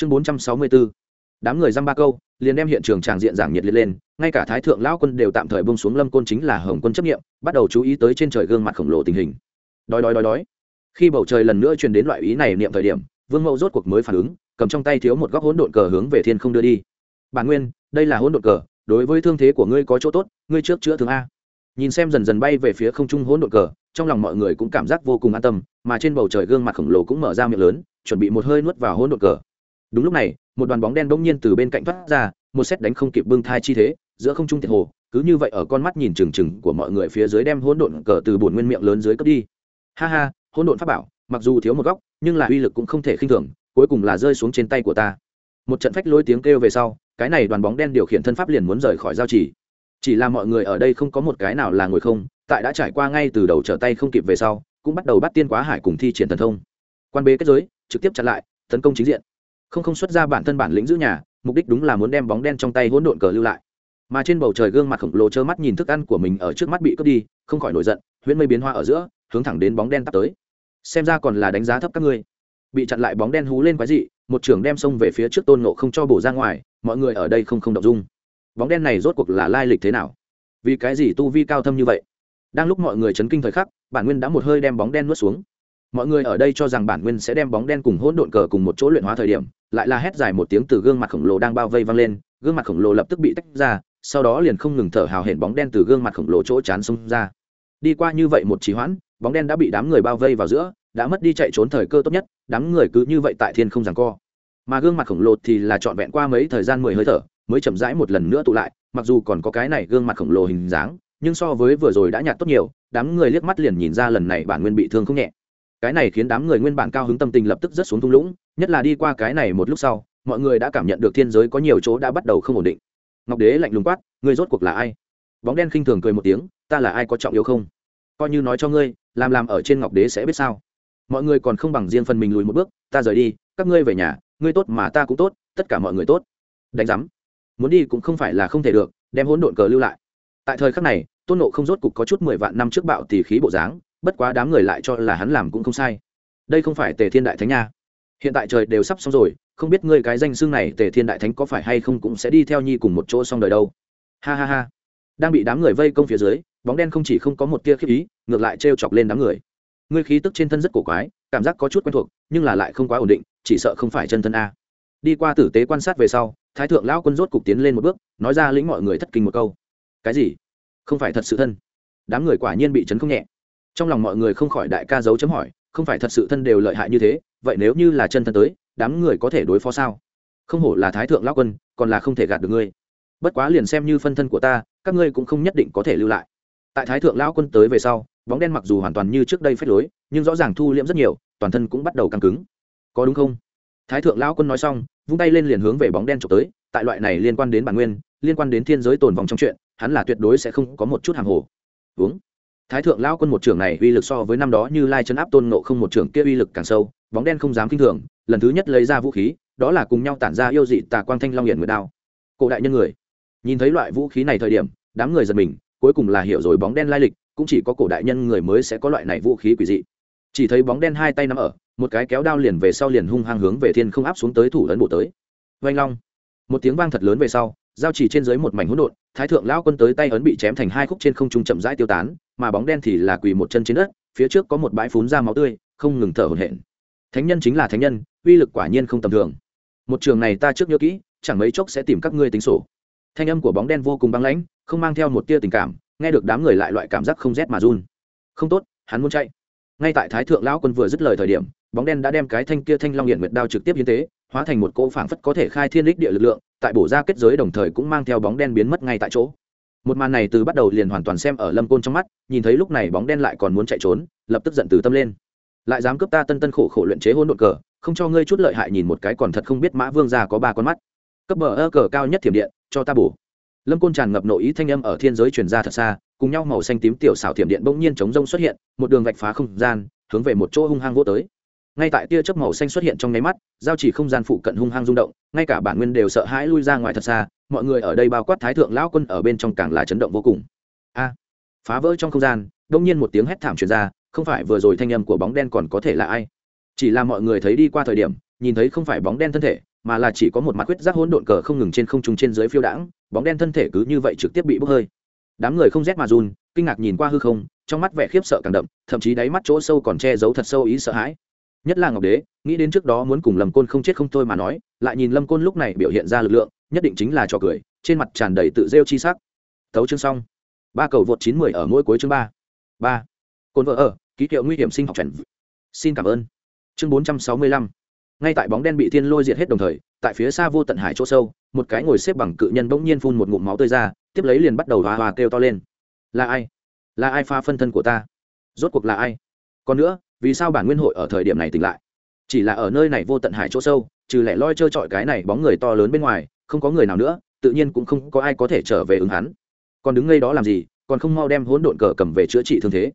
chương bốn trăm sáu mươi bốn đám người dăm ba câu, liền đem hiện trường tràng diện giảng nhiệt liệt lên, ngay cả thái thượng lão quân đều tạm thời bông xuống lâm côn chính là hồng quân chấp nghiệm bắt đầu chú ý tới trên trời gương mặt khổng lồ tình hình. Đói đói đói đói. Khi bầu trời lần nữa truyền đến loại ý này niệm thời điểm, vương mẫu rốt cuộc mới phản ứng, cầm trong tay thiếu một góc hỗn độn cờ hướng về thiên không đưa đi. Bản nguyên, đây là hỗn độn cờ, đối với thương thế của ngươi có chỗ tốt, ngươi trước chữa thương a. Nhìn xem dần dần bay về phía không trung hỗn độn cờ, trong lòng mọi người cũng cảm giác vô cùng an tâm, mà trên bầu trời gương mặt khổng lồ cũng mở ra miệng lớn, chuẩn bị một hơi nuốt vào hỗn độn cờ đúng lúc này, một đoàn bóng đen bỗng nhiên từ bên cạnh thoát ra, một xét đánh không kịp bưng thai chi thế, giữa không trung thiệt hồ, cứ như vậy ở con mắt nhìn trừng trừng của mọi người phía dưới đem hỗn độn cờ từ bổn nguyên miệng lớn dưới cướp đi. Ha ha, hỗn độn pháp bảo, mặc dù thiếu một góc, nhưng là uy lực cũng không thể khinh thường, cuối cùng là rơi xuống trên tay của ta. Một trận phách lối tiếng kêu về sau, cái này đoàn bóng đen điều khiển thân pháp liền muốn rời khỏi giao chỉ chỉ là mọi người ở đây không có một cái nào là ngồi không, tại đã trải qua ngay từ đầu trở tay không kịp về sau, cũng bắt đầu bắt tiên quá hải cùng thi triển thần thông. Quan bế kết giới, trực tiếp chặn lại, tấn công chính diện không không xuất ra bản thân bản lĩnh giữ nhà, mục đích đúng là muốn đem bóng đen trong tay hỗn độn cờ lưu lại. Mà trên bầu trời gương mặt khổng lồ trơ mắt nhìn thức ăn của mình ở trước mắt bị cướp đi, không khỏi nổi giận, huyễn mây biến hoa ở giữa, hướng thẳng đến bóng đen tắt tới. Xem ra còn là đánh giá thấp các ngươi. Bị chặn lại bóng đen hú lên quái dị, một trưởng đem xông về phía trước tôn nộ không cho bổ ra ngoài, mọi người ở đây không không động dung. Bóng đen này rốt cuộc là lai lịch thế nào? Vì cái gì tu vi cao thâm như vậy? Đang lúc mọi người chấn kinh thời khắc, bản nguyên đã một hơi đem bóng đen nuốt xuống mọi người ở đây cho rằng bản nguyên sẽ đem bóng đen cùng hỗn độn cờ cùng một chỗ luyện hóa thời điểm, lại là hét dài một tiếng từ gương mặt khổng lồ đang bao vây văng lên, gương mặt khổng lồ lập tức bị tách ra, sau đó liền không ngừng thở hào hển bóng đen từ gương mặt khổng lồ chỗ chán xông ra. Đi qua như vậy một trì hoãn, bóng đen đã bị đám người bao vây vào giữa, đã mất đi chạy trốn thời cơ tốt nhất, đám người cứ như vậy tại thiên không rằng co. Mà gương mặt khổng lồ thì là trọn vẹn qua mấy thời gian mười hơi thở, mới chậm rãi một lần nữa tụ lại, mặc dù còn có cái này gương mặt khổng lồ hình dáng, nhưng so với vừa rồi đã nhạt tốt nhiều, đám người liếc mắt liền nhìn ra lần này bản nguyên bị thương không nhẹ cái này khiến đám người nguyên bản cao hứng tâm tình lập tức rất xuống thung lũng, nhất là đi qua cái này một lúc sau, mọi người đã cảm nhận được thiên giới có nhiều chỗ đã bắt đầu không ổn định. Ngọc đế lạnh lùng quát, ngươi rốt cuộc là ai? Bóng đen khinh thường cười một tiếng, ta là ai có trọng yếu không? Coi như nói cho ngươi, làm làm ở trên ngọc đế sẽ biết sao. Mọi người còn không bằng riêng phần mình lùi một bước, ta rời đi, các ngươi về nhà, ngươi tốt mà ta cũng tốt, tất cả mọi người tốt. Đánh giám. Muốn đi cũng không phải là không thể được, đem hỗn độn cờ lưu lại. Tại thời khắc này, tôn nộ không rốt cục có chút mười vạn năm trước bạo tỷ khí bộ dáng bất quá đám người lại cho là hắn làm cũng không sai. Đây không phải tề thiên đại thánh nha. Hiện tại trời đều sắp xong rồi, không biết ngươi cái danh xương này tề thiên đại thánh có phải hay không cũng sẽ đi theo nhi cùng một chỗ xong đời đâu. Ha ha ha. Đang bị đám người vây công phía dưới, bóng đen không chỉ không có một tia khiếp ý, ngược lại trêu chọc lên đám người. Ngươi khí tức trên thân rất cổ quái, cảm giác có chút quen thuộc, nhưng là lại không quá ổn định, chỉ sợ không phải chân thân a. Đi qua tử tế quan sát về sau, thái thượng lão quân rốt cục tiến lên một bước, nói ra lĩnh mọi người thất kinh một câu. Cái gì? Không phải thật sự thân. Đám người quả nhiên bị chấn không nhẹ trong lòng mọi người không khỏi đại ca dấu chấm hỏi, không phải thật sự thân đều lợi hại như thế, vậy nếu như là chân thân tới, đám người có thể đối phó sao? Không hổ là thái thượng lão quân, còn là không thể gạt được ngươi. Bất quá liền xem như phân thân của ta, các ngươi cũng không nhất định có thể lưu lại. Tại thái thượng lão quân tới về sau, bóng đen mặc dù hoàn toàn như trước đây phép lối, nhưng rõ ràng thu liễm rất nhiều, toàn thân cũng bắt đầu căng cứng. Có đúng không? Thái thượng lão quân nói xong, vung tay lên liền hướng về bóng đen trộm tới, tại loại này liên quan đến bản nguyên, liên quan đến thiên giới tồn vòng trong chuyện, hắn là tuyệt đối sẽ không có một chút hàng hồ. Uống thái thượng lão quân một trưởng này uy lực so với năm đó như lai chấn áp tôn nộ không một trưởng kia uy lực càng sâu, bóng đen không dám kinh thường, lần thứ nhất lấy ra vũ khí, đó là cùng nhau tản ra yêu dị tà quang thanh long hiển nguyệt đao. Cổ đại nhân người, nhìn thấy loại vũ khí này thời điểm, đám người giật mình, cuối cùng là hiểu rồi bóng đen lai lịch, cũng chỉ có cổ đại nhân người mới sẽ có loại này vũ khí quỷ dị. Chỉ thấy bóng đen hai tay nắm ở, một cái kéo đao liền về sau liền hung hăng hướng về thiên không áp xuống tới thủ ấn bộ tới. Vanh long, một tiếng vang thật lớn về sau, giao chỉ trên dưới một mảnh hỗn độn, thái thượng lão quân tới tay ấn bị chém thành hai khúc trên không trung chậm rãi tiêu tán mà bóng đen thì là quỳ một chân trên đất, phía trước có một bãi phún ra máu tươi, không ngừng thở hổn hển. Thánh nhân chính là thánh nhân, uy lực quả nhiên không tầm thường. Một trường này ta trước nhớ kỹ, chẳng mấy chốc sẽ tìm các ngươi tính sổ. Thanh âm của bóng đen vô cùng băng lãnh, không mang theo một tia tình cảm, nghe được đám người lại loại cảm giác không rét mà run. Không tốt, hắn muốn chạy. Ngay tại thái thượng lão quân vừa dứt lời thời điểm, bóng đen đã đem cái thanh kia thanh long hiện nguyệt đao trực tiếp hiến tế, hóa thành một cỗ phảng phất có thể khai thiên lích địa lực lượng, tại bổ ra kết giới đồng thời cũng mang theo bóng đen biến mất ngay tại chỗ một màn này từ bắt đầu liền hoàn toàn xem ở lâm côn trong mắt, nhìn thấy lúc này bóng đen lại còn muốn chạy trốn, lập tức giận từ tâm lên. Lại dám cướp ta tân tân khổ khổ luyện chế hôn đột cờ, không cho ngươi chút lợi hại nhìn một cái còn thật không biết mã vương gia có ba con mắt. Cấp bờ ơ cờ cao nhất thiểm điện, cho ta bổ. Lâm côn tràn ngập nội ý thanh âm ở thiên giới truyền ra thật xa, cùng nhau màu xanh tím tiểu xảo thiểm điện bỗng nhiên chống rông xuất hiện, một đường vạch phá không gian, hướng về một chỗ hung hăng vô tới ngay tại tia chớp màu xanh xuất hiện trong nháy mắt, giao chỉ không gian phụ cận hung hăng rung động, ngay cả bản nguyên đều sợ hãi lui ra ngoài thật xa, mọi người ở đây bao quát thái thượng lão quân ở bên trong càng là chấn động vô cùng. A! Phá vỡ trong không gian, đông nhiên một tiếng hét thảm truyền ra, không phải vừa rồi thanh âm của bóng đen còn có thể là ai? Chỉ là mọi người thấy đi qua thời điểm, nhìn thấy không phải bóng đen thân thể, mà là chỉ có một mặt huyết giác hỗn độn cờ không ngừng trên không trung trên dưới phiêu đãng, bóng đen thân thể cứ như vậy trực tiếp bị bốc hơi. Đám người không rét mà run, kinh ngạc nhìn qua hư không, trong mắt vẻ khiếp sợ càng đậm, thậm chí đáy mắt chỗ sâu còn che giấu thật sâu ý sợ hãi nhất là ngọc đế, nghĩ đến trước đó muốn cùng lâm côn không chết không thôi mà nói, lại nhìn lâm côn lúc này biểu hiện ra lực lượng, nhất định chính là trò cười, trên mặt tràn đầy tự rêu chi sắc. Tấu chương xong. Ba cầu vượt chín mười ở mỗi cuối chương ba. Ba. Cồn vợ ở, ký hiệu nguy hiểm sinh học chuẩn xin cảm ơn. Chương bốn trăm sáu mươi lăm. Ngay tại bóng đen bị thiên lôi diệt hết đồng thời, tại phía xa vô tận hải chỗ sâu, một cái ngồi xếp bằng cự nhân bỗng nhiên phun một ngụm máu tươi ra, tiếp lấy liền bắt đầu hòa hòa kêu to lên. Là ai? Là ai pha phân thân của ta? Rốt cuộc là ai? Còn nữa vì sao bản nguyên hội ở thời điểm này tỉnh lại? Chỉ là ở nơi này vô tận hải chỗ sâu, trừ lẻ loi trơ trọi cái này bóng người to lớn bên ngoài, không có người nào nữa, tự nhiên cũng không có ai có thể trở về ứng hắn. Còn đứng ngay đó làm gì, còn không mau đem hỗn độn cờ cầm về chữa trị thương thế.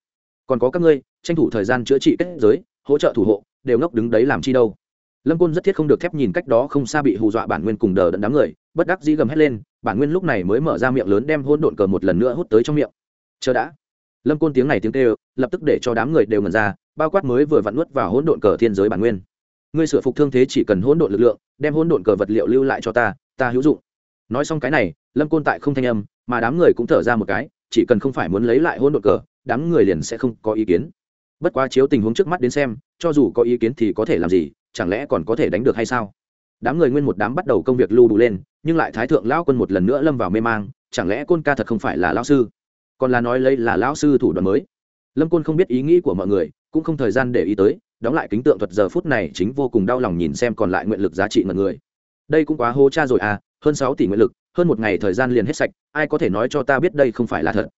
Còn có các ngươi, tranh thủ thời gian chữa trị kết giới, hỗ trợ thủ hộ, đều ngốc đứng đấy làm chi đâu. Lâm côn rất thiết không được thép nhìn cách đó không xa bị hù dọa bản nguyên cùng đờ đẫn đám người, bất đắc dĩ gầm hét lên, bản nguyên lúc này mới mở ra miệng lớn đem hỗn độn cờ một lần nữa hút tới trong miệng. Chờ đã lâm côn tiếng này tiếng kêu, lập tức để cho đám người đều ngần ra, bao quát mới vừa vặn nuốt vào hỗn độn cờ thiên giới bản nguyên. Ngươi sửa phục thương thế chỉ cần hỗn độn lực lượng, đem hỗn độn cờ vật liệu lưu lại cho ta ta hữu dụng. Nói xong cái này, lâm côn tại không thanh âm, mà đám người cũng thở ra một cái, chỉ cần không phải muốn lấy lại hỗn độn cờ, đám người liền sẽ không có ý kiến. Bất quá chiếu tình huống trước mắt đến xem, cho dù có ý kiến thì có thể làm gì, chẳng lẽ còn có thể đánh được hay sao? Đám người nguyên một đám bắt đầu công việc lưu đủ lên, nhưng lại thái thượng lão quân một lần nữa lâm vào mê mang, chẳng lẽ côn ca thật không phải là lão sư? Còn là nói lấy là lão sư thủ đoạn mới. Lâm côn không biết ý nghĩ của mọi người, cũng không thời gian để ý tới, đóng lại kính tượng thuật giờ phút này chính vô cùng đau lòng nhìn xem còn lại nguyện lực giá trị mọi người. Đây cũng quá hô cha rồi à hơn sáu tỷ nguyện lực, hơn một ngày thời gian liền hết sạch, ai có thể nói cho ta biết đây không phải là thật.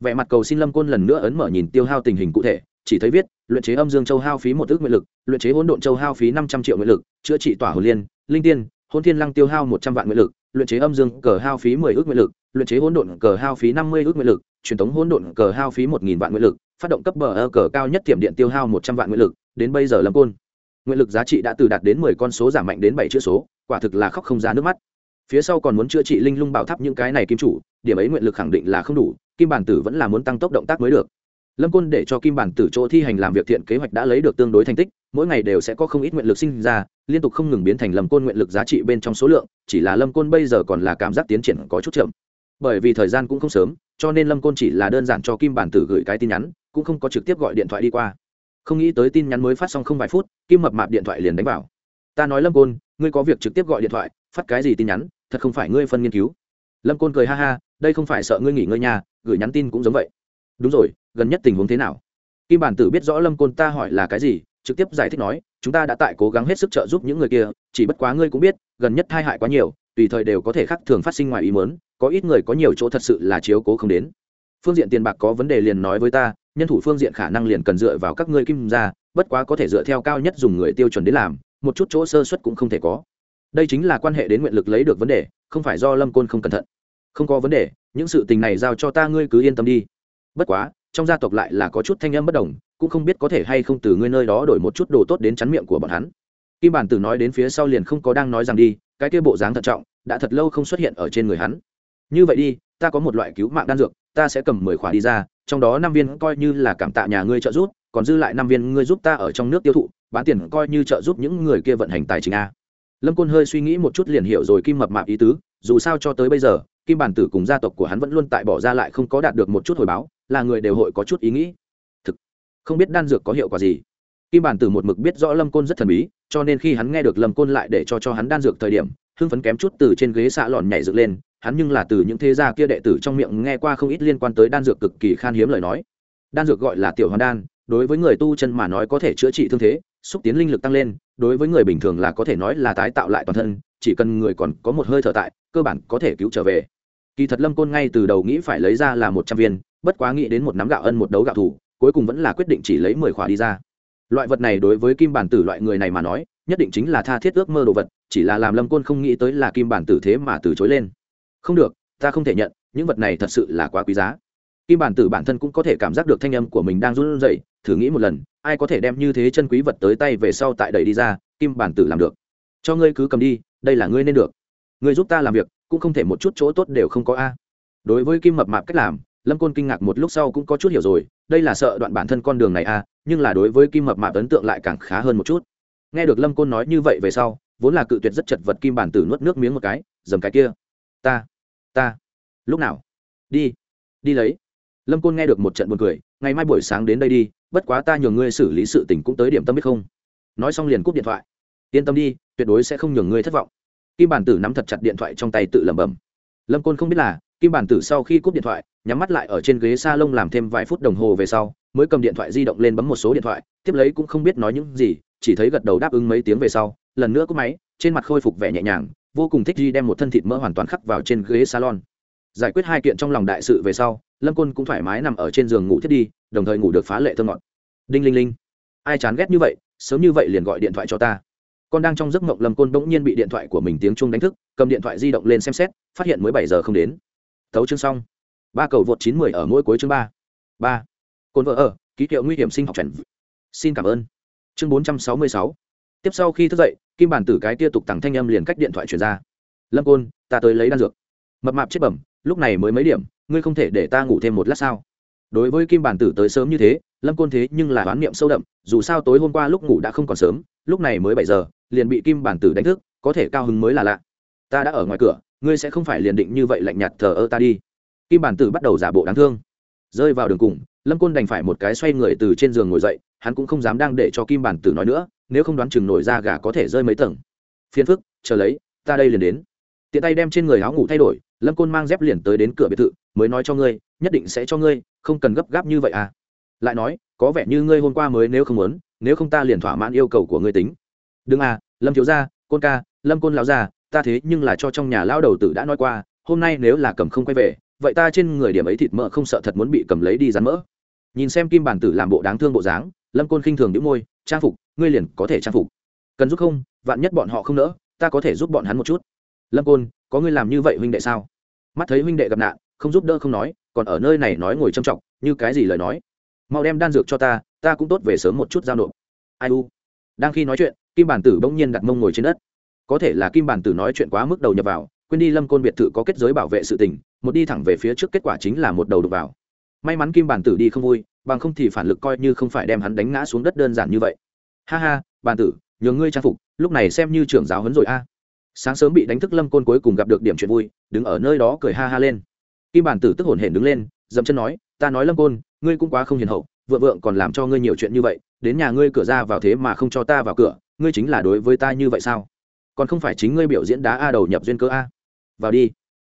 Vẻ mặt cầu xin lâm côn lần nữa ấn mở nhìn tiêu hao tình hình cụ thể, chỉ thấy viết, luyện chế âm dương châu hao phí một ước nguyện lực, luyện chế hỗn độn châu hao phí năm trăm triệu nguyện lực, chữa trị tỏa hồ liên, linh tiên hôn thiên lăng tiêu hao một trăm vạn nguyện lực, luyện chế âm dương cờ hao phí mười ước nguyện lực luyện chế hỗn độn cờ hao phí năm mươi ước nguyện lực, truyền thống hỗn độn cờ hao phí một nghìn vạn nguyện lực, phát động cấp bờ ơ cờ cao nhất tiệm điện tiêu hao một trăm vạn nguyện lực, đến bây giờ lâm côn. Nguyện lực giá trị đã từ đạt đến mười con số giảm mạnh đến bảy chữ số, quả thực là khóc không ra nước mắt. Phía sau còn muốn chữa trị linh lung bảo tháp những cái này kim chủ, điểm ấy nguyện lực khẳng định là không đủ, kim bản tử vẫn là muốn tăng tốc động tác mới được. Lâm côn để cho kim bản tử chỗ thi hành làm việc thiện kế hoạch đã lấy được tương đối thành tích, mỗi ngày đều sẽ có không ít nguyện lực sinh ra, liên tục không ngừng biến thành lâm côn nguyện lực giá trị bên trong số lượng, chỉ là lâm côn bây giờ còn là cảm giác tiến triển có chút chậm bởi vì thời gian cũng không sớm, cho nên lâm côn chỉ là đơn giản cho kim bản tử gửi cái tin nhắn, cũng không có trực tiếp gọi điện thoại đi qua. Không nghĩ tới tin nhắn mới phát xong không vài phút, kim mập mạp điện thoại liền đánh vào. Ta nói lâm côn, ngươi có việc trực tiếp gọi điện thoại, phát cái gì tin nhắn, thật không phải ngươi phân nghiên cứu. Lâm côn cười ha ha, đây không phải sợ ngươi nghỉ ngơi nhà gửi nhắn tin cũng giống vậy. Đúng rồi, gần nhất tình huống thế nào? Kim bản tử biết rõ lâm côn ta hỏi là cái gì, trực tiếp giải thích nói, chúng ta đã tại cố gắng hết sức trợ giúp những người kia, chỉ bất quá ngươi cũng biết, gần nhất tai hại quá nhiều tùy thời đều có thể khắc thường phát sinh ngoài ý mớn có ít người có nhiều chỗ thật sự là chiếu cố không đến. Phương diện tiền bạc có vấn đề liền nói với ta, nhân thủ phương diện khả năng liền cần dựa vào các ngươi kim ra, bất quá có thể dựa theo cao nhất dùng người tiêu chuẩn đến làm, một chút chỗ sơ xuất cũng không thể có. Đây chính là quan hệ đến nguyện lực lấy được vấn đề, không phải do lâm côn không cẩn thận. Không có vấn đề, những sự tình này giao cho ta ngươi cứ yên tâm đi. Bất quá, trong gia tộc lại là có chút thanh âm bất đồng, cũng không biết có thể hay không từ ngươi nơi đó đổi một chút đồ tốt đến chắn miệng của bọn hắn kim bản tử nói đến phía sau liền không có đang nói rằng đi, cái kia bộ dáng thận trọng, đã thật lâu không xuất hiện ở trên người hắn. Như vậy đi, ta có một loại cứu mạng đan dược, ta sẽ cầm mười khỏa đi ra, trong đó năm viên coi như là cảm tạ nhà ngươi trợ giúp, còn dư lại năm viên ngươi giúp ta ở trong nước tiêu thụ, bán tiền coi như trợ giúp những người kia vận hành tài chính a. Lâm côn hơi suy nghĩ một chút liền hiểu rồi kim mập mạp ý tứ, dù sao cho tới bây giờ, kim bản tử cùng gia tộc của hắn vẫn luôn tại bỏ ra lại không có đạt được một chút hồi báo, là người đều hội có chút ý nghĩ. Thực, không biết đan dược có hiệu quả gì. Kim bản tử một mực biết rõ lâm côn rất thần bí cho nên khi hắn nghe được lâm côn lại để cho cho hắn đan dược thời điểm, hưng phấn kém chút từ trên ghế xạ lòn nhảy dựng lên, hắn nhưng là từ những thế gia kia đệ tử trong miệng nghe qua không ít liên quan tới đan dược cực kỳ khan hiếm lời nói. Đan dược gọi là tiểu hoàn đan, đối với người tu chân mà nói có thể chữa trị thương thế, xúc tiến linh lực tăng lên, đối với người bình thường là có thể nói là tái tạo lại toàn thân, chỉ cần người còn có một hơi thở tại, cơ bản có thể cứu trở về. Kỳ thật lâm côn ngay từ đầu nghĩ phải lấy ra là một trăm viên, bất quá nghĩ đến một nắm gạo ân một đấu gạo thủ, cuối cùng vẫn là quyết định chỉ lấy mười khỏa đi ra loại vật này đối với kim bản tử loại người này mà nói, nhất định chính là tha thiết ước mơ đồ vật, chỉ là làm lâm côn không nghĩ tới là kim bản tử thế mà từ chối lên. Không được, ta không thể nhận, những vật này thật sự là quá quý giá. Kim bản tử bản thân cũng có thể cảm giác được thanh âm của mình đang run rẩy, thử nghĩ một lần, ai có thể đem như thế chân quý vật tới tay về sau tại đầy đi ra, kim bản tử làm được. Cho ngươi cứ cầm đi, đây là ngươi nên được. Ngươi giúp ta làm việc, cũng không thể một chút chỗ tốt đều không có a. Đối với kim mập mạp cách làm lâm côn kinh ngạc một lúc sau cũng có chút hiểu rồi, đây là sợ đoạn bản thân con đường này a nhưng là đối với kim mập mạp ấn tượng lại càng khá hơn một chút. Nghe được lâm côn nói như vậy về sau, vốn là cự tuyệt rất chật vật kim bản tử nuốt nước miếng một cái, dầm cái kia. Ta ta, lúc nào? Đi đi lấy. Lâm côn nghe được một trận buồn cười, ngày mai buổi sáng đến đây đi, bất quá ta nhường ngươi xử lý sự tình cũng tới điểm tâm biết không? Nói xong liền cúp điện thoại. Yên tâm đi, tuyệt đối sẽ không nhường ngươi thất vọng. Kim bản tử nắm thật chặt điện thoại trong tay tự lẩm bẩm. Lâm côn không biết là kim bản tử sau khi cúp điện thoại, nhắm mắt lại ở trên ghế s a lông làm thêm vài phút đồng hồ về sau, mới cầm điện thoại di động lên bấm một số điện thoại, tiếp lấy cũng không biết nói những gì, chỉ thấy gật đầu đáp ứng mấy tiếng về sau, lần nữa cúp máy, trên mặt khôi phục vẻ nhẹ nhàng, vô cùng thích di đem một thân thịt mỡ hoàn toàn khắc vào trên ghế salon. Giải quyết hai kiện trong lòng đại sự về sau, lâm côn cũng thoải mái nằm ở trên giường ngủ thiết đi, đồng thời ngủ được phá lệ thơ ngọt. Đinh linh linh, ai chán ghét như vậy, sớm như vậy liền gọi điện thoại cho ta. Con đang trong giấc mộng lâm côn bỗng nhiên bị điện thoại của mình tiếng chuông đánh thức, cầm điện thoại di động lên xem xét, phát hiện mới bảy giờ không đến thấu chương xong. Ba cầu vượt chín mười ở mỗi cuối chương ba. Ba. Côn vợ ở, ký hiệu nguy hiểm sinh học trần xin cảm ơn. Chương bốn trăm sáu mươi sáu. Tiếp sau khi thức dậy, kim bản tử cái tia tục tặng thanh âm liền cách điện thoại chuyển ra. Lâm côn, ta tới lấy đan dược. Mập mạp chết bẩm, lúc này mới mấy điểm, ngươi không thể để ta ngủ thêm một lát sao? Đối với kim bản tử tới sớm như thế, lâm côn thế nhưng là oán niệm sâu đậm, dù sao tối hôm qua lúc ngủ đã không còn sớm, lúc này mới bảy giờ, liền bị kim bản tử đánh thức, có thể cao hứng mới là lạ. Ta đã ở ngoài cửa ngươi sẽ không phải liền định như vậy lạnh nhạt thờ ơ ta đi. Kim bản tử bắt đầu giả bộ đáng thương. Rơi vào đường cùng, lâm côn đành phải một cái xoay người từ trên giường ngồi dậy, hắn cũng không dám đang để cho kim bản tử nói nữa, nếu không đoán chừng nổi ra gà có thể rơi mấy tầng. Phiền phức, chờ lấy, ta đây liền đến. Tiện tay đem trên người áo ngủ thay đổi, lâm côn mang dép liền tới đến cửa biệt thự, mới nói cho ngươi, nhất định sẽ cho ngươi, không cần gấp gáp như vậy à. Lại nói, có vẻ như ngươi hôm qua mới nếu không muốn, nếu không ta liền thỏa mãn yêu cầu của ngươi tính. Đừng à lâm thiếu gia, côn ca, lâm côn lão gia ta thế nhưng là cho trong nhà lao đầu tử đã nói qua, hôm nay nếu là cầm không quay về, vậy ta trên người điểm ấy thịt mỡ không sợ thật muốn bị cầm lấy đi rắn mỡ. Nhìn xem kim bản tử làm bộ đáng thương bộ dáng, lâm côn khinh thường những môi, trang phục, ngươi liền có thể trang phục. Cần giúp không, vạn nhất bọn họ không nỡ, ta có thể giúp bọn hắn một chút. Lâm côn, có ngươi làm như vậy huynh đệ sao? Mắt thấy huynh đệ gặp nạn, không giúp đỡ không nói, còn ở nơi này nói ngồi trầm trọng như cái gì lời nói. Mau đem đan dược cho ta ta cũng tốt về sớm một chút giao nộp. Ai u. Đang khi nói chuyện, kim bản tử bỗng nhiên đặt mông ngồi trên đất có thể là kim bản tử nói chuyện quá mức đầu nhập vào, quên đi lâm côn biệt thự có kết giới bảo vệ sự tình, một đi thẳng về phía trước kết quả chính là một đầu đục vào. May mắn kim bản tử đi không vui, bằng không thì phản lực coi như không phải đem hắn đánh ngã xuống đất đơn giản như vậy. Ha ha, bản tử, nhường ngươi trang phục, lúc này xem như trưởng giáo huấn rồi a. Sáng sớm bị đánh thức lâm côn cuối cùng gặp được điểm chuyện vui, đứng ở nơi đó cười ha ha lên. Kim bản tử tức hổn hển đứng lên, dậm chân nói, ta nói lâm côn, ngươi cũng quá không hiền hậu, vợ vượng còn làm cho ngươi nhiều chuyện như vậy, đến nhà ngươi cửa ra vào thế mà không cho ta vào cửa, ngươi chính là đối với ta như vậy sao? Còn không phải chính ngươi biểu diễn đá a đầu nhập duyên cơ a. Vào đi.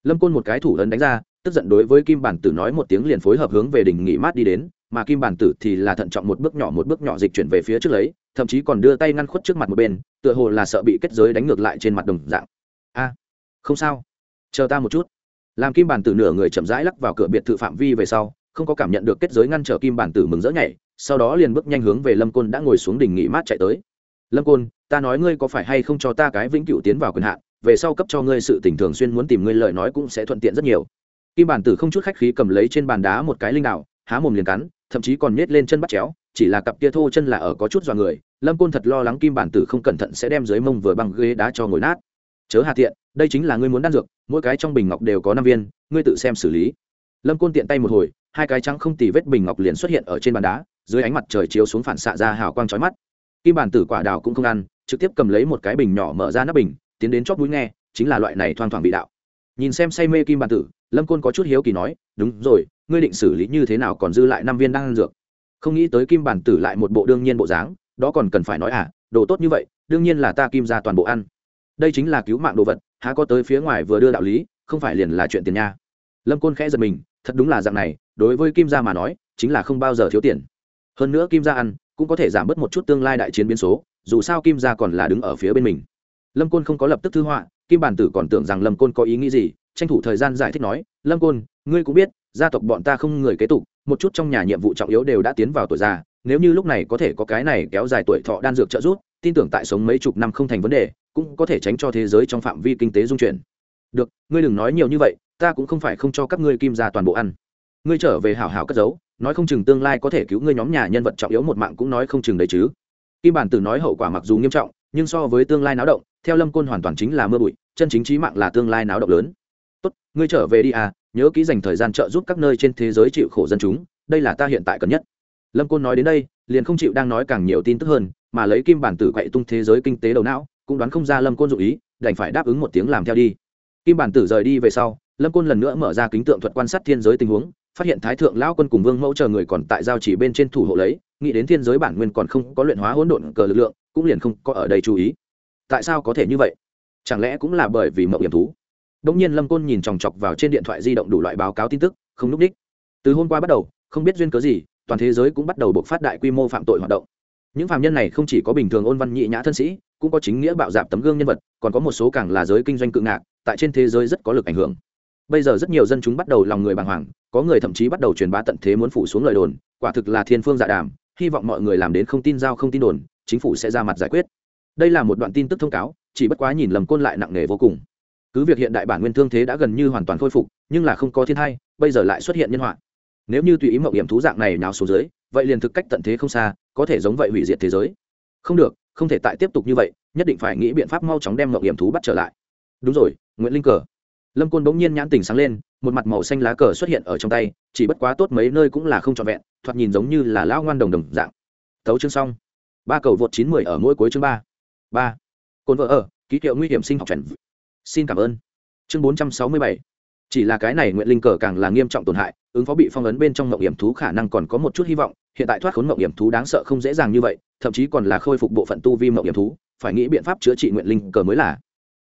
Lâm côn một cái thủ ấn đánh ra, tức giận đối với kim bản tử nói một tiếng liền phối hợp hướng về đỉnh nghỉ mát đi đến, mà kim bản tử thì là thận trọng một bước nhỏ một bước nhỏ dịch chuyển về phía trước lấy, thậm chí còn đưa tay ngăn khuất trước mặt một bên, tựa hồ là sợ bị kết giới đánh ngược lại trên mặt đồng dạng. A, không sao. Chờ ta một chút. Làm kim bản tử nửa người chậm rãi lắc vào cửa biệt thự phạm vi về sau, không có cảm nhận được kết giới ngăn trở kim bản tử mừng rỡ nhảy, sau đó liền bước nhanh hướng về lâm côn đã ngồi xuống đỉnh nghỉ mát chạy tới. Lâm côn ta nói ngươi có phải hay không cho ta cái vĩnh cửu tiến vào quyền hạn, về sau cấp cho ngươi sự tình thường xuyên muốn tìm ngươi lời nói cũng sẽ thuận tiện rất nhiều. Kim bản tử không chút khách khí cầm lấy trên bàn đá một cái linh đạo há mồm liền cắn, thậm chí còn nhét lên chân bắt chéo, chỉ là cặp kia thô chân là ở có chút dọa người, lâm côn thật lo lắng kim bản tử không cẩn thận sẽ đem dưới mông vừa bằng ghế đá cho ngồi nát. Chớ hà tiện, đây chính là ngươi muốn đan dược, mỗi cái trong bình ngọc đều có năm viên, ngươi tự xem xử lý. Lâm côn tiện tay một hồi, hai cái trắng không tì vết bình ngọc liền xuất hiện ở trên bàn đá, dưới ánh mặt trời chiếu xuống phản xạ ra hào quang trói mắt. Kim bản tử quả đào cũng không ăn trực tiếp cầm lấy một cái bình nhỏ mở ra nắp bình, tiến đến chóp mũi nghe, chính là loại này thoang thoảng vị đạo. Nhìn xem say mê kim bản tử, lâm côn có chút hiếu kỳ nói, đúng rồi, ngươi định xử lý như thế nào còn dư lại năm viên đang ăn dược? Không nghĩ tới kim bản tử lại một bộ đương nhiên bộ dáng, đó còn cần phải nói à đồ tốt như vậy, đương nhiên là ta kim ra toàn bộ ăn. Đây chính là cứu mạng đồ vật, há có tới phía ngoài vừa đưa đạo lý, không phải liền là chuyện tiền nha. Lâm côn khẽ giật mình, thật đúng là dạng này, đối với kim gia mà nói, chính là không bao giờ thiếu tiền. Hơn nữa kim gia ăn, cũng có thể giảm bớt một chút tương lai đại chiến biến số dù sao kim gia còn là đứng ở phía bên mình. Lâm côn không có lập tức thư họa, kim bản tử còn tưởng rằng lâm côn có ý nghĩ gì, tranh thủ thời gian giải thích nói, lâm côn, ngươi cũng biết, gia tộc bọn ta không người kế tục, một chút trong nhà nhiệm vụ trọng yếu đều đã tiến vào tuổi già, nếu như lúc này có thể có cái này kéo dài tuổi thọ đan dược trợ giúp, tin tưởng tại sống mấy chục năm không thành vấn đề, cũng có thể tránh cho thế giới trong phạm vi kinh tế dung chuyển. Được, ngươi đừng nói nhiều như vậy, ta cũng không phải không cho các ngươi kim ra toàn bộ ăn. Ngươi trở về hảo hảo cất giấu, nói không chừng tương lai có thể cứu ngươi nhóm nhà nhân vật trọng yếu một mạng cũng nói không chừng đấy chứ kim bản tử nói hậu quả mặc dù nghiêm trọng, nhưng so với tương lai náo động, theo lâm côn hoàn toàn chính là mưa bụi, chân chính trí mạng là tương lai náo động lớn. Tốt, ngươi trở về đi à nhớ kỹ dành thời gian trợ giúp các nơi trên thế giới chịu khổ dân chúng, đây là ta hiện tại cần nhất. Lâm côn nói đến đây, liền không chịu đang nói càng nhiều tin tức hơn, mà lấy kim bản tử quậy tung thế giới kinh tế đầu não, cũng đoán không ra lâm côn dụ ý, đành phải đáp ứng một tiếng làm theo đi. Kim bản tử rời đi về sau, lâm côn lần nữa mở ra kính tượng thuật quan sát thiên giới tình huống, phát hiện thái thượng lão quân cùng vương mẫu chờ người còn tại giao chỉ bên trên thủ hộ lấy nghĩ đến thiên giới bản nguyên còn không có luyện hóa hỗn độn cờ lực lượng, cũng liền không có ở đây chú ý. Tại sao có thể như vậy? Chẳng lẽ cũng là bởi vì mậu hiểm thú? Đông nhiên lâm côn nhìn chòng chọc vào trên điện thoại di động đủ loại báo cáo tin tức, không núp đích. Từ hôm qua bắt đầu, không biết duyên cớ gì, toàn thế giới cũng bắt đầu buộc phát đại quy mô phạm tội hoạt động. Những phạm nhân này không chỉ có bình thường ôn văn nhị nhã thân sĩ, cũng có chính nghĩa bạo dạp tấm gương nhân vật, còn có một số càng là giới kinh doanh cự ngạc, tại trên thế giới rất có lực ảnh hưởng. Bây giờ rất nhiều dân chúng bắt đầu lòng người bàng hoàng, có người thậm chí bắt đầu truyền bá tận thế muốn phủ xuống lời đồn, quả thực là thiên phương dạ đàm hy vọng mọi người làm đến không tin giao không tin đồn, chính phủ sẽ ra mặt giải quyết. Đây là một đoạn tin tức thông cáo, chỉ bất quá nhìn lầm côn lại nặng nề vô cùng. Cứ việc hiện đại bản nguyên thương thế đã gần như hoàn toàn khôi phục, nhưng là không có thiên hai bây giờ lại xuất hiện nhân họa. Nếu như tùy ý mộng hiểm thú dạng này nào xuống dưới, vậy liền thực cách tận thế không xa, có thể giống vậy hủy diệt thế giới. Không được, không thể tại tiếp tục như vậy, nhất định phải nghĩ biện pháp mau chóng đem mộng hiểm thú bắt trở lại. Đúng rồi, nguyễn linh cờ. Lâm côn bỗng nhiên nhãn tình sáng lên, một mặt màu xanh lá cờ xuất hiện ở trong tay, chỉ bất quá tốt mấy nơi cũng là không trọn vẹn thoạt nhìn giống như là lão ngoan đồng đồng dạng. Thấu chương xong. Ba cầu vượt chín mười ở mỗi cuối chương ba. Ba. Cồn vợ ở, ký hiệu nguy hiểm sinh học trần xin cảm ơn. Chương bốn trăm sáu mươi bảy. Chỉ là cái này nguyện linh cờ càng là nghiêm trọng tổn hại, ứng phó bị phong ấn bên trong mộng hiểm thú khả năng còn có một chút hy vọng, hiện tại thoát khốn mộng hiểm thú đáng sợ không dễ dàng như vậy, thậm chí còn là khôi phục bộ phận tu vi mộng hiểm thú, phải nghĩ biện pháp chữa trị nguyện linh cờ mới là.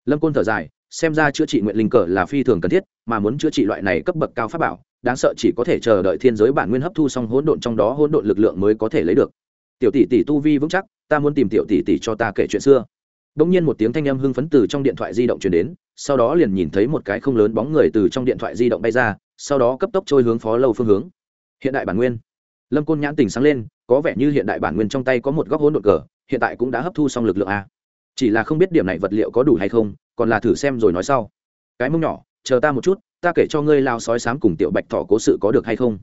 Lâm côn thở dài, xem ra chữa trị nguyện linh cờ là phi thường cần thiết, mà muốn chữa trị loại này cấp bậc cao pháp bảo đáng sợ chỉ có thể chờ đợi thiên giới bản nguyên hấp thu xong hỗn độn trong đó hỗn độn lực lượng mới có thể lấy được tiểu tỷ tỷ tu vi vững chắc ta muốn tìm tiểu tỷ tỷ cho ta kể chuyện xưa Đông nhiên một tiếng thanh âm hưng phấn từ trong điện thoại di động truyền đến, sau đó liền nhìn thấy một cái không lớn bóng người từ trong điện thoại di động bay ra, sau đó cấp tốc trôi hướng phó lâu phương hướng. Hiện đại bản nguyên. Lâm Côn nhãn tỉnh sáng lên, có vẻ như hiện đại bản nguyên trong tay có một góc hỗn độn cờ, hiện tại cũng đã hấp thu xong lực lượng a. Chỉ là không biết điểm này vật liệu có đủ hay không, còn là thử xem rồi nói sau. Cái mông nhỏ, chờ ta một chút, ta kể cho ngươi lao sói sám cùng tiểu bạch thỏ cố sự có được hay không.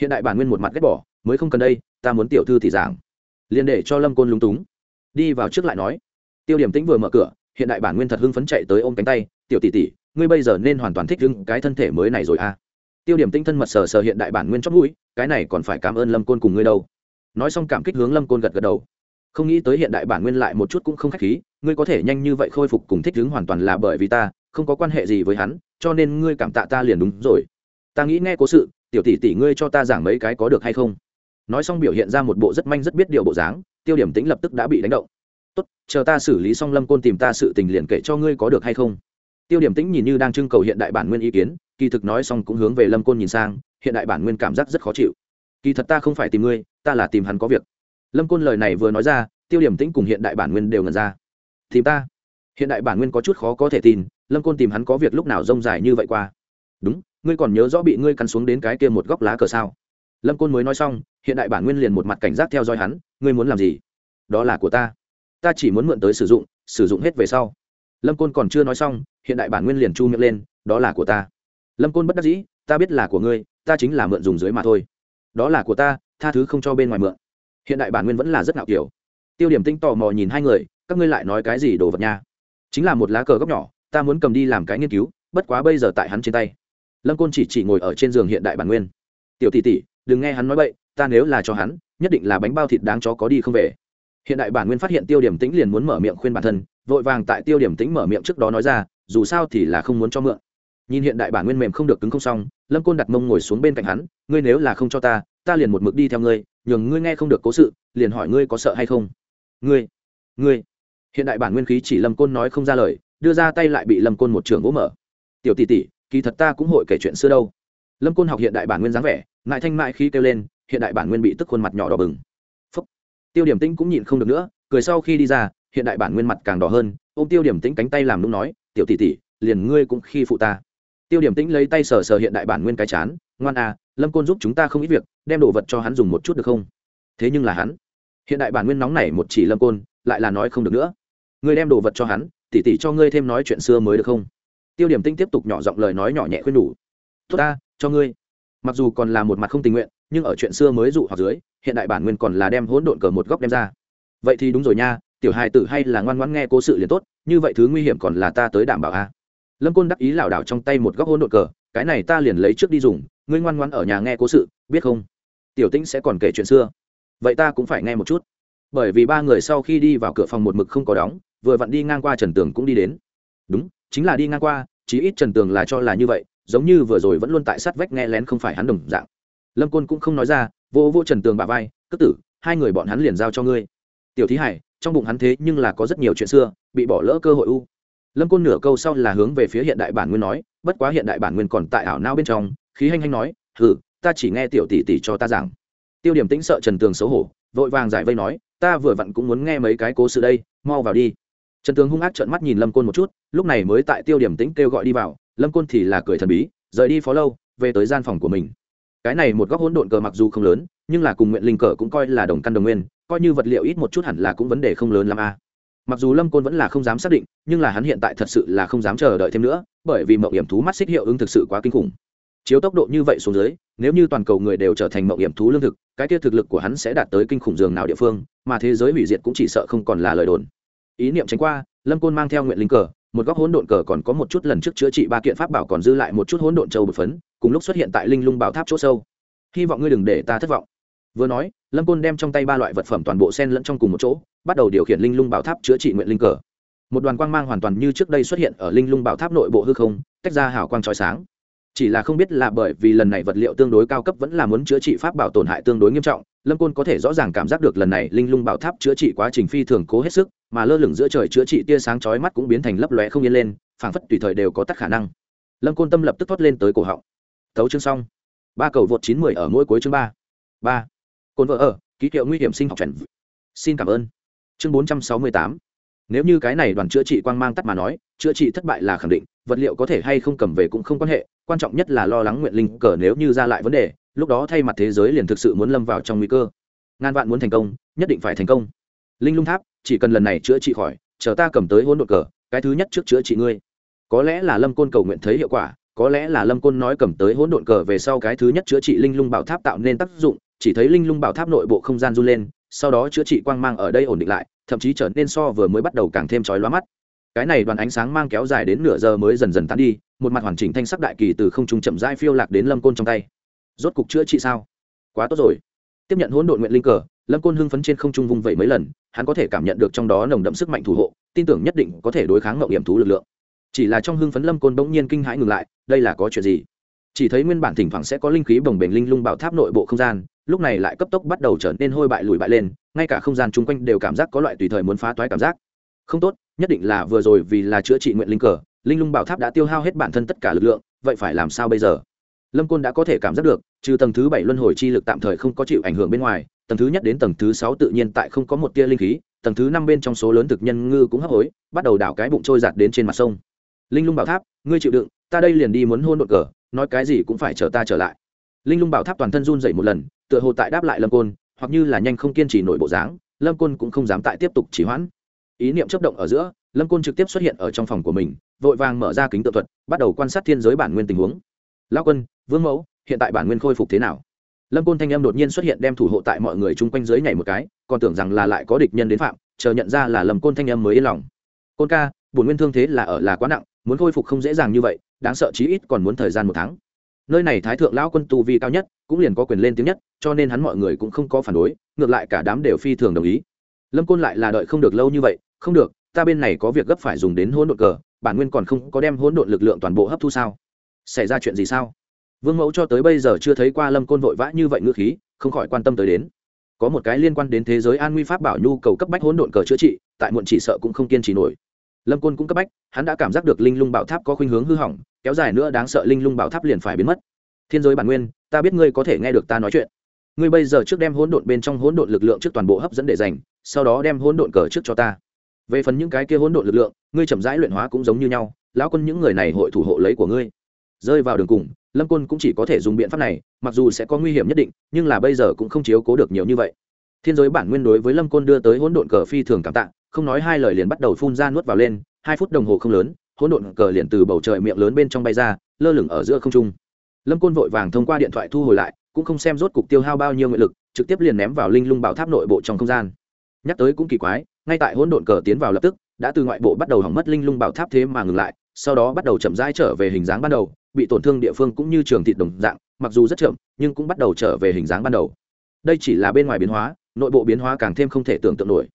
Hiện đại bản nguyên một mặt ghét bỏ, mới không cần đây, ta muốn tiểu thư thì giảng. Liên để cho Lâm Côn lúng túng. Đi vào trước lại nói tiêu điểm tĩnh vừa mở cửa hiện đại bản nguyên thật hưng phấn chạy tới ôm cánh tay tiểu tỷ tỷ ngươi bây giờ nên hoàn toàn thích ứng cái thân thể mới này rồi à tiêu điểm tinh thân mật sờ sờ hiện đại bản nguyên chót mũi cái này còn phải cảm ơn lâm côn cùng ngươi đâu nói xong cảm kích hướng lâm côn gật gật đầu không nghĩ tới hiện đại bản nguyên lại một chút cũng không khách khí ngươi có thể nhanh như vậy khôi phục cùng thích ứng hoàn toàn là bởi vì ta không có quan hệ gì với hắn, cho nên ngươi cảm tạ ta liền đúng rồi. Ta nghĩ nghe cố sự, tiểu tỷ tỷ ngươi cho ta giảng mấy cái có được hay không? Nói xong biểu hiện ra một bộ rất manh rất biết điều bộ dáng, tiêu điểm tính lập tức đã bị đánh động. Tốt, chờ ta xử lý xong lâm côn tìm ta sự tình liền kể cho ngươi có được hay không. Tiêu điểm tĩnh nhìn như đang trưng cầu hiện đại bản nguyên ý kiến, kỳ thực nói xong cũng hướng về lâm côn nhìn sang, hiện đại bản nguyên cảm giác rất khó chịu. Kỳ thật ta không phải tìm ngươi, ta là tìm hắn có việc. Lâm côn lời này vừa nói ra, tiêu điểm tĩnh cùng hiện đại bản nguyên đều ngần ra. Tìm ta? Hiện đại bản nguyên có chút khó có thể tin lâm côn tìm hắn có việc lúc nào rông dài như vậy qua đúng ngươi còn nhớ rõ bị ngươi cắn xuống đến cái kia một góc lá cờ sao lâm côn mới nói xong hiện đại bản nguyên liền một mặt cảnh giác theo dõi hắn ngươi muốn làm gì đó là của ta ta chỉ muốn mượn tới sử dụng sử dụng hết về sau lâm côn còn chưa nói xong hiện đại bản nguyên liền chu miệng lên đó là của ta lâm côn bất đắc dĩ ta biết là của ngươi ta chính là mượn dùng dưới mà thôi đó là của ta tha thứ không cho bên ngoài mượn hiện đại bản nguyên vẫn là rất ngạo kiểu tiêu điểm tinh tò mò nhìn hai người các ngươi lại nói cái gì đồ vật nha chính là một lá cờ góc nhỏ ta muốn cầm đi làm cái nghiên cứu, bất quá bây giờ tại hắn trên tay. Lâm côn chỉ chỉ ngồi ở trên giường hiện đại bản nguyên. Tiểu tỷ tỷ, đừng nghe hắn nói vậy ta nếu là cho hắn, nhất định là bánh bao thịt đáng chó có đi không về. Hiện đại bản nguyên phát hiện tiêu điểm tĩnh liền muốn mở miệng khuyên bản thân, vội vàng tại tiêu điểm tĩnh mở miệng trước đó nói ra, dù sao thì là không muốn cho mượn. Nhìn hiện đại bản nguyên mềm không được cứng không xong, lâm côn đặt mông ngồi xuống bên cạnh hắn, ngươi nếu là không cho ta ta liền một mực đi theo ngươi, nhường ngươi nghe không được cố sự, liền hỏi ngươi có sợ hay không. Ngươi ngươi. Hiện đại bản nguyên khí chỉ lâm côn nói không ra lời đưa ra tay lại bị lâm côn một trường gỗ mở. Tiểu tỷ tỷ, kỳ thật ta cũng hội kể chuyện xưa đâu. Lâm côn học hiện đại bản nguyên dáng vẻ, ngại thanh mại khi kêu lên, hiện đại bản nguyên bị tức khuôn mặt nhỏ đỏ bừng. Tiêu điểm tĩnh cũng nhịn không được nữa, cười sau khi đi ra, hiện đại bản nguyên mặt càng đỏ hơn, ôm tiêu điểm tĩnh cánh tay làm đúng nói, tiểu tỷ tỷ, liền ngươi cũng khi phụ ta. Tiêu điểm tĩnh lấy tay sờ sờ hiện đại bản nguyên cái chán, ngoan à lâm côn giúp chúng ta không ít việc, đem đồ vật cho hắn dùng một chút được không? Thế nhưng là hắn, hiện đại bản nguyên nóng này một chỉ lâm côn, lại là nói không được nữa. Ngươi đem đồ vật cho hắn tỷ tỷ cho ngươi thêm nói chuyện xưa mới được không? Tiêu điểm tinh tiếp tục nhỏ giọng lời nói nhỏ nhẹ khuyên nhủ. Tốt ta, cho ngươi. Mặc dù còn là một mặt không tình nguyện, nhưng ở chuyện xưa mới dụ hoặc dưới, hiện đại bản nguyên còn là đem hỗn độn cờ một góc đem ra. Vậy thì đúng rồi nha, tiểu hài tử hay là ngoan ngoãn nghe cố sự liền tốt, như vậy thứ nguy hiểm còn là ta tới đảm bảo a. Lâm côn đắc ý lảo đảo trong tay một góc hỗn độn cờ, cái này ta liền lấy trước đi dùng, ngươi ngoan ngoãn ở nhà nghe cố sự, biết không? Tiểu tĩnh sẽ còn kể chuyện xưa. Vậy ta cũng phải nghe một chút. Bởi vì ba người sau khi đi vào cửa phòng một mực không có đóng vừa vặn đi ngang qua trần tường cũng đi đến. Đúng, chính là đi ngang qua, chí ít trần tường là cho là như vậy, giống như vừa rồi vẫn luôn tại sát vách nghe lén không phải hắn đồng dạng. Lâm côn cũng không nói ra, vô vô trần tường bà vai cất tử, hai người bọn hắn liền giao cho ngươi. Tiểu thí hải, trong bụng hắn thế nhưng là có rất nhiều chuyện xưa, bị bỏ lỡ cơ hội u. Lâm côn nửa câu sau là hướng về phía hiện đại bản nguyên nói, bất quá hiện đại bản nguyên còn tại ảo nao bên trong, khí hanh hanh nói, hừ, ta chỉ nghe tiểu tỷ tỷ cho ta giảng. Tiêu điểm tĩnh sợ trần tường xấu hổ, vội vàng giải vây nói, ta vừa vặn cũng muốn nghe mấy cái cố sự đây, mau vào đi trần tường hung ác trợn mắt nhìn lâm côn một chút, lúc này mới tại tiêu điểm tĩnh kêu gọi đi vào, lâm côn thì là cười thần bí, rời đi phó lâu, về tới gian phòng của mình. Cái này một góc hỗn độn cờ mặc dù không lớn, nhưng là cùng nguyện linh cờ cũng coi là đồng căn đồng nguyên, coi như vật liệu ít một chút hẳn là cũng vấn đề không lớn l a. À. Mặc dù lâm côn vẫn là không dám xác định, nhưng là hắn hiện tại thật sự là không dám chờ đợi thêm nữa, bởi vì mậu hiểm thú mắt xích hiệu ứng thực sự quá kinh khủng. Chiếu tốc độ như vậy xuống dưới, nếu như toàn cầu người đều trở thành mậu hiểm thú lương thực, cái kia thực lực của hắn sẽ đạt tới kinh khủng dường nào địa phương, mà thế giới hủy diệt cũng chỉ sợ không còn là lời đồn ý niệm tránh qua, lâm côn mang theo nguyện linh cờ, một góc hỗn độn cờ còn có một chút lần trước chữa trị ba kiện pháp bảo còn dư lại một chút hỗn độn châu bột phấn, cùng lúc xuất hiện tại linh lung bảo tháp chỗ sâu. Hy vọng ngươi đừng để ta thất vọng. Vừa nói, lâm côn đem trong tay ba loại vật phẩm toàn bộ sen lẫn trong cùng một chỗ, bắt đầu điều khiển linh lung bảo tháp chữa trị nguyện linh cờ. Một đoàn quang mang hoàn toàn như trước đây xuất hiện ở linh lung bảo tháp nội bộ hư không, tách ra hào quang trói sáng. Chỉ là không biết là bởi vì lần này vật liệu tương đối cao cấp vẫn là muốn chữa trị pháp bảo tổn hại tương đối nghiêm trọng, lâm côn có thể rõ ràng cảm giác được lần này linh lung bảo tháp chữa trị quá trình phi thường cố hết sức mà lơ lửng giữa trời chữa trị tia sáng chói mắt cũng biến thành lấp lóe không yên lên, phảng phất tùy thời đều có tắt khả năng. Lâm côn tâm lập tức thoát lên tới cổ họng. Thấu chương xong. Ba cầu vượt chín mười ở mỗi cuối chương ba. Ba. Cồn vợ ở, ký hiệu nguy hiểm sinh học chuẩn xin cảm ơn. Chương bốn trăm sáu mươi tám. Nếu như cái này đoàn chữa trị quang mang tắt mà nói, chữa trị thất bại là khẳng định, vật liệu có thể hay không cầm về cũng không quan hệ, quan trọng nhất là lo lắng nguyện linh cờ nếu như ra lại vấn đề, lúc đó thay mặt thế giới liền thực sự muốn lâm vào trong nguy cơ. Ngàn vạn muốn thành công, nhất định phải thành công. Linh lung tháp chỉ cần lần này chữa trị khỏi, chờ ta cầm tới hôn đột cờ, cái thứ nhất trước chữa trị ngươi. Có lẽ là lâm côn cầu nguyện thấy hiệu quả, có lẽ là lâm côn nói cầm tới hỗn độn cờ về sau cái thứ nhất chữa trị linh lung bảo tháp tạo nên tác dụng, chỉ thấy linh lung bảo tháp nội bộ không gian run lên, sau đó chữa trị quang mang ở đây ổn định lại, thậm chí trở nên so vừa mới bắt đầu càng thêm chói lóa mắt. Cái này đoàn ánh sáng mang kéo dài đến nửa giờ mới dần dần tán đi, một mặt hoàn chỉnh thanh sắc đại kỳ từ không trung chậm rãi phiêu lạc đến lâm côn trong tay. Rốt cục chữa trị sao? Quá tốt rồi. Tiếp nhận hỗn độn nguyện linh cờ lâm côn hưng phấn trên không trung vung vẩy mấy lần, hắn có thể cảm nhận được trong đó nồng đậm sức mạnh thủ hộ, tin tưởng nhất định có thể đối kháng mậu hiểm thú lực lượng. Chỉ là trong hưng phấn lâm côn bỗng nhiên kinh hãi ngừng lại, đây là có chuyện gì? Chỉ thấy nguyên bản thỉnh thoảng sẽ có linh khí bồng bềnh linh lung bảo tháp nội bộ không gian, lúc này lại cấp tốc bắt đầu trở nên hôi bại lùi bại lên, ngay cả không gian chung quanh đều cảm giác có loại tùy thời muốn phá toái cảm giác. Không tốt, nhất định là vừa rồi vì là chữa trị nguyện linh cờ, linh lung bảo tháp đã tiêu hao hết bản thân tất cả lực lượng, vậy phải làm sao bây giờ? Lâm côn đã có thể cảm giác được, trừ tầng thứ bảy luân hồi chi lực tạm thời không có chịu ảnh hưởng bên ngoài tầng thứ nhất đến tầng thứ sáu tự nhiên tại không có một tia linh khí, tầng thứ năm bên trong số lớn thực nhân ngư cũng hấp hối, bắt đầu đảo cái bụng trôi giạt đến trên mặt sông. Linh lung bảo tháp, ngươi chịu đựng, ta đây liền đi muốn hôn đột cờ, nói cái gì cũng phải chờ ta trở lại. Linh lung bảo tháp toàn thân run dậy một lần, tựa hồ tại đáp lại lâm côn, hoặc như là nhanh không kiên trì nổi bộ dáng, lâm côn cũng không dám tại tiếp tục chỉ hoãn. Ý niệm chấp động ở giữa, lâm côn trực tiếp xuất hiện ở trong phòng của mình, vội vàng mở ra kính tự thuật, bắt đầu quan sát thiên giới bản nguyên tình huống. Lao quân, vương mẫu, hiện tại bản nguyên khôi phục thế nào? Lâm côn thanh âm đột nhiên xuất hiện đem thủ hộ tại mọi người chung quanh dưới nhảy một cái, còn tưởng rằng là lại có địch nhân đến phạm, chờ nhận ra là lâm côn thanh âm mới yên lòng. Côn ca, bổn nguyên thương thế là ở là quá nặng, muốn khôi phục không dễ dàng như vậy, đáng sợ chí ít còn muốn thời gian một tháng. Nơi này thái thượng lão quân tu vi cao nhất, cũng liền có quyền lên tiếng nhất, cho nên hắn mọi người cũng không có phản đối, ngược lại cả đám đều phi thường đồng ý. Lâm côn lại là đợi không được lâu như vậy, không được, ta bên này có việc gấp phải dùng đến hỗn độn cờ, bản nguyên còn không có đem hỗn độn lực lượng toàn bộ hấp thu sao? Xảy ra chuyện gì sao? Vương mẫu cho tới bây giờ chưa thấy qua lâm côn vội vã như vậy ngữ khí, không khỏi quan tâm tới đến. Có một cái liên quan đến thế giới an nguy pháp bảo nhu cầu cấp bách hỗn độn cờ chữa trị, tại muộn chỉ sợ cũng không kiên trì nổi. Lâm côn cũng cấp bách, hắn đã cảm giác được linh lung bảo tháp có khuynh hướng hư hỏng, kéo dài nữa đáng sợ linh lung bảo tháp liền phải biến mất. Thiên giới bản nguyên, ta biết ngươi có thể nghe được ta nói chuyện. Ngươi bây giờ trước đem hỗn độn bên trong hỗn độn lực lượng trước toàn bộ hấp dẫn để dành, sau đó đem hỗn độn cờ trước cho ta. Về phần những cái kia hỗn độn lực lượng, ngươi chậm rãi luyện hóa cũng giống như nhau, lão quân những người này hội thủ hộ lấy của ngươi rơi vào đường cùng, lâm quân cũng chỉ có thể dùng biện pháp này, mặc dù sẽ có nguy hiểm nhất định, nhưng là bây giờ cũng không chiếu cố được nhiều như vậy. Thiên giới bản nguyên đối với lâm côn đưa tới hỗn độn cờ phi thường cảm tạ, không nói hai lời liền bắt đầu phun ra nuốt vào lên, hai phút đồng hồ không lớn, hỗn độn cờ liền từ bầu trời miệng lớn bên trong bay ra, lơ lửng ở giữa không trung. Lâm côn vội vàng thông qua điện thoại thu hồi lại, cũng không xem rốt cục tiêu hao bao nhiêu nguyện lực, trực tiếp liền ném vào linh lung bảo tháp nội bộ trong không gian. Nhắc tới cũng kỳ quái, ngay tại hỗn độn cờ tiến vào lập tức, đã từ ngoại bộ bắt đầu hỏng mất linh lung bảo tháp thế mà ngừng lại, sau đó bắt đầu chậm rãi trở về hình dáng ban đầu bị tổn thương địa phương cũng như trường thịt đồng dạng, mặc dù rất chậm, nhưng cũng bắt đầu trở về hình dáng ban đầu. Đây chỉ là bên ngoài biến hóa, nội bộ biến hóa càng thêm không thể tưởng tượng nổi.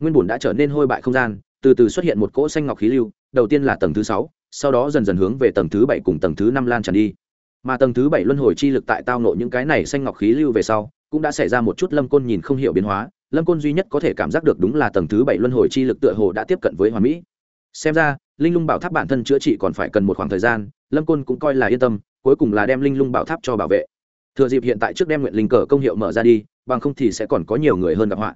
Nguyên bùn đã trở nên hôi bại không gian, từ từ xuất hiện một cỗ xanh ngọc khí lưu, đầu tiên là tầng thứ sáu, sau đó dần dần hướng về tầng thứ bảy cùng tầng thứ năm lan tràn đi. Mà tầng thứ bảy luân hồi chi lực tại tao nộ những cái này xanh ngọc khí lưu về sau, cũng đã xảy ra một chút lâm côn nhìn không hiểu biến hóa, lâm côn duy nhất có thể cảm giác được đúng là tầng thứ bảy luân hồi chi lực tựa hồ đã tiếp cận với hoàn mỹ. Xem ra, linh lung bảo tháp bản thân chữa trị còn phải cần một khoảng thời gian lâm côn cũng coi là yên tâm, cuối cùng là đem linh lung bảo tháp cho bảo vệ. Thừa dịp hiện tại trước đem nguyện linh cờ công hiệu mở ra đi, bằng không thì sẽ còn có nhiều người hơn gặp họa.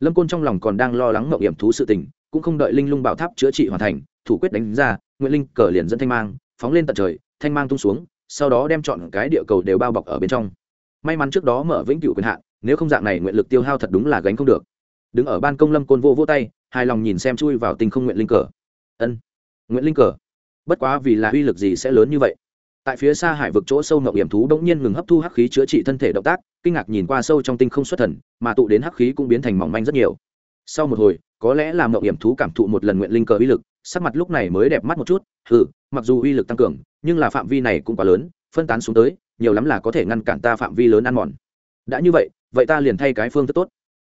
Lâm côn trong lòng còn đang lo lắng mậu hiểm thú sự tình, cũng không đợi linh lung bảo tháp chữa trị hoàn thành, thủ quyết đánh ra nguyện linh cờ liền dẫn thanh mang, phóng lên tận trời, thanh mang tung xuống, sau đó đem chọn cái địa cầu đều bao bọc ở bên trong. May mắn trước đó mở vĩnh cửu quyền hạn, nếu không dạng này nguyện lực tiêu hao thật đúng là gánh không được. Đứng ở ban công lâm côn vô vô tay, hài lòng nhìn xem chui vào tình không nguyện linh cờ. Ân nguyện linh cờ bất quá vì là uy lực gì sẽ lớn như vậy? Tại phía xa hải vực chỗ sâu mậu hiểm thú đống nhiên ngừng hấp thu hắc khí chữa trị thân thể động tác, kinh ngạc nhìn qua sâu trong tinh không xuất thần, mà tụ đến hắc khí cũng biến thành mỏng manh rất nhiều. Sau một hồi, có lẽ là mậu hiểm thú cảm thụ một lần nguyện linh cờ uy lực, sắc mặt lúc này mới đẹp mắt một chút ừ mặc dù uy lực tăng cường, nhưng là phạm vi này cũng quá lớn, phân tán xuống tới, nhiều lắm là có thể ngăn cản ta phạm vi lớn ăn mòn. Đã như vậy vậy ta liền thay cái phương thức tốt.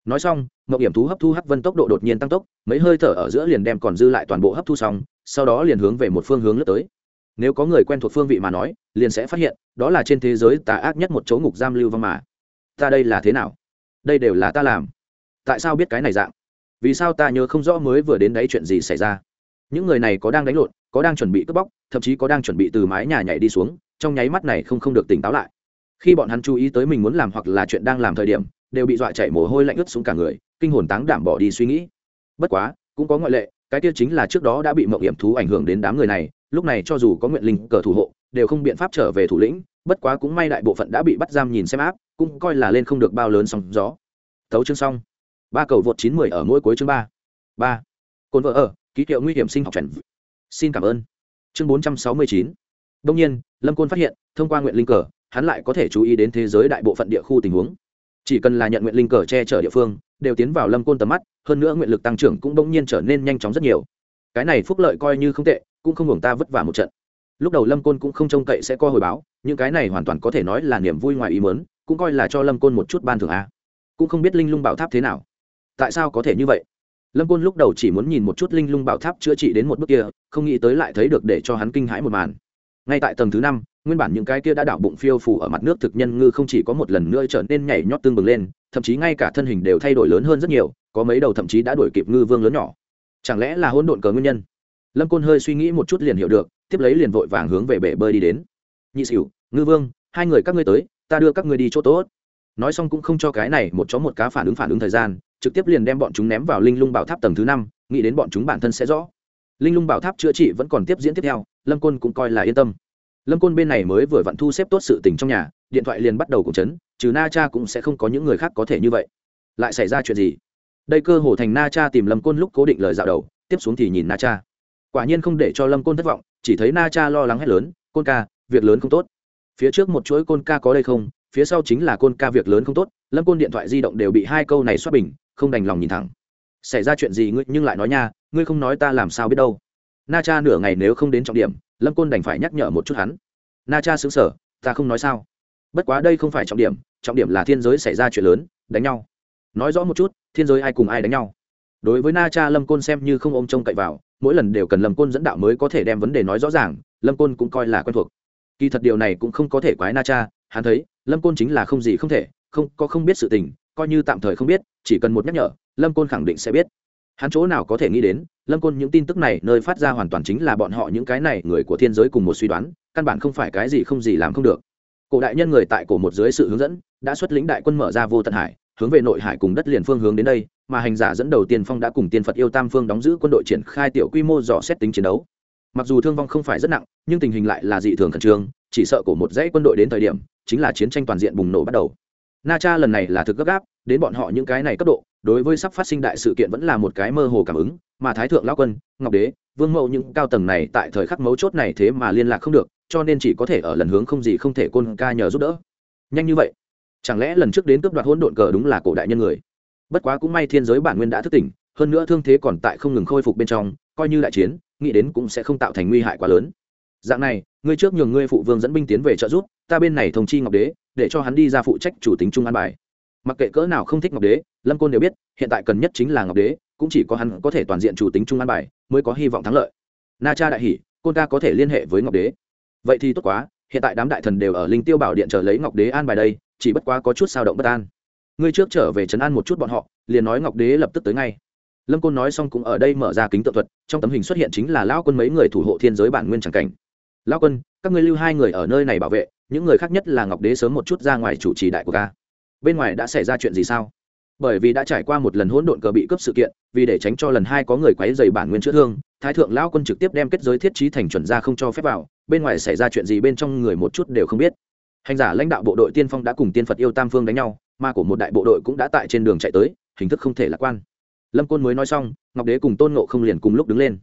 Nói xong mậu hiểm thú hấp thu hắc vân tốc độ đột nhiên tăng tốc, mấy hơi thở ở giữa liền đem còn dư lại toàn bộ hấp thu xong sau đó liền hướng về một phương hướng lướt tới. Nếu có người quen thuộc phương vị mà nói, liền sẽ phát hiện, đó là trên thế giới tà ác nhất một chỗ ngục giam lưu vong mà. Ta đây là thế nào? Đây đều là ta làm. Tại sao biết cái này dạng? Vì sao ta nhớ không rõ mới vừa đến đấy chuyện gì xảy ra? Những người này có đang đánh lộn, có đang chuẩn bị cướp bóc, thậm chí có đang chuẩn bị từ mái nhà nhảy đi xuống, trong nháy mắt này không không được tỉnh táo lại. Khi bọn hắn chú ý tới mình muốn làm hoặc là chuyện đang làm thời điểm, đều bị dọa chạy mồ hôi lạnh ướt xuống cả người, kinh hồn táng đảm bỏ đi suy nghĩ. Bất quá, cũng có ngoại lệ cái kia chính là trước đó đã bị mộng hiểm thú ảnh hưởng đến đám người này, lúc này cho dù có nguyện linh cờ thủ hộ, đều không biện pháp trở về thủ lĩnh, bất quá cũng may đại bộ phận đã bị bắt giam nhìn xem áp, cũng coi là lên không được bao lớn sóng gió. Thấu chương xong. Ba cầu vượt chín mười ở mỗi cuối chương ba. Ba. Cồn vợ ở, ký hiệu nguy hiểm sinh học trần xin cảm ơn. Chương bốn trăm sáu mươi chín. Đông nhiên, lâm côn phát hiện, thông qua nguyện linh cờ, hắn lại có thể chú ý đến thế giới đại bộ phận địa khu tình huống chỉ cần là nhận nguyện linh cờ che chở địa phương, đều tiến vào lâm côn tầm mắt, hơn nữa nguyện lực tăng trưởng cũng bỗng nhiên trở nên nhanh chóng rất nhiều. Cái này phúc lợi coi như không tệ, cũng không hưởng ta vất vả một trận. Lúc đầu lâm côn cũng không trông cậy sẽ co hồi báo, những cái này hoàn toàn có thể nói là niềm vui ngoài ý mớn cũng coi là cho lâm côn một chút ban thưởng a. Cũng không biết linh lung bảo tháp thế nào. Tại sao có thể như vậy? Lâm côn lúc đầu chỉ muốn nhìn một chút linh lung bảo tháp chữa trị đến một bước kia, không nghĩ tới lại thấy được để cho hắn kinh hãi một màn ngay tại tầng thứ năm, nguyên bản những cái kia đã đảo bụng phiêu phủ ở mặt nước thực nhân ngư không chỉ có một lần nữa trở nên nhảy nhót tương bừng lên, thậm chí ngay cả thân hình đều thay đổi lớn hơn rất nhiều, có mấy đầu thậm chí đã đổi kịp ngư vương lớn nhỏ. Chẳng lẽ là hỗn độn cờ nguyên nhân? Lâm côn hơi suy nghĩ một chút liền hiểu được, tiếp lấy liền vội vàng hướng về bể bơi đi đến. Nhị xỉu ngư vương, hai người các ngươi tới, ta đưa các ngươi đi chỗ tốt. Nói xong cũng không cho cái này một chó một cá phản ứng phản ứng thời gian, trực tiếp liền đem bọn chúng ném vào linh lung bảo tháp tầng thứ năm, nghĩ đến bọn chúng bản thân sẽ rõ linh lung bảo tháp chữa trị vẫn còn tiếp diễn tiếp theo, lâm côn cũng coi là yên tâm. Lâm côn bên này mới vừa vặn thu xếp tốt sự tình trong nhà, điện thoại liền bắt đầu cùng chấn, trừ na cha cũng sẽ không có những người khác có thể như vậy. Lại xảy ra chuyện gì? Đây cơ hồ thành na cha tìm lâm côn lúc cố định lời dạo đầu, tiếp xuống thì nhìn na cha. Quả nhiên không để cho lâm côn thất vọng, chỉ thấy na cha lo lắng hét lớn, côn ca, việc lớn không tốt. Phía trước một chuỗi côn ca có đây không? Phía sau chính là côn ca, việc lớn không tốt. Lâm côn điện thoại di động đều bị hai câu này xoát bình, không đành lòng nhìn thẳng. Xảy ra chuyện gì ngươi nhưng lại nói nha ngươi không nói ta làm sao biết đâu. Na cha nửa ngày nếu không đến trọng điểm, lâm côn đành phải nhắc nhở một chút hắn. Na cha xứng sở, ta không nói sao? Bất quá đây không phải trọng điểm trọng điểm là thiên giới xảy ra chuyện lớn, đánh nhau. Nói rõ một chút, thiên giới ai cùng ai đánh nhau? Đối với na cha, lâm côn xem như không ôm trông cậy vào, mỗi lần đều cần lâm côn dẫn đạo mới có thể đem vấn đề nói rõ ràng, lâm côn cũng coi là quen thuộc. Kỳ thật điều này cũng không có thể quái na cha, hắn thấy, lâm côn chính là không gì không thể, không, có không biết sự tình, coi như tạm thời không biết, chỉ cần một nhắc nhở, lâm côn khẳng định sẽ biết hắn chỗ nào có thể nghĩ đến, lâm côn những tin tức này nơi phát ra hoàn toàn chính là bọn họ những cái này người của thiên giới cùng một suy đoán, căn bản không phải cái gì không gì làm không được. Cổ đại nhân người tại cổ một dưới sự hướng dẫn, đã xuất lĩnh đại quân mở ra vô tận hải, hướng về nội hải cùng đất liền phương hướng đến đây, mà hành giả dẫn đầu tiên phong đã cùng tiên phật yêu tam phương đóng giữ quân đội triển khai tiểu quy mô dò xét tính chiến đấu. Mặc dù thương vong không phải rất nặng, nhưng tình hình lại là dị thường khẩn trương, chỉ sợ cổ một dãy quân đội đến thời điểm, chính là chiến tranh toàn diện bùng nổ bắt đầu na cha lần này là thực gấp gáp, đến bọn họ những cái này cấp độ, đối với sắp phát sinh đại sự kiện vẫn là một cái mơ hồ cảm ứng, mà thái thượng lao quân, ngọc đế, vương mẫu những cao tầng này tại thời khắc mấu chốt này thế mà liên lạc không được, cho nên chỉ có thể ở lần hướng không gì không thể côn ca nhờ giúp đỡ. Nhanh như vậy, chẳng lẽ lần trước đến cướp đoạt hỗn độn cờ đúng là cổ đại nhân người? Bất quá cũng may thiên giới bản nguyên đã thức tỉnh, hơn nữa thương thế còn tại không ngừng khôi phục bên trong, coi như đại chiến, nghĩ đến cũng sẽ không tạo thành nguy hại quá lớn. Dạng này, ngươi trước nhường ngươi phụ vương dẫn binh tiến về trợ giúp, ta bên này thông chi ngọc đế để cho hắn đi ra phụ trách chủ tính trung an bài. Mặc kệ cỡ nào không thích ngọc đế, lâm côn đều biết, hiện tại cần nhất chính là ngọc đế, cũng chỉ có hắn có thể toàn diện chủ tính trung an bài mới có hy vọng thắng lợi. Na cha đại hỷ, côn ca có thể liên hệ với ngọc đế. Vậy thì tốt quá, hiện tại đám đại thần đều ở linh tiêu bảo điện chờ lấy ngọc đế an bài đây, chỉ bất quá có chút sao động bất an. Ngươi trước trở về trấn an một chút bọn họ, liền nói ngọc đế lập tức tới ngay. Lâm côn nói xong cũng ở đây mở ra kính tượng thuật, trong tấm hình xuất hiện chính là lão quân mấy người thủ hộ thiên giới bản nguyên tràng cảnh. Lão quân, các ngươi lưu hai người ở nơi này bảo vệ những người khác nhất là ngọc đế sớm một chút ra ngoài chủ trì đại của ca. Bên ngoài đã xảy ra chuyện gì sao? Bởi vì đã trải qua một lần hỗn độn cờ bị cướp sự kiện, vì để tránh cho lần hai có người quấy dày bản nguyên chữa thương, thái thượng lão quân trực tiếp đem kết giới thiết trí thành chuẩn ra không cho phép vào, bên ngoài xảy ra chuyện gì bên trong người một chút đều không biết. Hành giả lãnh đạo bộ đội tiên phong đã cùng tiên phật yêu tam phương đánh nhau, mà của một đại bộ đội cũng đã tại trên đường chạy tới, hình thức không thể lạc quan. Lâm côn mới nói xong, ngọc đế cùng tôn nộ không liền cùng lúc đứng lên.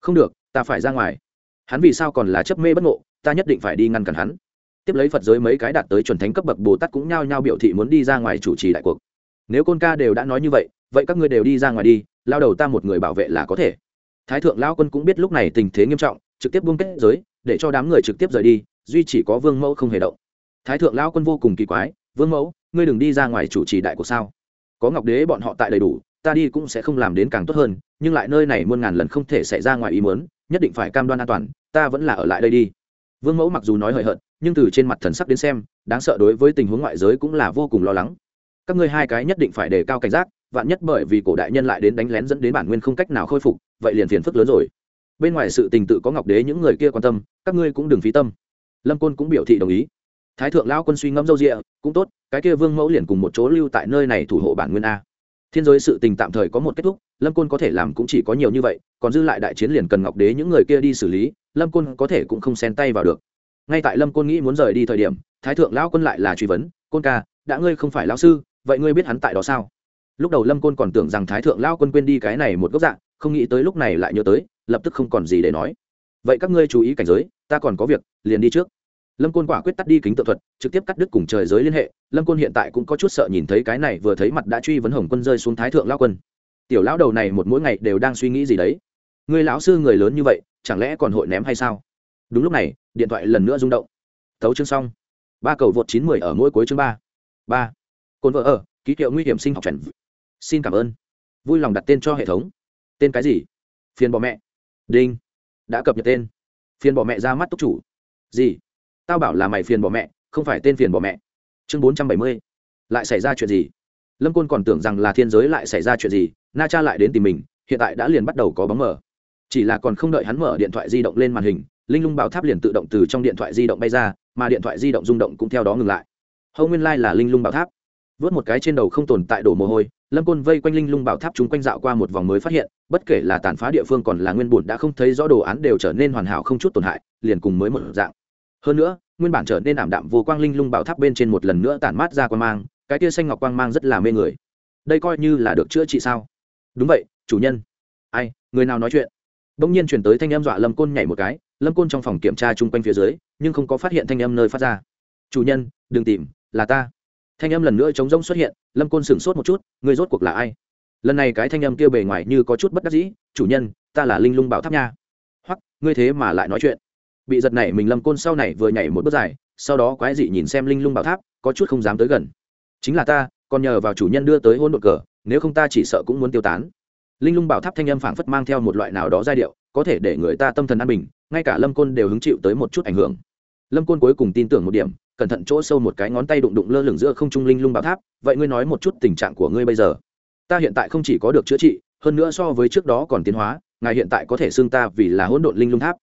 Không được, ta phải ra ngoài. Hắn vì sao còn là chấp mê bất ngộ, ta nhất định phải đi ngăn cản hắn tiếp lấy phật giới mấy cái đạt tới chuẩn thánh cấp bậc bồ tát cũng nhao nhao biểu thị muốn đi ra ngoài chủ trì đại cuộc. Nếu côn ca đều đã nói như vậy vậy các ngươi đều đi ra ngoài đi, lao đầu ta một người bảo vệ là có thể. Thái thượng lao quân cũng biết lúc này tình thế nghiêm trọng, trực tiếp buông kết giới, để cho đám người trực tiếp rời đi, duy chỉ có vương mẫu không hề động. Thái thượng lao quân vô cùng kỳ quái, vương mẫu, ngươi đừng đi ra ngoài chủ trì đại cuộc sao? Có ngọc đế bọn họ tại đầy đủ, ta đi cũng sẽ không làm đến càng tốt hơn, nhưng lại nơi này muôn ngàn lần không thể xảy ra ngoài ý muốn, nhất định phải cam đoan an toàn, ta vẫn là ở lại đây đi vương mẫu mặc dù nói hời hợt, nhưng từ trên mặt thần sắc đến xem, đáng sợ đối với tình huống ngoại giới cũng là vô cùng lo lắng. Các ngươi hai cái nhất định phải đề cao cảnh giác, vạn nhất bởi vì cổ đại nhân lại đến đánh lén dẫn đến bản nguyên không cách nào khôi phục, vậy liền phiền phức lớn rồi. Bên ngoài sự tình tự có ngọc đế những người kia quan tâm, các ngươi cũng đừng phí tâm. Lâm côn cũng biểu thị đồng ý. Thái thượng lao quân suy ngẫm râu rịa cũng tốt, cái kia vương mẫu liền cùng một chỗ lưu tại nơi này thủ hộ bản nguyên a thiên giới sự tình tạm thời có một kết thúc, lâm côn có thể làm cũng chỉ có nhiều như vậy, còn dư lại đại chiến liền cần ngọc đế những người kia đi xử lý, lâm côn có thể cũng không xen tay vào được. Ngay tại lâm côn nghĩ muốn rời đi thời điểm, thái thượng lão quân lại là truy vấn, côn ca, đã ngươi không phải lão sư, vậy ngươi biết hắn tại đó sao? Lúc đầu lâm côn còn tưởng rằng thái thượng lão quân quên đi cái này một góc dạng, không nghĩ tới lúc này lại nhớ tới, lập tức không còn gì để nói. Vậy các ngươi chú ý cảnh giới, ta còn có việc, liền đi trước lâm côn quả quyết tắt đi kính tự thuật, trực tiếp cắt đứt cùng trời giới liên hệ. Lâm côn hiện tại cũng có chút sợ nhìn thấy cái này vừa thấy mặt đã truy vấn hồng quân rơi xuống thái thượng lao quân. Tiểu lão đầu này một mỗi ngày đều đang suy nghĩ gì đấy? Người lão sư người lớn như vậy, chẳng lẽ còn hội ném hay sao? Đúng lúc này, điện thoại lần nữa rung động. Thấu chương xong. Ba cầu vượt chín mười ở mỗi cuối chương ba. Ba. Cồn vợ ở, ký hiệu nguy hiểm sinh học trần xin cảm ơn. Vui lòng đặt tên cho hệ thống. Tên cái gì? Phiền bỏ mẹ. Đinh. Đã cập nhật tên. Phiền bỏ mẹ ra mắt túc chủ. Gì? Tao bảo là mày phiền bỏ mẹ, không phải tên phiền bỏ mẹ. Chương bốn trăm bảy mươi, lại xảy ra chuyện gì? Lâm côn còn tưởng rằng là thiên giới lại xảy ra chuyện gì, na cha lại đến tìm mình, hiện tại đã liền bắt đầu có bóng mở chỉ là còn không đợi hắn mở điện thoại di động lên màn hình, linh lung bảo tháp liền tự động từ trong điện thoại di động bay ra, mà điện thoại di động rung động cũng theo đó ngừng lại. Hầu nguyên lai、like、là linh lung bảo tháp. Vớt một cái trên đầu không tồn tại đổ mồ hôi, lâm côn vây quanh linh lung bảo tháp chúng quanh dạo qua một vòng mới phát hiện, bất kể là tàn phá địa phương còn là nguyên bùn đã không thấy rõ đồ án đều trở nên hoàn hảo không chút tổn hại, liền cùng mới một dạng hơn nữa, nguyên bản trở nên ảm đạm vô quang linh lung bảo tháp bên trên một lần nữa tản mát ra quang mang, cái tia xanh ngọc quang mang rất là mê người. Đây coi như là được chữa trị sao? Đúng vậy, chủ nhân. Ai, người nào nói chuyện? Bỗng nhiên chuyển tới thanh âm dọa lâm côn nhảy một cái, lâm côn trong phòng kiểm tra chung quanh phía dưới, nhưng không có phát hiện thanh âm nơi phát ra. Chủ nhân, đừng tìm, là ta. Thanh âm lần nữa trống rỗng xuất hiện, lâm côn sửng sốt một chút, người rốt cuộc là ai? Lần này cái thanh âm kia bề ngoài như có chút bất đắc dĩ, chủ nhân, ta là linh lung bảo tháp nha. Hoặc ngươi thế mà lại nói chuyện bị giật này mình lâm côn sau này vừa nhảy một bước dài, sau đó quái dị nhìn xem linh lung bảo tháp, có chút không dám tới gần. Chính là ta, còn nhờ vào chủ nhân đưa tới hôn đột cờ, nếu không ta chỉ sợ cũng muốn tiêu tán. Linh lung bảo tháp thanh âm phảng phất mang theo một loại nào đó giai điệu, có thể để người ta tâm thần an bình, ngay cả lâm côn đều hứng chịu tới một chút ảnh hưởng. Lâm côn cuối cùng tin tưởng một điểm, cẩn thận chỗ sâu một cái ngón tay đụng đụng lơ lửng giữa không trung linh lung bảo tháp, vậy ngươi nói một chút tình trạng của ngươi bây giờ. Ta hiện tại không chỉ có được chữa trị, hơn nữa so với trước đó còn tiến hóa, ngài hiện tại có thể xưng ta vì là hỗn độn linh lung tháp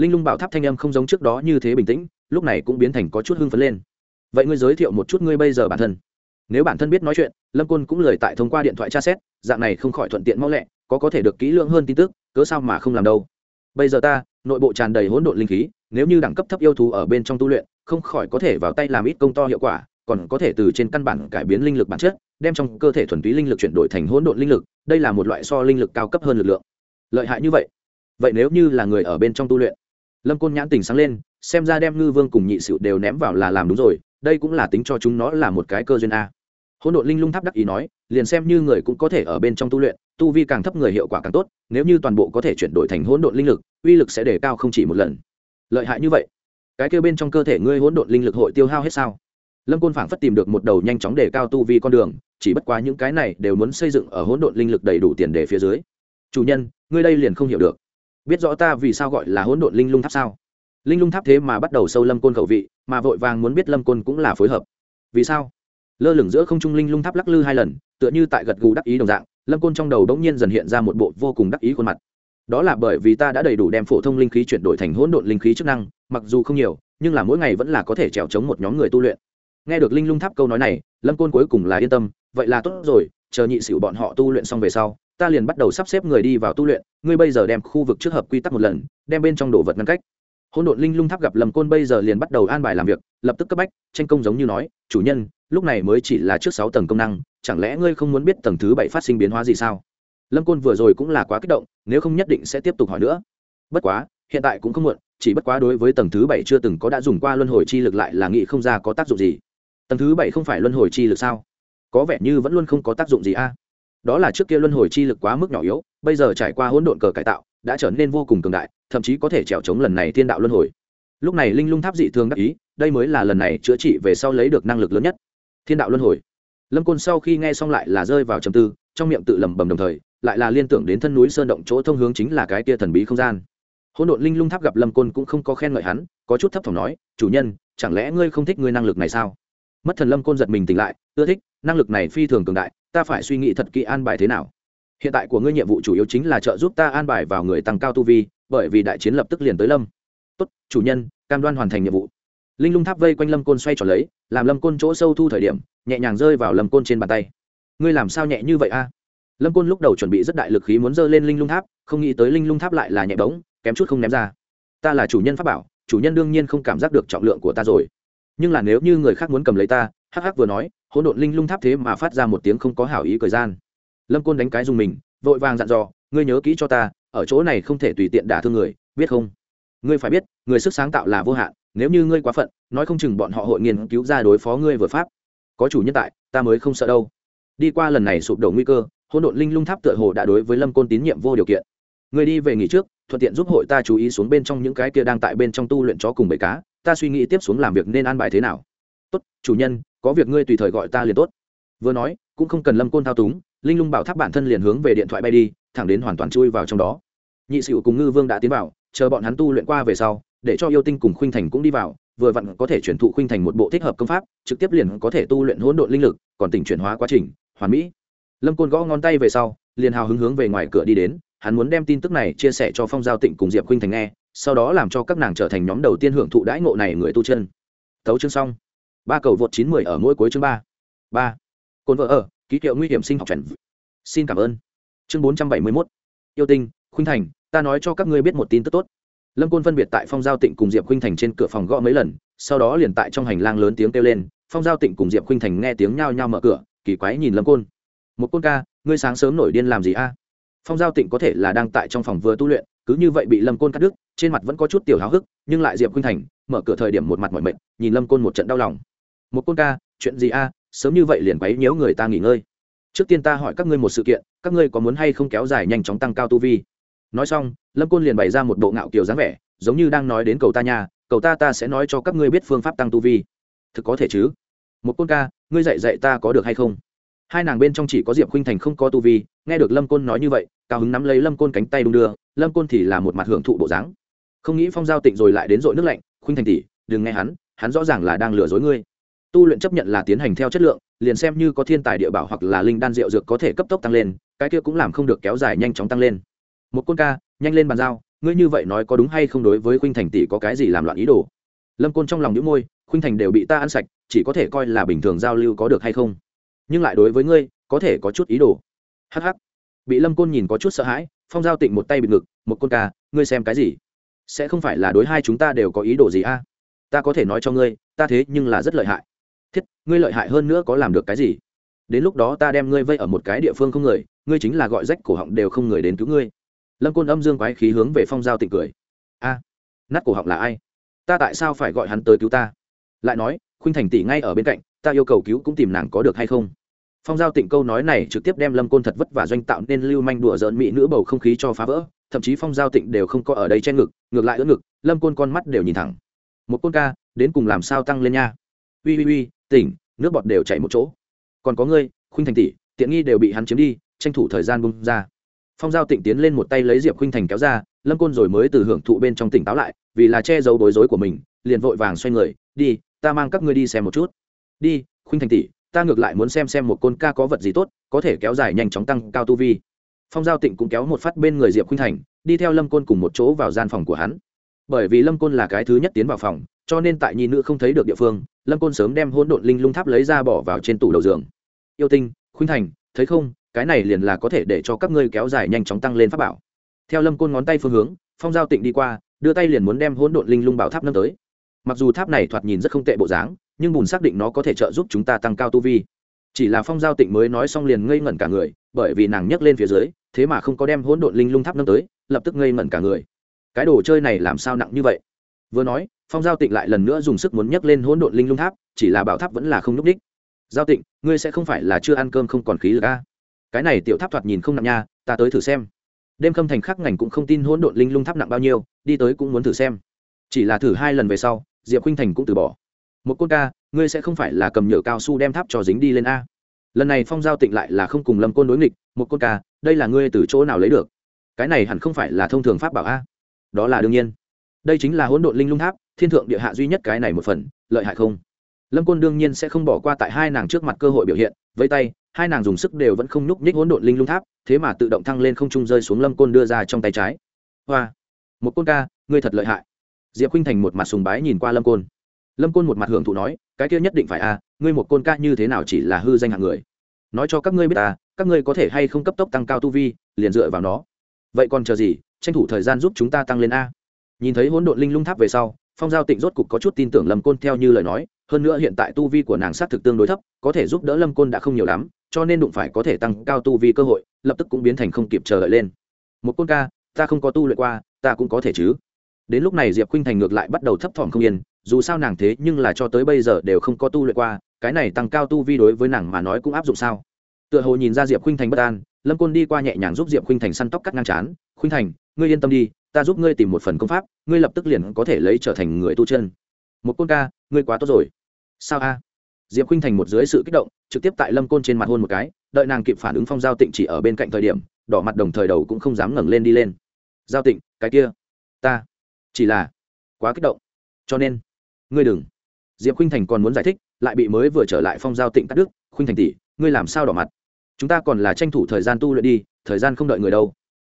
linh lung bảo tháp thanh âm không giống trước đó như thế bình tĩnh, lúc này cũng biến thành có chút hưng phấn lên. Vậy ngươi giới thiệu một chút ngươi bây giờ bản thân. Nếu bản thân biết nói chuyện, lâm côn cũng lời tại thông qua điện thoại tra xét, dạng này không khỏi thuận tiện mau lẹ, có có thể được kỹ lưỡng hơn tin tức, cớ sao mà không làm đâu. Bây giờ ta, nội bộ tràn đầy hỗn độn linh khí, nếu như đẳng cấp thấp yêu thú ở bên trong tu luyện, không khỏi có thể vào tay làm ít công to hiệu quả, còn có thể từ trên căn bản cải biến linh lực bản chất, đem trong cơ thể thuần túy linh lực chuyển đổi thành hỗn độn linh lực, đây là một loại so linh lực cao cấp hơn lực lượng. Lợi hại như vậy. Vậy nếu như là người ở bên trong tu luyện lâm côn nhãn tình sáng lên, xem ra đem ngư vương cùng nhị sửu đều ném vào là làm đúng rồi, đây cũng là tính cho chúng nó là một cái cơ duyên a. Hỗn độn linh lung tháp đắc ý nói, liền xem như người cũng có thể ở bên trong tu luyện, tu vi càng thấp người hiệu quả càng tốt, nếu như toàn bộ có thể chuyển đổi thành hỗn độn linh lực, uy lực sẽ đề cao không chỉ một lần. Lợi hại như vậy? Cái kêu bên trong cơ thể ngươi hỗn độn linh lực hội tiêu hao hết sao? Lâm côn phảng phất tìm được một đầu nhanh chóng để cao tu vi con đường, chỉ bất quá những cái này đều muốn xây dựng ở hỗn độn linh lực đầy đủ tiền đề phía dưới. Chủ nhân, ngươi đây liền không hiểu được biết rõ ta vì sao gọi là hỗn độn linh lung tháp sao? Linh lung tháp thế mà bắt đầu sâu lâm côn khẩu vị, mà vội vàng muốn biết lâm côn cũng là phối hợp. Vì sao? Lơ lửng giữa không trung linh lung tháp lắc lư hai lần, tựa như tại gật gù đắc ý đồng dạng, lâm côn trong đầu đống nhiên dần hiện ra một bộ vô cùng đắc ý khuôn mặt. Đó là bởi vì ta đã đầy đủ đem phổ thông linh khí chuyển đổi thành hỗn độn linh khí chức năng, mặc dù không nhiều, nhưng là mỗi ngày vẫn là có thể trèo chống một nhóm người tu luyện. Nghe được linh lung tháp câu nói này, lâm côn cuối cùng là yên tâm, vậy là tốt rồi, chờ nhị xỉu bọn họ tu luyện xong về sau ta liền bắt đầu sắp xếp người đi vào tu luyện, ngươi bây giờ đem khu vực trước hợp quy tắc một lần, đem bên trong đồ vật ngăn cách. Hỗn độn linh lung tháp gặp lâm côn bây giờ liền bắt đầu an bài làm việc, lập tức cấp bách, tranh công giống như nói, chủ nhân, lúc này mới chỉ là trước sáu tầng công năng, chẳng lẽ ngươi không muốn biết tầng thứ bảy phát sinh biến hóa gì sao? Lâm côn vừa rồi cũng là quá kích động, nếu không nhất định sẽ tiếp tục hỏi nữa. Bất quá, hiện tại cũng không muộn, chỉ bất quá đối với tầng thứ bảy chưa từng có đã dùng qua luân hồi chi lực lại là nghĩ không ra có tác dụng gì. Tầng thứ bảy không phải luân hồi chi lực sao? Có vẻ như vẫn luôn không có tác dụng gì a đó là trước kia luân hồi chi lực quá mức nhỏ yếu, bây giờ trải qua hỗn độn cờ cải tạo, đã trở nên vô cùng cường đại, thậm chí có thể trèo chống lần này thiên đạo luân hồi. Lúc này linh lung tháp dị thường đắc ý, đây mới là lần này chữa trị về sau lấy được năng lực lớn nhất. Thiên đạo luân hồi. Lâm côn sau khi nghe xong lại là rơi vào trầm tư, trong miệng tự lẩm bẩm đồng thời, lại là liên tưởng đến thân núi sơn động chỗ thông hướng chính là cái kia thần bí không gian. Hỗn độn linh lung tháp gặp lâm côn cũng không có khen ngợi hắn, có chút thấp thỏm nói, chủ nhân, chẳng lẽ ngươi không thích ngươi năng lực này sao? Mất thần lâm côn giật mình tỉnh lại, ưa thích, năng lực này phi thường cường đại, ta phải suy nghĩ thật kỹ an bài thế nào. Hiện tại của ngươi nhiệm vụ chủ yếu chính là trợ giúp ta an bài vào người tăng cao tu vi, bởi vì đại chiến lập tức liền tới lâm. Tốt, chủ nhân, cam đoan hoàn thành nhiệm vụ. Linh lung tháp vây quanh lâm côn xoay tròn lấy, làm lâm côn chỗ sâu thu thời điểm, nhẹ nhàng rơi vào lâm côn trên bàn tay. Ngươi làm sao nhẹ như vậy a? Lâm côn lúc đầu chuẩn bị rất đại lực khí muốn dơ lên linh lung tháp, không nghĩ tới linh lung tháp lại là nhẹ bóng kém chút không ném ra. Ta là chủ nhân pháp bảo, chủ nhân đương nhiên không cảm giác được trọng lượng của ta rồi nhưng là nếu như người khác muốn cầm lấy ta, hắc hắc vừa nói, hỗn độn linh lung tháp thế mà phát ra một tiếng không có hảo ý thời gian. Lâm côn đánh cái dùng mình, vội vàng dặn dò, ngươi nhớ kỹ cho ta, ở chỗ này không thể tùy tiện đả thương người, biết không? Ngươi phải biết, người sức sáng tạo là vô hạn, nếu như ngươi quá phận, nói không chừng bọn họ hội nghiên cứu ra đối phó ngươi vừa pháp. Có chủ nhân tại, ta mới không sợ đâu. Đi qua lần này sụp đổ nguy cơ, hỗn độn linh lung tháp tựa hồ đã đối với lâm côn tín nhiệm vô điều kiện. Người đi về nghỉ trước, thuận tiện giúp hội ta chú ý xuống bên trong những cái kia đang tại bên trong tu luyện chó cùng bầy cá ta suy nghĩ tiếp xuống làm việc nên an bài thế nào? Tốt, chủ nhân, có việc ngươi tùy thời gọi ta liền tốt. Vừa nói, cũng không cần lâm côn thao túng, linh lung bảo tháp bản thân liền hướng về điện thoại bay đi, thẳng đến hoàn toàn chui vào trong đó. Nhị Sĩu cùng ngư vương đã tiến vào, chờ bọn hắn tu luyện qua về sau, để cho yêu tinh cùng khuynh thành cũng đi vào, vừa vặn có thể chuyển thụ khuynh thành một bộ thích hợp công pháp, trực tiếp liền có thể tu luyện hỗn độn linh lực, còn tỉnh chuyển hóa quá trình, hoàn mỹ. Lâm côn gõ ngón tay về sau, liền hào hứng hướng về ngoài cửa đi đến hắn muốn đem tin tức này chia sẻ cho phong giao tịnh cùng diệp khuynh thành nghe, sau đó làm cho các nàng trở thành nhóm đầu tiên hưởng thụ đãi ngộ này người tu chân. Tấu chương xong. Ba cầu vượt chín mười ở mỗi cuối chương ba. Ba. Cồn vợ ở, ký hiệu nguy hiểm sinh học trần xin cảm ơn. Chương bốn trăm bảy mươi mốt. Yêu tinh, khuynh thành, ta nói cho các ngươi biết một tin tức tốt. Lâm côn phân biệt tại phong giao tịnh cùng diệp khuynh thành trên cửa phòng gõ mấy lần, sau đó liền tại trong hành lang lớn tiếng kêu lên, phong giao tịnh cùng diệp khuynh thành nghe tiếng nhao nhao mở cửa, kỳ quái nhìn lâm côn. Một côn ca, ngươi sáng sớm nổi điên làm gì a? Phong giao tịnh có thể là đang tại trong phòng vừa tu luyện, cứ như vậy bị lâm côn cắt đứt, trên mặt vẫn có chút tiểu háo hức, nhưng lại diệp khuynh thành mở cửa thời điểm một mặt mọi mệt, nhìn lâm côn một trận đau lòng. Một côn ca, chuyện gì a? Sớm như vậy liền quấy nhiễu người ta nghỉ ngơi. Trước tiên ta hỏi các ngươi một sự kiện, các ngươi có muốn hay không kéo dài nhanh chóng tăng cao tu vi? Nói xong, lâm côn liền bày ra một bộ ngạo kiểu dáng vẻ, giống như đang nói đến cầu ta nhà cầu ta ta sẽ nói cho các ngươi biết phương pháp tăng tu vi. Thực có thể chứ. Một côn ca, ngươi dạy dạy ta có được hay không? Hai nàng bên trong chỉ có diệp khuynh thành không có tu vi nghe được lâm côn nói như vậy, cao hứng nắm lấy lâm côn cánh tay đung đưa, lâm côn thì là một mặt hưởng thụ bộ dáng. Không nghĩ phong giao tịnh rồi lại đến dội nước lạnh, khuynh thành tỷ, đừng nghe hắn hắn rõ ràng là đang lừa dối ngươi. Tu luyện chấp nhận là tiến hành theo chất lượng, liền xem như có thiên tài địa bảo hoặc là linh đan rượu dược có thể cấp tốc tăng lên, cái kia cũng làm không được kéo dài nhanh chóng tăng lên. Một côn ca, nhanh lên bàn giao, ngươi như vậy nói có đúng hay không đối với khuynh thành tỷ có cái gì làm loạn ý đồ? Lâm côn trong lòng những môi, khuynh thành đều bị ta ăn sạch, chỉ có thể coi là bình thường giao lưu có được hay không? Nhưng lại đối với ngươi, có thể có chút ý đồ hh bị lâm côn nhìn có chút sợ hãi phong giao tịnh một tay bịt ngực một côn ca ngươi xem cái gì? Sẽ không phải là đối hai chúng ta đều có ý đồ gì a? Ta có thể nói cho ngươi ta thế nhưng là rất lợi hại. Thiết ngươi lợi hại hơn nữa có làm được cái gì? Đến lúc đó ta đem ngươi vây ở một cái địa phương không người ngươi chính là gọi rách cổ họng đều không người đến cứu ngươi. Lâm côn âm dương quái khí hướng về phong giao tịnh cười. A à, nát cổ họng là ai? Ta tại sao phải gọi hắn tới cứu ta? Lại nói khuynh thành tỷ ngay ở bên cạnh ta yêu cầu cứu cũng tìm nàng có được hay không? Phong giao tịnh câu nói này trực tiếp đem lâm côn thật vất vả doanh tạo nên lưu manh đùa dỡn mỹ nữ bầu không khí cho phá vỡ, thậm chí phong giao tịnh đều không có ở đây che ngực, ngược lại ưỡn ngực, lâm côn con mắt đều nhìn thẳng. Một côn ca, đến cùng làm sao tăng lên nha? Ui ui ui tỉnh, nước bọt đều chảy một chỗ. Còn có ngươi, khuynh thành tỷ, tiện nghi đều bị hắn chiếm đi, tranh thủ thời gian bung ra. Phong giao tịnh tiến lên một tay lấy diệp khuynh thành kéo ra, lâm côn rồi mới từ hưởng thụ bên trong tỉnh táo lại, vì là che giấu bối rối của mình, liền vội vàng xoay người, đi, ta mang các ngươi đi xem một chút. Đi, khuynh thành tỷ ta ngược lại muốn xem xem một côn ca có vật gì tốt, có thể kéo dài nhanh chóng tăng cao tu vi. Phong giao tịnh cũng kéo một phát bên người diệp khuynh thành, đi theo lâm côn cùng một chỗ vào gian phòng của hắn. Bởi vì lâm côn là cái thứ nhất tiến vào phòng, cho nên tại nhi nữ không thấy được địa phương, lâm côn sớm đem hỗn độn linh lung tháp lấy ra bỏ vào trên tủ đầu giường. Yêu tinh, khuynh thành, thấy không? Cái này liền là có thể để cho các ngươi kéo dài nhanh chóng tăng lên pháp bảo. Theo lâm côn ngón tay phương hướng, phong giao tịnh đi qua, đưa tay liền muốn đem hỗn độn linh lung bảo tháp nâng tới. Mặc dù tháp này thoạt nhìn rất không tệ bộ dáng nhưng bùn xác định nó có thể trợ giúp chúng ta tăng cao tu vi. Chỉ là phong giao tịnh mới nói xong liền ngây ngẩn cả người, bởi vì nàng nhấc lên phía dưới, thế mà không có đem hỗn độn linh lung tháp nâng tới, lập tức ngây ngẩn cả người. Cái đồ chơi này làm sao nặng như vậy? Vừa nói, phong giao tịnh lại lần nữa dùng sức muốn nhấc lên hỗn độn linh lung tháp, chỉ là bảo tháp vẫn là không n ú c đích giao tịnh, ngươi sẽ không phải là chưa ăn cơm không còn khí lực a? Cái này tiểu tháp thoạt nhìn không nặng nha, ta tới thử xem. Đêm khâm thành khắc ngành cũng không tin hỗn độn linh lung tháp nặng bao nhiêu, đi tới cũng muốn thử xem. Chỉ là thử hai lần về sau, diệp khinh thành cũng từ bỏ một côn ca, ngươi sẽ không phải là cầm nhựa cao su đem tháp cho dính đi lên a. Lần này phong giao tịnh lại là không cùng lâm côn đối nghịch, một côn ca, đây là ngươi từ chỗ nào lấy được? Cái này hẳn không phải là thông thường pháp bảo a. Đó là đương nhiên. Đây chính là hỗn độn linh lung tháp, thiên thượng địa hạ duy nhất cái này một phần, lợi hại không? Lâm côn đương nhiên sẽ không bỏ qua tại hai nàng trước mặt cơ hội biểu hiện, với tay, hai nàng dùng sức đều vẫn không nhúc nhích hỗn độn linh lung tháp, thế mà tự động thăng lên không trung rơi xuống lâm côn đưa ra trong tay trái. Hoa! Một côn ca, ngươi thật lợi hại. Diệp khinh thành một mặt sùng bái nhìn qua lâm côn lâm côn một mặt hưởng thụ nói, cái kia nhất định phải a ngươi một côn ca như thế nào chỉ là hư danh hạng người? Nói cho các ngươi biết ta các ngươi có thể hay không cấp tốc tăng cao tu vi, liền dựa vào nó. Vậy còn chờ gì, tranh thủ thời gian giúp chúng ta tăng lên a. Nhìn thấy hỗn độn linh lung tháp về sau, phong giao tịnh rốt cục có chút tin tưởng lâm côn theo như lời nói, hơn nữa hiện tại tu vi của nàng sát thực tương đối thấp, có thể giúp đỡ lâm côn đã không nhiều lắm, cho nên đụng phải có thể tăng cao tu vi cơ hội, lập tức cũng biến thành không kịp chờ đợi lên. Một côn ca, ta không có tu luyện qua, ta cũng có thể chứ. Đến lúc này diệp khinh thành ngược lại bắt đầu thấp thỏm không yên dù sao nàng thế nhưng là cho tới bây giờ đều không có tu luyện qua, cái này tăng cao tu vi đối với nàng mà nói cũng áp dụng sao? Tựa hồ nhìn ra diệp khuynh thành bất an, lâm côn đi qua nhẹ nhàng giúp diệp khuynh thành săn tóc cắt ngang chán, khuynh thành, ngươi yên tâm đi, ta giúp ngươi tìm một phần công pháp, ngươi lập tức liền có thể lấy trở thành người tu chân. Một côn ca, ngươi quá tốt rồi. Sao a? Diệp khinh thành một dưới sự kích động, trực tiếp tại lâm côn trên mặt hôn một cái, đợi nàng kịp phản ứng phong giao tịnh chỉ ở bên cạnh thời điểm, đỏ mặt đồng thời đầu cũng không dám ngẩng lên đi lên. Giao tịnh, cái kia, ta, chỉ là quá kích động, cho nên ngươi đừng. Diệp khinh thành còn muốn giải thích, lại bị mới vừa trở lại phong giao tịnh cắt đứt. Khinh thành tỷ, ngươi làm sao đỏ mặt? Chúng ta còn là tranh thủ thời gian tu luyện đi, thời gian không đợi người đâu.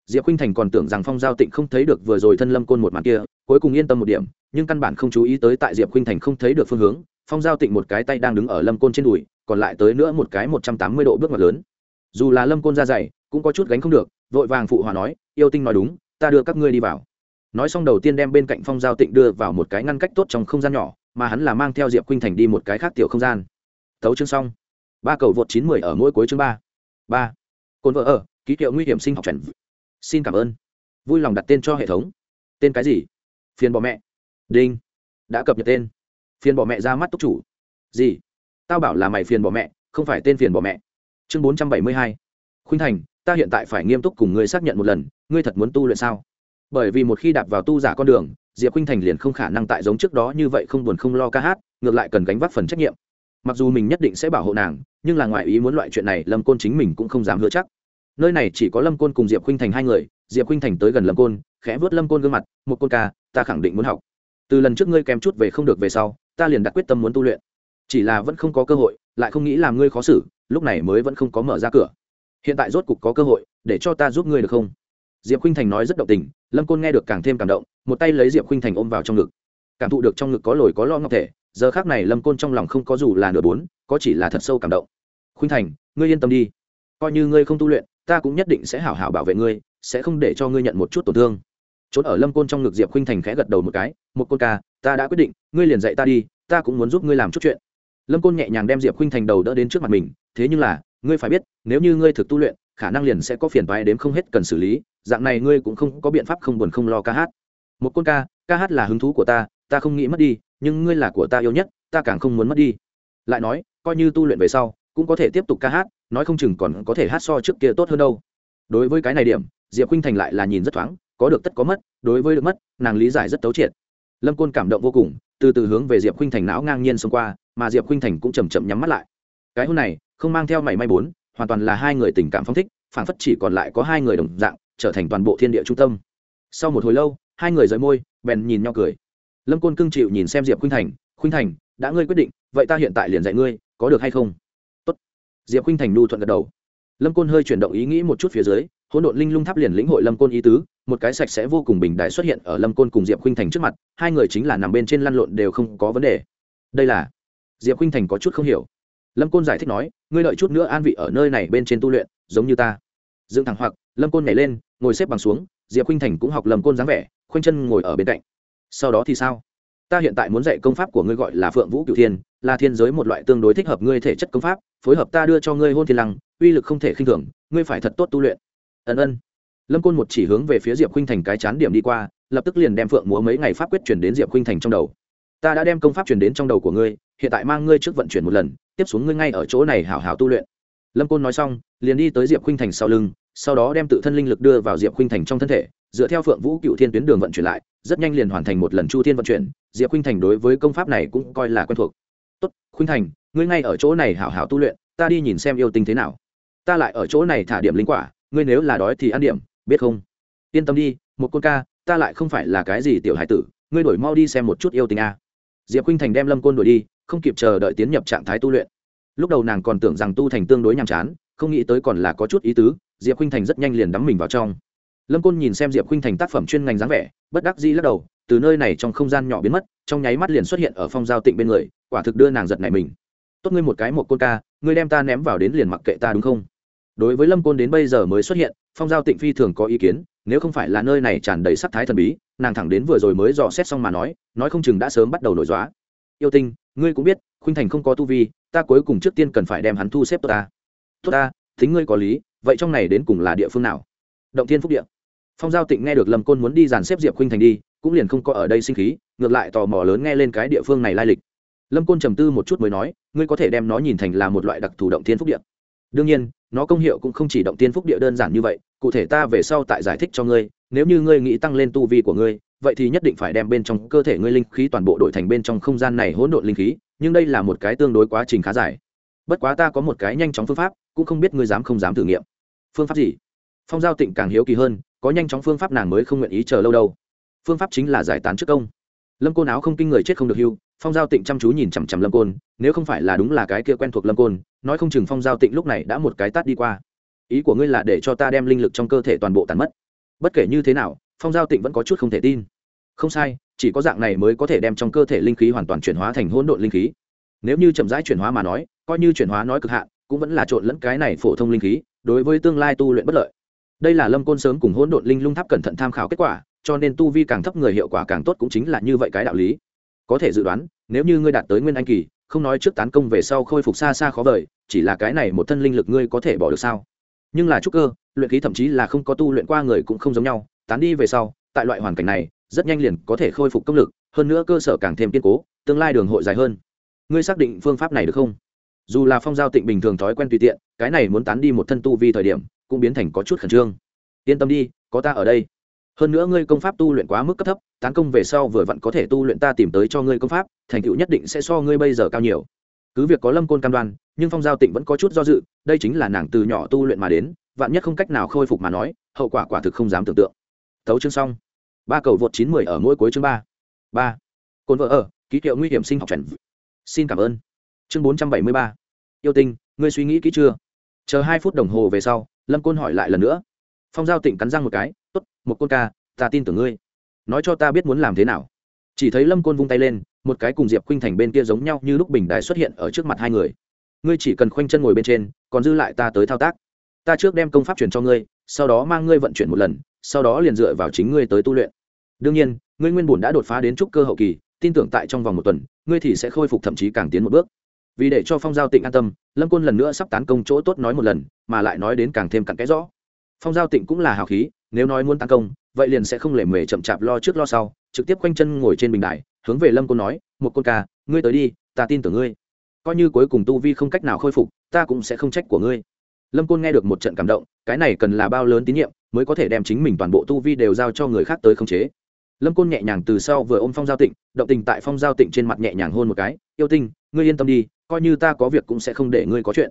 Diệp khinh thành còn tưởng rằng phong giao tịnh không thấy được vừa rồi thân lâm côn một màn kia, cuối cùng yên tâm một điểm, nhưng căn bản không chú ý tới tại diệp khinh thành không thấy được phương hướng. Phong giao tịnh một cái tay đang đứng ở lâm côn trên đùi, còn lại tới nữa một cái một trăm tám mươi độ bước ngoặt lớn. Dù là lâm côn ra dày, cũng có chút gánh không được, vội vàng phụ hòa nói, yêu tinh nói đúng, ta đưa các ngươi đi vào nói xong đầu tiên đem bên cạnh phong giao tịnh đưa vào một cái ngăn cách tốt trong không gian nhỏ, mà hắn là mang theo diệp khuynh thành đi một cái khác tiểu không gian. Tấu chương xong. Ba cầu vượt chín mười ở mỗi cuối chương ba. Ba. Cồn vợ ở, ký hiệu nguy hiểm sinh học chuẩn xin cảm ơn. Vui lòng đặt tên cho hệ thống. Tên cái gì? Phiền bỏ mẹ. Đinh. Đã cập nhật tên. Phiền bỏ mẹ ra mắt túc chủ. Gì? Tao bảo là mày phiền bỏ mẹ, không phải tên phiền bỏ mẹ. Chương bốn trăm bảy mươi hai. Khuynh thành, ta hiện tại phải nghiêm túc cùng ngươi xác nhận một lần, ngươi thật muốn tu luyện sao? Bởi vì một khi đạp vào tu giả con đường, diệp khinh thành liền không khả năng tại giống trước đó như vậy không buồn không lo ca hát, ngược lại cần gánh vác phần trách nhiệm. Mặc dù mình nhất định sẽ bảo hộ nàng, nhưng là ngoại ý muốn loại chuyện này, lâm côn chính mình cũng không dám hứa chắc. Nơi này chỉ có lâm côn cùng diệp khinh thành hai người, diệp khinh thành tới gần lâm côn, khẽ vớt lâm côn gương mặt, một côn ca, ta khẳng định muốn học. Từ lần trước ngươi kèm chút về không được về sau, ta liền đặt quyết tâm muốn tu luyện. Chỉ là vẫn không có cơ hội, lại không nghĩ làm ngươi khó xử, lúc này mới vẫn không có mở ra cửa. Hiện tại rốt cục có cơ hội, để cho ta giúp ngươi được không? Diệp khinh thành nói rất động tình lâm côn nghe được càng thêm cảm động, một tay lấy diệp khinh thành ôm vào trong ngực. Cảm thụ được trong ngực có lồi có lo ngọc thể, giờ khác này lâm côn trong lòng không có dù là nửa bốn có chỉ là thật sâu cảm động. Khinh thành, ngươi yên tâm đi. Coi như ngươi không tu luyện, ta cũng nhất định sẽ hảo hảo bảo vệ ngươi, sẽ không để cho ngươi nhận một chút tổn thương. Trốn ở lâm côn trong ngực, diệp khinh thành khẽ gật đầu một cái, một côn ca, ta đã quyết định, ngươi liền dạy ta đi, ta cũng muốn giúp ngươi làm chút chuyện. Lâm côn nhẹ nhàng đem diệp khinh thành đầu đỡ đến trước mặt mình, thế nhưng là, ngươi phải biết, nếu như ngươi thực tu luyện khả năng liền sẽ có phiền toái đếm không hết cần xử lý, dạng này ngươi cũng không có biện pháp không buồn không lo ca hát. Một côn ca ca hát là hứng thú của ta ta không nghĩ mất đi, nhưng ngươi là của ta yêu nhất, ta càng không muốn mất đi. Lại nói, coi như tu luyện về sau, cũng có thể tiếp tục ca hát, nói không chừng còn có thể hát so trước kia tốt hơn đâu. Đối với cái này điểm, diệp khinh thành lại là nhìn rất thoáng, có được tất có mất, đối với được mất, nàng lý giải rất tấu triệt. Lâm côn cảm động vô cùng, từ từ hướng về diệp khinh thành não ngang nhiên xông qua, mà diệp khuynh thành cũng chầm chậm nhắm mắt lại. Cái hôn này, không mang theo mảy may bốn hoàn toàn là hai người tình cảm phong thích phản phất chỉ còn lại có hai người đồng dạng, trở thành toàn bộ thiên địa trung tâm. Sau một hồi lâu, hai người rời môi, bèn nhìn nhau cười. Lâm côn cưng chịu nhìn xem diệp khuynh thành khuynh thành, đã ngươi quyết định, vậy ta hiện tại liền dạy ngươi, có được hay không? Tốt. diệp khuynh thành nu thuận gật đầu. Lâm côn hơi chuyển động ý nghĩ một chút phía dưới, hỗn độn linh lung tháp liền lĩnh hội lâm côn ý tứ, một cái sạch sẽ vô cùng bình đại xuất hiện ở lâm côn cùng diệp khuynh thành trước mặt, hai người chính là nằm bên trên lăn lộn đều không có vấn đề. Đây là diệp khuynh thành có chút không hiểu lâm côn giải thích nói, ngươi đợi chút nữa an vị ở nơi này bên trên tu luyện, giống như ta. Dựng thẳng hoặc, lâm côn nhảy lên, ngồi xếp bằng xuống, diệp khinh thành cũng học lâm côn dáng vẻ, khoanh chân ngồi ở bên cạnh. Sau đó thì sao? Ta hiện tại muốn dạy công pháp của ngươi gọi là phượng vũ cửu thiên, là thiên giới một loại tương đối thích hợp ngươi thể chất công pháp, phối hợp ta đưa cho ngươi hôn thiên lăng, uy lực không thể khinh thường, ngươi phải thật tốt tu luyện. Ân ân. Lâm côn một chỉ hướng về phía diệp khinh thành cái chán điểm đi qua, lập tức liền đem phượng múa mấy ngày pháp quyết chuyển đến diệp khinh thành trong đầu. Ta đã đem công pháp chuyển đến trong đầu của ngươi, hiện tại mang ngươi trước vận chuyển một lần tiếp xuống ngươi ngay ở chỗ này hảo hảo tu luyện. Lâm côn nói xong, liền đi tới diệp khuynh thành sau lưng, sau đó đem tự thân linh lực đưa vào diệp khuynh thành trong thân thể, dựa theo phượng vũ cựu thiên tuyến đường vận chuyển lại, rất nhanh liền hoàn thành một lần chu thiên vận chuyển, diệp khuynh thành đối với công pháp này cũng coi là quen thuộc. Tốt, khuynh thành, ngươi ngay ở chỗ này hảo hảo tu luyện, ta đi nhìn xem yêu tinh thế nào. Ta lại ở chỗ này thả điểm linh quả, ngươi nếu là đói thì ăn điểm, biết không? Yên tâm đi, một con ca, ta lại không phải là cái gì tiểu hải tử, ngươi đổi mau đi xem một chút yêu tinh a. Diệp khuynh thành đem lâm côn đuổi đi không kịp chờ đợi tiến nhập trạng thái tu luyện. Lúc đầu nàng còn tưởng rằng tu thành tương đối nhàm chán, không nghĩ tới còn là có chút ý tứ, diệp khinh thành rất nhanh liền đắm mình vào trong. Lâm côn nhìn xem diệp khinh thành tác phẩm chuyên ngành dáng vẻ, bất đắc dĩ lắc đầu, từ nơi này trong không gian nhỏ biến mất, trong nháy mắt liền xuất hiện ở phong giao tịnh bên người, quả thực đưa nàng giật nảy mình. Tốt ngươi một cái một côn ca, ngươi đem ta ném vào đến liền mặc kệ ta đúng không? Đối với lâm côn đến bây giờ mới xuất hiện, phong giao tịnh phi thường có ý kiến, nếu không phải là nơi này tràn đầy sắc thái thần bí, nàng thẳng đến vừa rồi mới dò xét xong mà nói nói không chừng đã sớm bắt đầu nổi dóa yêu tinh ngươi cũng biết, khuynh thành không có tu vi, ta cuối cùng trước tiên cần phải đem hắn thu xếp tốt ta. Tốt ta, thính ngươi có lý, vậy trong này đến cùng là địa phương nào? Động thiên phúc địa. Phong giao tịnh nghe được lâm côn muốn đi dàn xếp diệp khuynh thành đi, cũng liền không có ở đây sinh khí, ngược lại tò mò lớn nghe lên cái địa phương này lai lịch. Lâm côn trầm tư một chút mới nói, ngươi có thể đem nó nhìn thành là một loại đặc thù động thiên phúc địa. Đương nhiên, nó công hiệu cũng không chỉ động tiên phúc địa đơn giản như vậy, cụ thể ta về sau tại giải thích cho ngươi, nếu như ngươi nghĩ tăng lên tu vi của ngươi vậy thì nhất định phải đem bên trong cơ thể ngươi linh khí toàn bộ đổi thành bên trong không gian này hỗn độn linh khí, nhưng đây là một cái tương đối quá trình khá dài. Bất quá ta có một cái nhanh chóng phương pháp, cũng không biết ngươi dám không dám thử nghiệm. Phương pháp gì? Phong giao tịnh càng hiếu kỳ hơn, có nhanh chóng phương pháp nàng mới không nguyện ý chờ lâu đâu. Phương pháp chính là giải tán trước công. Lâm côn áo không kinh người chết không được hưu, phong giao tịnh chăm chú nhìn chằm chằm lâm côn, nếu không phải là đúng là cái kia quen thuộc lâm côn, nói không chừng phong giao tịnh lúc này đã một cái tát đi qua. Ý của ngươi là để cho ta đem linh lực trong cơ thể toàn bộ tàn mất. Bất kể như thế nào, phong giao tịnh vẫn có chút không thể tin không sai, chỉ có dạng này mới có thể đem trong cơ thể linh khí hoàn toàn chuyển hóa thành hỗn độn linh khí. Nếu như chậm rãi chuyển hóa mà nói, coi như chuyển hóa nói cực hạn, cũng vẫn là trộn lẫn cái này phổ thông linh khí, đối với tương lai tu luyện bất lợi. Đây là lâm côn sớm cùng hỗn độn linh lung tháp cẩn thận tham khảo kết quả, cho nên tu vi càng thấp người hiệu quả càng tốt cũng chính là như vậy cái đạo lý. Có thể dự đoán, nếu như ngươi đạt tới nguyên anh kỳ, không nói trước tán công về sau khôi phục xa xa khó vời, chỉ là cái này một thân linh lực ngươi có thể bỏ được sao? Nhưng là trúc cơ, luyện khí thậm chí là không có tu luyện qua người cũng không giống nhau, tán đi về sau tại loại hoàn cảnh này, rất nhanh liền có thể khôi phục công lực, hơn nữa cơ sở càng thêm kiên cố, tương lai đường hội dài hơn. Ngươi xác định phương pháp này được không? Dù là phong giao tịnh bình thường thói quen tùy tiện, cái này muốn tán đi một thân tu vi thời điểm, cũng biến thành có chút khẩn trương. Yên tâm đi, có ta ở đây. Hơn nữa ngươi công pháp tu luyện quá mức cấp thấp, tán công về sau vừa vặn có thể tu luyện ta tìm tới cho ngươi công pháp, thành tựu nhất định sẽ so ngươi bây giờ cao nhiều. Cứ việc có lâm côn cam đoan, nhưng phong giao tịnh vẫn có chút do dự, đây chính là nàng từ nhỏ tu luyện mà đến, vạn nhất không cách nào khôi phục mà nói, hậu quả quả thực không dám tưởng tượng thấu chương xong. Ba cầu vượt chín mười ở mỗi cuối chương ba. Ba. Cồn vợ ở, ký hiệu nguy hiểm sinh học trần xin cảm ơn. Chương bốn trăm bảy mươi ba. Yêu tinh, ngươi suy nghĩ kỹ chưa? Chờ hai phút đồng hồ về sau, lâm côn hỏi lại lần nữa. Phong giao tịnh cắn răng một cái t ố t một côn ca, ta tin tưởng ngươi. Nói cho ta biết muốn làm thế nào. Chỉ thấy lâm côn vung tay lên, một cái cùng diệp khuynh thành bên kia giống nhau như lúc bình đài xuất hiện ở trước mặt hai người. Ngươi chỉ cần khoanh chân ngồi bên trên, còn dư lại ta tới thao tác. Ta trước đem công pháp truyền cho ngươi, sau đó mang ngươi vận chuyển một lần sau đó liền dựa vào chính ngươi tới tu luyện. Đương nhiên, ngươi nguyên bổn đã đột phá đến trúc cơ hậu kỳ, tin tưởng tại trong vòng một tuần, ngươi thì sẽ khôi phục thậm chí càng tiến một bước. Vì để cho phong giao tịnh an tâm, lâm côn lần nữa sắp tán công chỗ tốt nói một lần, mà lại nói đến càng thêm cặn kẽ rõ. Phong giao tịnh cũng là hào khí, nếu nói muốn tấn công, vậy liền sẽ không lề mề chậm chạp lo trước lo sau, trực tiếp quanh chân ngồi trên bình đài, hướng về lâm côn nói, một côn ca, ngươi tới đi, ta tin tưởng ngươi. Coi như cuối cùng tu vi không cách nào khôi phục, ta cũng sẽ không trách của ngươi lâm côn nghe được một trận cảm động, cái này cần là bao lớn tín nhiệm mới có thể đem chính mình toàn bộ tu vi đều giao cho người khác tới khống chế. Lâm côn nhẹ nhàng từ sau vừa ôm phong giao tịnh, động tình tại phong giao tịnh trên mặt nhẹ nhàng hôn một cái, yêu tinh, ngươi yên tâm đi, coi như ta có việc cũng sẽ không để ngươi có chuyện.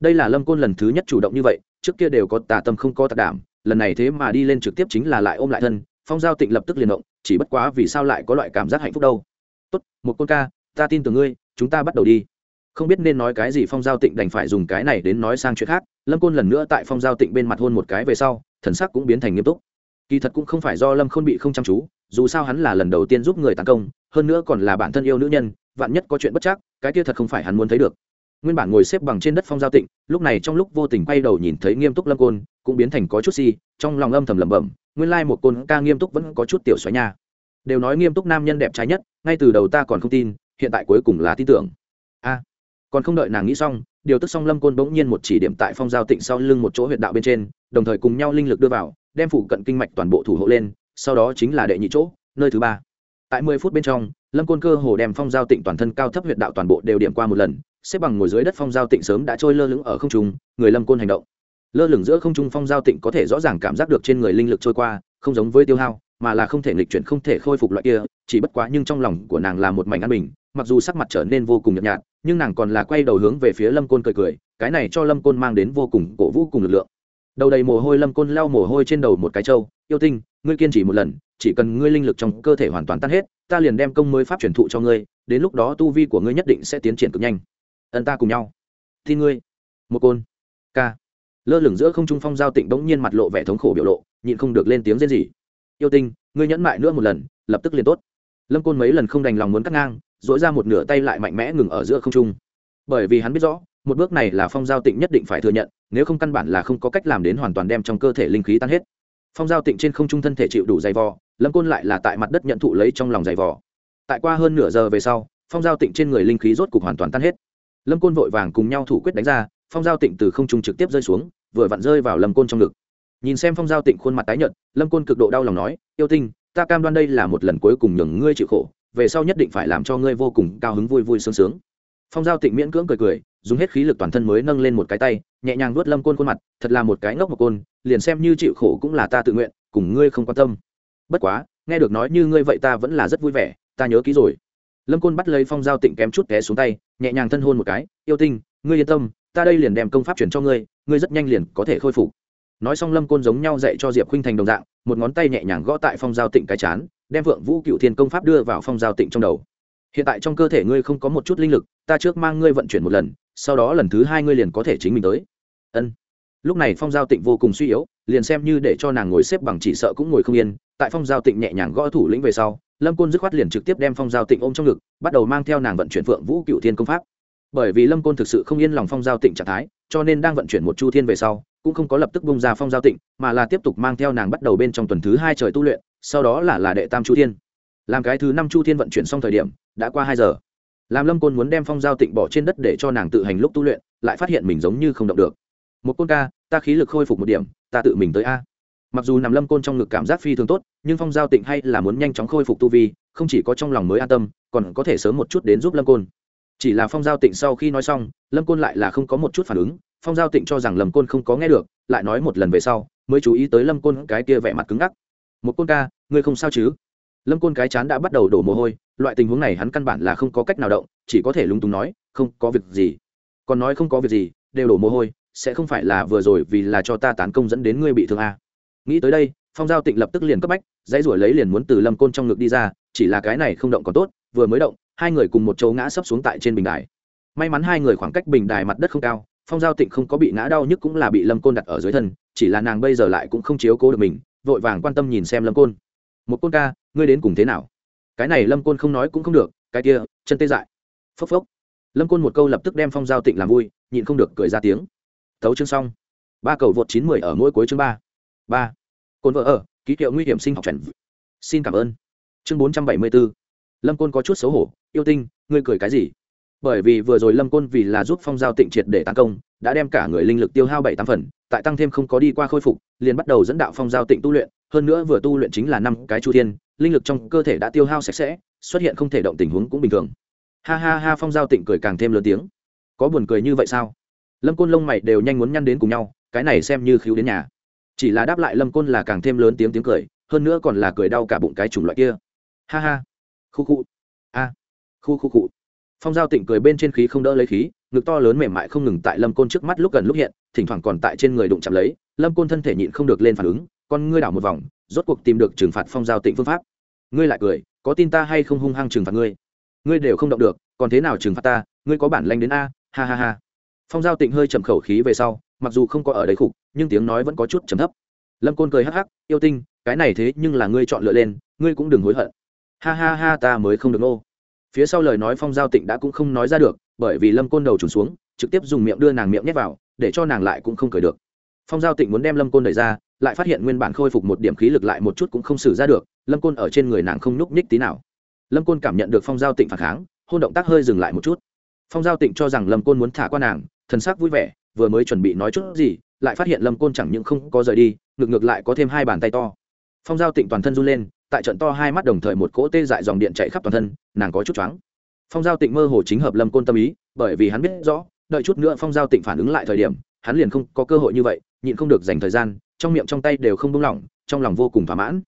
Đây là lâm côn lần thứ nhất chủ động như vậy, trước kia đều có tà tâm không có tạc đảm, lần này thế mà đi lên trực tiếp chính là lại ôm lại thân, phong giao tịnh lập tức liền động, chỉ bất quá vì sao lại có loại cảm giác hạnh phúc đâu. Tốt một côn ca, ta tin tưởng ngươi, chúng ta bắt đầu đi không biết nên nói cái gì phong giao tịnh đành phải dùng cái này đến nói sang chuyện khác, lâm côn lần nữa tại phong giao tịnh bên mặt hôn một cái về sau, thần sắc cũng biến thành nghiêm túc. Kỳ thật cũng không phải do lâm khôn bị không chăm chú, dù sao hắn là lần đầu tiên giúp người tấn công, hơn nữa còn là bản thân yêu nữ nhân, vạn nhất có chuyện bất chắc, cái kia thật không phải hắn muốn thấy được. Nguyên bản ngồi xếp bằng trên đất phong giao tịnh, lúc này trong lúc vô tình quay đầu nhìn thấy nghiêm túc lâm côn, cũng biến thành có chút si, trong lòng âm thầm lẩm bẩm, nguyên lai một côn ca nghiêm túc vẫn có chút tiểu xoáy nha. Đều nói nghiêm túc nam nhân đẹp trái nhất, ngay từ đầu ta còn không tin, hiện tại cuối cùng là tin tưởng. A còn không đợi nàng nghĩ xong, điều tức song lâm côn bỗng nhiên một chỉ điểm tại phong giao tịnh sau lưng một chỗ huyệt đạo bên trên, đồng thời cùng nhau linh lực đưa vào, đem phụ cận kinh mạch toàn bộ thủ hộ lên, sau đó chính là đệ nhị chỗ, nơi thứ ba. Tại mười phút bên trong, lâm côn cơ hồ đem phong giao tịnh toàn thân cao thấp huyệt đạo toàn bộ đều điểm qua một lần, xếp bằng ngồi dưới đất phong giao tịnh sớm đã trôi lơ lửng ở không trung, người lâm côn hành động. Lơ lửng giữa không trung phong giao tịnh có thể rõ ràng cảm giác được trên người linh lực trôi qua, không giống với tiêu hao, mà là không thể nghịch chuyển không thể khôi phục loại kia, chỉ bất quá nhưng trong lòng của nàng là một mảnh an bình, mặc dù sắc mặt trở nên vô cùng nhợt nhạt nhưng nàng còn là quay đầu hướng về phía lâm côn cười cười, cái này cho lâm côn mang đến vô cùng cổ vũ cùng lực lượng. Đầu đầy mồ hôi, lâm côn lau mồ hôi trên đầu một cái trâu, yêu tinh, ngươi kiên trì một lần, chỉ cần ngươi linh lực trong cơ thể hoàn toàn tan hết, ta liền đem công mới pháp truyền thụ cho ngươi, đến lúc đó tu vi của ngươi nhất định sẽ tiến triển cực nhanh. Ân ta cùng nhau. Thi ngươi. Một côn. Ca. Lơ lửng giữa không trung phong giao tịnh bỗng nhiên mặt lộ vẻ thống khổ biểu lộ, nhịn không được lên tiếng rên gì yêu tinh, ngươi nhẫn mại nữa một lần, lập tức liền tốt. Lâm côn mấy lần không đành lòng muốn cắt ngang dỗi ra một nửa tay lại mạnh mẽ ngừng ở giữa không trung. Bởi vì hắn biết rõ, một bước này là phong giao tịnh nhất định phải thừa nhận, nếu không căn bản là không có cách làm đến hoàn toàn đem trong cơ thể linh khí tan hết. Phong giao tịnh trên không trung thân thể chịu đủ dày vò, lâm côn lại là tại mặt đất nhận thụ lấy trong lòng dày vò. Tại qua hơn nửa giờ về sau, phong giao tịnh trên người linh khí rốt cục hoàn toàn tan hết. Lâm côn vội vàng cùng nhau thủ quyết đánh ra, phong giao tịnh từ không trung trực tiếp rơi xuống, vừa vặn rơi vào lâm côn trong ngực. Nhìn xem phong giao tịnh khuôn mặt tái nhợt, lâm côn cực độ đau lòng nói, yêu tinh, ta cam đoan đây là một lần cuối cùng nhường ngươi chịu khổ về sau nhất định phải làm cho ngươi vô cùng cao hứng vui vui sướng sướng. Phong giao tịnh miễn cưỡng cười cười, dùng hết khí lực toàn thân mới nâng lên một cái tay, nhẹ nhàng nuốt lâm côn khuôn mặt, thật là một cái ngốc một côn, liền xem như chịu khổ cũng là ta tự nguyện, cùng ngươi không quan tâm. Bất quá, nghe được nói như ngươi vậy ta vẫn là rất vui vẻ, ta nhớ kỹ rồi. Lâm côn bắt lấy phong giao tịnh kém chút té xuống tay, nhẹ nhàng thân hôn một cái, yêu tinh, ngươi yên tâm, ta đây liền đem công pháp chuyển cho ngươi ngươi rất nhanh liền có thể khôi phục. Nói xong lâm côn giống nhau dạy cho diệp khinh thành đồng dạng, một ngón tay nhẹ nhàng gõ tại phong giao tịnh cái chán đem vượng vũ cựu thiên công pháp đưa vào phong giao tịnh trong đầu. Hiện tại trong cơ thể ngươi không có một chút linh lực, ta trước mang ngươi vận chuyển một lần, sau đó lần thứ hai ngươi liền có thể chính mình tới. Ân. Lúc này phong giao tịnh vô cùng suy yếu, liền xem như để cho nàng ngồi xếp bằng chỉ sợ cũng ngồi không yên, tại phong giao tịnh nhẹ nhàng gõ thủ lĩnh về sau, lâm côn dứt khoát liền trực tiếp đem phong giao tịnh ôm trong ngực, bắt đầu mang theo nàng vận chuyển phượng vũ cựu thiên công pháp. Bởi vì lâm côn thực sự không yên lòng phong giao tịnh trạng thái, cho nên đang vận chuyển một chu thiên về sau, cũng không có lập tức bung ra phong giao tịnh, mà là tiếp tục mang theo nàng bắt đầu bên trong tuần thứ hai trời tu luyện sau đó là là đệ tam chu thiên. Làm cái thứ năm chu thiên vận chuyển xong thời điểm, đã qua hai giờ. Làm lâm côn muốn đem phong giao tịnh bỏ trên đất để cho nàng tự hành lúc tu luyện, lại phát hiện mình giống như không động được. Một côn ca, ta khí lực khôi phục một điểm, ta tự mình tới a. Mặc dù nằm lâm côn trong ngực cảm giác phi thường tốt, nhưng phong giao tịnh hay là muốn nhanh chóng khôi phục tu vi, không chỉ có trong lòng mới an tâm, còn có thể sớm một chút đến giúp lâm côn. Chỉ là phong giao tịnh sau khi nói xong, lâm côn lại là không có một chút phản ứng, phong giao tịnh cho rằng lâm côn không có nghe được, lại nói một lần về sau, mới chú ý tới lâm côn cái kia vẻ mặt cứng ngắc một côn ca, ngươi không sao chứ? Lâm côn cái chán đã bắt đầu đổ mồ hôi, loại tình huống này hắn căn bản là không có cách nào động, chỉ có thể lúng túng nói, không, có việc gì. Còn nói không có việc gì, đều đổ mồ hôi, sẽ không phải là vừa rồi vì là cho ta tán công dẫn đến ngươi bị thương à. nghĩ tới đây, phong giao tịnh lập tức liền cấp bách, dãy ruổi lấy liền muốn từ lâm côn trong ngực đi ra, chỉ là cái này không động còn tốt, vừa mới động, hai người cùng một chỗ ngã sấp xuống tại trên bình đài. May mắn hai người khoảng cách bình đài mặt đất không cao, phong giao tịnh không có bị ngã đau nhức cũng là bị lâm côn đặt ở dưới thân, chỉ là nàng bây giờ lại cũng không chiếu cố được mình vội vàng quan tâm nhìn xem lâm côn. Một côn ca, ngươi đến cùng thế nào? Cái này lâm côn không nói cũng không được, cái kia, chân tê dại. Phốc phốc. Lâm côn một câu lập tức đem phong giao tịnh làm vui, nhịn không được cười ra tiếng. Thấu chương xong. Ba cầu vượt chín mười ở mỗi cuối chương ba. Ba. Côn vợ ở, ký hiệu nguy hiểm sinh học chuẩn xin cảm ơn. Chương bốn trăm bảy mươi bốn. Lâm côn có chút xấu hổ, yêu tinh, ngươi cười cái gì? Bởi vì vừa rồi lâm côn vì là giúp phong giao tịnh triệt để tấn công đã đem cả người linh lực tiêu hao bảy tám phần, tại tăng thêm không có đi qua khôi phục, liền bắt đầu dẫn đạo phong giao tịnh tu luyện, hơn nữa vừa tu luyện chính là năm cái chu thiên, linh lực trong cơ thể đã tiêu hao sạch sẽ, xuất hiện không thể động tình huống cũng bình thường. Ha ha ha, phong giao tịnh cười càng thêm lớn tiếng. Có buồn cười như vậy sao? Lâm côn lông mày đều nhanh muốn nhăn đến cùng nhau, cái này xem như khiếu đến nhà. Chỉ là đáp lại lâm côn là càng thêm lớn tiếng tiếng cười, hơn nữa còn là cười đau cả bụng cái chủng loại kia. Ha ha. Khu khu. A. Khu khu cụ phong giao tịnh cười bên trên khí không đỡ lấy khí, ngực to lớn mềm mại không ngừng tại lâm côn trước mắt lúc gần lúc hiện, thỉnh thoảng còn tại trên người đụng chạm lấy, lâm côn thân thể nhịn không được lên phản ứng, con ngươi đảo một vòng, rốt cuộc tìm được trừng phạt phong giao tịnh phương pháp. Ngươi lại cười, có tin ta hay không hung hăng trừng phạt ngươi? Ngươi đều không động được, còn thế nào trừng phạt ta? Ngươi có bản lanh đến a, ha ha ha. Phong giao tịnh hơi chậm khẩu khí về sau, mặc dù không có ở đấy khục, nhưng tiếng nói vẫn có chút trầm thấp. Lâm côn cười hắc hắc, yêu tinh, cái này thế nhưng là ngươi chọn lựa lên, ngươi cũng đừng hối hận. Ha ha ha, ta mới không được nô phía sau lời nói phong giao tịnh đã cũng không nói ra được, bởi vì lâm côn đầu trùng xuống, trực tiếp dùng miệng đưa nàng miệng nhét vào, để cho nàng lại cũng không cười được. Phong giao tịnh muốn đem lâm côn đẩy ra, lại phát hiện nguyên bản khôi phục một điểm khí lực lại một chút cũng không xử ra được, lâm côn ở trên người nàng không nhúc nhích tí nào. Lâm côn cảm nhận được phong giao tịnh phản kháng, hôn động tác hơi dừng lại một chút. Phong giao tịnh cho rằng lâm côn muốn thả qua nàng, thần sắc vui vẻ, vừa mới chuẩn bị nói chút gì, lại phát hiện lâm côn chẳng những không có rời đi, ngược ngược lại có thêm hai bàn tay to. Phong giao tịnh toàn thân run lên tại trận to hai mắt đồng thời một cỗ tê dại dòng điện chạy khắp toàn thân, nàng có chút choáng. Phong giao tịnh mơ hồ chính hợp lâm côn tâm ý, bởi vì hắn biết rõ, đợi chút nữa phong giao tịnh phản ứng lại thời điểm, hắn liền không có cơ hội như vậy, nhịn không được dành thời gian, trong miệng trong tay đều không buông lỏng, trong lòng vô cùng thỏa mãn.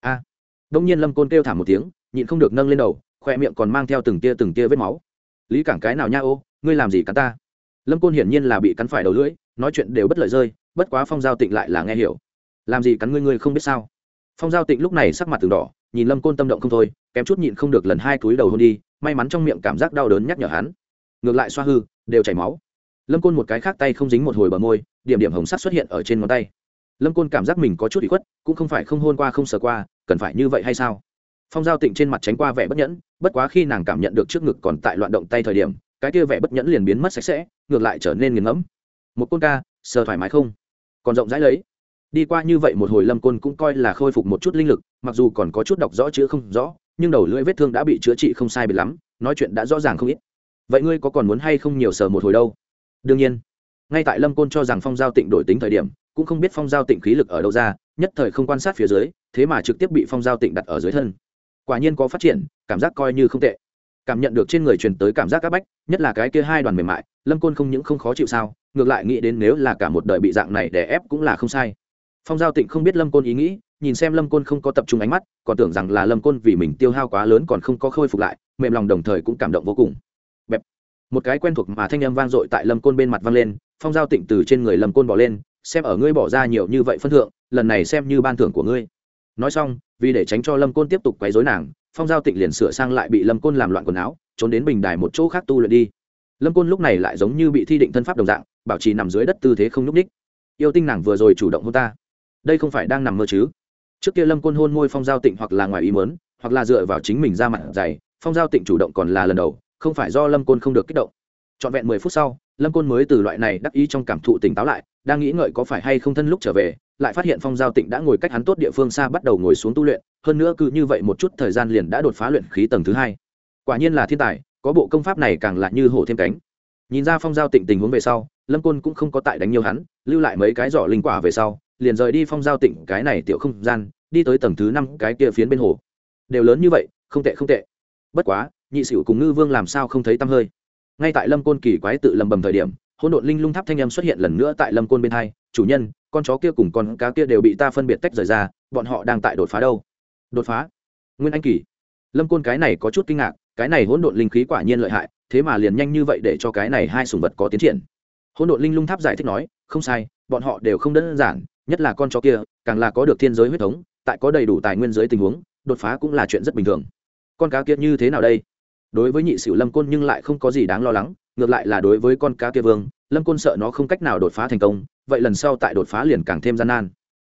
A! Đông nhiên lâm côn kêu thảm một tiếng, nhịn không được nâng lên đầu, khoe miệng còn mang theo từng tia từng tia vết máu. Lý cảng cái nào nha ô, ngươi làm gì cắn ta? Lâm côn hiển nhiên là bị cắn phải đầu lưỡi, nói chuyện đều bất lợi rơi, bất quá phong giao tịnh lại là nghe hiểu. Làm gì cắn ngươi ngươi không biết sao? Phong giao tịnh lúc này sắc mặt từng đỏ, nhìn lâm côn tâm động không thôi, kém chút nhịn không được lần hai túi đầu hôn đi, may mắn trong miệng cảm giác đau đớn nhắc nhở hắn. Ngược lại xoa hư, đều chảy máu. Lâm côn một cái khác tay không dính một hồi bờ môi, điểm điểm hồng sắc xuất hiện ở trên ngón tay. Lâm côn cảm giác mình có chút bị khuất, cũng không phải không hôn qua không sờ qua, cần phải như vậy hay sao? Phong giao tịnh trên mặt tránh qua vẻ bất nhẫn, bất quá khi nàng cảm nhận được trước ngực còn tại loạn động tay thời điểm, cái kia vẻ bất nhẫn liền biến mất sạch sẽ, ngược lại trở nên nghiền ngẫm. Một côn ca, sờ thoải mái không? Còn rộng rãi lấy đi qua như vậy một hồi lâm côn cũng coi là khôi phục một chút linh lực, mặc dù còn có chút đọc rõ chữ không rõ, nhưng đầu lưỡi vết thương đã bị chữa trị không sai bị lắm, nói chuyện đã rõ ràng không ít. Vậy ngươi có còn muốn hay không nhiều sờ một hồi đâu? Đương nhiên. Ngay tại lâm côn cho rằng phong giao tịnh đổi tính thời điểm, cũng không biết phong giao tịnh khí lực ở đâu ra, nhất thời không quan sát phía dưới, thế mà trực tiếp bị phong giao tịnh đặt ở dưới thân. Quả nhiên có phát triển, cảm giác coi như không tệ. Cảm nhận được trên người truyền tới cảm giác áp bách, nhất là cái kia hai đoàn mềm mại, lâm côn không những không khó chịu sao, ngược lại nghĩ đến nếu là cả một đời bị dạng này để ép cũng là không sai phong giao tịnh không biết lâm côn ý nghĩ, nhìn xem lâm côn không có tập trung ánh mắt, còn tưởng rằng là lâm côn vì mình tiêu hao quá lớn còn không có khôi phục lại, mềm lòng đồng thời cũng cảm động vô cùng. Bẹp. một cái quen thuộc mà thanh âm vang dội tại lâm côn bên mặt vang lên, phong giao tịnh từ trên người lâm côn bỏ lên, xem ở ngươi bỏ ra nhiều như vậy phân thượng, lần này xem như ban thưởng của ngươi. Nói xong, vì để tránh cho lâm côn tiếp tục quấy dối nàng, phong giao tịnh liền sửa sang lại bị lâm côn làm loạn quần áo, trốn đến bình đài một chỗ khác tu luyện đi. Lâm côn lúc này lại giống như bị thi định thân pháp đồng dạng, bảo trì nằm dưới đất tư thế không nhúc ních yêu tinh nàng vừa rồi chủ động hôn ta đây không phải đang nằm mơ chứ? Trước kia lâm côn hôn môi phong giao tịnh hoặc là ngoài ý mớn hoặc là dựa vào chính mình ra mặt dày, phong giao tịnh chủ động còn là lần đầu, không phải do lâm côn không được kích động. Trọn vẹn mười phút sau, lâm côn mới từ loại này đắc ý trong cảm thụ tỉnh táo lại, đang nghĩ ngợi có phải hay không thân lúc trở về, lại phát hiện phong giao tịnh đã ngồi cách hắn tốt địa phương xa bắt đầu ngồi xuống tu luyện, hơn nữa cứ như vậy một chút thời gian liền đã đột phá luyện khí tầng thứ hai. Quả nhiên là thiên tài, có bộ công pháp này càng là như hổ thêm cánh. Nhìn ra phong giao tịnh tình huống về sau, lâm côn cũng không có tại đánh nhiều hắn, lưu lại mấy cái giỏ linh quả về sau liền rời đi phong giao tỉnh cái này tiểu không gian, đi tới tầng thứ năm cái kia phiến bên hồ. Đều lớn như vậy, không tệ không tệ. Bất quá, nhị sửu cùng ngư vương làm sao không thấy tăm hơi? Ngay tại lâm côn kỳ quái tự lầm bầm thời điểm, hỗn độn linh lung tháp thanh âm xuất hiện lần nữa tại lâm côn bên hai. Chủ nhân, con chó kia cùng con cá kia đều bị ta phân biệt tách rời ra, bọn họ đang tại đột phá đâu? Đột phá? Nguyên anh kỳ. Lâm côn cái này có chút kinh ngạc, cái này hỗn độn linh khí quả nhiên lợi hại, thế mà liền nhanh như vậy để cho cái này hai sùng vật có tiến triển. Hỗn độn linh lung tháp giải thích nói, không sai, bọn họ đều không đơn giản nhất là con chó kia, càng là có được thiên giới huyết thống, tại có đầy đủ tài nguyên dưới tình huống, đột phá cũng là chuyện rất bình thường. Con cá kia như thế nào đây? Đối với nhị sửu lâm côn nhưng lại không có gì đáng lo lắng, ngược lại là đối với con cá kia vương, lâm côn sợ nó không cách nào đột phá thành công, vậy lần sau tại đột phá liền càng thêm gian nan.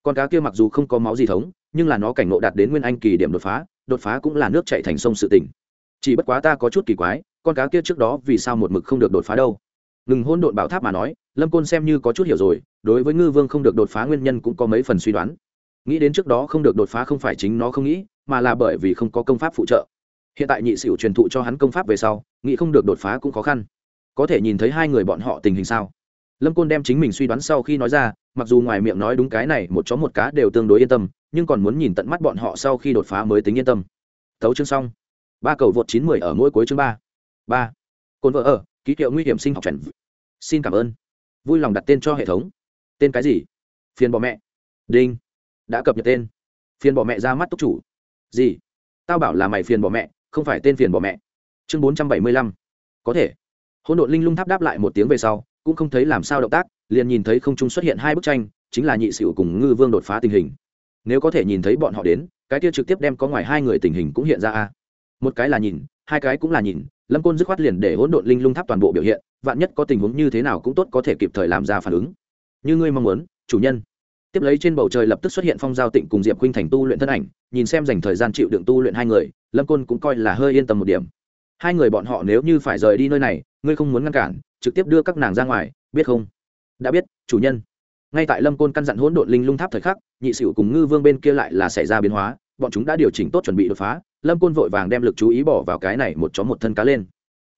Con cá kia mặc dù không có máu gì thống, nhưng là nó cảnh ngộ đạt đến nguyên anh kỳ điểm đột phá đột phá cũng là nước chạy thành sông sự tỉnh chỉ bất quá ta có chút kỳ quái, con cá kia trước đó vì sao một mực không được đột phá đâu? Ngừng hôn độn bảo tháp mà nói lâm côn xem như có chút hiểu rồi, đối với ngư vương không được đột phá nguyên nhân cũng có mấy phần suy đoán. Nghĩ đến trước đó không được đột phá không phải chính nó không nghĩ, mà là bởi vì không có công pháp phụ trợ. Hiện tại nhị sửu truyền thụ cho hắn công pháp về sau, nghĩ không được đột phá cũng khó khăn. Có thể nhìn thấy hai người bọn họ tình hình sao? Lâm côn đem chính mình suy đoán sau khi nói ra, mặc dù ngoài miệng nói đúng cái này một chó một cá đều tương đối yên tâm, nhưng còn muốn nhìn tận mắt bọn họ sau khi đột phá mới tính yên tâm. Tấu chương xong. Ba cầu vượt chín mười ở mỗi cuối chương ba. Ba. Cồn vợ ở, ký hiệu nguy hiểm sinh học chuẩn xin cảm ơn vui lòng đặt tên cho hệ thống. Tên cái gì? Phiền bỏ mẹ. Đinh. Đã cập nhật tên. Phiền bỏ mẹ ra mắt túc chủ. Gì? Tao bảo là mày phiền bỏ mẹ, không phải tên phiền bỏ mẹ. Chương bốn trăm bảy mươi lăm. Có thể. Hỗn độn linh lung tháp đáp lại một tiếng về sau, cũng không thấy làm sao động tác, liền nhìn thấy không trung xuất hiện hai bức tranh, chính là nhị sửu cùng ngư vương đột phá tình hình. Nếu có thể nhìn thấy bọn họ đến, cái kia trực tiếp đem có ngoài hai người tình hình cũng hiện ra a. Một cái là nhìn hai cái cũng là nhìn, lâm côn dứt khoát liền để hỗn độn linh lung tháp toàn bộ biểu hiện, vạn nhất có tình huống như thế nào cũng tốt có thể kịp thời làm ra phản ứng. Như ngươi mong muốn, chủ nhân. Tiếp lấy trên bầu trời lập tức xuất hiện phong giao tịnh cùng diệp khuynh thành tu luyện thân ảnh, nhìn xem dành thời gian chịu đựng tu luyện hai người, lâm côn cũng coi là hơi yên tâm một điểm. Hai người bọn họ nếu như phải rời đi nơi này, ngươi không muốn ngăn cản, trực tiếp đưa các nàng ra ngoài, biết không? Đã biết, chủ nhân. Ngay tại lâm côn căn dặn hỗn độn linh lung tháp thời khắc, nhị sửu cùng ngư vương bên kia lại là xảy ra biến hóa bọn chúng đã điều chỉnh tốt chuẩn bị đột phá, lâm côn vội vàng đem lực chú ý bỏ vào cái này một chó một thân cá lên.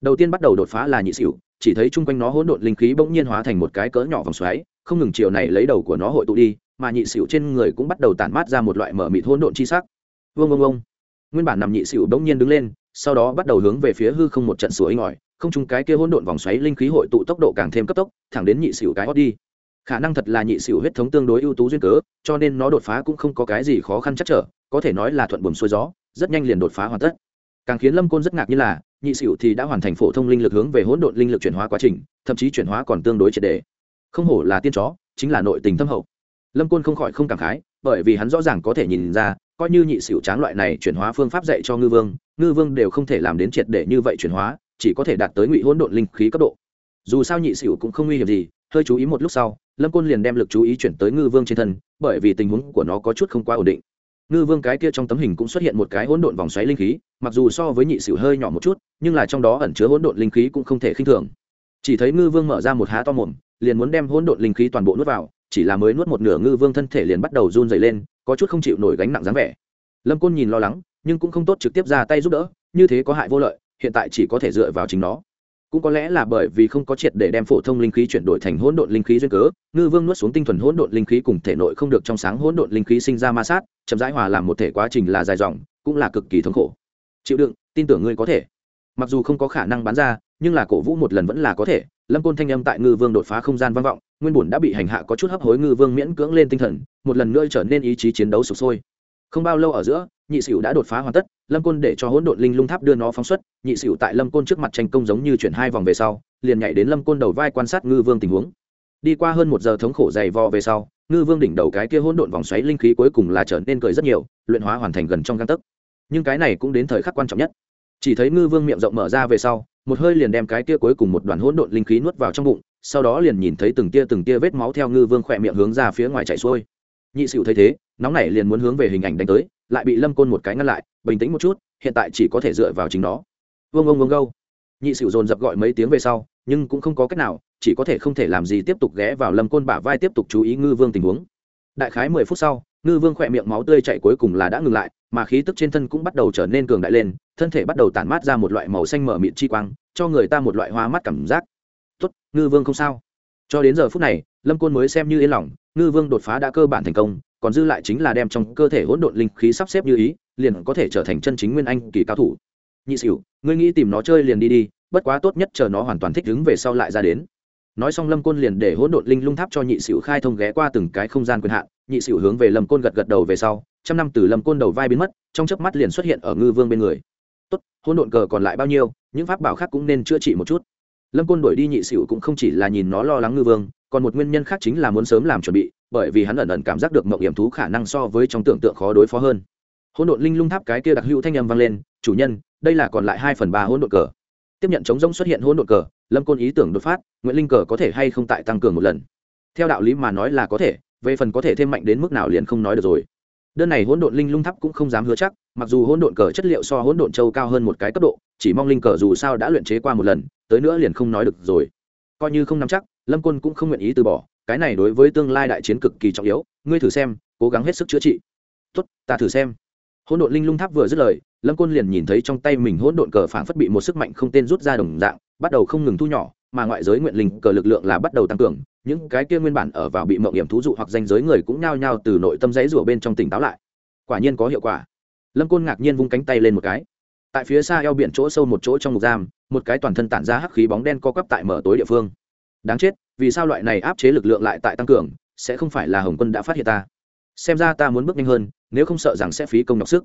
Đầu tiên bắt đầu đột phá là nhị xỉu, chỉ thấy chung quanh nó hỗn độn linh khí bỗng nhiên hóa thành một cái cỡ nhỏ vòng xoáy, không ngừng chiều này lấy đầu của nó hội tụ đi, mà nhị xỉu trên người cũng bắt đầu tản mát ra một loại mở mịt hỗn độn chi sắc. Vương vương vương nguyên bản nằm nhị xỉu bỗng nhiên đứng lên, sau đó bắt đầu hướng về phía hư không một trận sủa ngỏi không chung cái kia hỗn độn vòng xoáy linh khí hội tụ tốc độ càng thêm cấp tốc, thẳng đến nhị xỉu cái hót đi. Khả năng thật là nhị xỉu huyết thống tương đối ưu tú duyên cớ, cho nên nó đột phá cũng không có cái gì khó khăn chắc trở có thể nói là thuận buồm xuôi gió, rất nhanh liền đột phá hoàn tất. Càng khiến lâm côn rất ngạc như là, nhị sửu thì đã hoàn thành phổ thông linh lực hướng về hỗn độn linh lực chuyển hóa quá trình, thậm chí chuyển hóa còn tương đối triệt đề. Không hổ là tiên chó, chính là nội tình thâm hậu. Lâm côn không khỏi không cảm khái, bởi vì hắn rõ ràng có thể nhìn ra, coi như nhị sửu tráng loại này chuyển hóa phương pháp dạy cho ngư vương ngư vương đều không thể làm đến triệt để như vậy chuyển hóa, chỉ có thể đạt tới ngụy hỗn độn linh khí cấp độ. Dù sao nhị sửu cũng không nguy hiểm gì, hơi chú ý một lúc sau, lâm côn liền đem lực chú ý chuyển tới ngư vương trên thân, bởi vì tình huống của nó có chút không quá ổn định ngư vương cái kia trong tấm hình cũng xuất hiện một cái hỗn độn vòng xoáy linh khí, mặc dù so với nhị sửu hơi nhỏ một chút, nhưng là trong đó ẩn chứa hỗn độn linh khí cũng không thể khinh thường. Chỉ thấy ngư vương mở ra một há to mồm, liền muốn đem hỗn độn linh khí toàn bộ nuốt vào, chỉ là mới nuốt một nửa ngư vương thân thể liền bắt đầu run dày lên, có chút không chịu nổi gánh nặng dáng vẻ. Lâm côn nhìn lo lắng, nhưng cũng không tốt trực tiếp ra tay giúp đỡ, như thế có hại vô lợi, hiện tại chỉ có thể dựa vào chính nó cũng có lẽ là bởi vì không có triệt để đem phổ thông linh khí chuyển đổi thành hỗn độn linh khí duyên cớ, ngư vương nuốt xuống tinh thuần hỗn độn linh khí cùng thể nội không được trong sáng hỗn độn linh khí sinh ra ma sát, chậm rãi hòa làm một thể quá trình là dài dòng, cũng là cực kỳ thống khổ. Chịu đựng, tin tưởng ngươi có thể. Mặc dù không có khả năng bán ra, nhưng là cổ vũ một lần vẫn là có thể. Lâm côn thanh âm tại ngư vương đột phá không gian vang vọng, nguyên bùn đã bị hành hạ có chút hấp hối ngư vương miễn cưỡng lên tinh thần, một lần nữa trở nên ý chí chiến đấu sụp sôi không bao lâu ở giữa, nhị sửu đã đột phá hoàn tất, lâm côn để cho hỗn độn linh lung tháp đưa nó phóng xuất. Nhị sửu tại lâm côn trước mặt tranh công giống như chuyển hai vòng về sau, liền nhảy đến lâm côn đầu vai quan sát ngư vương tình huống. Đi qua hơn một giờ thống khổ dày vò về sau, ngư vương đỉnh đầu cái kia hỗn độn vòng xoáy linh khí cuối cùng là trở nên cười rất nhiều, luyện hóa hoàn thành gần trong găng tấc. Nhưng cái này cũng đến thời khắc quan trọng nhất. Chỉ thấy ngư vương miệng rộng mở ra về sau, một hơi liền đem cái kia cuối cùng một đoàn hỗn độn linh khí nuốt vào trong bụng, sau đó liền nhìn thấy từng tia từng tia vết máu theo ngư vương khỏe miệng hướng ra phía ngoài chạy xuôi. Nhị sửu thấy thế nóng nảy liền muốn hướng về hình ảnh đánh tới, lại bị lâm côn một cái ngăn lại, bình tĩnh một chút, hiện tại chỉ có thể dựa vào chính nó. Vương ông vương gâu. Nhị sửu dồn dập gọi mấy tiếng về sau, nhưng cũng không có cách nào, chỉ có thể không thể làm gì tiếp tục ghé vào lâm côn bả vai tiếp tục chú ý ngư vương tình huống. Đại khái mười phút sau, ngư vương khỏe miệng máu tươi chạy cuối cùng là đã ngừng lại, mà khí tức trên thân cũng bắt đầu trở nên cường đại lên, thân thể bắt đầu tản mát ra một loại màu xanh mở mịn chi quang, cho người ta một loại hoa mắt cảm giác. Tốt, ngư vương không sao. Cho đến giờ phút này, lâm côn mới xem như yên lòng, ngư vương đột phá đã cơ bản thành công còn dư lại chính là đem trong cơ thể hỗn độn linh khí sắp xếp như ý, liền có thể trở thành chân chính nguyên anh kỳ cao thủ. Nhị xỉu ngươi nghĩ tìm nó chơi liền đi đi, bất quá tốt nhất chờ nó hoàn toàn thích ứng về sau lại ra đến. Nói xong lâm côn liền để hỗn độn linh lung tháp cho nhị xỉu khai thông ghé qua từng cái không gian quyền hạn. Nhị xỉu hướng về lâm côn gật gật đầu về sau, trăm năm từ lâm côn đầu vai biến mất, trong chớp mắt liền xuất hiện ở ngư vương bên người. Tốt, hỗn độn cờ còn lại bao nhiêu, những pháp bảo khác cũng nên chữa trị một chút. Lâm côn đuổi đi nhị xỉu cũng không chỉ là nhìn nó lo lắng ngư vương còn một nguyên nhân khác chính là muốn sớm làm chuẩn bị, bởi vì hắn ẩn ẩn cảm giác được mộng hiểm thú khả năng so với trong tưởng tượng khó đối phó hơn. Hỗn độn linh lung tháp cái kia đặc hữu thanh âm vang lên, chủ nhân, đây là còn lại hai phần ba hỗn độn cờ. Tiếp nhận chống rông xuất hiện hỗn độn cờ, lâm côn ý tưởng đột phát nguyễn linh cờ có thể hay không tại tăng cường một lần? Theo đạo lý mà nói là có thể, về phần có thể thêm mạnh đến mức nào liền không nói được rồi. Đơn này hỗn độn linh lung tháp cũng không dám hứa chắc, mặc dù hỗn độn cờ chất liệu so hỗn độn châu cao hơn một cái cấp độ, chỉ mong linh cờ dù sao đã luyện chế qua một lần, tới nữa liền không nói được rồi. Coi như không nắm chắc lâm côn cũng không nguyện ý từ bỏ, cái này đối với tương lai đại chiến cực kỳ trọng yếu, ngươi thử xem, cố gắng hết sức chữa trị. Tốt, ta thử xem. Hỗn độn linh lung tháp vừa dứt lời, lâm côn liền nhìn thấy trong tay mình hỗn độn cờ phảng phất bị một sức mạnh không tên rút ra đồng dạng, bắt đầu không ngừng thu nhỏ, mà ngoại giới nguyện linh cờ lực lượng là bắt đầu tăng cường, những cái kia nguyên bản ở vào bị mộng hiểm thú dụ hoặc danh giới người cũng nhao nhao từ nội tâm giấy rủa bên trong tỉnh táo lại. Quả nhiên có hiệu quả. Lâm côn ngạc nhiên vung cánh tay lên một cái. Tại phía xa eo biển chỗ sâu một chỗ trong ngục giam, một cái toàn thân tản ra hắc khí bóng đen co quắp tại mở tối địa phương đáng chết, vì sao loại này áp chế lực lượng lại tại tăng cường, sẽ không phải là hồng quân đã phát hiện ta? Xem ra ta muốn bước nhanh hơn, nếu không sợ rằng sẽ phí công nhọc sức.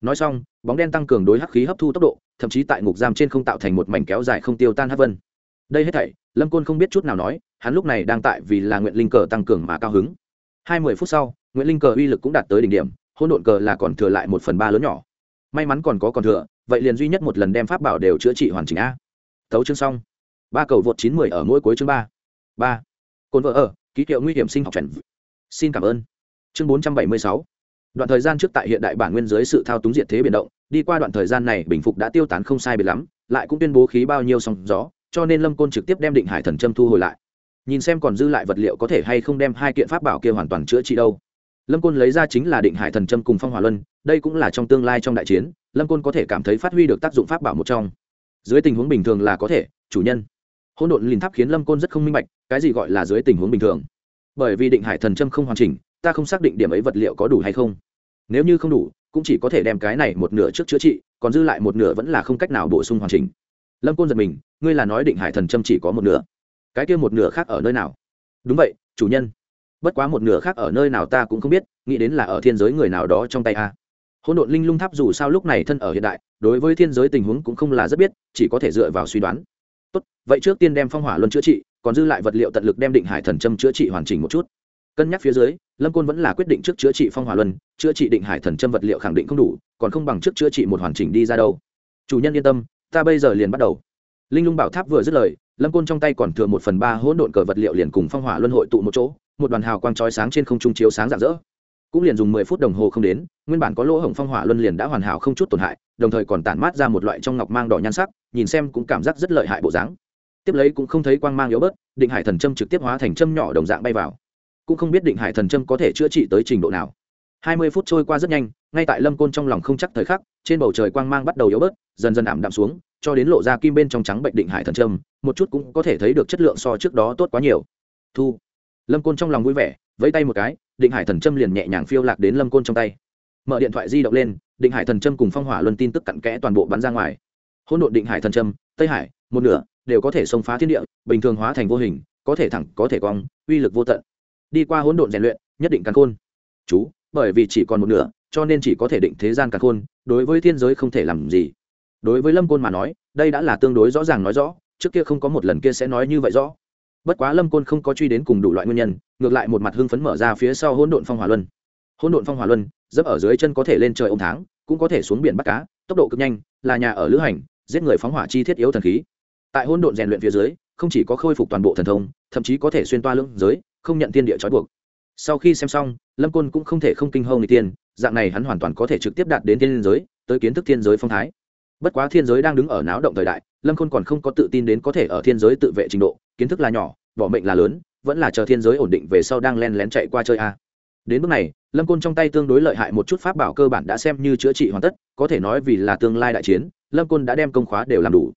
Nói xong, bóng đen tăng cường đối hắc khí hấp thu tốc độ, thậm chí tại ngục giam trên không tạo thành một mảnh kéo dài không tiêu tan hắc vân. Đây hết thảy, lâm côn không biết chút nào nói, hắn lúc này đang tại vì là nguyện linh cờ tăng cường mà cao hứng. Hai mươi phút sau nguyện linh cờ uy lực cũng đạt tới đỉnh điểm, hỗn độn cờ là còn thừa lại một phần ba lớn nhỏ. May mắn còn có còn thừa, vậy liền duy nhất một lần đem pháp bảo đều chữa trị hoàn chỉnh a. Tấu chương xong ba cầu vượt chín mươi ở mỗi cuối chương ba. Ba. Cồn vợ ở, ký hiệu nguy hiểm sinh học chuẩn xin cảm ơn. Chương bốn trăm bảy mươi sáu. Đoạn thời gian trước tại hiện đại bản nguyên dưới sự thao túng diệt thế biển động, đi qua đoạn thời gian này, bình phục đã tiêu tán không sai biệt lắm, lại cũng tuyên bố khí bao nhiêu sóng gió, cho nên lâm côn trực tiếp đem định hải thần châm thu hồi lại. Nhìn xem còn dư lại vật liệu có thể hay không đem hai kiện pháp bảo kia hoàn toàn chữa trị đâu. Lâm côn lấy ra chính là định hải thần châm cùng phong hỏa luân, đây cũng là trong tương lai trong đại chiến, lâm côn có thể cảm thấy phát huy được tác dụng pháp bảo một trong. Dưới tình huống bình thường là có thể, chủ nhân hỗn độn lìn tháp khiến lâm côn rất không minh bạch, cái gì gọi là dưới tình huống bình thường? Bởi vì định hải thần châm không hoàn chỉnh, ta không xác định điểm ấy vật liệu có đủ hay không. Nếu như không đủ, cũng chỉ có thể đem cái này một nửa trước chữa trị, còn dư lại một nửa vẫn là không cách nào bổ sung hoàn chỉnh. Lâm côn giật mình, ngươi là nói định hải thần châm chỉ có một nửa. Cái kia một nửa khác ở nơi nào? Đúng vậy, chủ nhân. Bất quá một nửa khác ở nơi nào ta cũng không biết, nghĩ đến là ở thiên giới người nào đó trong tay a. Hỗn độn linh lung tháp dù sao lúc này thân ở hiện đại, đối với thiên giới tình huống cũng không là rất biết, chỉ có thể dựa vào suy đoán vậy trước tiên đem phong hỏa luân chữa trị, còn dư lại vật liệu tận lực đem định hải thần châm chữa trị hoàn chỉnh một chút. Cân nhắc phía dưới, lâm côn vẫn là quyết định trước chữa trị phong hỏa luân, chữa trị định hải thần châm vật liệu khẳng định không đủ, còn không bằng trước chữa trị một hoàn chỉnh đi ra đâu. Chủ nhân yên tâm, ta bây giờ liền bắt đầu. Linh lung bảo tháp vừa dứt lời, lâm côn trong tay còn thừa một phần ba hỗn độn cờ vật liệu liền cùng phong hỏa luân hội tụ một chỗ, một đoàn hào quang trói sáng trên không trung chiếu sáng rạng rỡ. Cũng liền dùng mười phút đồng hồ không đến, nguyên bản có lỗ hổng phong hỏa luân liền đã hoàn hảo không chút tổn hại, đồng thời còn tản mát ra một loại trong ngọc mang đỏ nhan sắc, nhìn xem cũng cảm giác rất lợi hại bộ dáng tiếp lấy cũng không thấy quang mang yếu bớt định hải thần châm trực tiếp hóa thành châm nhỏ đồng dạng bay vào. Cũng không biết định hải thần châm có thể chữa trị tới trình độ nào. Hai mươi phút trôi qua rất nhanh ngay tại lâm côn trong lòng không chắc thời khắc trên bầu trời quang mang bắt đầu yếu bớt dần dần ảm đạm xuống cho đến lộ ra kim bên trong trắng bệnh định hải thần châm, một chút cũng có thể thấy được chất lượng so trước đó tốt quá nhiều. Thu. Lâm côn trong lòng vui vẻ vẫy tay một cái định hải thần châm liền nhẹ nhàng phiêu lạc đến lâm côn trong tay. Mở điện thoại di động lên định hải thần châm cùng phong hỏa luân tin tức cặn kẽ toàn bộ bắn ra ngoài. Hỗn độn định hải thần châm, tây hải một nửa đều có thể xông phá thiên địa, bình thường hóa thành vô hình, có thể thẳng, có thể cong, uy lực vô tận. Đi qua hỗn độn rèn luyện, nhất định càn khôn. Chú, bởi vì chỉ còn một nửa, cho nên chỉ có thể định thế gian càn khôn, đối với thiên giới không thể làm gì. Đối với lâm côn mà nói, đây đã là tương đối rõ ràng nói rõ, trước kia không có một lần kia sẽ nói như vậy rõ. Bất quá lâm côn không có truy đến cùng đủ loại nguyên nhân, ngược lại một mặt hưng phấn mở ra phía sau hỗn độn phong hỏa luân. Hỗn độn phong hỏa luân, dấp ở dưới chân có thể lên trời ôm tháng, cũng có thể xuống biển bắt cá, tốc độ cực nhanh, là nhà ở lữ hành, giết người phóng hỏa chi thiết yếu thần khí tại hôn độn rèn luyện phía dưới, không chỉ có khôi phục toàn bộ thần thông, thậm chí có thể xuyên toa lưỡng giới, không nhận thiên địa trói buộc. Sau khi xem xong, lâm côn cũng không thể không kinh hâu người tiên, dạng này hắn hoàn toàn có thể trực tiếp đạt đến thiên giới, tới kiến thức thiên giới phong thái. Bất quá thiên giới đang đứng ở náo động thời đại, lâm khôn còn không có tự tin đến có thể ở thiên giới tự vệ trình độ, kiến thức là nhỏ vỏ mệnh là lớn, vẫn là chờ thiên giới ổn định về sau đang len lén chạy qua chơi a. Đến bước này, lâm côn trong tay tương đối lợi hại một chút pháp bảo cơ bản đã xem như chữa trị hoàn tất, có thể nói vì là tương lai đại chiến, lâm côn đã đem công khóa đều làm đủ.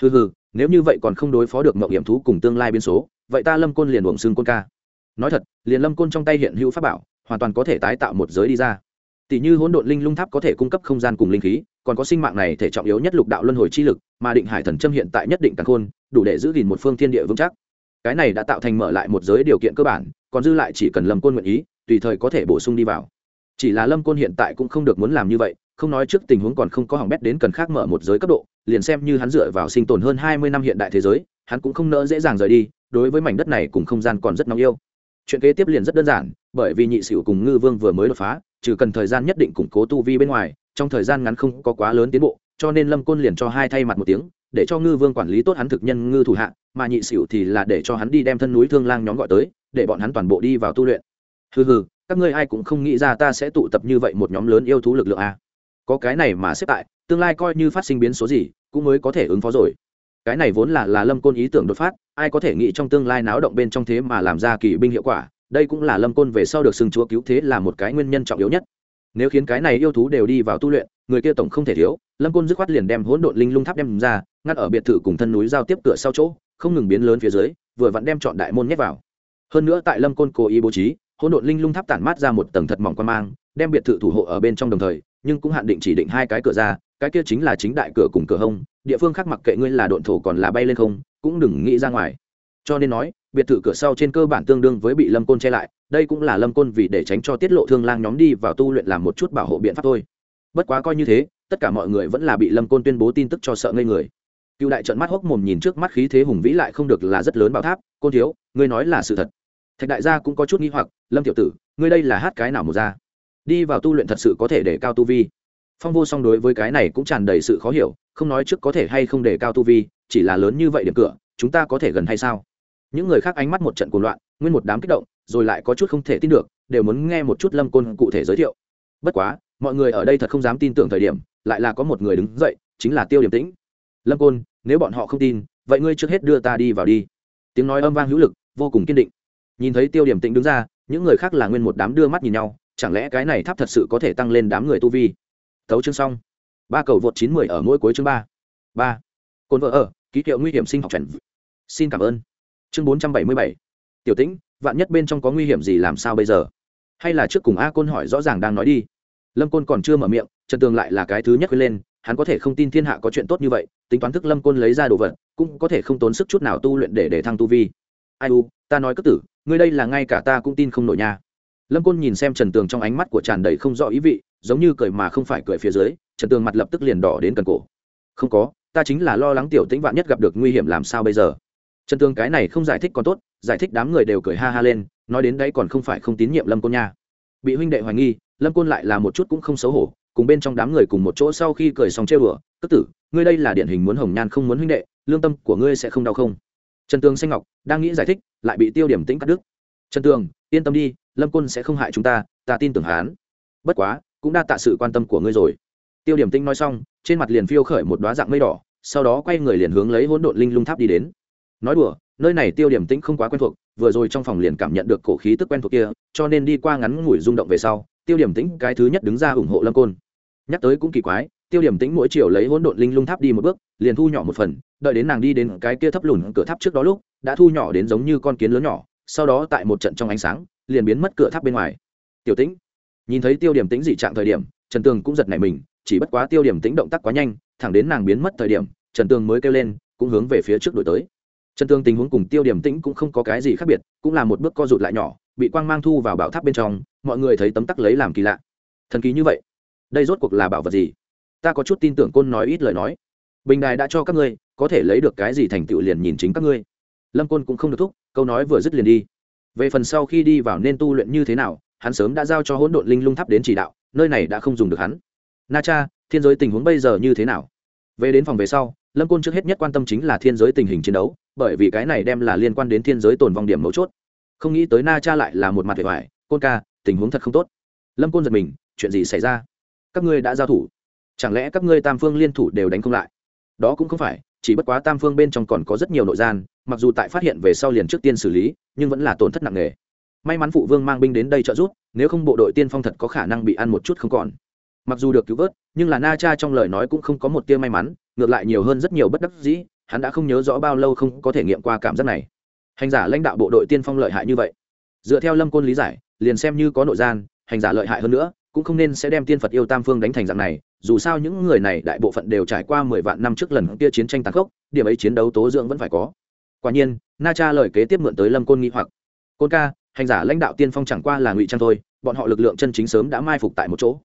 Hừ hừ nếu như vậy còn không đối phó được mộng hiểm thú cùng tương lai biên số, vậy ta lâm côn liền uổng xương côn ca. Nói thật, liền lâm côn trong tay hiện hữu pháp bảo, hoàn toàn có thể tái tạo một giới đi ra. Tỷ như hỗn độn linh lung tháp có thể cung cấp không gian cùng linh khí, còn có sinh mạng này thể trọng yếu nhất lục đạo luân hồi chi lực, mà định hải thần châm hiện tại nhất định càng khôn, đủ để giữ gìn một phương thiên địa vững chắc. Cái này đã tạo thành mở lại một giới điều kiện cơ bản, còn dư lại chỉ cần lâm côn nguyện ý, tùy thời có thể bổ sung đi vào. Chỉ là lâm côn hiện tại cũng không được muốn làm như vậy không nói trước tình huống còn không có hỏng bét đến cần khác mở một giới cấp độ, liền xem như hắn dựa vào sinh tồn hơn hai mươi năm hiện đại thế giới, hắn cũng không nỡ dễ dàng rời đi, đối với mảnh đất này cùng không gian còn rất nóng yêu. Chuyện kế tiếp liền rất đơn giản, bởi vì nhị sửu cùng ngư vương vừa mới đột phá, trừ cần thời gian nhất định củng cố tu vi bên ngoài, trong thời gian ngắn không có quá lớn tiến bộ, cho nên lâm côn liền cho hai thay mặt một tiếng, để cho ngư vương quản lý tốt hắn thực nhân ngư thủ hạ, mà nhị sửu thì là để cho hắn đi đem thân núi thương lang nhóm gọi tới, để bọn hắn toàn bộ đi vào tu luyện. Hừ hừ, các ngươi ai cũng không nghĩ ra ta sẽ tụ tập như vậy một nhóm lớn yêu thú lực lượng a có cái này mà xếp tại, tương lai coi như phát sinh biến số gì, cũng mới có thể ứng phó rồi. Cái này vốn là là lâm côn ý tưởng đột phát, ai có thể nghĩ trong tương lai náo động bên trong thế mà làm ra kỳ binh hiệu quả, đây cũng là lâm côn về sau được xưng chúa cứu thế là một cái nguyên nhân trọng yếu nhất. Nếu khiến cái này yêu thú đều đi vào tu luyện, người kia tổng không thể thiếu, lâm côn dứt khoát liền đem hỗn độn linh lung tháp đem ra, ngắt ở biệt thự cùng thân núi giao tiếp cửa sau chỗ, không ngừng biến lớn phía dưới, vừa vặn đem chọn đại môn nhét vào. Hơn nữa tại lâm côn cố ý bố trí, hỗn độn linh lung tháp tản mát ra một tầng thật mỏng quan mang, đem biệt thự thủ hộ ở bên trong đồng thời nhưng cũng hạn định chỉ định hai cái cửa ra, cái kia chính là chính đại cửa cùng cửa hông, địa phương khác mặc kệ ngươi là độn thổ còn là bay lên không, cũng đừng nghĩ ra ngoài. Cho nên nói, biệt thự cửa sau trên cơ bản tương đương với bị lâm côn che lại, đây cũng là lâm côn vì để tránh cho tiết lộ thương lang nhóm đi vào tu luyện làm một chút bảo hộ biện pháp thôi. Bất quá coi như thế, tất cả mọi người vẫn là bị lâm côn tuyên bố tin tức cho sợ ngây người. Cựu đại trận mắt hốc mồm nhìn trước mắt khí thế hùng vĩ lại không được là rất lớn bảo tháp, côn thiếu, ngươi nói là sự thật. Thạch đại gia cũng có chút nghi hoặc, lâm tiểu tử, ngươi đây là hát cái nào một ra? Đi vào tu luyện thật sự có thể để cao tu vi. Phong vô song đối với cái này cũng tràn đầy sự khó hiểu, không nói trước có thể hay không để cao tu vi, chỉ là lớn như vậy điểm cửa, chúng ta có thể gần hay sao? Những người khác ánh mắt một trận cuồng loạn, nguyên một đám kích động, rồi lại có chút không thể tin được, đều muốn nghe một chút lâm côn cụ thể giới thiệu. Bất quá, mọi người ở đây thật không dám tin tưởng thời điểm, lại là có một người đứng dậy, chính là tiêu điểm tĩnh. Lâm côn, nếu bọn họ không tin, vậy ngươi trước hết đưa ta đi vào đi. Tiếng nói âm vang hữu lực, vô cùng kiên định. Nhìn thấy tiêu điểm tĩnh đứng ra, những người khác là nguyên một đám đưa mắt nhìn nhau chẳng lẽ cái này tháp thật sự có thể tăng lên đám người tu vi? Thấu chương xong. Ba cầu vượt chín mười ở mỗi cuối chương ba. Ba. Cồn vợ ở, ký hiệu nguy hiểm sinh học chuẩn xin cảm ơn. Chương bốn trăm bảy mươi bảy. Tiểu tĩnh, vạn nhất bên trong có nguy hiểm gì làm sao bây giờ? Hay là trước cùng a côn hỏi rõ ràng đang nói đi. Lâm côn còn chưa mở miệng, trần tường lại là cái thứ nhất quên lên, hắn có thể không tin thiên hạ có chuyện tốt như vậy, tính toán thức lâm côn lấy ra đồ vật, cũng có thể không tốn sức chút nào tu luyện để để thăng tu vi. Ai u, ta nói cất tử, ngươi đây là ngay cả ta cũng tin không nổi nha lâm côn nhìn xem trần tường trong ánh mắt của tràn đầy không rõ ý vị, giống như cười mà không phải cười phía dưới, trần tường mặt lập tức liền đỏ đến cần cổ. Không có, ta chính là lo lắng tiểu tĩnh vạn nhất gặp được nguy hiểm làm sao bây giờ? Trần tường cái này không giải thích còn tốt, giải thích đám người đều cười ha ha lên, nói đến đấy còn không phải không tín nhiệm lâm côn nha. Bị huynh đệ hoài nghi, lâm côn lại là một chút cũng không xấu hổ, cùng bên trong đám người cùng một chỗ sau khi cười xong trêu đùa, tức tử, ngươi đây là điển hình muốn hồng nhan không muốn huynh đệ, lương tâm của ngươi sẽ không đau không? Trần tường xanh ngọc, đang nghĩ giải thích, lại bị tiêu điểm tĩnh cắt đứt. Trần tường, yên tâm đi lâm côn sẽ không hại chúng ta ta tin tưởng hán bất quá, cũng đa tạ sự quan tâm của ngươi rồi. Tiêu điểm Tinh nói xong, trên mặt liền phiêu khởi một đoá dạng mây đỏ, sau đó quay người liền hướng lấy hỗn độn linh lung tháp đi đến. Nói đùa, nơi này tiêu điểm tĩnh không quá quen thuộc, vừa rồi trong phòng liền cảm nhận được cổ khí tức quen thuộc kia, cho nên đi qua ngắn ngủi rung động về sau, tiêu điểm tĩnh cái thứ nhất đứng ra ủng hộ lâm côn. Nhắc tới cũng kỳ quái, tiêu điểm tĩnh mỗi chiều lấy hỗn độn linh lung tháp đi một bước, liền thu nhỏ một phần, đợi đến nàng đi đến cái kia thấp lùn cửa tháp trước đó lúc, đã thu nhỏ đến giống như con kiến lớn nhỏ, sau đó tại một trận trong ánh sáng liền biến mất cửa tháp bên ngoài. Tiểu tĩnh, nhìn thấy tiêu điểm tĩnh dị trạng thời điểm, trần tường cũng giật nảy mình, chỉ bất quá tiêu điểm tĩnh động tác quá nhanh, thẳng đến nàng biến mất thời điểm, trần tường mới kêu lên, cũng hướng về phía trước đổi tới. Trần tường tình huống cùng tiêu điểm tĩnh cũng không có cái gì khác biệt, cũng là một bước co rụt lại nhỏ, bị quang mang thu vào bảo tháp bên trong, mọi người thấy tấm tắc lấy làm kỳ lạ. Thần kỳ như vậy? Đây rốt cuộc là bảo vật gì? Ta có chút tin tưởng côn nói ít lời nói. Bình đài đã cho các ngươi, có thể lấy được cái gì thành tựu liền nhìn chính các ngươi. Lâm côn cũng không được thúc, câu nói vừa dứt liền đi về phần sau khi đi vào nên tu luyện như thế nào, hắn sớm đã giao cho hỗn độn linh lung tháp đến chỉ đạo, nơi này đã không dùng được hắn. Na cha, thiên giới tình huống bây giờ như thế nào? Về đến phòng về sau, lâm côn trước hết nhất quan tâm chính là thiên giới tình hình chiến đấu, bởi vì cái này đem là liên quan đến thiên giới tồn vong điểm mấu chốt. Không nghĩ tới na cha lại là một mặt vẻ vải, côn ca, tình huống thật không tốt. Lâm côn giật mình, chuyện gì xảy ra? Các ngươi đã giao thủ. Chẳng lẽ các ngươi tam phương liên thủ đều đánh không lại? Đó cũng không phải chỉ bất quá tam phương bên trong còn có rất nhiều nội gian, mặc dù tại phát hiện về sau liền trước tiên xử lý, nhưng vẫn là tổn thất nặng nề. May mắn phụ vương mang binh đến đây trợ giúp, nếu không bộ đội tiên phong thật có khả năng bị ăn một chút không còn. Mặc dù được cứu vớt, nhưng là na cha trong lời nói cũng không có một tia may mắn, ngược lại nhiều hơn rất nhiều bất đắc dĩ, hắn đã không nhớ rõ bao lâu không có thể nghiệm qua cảm giác này. Hành giả lãnh đạo bộ đội tiên phong lợi hại như vậy. Dựa theo lâm côn lý giải, liền xem như có nội gian, hành giả lợi hại hơn nữa, cũng không nên sẽ đem tiên phật yêu tam phương đánh thành dạng này dù sao những người này đại bộ phận đều trải qua mười vạn năm trước lần kia chiến tranh tàn khốc, điểm ấy chiến đấu tố dưỡng vẫn phải có. Quả nhiên, na cha lời kế tiếp mượn tới lâm côn nghĩ hoặc. Côn ca, hành giả lãnh đạo tiên phong chẳng qua là ngụy trang thôi, bọn họ lực lượng chân chính sớm đã mai phục tại một chỗ.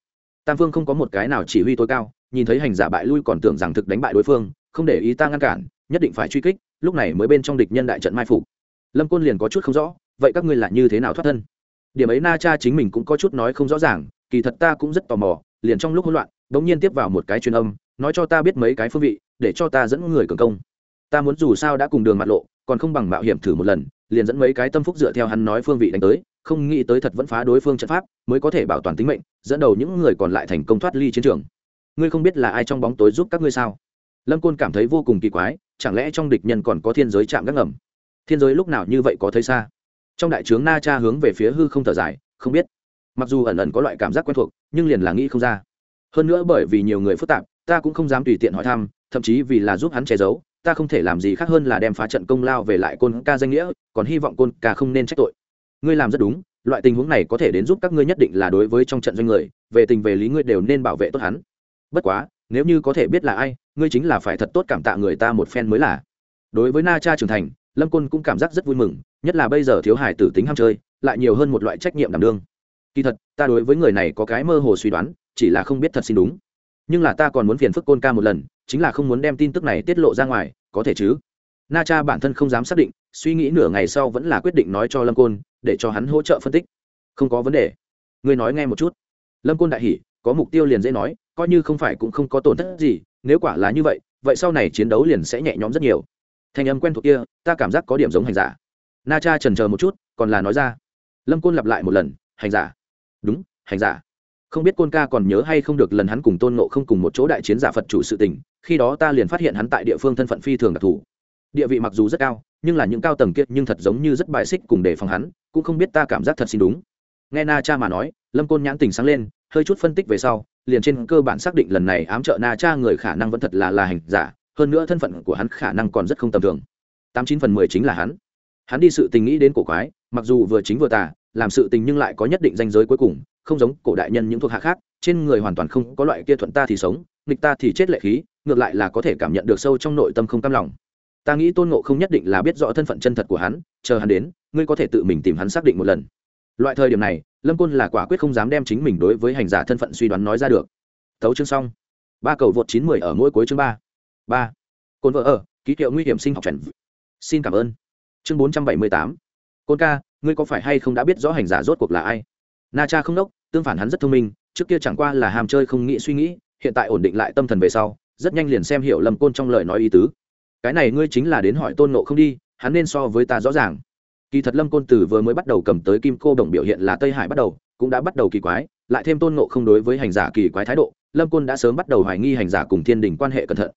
Tam phương không có một cái nào chỉ huy tối cao, nhìn thấy hành giả bại lui còn tưởng rằng thực đánh bại đối phương, không để ý ta ngăn cản, nhất định phải truy kích, lúc này mới bên trong địch nhân đại trận mai phục. Lâm côn liền có chút không rõ, vậy các ngươi là như thế nào thoát thân? Điểm ấy na cha chính mình cũng có chút nói không rõ ràng, kỳ thật ta cũng rất tò mò, liền trong lúc hỗn loạn đ ỗ n g nhiên tiếp vào một cái truyền âm, nói cho ta biết mấy cái phương vị, để cho ta dẫn người cường công. Ta muốn dù sao đã cùng đường mặt lộ, còn không bằng mạo hiểm thử một lần, liền dẫn mấy cái tâm phúc dựa theo hắn nói phương vị đánh tới, không nghĩ tới thật vẫn phá đối phương trận pháp, mới có thể bảo toàn tính mệnh, dẫn đầu những người còn lại thành công thoát ly chiến trường. Ngươi không biết là ai trong bóng tối giúp các ngươi sao? Lâm côn cảm thấy vô cùng kỳ quái, chẳng lẽ trong địch nhân còn có thiên giới chạm gác ngầm? Thiên giới lúc nào như vậy có thấy xa? Trong đại trướng na cha hướng về phía hư không thở dài, không biết. Mặc dù ẩn ẩn có loại cảm giác quen thuộc, nhưng liền là nghĩ không ra hơn nữa bởi vì nhiều người phức tạp, ta cũng không dám tùy tiện hỏi thăm, thậm chí vì là giúp hắn che giấu, ta không thể làm gì khác hơn là đem phá trận công lao về lại côn ca danh nghĩa, còn hy vọng côn ca không nên trách tội. Ngươi làm rất đúng, loại tình huống này có thể đến giúp các ngươi nhất định là đối với trong trận doanh người, về tình về lý ngươi đều nên bảo vệ tốt hắn. Bất quá, nếu như có thể biết là ai, ngươi chính là phải thật tốt cảm tạ người ta một phen mới là. Đối với na cha trưởng thành, lâm côn cũng cảm giác rất vui mừng, nhất là bây giờ thiếu hải tử tính ham chơi, lại nhiều hơn một loại trách nhiệm đảm đương. Kỳ thật, ta đối với người này có cái mơ hồ suy đoán chỉ là không biết thật xin đúng. Nhưng là ta còn muốn phiền phức côn ca một lần, chính là không muốn đem tin tức này tiết lộ ra ngoài, có thể chứ? Na cha bản thân không dám xác định, suy nghĩ nửa ngày sau vẫn là quyết định nói cho lâm côn, để cho hắn hỗ trợ phân tích. Không có vấn đề. Ngươi nói nghe một chút. Lâm côn đại hỉ, có mục tiêu liền dễ nói, coi như không phải cũng không có tổn thất gì, nếu quả là như vậy vậy sau này chiến đấu liền sẽ nhẹ nhõm rất nhiều. Thành âm quen thuộc kia, ta cảm giác có điểm giống hành giả. Na cha trần chờ một chút, còn là nói ra. Lâm côn lặp lại một lần, hành giả. Đúng, hành giả không biết côn ca còn nhớ hay không được lần hắn cùng tôn nộ không cùng một chỗ đại chiến giả phật chủ sự tình, khi đó ta liền phát hiện hắn tại địa phương thân phận phi thường đặc thù. Địa vị mặc dù rất cao, nhưng là những cao tầng kiệt nhưng thật giống như rất bài xích cùng đề phòng hắn, cũng không biết ta cảm giác thật xin đúng. Nghe na cha mà nói, lâm côn nhãn tình sáng lên, hơi chút phân tích về sau, liền trên cơ bản xác định lần này ám trợ na cha người khả năng vẫn thật là là hành giả, hơn nữa thân phận của hắn khả năng còn rất không tầm thường. Tám chín phần mười chính là hắn. Hắn đi sự tình nghĩ đến cổ quái, mặc dù vừa chính vừa tà, làm sự tình nhưng lại có nhất định danh giới cuối cùng không giống cổ đại nhân những thuộc hạ khác, trên người hoàn toàn không có loại kia thuận ta thì sống, nghịch ta thì chết lệ khí, ngược lại là có thể cảm nhận được sâu trong nội tâm không cam lòng. Ta nghĩ tôn ngộ không nhất định là biết rõ thân phận chân thật của hắn, chờ hắn đến, ngươi có thể tự mình tìm hắn xác định một lần. Loại thời điểm này, lâm côn là quả quyết không dám đem chính mình đối với hành giả thân phận suy đoán nói ra được. Tấu chương xong. Ba cầu vượt chín mười ở mỗi cuối chương ba. Ba. Côn vợ ở, ký hiệu nguy hiểm sinh học chuẩn xin cảm ơn. Chương bốn trăm bảy mươi tám. Côn ca, ngươi có phải hay không đã biết rõ hành giả rốt cuộc là ai? Na cha không đốc, tương phản hắn rất thông minh, trước kia chẳng qua là ham chơi không nghĩ suy nghĩ, hiện tại ổn định lại tâm thần về sau, rất nhanh liền xem hiểu lâm côn trong lời nói ý tứ cái này ngươi chính là đến hỏi tôn nộ không đi, hắn nên so với ta rõ ràng kỳ thật lâm côn từ vừa mới bắt đầu cầm tới kim cô đồng biểu hiện là tây hải bắt đầu, cũng đã bắt đầu kỳ quái, lại thêm tôn nộ không đối với hành giả kỳ quái thái độ, lâm côn đã sớm bắt đầu hoài nghi hành giả cùng thiên đình quan hệ cẩn thận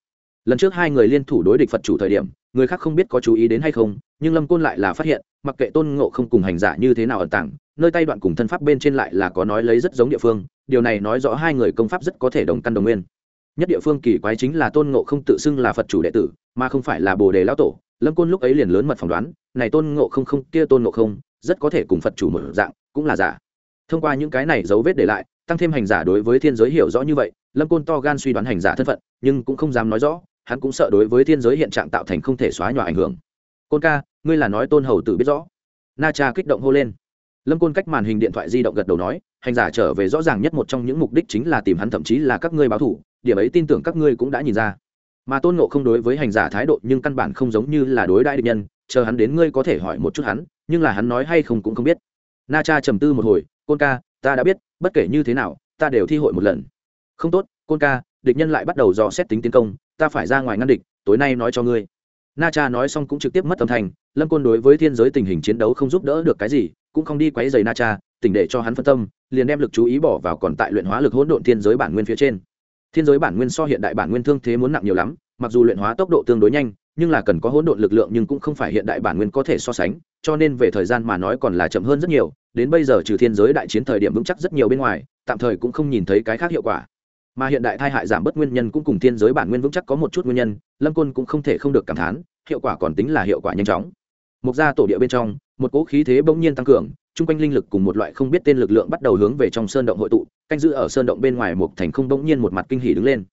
lần trước hai người liên thủ đối địch phật chủ thời điểm, người khác không biết có chú ý đến hay không, nhưng lâm côn lại là phát hiện, mặc kệ tôn ngộ không cùng hành giả như thế nào ẩn tàng nơi tay đoạn cùng thân pháp bên trên lại là có nói lấy rất giống địa phương, điều này nói rõ hai người công pháp rất có thể đồng căn đồng nguyên. Nhất địa phương kỳ quái chính là tôn ngộ không tự xưng là phật chủ đệ tử, mà không phải là bồ đề lão tổ, lâm côn lúc ấy liền lớn mật phỏng đoán, này tôn ngộ không không, kia tôn ngộ không, rất có thể cùng phật chủ một dạng, cũng là giả. Thông qua những cái này dấu vết để lại, tăng thêm hành giả đối với thiên giới hiểu rõ như vậy, lâm côn to gan suy đoán hành giả thân phận, nhưng cũng không dám nói rõ, hắn cũng sợ đối với thiên giới hiện trạng tạo thành không thể xóa nhòa ảnh hưởng. Côn ca, ngươi là nói tôn hầu tử biết rõ. Na cha kích động hô lên lâm côn cách màn hình điện thoại di động gật đầu nói, hành giả trở về rõ ràng nhất một trong những mục đích chính là tìm hắn, thậm chí là các ngươi báo thủ, điểm ấy tin tưởng các ngươi cũng đã nhìn ra. Mà tôn ngộ không đối với hành giả thái độ nhưng căn bản không giống như là đối đại địch nhân, chờ hắn đến ngươi có thể hỏi một chút hắn, nhưng là hắn nói hay không cũng không biết. Na cha trầm tư một hồi, côn ca, ta đã biết, bất kể như thế nào, ta đều thi hội một lần. Không tốt, côn ca, địch nhân lại bắt đầu dò xét tính tiến công, ta phải ra ngoài ngăn địch, tối nay nói cho ngươi. Na cha nói xong cũng trực tiếp mất âm thanh, lâm côn đối với thiên giới tình hình chiến đấu không giúp đỡ được cái gì cũng không đi quấy giày na cha, tỉnh để cho hắn phân tâm, liền đem lực chú ý bỏ vào còn tại luyện hóa lực hỗn độn thiên giới bản nguyên phía trên. Thiên giới bản nguyên so hiện đại bản nguyên thương thế muốn nặng nhiều lắm, mặc dù luyện hóa tốc độ tương đối nhanh, nhưng là cần có hỗn độn lực lượng nhưng cũng không phải hiện đại bản nguyên có thể so sánh, cho nên về thời gian mà nói còn là chậm hơn rất nhiều, đến bây giờ trừ thiên giới đại chiến thời điểm vững chắc rất nhiều bên ngoài, tạm thời cũng không nhìn thấy cái khác hiệu quả. Mà hiện đại thai hại giảm bớt nguyên nhân cũng cùng thiên giới bản nguyên vững chắc có một chút nguyên nhân, lâm côn cũng không thể không được cảm thán, hiệu quả còn tính là hiệu quả nhanh chóng. Mục gia tổ địa bên trong một cỗ khí thế bỗng nhiên tăng cường, chung quanh linh lực cùng một loại không biết tên lực lượng bắt đầu hướng về trong sơn động hội tụ, canh giữ ở sơn động bên ngoài một thành không bỗng nhiên một mặt kinh hỉ đứng lên.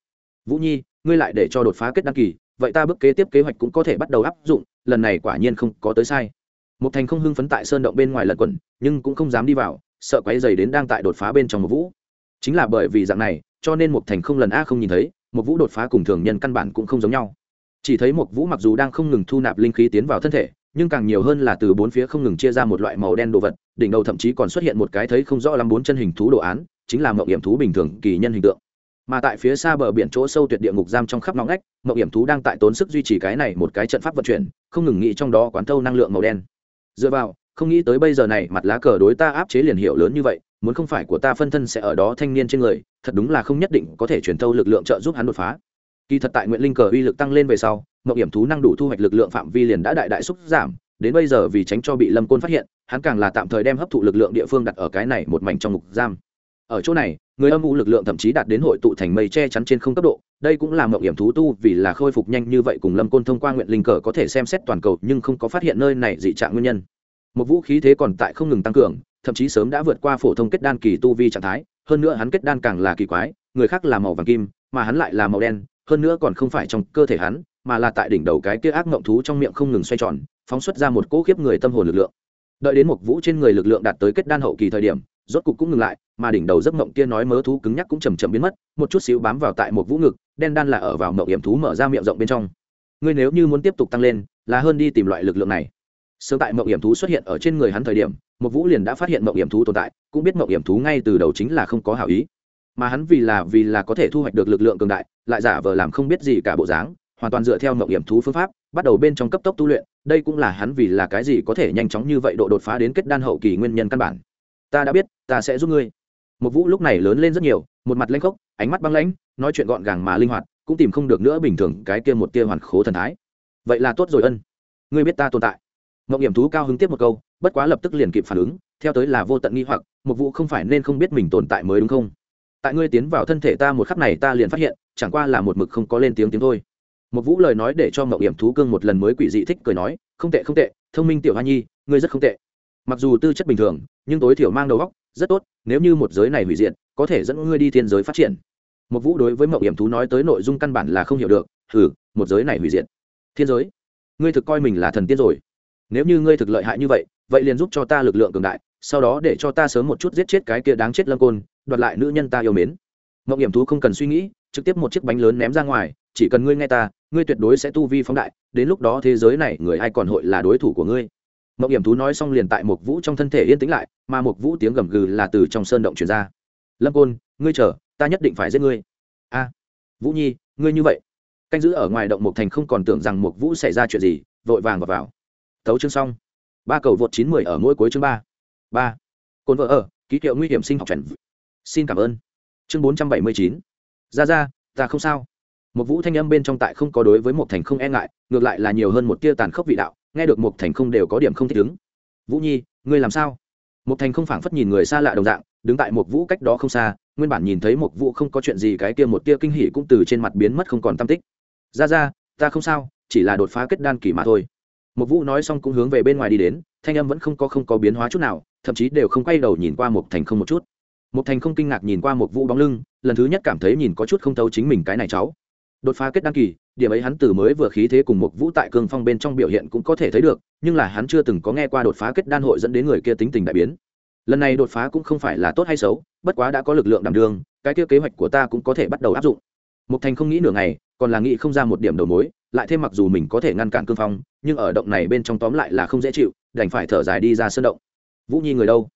Vũ nhi, ngươi lại để cho đột phá kết đăng kỳ, vậy ta bước kế tiếp kế hoạch cũng có thể bắt đầu áp dụng, lần này quả nhiên không có tới sai. Một thành không hưng phấn tại sơn động bên ngoài lẩn quẩn, nhưng cũng không dám đi vào, sợ quấy dày đến đang tại đột phá bên trong một vũ. Chính là bởi vì dạng này, cho nên một thành không lần a không nhìn thấy, một vũ đột phá cùng thường nhân căn bản cũng không giống nhau. Chỉ thấy một vũ mặc dù đang không ngừng thu nạp linh khí tiến vào thân thể nhưng càng nhiều hơn là từ bốn phía không ngừng chia ra một loại màu đen đồ vật, đỉnh đầu thậm chí còn xuất hiện một cái thấy không rõ lắm bốn chân hình thú đồ án, chính là mậu hiểm thú bình thường kỳ nhân hình tượng. Mà tại phía xa bờ biển chỗ sâu tuyệt địa ngục giam trong khắp ngõ ngách mậu hiểm thú đang tại tốn sức duy trì cái này một cái trận pháp vận chuyển, không ngừng nghĩ trong đó quán thâu năng lượng màu đen. Dựa vào, không nghĩ tới bây giờ này, mặt lá cờ đối ta áp chế liền hiệu lớn như vậy, muốn không phải của ta phân thân sẽ ở đó thanh niên trên người, thật đúng là không nhất định có thể truyền thâu lực lượng trợ giúp hắn đột phá kỳ thật tại nguyện linh cờ uy lực tăng lên về sau mậu hiểm thú năng đủ thu hoạch lực lượng phạm vi liền đã đại đại xúc giảm, đến bây giờ vì tránh cho bị lâm côn phát hiện, hắn càng là tạm thời đem hấp thụ lực lượng địa phương đặt ở cái này một mảnh trong ngục giam. Ở chỗ này, người âm u lực lượng thậm chí đạt đến hội tụ thành mây che chắn trên không cấp độ, đây cũng là mậu hiểm thú tu vì là khôi phục nhanh như vậy cùng lâm côn thông qua nguyện linh cờ có thể xem xét toàn cầu nhưng không có phát hiện nơi này dị trạng nguyên nhân. Một vũ khí thế còn tại không ngừng tăng cường, thậm chí sớm đã vượt qua phổ thông kết đan kỳ tu vi trạng thái, hơn nữa hắn kết đan càng là kỳ quái, người khác là màu vàng kim, mà hắn lại là màu đen hơn nữa còn không phải trong cơ thể hắn, mà là tại đỉnh đầu cái kia ác ngộng thú trong miệng không ngừng xoay tròn, phóng xuất ra một cỗ khiếp người tâm hồn lực lượng. Đợi đến một vũ trên người lực lượng đạt tới kết đan hậu kỳ thời điểm, rốt cục cũng ngừng lại, mà đỉnh đầu giấc mộng kia nói mớ thú cứng nhắc cũng chầm chậm biến mất, một chút xíu bám vào tại một vũ ngực, đen đan là ở vào mộng hiểm thú mở ra miệng rộng bên trong. Ngươi nếu như muốn tiếp tục tăng lên, là hơn đi tìm loại lực lượng này. Sớm tại mộng hiểm thú xuất hiện ở trên người hắn thời điểm, một vũ liền đã phát hiện mộng hiểm thú tồn tại, cũng biết mộng hiểm thú ngay từ đầu chính là không có hảo ý mà hắn vì là vì là có thể thu hoạch được lực lượng cường đại, lại giả vờ làm không biết gì cả bộ dáng, hoàn toàn dựa theo mộng hiểm thú phương pháp, bắt đầu bên trong cấp tốc tu luyện. Đây cũng là hắn vì là cái gì có thể nhanh chóng như vậy độ đột phá đến kết đan hậu kỳ nguyên nhân căn bản. Ta đã biết, ta sẽ giúp ngươi. Một vũ lúc này lớn lên rất nhiều, một mặt lanh khốc, ánh mắt băng lãnh, nói chuyện gọn gàng mà linh hoạt, cũng tìm không được nữa bình thường cái kia một tia hoàn khố thần thái. Vậy là tốt rồi ân. Ngươi biết ta tồn tại. Mộng hiểm thú cao hứng tiếp một câu, bất quá lập tức liền kịp phản ứng, theo tới là vô tận nghi hoặc một vụ không phải nên không biết mình tồn tại mới đúng không? Tại ngươi tiến vào thân thể ta một khắc này ta liền phát hiện, chẳng qua là một mực không có lên tiếng tiếng thôi. Một vũ lời nói để cho mậu hiểm thú cương một lần mới quỷ dị thích cười nói, không tệ không tệ, thông minh tiểu hoa nhi, ngươi rất không tệ. Mặc dù tư chất bình thường, nhưng tối thiểu mang đầu góc rất tốt, nếu như một giới này hủy diện có thể dẫn ngươi đi thiên giới phát triển. Một vũ đối với mậu hiểm thú nói tới nội dung căn bản là không hiểu được ừ một giới này hủy diện thiên giới? Ngươi thực coi mình là thần tiên rồi. Nếu như ngươi thực lợi hại như vậy vậy liền giúp cho ta lực lượng cường đại, sau đó để cho ta sớm một chút giết chết cái kia đáng chết lâm côn đoạt lại nữ nhân ta yêu mến. Mộng hiểm thú không cần suy nghĩ, trực tiếp một chiếc bánh lớn ném ra ngoài, chỉ cần ngươi nghe ta, ngươi tuyệt đối sẽ tu vi phóng đại, đến lúc đó thế giới này người ai còn hội là đối thủ của ngươi. Mộng hiểm thú nói xong liền tại một vũ trong thân thể yên tĩnh lại, mà một vũ tiếng gầm gừ là từ trong sơn động truyền ra. Lâm côn, ngươi chờ, ta nhất định phải giết ngươi. A, vũ nhi, ngươi như vậy? Canh giữ ở ngoài động một thành không còn tưởng rằng một vũ xảy ra chuyện gì, vội vàng vào vào. Thấu chương xong. Ba cầu vượt chín mười ở mỗi cuối chương ba. Ba. Cồn vợ ở, ký hiệu nguy hiểm sinh học trần xin cảm ơn. Chương bốn trăm bảy mươi chín. Ra ra, ta không sao. Một vũ thanh âm bên trong tại không có đối với một thành không e ngại, ngược lại là nhiều hơn một tia tàn khốc vị đạo, nghe được một thành không đều có điểm không thích ứng. Vũ nhi, ngươi làm sao? Một thành không phảng phất nhìn người xa lạ đồng dạng, đứng tại một vũ cách đó không xa, nguyên bản nhìn thấy một vũ không có chuyện gì, cái kia một tia kinh hỉ cũng từ trên mặt biến mất không còn tâm tích. Ra ra, ta không sao, chỉ là đột phá kết đan kỳ mà thôi. Một vũ nói xong cũng hướng về bên ngoài đi đến, thanh âm vẫn không có không có biến hóa chút nào, thậm chí đều không quay đầu nhìn qua một thành không một chút một thành không kinh ngạc nhìn qua một vũ bóng lưng, lần thứ nhất cảm thấy nhìn có chút không thấu chính mình cái này cháu. Đột phá kết đăng kỳ, điểm ấy hắn từ mới vừa khí thế cùng một vũ tại cương phong bên trong biểu hiện cũng có thể thấy được, nhưng là hắn chưa từng có nghe qua đột phá kết đan hội dẫn đến người kia tính tình đại biến. Lần này đột phá cũng không phải là tốt hay xấu, bất quá đã có lực lượng đảm đương, cái kia kế hoạch của ta cũng có thể bắt đầu áp dụng. Một thành không nghĩ nửa ngày, còn là nghĩ không ra một điểm đầu mối, lại thêm mặc dù mình có thể ngăn cản cương phong, nhưng ở động này bên trong tóm lại là không dễ chịu, đành phải thở dài đi ra sân động. Vũ nhi người đâu?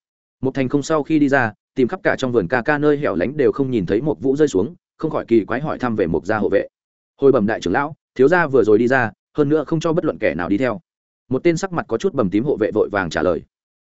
Một thành không sau khi đi ra tìm khắp cả trong vườn ca ca nơi hẻo lánh đều không nhìn thấy một vũ rơi xuống không khỏi kỳ quái hỏi thăm về một gia hộ vệ. Hồi bẩm đại trưởng lão thiếu gia vừa rồi đi ra hơn nữa không cho bất luận kẻ nào đi theo. Một tên sắc mặt có chút bầm tím hộ vệ vội vàng trả lời.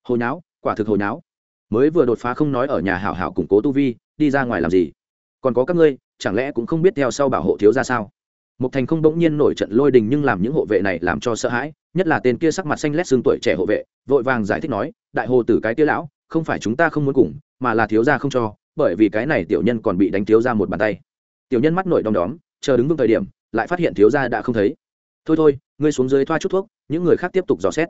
Hồi náo, quả thực hồi náo, mới vừa đột phá không nói ở nhà hảo hảo củng cố tu vi đi ra ngoài làm gì? Còn có các ngươi chẳng lẽ cũng không biết theo sau bảo hộ thiếu gia sao? Một Thành không bỗng nhiên nổi trận lôi đình nhưng làm những hộ vệ này làm cho sợ hãi, nhất là tên kia sắc mặt xanh lét xương tuổi trẻ hộ vệ, vội vàng giải thích nói, đại hồ tử cái kia lão, không phải chúng ta không muốn cùng, mà là thiếu gia không cho, bởi vì cái này tiểu nhân còn bị đánh thiếu gia một bàn tay. Tiểu nhân mắt nổi đom đóm, chờ đứng vững thời điểm, lại phát hiện thiếu gia đã không thấy. Thôi thôi, ngươi xuống dưới thoa chút thuốc, những người khác tiếp tục dò xét.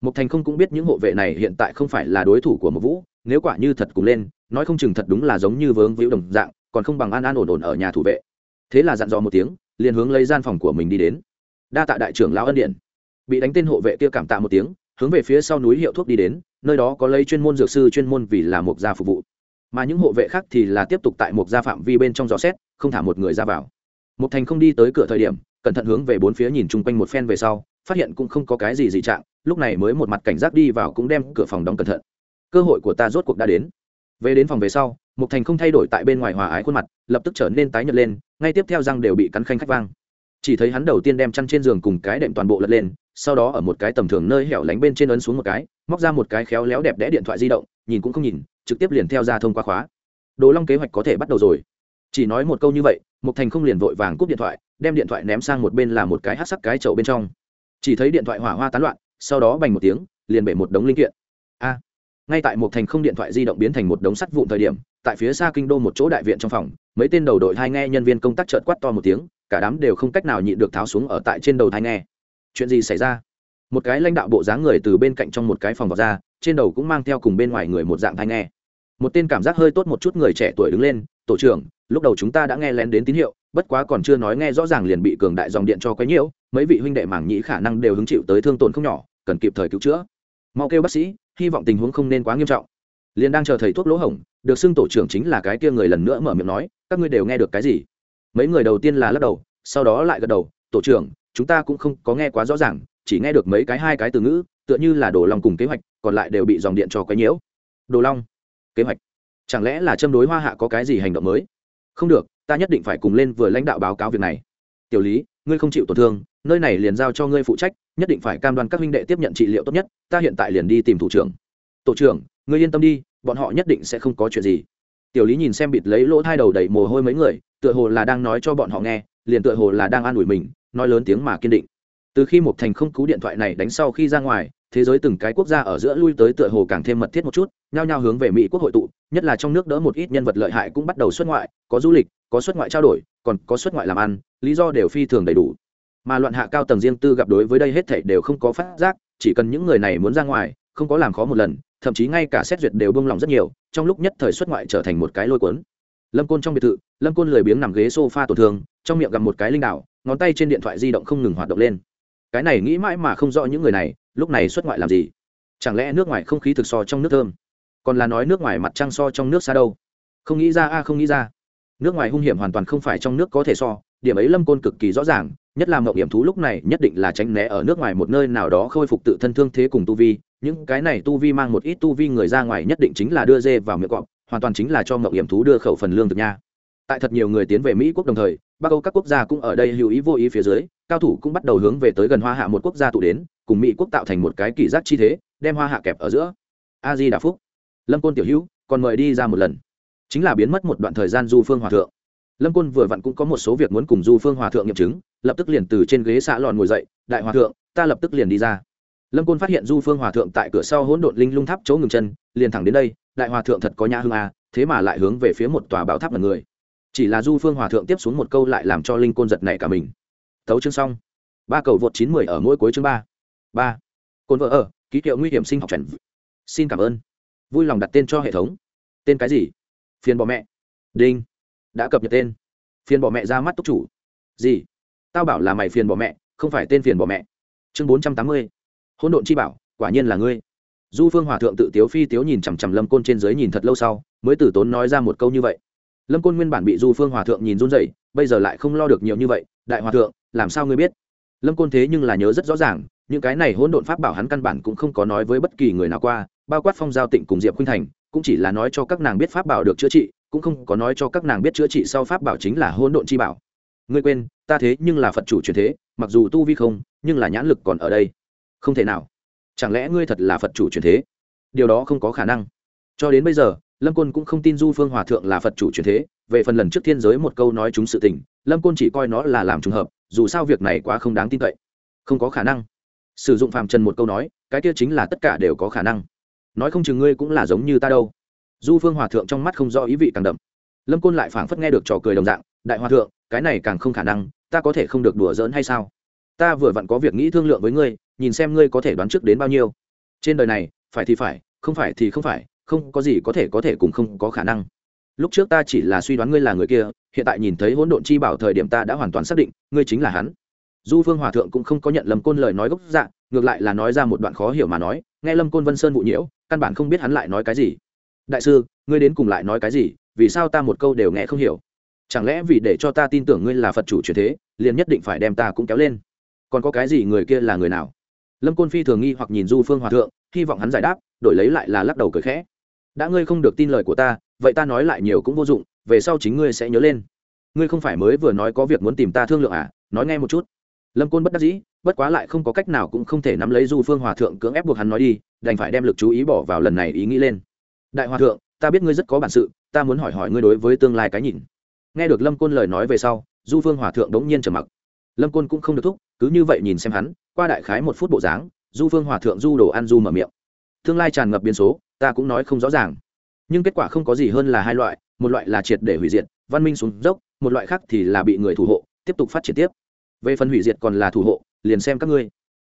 Mục Thành không cũng biết những hộ vệ này hiện tại không phải là đối thủ của Mộ Vũ, nếu quả như thật cùng lên, nói không chừng thật đúng là giống như vướng víu đồng dạng, còn không bằng an an ổn ổn ở nhà thủ vệ. Thế là dặn dò một tiếng, liền hướng lấy gian phòng của mình đi đến đa tạ đại trưởng lão ân điện bị đánh tên hộ vệ kia cảm tạ một tiếng hướng về phía sau núi hiệu thuốc đi đến, nơi đó có lấy chuyên môn dược sư chuyên môn vì là một gia phục vụ. Mà những hộ vệ khác thì là tiếp tục tại một gia phạm vi bên trong dò xét, không thả một người ra vào. Một thành không đi tới cửa thời điểm, cẩn thận hướng về bốn phía nhìn chung quanh một phen về sau, phát hiện cũng không có cái gì dị trạng, lúc này mới một mặt cảnh giác đi vào cũng đem cửa phòng đóng cẩn thận. Cơ hội của ta rốt cuộc đã đến. Về đến phòng về sau, mục thành không thay đổi tại bên ngoài hòa ái khuôn mặt, lập tức trở nên tái nhợt lên, ngay tiếp theo răng đều bị cắn khanh khách vang. Chỉ thấy hắn đầu tiên đem chăn trên giường cùng cái đệm toàn bộ lật lên sau đó ở một cái tầm thường nơi hẻo lánh bên trên ấn xuống một cái, móc ra một cái khéo léo đẹp đẽ điện thoại di động, nhìn cũng không nhìn, trực tiếp liền theo ra thông qua khóa. Đồ long kế hoạch có thể bắt đầu rồi. Chỉ nói một câu như vậy mục thành không liền vội vàng cúp điện thoại, đem điện thoại ném sang một bên là một cái hát sắc cái chậu bên trong. Chỉ thấy điện thoại hỏa hoa tán loạn, sau đó bành một tiếng, liền bể một đống linh kiện. A! Ngay tại một thành không điện thoại di động biến thành một đống sắt vụn thời điểm, tại phía xa kinh đô một chỗ đại viện trong phòng, mấy tên đầu đội hai nghe nhân viên công tác trợn quát to một tiếng, cả đám đều không cách nào nhịn được tháo xuống ở tại trên đầu thai nghe chuyện gì xảy ra? Một cái lãnh đạo bộ dáng người từ bên cạnh trong một cái phòng vào ra, trên đầu cũng mang theo cùng bên ngoài người một dạng thai nghe. Một tên cảm giác hơi tốt một chút người trẻ tuổi đứng lên, tổ trưởng, lúc đầu chúng ta đã nghe lén đến tín hiệu, bất quá còn chưa nói nghe rõ ràng liền bị cường đại dòng điện cho quấy nhiễu, mấy vị huynh đệ mảng nhĩ khả năng đều hứng chịu tới thương tổn không nhỏ, cần kịp thời cứu chữa. Mau kêu bác sĩ, hy vọng tình huống không nên quá nghiêm trọng. Liền đang chờ thầy thuốc lỗ hổng, được xưng tổ trưởng chính là cái kia người lần nữa mở miệng nói, các ngươi đều nghe được cái gì? Mấy người đầu tiên là lắc đầu, sau đó lại gật đầu, tổ trưởng chúng ta cũng không có nghe quá rõ ràng, chỉ nghe được mấy cái hai cái từ ngữ, tựa như là đồ long cùng kế hoạch, còn lại đều bị dòng điện cho quấy nhiễu. Đồ long, kế hoạch. Chẳng lẽ là châm đối hoa hạ có cái gì hành động mới? Không được, ta nhất định phải cùng lên vừa lãnh đạo báo cáo việc này. Tiểu lý, ngươi không chịu tổn thương, nơi này liền giao cho ngươi phụ trách, nhất định phải cam đoan các huynh đệ tiếp nhận trị liệu tốt nhất, ta hiện tại liền đi tìm thủ trưởng. Tổ trưởng, ngươi yên tâm đi, bọn họ nhất định sẽ không có chuyện gì. Tiểu lý nhìn xem bịt lấy lỗ thai đầu đầy mồ hôi mấy người, tựa hồ là đang nói cho bọn họ nghe, liền tựa hồ là đang an ủi mình nói lớn tiếng mà kiên định. Từ khi một thành không cú điện thoại này đánh sau khi ra ngoài, thế giới từng cái quốc gia ở giữa lui tới tựa hồ càng thêm mật thiết một chút, nhao nhao hướng về mỹ quốc hội tụ, nhất là trong nước đỡ một ít nhân vật lợi hại cũng bắt đầu xuất ngoại, có du lịch, có xuất ngoại trao đổi, còn có xuất ngoại làm ăn, lý do đều phi thường đầy đủ. Mà loạn hạ cao tầng riêng tư gặp đối với đây hết thảy đều không có phát giác, chỉ cần những người này muốn ra ngoài, không có làm khó một lần, thậm chí ngay cả xét duyệt đều bông lòng rất nhiều, trong lúc nhất thời xuất ngoại trở thành một cái lôi cuốn. Lâm côn trong biệt thự, lâm côn lười biếng nằm ghế s o f a tổn thương, trong miệng gặp một cái linh đạo ngón tay trên điện thoại di động không ngừng hoạt động lên. Cái này nghĩ mãi mà không rõ những người này, lúc này xuất ngoại làm gì? Chẳng lẽ nước ngoài không khí thực so trong nước thơm? Còn là nói nước ngoài mặt trăng so trong nước xa đâu? Không nghĩ ra a, không nghĩ ra. Nước ngoài hung hiểm hoàn toàn không phải trong nước có thể so, điểm ấy lâm côn cực kỳ rõ ràng, nhất là mậu hiểm thú lúc này nhất định là tránh né ở nước ngoài một nơi nào đó khôi phục tự thân thương thế cùng tu vi, những cái này tu vi mang một ít tu vi người ra ngoài nhất định chính là đưa dê vào miệng cọp, hoàn toàn chính là cho mậu hiểm thú đưa khẩu phần lương thực nha tại thật nhiều người tiến về mỹ quốc đồng thời bắc âu các quốc gia cũng ở đây hữu ý vô ý phía dưới cao thủ cũng bắt đầu hướng về tới gần hoa hạ một quốc gia tụ đến cùng mỹ quốc tạo thành một cái kỳ giác chi thế đem hoa hạ kẹp ở giữa. A di đà phúc. Lâm côn tiểu hữu còn mời đi ra một lần. Chính là biến mất một đoạn thời gian du phương hòa thượng. Lâm côn vừa vặn cũng có một số việc muốn cùng du phương hòa thượng nghiệm chứng lập tức liền từ trên ghế xã lòn ngồi dậy đại hòa thượng ta lập tức liền đi ra. Lâm côn phát hiện du phương hòa thượng tại cửa sau hỗn độn linh lung tháp chỗ ngừng chân liền thẳng đến đây đại hòa thượng thật có nhã hương à, thế mà lại hướng về phía một tòa bảo tháp là người chỉ là du phương hòa thượng tiếp xuống một câu lại làm cho linh côn giật này cả mình. Thấu chương xong. Ba cầu vượt chín mười ở mỗi cuối chương ba. Ba. Côn vợ ở, ký hiệu nguy hiểm sinh học trần. Xin cảm ơn. Vui lòng đặt tên cho hệ thống. Tên cái gì? Phiền bỏ mẹ. Đinh. Đã cập nhật tên. Phiền bỏ mẹ ra mắt túc chủ. Gì? Tao bảo là mày phiền bỏ mẹ, không phải tên phiền bỏ mẹ. Chương bốn trăm tám mươi. Hỗn độn chi bảo, quả nhiên là ngươi. Du phương hòa thượng tự tiếu phi tiếu nhìn chằm chằm lâm côn trên dưới nhìn thật lâu sau, mới tử tốn nói ra một câu như vậy lâm côn nguyên bản bị du phương hòa thượng nhìn run rẩy, bây giờ lại không lo được nhiều như vậy, đại hòa thượng, làm sao ngươi biết? Lâm côn thế nhưng là nhớ rất rõ ràng, những cái này hỗn độn pháp bảo hắn căn bản cũng không có nói với bất kỳ người nào qua, bao quát phong giao tịnh cùng diệp khuynh thành, cũng chỉ là nói cho các nàng biết pháp bảo được chữa trị, cũng không có nói cho các nàng biết chữa trị sau pháp bảo chính là hỗn độn chi bảo. Ngươi quên, ta thế nhưng là phật chủ truyền thế, mặc dù tu vi không, nhưng là nhãn lực còn ở đây. Không thể nào. Chẳng lẽ ngươi thật là phật chủ truyền thế? Điều đó không có khả năng. Cho đến bây giờ lâm côn cũng không tin du phương hòa thượng là phật chủ truyền thế, về phần lần trước thiên giới một câu nói chúng sự tình, lâm côn chỉ coi nó là làm trùng hợp, dù sao việc này quá không đáng tin cậy. Không có khả năng. Sử dụng phàm trần một câu nói, cái kia chính là tất cả đều có khả năng. Nói không chừng ngươi cũng là giống như ta đâu. Du phương hòa thượng trong mắt không rõ ý vị càng đậm. Lâm côn lại phảng phất nghe được trò cười đồng dạng, đại hòa thượng, cái này càng không khả năng, ta có thể không được đùa giỡn hay sao? Ta vừa vặn có việc nghĩ thương lượng với ngươi, nhìn xem ngươi có thể đoán trước đến bao nhiêu. Trên đời này, phải thì phải, không phải thì không phải không có gì có thể có thể cũng không có khả năng. Lúc trước ta chỉ là suy đoán ngươi là người kia, hiện tại nhìn thấy hỗn độn chi bảo thời điểm ta đã hoàn toàn xác định, ngươi chính là hắn. Du phương hòa thượng cũng không có nhận lâm côn lời nói gốc dạ ngược lại là nói ra một đoạn khó hiểu mà nói, nghe lâm côn vân sơn vụ nhiễu, căn bản không biết hắn lại nói cái gì. Đại sư, ngươi đến cùng lại nói cái gì, vì sao ta một câu đều nghe không hiểu? Chẳng lẽ vì để cho ta tin tưởng ngươi là phật chủ truyền thế, liền nhất định phải đem ta cũng kéo lên? Còn có cái gì người kia là người nào? Lâm côn phi thường nghi hoặc nhìn du phương hòa thượng, hy vọng hắn giải đáp, đổi lấy lại là lắc đầu cười khẽ đã ngươi không được tin lời của ta, vậy ta nói lại nhiều cũng vô dụng, về sau chính ngươi sẽ nhớ lên. Ngươi không phải mới vừa nói có việc muốn tìm ta thương lượng à? Nói nghe một chút. Lâm côn bất đắc dĩ, bất quá lại không có cách nào cũng không thể nắm lấy du phương hòa thượng cưỡng ép buộc hắn nói đi, đành phải đem lực chú ý bỏ vào lần này ý nghĩ lên. Đại hòa thượng, ta biết ngươi rất có bản sự, ta muốn hỏi hỏi ngươi đối với tương lai cái nhìn. Nghe được lâm côn lời nói về sau, du phương hòa thượng đống nhiên trầm mặc. Lâm côn cũng không được thúc, cứ như vậy nhìn xem hắn, qua đại khái một phút bộ dáng, du phương hòa thượng du đồ ăn du mở miệng. Tương lai tràn ngập biến số ta cũng nói không rõ ràng. Nhưng kết quả không có gì hơn là hai loại, một loại là triệt để hủy diệt, văn minh xuống dốc, một loại khác thì là bị người thủ hộ, tiếp tục phát triển tiếp. Về phần hủy diệt còn là thủ hộ, liền xem các ngươi.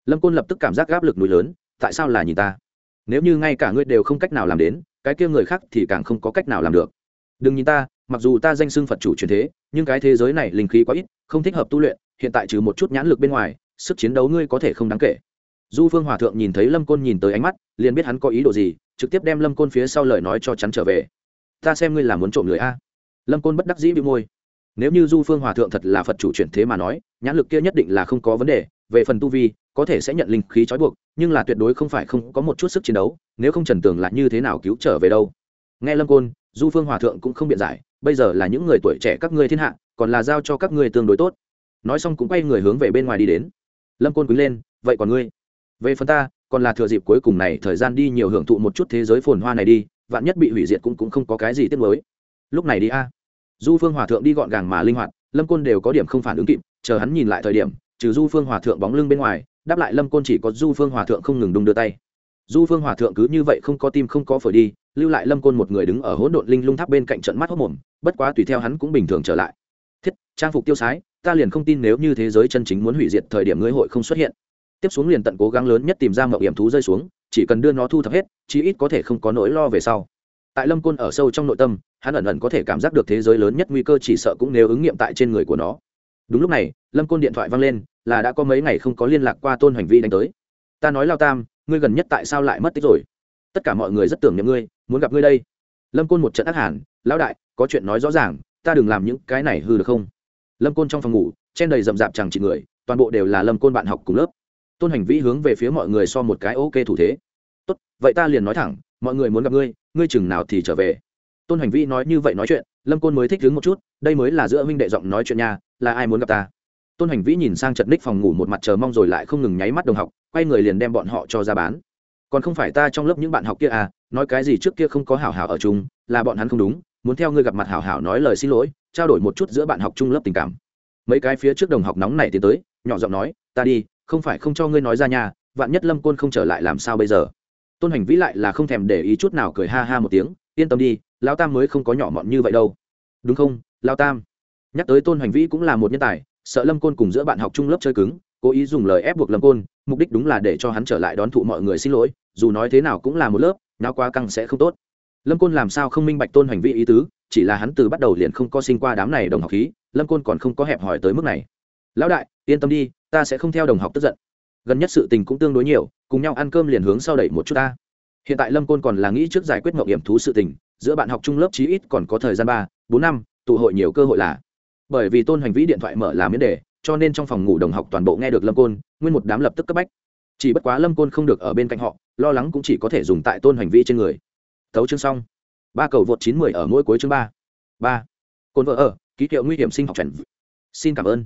Lâm côn lập tức cảm giác áp lực núi lớn, tại sao là nhìn ta? Nếu như ngay cả ngươi đều không cách nào làm đến, cái kia người khác thì càng không có cách nào làm được. Đừng nhìn ta, mặc dù ta danh xưng phật chủ truyền thế, nhưng cái thế giới này linh khí quá ít, không thích hợp tu luyện, hiện tại trừ một chút nhãn lực bên ngoài, sức chiến đấu ngươi có thể không đáng kể. Du phương hòa thượng nhìn thấy lâm côn nhìn tới ánh mắt, liền biết hắn có ý đồ gì trực tiếp đem lâm côn phía sau lời nói cho chắn trở về. Ta xem ngươi là muốn trộm người a. Lâm côn bất đắc dĩ bị môi. Nếu như du phương hòa thượng thật là phật chủ chuyển thế mà nói, nhãn lực kia nhất định là không có vấn đề, về phần tu vi, có thể sẽ nhận linh khí trói buộc, nhưng là tuyệt đối không phải không có một chút sức chiến đấu, nếu không trần tường là như thế nào cứu trở về đâu. Nghe lâm côn, du phương hòa thượng cũng không biện giải, bây giờ là những người tuổi trẻ các ngươi thiên hạ, còn là giao cho các ngươi tương đối tốt. Nói xong cũng quay người hướng về bên ngoài đi đến. Lâm côn quý lên, vậy còn ngươi? Về phần ta còn là thừa dịp cuối cùng này thời gian đi nhiều hưởng thụ một chút thế giới phồn hoa này đi, vạn nhất bị hủy diệt cũng cũng không có cái gì tiếc mới lúc này đi a. Du phương hòa thượng đi gọn gàng mà linh hoạt, lâm côn đều có điểm không phản ứng kịp, chờ hắn nhìn lại thời điểm, trừ du phương hòa thượng bóng lưng bên ngoài, đáp lại lâm côn chỉ có du phương hòa thượng không ngừng đung đưa tay. Du phương hòa thượng cứ như vậy không có tim không có phổi đi, lưu lại lâm côn một người đứng ở hỗn độn linh lung tháp bên cạnh trận mắt hốc mồm, bất quá tùy theo hắn cũng bình thường trở lại. Thiết, trang phục tiêu sái, ta liền không tin nếu như thế giới chân chính muốn hủy diệt thời điểm ngươi hội không xuất hiện tiếp xuống liền tận cố gắng lớn nhất tìm ra mậu hiểm thú rơi xuống, chỉ cần đưa nó thu thập hết, chí ít có thể không có nỗi lo về sau. Tại lâm côn ở sâu trong nội tâm, hắn ẩn ẩn có thể cảm giác được thế giới lớn nhất nguy cơ chỉ sợ cũng nếu ứng nghiệm tại trên người của nó. Đúng lúc này, lâm côn điện thoại văng lên, là đã có mấy ngày không có liên lạc qua tôn hành vi đánh tới. Ta nói lao tam, ngươi gần nhất tại sao lại mất tích rồi? Tất cả mọi người rất tưởng nhầm ngươi, muốn gặp ngươi đây. Lâm côn một trận ác hẳn lão đại, có chuyện nói rõ ràng, ta đừng làm những cái này hư được không? Lâm côn trong phòng ngủ chen đầy rậm rạp chẳng chỉ người, toàn bộ đều là lâm côn bạn học cùng lớp tôn hành vĩ hướng về phía mọi người so một cái ok thủ thế. Tốt, vậy ta liền nói thẳng, mọi người muốn gặp ngươi ngươi chừng nào thì trở về. Tôn hành vĩ nói như vậy nói chuyện, lâm côn mới thích đứng một chút, đây mới là giữa huynh đệ giọng nói chuyện nha, là ai muốn gặp ta? Tôn hành vĩ nhìn sang chật ních phòng ngủ một mặt chờ mong rồi lại không ngừng nháy mắt đồng học, quay người liền đem bọn họ cho ra bán. Còn không phải ta trong lớp những bạn học kia à nói cái gì trước kia không có hảo hảo ở chung, là bọn hắn không đúng, muốn theo ngươi gặp mặt hảo hảo nói lời xin lỗi, trao đổi một chút giữa bạn học chung lớp tình cảm. Mấy cái phía trước đồng học nóng này thì tới, nhỏ giọng nói, ta đi không phải không cho ngươi nói ra nhà vạn nhất lâm côn không trở lại làm sao bây giờ? Tôn hành vĩ lại là không thèm để ý chút nào cười ha ha một tiếng, yên tâm đi lao tam mới không có nhỏ mọn như vậy đâu. Đúng không lao tam? Nhắc tới tôn hành vĩ cũng là một nhân tài, sợ lâm côn cùng giữa bạn học chung lớp chơi cứng, cố ý dùng lời ép buộc lâm côn, mục đích đúng là để cho hắn trở lại đón thụ mọi người xin lỗi, dù nói thế nào cũng là một lớp nào quá căng sẽ không tốt. Lâm côn làm sao không minh bạch tôn hành vi ý tứ, chỉ là hắn từ bắt đầu liền không có sinh qua đám này đồng học khí, lâm côn còn không có hẹp hỏi tới mức này. Lão đại, yên tâm đi ta sẽ không theo đồng học tức giận. Gần nhất sự tình cũng tương đối nhiều, cùng nhau ăn cơm liền hướng sau đẩy một chút ta. Hiện tại lâm côn còn là nghĩ trước giải quyết mậu điểm thú sự tình, giữa bạn học trung lớp chí ít còn có thời gian ba, bốn năm, tụ hội nhiều cơ hội là. Bởi vì tôn hành vĩ điện thoại mở làm miễn đề, cho nên trong phòng ngủ đồng học toàn bộ nghe được lâm côn, nguyên một đám lập tức cấp bách. Chỉ bất quá lâm côn không được ở bên cạnh họ, lo lắng cũng chỉ có thể dùng tại tôn hành vi trên người. Thấu chương xong. Ba cầu vượt chín mười ở mỗi cuối chương ba. Ba. Côn vợ ở, ký hiệu nguy hiểm sinh học chuẩn xin cảm ơn.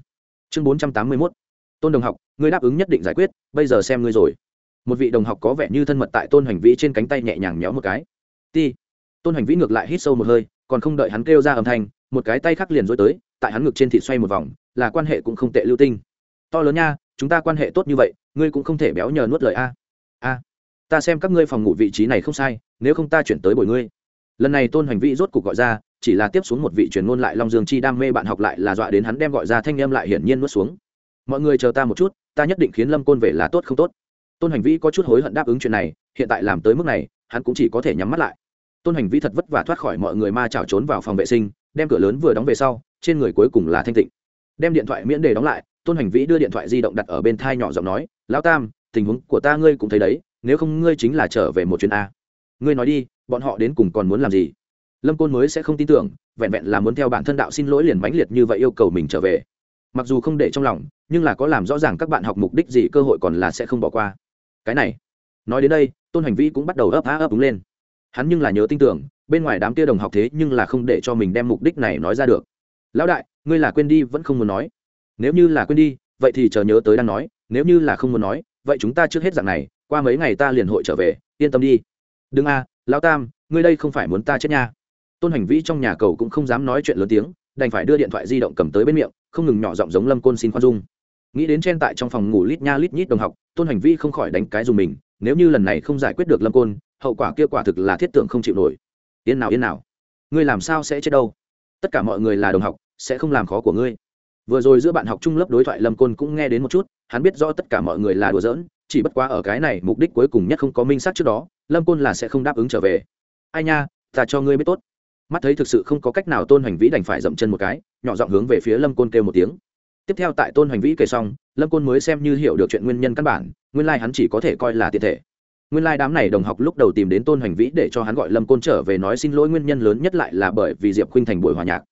Chương bốn trăm tám mươi mốt tôn đồng học, ngươi đáp ứng nhất định giải quyết, bây giờ xem ngươi rồi. Một vị đồng học có vẻ như thân mật tại tôn hành vĩ trên cánh tay nhẹ nhàng nhéo một cái. Ti. Tôn hành vĩ ngược lại hít sâu một hơi, còn không đợi hắn kêu ra âm thanh, một cái tay khác liền dối tới, tại hắn ngực trên thị xoay một vòng, là quan hệ cũng không tệ lưu tinh. To lớn nha, chúng ta quan hệ tốt như vậy, ngươi cũng không thể béo nhờ nuốt lời a. A. Ta xem các ngươi phòng ngủ vị trí này không sai, nếu không ta chuyển tới bồi ngươi. Lần này tôn hành vĩ rốt cục gọi ra, chỉ là tiếp xuống một vị truyền ngôn lại long dương chi đam mê bạn học lại là dọa đến hắn đem gọi ra thanh em lại hiển nhiên nuốt xuống mọi người chờ ta một chút, ta nhất định khiến lâm côn về là tốt không tốt. Tôn hành vĩ có chút hối hận đáp ứng chuyện này, hiện tại làm tới mức này, hắn cũng chỉ có thể nhắm mắt lại. Tôn hành vĩ thật vất vả thoát khỏi mọi người ma trào trốn vào phòng vệ sinh, đem cửa lớn vừa đóng về sau, trên người cuối cùng là thanh tịnh. Đem điện thoại miễn đề đóng lại, tôn hành vĩ đưa điện thoại di động đặt ở bên thai nhỏ giọng nói, lão tam, tình huống của ta ngươi cũng thấy đấy, nếu không ngươi chính là trở về một chuyến a. Ngươi nói đi, bọn họ đến cùng còn muốn làm gì? Lâm côn mới sẽ không tin tưởng, vẹn vẹn là muốn theo bản thân đạo xin lỗi liền mãnh liệt như vậy yêu cầu mình trở về. Mặc dù không để trong lòng nhưng là có làm rõ ràng các bạn học mục đích gì cơ hội còn là sẽ không bỏ qua. Cái này, nói đến đây, tôn hành vĩ cũng bắt đầu ấp á ấp đúng lên. Hắn nhưng là nhớ tin tưởng, bên ngoài đám kia đồng học thế nhưng là không để cho mình đem mục đích này nói ra được. Lão đại, ngươi là quên đi vẫn không muốn nói. Nếu như là quên đi, vậy thì chờ nhớ tới đang nói, nếu như là không muốn nói, vậy chúng ta trước hết dạng này, qua mấy ngày ta liền hội trở về, yên tâm đi. Đừng a lão tam, ngươi đây không phải muốn ta chết nha. Tôn hành vĩ trong nhà cầu cũng không dám nói chuyện lớn tiếng, đành phải đưa điện thoại di động cầm tới bên miệng, không ngừng nhỏ giọng giống lâm côn xin khoan dung nghĩ đến chen tại trong phòng ngủ lít nha lít nhít đồng học, tôn hành vĩ không khỏi đánh cái dùng mình, nếu như lần này không giải quyết được lâm côn, hậu quả kia quả thực là thiết tưởng không chịu nổi. Yên nào yên nào. Ngươi làm sao sẽ chết đâu? Tất cả mọi người là đồng học, sẽ không làm khó của ngươi. Vừa rồi giữa bạn học trung lớp đối thoại lâm côn cũng nghe đến một chút, hắn biết rõ tất cả mọi người là đùa giỡn, chỉ bất quá ở cái này mục đích cuối cùng nhất không có minh xác trước đó, lâm côn là sẽ không đáp ứng trở về. Ai nha, ta cho ngươi biết tốt. Mắt thấy thực sự không có cách nào tôn hành vĩ đành phải dậm chân một cái, nhỏ giọng hướng về phía lâm côn kêu một tiếng tiếp theo tại tôn hoành vĩ kể xong, lâm côn mới xem như hiểu được chuyện nguyên nhân căn bản, nguyên lai、like、hắn chỉ có thể coi là tiện thể. Nguyên lai、like、đám này đồng học lúc đầu tìm đến tôn hoành vĩ để cho hắn gọi lâm côn trở về nói xin lỗi nguyên nhân lớn nhất lại là bởi vì diệp khuynh thành buổi hòa nhạc.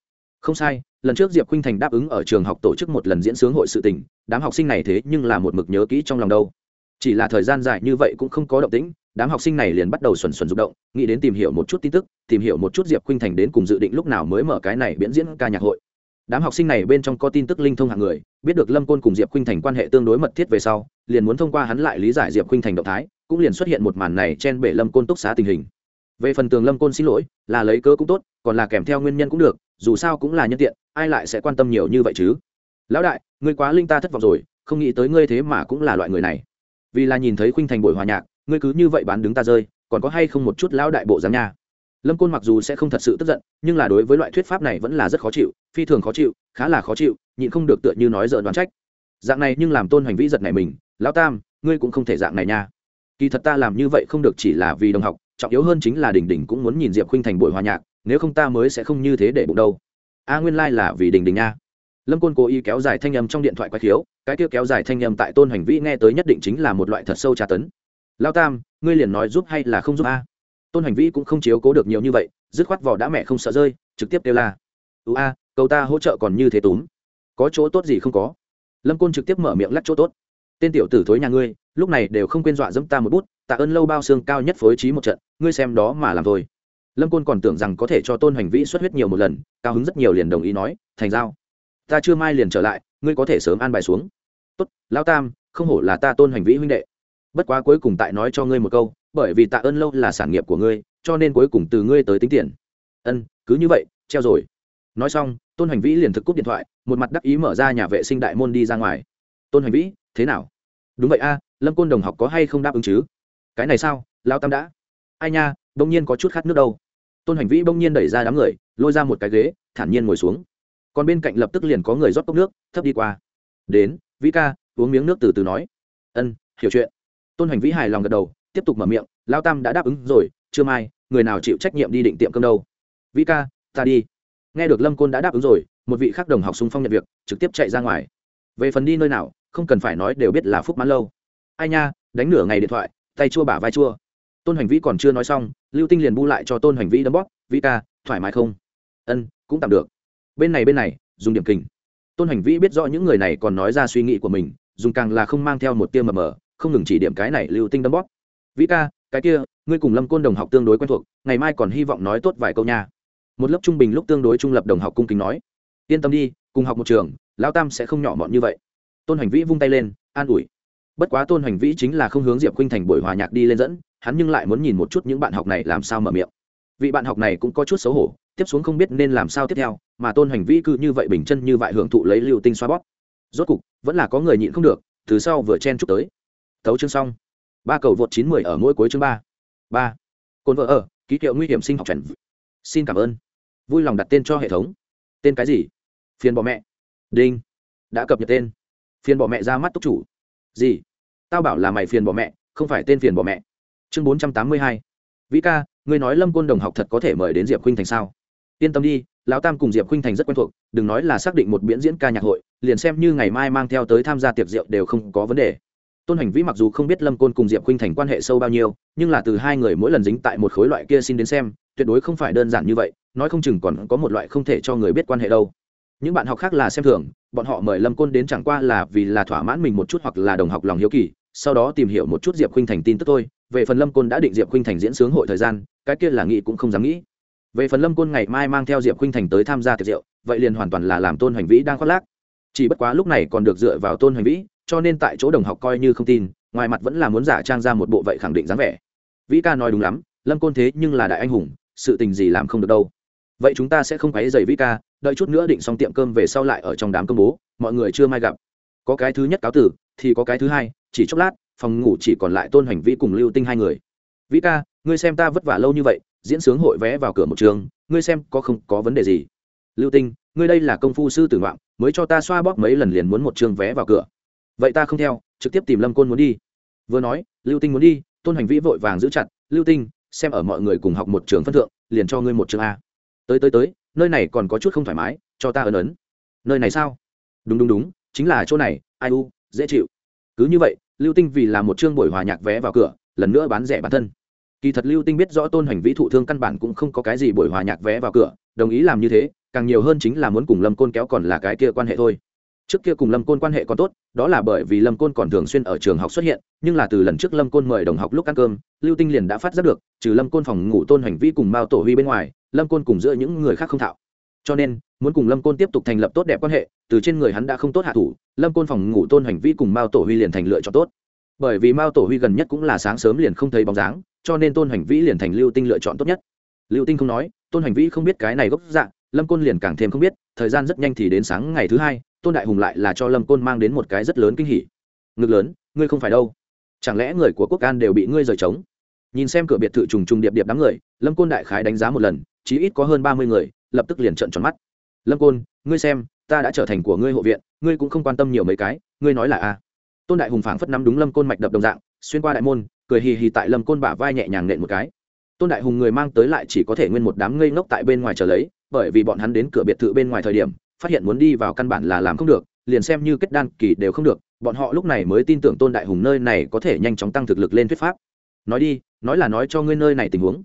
Không sai, lần trước diệp khuynh thành đáp ứng ở trường học tổ chức một lần diễn sướng hội sự tình, đám học sinh này thế nhưng là một mực nhớ kỹ trong lòng đâu. Chỉ là thời gian dài như vậy cũng không có động tĩnh, đám học sinh này liền bắt đầu xuẩn xuẩn rụng động, nghĩ đến tìm hiểu một chút tin tức, tìm hiểu một chút diệp khuynh thành đến cùng dự định lúc nào mới mở cái này biễn diễn ca nhạc hội đám học sinh này bên trong có tin tức linh thông hạng người, biết được lâm côn cùng diệp khinh thành quan hệ tương đối mật thiết về sau, liền muốn thông qua hắn lại lý giải diệp khinh thành động thái, cũng liền xuất hiện một màn này trên bể lâm côn túc xá tình hình. Về phần tường lâm côn xin lỗi, là lấy cớ cũng tốt, còn là kèm theo nguyên nhân cũng được, dù sao cũng là nhân tiện, ai lại sẽ quan tâm nhiều như vậy chứ? Lão đại, ngươi quá linh ta thất vọng rồi, không nghĩ tới ngươi thế mà cũng là loại người này. Vì là nhìn thấy khuynh thành buổi hòa nhạc, ngươi cứ như vậy bán đứng ta rơi, còn có hay không một chút lão đại bộ dám nha? Lâm côn mặc dù sẽ không thật sự tức giận, nhưng là đối với loại thuyết pháp này vẫn là rất khó chịu, phi thường khó chịu, khá là khó chịu, nhịn không được tựa như nói dợ đoán trách. Dạng này nhưng làm tôn hành vĩ giật này mình, lão tam, ngươi cũng không thể dạng này nha. Kỳ thật ta làm như vậy không được chỉ là vì đồng học, trọng yếu hơn chính là đình đình cũng muốn nhìn diệp khuynh thành buổi hòa nhạc, nếu không ta mới sẽ không như thế để bụng đâu. A, nguyên lai、like、là vì đình đình nha. Lâm côn cố ý kéo dài thanh âm trong điện thoại quay khiếu, cái kia kéo dài thanh âm tại tôn hành vĩ nghe tới nhất định chính là một loại thật sâu tra tấn. Lao tam, ngươi liền nói giúp hay là không giúp a? Tôn hành vĩ cũng không chiếu cố được nhiều như vậy dứt khoát vỏ đã mẹ không sợ rơi trực tiếp kêu la ưu a cầu ta hỗ trợ còn như thế túm có chỗ tốt gì không có lâm côn trực tiếp mở miệng lắc chỗ tốt tên tiểu tử thối nhà ngươi lúc này đều không quên dọa dẫm ta một bút tạ ơn lâu bao xương cao nhất phối trí một trận ngươi xem đó mà làm thôi lâm côn còn tưởng rằng có thể cho tôn hành vĩ xuất huyết nhiều một lần cao hứng rất nhiều liền đồng ý nói thành giao ta chưa mai liền trở lại ngươi có thể sớm an bài xuống tốt lao tam không hổ là ta tôn hành vĩ huynh đệ bất quá cuối cùng tại nói cho ngươi một câu bởi vì tạ ơn lâu là sản nghiệp của ngươi, cho nên cuối cùng từ ngươi tới tính tiền. Ân, cứ như vậy, treo rồi. Nói xong, tôn hành vĩ liền thực cúp điện thoại, một mặt đắc ý mở ra nhà vệ sinh đại môn đi ra ngoài. Tôn hành vĩ, thế nào? Đúng vậy a, lâm côn đồng học có hay không đáp ứng chứ? Cái này sao lao tam đã. Ai nha, bỗng nhiên có chút khát nước đâu. Tôn hành vĩ bỗng nhiên đẩy ra đám người, lôi ra một cái ghế, thản nhiên ngồi xuống. Còn bên cạnh lập tức liền có người rót cốc nước, thấp đi qua. Đến, vĩ ca, uống miếng nước từ từ nói. Ân, hiểu chuyện. Tôn hành vĩ hài lòng gật đầu tiếp tục mở miệng, lao tam đã đáp ứng rồi chưa mai, người nào chịu trách nhiệm đi định tiệm cơm đâu? Vĩ ca, ta đi. Nghe được lâm côn đã đáp ứng rồi, một vị khác đồng học xung phong nhận việc, trực tiếp chạy ra ngoài. Về phần đi nơi nào, không cần phải nói đều biết là phúc mãn lâu. Ai nha, đánh nửa ngày điện thoại, tay chua bả vai chua. Tôn hành vĩ còn chưa nói xong, lưu tinh liền bu lại cho tôn hành vĩ đấm bóp, vĩ ca, thoải mái không? Ân, cũng tạm được. Bên này bên này, dùng điểm kình. Tôn hành vĩ biết rõ những người này còn nói ra suy nghĩ của mình, dùng càng là không mang theo một tiêu mờ mờ, không ngừng chỉ điểm cái này lưu tinh đấm bóp vĩ ca, cái kia, ngươi cùng lâm côn đồng học tương đối quen thuộc, ngày mai còn hy vọng nói tốt vài câu nha. Một lớp trung bình lúc tương đối trung lập đồng học cung kính nói. Yên tâm đi, cùng học một trường, lão tam sẽ không nhỏ mọn như vậy. Tôn hành vĩ vung tay lên, an ủi. Bất quá tôn hành vĩ chính là không hướng diệp khinh thành buổi hòa nhạc đi lên dẫn, hắn nhưng lại muốn nhìn một chút những bạn học này làm sao mở miệng. Vị bạn học này cũng có chút xấu hổ, tiếp xuống không biết nên làm sao tiếp theo, mà tôn hành vĩ cứ như vậy bình chân như vậy hưởng thụ lấy lưu tinh xoa bóp. Rốt cục, vẫn là có người nhịn không được, từ sau vừa chen chúc tới. Tấu chương xong ba cầu vượt chín mười ở mỗi cuối chương ba. Ba. Cồn vợ ở, ký hiệu nguy hiểm sinh học chuẩn xin cảm ơn. Vui lòng đặt tên cho hệ thống. Tên cái gì? Phiền bỏ mẹ. Đinh. Đã cập nhật tên. Phiền bỏ mẹ ra mắt túc chủ. Gì? Tao bảo là mày phiền bỏ mẹ, không phải tên phiền bỏ mẹ. Chương bốn trăm tám mươi hai. Vĩ ca, ngươi nói lâm côn đồng học thật có thể mời đến diệp khuynh thành sao? Yên tâm đi, lão tam cùng diệp khuynh thành rất quen thuộc, đừng nói là xác định một biễn diễn ca nhạc hội, liền xem như ngày mai mang theo tới tham gia tiệc rượu đều không có vấn đề tôn hành vĩ mặc dù không biết lâm côn cùng diệp khuynh thành quan hệ sâu bao nhiêu, nhưng là từ hai người mỗi lần dính tại một khối loại kia xin đến xem, tuyệt đối không phải đơn giản như vậy, nói không chừng còn có một loại không thể cho người biết quan hệ đâu. Những bạn học khác là xem thường, bọn họ mời lâm côn đến chẳng qua là vì là thỏa mãn mình một chút hoặc là đồng học lòng hiếu kỳ, sau đó tìm hiểu một chút diệp khuynh thành tin tức thôi. Về phần lâm côn đã định diệp khuynh thành diễn sướng hội thời gian, cái kia là nghĩ cũng không dám nghĩ. Về phần lâm côn ngày mai mang theo diệp khuynh thành tới tham gia tiệc rượu, vậy liền hoàn toàn là làm tôn hành vĩ đang khoác lác. Chỉ bất quá lúc này còn được dựa vào tôn hành vĩ cho nên tại chỗ đồng học coi như không tin, ngoài mặt vẫn là muốn giả trang ra một bộ vậy khẳng định dáng vẻ. Vĩ ca nói đúng lắm, lâm côn thế nhưng là đại anh hùng, sự tình gì làm không được đâu. Vậy chúng ta sẽ không quấy dày vĩ ca, đợi chút nữa định xong tiệm cơm về sau lại ở trong đám công bố, mọi người chưa mai gặp. Có cái thứ nhất cáo tử, thì có cái thứ hai, chỉ chốc lát, phòng ngủ chỉ còn lại tôn hành vĩ cùng lưu tinh hai người. Vĩ ca, ngươi xem ta vất vả lâu như vậy, diễn sướng hội vé vào cửa một trường, ngươi xem có không, có vấn đề gì? Lưu tinh, ngươi đây là công phu sư tử ngoạn, mới cho ta xoa bóp mấy lần liền muốn một trường vé vào cửa vậy ta không theo, trực tiếp tìm lâm côn muốn đi. Vừa nói, lưu tinh muốn đi, tôn hành vĩ vội vàng giữ chặt, lưu tinh, xem ở mọi người cùng học một trường phân thượng, liền cho ngươi một trường a. Tới tới tới, nơi này còn có chút không thoải mái, cho ta ấn ấn. Nơi này sao? Đúng đúng đúng, chính là chỗ này, ai u, dễ chịu. Cứ như vậy, lưu tinh vì là một chương buổi hòa nhạc vé vào cửa, lần nữa bán rẻ bản thân. Kỳ thật lưu tinh biết rõ tôn hành vĩ thụ thương căn bản cũng không có cái gì buổi hòa nhạc vé vào cửa, đồng ý làm như thế, càng nhiều hơn chính là muốn cùng lâm côn kéo còn là cái kia quan hệ thôi trước kia cùng lâm côn quan hệ còn tốt, đó là bởi vì lâm côn còn thường xuyên ở trường học xuất hiện, nhưng là từ lần trước lâm côn mời đồng học lúc ăn cơm, lưu tinh liền đã phát giác được, trừ lâm côn phòng ngủ tôn hành vi cùng mao tổ huy bên ngoài, lâm côn cùng giữa những người khác không thạo. Cho nên, muốn cùng lâm côn tiếp tục thành lập tốt đẹp quan hệ, từ trên người hắn đã không tốt hạ thủ, lâm côn phòng ngủ tôn hành vi cùng mao tổ huy liền thành lựa chọn tốt. Bởi vì mao tổ huy gần nhất cũng là sáng sớm liền không thấy bóng dáng, cho nên tôn hành vĩ liền thành lưu tinh lựa chọn tốt nhất. Lưu tinh không nói, tôn hành vĩ không biết cái này gốc dạng lâm côn liền càng thêm không biết, thời gian rất nhanh thì đến sáng ngày thứ hai tôn đại hùng lại là cho lâm côn mang đến một cái rất lớn kinh hỉ ngực lớn ngươi không phải đâu chẳng lẽ người của quốc an đều bị ngươi rời trống nhìn xem cửa biệt thự trùng trùng điệp điệp đám người lâm côn đại khái đánh giá một lần chí ít có hơn ba mươi người lập tức liền trợn tròn mắt lâm côn ngươi xem ta đã trở thành của ngươi hộ viện ngươi cũng không quan tâm nhiều mấy cái ngươi nói là a tôn đại hùng phảng phất nắm đúng lâm côn mạch đập đồng dạng xuyên qua đại môn cười hì hì tại lâm côn bả vai nhẹ nhàng nện một cái tôn đại hùng người mang tới lại chỉ có thể nguyên một đám ngây ngốc tại bên ngoài chờ lấy bởi vì bọn hắn đến cửa biệt thự bên ngoài thời điểm phát hiện muốn đi vào căn bản là làm không được, liền xem như kết đan kỳ đều không được, bọn họ lúc này mới tin tưởng tôn đại hùng nơi này có thể nhanh chóng tăng thực lực lên thuyết pháp. Nói đi, nói là nói cho ngươi nơi này tình huống.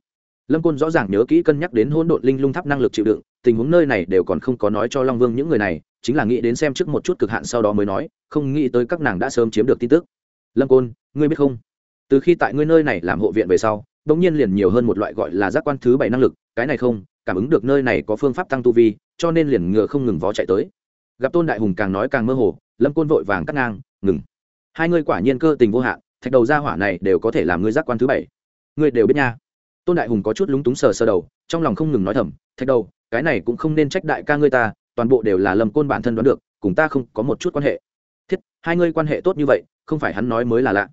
Lâm côn rõ ràng nhớ kỹ cân nhắc đến hỗn độn linh lung tháp năng lực chịu đựng, tình huống nơi này đều còn không có nói cho long vương những người này, chính là nghĩ đến xem trước một chút cực hạn sau đó mới nói, không nghĩ tới các nàng đã sớm chiếm được tin tức. Lâm côn, ngươi biết không? Từ khi tại ngươi nơi này làm hộ viện về sau đ ỗ n g nhiên liền nhiều hơn một loại gọi là giác quan thứ bảy năng lực, cái này không, cảm ứng được nơi này có phương pháp tăng tu vi cho nên liền ngựa không ngừng vó chạy tới. Gặp tôn đại hùng càng nói càng mơ hồ, lâm côn vội vàng cắt ngang, ngừng. Hai ngươi quả nhiên cơ tình vô hạn, thạch đầu ra hỏa này đều có thể làm ngươi giác quan thứ bảy. Ngươi đều biết nha. Tôn đại hùng có chút lúng túng sờ sờ đầu, trong lòng không ngừng nói thầm, thạch đầu, cái này cũng không nên trách đại ca ngươi ta, toàn bộ đều là lâm côn bản thân đoán được, cùng ta không có một chút quan hệ. Thiết, hai ngươi quan hệ tốt như vậy, không phải hắn nói mới là lạ.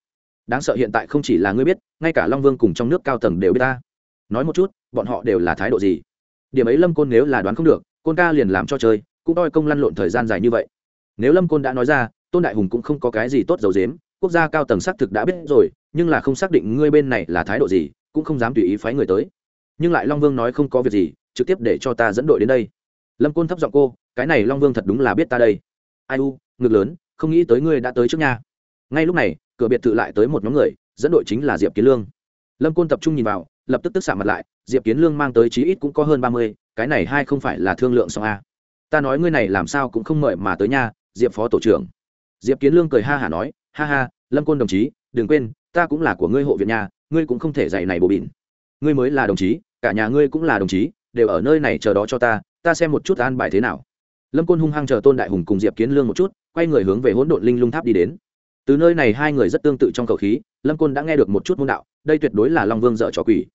Đáng sợ hiện tại không chỉ là ngươi biết, ngay cả long vương cùng trong nước cao tầng đều biết ta. Nói một chút, bọn họ đều là thái độ gì? Điểm ấy lâm côn nếu là đoán không được côn ca liền làm cho chơi, cũng đôi công lăn lộn thời gian dài như vậy. Nếu lâm côn đã nói ra, tôn đại hùng cũng không có cái gì tốt dầu dếm quốc gia cao tầng xác thực đã biết rồi, nhưng là không xác định ngươi bên này là thái độ gì, cũng không dám tùy ý phái người tới. Nhưng lại long vương nói không có việc gì, trực tiếp để cho ta dẫn đội đến đây. Lâm côn thấp giọng cô, cái này long vương thật đúng là biết ta đây. Ai u, ngực lớn, không nghĩ tới ngươi đã tới trước nha. Ngay lúc này, cửa biệt thự lại tới một nhóm người, dẫn đội chính là diệp kiến lương. Lâm côn tập trung nhìn vào, lập tức tức xạ mặt lại diệp kiến lương mang tới chí ít cũng có hơn ba mươi, cái này hai không phải là thương lượng xong a ta nói ngươi này làm sao cũng không mời mà tới nha, diệp phó tổ trưởng. Diệp kiến lương cười ha hả nói, ha ha, lâm côn đồng chí, đừng quên, ta cũng là của ngươi hộ viện nhà ngươi cũng không thể dạy này bổ bỉn. Ngươi mới là đồng chí, cả nhà ngươi cũng là đồng chí, đều ở nơi này chờ đó cho ta ta xem một chút an bài thế nào. Lâm côn hung hăng chờ tôn đại hùng cùng diệp kiến lương một chút, quay người hướng về hỗn độn linh lung tháp đi đến. Từ nơi này hai người rất tương tự trong cầu khí, lâm côn đã nghe được một chút môn đạo, đây tuyệt đối là long vương dợ trò quỷ.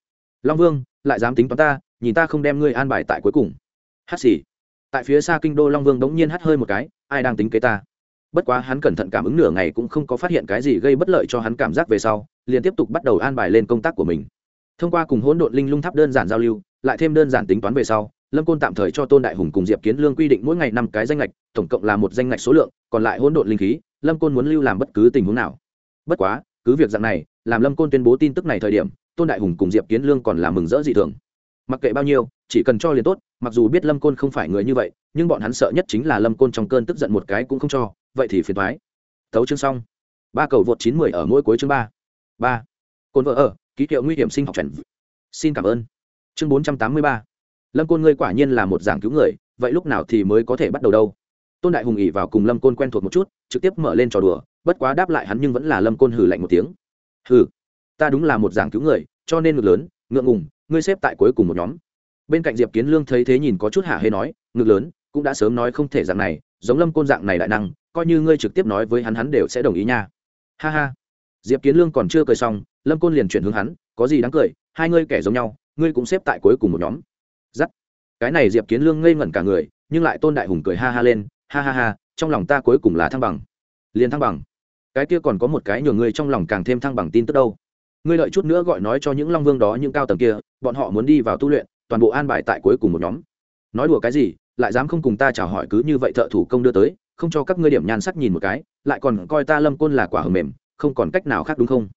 Long vương lại dám tính toán ta, nhìn ta không đem ngươi an bài tại cuối cùng. Hát xì. Tại phía xa kinh đô long vương đống nhiên hắt hơi một cái, ai đang tính kế ta? Bất quá hắn cẩn thận cảm ứng nửa ngày cũng không có phát hiện cái gì gây bất lợi cho hắn cảm giác về sau, liền tiếp tục bắt đầu an bài lên công tác của mình. Thông qua cùng hỗn độn linh lung tháp đơn giản giao lưu, lại thêm đơn giản tính toán về sau, lâm côn tạm thời cho tôn đại hùng cùng diệp kiến lương quy định mỗi ngày năm cái danh lệch tổng cộng là một danh lệch số lượng, còn lại hỗn độn linh khí, lâm côn muốn lưu làm bất cứ tình huống nào. Bất quá, cứ việc dạng này, làm lâm côn tuyên bố tin tức này thời điểm tôn đại hùng cùng diệp kiến lương còn là mừng rỡ dị thường. Mặc kệ bao nhiêu, chỉ cần cho liền tốt, mặc dù biết lâm côn không phải người như vậy, nhưng bọn hắn sợ nhất chính là lâm côn trong cơn tức giận một cái cũng không cho, vậy thì phiền thoái thấu chương xong. Ba cầu vượt chín mười ở mỗi cuối chương ba. Ba. Côn vợ ở, ký hiệu nguy hiểm sinh học chuẩn xin cảm ơn. Chương bốn trăm tám mươi ba. Lâm côn ngươi quả nhiên là một giảng cứu người, vậy lúc nào thì mới có thể bắt đầu đâu? Tôn đại hùng ỉ vào cùng lâm côn quen thuộc một chút, trực tiếp mở lên trò đùa, bất quá đáp lại hắn nhưng vẫn là lâm côn hử lạnh một tiếng. Hử ta đúng là một giảng cứu người, cho nên ngực lớn, ngượng ngùng, ngươi xếp tại cuối cùng một nhóm. Bên cạnh diệp kiến lương thấy thế nhìn có chút hạ hê nói, ngực lớn, cũng đã sớm nói không thể dạng này, giống lâm côn dạng này đại năng, coi như ngươi trực tiếp nói với hắn hắn đều sẽ đồng ý nha. Ha ha. Diệp kiến lương còn chưa cười xong, lâm côn liền chuyển hướng hắn, có gì đáng cười, hai ngươi kẻ giống nhau, ngươi cũng xếp tại cuối cùng một nhóm. Giắt. Cái này diệp kiến lương ngây ngẩn cả người, nhưng lại tôn đại hùng cười ha ha lên, ha ha ha, trong lòng ta cuối cùng là thăng bằng. Liền thăng bằng. Cái kia còn có một cái nhường ngươi trong lòng càng thêm thăng bằng tin tức đâu ngươi lợi chút nữa gọi nói cho những long vương đó những cao tầng kia, bọn họ muốn đi vào tu luyện, toàn bộ an bài tại cuối cùng một nhóm. Nói đùa cái gì, lại dám không cùng ta chào hỏi cứ như vậy thợ thủ công đưa tới, không cho các ngươi điểm nhan sắc nhìn một cái, lại còn coi ta lâm côn là quả hầm mềm, không còn cách nào khác đúng không?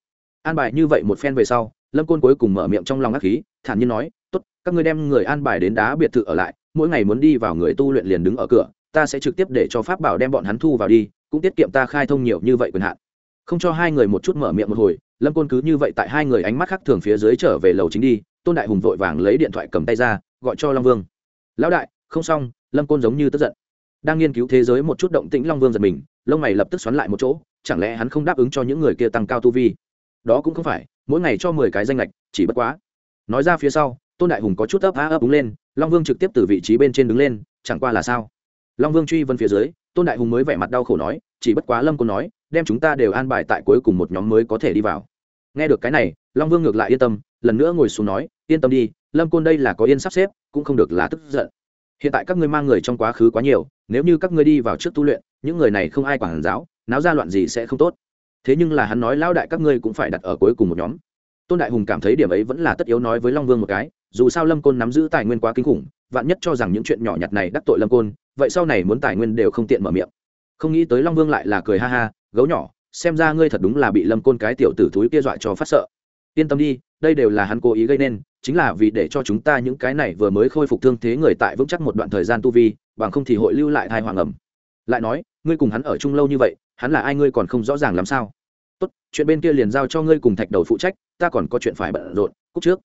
An bài như vậy một phen về sau, lâm côn cuối cùng mở miệng trong lòng ác khí, thản nhiên nói, tốt, các ngươi đem người an bài đến đá biệt thự ở lại, mỗi ngày muốn đi vào người tu luyện liền đứng ở cửa, ta sẽ trực tiếp để cho pháp bảo đem bọn hắn thu vào đi, cũng tiết kiệm ta khai thông nhiều như vậy quyền hạn. Không cho hai người một chút mở miệng một hồi lâm côn cứ như vậy tại hai người ánh mắt khác thường phía dưới trở về lầu chính đi, tôn đại hùng vội vàng lấy điện thoại cầm tay ra, gọi cho long vương. Lão đại, không xong, lâm côn giống như tức giận. Đang nghiên cứu thế giới một chút động tĩnh, long vương giật mình, lông mày lập tức xoắn lại một chỗ, chẳng lẽ hắn không đáp ứng cho những người kia tăng cao tu vi? Đó cũng không phải, mỗi ngày cho mười cái danh lệch, chỉ bất quá. Nói ra phía sau, tôn đại hùng có chút ấp á ấp úng lên, long vương trực tiếp từ vị trí bên trên đứng lên, chẳng qua là sao? Long vương truy vân phía dưới, tôn đại hùng mới vẻ mặt đau khổ nói, chỉ bất quá lâm côn nói đem chúng ta đều an bài tại cuối cùng một nhóm mới có thể đi vào. Nghe được cái này, long vương ngược lại yên tâm, lần nữa ngồi xuống nói, yên tâm đi, lâm côn đây là có yên sắp xếp, cũng không được là tức giận. Hiện tại các ngươi mang người trong quá khứ quá nhiều, nếu như các ngươi đi vào trước tu luyện, những người này không ai quản giáo, náo ra loạn gì sẽ không tốt. Thế nhưng là hắn nói lão đại các ngươi cũng phải đặt ở cuối cùng một nhóm. Tôn đại hùng cảm thấy điểm ấy vẫn là tất yếu nói với long vương một cái, dù sao lâm côn nắm giữ tài nguyên quá kinh khủng, vạn nhất cho rằng những chuyện nhỏ nhặt này đắc tội lâm côn, vậy sau này muốn tài nguyên đều không tiện mở miệng. Không nghĩ tới long vương lại là cười ha ha gấu nhỏ, xem ra ngươi thật đúng là bị lâm côn cái tiểu tử thúi kia dọa cho phát sợ. Yên tâm đi, đây đều là hắn cố ý gây nên, chính là vì để cho chúng ta những cái này vừa mới khôi phục thương thế người tại vững chắc một đoạn thời gian tu vi, bằng không thì hội lưu lại thai hoàng ẩm lại nói, ngươi cùng hắn ở chung lâu như vậy, hắn là ai ngươi còn không rõ ràng làm sao? Tốt, chuyện bên kia liền giao cho ngươi cùng thạch đầu phụ trách, ta còn có chuyện phải bận rộn cúc trước.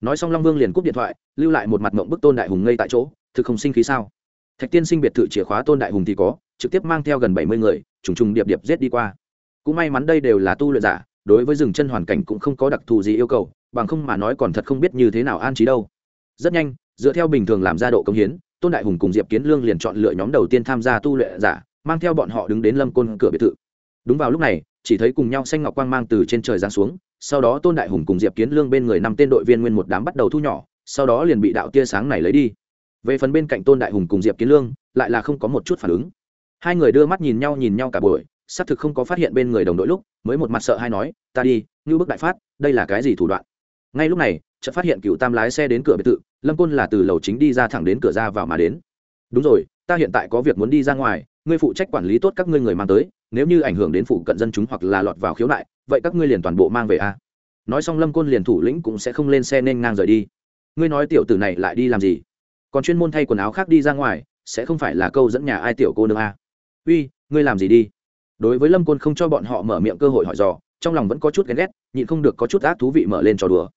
Nói xong long vương liền cúp điện thoại, lưu lại một mặt mộng bức tôn đại hùng ngây tại chỗ, thực không sinh khí sao? Thạch tiên sinh biệt thự chìa khóa tôn đại hùng thì có, trực tiếp mang theo gần bảy mươi người, trùng trùng điệp điệp giết đi qua. Cũng may mắn đây đều là tu luyện giả, đối với rừng chân hoàn cảnh cũng không có đặc thù gì yêu cầu, bằng không mà nói còn thật không biết như thế nào an trí đâu. Rất nhanh, dựa theo bình thường làm ra độ công hiến, tôn đại hùng cùng diệp kiến lương liền chọn lựa nhóm đầu tiên tham gia tu luyện giả, mang theo bọn họ đứng đến lâm côn cửa biệt thự. Đúng vào lúc này, chỉ thấy cùng nhau xanh ngọc quang mang từ trên trời giáng xuống, sau đó tôn đại hùng cùng diệp kiến lương bên người năm tên đội viên nguyên một đám bắt đầu thu nhỏ, sau đó liền bị đạo tia sáng này lấy đi về phần bên cạnh tôn đại hùng cùng diệp kiến lương, lại là không có một chút phản ứng. Hai người đưa mắt nhìn nhau nhìn nhau cả buổi, xác thực không có phát hiện bên người đồng đội lúc, mới một mặt sợ hay nói, ta đi như bức đại phát, đây là cái gì thủ đoạn? Ngay lúc này, chợt phát hiện cựu tam lái xe đến cửa biệt thự, lâm côn là từ lầu chính đi ra thẳng đến cửa ra vào mà đến. Đúng rồi, ta hiện tại có việc muốn đi ra ngoài, ngươi phụ trách quản lý tốt các ngươi người mang tới, nếu như ảnh hưởng đến phụ cận dân chúng hoặc là lọt vào khiếu nại, vậy các ngươi liền toàn bộ mang về a. Nói xong lâm côn liền thủ lĩnh cũng sẽ không lên xe nên ngang rời đi. Ngươi nói tiểu tử này lại đi làm gì? Còn chuyên môn thay quần áo khác đi ra ngoài, sẽ không phải là câu dẫn nhà ai tiểu cô nương a. Uy, ngươi làm gì đi? Đối với lâm côn không cho bọn họ mở miệng cơ hội hỏi dò, trong lòng vẫn có chút ghen ghét, nhịn không được có chút ác thú vị mở lên trò đùa.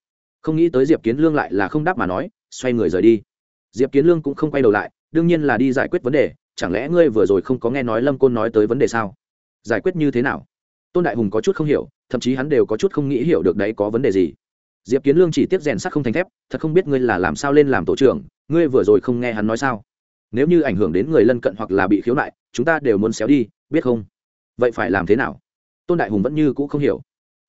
Không nghĩ tới diệp kiến lương lại là không đáp mà nói, xoay người rời đi. Diệp kiến lương cũng không quay đầu lại, đương nhiên là đi giải quyết vấn đề, chẳng lẽ ngươi vừa rồi không có nghe nói lâm côn nói tới vấn đề sao? Giải quyết như thế nào? Tôn đại hùng có chút không hiểu, thậm chí hắn đều có chút không nghĩ hiểu được đấy có vấn đề gì diệp kiến lương chỉ tiếp rèn sắt không thành thép, thật không biết ngươi là làm sao lên làm tổ trưởng, ngươi vừa rồi không nghe hắn nói sao? Nếu như ảnh hưởng đến người lân cận hoặc là bị khiếu nại, chúng ta đều muốn xéo đi, biết không? Vậy phải làm thế nào? Tôn đại hùng vẫn như cũ không hiểu.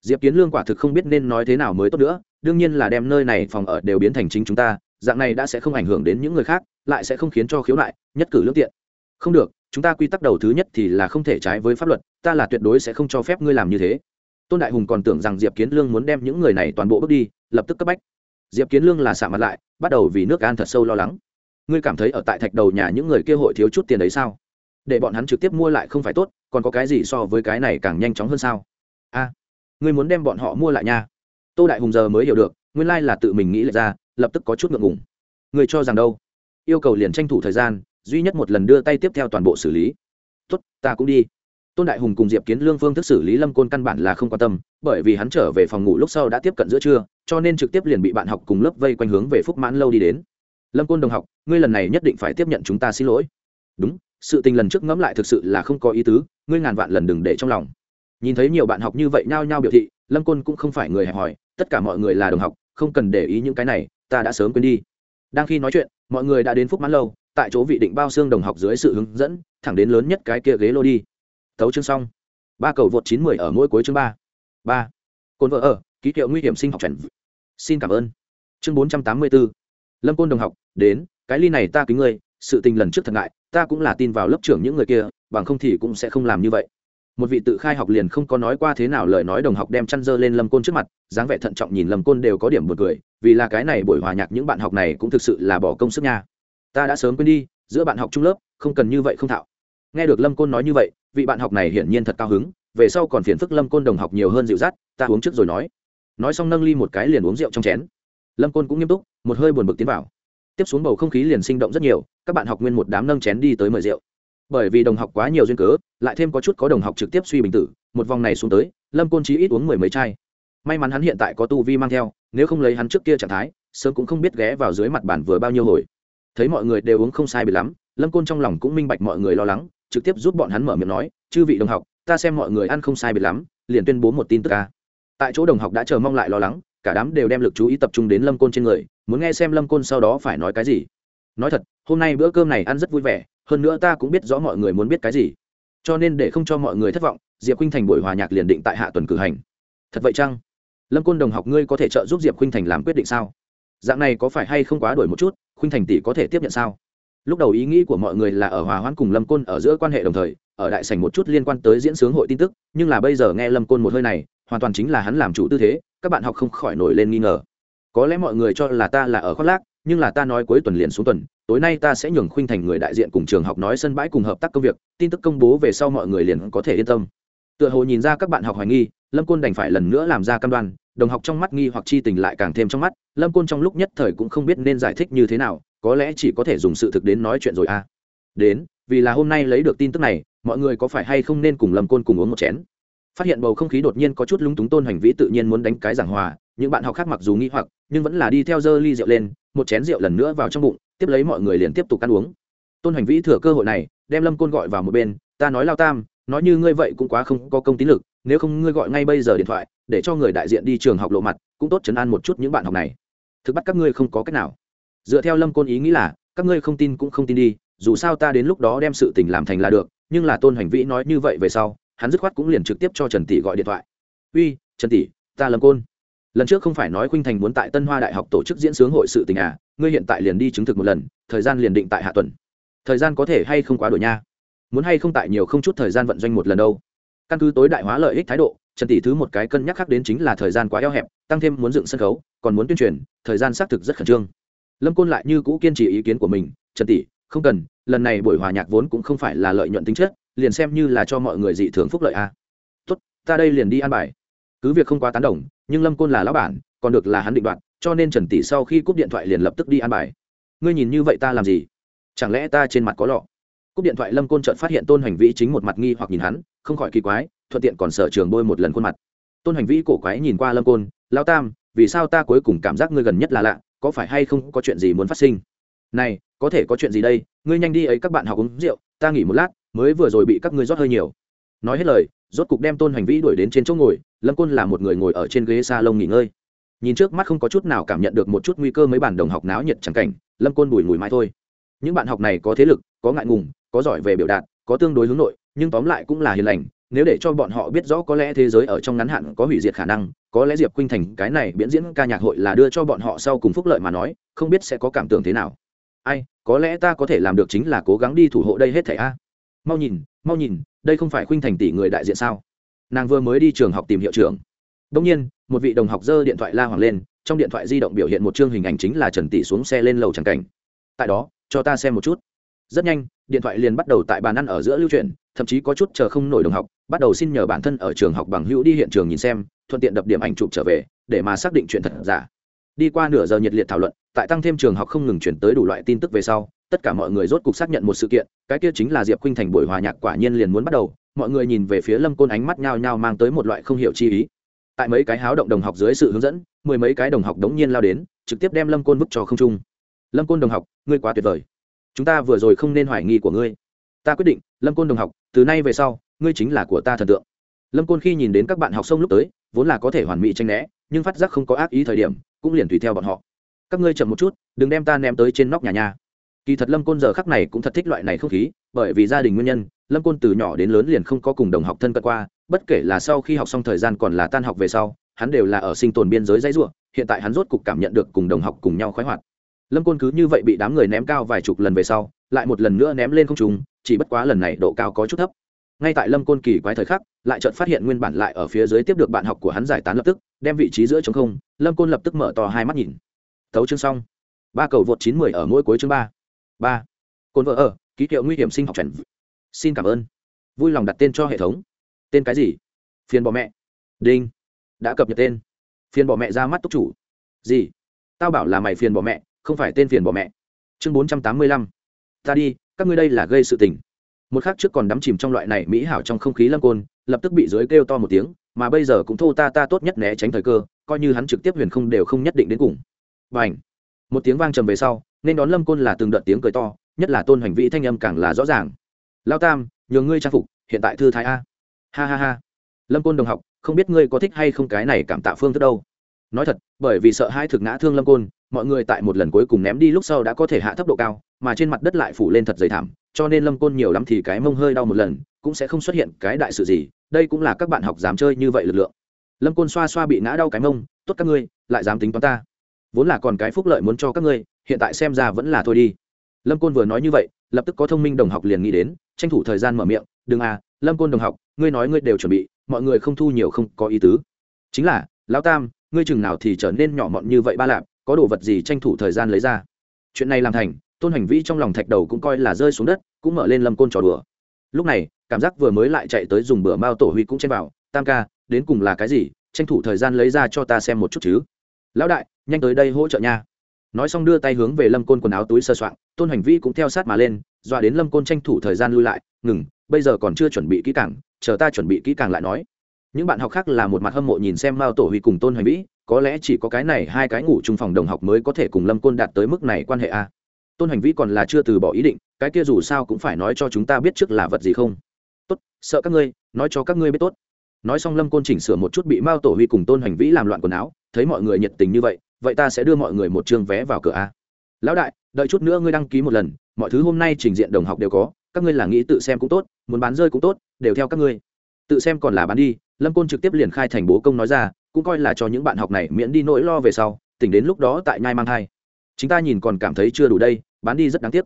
Diệp kiến lương quả thực không biết nên nói thế nào mới tốt nữa, đương nhiên là đem nơi này phòng ở đều biến thành chính chúng ta, dạng này đã sẽ không ảnh hưởng đến những người khác, lại sẽ không khiến cho khiếu nại, nhất cử lương tiện. Không được, chúng ta quy tắc đầu thứ nhất thì là không thể trái với pháp luật, ta là tuyệt đối sẽ không cho phép ngươi làm như thế tôn đại hùng còn tưởng rằng diệp kiến lương muốn đem những người này toàn bộ bước đi, lập tức cấp bách. Diệp kiến lương là xạ mặt lại, bắt đầu vì nước an thật sâu lo lắng. Ngươi cảm thấy ở tại thạch đầu nhà những người kia hội thiếu chút tiền đấy sao? Để bọn hắn trực tiếp mua lại không phải tốt, còn có cái gì so với cái này càng nhanh chóng hơn sao? A, ngươi muốn đem bọn họ mua lại nha. Tô đại hùng giờ mới hiểu được, nguyên lai là tự mình nghĩ lại ra, lập tức có chút ngượng ngùng. Người cho rằng đâu? Yêu cầu liền tranh thủ thời gian, duy nhất một lần đưa tay tiếp theo toàn bộ xử lý. Tốt, ta cũng đi tôn đại hùng cùng diệp kiến lương phương thức xử lý lâm côn căn bản là không quan tâm, bởi vì hắn trở về phòng ngủ lúc sau đã tiếp cận giữa trưa, cho nên trực tiếp liền bị bạn học cùng lớp vây quanh hướng về phúc mãn lâu đi đến. Lâm côn đồng học, ngươi lần này nhất định phải tiếp nhận chúng ta xin lỗi. Đúng, sự tình lần trước ngẫm lại thực sự là không có ý tứ, ngươi ngàn vạn lần đừng để trong lòng. Nhìn thấy nhiều bạn học như vậy nhao nhao biểu thị, lâm côn cũng không phải người hẹp hòi, tất cả mọi người là đồng học, không cần để ý những cái này, ta đã sớm quên đi. Đang khi nói chuyện, mọi người đã đến phúc mãn lâu, tại chỗ vị định bao xương đồng học dưới sự hướng dẫn, thẳng đến lớn nhất cái kia ghế lô đi tấu chương xong. Ba cầu vượt chín mười ở mỗi cuối chương ba. Ba. Cồn vợ ở, ký hiệu nguy hiểm sinh học chuẩn xin cảm ơn. Chương bốn trăm tám mươi bốn. Lâm côn đồng học, đến, cái ly này ta kính ngươi, sự tình lần trước thật ngại, ta cũng là tin vào lớp trưởng những người kia, bằng không thì cũng sẽ không làm như vậy. Một vị tự khai học liền không có nói qua thế nào lời nói đồng học đem chăn dơ lên lâm côn trước mặt, dáng vẻ thận trọng nhìn lâm côn đều có điểm buồn cười, vì là cái này buổi hòa nhạc những bạn học này cũng thực sự là bỏ công sức nha. Ta đã sớm quên đi, giữa bạn học trung lớp, không cần như vậy không thạo nghe được lâm côn nói như vậy, vị bạn học này hiển nhiên thật cao hứng, về sau còn phiền phức lâm côn đồng học nhiều hơn dịu dắt, ta uống trước rồi nói. Nói xong nâng ly một cái liền uống rượu trong chén. Lâm côn cũng nghiêm túc, một hơi buồn bực tiến vào. Tiếp xuống bầu không khí liền sinh động rất nhiều, các bạn học nguyên một đám nâng chén đi tới mời rượu. Bởi vì đồng học quá nhiều duyên cớ, lại thêm có chút có đồng học trực tiếp suy bình tử, một vòng này xuống tới, lâm côn chí ít uống mười mấy chai. May mắn hắn hiện tại có tu vi mang theo, nếu không lấy hắn trước kia trạng thái, sớm cũng không biết ghé vào dưới mặt bàn vừa bao nhiêu hồi. Thấy mọi người đều uống không sai bị lắm, lâm côn trong lòng cũng minh bạch mọi người lo lắng trực tiếp giúp bọn hắn mở miệng nói, chư vị đồng học, ta xem mọi người ăn không sai biệt lắm, liền tuyên bố một tin tức ca tại chỗ đồng học đã chờ mong lại lo lắng, cả đám đều đem lực chú ý tập trung đến lâm côn trên người, muốn nghe xem lâm côn sau đó phải nói cái gì. Nói thật, hôm nay bữa cơm này ăn rất vui vẻ, hơn nữa ta cũng biết rõ mọi người muốn biết cái gì. Cho nên để không cho mọi người thất vọng, diệp khinh thành buổi hòa nhạc liền định tại hạ tuần cử hành. Thật vậy chăng? Lâm côn đồng học ngươi có thể trợ giúp diệp khinh thành làm quyết định sao? Dạng này có phải hay không quá đổi một chút khinh thành tỷ có thể tiếp nhận sao? Lúc đầu ý nghĩ của mọi người là ở hòa hoãn cùng lâm côn ở giữa quan hệ đồng thời, ở đại sảnh một chút liên quan tới diễn sướng hội tin tức, nhưng là bây giờ nghe lâm côn một hơi này, hoàn toàn chính là hắn làm chủ tư thế, các bạn học không khỏi nổi lên nghi ngờ. Có lẽ mọi người cho là ta là ở khoác lác, nhưng là ta nói cuối tuần liền xuống tuần, tối nay ta sẽ nhường khuynh thành người đại diện cùng trường học nói sân bãi cùng hợp tác công việc, tin tức công bố về sau mọi người liền có thể yên tâm. Tựa hồ nhìn ra các bạn học hoài nghi, lâm côn đành phải lần nữa làm ra cam đoan, đồng học trong mắt nghi hoặc chi tình lại càng thêm trong mắt, lâm côn trong lúc nhất thời cũng không biết nên giải thích như thế nào có lẽ chỉ có thể dùng sự thực đến nói chuyện rồi à. Đến, vì là hôm nay lấy được tin tức này, mọi người có phải hay không nên cùng lâm côn cùng uống một chén? Phát hiện bầu không khí đột nhiên có chút lúng túng tôn hành vĩ tự nhiên muốn đánh cái giảng hòa, những bạn học khác mặc dù nghi hoặc, nhưng vẫn là đi theo dơ ly rượu lên, một chén rượu lần nữa vào trong bụng, tiếp lấy mọi người liền tiếp tục ăn uống. Tôn hành vĩ thừa cơ hội này, đem lâm côn gọi vào một bên, ta nói lao tam, nói như ngươi vậy cũng quá không có công tín lực, nếu không ngươi gọi ngay bây giờ điện thoại, để cho người đại diện đi trường học lộ mặt, cũng tốt chấn an một chút những bạn học này. Thực bắt các ngươi không có cách nào dựa theo lâm côn ý nghĩ là, các ngươi không tin cũng không tin đi, dù sao ta đến lúc đó đem sự tình làm thành là được, nhưng là tôn hành vĩ nói như vậy về sau, hắn dứt khoát cũng liền trực tiếp cho trần tỷ gọi điện thoại. Uy, trần tỷ, ta lâm côn. Lần trước không phải nói khuynh thành muốn tại tân hoa đại học tổ chức diễn sướng hội sự tình à ngươi hiện tại liền đi chứng thực một lần, thời gian liền định tại hạ tuần. Thời gian có thể hay không quá đổi nha. Muốn hay không tại nhiều không chút thời gian vận doanh một lần đâu. Căn cứ tối đại hóa lợi ích thái độ, trần tỷ thứ một cái cân nhắc khác đến chính là thời gian quá eo hẹp, tăng thêm muốn dựng sân khấu, còn muốn tuyên truyền, thời gian xác thực rất khẩn trương lâm côn lại như cũ kiên trì ý kiến của mình, trần tỷ, không cần, lần này buổi hòa nhạc vốn cũng không phải là lợi nhuận tính chất, liền xem như là cho mọi người dị thường phúc lợi a. À. tốt, ta đây liền đi an bài. Cứ việc không quá tán đồng, nhưng lâm côn là lão bản, còn được là hắn định đoạt, cho nên trần tỷ sau khi cúp điện thoại liền lập tức đi an bài. Ngươi nhìn như vậy ta làm gì? Chẳng lẽ ta trên mặt có lọ? Cúp điện thoại lâm côn chợt phát hiện tôn hành vĩ chính một mặt nghi hoặc nhìn hắn, không khỏi kỳ quái, thuận tiện còn sở trường bôi một lần khuôn mặt. Tôn hành vĩ cổ quái nhìn qua lâm côn lao tam, vì sao ta cuối cùng cảm giác ngươi gần nhất là lạ? Có phải hay không có chuyện gì muốn phát sinh? Này, có thể có chuyện gì đây? Ngươi nhanh đi ấy các bạn học uống rượu, ta nghỉ một lát, mới vừa rồi bị các ngươi rót hơi nhiều. Nói hết lời, rốt cục đem tôn hành vĩ đuổi đến trên chỗ ngồi, lâm côn là một người ngồi ở trên ghế s a lông nghỉ ngơi. Nhìn trước mắt không có chút nào cảm nhận được một chút nguy cơ mấy bản đồng học náo nhiệt chẳng cảnh, lâm côn bùi ngùi mãi thôi. Những bạn học này có thế lực, có ngại ngùng, có giỏi về biểu đạt, có tương đối hướng nội, nhưng tóm lại cũng là hiền lành nếu để cho bọn họ biết rõ có lẽ thế giới ở trong ngắn hạn có hủy diệt khả năng, có lẽ diệp khuynh thành cái này biễn diễn ca nhạc hội là đưa cho bọn họ sau cùng phúc lợi mà nói, không biết sẽ có cảm tưởng thế nào. Ai, có lẽ ta có thể làm được chính là cố gắng đi thủ hộ đây hết thảy a. Mau nhìn mau nhìn, đây không phải khuynh thành tỷ người đại diện sao? Nàng vừa mới đi trường học tìm hiệu trưởng. Đông nhiên, một vị đồng học giơ điện thoại la hoàng lên, trong điện thoại di động biểu hiện một chương hình ảnh chính là trần tỷ xuống xe lên lầu tràng cảnh. Tại đó, cho ta xem một chút. Rất nhanh, điện thoại liền bắt đầu tại bàn ăn ở giữa lưu truyền thậm chí có chút chờ không nổi đồng học, bắt đầu xin nhờ bản thân ở trường học bằng hữu đi hiện trường nhìn xem, thuận tiện đập điểm ảnh chụp trở về, để mà xác định chuyện thật giả. Đi qua nửa giờ nhiệt liệt thảo luận, tại tăng thêm trường học không ngừng chuyển tới đủ loại tin tức về sau, tất cả mọi người rốt cục xác nhận một sự kiện, cái kia chính là diệp khinh thành buổi hòa nhạc quả nhiên liền muốn bắt đầu, mọi người nhìn về phía lâm côn ánh mắt nhao nhao mang tới một loại không hiểu chi ý. Tại mấy cái háo động đồng học dưới sự hướng dẫn, mười mấy cái đồng học đống nhiên lao đến, trực tiếp đem lâm côn vứt cho không trung. Lâm côn đồng học, ngươi quá tuyệt vời. Chúng ta vừa rồi không nên hoài nghi của ngươi ta quyết định, lâm côn đồng học, từ nay về sau, ngươi chính là của ta thần tượng. Lâm côn khi nhìn đến các bạn học sông lúc tới, vốn là có thể hoàn mỹ tranh né, nhưng phát giác không có ác ý thời điểm, cũng liền tùy theo bọn họ. Các ngươi chậm một chút, đừng đem ta ném tới trên nóc nhà nhà kỳ thật lâm côn giờ khắc này cũng thật thích loại này không khí, bởi vì gia đình nguyên nhân, lâm côn từ nhỏ đến lớn liền không có cùng đồng học thân cận qua, bất kể là sau khi học xong thời gian còn là tan học về sau, hắn đều là ở sinh tồn biên giới dãy ruộng hiện tại hắn rốt cục cảm nhận được cùng đồng học cùng nhau khoái hoạt. Lâm côn cứ như vậy bị đám người ném cao vài chục lần về sau lại một lần nữa ném lên không trùng chỉ bất quá lần này độ cao có chút thấp. Ngay tại lâm côn kỳ quái thời khắc, lại chợt phát hiện nguyên bản lại ở phía dưới tiếp được bạn học của hắn giải tán lập tức, đem vị trí giữa chống không, lâm côn lập tức mở to hai mắt nhìn. Thấu chương xong. Ba cầu vượt chín mười ở mỗi cuối chương ba. Ba. Côn vợ ở, ký hiệu nguy hiểm sinh học trần xin cảm ơn. Vui lòng đặt tên cho hệ thống. Tên cái gì? Phiền bỏ mẹ. Đinh. Đã cập nhật tên. Phiền bỏ mẹ ra mắt túc chủ. Gì? Tao bảo là mày phiền bỏ mẹ, không phải tên phiền bỏ mẹ. Chương bốn trăm tám mươi lăm ta đi, các ngươi đây là gây sự tình. Một khắc trước còn đắm chìm trong loại này mỹ hảo trong không khí lâm côn, lập tức bị dưới kêu to một tiếng, mà bây giờ cũng thô ta ta tốt nhất né tránh thời cơ, coi như hắn trực tiếp huyền không đều không nhất định đến cùng. Và ảnh một tiếng vang trầm về sau, nên đón lâm côn là từng đợt tiếng cười to, nhất là tôn hành vi thanh âm càng là rõ ràng. Lao tam, nhường ngươi trang phục, hiện tại thư thái a. Ha ha ha. Lâm côn đồng học, không biết ngươi có thích hay không cái này cảm tạ phương thức đâu. Nói thật, bởi vì sợ hai thực ngã thương lâm côn, mọi người tại một lần cuối cùng ném đi lúc sau đã có thể hạ thấp độ cao mà trên mặt đất lại phủ lên thật dày thảm, cho nên lâm côn nhiều lắm thì cái mông hơi đau một lần, cũng sẽ không xuất hiện cái đại sự gì, đây cũng là các bạn học dám chơi như vậy lực lượng. Lâm côn xoa xoa bị ngã đau cái mông, tốt các ngươi, lại dám tính toán ta. Vốn là còn cái phúc lợi muốn cho các ngươi, hiện tại xem ra vẫn là thôi đi. Lâm côn vừa nói như vậy, lập tức có thông minh đồng học liền nghĩ đến, tranh thủ thời gian mở miệng, đừng à lâm côn đồng học, ngươi nói ngươi đều chuẩn bị, mọi người không thu nhiều không có ý tứ. Chính là, lão tam, ngươi chừng nào thì trở nên nhỏ mọn như vậy ba lạp, có đồ vật gì tranh thủ thời gian lấy ra? Chuyện này làm thành tôn hành vĩ trong lòng thạch đầu cũng coi là rơi xuống đất, cũng mở lên lâm côn trò đùa. Lúc này, cảm giác vừa mới lại chạy tới dùng bữa mao tổ huy cũng chen vào, tam ca, đến cùng là cái gì? Tranh thủ thời gian lấy ra cho ta xem một chút chứ. Lão đại, nhanh tới đây hỗ trợ nha. Nói xong đưa tay hướng về lâm côn quần áo túi sơ soạn, tôn hành vi cũng theo sát mà lên, dọa đến lâm côn tranh thủ thời gian lui lại, ngừng, bây giờ còn chưa chuẩn bị kỹ càng, chờ ta chuẩn bị kỹ càng lại nói. Những bạn học khác là một mặt hâm mộ nhìn xem mao tổ huy cùng tôn hành vĩ, có lẽ chỉ có cái này hai cái ngủ chung phòng đồng học mới có thể cùng lâm côn đạt tới mức này quan hệ a tôn hành vĩ còn là chưa từ bỏ ý định, cái kia dù sao cũng phải nói cho chúng ta biết trước là vật gì không. Tốt, sợ các ngươi, nói cho các ngươi biết tốt. Nói xong lâm côn chỉnh sửa một chút bị mao tổ huy cùng tôn hành vĩ làm loạn quần áo, thấy mọi người nhiệt tình như vậy vậy ta sẽ đưa mọi người một chương vé vào cửa a. Lão đại, đợi chút nữa ngươi đăng ký một lần, mọi thứ hôm nay trình diện đồng học đều có, các ngươi là nghĩ tự xem cũng tốt, muốn bán rơi cũng tốt, đều theo các ngươi. Tự xem còn là bán đi, lâm côn trực tiếp liền khai thành bố công nói ra, cũng coi là cho những bạn học này miễn đi nỗi lo về sau, tỉnh đến lúc đó tại nhai mang thai chúng ta nhìn còn cảm thấy chưa đủ đây, bán đi rất đáng tiếc.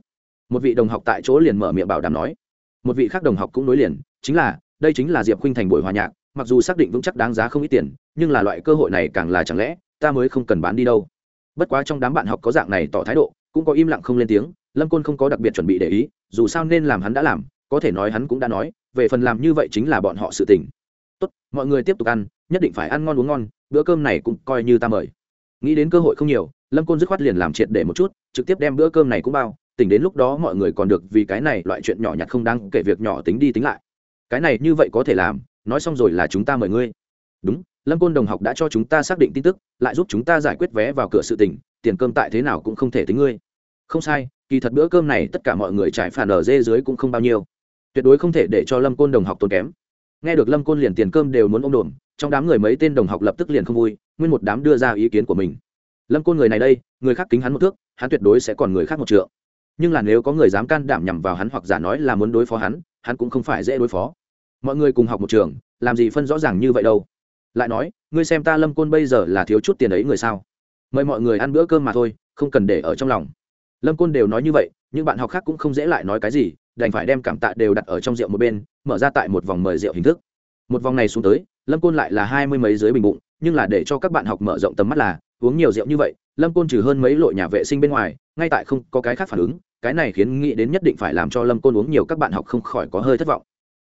Một vị đồng học tại chỗ liền mở miệng bảo đảm nói. Một vị khác đồng học cũng nối liền, chính là, đây chính là diệp khuynh thành buổi hòa nhạc, mặc dù xác định vững chắc đáng giá không ít tiền, nhưng là loại cơ hội này càng là chẳng lẽ, ta mới không cần bán đi đâu. Bất quá trong đám bạn học có dạng này tỏ thái độ, cũng có im lặng không lên tiếng, lâm côn không có đặc biệt chuẩn bị để ý, dù sao nên làm hắn đã làm, có thể nói hắn cũng đã nói, về phần làm như vậy chính là bọn họ sự tình. Tốt, mọi người tiếp tục ăn, nhất định phải ăn ngon uống ngon, bữa cơm này cũng coi như ta mời. Nghĩ đến cơ hội không nhiều lâm côn dứt khoát liền làm triệt để một chút, trực tiếp đem bữa cơm này cũng bao, tỉnh đến lúc đó mọi người còn được vì cái này loại chuyện nhỏ nhặt không đáng kể việc nhỏ tính đi tính lại. Cái này như vậy có thể làm, nói xong rồi là chúng ta mời ngươi. Đúng, lâm côn đồng học đã cho chúng ta xác định tin tức, lại giúp chúng ta giải quyết vé vào cửa sự tỉnh, tiền cơm tại thế nào cũng không thể tính ngươi. Không sai, kỳ thật bữa cơm này tất cả mọi người trải phản ở dê dưới cũng không bao nhiêu. Tuyệt đối không thể để cho lâm côn đồng học tốn kém. Nghe được lâm côn liền tiền cơm đều muốn ôm đồn trong đám người mấy tên đồng học lập tức liền không vui, nguyên một đám đưa ra ý kiến của mình lâm côn người này đây, người khác kính hắn một thước, hắn tuyệt đối sẽ còn người khác một trượng. Nhưng là nếu có người dám can đảm nhằm vào hắn hoặc giả nói là muốn đối phó hắn hắn cũng không phải dễ đối phó. Mọi người cùng học một trường, làm gì phân rõ ràng như vậy đâu? Lại nói, ngươi xem ta lâm côn bây giờ là thiếu chút tiền ấy người sao? Mời mọi người ăn bữa cơm mà thôi, không cần để ở trong lòng. Lâm côn đều nói như vậy nhưng bạn học khác cũng không dễ lại nói cái gì, đành phải đem cảm tạ đều đặt ở trong rượu một bên, mở ra tại một vòng mời rượu hình thức. Một vòng này xuống tới, lâm côn lại là hai mươi mấy dưới bình bụng, nhưng là để cho các bạn học mở rộng tầm mắt là uống nhiều rượu như vậy, lâm côn trừ hơn mấy lội nhà vệ sinh bên ngoài, ngay tại không có cái khác phản ứng, cái này khiến nghĩ đến nhất định phải làm cho lâm côn uống nhiều các bạn học không khỏi có hơi thất vọng.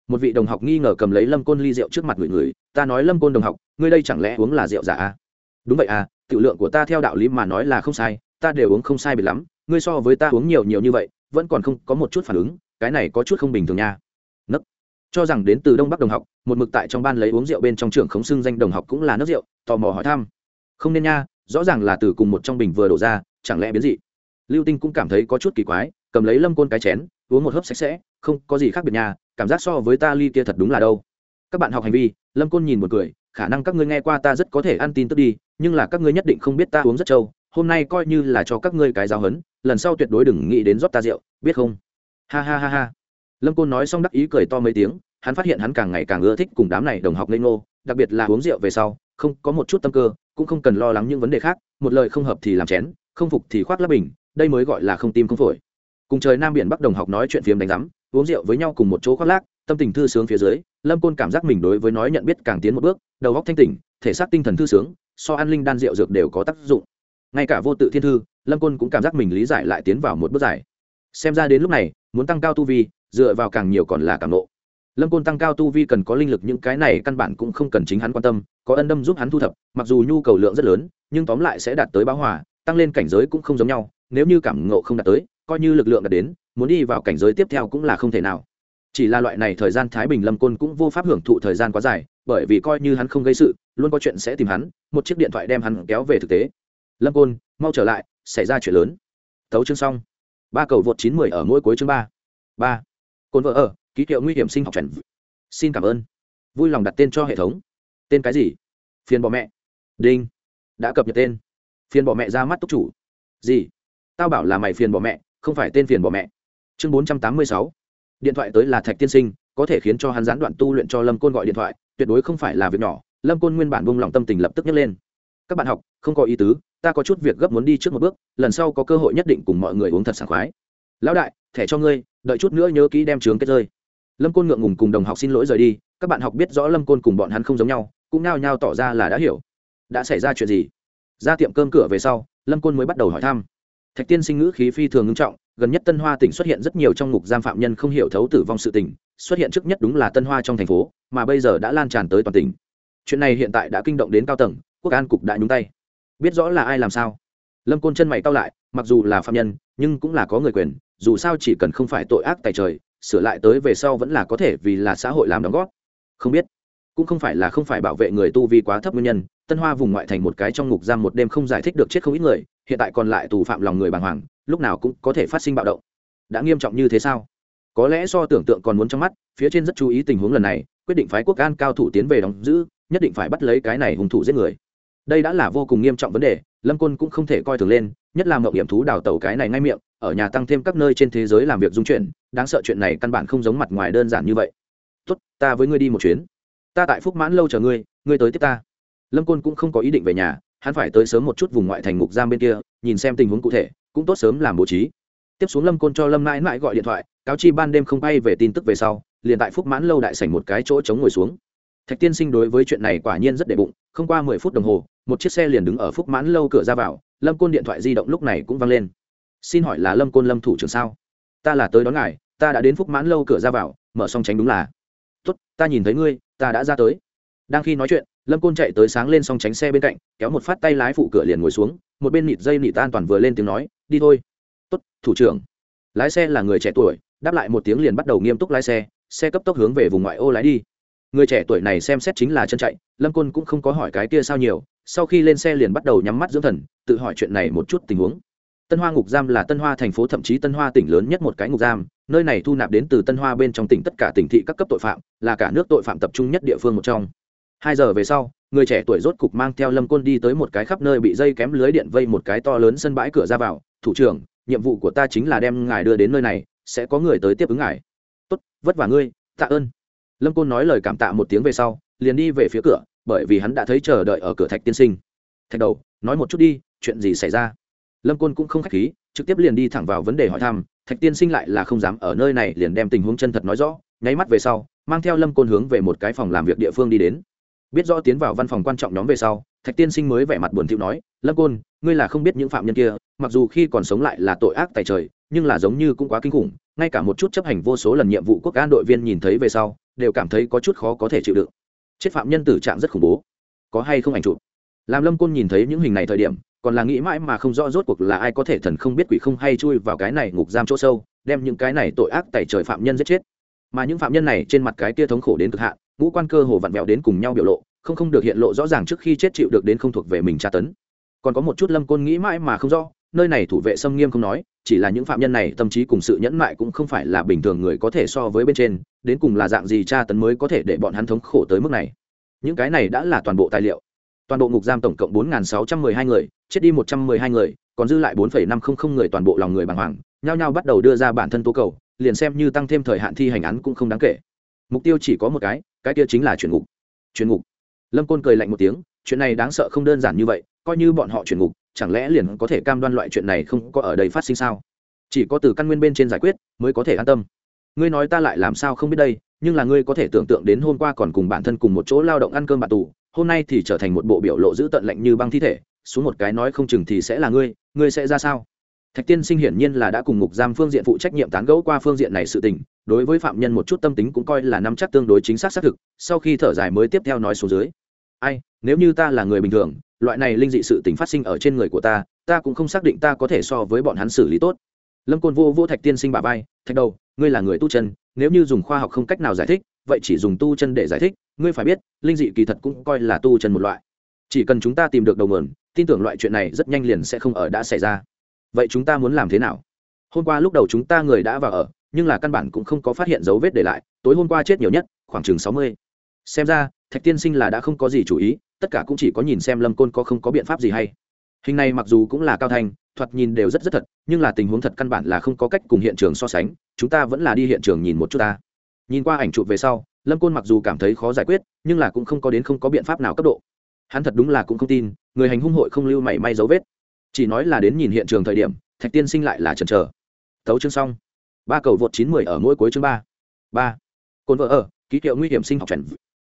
Một vị đồng học nghi ngờ cầm lấy lâm côn ly rượu trước mặt người người, ta nói lâm côn đồng học, ngươi đây chẳng lẽ uống là rượu giả à? đúng vậy à tự lượng của ta theo đạo lý mà nói là không sai, ta đều uống không sai bị lắm, ngươi so với ta uống nhiều nhiều như vậy, vẫn còn không có một chút phản ứng, cái này có chút không bình thường nha. Nấc. Cho rằng đến từ đông bắc đồng học, một mực tại trong ban lấy uống rượu bên trong trường khống xưng danh đồng học cũng là nước rượu, tò mò hỏi thăm. Không nên nha rõ ràng là từ cùng một trong bình vừa đổ ra, chẳng lẽ biến dị? Lưu tinh cũng cảm thấy có chút kỳ quái, cầm lấy lâm côn cái chén, uống một hớp sạch sẽ, không có gì khác biệt nhà cảm giác so với ta ly kia thật đúng là đâu. Các bạn học hành vi, lâm côn nhìn một cười, khả năng các ngươi nghe qua ta rất có thể ăn tin tức đi, nhưng là các ngươi nhất định không biết ta uống rất trâu, hôm nay coi như là cho các ngươi cái giáo hấn lần sau tuyệt đối đừng nghĩ đến rót ta rượu, biết không? Ha ha ha ha. Lâm côn nói xong đắc ý cười to mấy tiếng, hắn phát hiện hắn càng ngày càng ưa thích cùng đám này đồng học lên ngô đặc biệt là uống rượu về sau, không có một chút tâm cơ, cũng không cần lo lắng những vấn đề khác, một lời không hợp thì làm chén, không phục thì khoác lắp bình, đây mới gọi là không tim không phổi. Cùng trời nam biển bắc đồng học nói chuyện phiếm đánh rắm uống rượu với nhau cùng một chỗ khoác lác, tâm tình thư sướng phía dưới, lâm côn cảm giác mình đối với nói nhận biết càng tiến một bước, đầu óc thanh tỉnh, thể xác tinh thần thư sướng, so an linh đan rượu dược đều có tác dụng. Ngay cả vô tự thiên thư, lâm côn cũng cảm giác mình lý giải lại tiến vào một bước giải xem ra đến lúc này, muốn tăng cao tu vi, dựa vào càng nhiều còn là càng nộ lâm côn tăng cao tu vi cần có linh lực, những cái này căn bản cũng không cần chính hắn quan tâm, có ân đâm giúp hắn thu thập, mặc dù nhu cầu lượng rất lớn, nhưng tóm lại sẽ đạt tới báo hòa, tăng lên cảnh giới cũng không giống nhau, nếu như cảm ngộ không đạt tới, coi như lực lượng đạt đến, muốn đi vào cảnh giới tiếp theo cũng là không thể nào. Chỉ là loại này thời gian thái bình lâm côn cũng vô pháp hưởng thụ thời gian quá dài, bởi vì coi như hắn không gây sự, luôn có chuyện sẽ tìm hắn, một chiếc điện thoại đem hắn kéo về thực tế. Lâm côn, mau trở lại, xảy ra chuyện lớn. Thấu chương xong. Ba cầu vượt chín mười ở mỗi cuối chương ba. Ba. Côn vợ ở ký hiệu nguy hiểm sinh học chuẩn. Xin cảm ơn. Vui lòng đặt tên cho hệ thống. Tên cái gì? Phiền bỏ mẹ. Đinh. Đã cập nhật tên. Phiền bỏ mẹ ra mắt túc chủ. Gì? Tao bảo là mày phiền bỏ mẹ, không phải tên phiền bỏ mẹ. Chương bốn trăm tám mươi sáu. Điện thoại tới là thạch tiên sinh, có thể khiến cho hắn gián đoạn tu luyện cho lâm côn gọi điện thoại, tuyệt đối không phải là việc nhỏ. Lâm côn nguyên bản bông lòng tâm tình lập tức nhấc lên. Các bạn học, không có ý tứ, ta có chút việc gấp muốn đi trước một bước, lần sau có cơ hội nhất định cùng mọi người uống thật sảng khoái. Lão đại, thẻ cho ngươi, đợi chút nữa nhớ kỹ đem trường kết rơi lâm côn ngượng ngùng cùng đồng học xin lỗi rời đi, các bạn học biết rõ lâm côn cùng bọn hắn không giống nhau, cũng nao nhao tỏ ra là đã hiểu. Đã xảy ra chuyện gì? Ra tiệm cơm cửa về sau, lâm côn mới bắt đầu hỏi thăm. Thạch tiên sinh ngữ khí phi thường ngưng trọng, gần nhất tân hoa tỉnh xuất hiện rất nhiều trong ngục giam phạm nhân không hiểu thấu tử vong sự tỉnh xuất hiện trước nhất đúng là tân hoa trong thành phố, mà bây giờ đã lan tràn tới toàn tỉnh. Chuyện này hiện tại đã kinh động đến cao tầng, quốc an cục đã nhúng tay. Biết rõ là ai làm sao? Lâm côn chân mày cao lại, mặc dù là phạm nhân, nhưng cũng là có người quyền, dù sao chỉ cần không phải tội ác tài trời sửa lại tới về sau vẫn là có thể vì là xã hội làm đóng góp. Không biết. Cũng không phải là không phải bảo vệ người tu vi quá thấp nguyên nhân, tân hoa vùng ngoại thành một cái trong ngục giam một đêm không giải thích được chết không ít người, hiện tại còn lại tù phạm lòng người bàng hoàng, lúc nào cũng có thể phát sinh bạo động. Đã nghiêm trọng như thế sao? Có lẽ do tưởng tượng còn muốn trong mắt, phía trên rất chú ý tình huống lần này, quyết định phái quốc an cao thủ tiến về đóng giữ, nhất định phải bắt lấy cái này hung thủ giết người. Đây đã là vô cùng nghiêm trọng vấn đề, lâm côn cũng không thể coi thường lên, nhất là mậu hiểm thú đào tẩu cái này ngay miệng ở nhà tăng thêm các nơi trên thế giới làm việc dung chuyển, đáng sợ chuyện này căn bản không giống mặt ngoài đơn giản như vậy. Tốt, ta với ngươi đi một chuyến. Ta tại phúc mãn lâu chờ ngươi ngươi tới tiếp ta. Lâm côn cũng không có ý định về nhà, hắn phải tới sớm một chút vùng ngoại thành ngục giam bên kia, nhìn xem tình huống cụ thể, cũng tốt sớm làm bố trí. Tiếp xuống lâm côn cho lâm mãi mãi gọi điện thoại, cáo chi ban đêm không bay về tin tức về sau, liền tại phúc mãn lâu đại sảnh một cái chỗ chống ngồi xuống. Thạch tiên sinh đối với chuyện này quả nhiên rất đệ bụng, không qua mười phút đồng hồ, một chiếc xe liền đứng ở phúc mãn lâu cửa ra vào, lâm côn điện thoại di động lúc này cũng văng lên xin hỏi là lâm côn lâm thủ trưởng sao? Ta là tới đón ngài, ta đã đến phúc mãn lâu cửa ra vào, mở xong tránh đúng là. Tốt, ta nhìn thấy ngươi, ta đã ra tới. Đang khi nói chuyện, lâm côn chạy tới sáng lên xong tránh xe bên cạnh, kéo một phát tay lái phụ cửa liền ngồi xuống, một bên nịt dây nịt an toàn vừa lên tiếng nói, đi thôi. Tốt, thủ trưởng. Lái xe là người trẻ tuổi, đáp lại một tiếng liền bắt đầu nghiêm túc lái xe xe cấp tốc hướng về vùng ngoại ô lái đi. Người trẻ tuổi này xem xét chính là chân chạy, lâm côn cũng không có hỏi cái kia sao nhiều, sau khi lên xe liền bắt đầu nhắm mắt dưỡng thần, tự hỏi chuyện này một chút tình huống tân hoa ngục giam là tân hoa thành phố, thậm chí tân hoa tỉnh lớn nhất một cái ngục giam. Nơi này thu nạp đến từ tân hoa bên trong tỉnh tất cả tỉnh thị các cấp tội phạm, là cả nước tội phạm tập trung nhất địa phương một trong. Hai giờ về sau, người trẻ tuổi rốt cục mang theo lâm côn đi tới một cái khắp nơi bị dây kém lưới điện vây một cái to lớn sân bãi cửa ra vào. Thủ trưởng, nhiệm vụ của ta chính là đem ngài đưa đến nơi này, sẽ có người tới tiếp ứng ngài. Tốt, vất vả ngươi, tạ ơn. Lâm côn nói lời cảm tạ một tiếng về sau, liền đi về phía cửa, bởi vì hắn đã thấy chờ đợi ở cửa thạch tiên sinh. Thạch đầu, nói một chút đi, chuyện gì xảy ra? Lâm côn cũng không k h á c h khí, trực tiếp liền đi thẳng vào vấn đề hỏi thăm, thạch tiên sinh lại là không dám ở nơi này liền đem tình huống chân thật nói rõ, nháy mắt về sau, mang theo lâm côn hướng về một cái phòng làm việc địa phương đi đến. Biết rõ tiến vào văn phòng quan trọng nhóm về sau, thạch tiên sinh mới vẻ mặt buồn thiu nói, lâm côn, ngươi là không biết những phạm nhân kia, mặc dù khi còn sống lại là tội ác tài trời, nhưng là giống như cũng quá kinh khủng, ngay cả một chút chấp hành vô số lần nhiệm vụ quốc an đội viên nhìn thấy về sau, đều cảm thấy có chút khó có thể chịu đựng. Chết phạm nhân tử trạng rất khủng bố. Có hay không ảnh chụp? Làm lâm côn nhìn thấy những hình này thời điểm còn là nghĩ mãi mà không rõ rốt cuộc là ai có thể thần không biết quỷ không hay chui vào cái này ngục giam chỗ sâu, đem những cái này tội ác tẩy trời phạm nhân giết chết. Mà những phạm nhân này trên mặt cái tia thống khổ đến cực hạn, ngũ quan cơ hồ vặn vẹo đến cùng nhau biểu lộ, không không được hiện lộ rõ ràng trước khi chết chịu được đến không thuộc về mình tra tấn. Còn có một chút lâm côn nghĩ mãi mà không rõ, nơi này thủ vệ xâm nghiêm không nói, chỉ là những phạm nhân này tâm trí cùng sự nhẫn mại cũng không phải là bình thường người có thể so với bên trên, đến cùng là dạng gì tra tấn mới có thể để bọn hắn thống khổ tới mức này. Những cái này đã là toàn bộ tài liệu toàn bộ ngục giam tổng cộng bốn sáu trăm mười hai người, chết đi một trăm mười hai người, còn dư lại bốn năm trăm linh người toàn bộ lòng người bàng hoàng, nhao nhao bắt đầu đưa ra bản thân tố cầu, liền xem như tăng thêm thời hạn thi hành án cũng không đáng kể. Mục tiêu chỉ có một cái cái kia chính là chuyển ngục. Chuyển ngục. Lâm côn cười lạnh một tiếng, chuyện này đáng sợ không đơn giản như vậy, coi như bọn họ chuyển ngục, chẳng lẽ liền có thể cam đoan loại chuyện này không có ở đây phát sinh sao? Chỉ có từ căn nguyên bên trên giải quyết, mới có thể an tâm. Ngươi nói ta lại làm sao không biết đây, nhưng là ngươi có thể tưởng tượng đến hôm qua còn cùng bản thân cùng một chỗ lao động ăn cơm bạn tù hôm nay thì trở thành một bộ biểu lộ giữ tận lạnh như băng thi thể, xuống một cái nói không chừng thì sẽ là ngươi ngươi sẽ ra sao? Thạch tiên sinh hiển nhiên là đã cùng ngục giam phương diện phụ trách nhiệm tán gẫu qua phương diện này sự tình, đối với phạm nhân một chút tâm tính cũng coi là nắm chắc tương đối chính xác xác thực, sau khi thở dài mới tiếp theo nói số dưới. Ai, nếu như ta là người bình thường, loại này linh dị sự tình phát sinh ở trên người của ta ta cũng không xác định ta có thể so với bọn hắn xử lý tốt lâm côn vô vô thạch tiên sinh bà vai, thạch đầu, ngươi là người tu chân, nếu như dùng khoa học không cách nào giải thích, vậy chỉ dùng tu chân để giải thích, ngươi phải biết, linh dị kỳ thật cũng coi là tu chân một loại. Chỉ cần chúng ta tìm được đầu nguồn, tin tưởng loại chuyện này rất nhanh liền sẽ không ở đã xảy ra. Vậy chúng ta muốn làm thế nào? Hôm qua lúc đầu chúng ta người đã vào ở, nhưng là căn bản cũng không có phát hiện dấu vết để lại, tối hôm qua chết nhiều nhất, khoảng chừng sáu mươi. Xem ra, thạch tiên sinh là đã không có gì chủ ý, tất cả cũng chỉ có nhìn xem lâm côn có không có biện pháp gì hay hình này mặc dù cũng là cao thanh thoạt nhìn đều rất rất thật nhưng là tình huống thật căn bản là không có cách cùng hiện trường so sánh chúng ta vẫn là đi hiện trường nhìn một chút ta. Nhìn qua ảnh chụp về sau lâm côn mặc dù cảm thấy khó giải quyết nhưng là cũng không có đến không có biện pháp nào cấp độ. Hắn thật đúng là cũng không tin người hành hung hội không lưu mảy may dấu vết. Chỉ nói là đến nhìn hiện trường thời điểm thạch tiên sinh lại là chần chờ. Thấu chương xong. Ba cầu vượt chín mười ở mỗi cuối chương ba. Ba. Cồn vợ ở ký hiệu nguy hiểm sinh học chuẩn,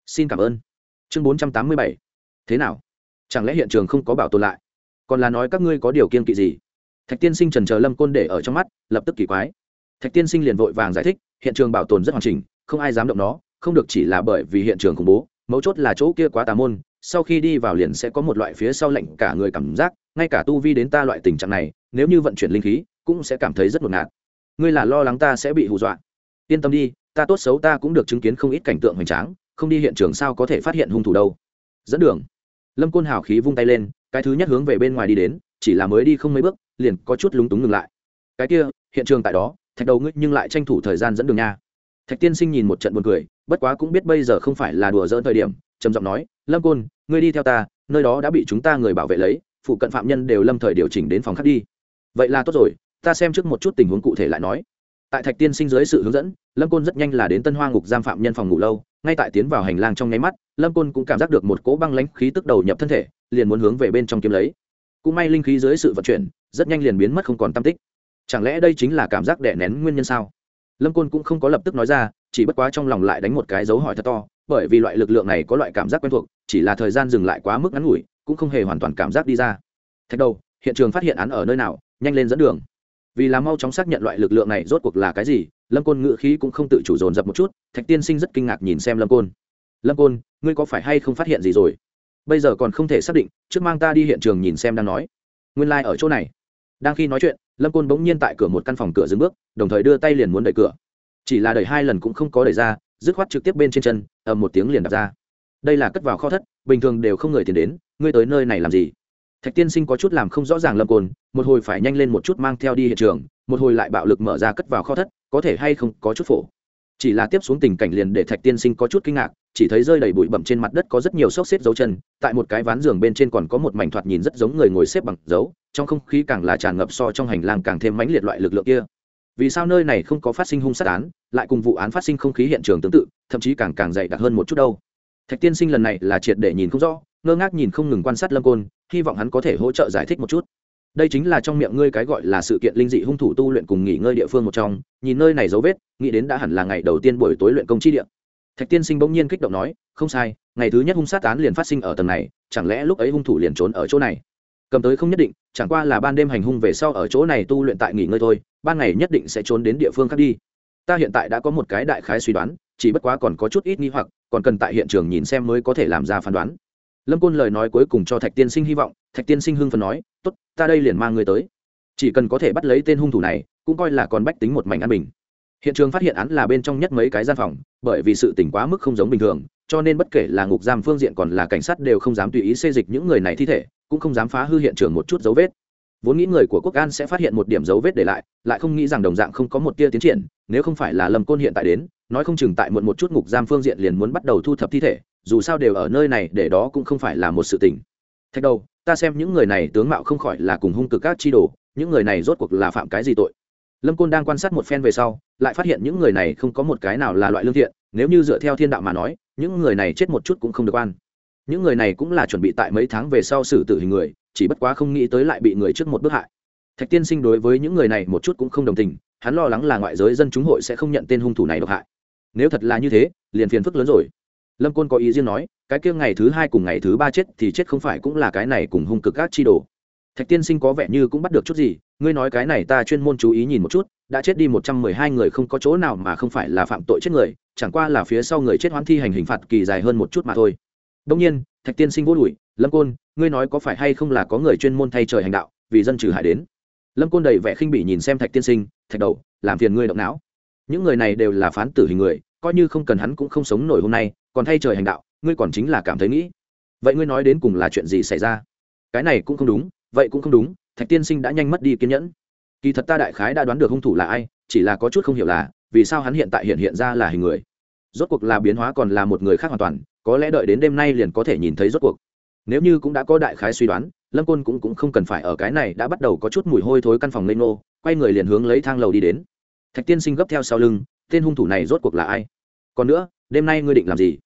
xin cảm ơn. Chương bốn trăm tám mươi bảy. Thế nào? Chẳng lẽ hiện trường không có bảo tồn lại? Còn là nói các ngươi có điều kiên kỵ gì? Thạch tiên sinh trần chờ lâm côn để ở trong mắt, lập tức kỳ quái. Thạch tiên sinh liền vội vàng giải thích, hiện trường bảo tồn rất hoàn chỉnh, không ai dám động nó, không được chỉ là bởi vì hiện trường khủng bố, mấu chốt là chỗ kia quá tà môn, sau khi đi vào liền sẽ có một loại phía sau lạnh cả người cảm giác, ngay cả tu vi đến ta loại tình trạng này, nếu như vận chuyển linh khí, cũng sẽ cảm thấy rất ngột ngạt. Ngươi là lo lắng ta sẽ bị hù dọa. Yên tâm đi, ta tốt xấu ta cũng được chứng kiến không ít cảnh tượng hoành tráng, không đi hiện trường sao có thể phát hiện hung thủ đâu. Dẫn đường. Lâm côn hào khí vung tay lên cái thứ nhất hướng về bên ngoài đi đến, chỉ là mới đi không mấy bước, liền có chút lúng túng ngừng lại. Cái kia, hiện trường tại đó, thạch đầu ngươi nhưng lại tranh thủ thời gian dẫn đường nha. Thạch tiên sinh nhìn một trận buồn cười, bất quá cũng biết bây giờ không phải là đùa dỡn thời điểm, trầm giọng nói, lâm côn, ngươi đi theo ta, nơi đó đã bị chúng ta người bảo vệ lấy, phụ cận phạm nhân đều lâm thời điều chỉnh đến phòng khác đi. Vậy là tốt rồi, ta xem trước một chút tình huống cụ thể lại nói. Tại thạch tiên sinh dưới sự hướng dẫn, lâm côn rất nhanh là đến tân hoa ngục giam phạm nhân phòng ngủ lâu, ngay tại tiến vào hành lang trong nháy mắt, lâm côn cũng cảm giác được một cỗ băng lãnh khí tức đầu nhập thân thể liền muốn hướng về bên trong kiếm lấy. Cũng may linh khí dưới sự vận chuyển, rất nhanh liền biến mất không còn tam tích. Chẳng lẽ đây chính là cảm giác đẻ nén nguyên nhân sao? Lâm côn cũng không có lập tức nói ra, chỉ bất quá trong lòng lại đánh một cái dấu hỏi thật to, bởi vì loại lực lượng này có loại cảm giác quen thuộc, chỉ là thời gian dừng lại quá mức ngắn ngủi, cũng không hề hoàn toàn cảm giác đi ra. Thạch đầu, hiện trường phát hiện án ở nơi nào, nhanh lên dẫn đường. Vì là mau chóng xác nhận loại lực lượng này rốt cuộc là cái gì, lâm côn ngự khí cũng không tự chủ dồn dập một chút, thạch tiên sinh rất kinh ngạc nhìn xem lâm côn. Lâm côn, ngươi có phải hay không phát hiện gì rồi? Bây giờ còn không thể xác định, trước mang ta đi hiện trường nhìn xem đang nói. Nguyên lai、like、ở chỗ này. Đang khi nói chuyện, lâm côn bỗng nhiên tại cửa một căn phòng cửa dừng bước, đồng thời đưa tay liền muốn đẩy cửa. Chỉ là đẩy hai lần cũng không có đẩy ra, dứt khoát trực tiếp bên trên chân, ầm một tiếng liền đập ra. Đây là cất vào kho thất, bình thường đều không người tiền đến, ngươi tới nơi này làm gì? Thạch tiên sinh có chút làm không rõ ràng lâm côn, một hồi phải nhanh lên một chút mang theo đi hiện trường, một hồi lại bạo lực mở ra cất vào kho thất, có thể hay không có chút phổ chỉ là tiếp xuống tình cảnh liền để thạch tiên sinh có chút kinh ngạc, chỉ thấy rơi đầy bụi bẩm trên mặt đất có rất nhiều xốc xếp dấu chân, tại một cái ván giường bên trên còn có một mảnh thoạt nhìn rất giống người ngồi xếp bằng dấu, trong không khí càng là tràn ngập so trong hành lang càng thêm mãnh liệt loại lực lượng kia. Vì sao nơi này không có phát sinh hung sát án, lại cùng vụ án phát sinh không khí hiện trường tương tự, thậm chí càng càng dày đặc hơn một chút đâu? Thạch tiên sinh lần này là triệt để nhìn không rõ, ngơ ngác nhìn không ngừng quan sát lâm côn, hy vọng hắn có thể hỗ trợ giải thích một chút đây chính là trong miệng ngươi cái gọi là sự kiện linh dị hung thủ tu luyện cùng nghỉ ngơi địa phương một trong, nhìn nơi này dấu vết, nghĩ đến đã hẳn là ngày đầu tiên buổi tối luyện công chi địa. Thạch tiên sinh bỗng nhiên kích động nói, không sai, ngày thứ nhất hung sát án liền phát sinh ở tầng này, chẳng lẽ lúc ấy hung thủ liền trốn ở chỗ này? Cầm tới không nhất định, chẳng qua là ban đêm hành hung về sau ở chỗ này tu luyện tại nghỉ ngơi thôi, ban ngày nhất định sẽ trốn đến địa phương khác đi. Ta hiện tại đã có một cái đại khái suy đoán, chỉ bất quá còn có chút ít nghi hoặc, còn cần tại hiện trường nhìn xem mới có thể làm ra phán đoán lâm côn lời nói cuối cùng cho thạch tiên sinh hy vọng, thạch tiên sinh hưng phần nói t ố t ta đây liền mang người tới. Chỉ cần có thể bắt lấy tên hung thủ này, cũng coi là còn bách tính một mảnh an bình. Hiện trường phát hiện án là bên trong nhất mấy cái gian phòng, bởi vì sự tỉnh quá mức không giống bình thường, cho nên bất kể là ngục giam phương diện còn là cảnh sát đều không dám tùy ý xê dịch những người này thi thể, cũng không dám phá hư hiện trường một chút dấu vết. Vốn nghĩ người của quốc an sẽ phát hiện một điểm dấu vết để lại lại không nghĩ rằng đồng dạng không có một tia tiến triển, nếu không phải là lâm côn hiện tại đến, nói không chừng tại muộn một chút ngục giam phương diện liền muốn bắt đầu thu thập thi thể dù sao đều ở nơi này để đó cũng không phải là một sự tình. Thạch đầu, ta xem những người này tướng mạo không khỏi là cùng hung cực các chi đồ, những người này rốt cuộc là phạm cái gì tội? Lâm côn đang quan sát một phen về sau, lại phát hiện những người này không có một cái nào là loại lương thiện, nếu như dựa theo thiên đạo mà nói, những người này chết một chút cũng không được an những người này cũng là chuẩn bị tại mấy tháng về sau xử tử hình người, chỉ bất quá không nghĩ tới lại bị người trước một bước hại. Thạch tiên sinh đối với những người này một chút cũng không đồng tình, hắn lo lắng là ngoại giới dân chúng hội sẽ không nhận tên hung thủ này độc hại. Nếu thật là như thế, liền phiền phức lớn rồi lâm côn có ý riêng nói, cái kia ngày thứ hai cùng ngày thứ ba chết thì chết không phải cũng là cái này cùng hung cực các chi đồ. Thạch tiên sinh có vẻ như cũng bắt được chút gì, ngươi nói cái này ta chuyên môn chú ý nhìn một chút, đã chết đi một trăm mười hai người không có chỗ nào mà không phải là phạm tội chết người, chẳng qua là phía sau người chết hoãn thi hành hình phạt kỳ dài hơn một chút mà thôi. Đông nhiên, thạch tiên sinh vô đùi lâm côn, ngươi nói có phải hay không là có người chuyên môn thay trời hành đạo, vì dân trừ hại đến? Lâm côn đầy vẻ khinh bỉ nhìn xem thạch tiên sinh, thạch đầu, làm phiền ngươi động não. Những người này đều là phán tử hình người, coi như không cần hắn cũng không sống nổi hôm nay còn thay trời hành đạo ngươi còn chính là cảm thấy nghĩ. Vậy ngươi nói đến cùng là chuyện gì xảy ra? Cái này cũng không đúng vậy cũng không đúng thạch tiên sinh đã nhanh mất đi kiên nhẫn. Kỳ thật ta đại khái đã đoán được hung thủ là ai chỉ là có chút không hiểu là vì sao hắn hiện tại hiện hiện ra là hình người. Rốt cuộc là biến hóa còn là một người khác hoàn toàn có lẽ đợi đến đêm nay liền có thể nhìn thấy rốt cuộc. Nếu như cũng đã có đại khái suy đoán lâm côn cũng, cũng không cần phải ở cái này đã bắt đầu có chút mùi hôi thối căn phòng lên nô quay người liền hướng lấy thang lầu đi đến. Thạch tiên sinh gấp theo sau lưng tên hung thủ này rốt cuộc là ai? Còn nữa đêm nay ngươi định làm gì?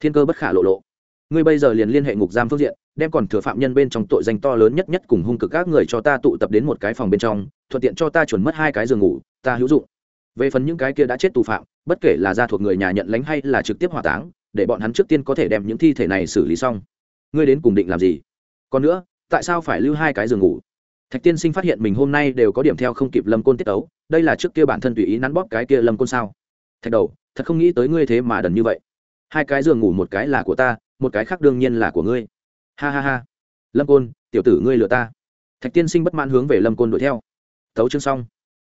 Thiên cơ bất khả lộ lộ. Ngươi bây giờ liền liên hệ ngục giam phương diện, đem còn thừa phạm nhân bên trong tội danh to lớn nhất nhất cùng hung cực các người cho ta tụ tập đến một cái phòng bên trong, thuận tiện cho ta chuẩn mất hai cái giường ngủ, ta hữu dụng. Về phần những cái kia đã chết tù phạm, bất kể là gia thuộc người nhà nhận lánh hay là trực tiếp hỏa táng, để bọn hắn trước tiên có thể đem những thi thể này xử lý xong. Ngươi đến cùng định làm gì? Còn nữa, tại sao phải lưu hai cái giường ngủ? Thạch tiên sinh phát hiện mình hôm nay đều có điểm theo không kịp lâm côn tiết ấu đây là trước kia bản thân tùy ý nắn bóp cái kia lâm côn sao? Thạch đầu thật không nghĩ tới ngươi thế mà đần như vậy. Hai cái giường ngủ một cái là của ta, một cái khác đương nhiên là của ngươi. Ha ha ha. Lâm côn, tiểu tử ngươi lừa ta. Thạch tiên sinh bất mãn hướng về lâm côn đuổi theo. Thấu chương xong.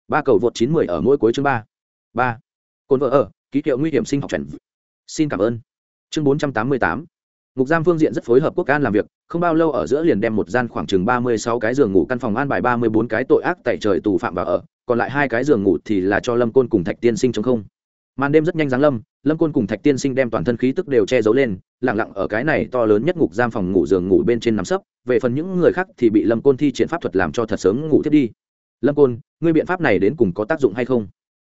Ba cầu vượt chín mười ở mỗi cuối chương ba. Ba. Côn vợ ở, ký hiệu nguy hiểm sinh học trần xin cảm ơn. Chương bốn trăm tám mươi tám. Ngục giam phương diện rất phối hợp quốc an làm việc, không bao lâu ở giữa liền đem một gian khoảng chừng ba mươi sáu cái giường ngủ căn phòng an bài ba mươi bốn cái tội ác tại trời tù phạm vào ở, còn lại hai cái giường ngủ thì là cho lâm côn cùng thạch tiên sinh chống không màn đêm rất nhanh giáng lâm lâm côn cùng thạch tiên sinh đem toàn thân khí tức đều che giấu lên lẳng lặng ở cái này to lớn nhất ngục giam phòng ngủ giường ngủ bên trên nằm sấp, về phần những người khác thì bị lâm côn thi triển pháp thuật làm cho thật sớm ngủ thiết đi. Lâm côn, ngươi biện pháp này đến cùng có tác dụng hay không?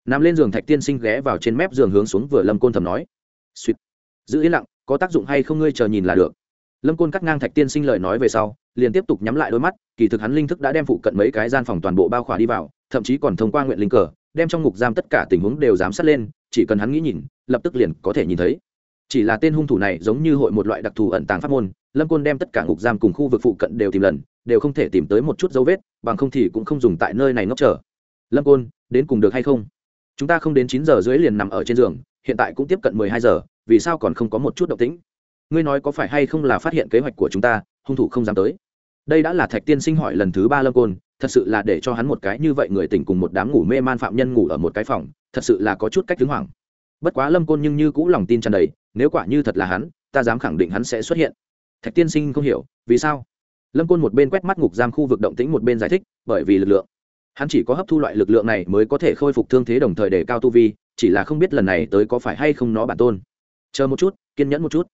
Nằm lên giường thạch tiên sinh ghé vào trên mép giường hướng xuống vừa lâm côn thầm nói. Suýt giữ yên lặng, có tác dụng hay không ngươi chờ nhìn là được. Lâm côn cắt ngang thạch tiên sinh lời nói về sau, liền tiếp tục nhắm lại đôi mắt, kỳ thực hắn linh thức đã đem phụ cận mấy cái gian phòng toàn bộ bao khỏa đi vào, thậm chí còn thông qua nguyện linh cờ, đem trong ngục giam tất cả tình huống đều giám sát lên chỉ cần hắn nghĩ nhìn, lập tức liền có thể nhìn thấy. Chỉ là tên hung thủ này giống như hội một loại đặc thù ẩn tàng pháp môn, lâm côn đem tất cả ngục giam cùng khu vực phụ cận đều tìm lần, đều không thể tìm tới một chút dấu vết, bằng không thì cũng không dùng tại nơi này ngốc chờ. Lâm côn, đến cùng được hay không? Chúng ta không đến chín giờ dưới liền nằm ở trên giường, hiện tại cũng tiếp cận mười hai giờ, vì sao còn không có một chút động tĩnh? Ngươi nói có phải hay không là phát hiện kế hoạch của chúng ta, hung thủ không dám tới. Đây đã là thạch tiên sinh hỏi lần thứ ba lâm côn thật sự là để cho hắn một cái như vậy người tỉnh cùng một đám ngủ mê man phạm nhân ngủ ở một cái phòng, thật sự là có chút cách đứng hoảng. Bất quá lâm côn nhưng như cũ lòng tin tràn đầy, nếu quả như thật là hắn, ta dám khẳng định hắn sẽ xuất hiện. Thạch tiên sinh không hiểu, vì sao? Lâm côn một bên quét mắt ngục giam khu vực động tĩnh một bên giải thích, bởi vì lực lượng. Hắn chỉ có hấp thu loại lực lượng này mới có thể khôi phục thương thế đồng thời để cao tu vi, chỉ là không biết lần này tới có phải hay không nó bản tôn. Chờ một chút, kiên nhẫn một chút.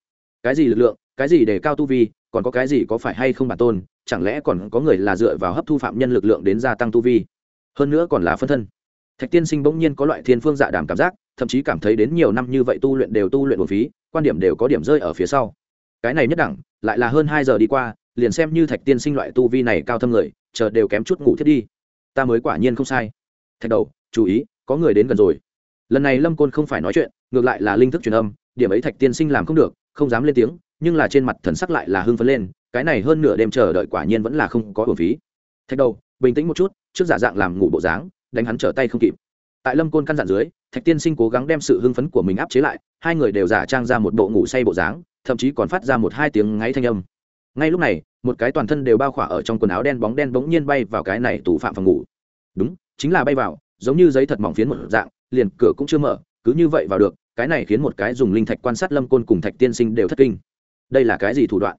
Cái gì lực lượng, cái gì để cao tu vi, còn có cái gì có phải hay không bản tôn chẳng lẽ còn có người là dựa vào hấp thu phạm nhân lực lượng đến gia tăng tu vi? Hơn nữa còn là phân thân. Thạch tiên sinh bỗng nhiên có loại thiên phương dạ đàm cảm giác, thậm chí cảm thấy đến nhiều năm như vậy tu luyện đều tu luyện một phí, quan điểm đều có điểm rơi ở phía sau. Cái này nhất đẳng, lại là hơn hai giờ đi qua, liền xem như thạch tiên sinh loại tu vi này cao thâm người, chờ đều kém chút ngủ thiết đi. Ta mới quả nhiên không sai. Thạch đầu, chú ý, có người đến gần rồi. Lần này lâm côn không phải nói chuyện, ngược lại là linh thức truyền âm, điểm ấy thạch tiên sinh làm không được, không dám lên tiếng, nhưng là trên mặt thần sắc lại là hưng phấn lên cái này hơn nửa đêm chờ đợi quả nhiên vẫn là không có hồn phí. Thạch đầu, bình tĩnh một chút, trước giả dạng làm ngủ bộ dáng, đánh hắn trở tay không kịp. Tại lâm côn căn dặn dưới, thạch tiên sinh cố gắng đem sự hưng phấn của mình áp chế lại, hai người đều giả trang ra một bộ ngủ say bộ dáng, thậm chí còn phát ra một hai tiếng ngáy thanh âm. Ngay lúc này, một cái toàn thân đều bao khỏa ở trong quần áo đen bóng đen bỗng nhiên bay vào cái này tù phạm phòng ngủ. Đúng, chính là bay vào, giống như giấy thật mỏng phiến một dạng, liền cửa cũng chưa mở, cứ như vậy vào được, cái này khiến một cái dùng linh thạch quan sát lâm côn cùng thạch tiên sinh đều thất kinh. Đây là cái gì thủ đoạn?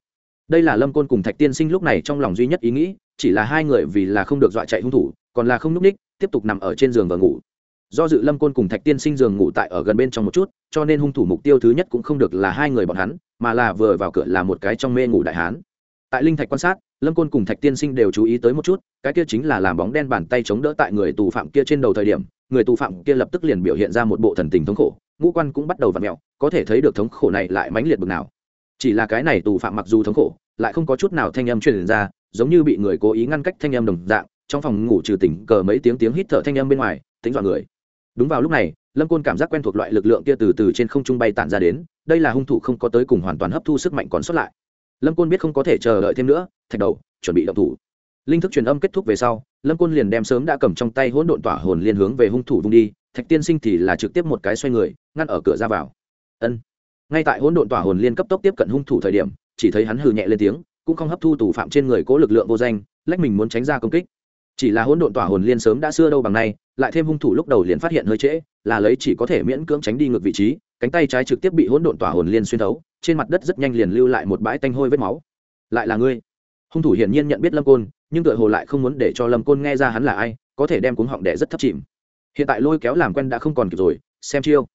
Đây là lâm côn cùng thạch tiên sinh lúc này trong lòng duy nhất ý nghĩ, chỉ là hai người vì là không được dọa chạy hung thủ, còn là không n ú c ních, tiếp tục nằm ở trên giường và ngủ. Do dự lâm côn cùng thạch tiên sinh giường ngủ tại ở gần bên trong một chút, cho nên hung thủ mục tiêu thứ nhất cũng không được là hai người bọn hắn, mà là vừa vào cửa là một cái trong mê ngủ đại hán. Tại linh thạch quan sát, lâm côn cùng thạch tiên sinh đều chú ý tới một chút, cái kia chính là làm bóng đen bàn tay chống đỡ tại người tù phạm kia trên đầu thời điểm, người tù phạm kia lập tức liền biểu hiện ra một bộ thần tình thống khổ, ngũ quan cũng bắt đầu v ặ mẹo có thể thấy được thống khổ này lại mãnh liệt bực nào chỉ là cái này tù phạm mặc dù thống khổ, lại không có chút nào thanh âm truyền ra, giống như bị người cố ý ngăn cách thanh âm đồng dạng, trong phòng ngủ trừ tỉnh cờ mấy tiếng tiếng hít thở thanh âm bên ngoài, tính dọn người. Đúng vào lúc này, lâm côn cảm giác quen thuộc loại lực lượng kia từ từ trên không trung bay tản ra đến, đây là hung thủ không có tới cùng hoàn toàn hấp thu sức mạnh còn sót lại. Lâm côn biết không có thể chờ đợi thêm nữa, thạch đầu, chuẩn bị động thủ. Linh thức truyền âm kết thúc về sau, lâm côn liền đem sớm đã cầm trong tay hỗn độn tỏa hồn liên hướng về hung thủ vung đi, thạch tiên sinh thì là trực tiếp một cái xoay người, ngăn ở cửa ra vào. Ân ngay tại hỗn độn tỏa hồn liên cấp tốc tiếp cận hung thủ thời điểm, chỉ thấy hắn hừ nhẹ lên tiếng, cũng không hấp thu tù phạm trên người cố lực lượng vô danh, lách mình muốn tránh ra công kích. Chỉ là hỗn độn tỏa hồn liên sớm đã xưa đâu bằng nay, lại thêm hung thủ lúc đầu liền phát hiện hơi trễ, là lấy chỉ có thể miễn cưỡng tránh đi ngược vị trí, cánh tay trái trực tiếp bị hỗn độn tỏa hồn liên xuyên thấu, trên mặt đất rất nhanh liền lưu lại một bãi tanh hôi vết máu. Lại là ngươi. Hung thủ hiển nhiên nhận biết lâm côn, nhưng tựa hồ lại không muốn để cho lâm côn nghe ra hắn là ai, có thể đem cuống họng đẻ rất thấp chìm. Hiện tại lôi kéo làm quen đã không còn kịp rồi, xem chiêu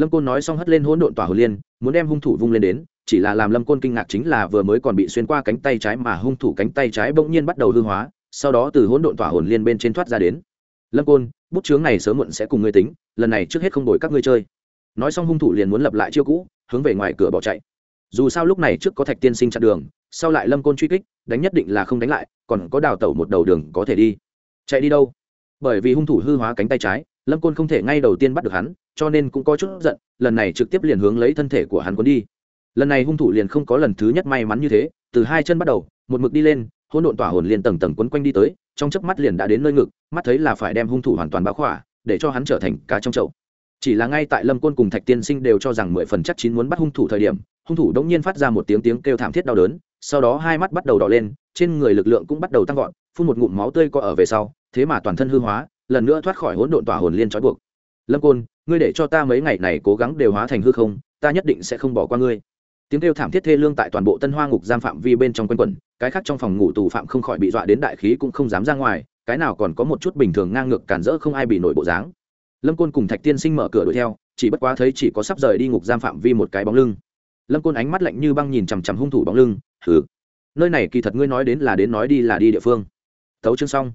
lâm côn nói xong hất lên hỗn độn tỏa hồn liên, muốn đem hung thủ vung lên đến, chỉ là làm lâm côn kinh ngạc chính là vừa mới còn bị xuyên qua cánh tay trái mà hung thủ cánh tay trái bỗng nhiên bắt đầu hư hóa, sau đó từ hỗn độn tỏa hồn liên bên trên thoát ra đến. Lâm côn, bút chướng này sớm muộn sẽ cùng ngươi tính, lần này trước hết không đổi các ngươi chơi. Nói xong hung thủ liền muốn lập lại chiêu cũ, hướng về ngoài cửa bỏ chạy. Dù sao lúc này trước có thạch tiên sinh chặn đường, sau lại lâm côn truy kích, đánh nhất định là không đánh lại, còn có đào tẩu một đầu đường có thể đi. Chạy đi đâu? Bởi vì hung thủ hư hóa cánh tay trái, lâm côn không thể ngay đầu tiên bắt được hắn cho nên cũng có chút giận, lần này trực tiếp liền hướng lấy thân thể của hắn cuốn đi. Lần này hung thủ liền không có lần thứ nhất may mắn như thế, từ hai chân bắt đầu, một mực đi lên, hỗn độn tỏa hồn liền tầng tầng quấn quanh đi tới, trong chớp mắt liền đã đến nơi ngực, mắt thấy là phải đem hung thủ hoàn toàn báo khỏa, để cho hắn trở thành cá trong chậu. Chỉ là ngay tại lâm côn cùng thạch tiên sinh đều cho rằng mười phần chắc chín muốn bắt hung thủ thời điểm, hung thủ đống nhiên phát ra một tiếng tiếng kêu thảm thiết đau đớn, sau đó hai mắt bắt đầu đỏ lên, trên người lực lượng cũng bắt đầu tăng vọt, phun một ngụm máu tươi có ở về sau, thế mà toàn thân hư hóa, lần nữa thoát khỏi hỗn độn tỏa hồn liên trói buộc lâm côn, ngươi để cho ta mấy ngày này cố gắng đều hóa thành hư không, ta nhất định sẽ không bỏ qua ngươi. Tiếng kêu thảm thiết thê lương tại toàn bộ tân hoa ngục giam phạm vi bên trong quanh quẩn, cái khác trong phòng ngủ tù phạm không khỏi bị dọa đến đại khí cũng không dám ra ngoài, cái nào còn có một chút bình thường ngang ngược cản rỡ không ai bị nổi bộ dáng. Lâm côn cùng thạch tiên sinh mở cửa đuổi theo, chỉ bất quá thấy chỉ có sắp rời đi ngục giam phạm vi một cái bóng lưng. Lâm côn ánh mắt lạnh như băng nhìn chằm chằm hung thủ bóng lưng thử nơi này kỳ thật ngươi nói đến là đến nói đi là đi địa phương. Thấu chương xong.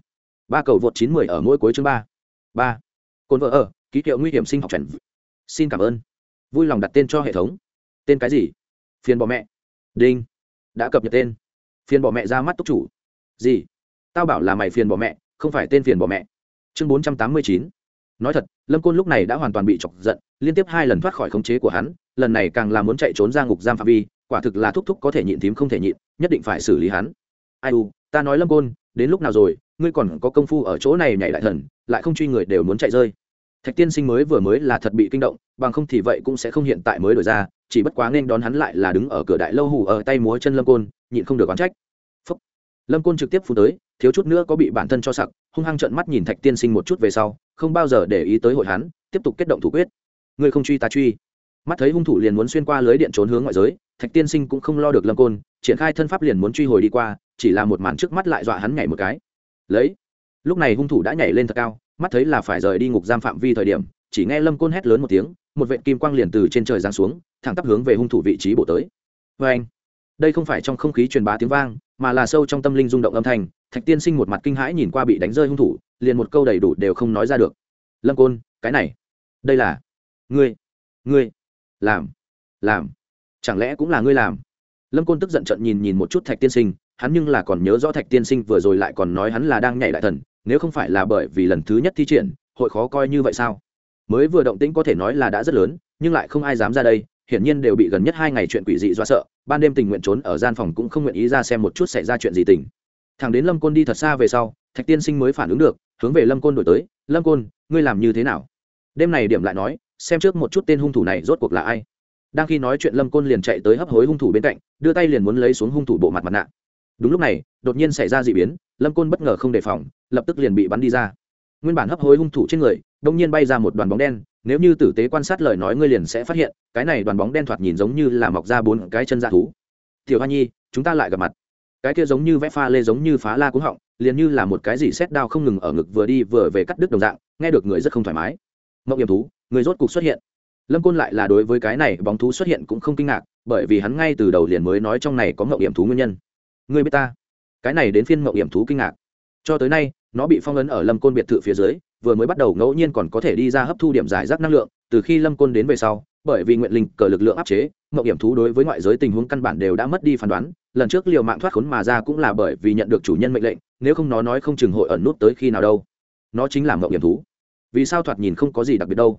Ba cầu vượt chín mười ở mỗi cuối chương ba. Ba. Cồn vợ ở ký hiệu nguy hiểm sinh học trần xin cảm ơn. Vui lòng đặt tên cho hệ thống. Tên cái gì? Phiền bỏ mẹ. Đinh. Đã cập nhật tên. Phiền bỏ mẹ ra mắt túc chủ. Gì? Tao bảo là mày phiền bỏ mẹ, không phải tên phiền bỏ mẹ. Chương bốn trăm tám mươi chín. Nói thật, lâm côn lúc này đã hoàn toàn bị chọc giận, liên tiếp hai lần thoát khỏi khống chế của hắn, lần này càng là muốn chạy trốn ra ngục giam phạm vi, quả thực là thúc thúc có thể nhịn thím không thể nhịn, nhất định phải xử lý hắn. Ai u, ta nói lâm côn, đến lúc nào rồi, ngươi còn có công phu ở chỗ này nhảy lại thần, lại không truy người đều muốn chạy rơi thạch tiên sinh mới vừa mới là thật bị kinh động, bằng không thì vậy cũng sẽ không hiện tại mới đổi ra, chỉ bất quá nên đón hắn lại là đứng ở cửa đại lâu hủ ở tay múa chân lâm côn, nhịn không được oán trách. Phúc. lâm côn trực tiếp phù tới, thiếu chút nữa có bị bản thân cho sặc, hung hăng trợn mắt nhìn thạch tiên sinh một chút về sau, không bao giờ để ý tới hội hắn, tiếp tục kết động thủ quyết. Ngươi không truy ta truy. Mắt thấy hung thủ liền muốn xuyên qua lưới điện trốn hướng ngoại giới, thạch tiên sinh cũng không lo được lâm côn, triển khai thân pháp liền muốn truy hồi đi qua, chỉ là một màn trước mắt lại dọa hắn nhảy một cái. Lấy. Lúc này hung thủ đã nhảy lên thật cao mắt thấy là phải rời đi ngục giam phạm vi thời điểm, chỉ nghe lâm côn hét lớn một tiếng, một vệ kim quang liền từ trên trời giáng xuống, thẳng tắp hướng về hung thủ vị trí bổ tới. Vê anh, đây không phải trong không khí truyền bá tiếng vang, mà là sâu trong tâm linh rung động âm thanh, thạch tiên sinh một mặt kinh hãi nhìn qua bị đánh rơi hung thủ, liền một câu đầy đủ đều không nói ra được. Lâm côn, cái này, đây là, ngươi ngươi, làm làm, chẳng lẽ cũng là ngươi làm? Lâm côn tức giận trận nhìn nhìn một chút thạch tiên sinh, hắn nhưng là còn nhớ rõ thạch tiên sinh vừa rồi lại còn nói hắn là đang nhảy đại thần nếu không phải là bởi vì lần thứ nhất thi triển, hội khó coi như vậy sao? Mới vừa động tĩnh có thể nói là đã rất lớn, nhưng lại không ai dám ra đây, hiển nhiên đều bị gần nhất hai ngày chuyện quỷ dị do sợ, ban đêm tình nguyện trốn ở gian phòng cũng không nguyện ý ra xem một chút xảy ra chuyện gì tình. Thằng đến lâm côn đi thật xa về sau, thạch tiên sinh mới phản ứng được, hướng về lâm côn đổi tới, lâm côn, ngươi làm như thế nào? Đêm này điểm lại nói, xem trước một chút tên hung thủ này rốt cuộc là ai. Đang khi nói chuyện lâm côn liền chạy tới hấp hối hung thủ bên cạnh, đưa tay liền muốn lấy xuống hung thủ bộ mặt mặt nạ. Đúng lúc này, đột nhiên xảy ra d ị biến lâm côn bất ngờ không đề phòng, lập tức liền bị bắn đi ra. nguyên bản hấp hối hung thủ trên người, đông nhiên bay ra một đoàn bóng đen, nếu như tử tế quan sát lời nói ngươi liền sẽ phát hiện, cái này đoàn bóng đen thoạt nhìn giống như là mọc ra bốn cái chân dạ thú. tiểu hoa nhi, chúng ta lại gặp mặt. cái kia giống như vẽ pha lê giống như phá la cúng họng, liền như là một cái gì xét đao không ngừng ở ngực vừa đi vừa về cắt đứt đồng dạng, nghe được người rất không thoải mái. mộng hiểm thú, người rốt cục xuất hiện. lâm côn lại là đối với cái này bóng thú xuất hiện cũng không kinh ngạc, bởi vì hắn ngay từ đầu liền mới nói trong này có mộng hiểm thú nguyên nhân. người biết ta? Cái này đến phiên mộng hiểm thú kinh ngạc. Cho tới nay, nó bị phong ấn ở lâm côn biệt thự phía dưới, vừa mới bắt đầu ngẫu nhiên còn có thể đi ra hấp thu điểm giải rác năng lượng, từ khi lâm côn đến về sau, bởi vì nguyện linh cờ lực lượng áp chế, mộng hiểm thú đối với ngoại giới tình huống căn bản đều đã mất đi phán đoán, lần trước liều mạng thoát khốn mà ra cũng là bởi vì nhận được chủ nhân mệnh lệnh, nếu không nó nói không chừng hội ẩn nút tới khi nào đâu. Nó chính là mộng hiểm thú. Vì sao thoạt nhìn không có gì đặc biệt đâu?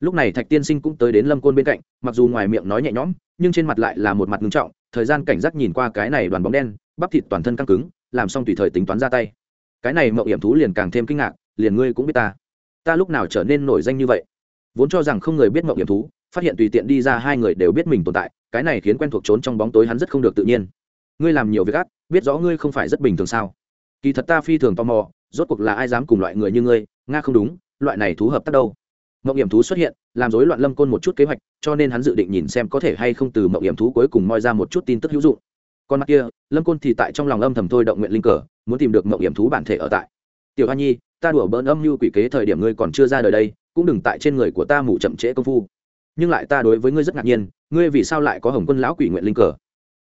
Lúc này thạch tiên sinh cũng tới đến lâm côn bên cạnh, mặc dù ngoài miệng nói nhẹ nhõm, nhưng trên mặt lại là một mặt ngưng trọng, thời gian cảnh giác nhìn qua cái này đoàn bóng đen bắp thịt toàn thân căng cứng, làm xong tùy thời tính toán ra tay. Cái này mậu hiểm thú liền càng thêm kinh ngạc, liền ngươi cũng biết ta. Ta lúc nào trở nên nổi danh như vậy? Vốn cho rằng không người biết mậu hiểm thú, phát hiện tùy tiện đi ra hai người đều biết mình tồn tại, cái này khiến quen thuộc trốn trong bóng tối hắn rất không được tự nhiên. Ngươi làm nhiều việc ác, biết rõ ngươi không phải rất bình thường sao? Kỳ thật ta phi thường tò mò, rốt cuộc là ai dám cùng loại người như ngươi? Nga không đúng, loại này thú hợp tác đâu? Mậu hiểm thú xuất hiện, làm rối loạn lâm côn một chút kế hoạch, cho nên hắn dự định nhìn xem có thể hay không từ mậu hiểm thú cuối cùng moi ra một chút tin tức hữu dụng còn mặt kia, lâm côn thì tại trong lòng âm thầm thôi động nguyện linh cờ, muốn tìm được mộng hiểm thú bản thể ở tại. Tiểu hoa nhi, ta đùa bỡn âm mưu quỷ kế thời điểm ngươi còn chưa ra đời đây, cũng đừng tại trên người của ta mủ chậm trễ công phu. Nhưng lại ta đối với ngươi rất ngạc nhiên, ngươi vì sao lại có hồng quân lão quỷ nguyện linh cờ?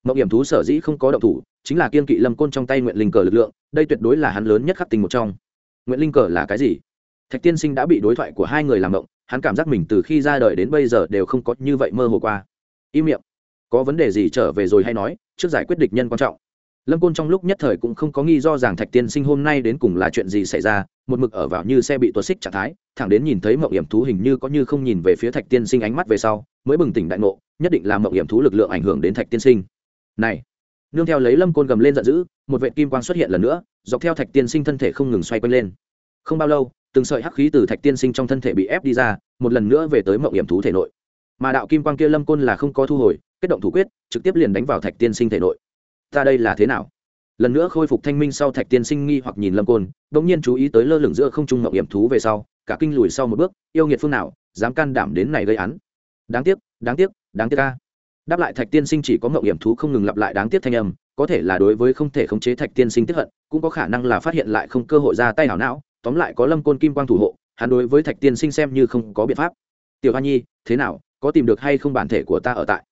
Mộng hiểm thú sở dĩ không có động thủ, chính là kiên kỵ lâm côn trong tay nguyện linh cờ lực lượng, đây tuyệt đối là hắn lớn nhất khắc tình một trong. Nguyện linh cờ là cái gì? Thạch tiên sinh đã bị đối thoại của hai người làm động, hắn cảm giác mình từ khi ra đời đến bây giờ đều không có như vậy mơ hồ qua. Im miệng. Có vấn đề gì trở về rồi hay nói trước giải quyết địch nhân quan trọng. Lâm côn trong lúc nhất thời cũng không có nghi do rằng thạch tiên sinh hôm nay đến cùng là chuyện gì xảy ra, một mực ở vào như xe bị tuột xích trạng thái, thẳng đến nhìn thấy mậu hiểm thú hình như có như không nhìn về phía thạch tiên sinh ánh mắt về sau, mới bừng tỉnh đại ngộ, nhất định là mậu hiểm thú lực lượng ảnh hưởng đến thạch tiên sinh. Này, nương theo lấy lâm côn gầm lên giận dữ, một vệ kim quang xuất hiện lần nữa, dọc theo thạch tiên sinh thân thể không ngừng xoay quanh lên. Không bao lâu, từng sợi hắc khí từ thạch tiên sinh trong thân thể bị ép đi ra, một lần nữa về tới mậu hiểm thú thể nội. Mà đạo kim quang kia lâm côn là không có thu hồi kết động thủ quyết, trực tiếp liền đánh vào thạch tiên sinh thể nội. Ta đây là thế nào? Lần nữa khôi phục thanh minh sau thạch tiên sinh nghi hoặc nhìn lâm côn đ ỗ n g nhiên chú ý tới lơ lửng giữa không trung mậu hiểm thú về sau, cả kinh lùi sau một bước, yêu nghiệt phương nào, dám can đảm đến này gây án. Đáng tiếc đáng tiếc đáng tiếc ca đáp lại thạch tiên sinh chỉ có mậu hiểm thú không ngừng lặp lại đáng tiếc thanh âm, có thể là đối với không thể khống chế thạch tiên sinh tiếp hận, cũng có khả năng là phát hiện lại không cơ hội ra tay hảo não, tóm lại có lâm côn kim quang thủ hộ, hắn đối với thạch tiên sinh xem như không có biện pháp. Tiểu hoa nhi, thế nào, có tìm được hay không bản thể của ta ở tại?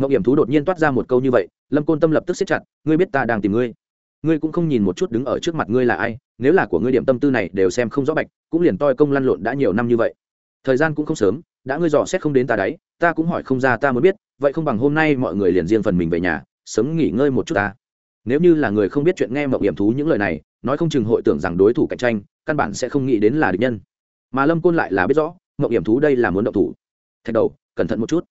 Mộng hiểm thú đột nhiên toát ra một câu như vậy, lâm côn tâm lập tức xếp chặt, ngươi biết ta đang tìm ngươi. Ngươi cũng không nhìn một chút đứng ở trước mặt ngươi là ai, nếu là của ngươi điểm tâm tư này đều xem không rõ bạch, cũng liền toi công lăn lộn đã nhiều năm như vậy. Thời gian cũng không sớm, đã ngươi dò xét không đến ta đấy, ta cũng hỏi không ra ta muốn biết, vậy không bằng hôm nay mọi người liền riêng phần mình về nhà, sớm nghỉ ngơi một chút ta. Nếu như là người không biết chuyện nghe mộng hiểm thú những lời này, nói không chừng hội tưởng rằng đối thủ cạnh tranh, căn bản sẽ không nghĩ đến là địch nhân. Mà lâm côn lại là biết rõ, mộng hiểm thú đây là muốn động thủ. Thạch đầu, cẩn thận một chút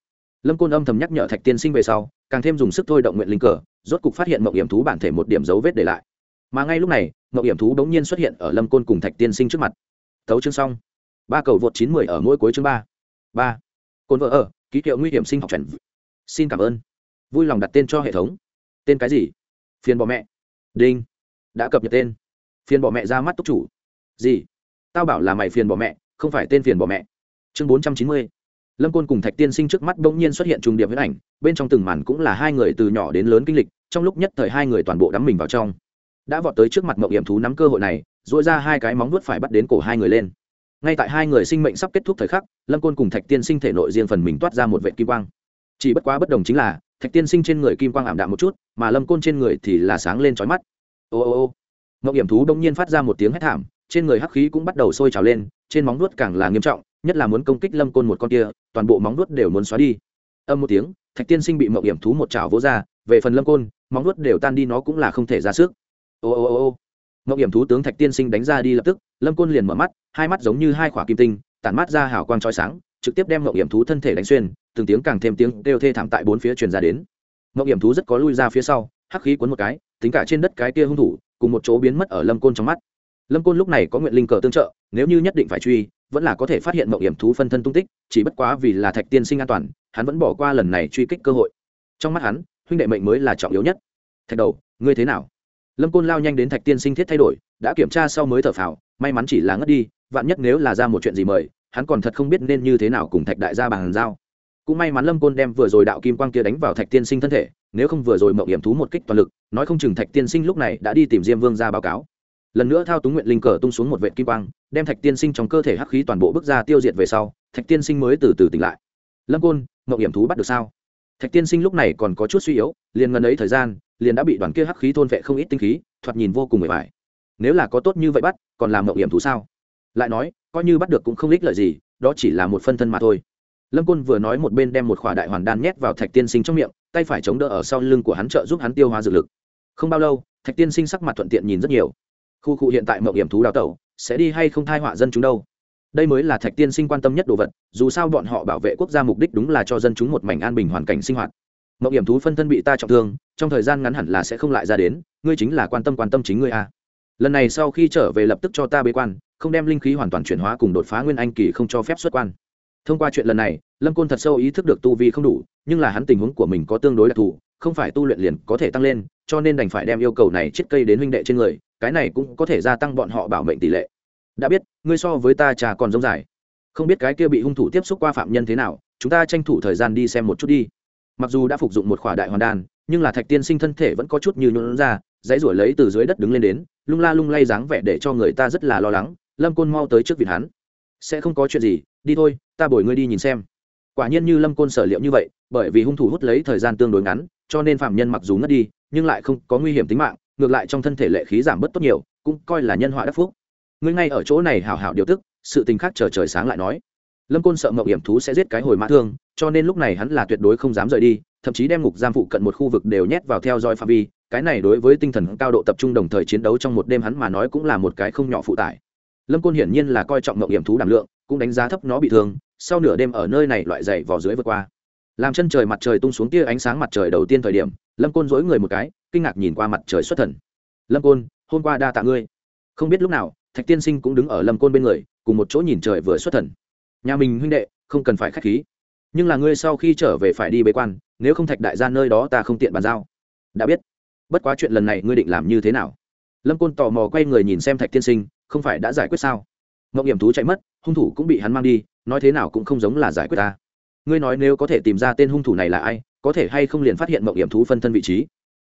lâm côn âm thầm nhắc nhở thạch tiên sinh về sau, càng thêm dùng sức thôi động nguyện linh cờ, rốt cục phát hiện mậu hiểm thú bản thể một điểm dấu vết để lại. Mà ngay lúc này mậu hiểm thú đống nhiên xuất hiện ở lâm côn cùng thạch tiên sinh trước mặt. Thấu chương xong. Ba cầu vượt chín mươi ở mỗi cuối chương ba. Ba. Côn vợ ở, ký hiệu nguy hiểm sinh học chuẩn xin cảm ơn. Vui lòng đặt tên cho hệ thống. Tên cái gì? Phiền bỏ mẹ. Đinh. Đã cập nhật tên. Phiền bỏ mẹ ra mắt túc chủ. Gì? Tao bảo là mày phiền bỏ mẹ, không phải tên phiền bỏ mẹ. Chương bốn trăm chín mươi lâm côn cùng thạch tiên sinh trước mắt bỗng nhiên xuất hiện trùng điệp với ảnh, bên trong từng màn cũng là hai người từ nhỏ đến lớn kinh lịch, trong lúc nhất thời hai người toàn bộ đắm mình vào trong. Đã vọt tới trước mặt mậu hiểm thú nắm cơ hội này dội ra hai cái móng vuốt phải bắt đến cổ hai người lên. Ngay tại hai người sinh mệnh sắp kết thúc thời khắc, lâm côn cùng thạch tiên sinh thể nội riêng phần mình toát ra một vệ kim quang. Chỉ bất quá bất đồng chính là, thạch tiên sinh trên người kim quang ảm đạm một chút, mà lâm côn trên người thì là sáng lên trói mắt. Ô ô ô. Mậu hiểm thú đông nhiên phát ra một tiếng hét thảm, trên người hắc khí cũng bắt đầu sôi trào lên, trên móng vuốt càng là nghiêm trọng nhất là muốn công kích lâm côn một con kia, toàn bộ móng nuốt đều muốn xóa đi. Âm một tiếng, thạch tiên sinh bị mậu hiểm thú một chảo vỗ ra, về phần lâm côn, móng nuốt đều tan đi nó cũng là không thể ra sức. Ô ô ô ô. Mậu hiểm thú tướng thạch tiên sinh đánh ra đi lập tức, lâm côn liền mở mắt, hai mắt giống như hai khỏa kim tinh, tản mắt ra hào quang trói sáng, trực tiếp đem mậu hiểm thú thân thể đánh xuyên, từng tiếng càng thêm tiếng đều thê thảm tại bốn phía truyền ra đến. Mậu hiểm thú rất có lui ra phía sau, hắc khí cuốn một cái, tính cả trên đất cái kia hung thủ, cùng một chỗ biến mất ở lâm côn trong mắt. Lâm côn lúc này có nguyện linh cờ tương trợ, nếu như nhất định phải truy vẫn là có thể phát hiện mộng hiểm thú phân thân tung tích, chỉ bất quá vì là thạch tiên sinh an toàn, hắn vẫn bỏ qua lần này truy kích cơ hội. Trong mắt hắn, huynh đệ mệnh mới là trọng yếu nhất. Thạch đầu, ngươi thế nào? Lâm côn lao nhanh đến thạch tiên sinh thiết thay đổi, đã kiểm tra sau mới thở phào, may mắn chỉ là ngất đi, vạn nhất nếu là ra một chuyện gì mời, hắn còn thật không biết nên như thế nào cùng thạch đại gia bàn giao. Cũng may mắn lâm côn đem vừa rồi đạo kim quang kia đánh vào thạch tiên sinh thân thể, nếu không vừa rồi mậu hiểm thú một kích toàn lực, nói không chừng thạch tiên sinh lúc này đã đi tìm diêm vương ra báo cáo lần nữa thao túng nguyện linh cờ tung xuống một vệ kim quang, đem thạch tiên sinh trong cơ thể hắc khí toàn bộ bước ra tiêu diệt về sau, thạch tiên sinh mới từ từ tỉnh lại. Lâm côn mậu hiểm thú bắt được sao? Thạch tiên sinh lúc này còn có chút suy yếu, liền ngần ấy thời gian, liền đã bị đoàn kia hắc khí thôn vệ không ít tinh khí, thoạt nhìn vô cùng mệt mỏi. Nếu là có tốt như vậy bắt, còn làm mậu hiểm thú sao? Lại nói, coi như bắt được cũng không ích lợi gì, đó chỉ là một phân thân mà thôi. Lâm côn vừa nói một bên đem một khỏa đại hoàn đan nhét vào thạch tiên sinh trong miệng, tay phải chống đỡ ở sau lưng của hắn trợ giúp hắn tiêu hóa dược lực. Không bao lâu, thạch tiên sinh sắc mặt thuận tiện nhìn rất nhiều khu cụ hiện tại mậu hiểm thú đào tẩu, sẽ đi hay không thai họa dân chúng đâu? Đây mới là thạch tiên sinh quan tâm nhất đồ vật, dù sao bọn họ bảo vệ quốc gia mục đích đúng là cho dân chúng một mảnh an bình hoàn cảnh sinh hoạt. Mậu hiểm thú phân thân bị ta trọng thương, trong thời gian ngắn hẳn là sẽ không lại ra đến, ngươi chính là quan tâm quan tâm chính ngươi a. À. Lần này sau khi trở về lập tức cho ta bế quan, không đem linh khí hoàn toàn chuyển hóa cùng đột phá nguyên anh kỳ không cho phép xuất quan. Thông qua chuyện lần này, lâm côn thật sâu ý thức được tu vi không đủ, nhưng là hắn tình huống của mình có tương đối đặc thù, không phải tu luyện liền có thể tăng lên, cho nên đành phải đem yêu cầu này chết cây đến huynh đệ trên người cái này cũng có thể gia tăng bọn họ bảo mệnh tỷ lệ. Đã biết, ngươi so với ta trà còn giống dài. Không biết cái kia bị hung thủ tiếp xúc qua phạm nhân thế nào, chúng ta tranh thủ thời gian đi xem một chút đi. Mặc dù đã phục dụng một khỏa đại hoàn đan, nhưng là thạch tiên sinh thân thể vẫn có chút như nhuận ra, dãy ruổi lấy từ dưới đất đứng lên đến, lung la lung lay dáng vẻ để cho người ta rất là lo lắng, lâm côn mau tới trước vịt hắn. Sẽ không có chuyện gì, đi thôi, ta bồi ngươi đi nhìn xem. Quả nhiên như lâm côn sở liệu như vậy, bởi vì hung thủ hút lấy thời gian tương đối ngắn, cho nên phạm nhân mặc dù ngất đi, nhưng lại không có nguy hiểm tính mạng ngược lại trong thân thể lệ khí giảm bớt tốt nhiều, cũng coi là nhân họa đắc phúc. Ngươi ngay ở chỗ này hảo hảo điều tức, sự tình khác chờ trời sáng lại nói. Lâm côn sợ mậu hiểm thú sẽ giết cái hồi mã thương, cho nên lúc này hắn là tuyệt đối không dám rời đi, thậm chí đem ngục giam phụ cận một khu vực đều nhét vào theo dõi phạm vi. Cái này đối với tinh thần cao độ tập trung đồng thời chiến đấu trong một đêm hắn mà nói cũng là một cái không nhỏ phụ tải. Lâm côn hiển nhiên là coi trọng mậu hiểm thú đảm lượng, cũng đánh giá thấp nó bị thương, sau nửa đêm ở nơi này loại dày vò dưới vượt qua làm chân trời mặt trời tung xuống tia ánh sáng mặt trời đầu tiên thời điểm, lâm côn dỗi người một cái, kinh ngạc nhìn qua mặt trời xuất thần. Lâm côn, hôm qua đa tạ ngươi. Không biết lúc nào, thạch tiên sinh cũng đứng ở lâm côn bên người, cùng một chỗ nhìn trời vừa xuất thần. Nhà mình huynh đệ, không cần phải k h á c h khí. Nhưng là ngươi sau khi trở về phải đi bế quan, nếu không thạch đại gia nơi đó ta không tiện bàn giao. Đã biết. Bất quá chuyện lần này ngươi định làm như thế nào? Lâm côn tò mò quay người nhìn xem thạch tiên sinh, không phải đã giải quyết sao? Mậu nghiệm thú chạy mất, hung thủ cũng bị hắn mang đi, nói thế nào cũng không giống là giải quyết ta ngươi nói nếu có thể tìm ra tên hung thủ này là ai, có thể hay không liền phát hiện mộng hiểm thú phân thân vị trí.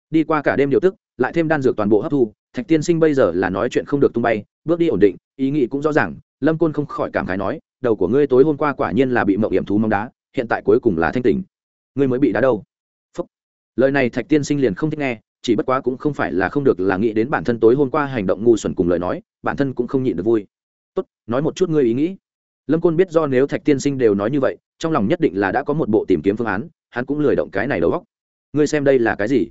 Đi qua cả đêm điều tức, lại thêm đan dược toàn bộ hấp thu, thạch tiên sinh bây giờ là nói chuyện không được tung bay, bước đi ổn định, ý nghĩ cũng rõ ràng, lâm côn không khỏi cảm khái nói, đầu của ngươi tối hôm qua quả nhiên là bị mộng hiểm thú mong đá, hiện tại cuối cùng là thanh tỉnh. Ngươi mới bị đá đâu? Phúc. lời này thạch tiên sinh liền không thích nghe, chỉ bất quá cũng không phải là không được là nghĩ đến bản thân tối hôm qua hành động ngu xuẩn cùng lời nói, bản thân cũng không nhịn được vui. Tốt, nói một chút ngươi ý nghĩ lâm côn biết do nếu thạch tiên sinh đều nói như vậy, trong lòng nhất định là đã có một bộ tìm kiếm phương án, hắn cũng lười động cái này đầu góc ngươi xem đây là cái gì?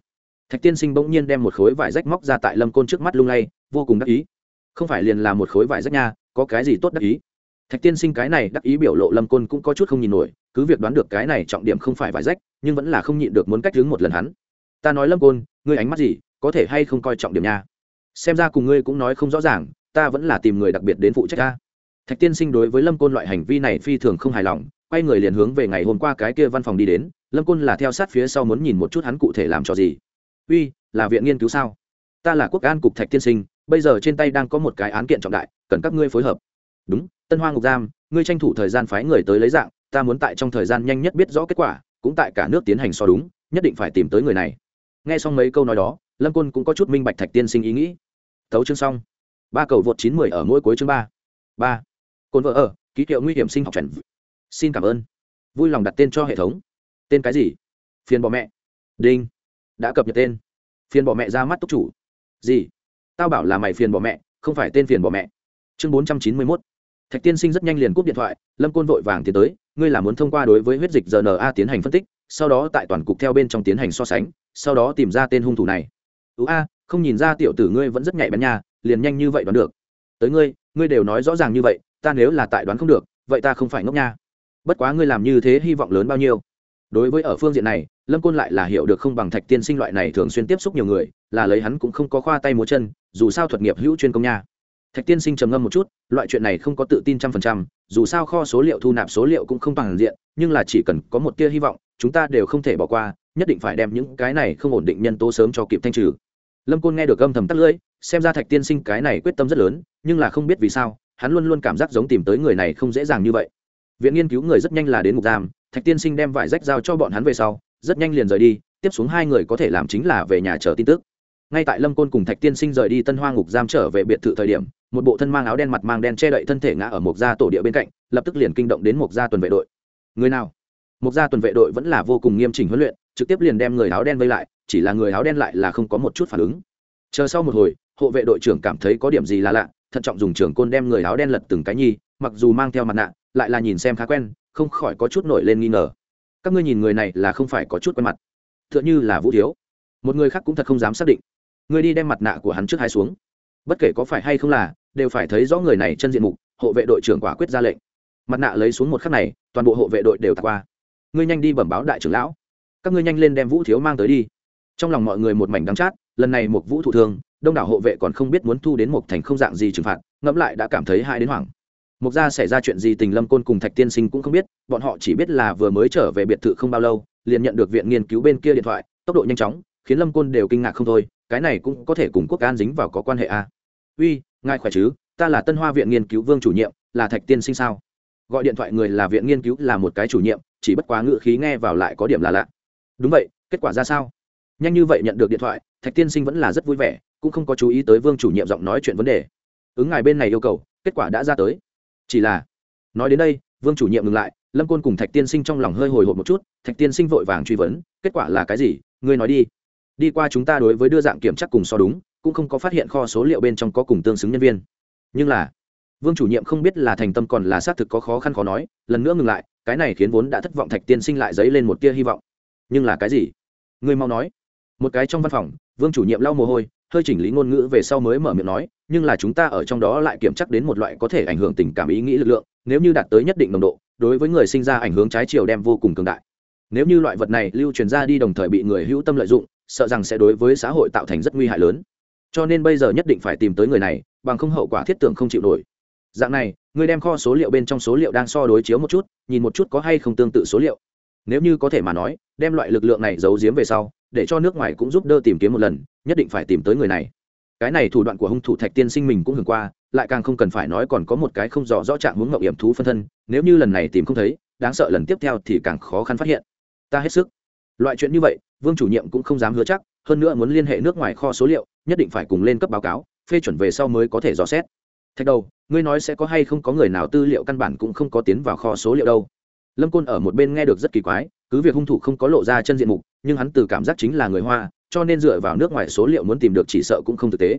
Thạch tiên sinh bỗng nhiên đem một khối vải rách móc ra tại lâm côn trước mắt lung lay, vô cùng đắc ý. Không phải liền là một khối vải rách nha, có cái gì tốt đắc ý? Thạch tiên sinh cái này đắc ý biểu lộ lâm côn cũng có chút không nhìn nổi, cứ việc đoán được cái này trọng điểm không phải vải rách, nhưng vẫn là không nhịn được muốn cách đứng một lần hắn. Ta nói lâm côn, ngươi ánh mắt gì, có thể hay không coi trọng điểm nha? Xem ra cùng ngươi cũng nói không rõ ràng, ta vẫn là tìm người đặc biệt đến phụ trách ta thạch tiên sinh đối với lâm côn loại hành vi này phi thường không hài lòng, quay người liền hướng về ngày hôm qua cái kia văn phòng đi đến. Lâm côn là theo sát phía sau muốn nhìn một chút hắn cụ thể làm cho gì. Uy, là viện nghiên cứu sao? Ta là quốc an cục thạch tiên sinh, bây giờ trên tay đang có một cái án kiện trọng đại, cần các ngươi phối hợp. Đúng, tân hoa ngục giam, ngươi tranh thủ thời gian phái người tới lấy dạng, ta muốn tại trong thời gian nhanh nhất biết rõ kết quả, cũng tại cả nước tiến hành so đúng, nhất định phải tìm tới người này. Nghe xong mấy câu nói đó, lâm côn cũng có chút minh bạch thạch tiên sinh ý nghĩ. Thấu chương xong. Ba cầu vượt chín mười ở mỗi cuối chương ba. Ba cồn vợ ở, ký hiệu nguy hiểm sinh học chuẩn. Xin cảm ơn. Vui lòng đặt tên cho hệ thống. Tên cái gì? Phiền bỏ mẹ. Đinh. Đã cập nhật tên. Phiền bỏ mẹ ra mắt túc chủ. Gì? Tao bảo là mày phiền bỏ mẹ, không phải tên phiền bỏ mẹ. Chương bốn trăm chín mươi mốt. Thạch tiên sinh rất nhanh liền cúp điện thoại, lâm côn vội vàng tiến tới, ngươi là muốn thông qua đối với huyết dịch rna tiến hành phân tích, sau đó tại toàn cục theo bên trong tiến hành so sánh, sau đó tìm ra tên hung thủ này. Ưu a, không nhìn ra tiểu tử ngươi vẫn rất nhạy bén nha, liền nhanh như vậy đoán được. Tới ngươi ngươi đều nói rõ ràng như vậy, ta nếu là tại đoán không được, vậy ta không phải ngốc nha. Bất quá ngươi làm như thế hy vọng lớn bao nhiêu? Đối với ở phương diện này, lâm côn lại là hiểu được không bằng thạch tiên sinh loại này thường xuyên tiếp xúc nhiều người, là lấy hắn cũng không có khoa tay múa chân, dù sao thuật nghiệp hữu chuyên công nha. Thạch tiên sinh trầm ngâm một chút, loại chuyện này không có tự tin trăm phần trăm, dù sao kho số liệu thu nạp số liệu cũng không bằng diện, nhưng là chỉ cần có một tia hy vọng, chúng ta đều không thể bỏ qua, nhất định phải đem những cái này không ổn định nhân tố sớm cho kịp thanh trừ. Lâm côn nghe được âm thầm tắt lưỡi xem ra thạch tiên sinh cái này quyết tâm rất lớn, nhưng là không biết vì sao, hắn luôn luôn cảm giác giống tìm tới người này không dễ dàng như vậy. Viện nghiên cứu người rất nhanh là đến ngục giam, thạch tiên sinh đem vải rách giao cho bọn hắn về sau, rất nhanh liền rời đi, tiếp xuống hai người có thể làm chính là về nhà chờ tin tức. Ngay tại lâm côn cùng thạch tiên sinh rời đi tân hoa ngục giam trở về biệt thự thời điểm, một bộ thân mang áo đen mặt mang đen che đậy thân thể ngã ở một gia tổ địa bên cạnh, lập tức liền kinh động đến một gia tuần vệ đội. Người nào? Một gia tuần vệ đội vẫn là vô cùng nghiêm chỉnh huấn luyện, trực tiếp liền đem người áo đen vây lại, chỉ là người áo đen lại là không có một chút phản ứng. Chờ sau một hồi hộ vệ đội trưởng cảm thấy có điểm gì là lạ, thận trọng dùng trưởng côn đem người áo đen lật từng cái nhi, mặc dù mang theo mặt nạ, lại là nhìn xem khá quen, không khỏi có chút nổi lên nghi ngờ. Các ngươi nhìn người này là không phải có chút quen mặt t h ư ợ n h ư là vũ thiếu. Một người khác cũng thật không dám xác định. Người đi đem mặt nạ của hắn trước hai xuống. Bất kể có phải hay không là, đều phải thấy rõ người này chân diện mục, hộ vệ đội trưởng quả quyết ra lệnh. Mặt nạ lấy xuống một khắc này, toàn bộ hộ vệ đội đều tạt qua. Ngươi nhanh đi bẩm báo đại trưởng lão. Các ngươi nhanh lên đem vũ thiếu mang tới đi. Trong lòng mọi người một mảnh đắng chát, lần này một vũ thụ thương đông đảo hộ vệ còn không biết muốn thu đến một thành không dạng gì trừng phạt, ngẫm lại đã cảm thấy hai đến hoảng. Mục gia xảy ra chuyện gì tình lâm côn cùng thạch tiên sinh cũng không biết, bọn họ chỉ biết là vừa mới trở về biệt thự không bao lâu, liền nhận được viện nghiên cứu bên kia điện thoại, tốc độ nhanh chóng, khiến lâm côn đều kinh ngạc không thôi, cái này cũng có thể cùng quốc an dính vào có quan hệ a à? uy, ngài khỏe chứ? Ta là tân hoa viện nghiên cứu vương chủ nhiệm, là thạch tiên sinh sao? Gọi điện thoại người là viện nghiên cứu là một cái chủ nhiệm, chỉ bất quá ngữ khí nghe vào lại có điểm là lạ. Đúng vậy, kết quả ra sao? Nhanh như vậy nhận được điện thoại thạch tiên sinh vẫn là rất vui vẻ, cũng không có chú ý tới vương chủ nhiệm giọng nói chuyện vấn đề. Ứng ngài bên này yêu cầu, kết quả đã ra tới. Chỉ là, nói đến đây, vương chủ nhiệm ngừng lại, lâm côn cùng thạch tiên sinh trong lòng hơi hồi hộp một chút, thạch tiên sinh vội vàng truy vấn, kết quả là cái gì? Ngươi nói đi. Đi qua chúng ta đối với đưa dạng kiểm tra cùng so đúng, cũng không có phát hiện kho số liệu bên trong có cùng tương xứng nhân viên. Nhưng là, vương chủ nhiệm không biết là thành tâm còn là xác thực có khó khăn khó nói, lần nữa ngừng lại, cái này khiến vốn đã thất vọng thạch tiên sinh lại dấy lên một tia hy vọng. Nhưng là cái gì? Ngươi mau nói. Một cái trong văn phòng vương chủ nhiệm lau mồ hôi, hơi chỉnh lý ngôn ngữ về sau mới mở miệng nói, nhưng là chúng ta ở trong đó lại kiểm chắc đến một loại có thể ảnh hưởng tình cảm ý nghĩ lực lượng, nếu như đạt tới nhất định nồng độ, đối với người sinh ra ảnh hưởng trái chiều đem vô cùng cường đại. Nếu như loại vật này lưu truyền ra đi đồng thời bị người hữu tâm lợi dụng, sợ rằng sẽ đối với xã hội tạo thành rất nguy hại lớn. Cho nên bây giờ nhất định phải tìm tới người này, bằng không hậu quả thiết tưởng không chịu nổi. Dạng này, người đem kho số liệu bên trong số liệu đang so đối chiếu một chút, nhìn một chút có hay không tương tự số liệu. Nếu như có thể mà nói, đem loại lực lượng này giấu giếm về sau để cho nước ngoài cũng giúp đỡ tìm kiếm một lần, nhất định phải tìm tới người này. Cái này thủ đoạn của hung thủ thạch tiên sinh mình cũng hưởng qua, lại càng không cần phải nói còn có một cái không rõ rõ trạng muốn ngậu hiểm thú phân thân, nếu như lần này tìm không thấy, đáng sợ lần tiếp theo thì càng khó khăn phát hiện. Ta hết sức. Loại chuyện như vậy, vương chủ nhiệm cũng không dám hứa chắc, hơn nữa muốn liên hệ nước ngoài kho số liệu, nhất định phải cùng lên cấp báo cáo, phê chuẩn về sau mới có thể dò xét. Thạch đầu, ngươi nói sẽ có hay không có người nào tư liệu căn bản cũng không có tiến vào kho số liệu đâu lâm côn ở một bên nghe được rất kỳ quái, cứ việc hung thủ không có lộ ra chân diện mục, nhưng hắn từ cảm giác chính là người hoa, cho nên dựa vào nước ngoài số liệu muốn tìm được chỉ sợ cũng không thực tế.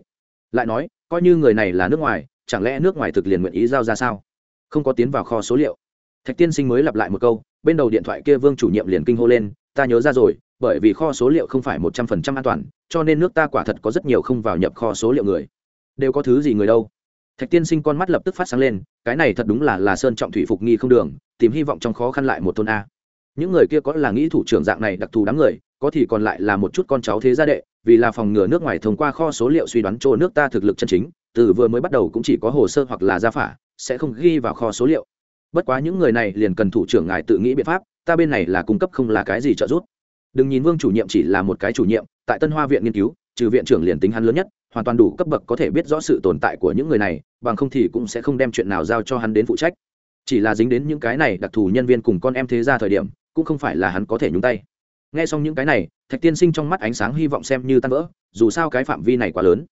Lại nói, coi như người này là nước ngoài, chẳng lẽ nước ngoài thực liền nguyện ý giao ra sao? Không có tiến vào kho số liệu. Thạch tiên sinh mới lặp lại một câu, bên đầu điện thoại kia vương chủ nhiệm liền kinh hô lên, ta nhớ ra rồi, bởi vì kho số liệu không phải một trăm phần trăm an toàn, cho nên nước ta quả thật có rất nhiều không vào nhập kho số liệu người. Đều có thứ gì người đâu? Thạch tiên sinh con mắt lập tức phát sáng lên, cái này thật đúng là là sơn trọng thủy phục nghi không đường tìm hy vọng trong khó khăn lại một thôn a. Những người kia có là nghĩ thủ trưởng dạng này đặc thù đám người, có thì còn lại là một chút con cháu thế gia đệ, vì là phòng ngừa nước ngoài thông qua kho số liệu suy đoán chỗ nước ta thực lực chân chính, từ vừa mới bắt đầu cũng chỉ có hồ sơ hoặc là gia phả, sẽ không ghi vào kho số liệu. Bất quá những người này liền cần thủ trưởng ngài tự nghĩ biện pháp, ta bên này là cung cấp không là cái gì trợ giúp. Đừng nhìn vương chủ nhiệm chỉ là một cái chủ nhiệm, tại tân hoa viện nghiên cứu, trừ viện trưởng liền tính hắn lớn nhất, hoàn toàn đủ cấp bậc có thể biết rõ sự tồn tại của những người này, bằng không thì cũng sẽ không đem chuyện nào giao cho hắn đến phụ trách chỉ là dính đến những cái này đặc thù nhân viên cùng con em thế ra thời điểm, cũng không phải là hắn có thể nhúng tay. Nghe xong những cái này, thạch tiên sinh trong mắt ánh sáng hy vọng xem như tan vỡ, dù sao cái phạm vi này quá lớn.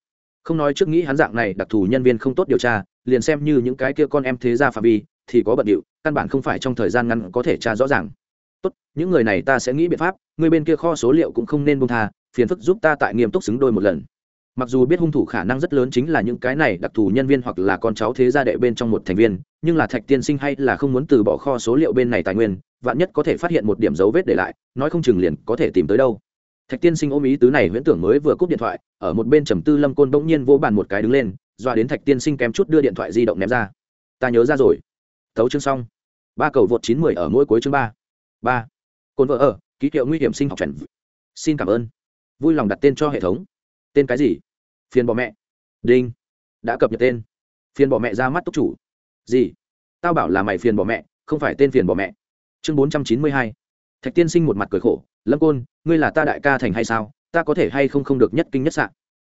Không nói trước nghĩ hắn dạng này đặc thù nhân viên không tốt điều tra, liền xem như những cái kia con em thế ra phạm vi, thì có bận điệu, căn bản không phải trong thời gian ngắn có thể tra rõ ràng. Tốt, những người này ta sẽ nghĩ biện pháp, người bên kia kho số liệu cũng không nên bông tha, phiền phức giúp ta tại nghiêm túc xứng đôi một lần mặc dù biết hung thủ khả năng rất lớn chính là những cái này đặc thù nhân viên hoặc là con cháu thế gia đệ bên trong một thành viên, nhưng là thạch tiên sinh hay là không muốn từ bỏ kho số liệu bên này tài nguyên, vạn nhất có thể phát hiện một điểm dấu vết để lại, nói không chừng liền có thể tìm tới đâu. Thạch tiên sinh ôm ý tứ này huyễn tưởng mới vừa cúp điện thoại, ở một bên trầm tư lâm côn bỗng nhiên vỗ bàn một cái đứng lên, dọa đến thạch tiên sinh kém chút đưa điện thoại di động ném ra. Ta nhớ ra rồi. Thấu chương xong. Ba cầu vượt chín mười ở mỗi cuối chương ba. Ba. Côn vợ ở, ký hiệu nguy hiểm sinh học chuẩn xin cảm ơn. Vui lòng đặt tên cho hệ thống tên cái gì? Phiền bỏ mẹ. Đinh. Đã cập nhật tên. Phiền bỏ mẹ ra mắt túc chủ. Gì? Tao bảo là mày phiền bỏ mẹ, không phải tên phiền bỏ mẹ. Chương bốn trăm chín mươi hai. Thạch tiên sinh một mặt cười khổ, lâm côn, ngươi là ta đại ca thành hay sao? Ta có thể hay không không được nhất kinh nhất sạn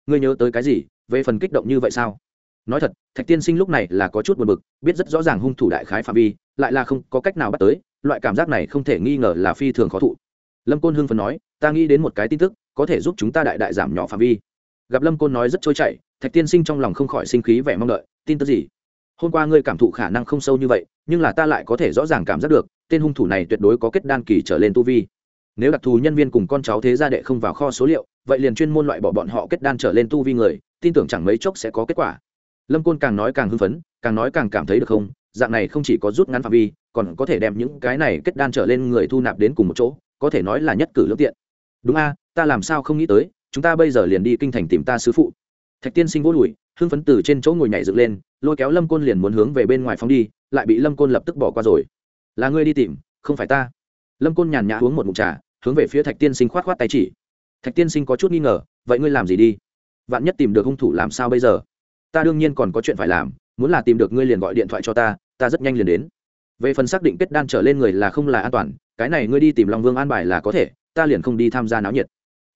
ngươi nhớ tới cái gì? Về phần kích động như vậy sao? Nói thật, thạch tiên sinh lúc này là có chút buồn bực, biết rất rõ ràng hung thủ đại khái phạm vi, lại là không có cách nào bắt tới, loại cảm giác này không thể nghi ngờ là phi thường khó thụ. Lâm côn hưng phần nói, ta nghĩ đến một cái tin tức, có thể giúp chúng ta đại đại giảm nhỏ phạm vi gặp lâm côn nói rất trôi chảy, thạch tiên sinh trong lòng không khỏi sinh khí vẻ mong đợi, tin tức gì? Hôm qua ngươi cảm thụ khả năng không sâu như vậy, nhưng là ta lại có thể rõ ràng cảm giác được, tên hung thủ này tuyệt đối có kết đan kỳ trở lên tu vi. Nếu đặc thù nhân viên cùng con cháu thế gia đệ không vào kho số liệu, vậy liền chuyên môn loại bỏ bọn họ kết đan trở lên tu vi người, tin tưởng chẳng mấy chốc sẽ có kết quả. Lâm côn càng nói càng hưng phấn, càng nói càng cảm thấy được không, dạng này không chỉ có rút ngắn phạm vi, còn có thể đem những cái này kết đan trở lên người thu nạp đến cùng một chỗ, có thể nói là nhất cử lương tiện. Đúng a, ta làm sao không nghĩ tới chúng ta bây giờ liền đi kinh thành tìm ta sứ phụ. Thạch tiên sinh vỗ lùi, hưng phấn từ trên chỗ ngồi nhảy dựng lên, lôi kéo lâm côn liền muốn hướng về bên ngoài phóng đi, lại bị lâm côn lập tức bỏ qua rồi. Là ngươi đi tìm, không phải ta. Lâm côn nhàn nhã uống một mụn trà, hướng về phía thạch tiên sinh khoát khoát tay chỉ. Thạch tiên sinh có chút nghi ngờ, vậy ngươi làm gì đi? Vạn nhất tìm được hung thủ làm sao bây giờ? Ta đương nhiên còn có chuyện phải làm, muốn là tìm được ngươi liền gọi điện thoại cho ta ta rất nhanh liền đến. Về phần xác định kết đan trở lên người là không là an toàn, cái này ngươi đi tìm long vương an bài là có thể, ta liền không đi tham gia náo nhiệt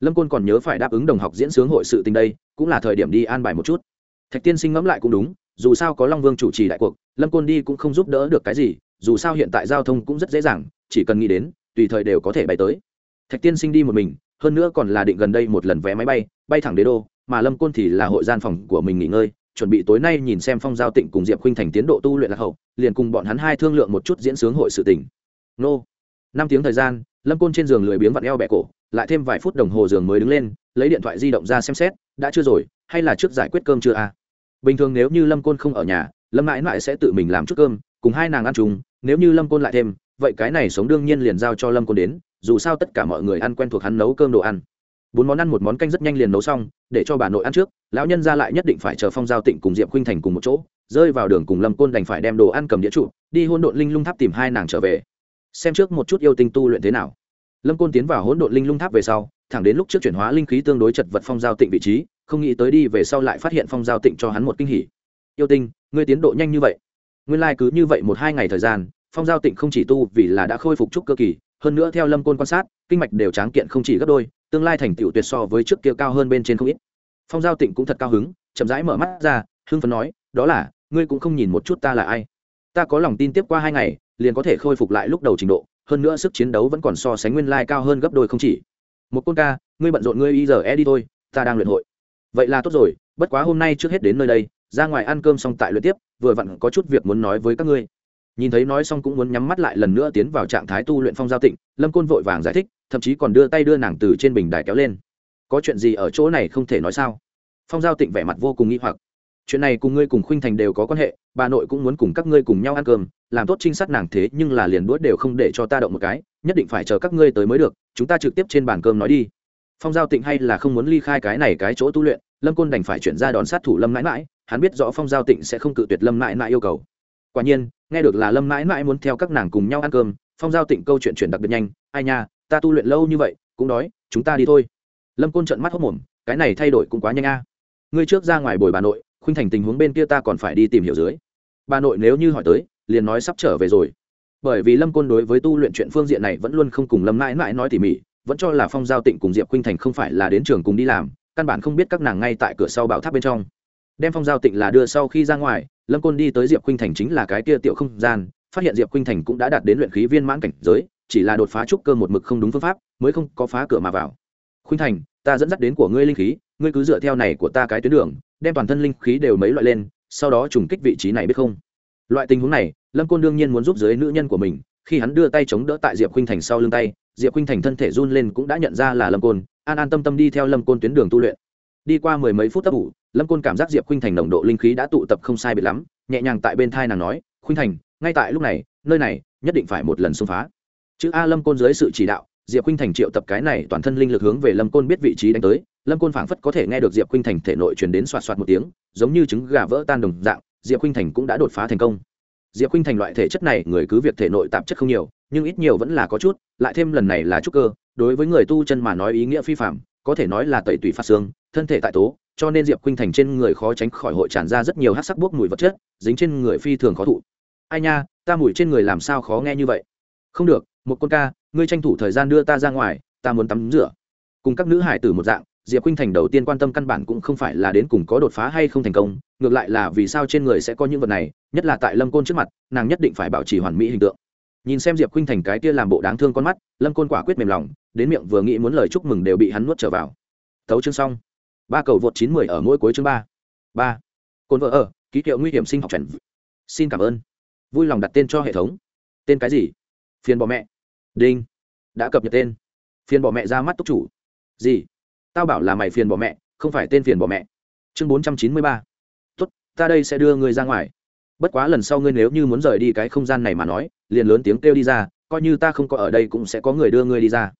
lâm côn còn nhớ phải đáp ứng đồng học diễn sướng hội sự tình đây, cũng là thời điểm đi an bài một chút. Thạch tiên sinh ngẫm lại cũng đúng, dù sao có long vương chủ trì đại cuộc, lâm côn đi cũng không giúp đỡ được cái gì, dù sao hiện tại giao thông cũng rất dễ dàng, chỉ cần nghĩ đến, tùy thời đều có thể bay tới. Thạch tiên sinh đi một mình, hơn nữa còn là định gần đây một lần vé máy bay bay thẳng đế đô, mà lâm côn thì là hội gian phòng của mình nghỉ ngơi, chuẩn bị tối nay nhìn xem phong giao tịnh cùng diệp khuynh thành tiến độ tu luyện lạc hậu, liền cùng bọn hắn hai thương lượng một chút diễn sướng hội sự tỉnh nô. Năm tiếng thời gian, lâm côn trên giường lười biếng vặn eo bẹ cổ lại thêm vài phút đồng hồ giường mới đứng lên, lấy điện thoại di động ra xem xét, đã chưa rồi, hay là trước giải quyết cơm chưa à? Bình thường nếu như lâm côn không ở nhà, lâm mãi mãi sẽ tự mình làm chút cơm, cùng hai nàng ăn chung, nếu như lâm côn lại thêm, vậy cái này sống đương nhiên liền giao cho lâm côn đến, dù sao tất cả mọi người ăn quen thuộc hắn nấu cơm đồ ăn. Bốn món ăn một món canh rất nhanh liền nấu xong, để cho bà nội ăn trước, lão nhân ra lại nhất định phải chờ phong giao tịnh cùng diệp khuynh thành cùng một chỗ, rơi vào đường cùng lâm côn đành phải đem đồ ăn cầm đĩa trụ, đi hôn độn linh lung tháp tìm hai nàng trở về, xem trước một chút yêu tinh tu luyện thế nào lâm côn tiến vào hỗn độn linh lung tháp về sau, thẳng đến lúc trước chuyển hóa linh khí tương đối chật vật phong giao tịnh vị trí, không nghĩ tới đi về sau lại phát hiện phong giao tịnh cho hắn một kinh hỉ. Yêu tinh, ngươi tiến độ nhanh như vậy. Nguyên lai、like、cứ như vậy một hai ngày thời gian, phong giao tịnh không chỉ tu vì là đã khôi phục trúc cơ kỳ, hơn nữa theo lâm côn quan sát, kinh mạch đều tráng kiện không chỉ gấp đôi, tương lai thành tựu tuyệt so với trước kia cao hơn bên trên không ít. Phong giao tịnh cũng thật cao hứng, chậm rãi mở mắt ra, hưng phấn nói, đó là, ngươi cũng không nhìn một chút ta là ai. Ta có lòng tin tiếp qua hai ngày, liền có thể khôi phục lại lúc đầu trình độ hơn nữa sức chiến đấu vẫn còn so sánh nguyên lai cao hơn gấp đôi không chỉ. Một côn ca, ngươi bận rộn ngươi y giờ e đi thôi, ta đang luyện hội. Vậy là tốt rồi, bất quá hôm nay trước hết đến nơi đây, ra ngoài ăn cơm xong tại luyện tiếp, vừa vặn có chút việc muốn nói với các ngươi. Nhìn thấy nói xong cũng muốn nhắm mắt lại lần nữa tiến vào trạng thái tu luyện phong giao tịnh, lâm côn vội vàng giải thích, thậm chí còn đưa tay đưa nàng từ trên bình đài kéo lên. Có chuyện gì ở chỗ này không thể nói sao? Phong giao tịnh vẻ mặt vô cùng nghi hoặc chuyện này cùng ngươi cùng khuynh thành đều có quan hệ, bà nội cũng muốn cùng các ngươi cùng nhau ăn cơm, làm tốt trinh sát nàng thế nhưng là liền đuốt đều không để cho ta động một cái, nhất định phải chờ các ngươi tới mới được, chúng ta trực tiếp trên bàn cơm nói đi. Phong giao tịnh hay là không muốn ly khai cái này cái chỗ tu luyện, lâm côn đành phải chuyển ra đón sát thủ lâm mãi mãi hắn biết rõ phong giao tịnh sẽ không cự tuyệt lâm mãi mãi yêu cầu. Quả nhiên, nghe được là lâm mãi mãi muốn theo các nàng cùng nhau ăn cơm, phong giao tịnh câu chuyện chuyển đặc biệt nhanh, ai nha, ta tu luyện lâu như vậy, cũng đói, chúng ta đi thôi. Lâm côn trận mắt hốc mồm, cái này thay đổi cũng quá nhanh a. Ngươi trước ra ngoài bồi bà nội khuynh thành tình huống bên kia ta còn phải đi tìm hiểu dưới. Bà nội nếu như hỏi tới, liền nói sắp trở về rồi. Bởi vì lâm côn đối với tu luyện chuyện phương diện này vẫn luôn không cùng lâm mãi mãi nói tỉ mỉ, vẫn cho là phong giao tịnh cùng diệp khuynh thành không phải là đến trường cùng đi làm, căn bản không biết các nàng ngay tại cửa sau bảo tháp bên trong. Đem phong giao tịnh là đưa sau khi ra ngoài, lâm côn đi tới diệp khuynh thành chính là cái kia tiểu không gian, phát hiện diệp khuynh thành cũng đã đạt đến luyện khí viên mãn cảnh giới, chỉ là đột phá trúc cơ một mực không đúng phương pháp, mới không có phá cửa mà vào. Khuynh thành, ta dẫn dắt đến của ngươi linh khí, ngươi cứ dựa theo này của ta cái tuyến đường đem toàn thân linh khí đều mấy loại lên, sau đó trùng kích vị trí này biết không? Loại tình huống này, lâm côn đương nhiên muốn giúp dưới nữ nhân của mình, khi hắn đưa tay chống đỡ tại diệp khuynh thành sau lưng tay, diệp khuynh thành thân thể run lên cũng đã nhận ra là lâm côn, an an tâm tâm đi theo lâm côn tuyến đường tu luyện. Đi qua mười mấy phút tấp ủ, lâm côn cảm giác diệp khuynh thành nồng độ linh khí đã tụ tập không sai biệt lắm, nhẹ nhàng tại bên thai nàng nói, khuynh thành, ngay tại lúc này, nơi này nhất định phải một lần xông phá. Chữ a lâm côn dưới sự chỉ đạo, diệp khuynh thành triệu tập cái này toàn thân linh lực hướng về lâm côn biết vị trí đánh tới lâm côn phảng phất có thể nghe được diệp khinh thành thể nội truyền đến xoạt xoạt một tiếng, giống như trứng gà vỡ tan đồng dạng, diệp khinh thành cũng đã đột phá thành công. Diệp khinh thành loại thể chất này, người cứ việc thể nội tạp chất không nhiều, nhưng ít nhiều vẫn là có chút, lại thêm lần này là trúc cơ, đối với người tu chân mà nói ý nghĩa phi phạm có thể nói là tẩy tủy phát xương, thân thể tại tố, cho nên diệp khinh thành trên người khó tránh khỏi hội tràn ra rất nhiều hát sắc bốc mùi vật chất, dính trên người phi thường khó thụ. Ai nha, ta mùi trên người làm sao khó nghe như vậy? Không được, một con ca, ngươi tranh thủ thời gian đưa ta ra ngoài, ta muốn tắm rửa. Cùng các nữ hải tử một dạng diệp khinh thành đầu tiên quan tâm căn bản cũng không phải là đến cùng có đột phá hay không thành công, ngược lại là vì sao trên người sẽ có những vật này, nhất là tại lâm côn trước mặt, nàng nhất định phải bảo trì hoàn mỹ hình tượng. Nhìn xem diệp khinh thành cái kia làm bộ đáng thương con mắt, lâm côn quả quyết mềm lòng, đến miệng vừa nghĩ muốn lời chúc mừng đều bị hắn nuốt trở vào. Tấu chương xong. Ba cầu vượt chín mười ở mỗi cuối chương ba. Ba. Cồn vợ ở, ký hiệu nguy hiểm sinh học chuẩn xin cảm ơn. Vui lòng đặt tên cho hệ thống. Tên cái gì? Phiền bỏ mẹ. Đinh. Đã cập nhật tên. Phiền bỏ mẹ ra mắt túc chủ. Gì? Tao bảo là mày phiền bỏ mẹ, không phải tên phiền bỏ mẹ. Chương bốn trăm chín mươi ba. Tốt, ta đây sẽ đưa ngươi ra ngoài. Bất quá lần sau ngươi nếu như muốn rời đi cái không gian này mà nói, liền lớn tiếng kêu đi ra, coi như ta không có ở đây cũng sẽ có người đưa ngươi đi ra.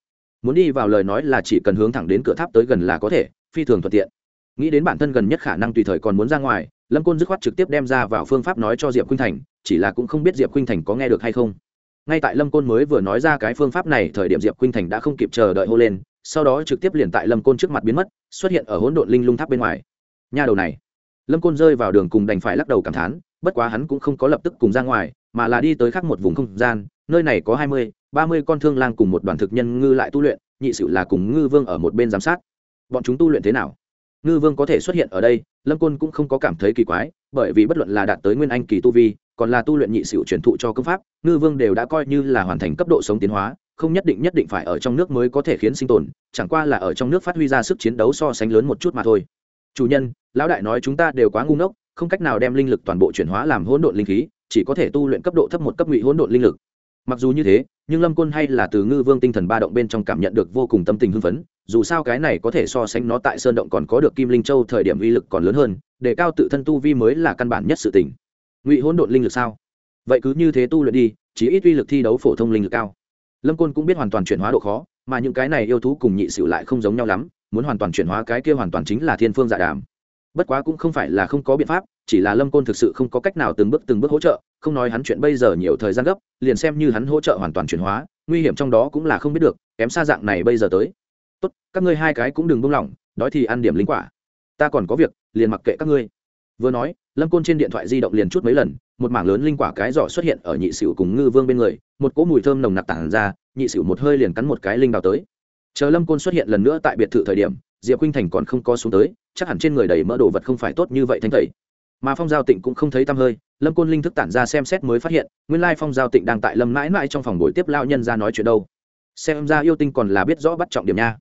Muốn đi vào lời nói là chỉ cần hướng thẳng đến cửa tháp tới gần là có thể, phi thường thuận tiện. Nghĩ đến bản thân gần nhất khả năng tùy thời còn muốn ra ngoài, lâm côn dứt khoát trực tiếp đem ra vào phương pháp nói cho diệp khuynh thành, chỉ là cũng không biết diệp khuynh thành có nghe được hay không ngay tại lâm côn mới vừa nói ra cái phương pháp này, thời điểm diệp khuynh thành đã không kịp chờ đợi hô lên, sau đó trực tiếp liền tại lâm côn trước mặt biến mất, xuất hiện ở hỗn độn linh lung tháp bên ngoài. Nhà đầu này. Lâm côn rơi vào đường cùng đành phải lắc đầu cảm thán, bất quá hắn cũng không có lập tức cùng ra ngoài, mà là đi tới khác một vùng không gian, nơi này có hai mươi, ba mươi con thương lang cùng một đoàn thực nhân ngư lại tu luyện, nhị sự là cùng ngư vương ở một bên giám sát. Bọn chúng tu luyện thế nào? Ngư vương có thể xuất hiện ở đây, lâm côn cũng không có cảm thấy kỳ quái, bởi vì bất luận là đạt tới nguyên anh kỳ tu vi còn là tu luyện nhị sửu truyền thụ cho công pháp, ngư vương đều đã coi như là hoàn thành cấp độ sống tiến hóa, không nhất định nhất định phải ở trong nước mới có thể khiến sinh tồn, chẳng qua là ở trong nước phát huy ra sức chiến đấu so sánh lớn một chút mà thôi. Chủ nhân, lão đại nói chúng ta đều quá ngu ngốc, không cách nào đem linh lực toàn bộ chuyển hóa làm hỗn độn linh khí, chỉ có thể tu luyện cấp độ thấp một cấp ngụy hỗn độn linh lực. Mặc dù như thế, nhưng lâm côn hay là từ ngư vương tinh thần ba động bên trong cảm nhận được vô cùng tâm tình hưng phấn, dù sao cái này có thể so sánh nó tại sơn động còn có được kim linh châu thời điểm uy lực còn lớn hơn, để cao tự thân tu vi mới là căn bản nhất sự tình ngụy hỗn độn linh lực sao? Vậy cứ như thế tu luyện đi chỉ ít uy lực thi đấu phổ thông linh lực cao. Lâm côn cũng biết hoàn toàn chuyển hóa độ khó, mà những cái này yêu thú cùng nhị sử lại không giống nhau lắm, muốn hoàn toàn chuyển hóa cái kia hoàn toàn chính là thiên phương dạ đàm. Bất quá cũng không phải là không có biện pháp, chỉ là lâm côn thực sự không có cách nào từng bước từng bước hỗ trợ, không nói hắn chuyện bây giờ nhiều thời gian gấp, liền xem như hắn hỗ trợ hoàn toàn chuyển hóa, nguy hiểm trong đó cũng là không biết được, kém xa dạng này bây giờ tới. Tốt, các ngươi hai cái cũng đừng buông lỏng, đói thì ăn điểm linh quả. Ta còn có việc, liền mặc kệ các ngươi vừa nói, lâm côn trên điện thoại di động liền chút mấy lần, một mảng lớn linh quả cái giỏ xuất hiện ở nhị sửu cùng ngư vương bên người, một cỗ mùi thơm nồng nặc tản ra, nhị sửu một hơi liền cắn một cái linh đào tới. Chờ lâm côn xuất hiện lần nữa tại biệt thự thời điểm, diệp khuynh thành còn không có xuống tới, chắc hẳn trên người đầy mỡ đồ vật không phải tốt như vậy thanh tẩy. Mà phong giao tịnh cũng không thấy tăm hơi, lâm côn linh thức tản ra xem xét mới phát hiện, nguyên lai phong giao tịnh đang tại lâm mãi mãi trong phòng buổi tiếp lao nhân ra nói chuyện đâu. Xem ra yêu tinh còn là biết rõ bắt trọng điểm nha.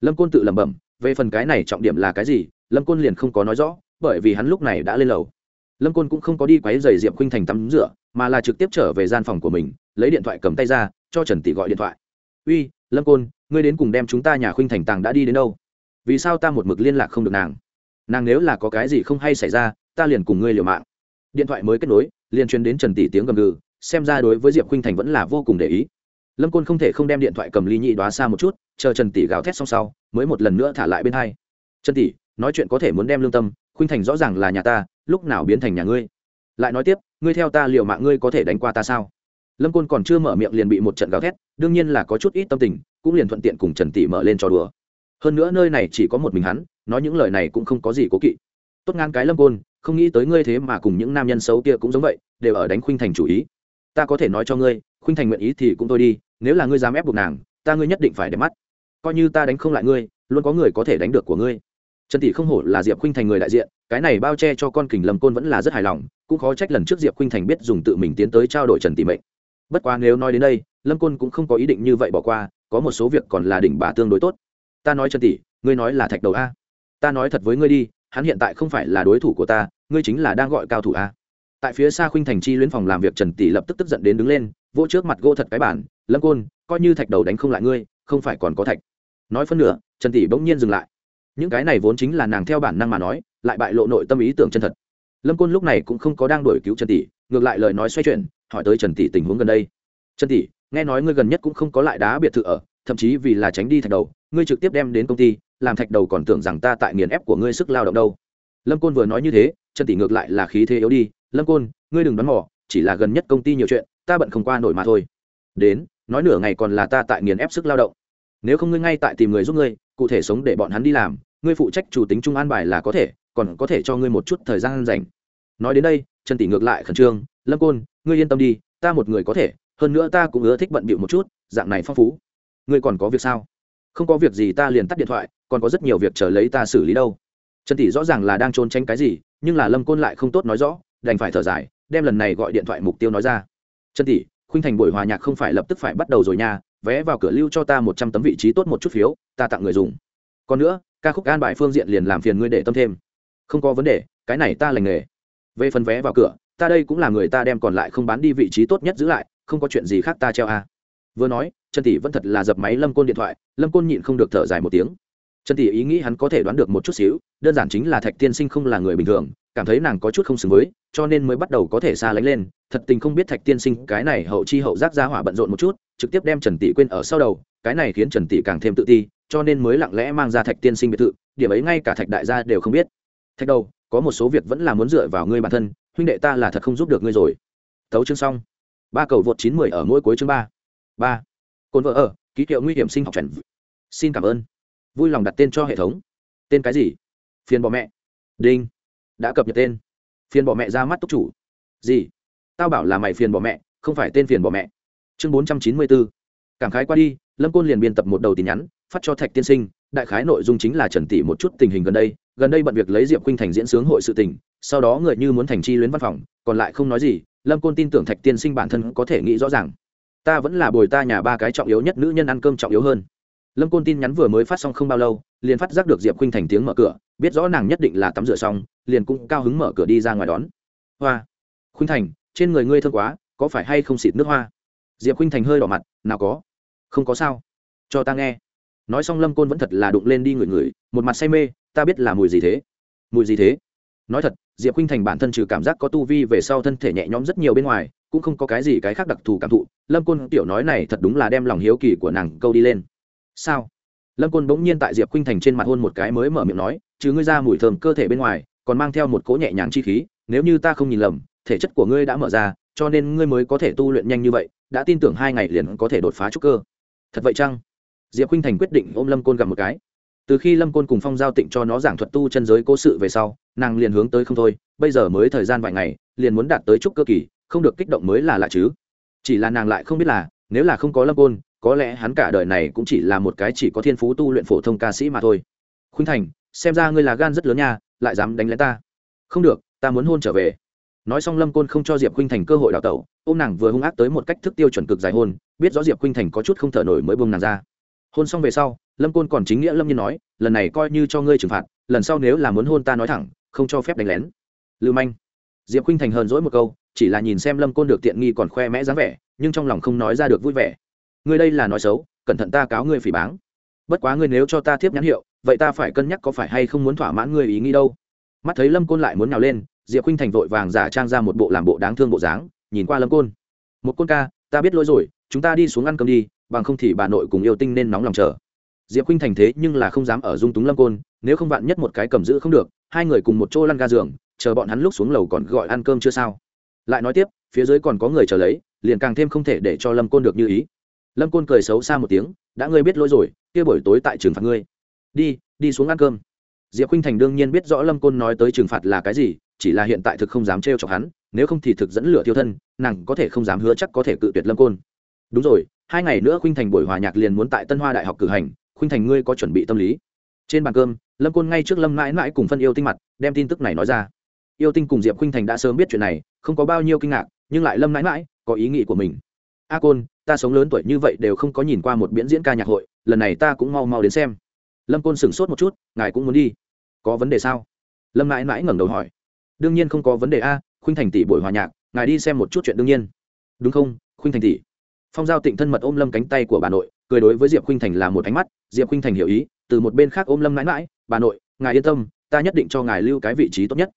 Lâm côn tự lẩm bẩm, về phần cái này trọng điểm là cái gì, lâm côn liền không có nói rõ bởi vì hắn lúc này đã lên lầu. Lâm côn cũng không có đi quáy giày diệp khuynh thành tắm rửa, mà là trực tiếp trở về gian phòng của mình, lấy điện thoại cầm tay ra, cho trần tỷ gọi điện thoại. Uy, lâm côn, ngươi đến cùng đem chúng ta nhà khuynh thành tàng đã đi đến đâu? Vì sao ta một mực liên lạc không được nàng? Nàng nếu là có cái gì không hay xảy ra, ta liền cùng ngươi liều mạng. Điện thoại mới kết nối, liền truyền đến trần tỷ tiếng gầm gừ, xem ra đối với diệp khuynh thành vẫn là vô cùng để ý. Lâm côn không thể không đem điện thoại cầm ly nhị đoá xa một chút, chờ trần tỷ gào thét xong sau, mới một lần nữa thả lại bên hai. Trần tỷ, nói chuyện có thể muốn đem lương tâm khuynh thành rõ ràng là nhà ta, lúc nào biến thành nhà ngươi? Lại nói tiếp, ngươi theo ta liệu mạng ngươi có thể đánh qua ta sao? Lâm côn còn chưa mở miệng liền bị một trận gào thét, đương nhiên là có chút ít tâm tình, cũng liền thuận tiện cùng trần tỷ mở lên trò đùa. Hơn nữa nơi này chỉ có một mình hắn, nói những lời này cũng không có gì cố kỵ. Tốt ngang cái lâm côn, không nghĩ tới ngươi thế mà cùng những nam nhân xấu kia cũng giống vậy, đều ở đánh khuynh thành chủ ý. Ta có thể nói cho ngươi, khuynh thành nguyện ý thì cũng thôi đi, nếu là ngươi dám ép buộc nàng, ta ngươi nhất định phải để mắt. Coi như ta đánh không lại ngươi, luôn có người có thể đánh được của ngươi trần tỷ không hổ là diệp khuynh thành người đại diện, cái này bao che cho con kình lầm côn vẫn là rất hài lòng, cũng khó trách lần trước diệp khuynh thành biết dùng tự mình tiến tới trao đổi trần tỷ mệnh. Bất quá nếu nói đến đây, lâm côn cũng không có ý định như vậy bỏ qua, có một số việc còn là đỉnh bà tương đối tốt. Ta nói trần tỷ, ngươi nói là thạch đầu a. Ta nói thật với ngươi đi, hắn hiện tại không phải là đối thủ của ta, ngươi chính là đang gọi cao thủ a. Tại phía xa khuynh thành chi luyến phòng làm việc trần tỷ lập tức tức giận đến đứng lên, vỗ trước mặt gỗ thật cái bản lâm côn, coi như thạch đầu đánh không lại ngươi, không phải còn có thạch. Nói phân nửa, trần tỷ bỗng nhiên dừng lại những cái này vốn chính là nàng theo bản năng mà nói, lại bại lộ nội tâm ý tưởng chân thật. Lâm côn lúc này cũng không có đang đổi cứu trần tỷ, ngược lại lời nói xoay chuyển, hỏi tới trần tỷ tình huống gần đây. Trần tỷ, nghe nói ngươi gần nhất cũng không có lại đá biệt thự ở, thậm chí vì là tránh đi thạch đầu, ngươi trực tiếp đem đến công ty, làm thạch đầu còn tưởng rằng ta tại nghiền ép của ngươi sức lao động đâu. Lâm côn vừa nói như thế, trần tỷ ngược lại là khí thế yếu đi, lâm côn, ngươi đừng đoán mò, chỉ là gần nhất công ty nhiều chuyện, ta bận không qua nổi mà thôi. Đến, nói nửa ngày còn là ta tại nghiền ép sức lao động. Nếu không ngươi ngay tại tìm người giúp ngươi, cụ thể sống để bọn hắn đi làm ngươi phụ trách chủ tính trung an bài là có thể, còn có thể cho ngươi một chút thời gian dành nói đến đây, trần tỷ ngược lại khẩn trương, lâm côn, ngươi yên tâm đi, ta một người có thể, hơn nữa ta cũng ưa thích bận bịu một chút, dạng này phong phú. Ngươi còn có việc sao? Không có việc gì, ta liền tắt điện thoại, còn có rất nhiều việc chờ lấy ta xử lý đâu. Trần tỷ rõ ràng là đang trốn tránh cái gì, nhưng là lâm côn lại không tốt nói rõ, đành phải thở dài, đem lần này gọi điện thoại mục tiêu nói ra. Trần tỷ, khuynh thành buổi hòa nhạc không phải lập tức phải bắt đầu rồi nha, vé vào cửa lưu cho ta một trăm tấm vị trí tốt một chút phiếu, ta tặng người dùng. Còn nữa ca khúc an bài phương diện liền làm phiền ngươi để tâm thêm. Không có vấn đề, cái này ta lành nghề. Về phần vé vào cửa, ta đây cũng là người ta đem còn lại không bán đi vị trí tốt nhất giữ lại, không có chuyện gì khác ta treo a. À. vừa nói, trần tỷ vẫn thật là dập máy lâm côn điện thoại, lâm côn nhịn không được thở dài một tiếng. Trần tỷ ý nghĩ hắn có thể đoán được một chút xíu, đơn giản chính là thạch tiên sinh không là người bình thường, cảm thấy nàng có chút không xứng với, cho nên mới bắt đầu có thể xa lánh lên. Thật tình không biết thạch tiên sinh, cái này hậu chi hậu giác ra hỏa bận rộn một chút, trực tiếp đem trần tỷ quên ở sau đầu, cái này khiến trần tỷ càng thêm tự ti cho nên mới lặng lẽ mang ra thạch tiên sinh biệt thự, điểm ấy ngay cả thạch đại gia đều không biết. Thạch đầu, có một số việc vẫn là muốn dựa vào ngươi bản thân, huynh đệ ta là thật không giúp được ngươi rồi. Tấu chương xong. Ba cầu vượt chín mười ở mỗi cuối chương ba. Ba. Cồn vợ ở, ký hiệu nguy hiểm sinh học chuẩn xin cảm ơn. Vui lòng đặt tên cho hệ thống. Tên cái gì? Phiền bỏ mẹ. Đinh. Đã cập nhật tên. Phiền bỏ mẹ ra mắt túc chủ. Gì? Tao bảo là mày phiền bỏ mẹ, không phải tên phiền bỏ mẹ. Chương bốn trăm chín mươi bốn. Cảm khái qua đi, lâm côn liền biên tập một đầu tin nhắn phát cho thạch tiên sinh, đại khái nội dung chính là trần tỷ một chút tình hình gần đây gần đây bận việc lấy diệp khuynh thành diễn sướng hội sự tình, sau đó người như muốn thành chi luyến văn phòng, còn lại không nói gì, lâm côn tin tưởng thạch tiên sinh bản thân có thể nghĩ rõ ràng. Ta vẫn là bồi ta nhà ba cái trọng yếu nhất nữ nhân ăn cơm trọng yếu hơn. Lâm côn tin nhắn vừa mới phát xong không bao lâu, liền phát giác được diệp khuynh thành tiếng mở cửa, biết rõ nàng nhất định là tắm rửa xong, liền cũng cao hứng mở cửa đi ra ngoài đón. Hoa! Khuynh thành, trên người ngươi thương quá, có phải hay không xịt nước hoa? Diệp khuynh thành hơi đỏ mặt, nào có. Không có sao. Cho ta nghe nói xong lâm côn vẫn thật là đụng lên đi ngửi ngửi một mặt say mê, ta biết là mùi gì thế. Mùi gì thế? Nói thật, diệp khinh thành bản thân trừ cảm giác có tu vi về sau thân thể nhẹ nhõm rất nhiều bên ngoài, cũng không có cái gì cái khác đặc thù cảm thụ. Lâm côn tiểu nói này thật đúng là đem lòng hiếu kỳ của nàng câu đi lên. Sao? Lâm côn bỗng nhiên tại diệp khinh thành trên mặt hôn một cái mới mở miệng nói, chứ ngươi ra mùi thơm cơ thể bên ngoài, còn mang theo một cỗ nhẹ nhàng chi khí, nếu như ta không nhìn lầm, thể chất của ngươi đã mở ra, cho nên ngươi mới có thể tu luyện nhanh như vậy, đã tin tưởng hai ngày liền có thể đột phá trúc cơ. Thật vậy chăng? Diệp khuynh thành quyết định ôm lâm côn gặp một cái. Từ khi lâm côn cùng phong giao tịnh cho nó giảng thuật tu chân giới cố sự về sau, nàng liền hướng tới không thôi, bây giờ mới thời gian vài ngày, liền muốn đạt tới trúc cơ kỳ, không được kích động mới là lạ chứ. Chỉ là nàng lại không biết là, nếu là không có lâm côn, có lẽ hắn cả đời này cũng chỉ là một cái chỉ có thiên phú tu luyện phổ thông ca sĩ mà thôi. Khuynh thành, xem ra ngươi là gan rất lớn nha, lại dám đánh lén ta. Không được, ta muốn hôn trở về. Nói xong lâm côn không cho diệp khuynh thành cơ hội đào tẩu ô m nàng vừa hung ác tới một cách thức tiêu chuẩn cực dài hôn, biết rõ diệp khuynh thành có chút không thở nổi mới buông nàng ra hôn xong về sau, lâm côn còn chính nghĩa lâm nhiên nói, lần này coi như cho ngươi trừng phạt, lần sau nếu là muốn hôn ta nói thẳng, không cho phép đánh lén. Lưu manh. Diệp khinh thành hờn dỗi một câu, chỉ là nhìn xem lâm côn được tiện nghi còn khoe mẽ dáng vẻ, nhưng trong lòng không nói ra được vui vẻ. Ngươi đây là nói xấu, cẩn thận ta cáo ngươi phỉ báng. Bất quá ngươi nếu cho ta thiếp nhãn hiệu, vậy ta phải cân nhắc có phải hay không muốn thỏa mãn ngươi ý nghĩ đâu. Mắt thấy lâm côn lại muốn nhào lên, diệp khinh thành vội vàng giả trang ra một bộ làm bộ đáng thương bộ dáng, nhìn qua lâm côn. Một côn ca, ta biết lỗi rồi, chúng ta đi xuống ăn cơm đi bằng không thì bà nội cùng yêu tinh nên nóng lòng chờ. Diệp khuynh thành thế nhưng là không dám ở dung túng lâm côn, nếu không vạn nhất một cái cầm giữ không được, hai người cùng một chỗ lăn ga giường, chờ bọn hắn lúc xuống lầu còn gọi ăn cơm chưa sao? Lại nói tiếp, phía dưới còn có người chờ lấy, liền càng thêm không thể để cho lâm côn được như ý. Lâm côn cười xấu xa một tiếng, đã ngươi biết lỗi rồi, kia buổi tối tại trường phạt ngươi. Đi đi xuống ăn cơm. Diệp khinh thành đương nhiên biết rõ lâm côn nói tới trừng phạt là cái gì, chỉ là hiện tại thực không dám trêu chọc hắn, nếu không thì thực dẫn lửa tiêu thân, nàng có thể không dám hứa chắc có thể cự tuyệt lâm côn. Đúng rồi hai ngày nữa khuynh thành buổi hòa nhạc liền muốn tại tân hoa đại học cử hành khuynh thành ngươi có chuẩn bị tâm lý trên bàn cơm lâm côn ngay trước lâm mãi mãi cùng phân yêu tinh mặt đem tin tức này nói ra yêu tinh cùng diệp khuynh thành đã sớm biết chuyện này không có bao nhiêu kinh ngạc nhưng lại lâm mãi mãi có ý nghĩ của mình a côn ta sống lớn tuổi như vậy đều không có nhìn qua một biễn diễn ca nhạc hội lần này ta cũng mau mau đến xem lâm côn sửng sốt một chút ngài cũng muốn đi có vấn đề sao lâm mãi mãi ngẩng đầu hỏi đương nhiên không có vấn đề a khuynh thành tỷ buổi hòa nhạc ngài đi xem một chút chuyện đương nhiên đúng không khuynh thành tỷ phong giao tịnh thân mật ôm lâm cánh tay của bà nội, cười đối với diệp khuynh thành là một ánh mắt. Diệp khuynh thành hiểu ý, từ một bên khác ôm lâm mãi mãi, bà nội, ngài yên tâm, ta nhất định cho ngài lưu cái vị trí tốt nhất.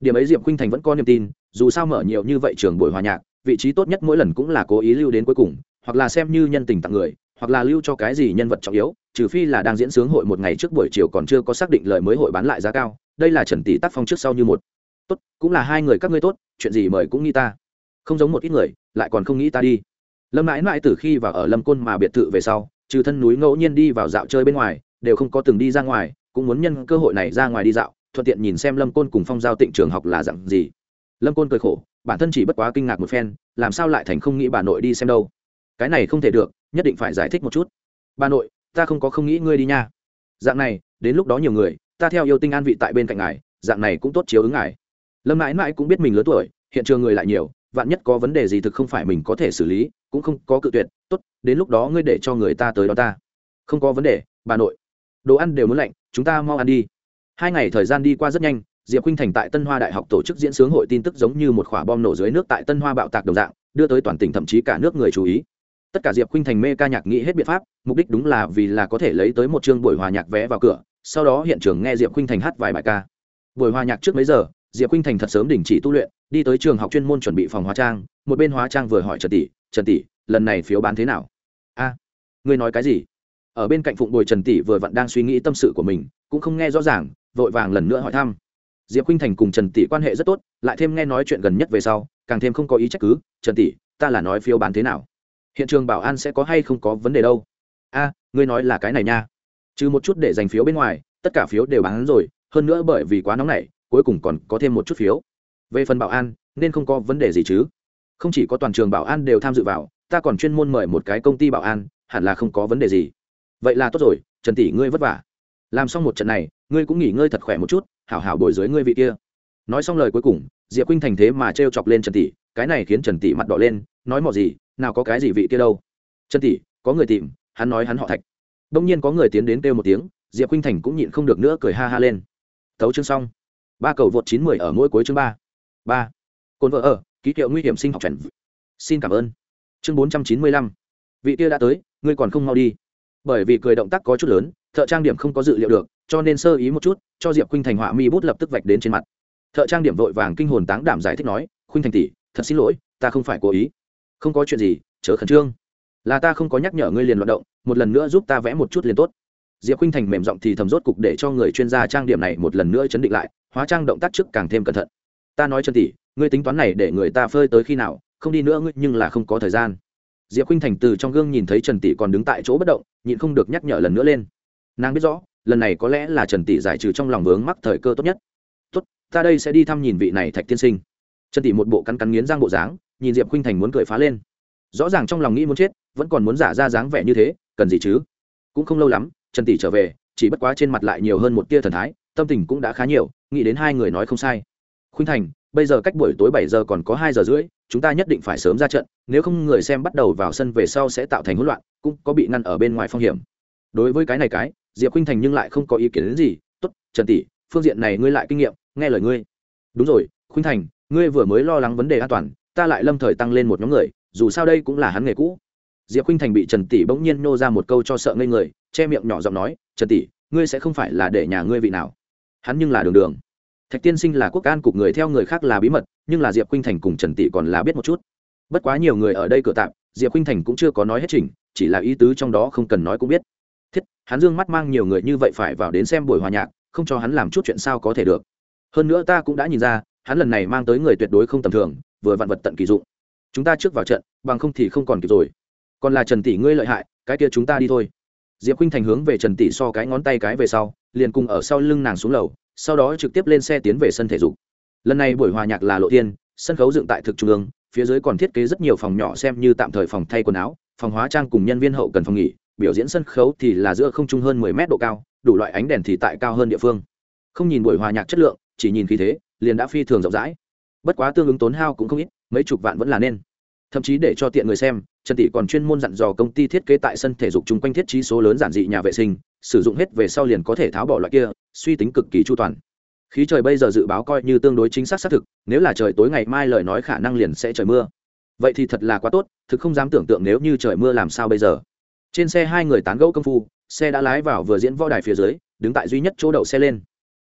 Điểm ấy diệp khuynh thành vẫn có niềm tin, dù sao mở nhiều như vậy trường buổi hòa nhạc, vị trí tốt nhất mỗi lần cũng là cố ý lưu đến cuối cùng, hoặc là xem như nhân tình tặng người, hoặc là lưu cho cái gì nhân vật trọng yếu, trừ phi là đang diễn sướng hội một ngày trước buổi chiều còn chưa có xác định lời mới hội bán lại giá cao. Đây là trần tỷ tác phong trước sau như một. Tốt, cũng là hai người các ngươi tốt, chuyện gì mời cũng nghĩ ta. Không giống một ít người, lại còn không nghĩ ta đi lâm mãi mãi từ khi vào ở lâm côn mà biệt thự về sau, trừ thân núi ngẫu nhiên đi vào dạo chơi bên ngoài, đều không có từng đi ra ngoài, cũng muốn nhân cơ hội này ra ngoài đi dạo, thuận tiện nhìn xem lâm côn cùng phong giao tịnh trường học là dặn gì. Lâm côn cười khổ, bản thân chỉ bất quá kinh ngạc một phen, làm sao lại thành không nghĩ bà nội đi xem đâu. Cái này không thể được, nhất định phải giải thích một chút. Bà nội, ta không có không nghĩ ngươi đi nha. Dạng này, đến lúc đó nhiều người, ta theo yêu tinh an vị tại bên cạnh ngài, dạng này cũng tốt chiếu ứng ngài. Lâm mãi mãi cũng biết mình lớn tuổi, hiện trường người lại nhiều, vạn nhất có vấn đề gì thực không phải mình có thể xử lý cũng không có cự tuyệt, tốt, đến lúc đó ngươi để cho người ta tới đó ta. Không có vấn đề, bà nội. Đồ ăn đều muốn lạnh, chúng ta mau ăn đi. Hai ngày thời gian đi qua rất nhanh, diệp khuynh thành tại tân hoa đại học tổ chức diễn sướng hội tin tức giống như một quả bom nổ dưới nước tại tân hoa bạo tạc đồng dạng, đưa tới toàn tỉnh thậm chí cả nước người chú ý. Tất cả diệp khuynh thành mê ca nhạc nghĩ hết biện pháp, mục đích đúng là vì là có thể lấy tới một chương buổi hòa nhạc vé vào cửa, sau đó hiện trường nghe diệp khuynh thành hát vài bài ca. Buổi hòa nhạc trước mấy giờ, diệp khuynh thành thật sớm đình chỉ tu luyện đi tới trường học chuyên môn chuẩn bị phòng hóa trang, một bên hóa trang vừa hỏi trần tỷ trần tỷ, lần này phiếu bán thế nào? A, ngươi nói cái gì? Ở bên cạnh phụng bồi trần tỷ vừa vặn đang suy nghĩ tâm sự của mình, cũng không nghe rõ ràng, vội vàng lần nữa hỏi thăm. Diệp khinh thành cùng trần tỷ quan hệ rất tốt, lại thêm nghe nói chuyện gần nhất về sau, càng thêm không có ý trách cứ, trần tỷ, ta là nói phiếu bán thế nào? Hiện trường bảo an sẽ có hay không có vấn đề đâu? A, ngươi nói là cái này nha. Trừ một chút để giành phiếu bên ngoài, tất cả phiếu đều bán rồi, hơn nữa bởi vì quá nóng nảy, cuối cùng còn có thêm một chút phiếu về phần bảo an, nên không có vấn đề gì chứ. Không chỉ có toàn trường bảo an đều tham dự vào, ta còn chuyên môn mời một cái công ty bảo an, hẳn là không có vấn đề gì. Vậy là tốt rồi, trần tỷ, ngươi vất vả. Làm xong một trận này, ngươi cũng nghỉ ngơi thật khỏe một chút, hảo hảo bồi dưới ngươi vị kia. Nói xong lời cuối cùng, diệp huynh thành thế mà t chọc lên trần tỷ, cái này khiến trần tỷ mặt đỏ lên, nói mò gì, nào có cái gì vị kia đâu. Trần tỷ, có người tìm, hắn nói hắn họ thạch. Đông nhiên có người tiến đến kêu một tiếng, diệp huynh thành cũng nhịn không được nữa cười ha ha lên. Thấu chương xong. Ba cầu vượt chín mười ở mỗi cuối chương ba ba cồn vợ ở, ký hiệu nguy hiểm sinh học trần xin cảm ơn. Chương bốn trăm chín mươi lăm. Vị kia đã tới, ngươi còn không mau đi. Bởi vì cười động tác có chút lớn, thợ trang điểm không có dự liệu được, cho nên sơ ý một chút, cho diệp khuynh thành họa mi bút lập tức vạch đến trên mặt. Thợ trang điểm vội vàng kinh hồn táng đảm giải thích nói, khuynh thành tỷ, thật xin lỗi, ta không phải cố ý. Không có chuyện gì, chớ khẩn trương. Là ta không có nhắc nhở ngươi liền loạt động, một lần nữa giúp ta vẽ một chút liền tốt. Diệp khuynh thành mềm giọng thì thầm rốt cục để cho người chuyên gia trang điểm này một lần nữa chấn định lại, hóa trang động tác trước càng thêm cẩn thận ta nói Trần tỷ ngươi tính toán này để người ta phơi tới khi nào, không đi nữa ngươi nhưng là không có thời gian. Diệp khinh thành từ trong gương nhìn thấy trần tỷ còn đứng tại chỗ bất động, nhịn không được nhắc nhở lần nữa lên. Nàng biết rõ, lần này có lẽ là trần tỷ giải trừ trong lòng vướng mắc thời cơ tốt nhất. Tốt, ta đây sẽ đi thăm nhìn vị này thạch tiên sinh. Trần tỷ một bộ cắn cắn nghiến răng bộ dáng, nhìn diệp khinh thành muốn cười phá lên. Rõ ràng trong lòng nghĩ muốn chết, vẫn còn muốn giả ra dáng vẻ như thế, cần gì chứ? Cũng không lâu lắm, trần tỷ trở về, chỉ bất quá trên mặt lại nhiều hơn một tia thần thái, tâm tình cũng đã khá nhiều, nghĩ đến hai người nói không sai khuynh thành, bây giờ cách buổi tối bảy giờ còn có hai giờ rưỡi, chúng ta nhất định phải sớm ra trận, nếu không người xem bắt đầu vào sân về sau sẽ tạo thành hỗn loạn, cũng có bị ngăn ở bên ngoài phong hiểm. Đối với cái này cái, diệp khuynh thành nhưng lại không có ý kiến đến gì, tốt, trần tỷ, phương diện này ngươi lại kinh nghiệm, nghe lời ngươi. Đúng rồi, khuynh thành, ngươi vừa mới lo lắng vấn đề an toàn, ta lại lâm thời tăng lên một nhóm người, dù sao đây cũng là hắn nghề cũ. Diệp khuynh thành bị trần tỷ bỗng nhiên nô ra một câu cho sợ ngây người, che miệng nhỏ giọng nói, trần tỷ, ngươi sẽ không phải là để nhà ngươi vị nào. Hắn nhưng là đường đường thạch tiên sinh là quốc an cục người theo người khác là bí mật, nhưng là diệp khinh thành cùng trần tỷ còn là biết một chút. Bất quá nhiều người ở đây cửa tạm, diệp khinh thành cũng chưa có nói hết trình chỉ là ý tứ trong đó không cần nói cũng biết. Thiết, hắn dương mắt mang nhiều người như vậy phải vào đến xem buổi hòa nhạc, không cho hắn làm chút chuyện sao có thể được. Hơn nữa ta cũng đã nhìn ra, hắn lần này mang tới người tuyệt đối không tầm thường, vừa vặn vật tận kỳ dụng. Chúng ta trước vào trận, bằng không thì không còn kịp rồi. Còn là trần tỷ ngươi lợi hại, cái kia chúng ta đi thôi. Diệp khinh thành hướng về trần tỷ so cái ngón tay cái về sau, liền cùng ở sau lưng nàng xuống lầu sau đó trực tiếp lên xe tiến về sân thể dục. Lần này buổi hòa nhạc là lộ thiên, sân khấu dựng tại thực trung ương phía dưới còn thiết kế rất nhiều phòng nhỏ xem như tạm thời phòng thay quần áo phòng hóa trang cùng nhân viên hậu cần phòng nghỉ biểu diễn sân khấu thì là giữa không trung hơn mười mét độ cao đủ loại ánh đèn thì tại cao hơn địa phương. Không nhìn buổi hòa nhạc chất lượng chỉ nhìn khí thế liền đã phi thường rộng rãi. Bất quá tương ứng tốn hao cũng không ít mấy chục vạn vẫn là nên. Thậm chí để cho tiện người xem trần tỷ còn chuyên môn dặn dò công ty thiết kế tại sân thể dục chung quanh thiết trí số lớn giản dị nhà vệ sinh sử dụng hết về sau liền có thể tháo bỏ loại kia, suy tính cực kỳ chu toàn. Khí trời bây giờ dự báo coi như tương đối chính xác xác thực, nếu là trời tối ngày mai lời nói khả năng liền sẽ trời mưa. Vậy thì thật là quá tốt, thực không dám tưởng tượng nếu như trời mưa làm sao bây giờ. Trên xe hai người tán gẫu công phu, xe đã lái vào vừa diễn võ đài phía dưới, đứng tại duy nhất chỗ đậu xe lên.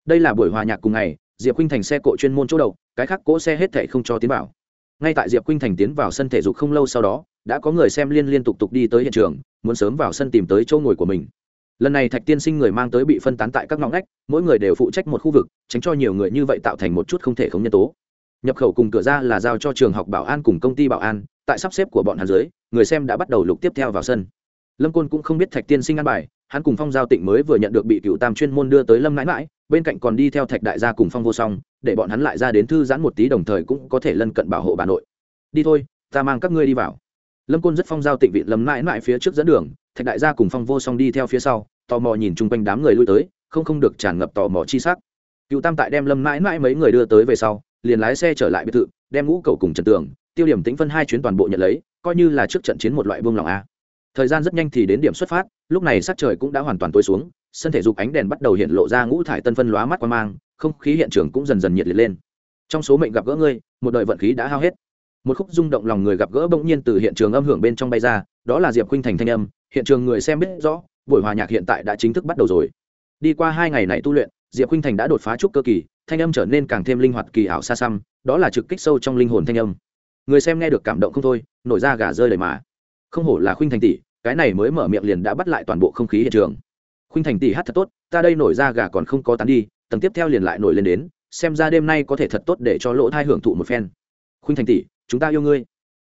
Đây là buổi hòa nhạc cùng ngày, diệp khuynh thành xe cộ chuyên môn chỗ đậu, cái khác cỗ xe hết thảy không cho tiến vào. Ngay tại diệp khuynh thành tiến vào sân thể dục không lâu sau đó, đã có người xem liên liên tục tục đi tới hiện trường, muốn sớm vào sân tìm tới chỗ ngồi của mình lần này thạch tiên sinh người mang tới bị phân tán tại các ngõ ngách, mỗi người đều phụ trách một khu vực, tránh cho nhiều người như vậy tạo thành một chút không thể không nhân tố. Nhập khẩu cùng cửa ra là giao cho trường học bảo an cùng công ty bảo an, tại sắp xếp của bọn hắn dưới, người xem đã bắt đầu lục tiếp theo vào sân. Lâm côn cũng không biết thạch tiên sinh ăn bài, hắn cùng phong giao tịnh mới vừa nhận được bị cựu tam chuyên môn đưa tới lâm mãi mãi bên cạnh còn đi theo thạch đại gia cùng phong vô song, để bọn hắn lại ra đến thư giãn một tí đồng thời cũng có thể lân cận bảo hộ bà nội. Đi thôi, ta mang các ngươi đi vào. Lâm côn rất phong giao tịnh vị lâm mãi mãi phía trước dẫn đường thạch đại gia cùng phong vô song đi theo phía sau, tò mò nhìn chung quanh đám người lui tới, không không được tràn ngập tò mò chi sắc. Cựu tam tại đem lâm mãi mãi mấy người đưa tới về sau, liền lái xe trở lại biệt thự, đem ngũ cầu cùng trần tường, tiêu điểm tính phân hai chuyến toàn bộ nhận lấy, coi như là trước trận chiến một loại vương lòng a. Thời gian rất nhanh thì đến điểm xuất phát, lúc này sắc trời cũng đã hoàn toàn tối xuống, sân thể dục ánh đèn bắt đầu hiện lộ ra ngũ thải tân phân lóa mắt qua mang, không khí hiện trường cũng dần dần nhiệt liệt lên. Trong số mệnh gặp gỡ ngươi, một đời vận khí đã hao hết. Một khúc rung động lòng người gặp gỡ bỗng nhiên từ hiện trường âm hưởng bên trong bay ra đó là diệp khuynh thành thanh âm, hiện trường người xem biết rõ, buổi hòa nhạc hiện tại đã chính thức bắt đầu rồi. Đi qua hai ngày này tu luyện, diệp khuynh thành đã đột phá trúc cơ kỳ, thanh âm trở nên càng thêm linh hoạt kỳ ảo xa xăm, đó là trực kích sâu trong linh hồn thanh âm. Người xem nghe được cảm động không thôi, nổi ra gà rơi lời mà. Không hổ là khuynh thành tỷ, cái này mới mở miệng liền đã bắt lại toàn bộ không khí hiện trường. Khuynh thành tỷ hát thật tốt, ta đây nổi ra gà còn không có tán đi, tầng tiếp theo liền lại nổi lên đến, xem ra đêm nay có thể thật tốt để cho lỗ thai hưởng thụ một phen. Khuynh thành tỷ, chúng ta yêu ngươi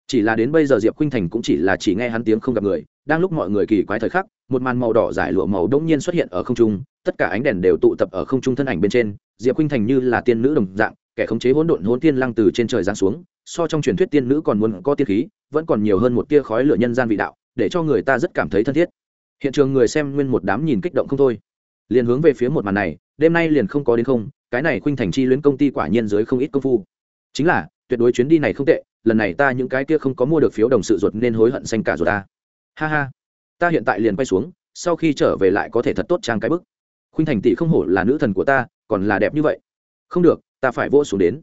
chỉ là đến bây giờ diệp khuynh thành cũng chỉ là chỉ nghe hắn tiếng không gặp người, đang lúc mọi người kỳ quái thời khắc, một màn màu đỏ giải lụa màu đông nhiên xuất hiện ở không trung, tất cả ánh đèn đều tụ tập ở không trung thân ảnh bên trên, diệp khuynh thành như là tiên nữ đồng dạng, kẻ khống chế hỗn độn hỗn tiên lăng từ trên trời giáng xuống, so trong truyền thuyết tiên nữ còn muốn có tiên khí, vẫn còn nhiều hơn một tia khói lửa nhân gian vị đạo, để cho người ta rất cảm thấy thân thiết. Hiện trường người xem nguyên một đám nhìn kích động không thôi. Liền hướng về phía một màn này, đêm nay liền không có đến không, cái này khuynh thành chi luyến công ty quả nhiên dưới không ít công phu. Chính là, tuyệt đối chuyến đi này không tệ lần này ta những cái kia không có mua được phiếu đồng sự ruột nên hối hận xanh cả rồi ta. Ha ha. Ta hiện tại liền quay xuống, sau khi trở về lại có thể thật tốt trang cái bức. Khuynh thành tỷ không hổ là nữ thần của ta, còn là đẹp như vậy. Không được, ta phải vô xuống đến.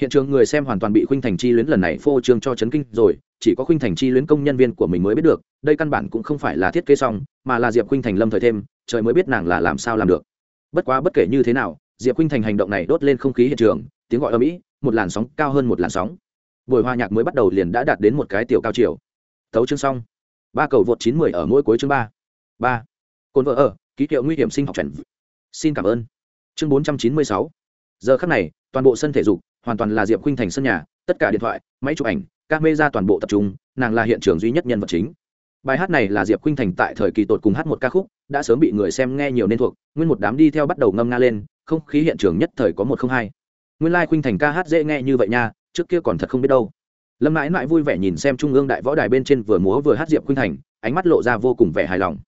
Hiện trường người xem hoàn toàn bị khuynh thành chi luyến lần này phô trương cho chấn kinh rồi, chỉ có khuynh thành chi luyến công nhân viên của mình mới biết được, đây căn bản cũng không phải là thiết kế xong, mà là diệp khuynh thành lâm thời thêm, trời mới biết nàng là làm sao làm được. Bất quá bất kể như thế nào, diệp khuynh thành hành động này đốt lên không khí hiện trường, tiếng gọi ở mỹ một làn sóng cao hơn một làn sóng buổi hòa nhạc mới bắt đầu liền đã đạt đến một cái tiểu cao chiều. Tấu chương xong. Ba cầu vượt chín mười ở mỗi cuối chương ba. Ba. Cồn vợ ở, ký hiệu nguy hiểm sinh học chuẩn xin cảm ơn. Chương bốn trăm chín mươi sáu. Giờ khắc này, toàn bộ sân thể dục, hoàn toàn là diệp khuynh thành sân nhà, tất cả điện thoại, máy chụp ảnh các mê ra toàn bộ tập trung, nàng là hiện trường duy nhất nhân vật chính. Bài hát này là diệp khuynh thành tại thời kỳ tột cùng hát một ca khúc, đã sớm bị người xem nghe nhiều nên thuộc, nguyên một đám đi theo bắt đầu ngâm nga lên, không khí hiện trường nhất thời có một không hai. Nguyên lai、like、khuynh thành ca hát dễ nghe như vậy nha trước kia còn thật không biết đâu. Lâm mãi mãi vui vẻ nhìn xem trung ương đại võ đài bên trên vừa múa vừa hát diệp khuynh thành, ánh mắt lộ ra vô cùng vẻ hài lòng.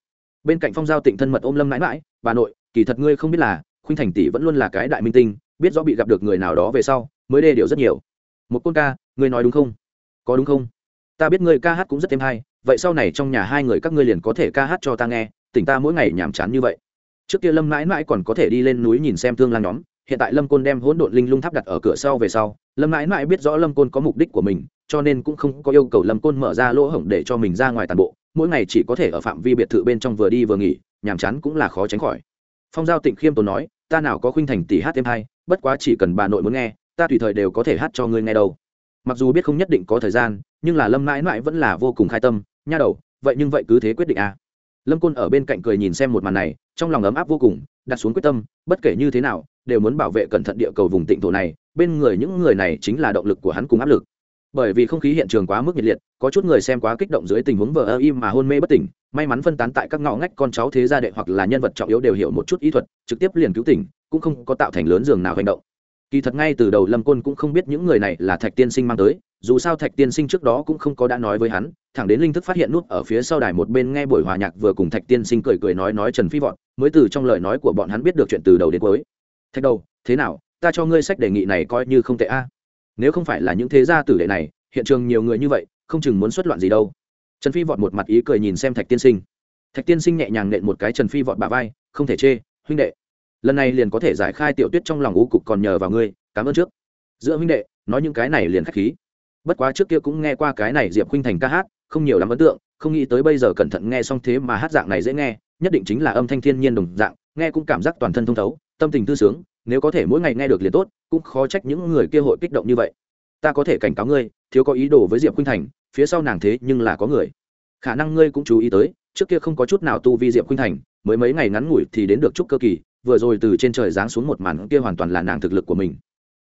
Bên cạnh phong giao tịnh thân mật ôm lâm mãi mãi, bà nội, kỳ thật ngươi không biết là khuynh thành tỷ vẫn luôn là cái đại minh tinh, biết rõ bị gặp được người nào đó về sau, mới đê điều rất nhiều. Một côn ca, ngươi nói đúng không? Có đúng không? Ta biết ngươi ca hát cũng rất thêm hay, vậy sau này trong nhà hai người các ngươi liền có thể ca hát cho ta nghe, tỉnh ta mỗi ngày nhàm chán như vậy. Trước kia lâm mãi mãi còn có thể đi lên núi nhìn xem thương lang nhóm hiện tại lâm côn đem hỗn độn linh lung tháp đặt ở cửa sau về sau, lâm mãi mãi biết rõ lâm côn có mục đích của mình, cho nên cũng không có yêu cầu lâm côn mở ra lỗ hổng để cho mình ra ngoài toàn bộ, mỗi ngày chỉ có thể ở phạm vi biệt thự bên trong vừa đi vừa nghỉ, nhàm chán cũng là khó tránh khỏi phong giao tịnh khiêm tốn nói, ta nào có khuynh thành tỷ hát thêm hay bất quá chỉ cần bà nội muốn nghe, ta tùy thời đều có thể hát cho ngươi nghe đâu mặc dù biết không nhất định có thời gian, nhưng là lâm mãi mãi vẫn là vô cùng khai tâm, nha đầu, vậy nhưng vậy cứ thế quyết định à. lâm côn ở bên cạnh cười nhìn xem một màn này, trong lòng ấm áp vô cùng đặt xuống quyết tâm, bất kể như thế nào, đều muốn bảo vệ cẩn thận địa cầu vùng tịnh thổ này, bên người những người này chính là động lực của hắn cùng áp lực. Bởi vì không khí hiện trường quá mức nhiệt liệt, có chút người xem quá kích động dưới tình huống vờ ơ im mà hôn mê bất tỉnh, may mắn phân tán tại các ngõ ngách con cháu thế gia đệ hoặc là nhân vật trọng yếu đều hiểu một chút ý thuật, trực tiếp liền cứu tỉnh, cũng không có tạo thành lớn giường nào hành động. Kỳ thật ngay từ đầu lâm côn cũng không biết những người này là thạch tiên sinh mang tới, dù sao thạch tiên sinh trước đó cũng không có đã nói với hắn thẳng đến linh thức phát hiện nút ở phía sau đài một bên nghe buổi hòa nhạc vừa cùng thạch tiên sinh cười cười nói nói trần phi vọt, mới từ trong lời nói của bọn hắn biết được chuyện từ đầu đến cuối. Thạch đầu, thế nào? Ta cho ngươi sách đề nghị này coi như không tệ a. À? Nếu không phải là những thế gia tử đệ này, hiện trường nhiều người như vậy, không chừng muốn xuất loạn gì đâu. Trần phi vọt một mặt ý cười nhìn xem thạch tiên sinh. Thạch tiên sinh nhẹ nhàng nện một cái trần phi vọt bà vai, không thể chê, huynh đệ. Lần này liền có thể giải khai tiểu tuyết trong lòng u cục còn nhờ vào ngươi, cảm ơn trước. Giữa huynh đệ, nói những cái này liền khách khí. Bất quá trước kia cũng nghe qua cái này diệp khuynh thành ca hát không nhiều lắm ấn tượng, không nghĩ tới bây giờ cẩn thận nghe xong thế mà hát dạng này dễ nghe, nhất định chính là âm thanh thiên nhiên đồng dạng, nghe cũng cảm giác toàn thân thông thấu, tâm tình tư sướng, nếu có thể mỗi ngày nghe được liền tốt, cũng khó trách những người kia hội kích động như vậy. Ta có thể cảnh cáo ngươi, thiếu có ý đồ với diệp khuynh thành, phía sau nàng thế nhưng là có người. Khả năng ngươi cũng chú ý tới, trước kia không có chút nào tu vi diệp khuynh thành, mới mấy ngày ngắn ngủi thì đến được chút cơ kỳ, vừa rồi từ trên trời giáng xuống một màn kia hoàn toàn là nàng thực lực của mình.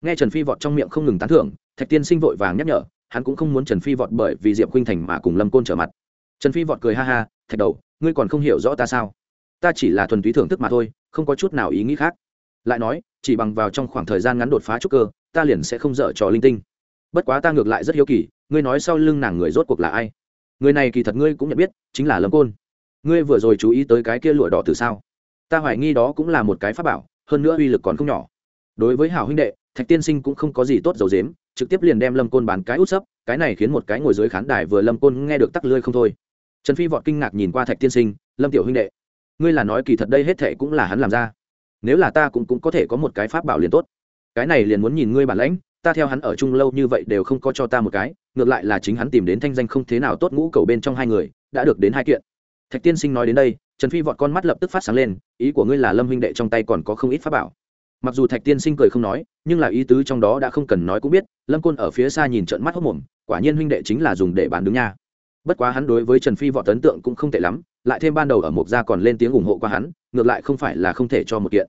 Nghe trần phi vọt trong miệng không ngừng tán thưởng, thạch tiên sinh vội vàng nhắc nhở hắn cũng không muốn trần phi vọt bởi vì diệp khuynh thành mà cùng lâm côn trở mặt. Trần phi vọt cười ha ha, thạch đầu, ngươi còn không hiểu rõ ta sao? Ta chỉ là thuần túy thưởng thức mà thôi, không có chút nào ý nghĩ khác. Lại nói, chỉ bằng vào trong khoảng thời gian ngắn đột phá trúc cơ, ta liền sẽ không dở trò linh tinh. Bất quá ta ngược lại rất hiếu kỳ, ngươi nói sau lưng nàng người rốt cuộc là ai? Người này kỳ thật ngươi cũng nhận biết, chính là lâm côn. Ngươi vừa rồi chú ý tới cái kia lụa đỏ từ sao? Ta hoài nghi đó cũng là một cái pháp bảo, hơn nữa uy lực còn không nhỏ. Đối với hảo huynh đệ, thạch tiên sinh cũng không có gì tốt dầu dếm trực tiếp liền đem lâm côn bán cái út sấp, cái này khiến một cái ngồi dưới khán đài vừa lâm côn nghe được tắc lươi không thôi. Trần phi vọt kinh ngạc nhìn qua thạch tiên sinh, lâm tiểu huynh đệ, ngươi là nói kỳ thật đây hết thệ cũng là hắn làm ra. Nếu là ta cũng cũng có thể có một cái pháp bảo liền tốt. Cái này liền muốn nhìn ngươi bản lãnh, ta theo hắn ở chung lâu như vậy đều không có cho ta một cái, ngược lại là chính hắn tìm đến thanh danh không thế nào tốt ngũ cầu bên trong hai người, đã được đến hai kiện. Thạch tiên sinh nói đến đây, trần phi vọt con mắt lập tức phát sáng lên, ý của ngươi là lâm huynh đệ trong tay còn có không ít pháp bảo mặc dù thạch tiên sinh cười không nói, nhưng là ý tứ trong đó đã không cần nói cũng biết, lâm côn ở phía xa nhìn trận mắt hốc mồm, quả nhiên huynh đệ chính là dùng để bán đứng nha. Bất quá hắn đối với trần phi vọt ấn tượng cũng không tệ lắm, lại thêm ban đầu ở mộc gia còn lên tiếng ủng hộ qua hắn, ngược lại không phải là không thể cho một kiện.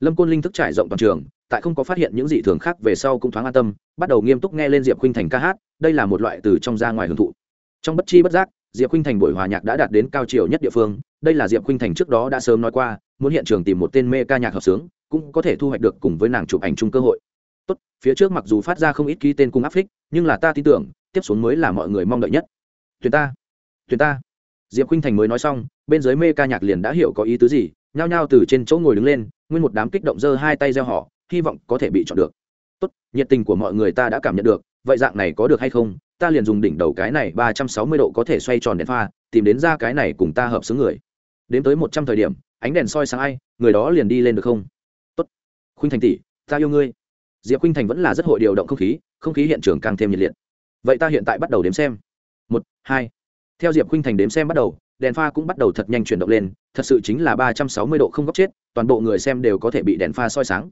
Lâm côn linh thức trải rộng toàn trường, tại không có phát hiện những gì thường khác về sau cũng thoáng an tâm, bắt đầu nghiêm túc nghe lên diệp khuynh thành ca hát, đây là một loại từ trong ra ngoài hưởng thụ. Trong bất chi bất giác, diệp khuynh thành buổi hòa nhạc đã đạt đến cao chiều nhất địa phương, đây là diệp khuynh thành trước đó đã sớm nói qua, muốn hiện trường tìm một tên mê ca nhạc hợp sướng cũng có thể thu hoạch được cùng với nàng chụp ảnh chung cơ hội. Tốt, phía trước mặc dù phát ra không ít ký tên cung áp phích, nhưng là ta tin tưởng, tiếp xuống mới là mọi người mong đợi nhất. Tuyển ta tuyển ta. Diệp khinh thành mới nói xong, bên dưới mê ca nhạc liền đã hiểu có ý tứ gì, nhao nhao từ trên chỗ ngồi đứng lên, nguyên một đám kích động giơ hai tay gieo họ, hy vọng có thể bị chọn được. Tốt, nhiệt tình của mọi người ta đã cảm nhận được, vậy dạng này có được hay không, ta liền dùng đỉnh đầu cái này ba trăm sáu mươi độ có thể xoay tròn đèn pha, tìm đến ra cái này cùng ta hợp xứng người. Đến tới một trăm thời điểm, ánh đèn soi sáng ai, người đó liền đi lên được không? Khuynh thành tỷ, ta yêu ngươi. Diệp khuynh thành vẫn là rất hội điều động không khí không khí hiện trường càng thêm nhiệt liệt. Vậy ta hiện tại bắt đầu đếm xem. Một, hai. Theo diệp khuynh thành đếm xem bắt đầu, đèn pha cũng bắt đầu thật nhanh chuyển động lên, thật sự chính là ba trăm sáu mươi độ không góc chết, toàn bộ người xem đều có thể bị đèn pha soi sáng.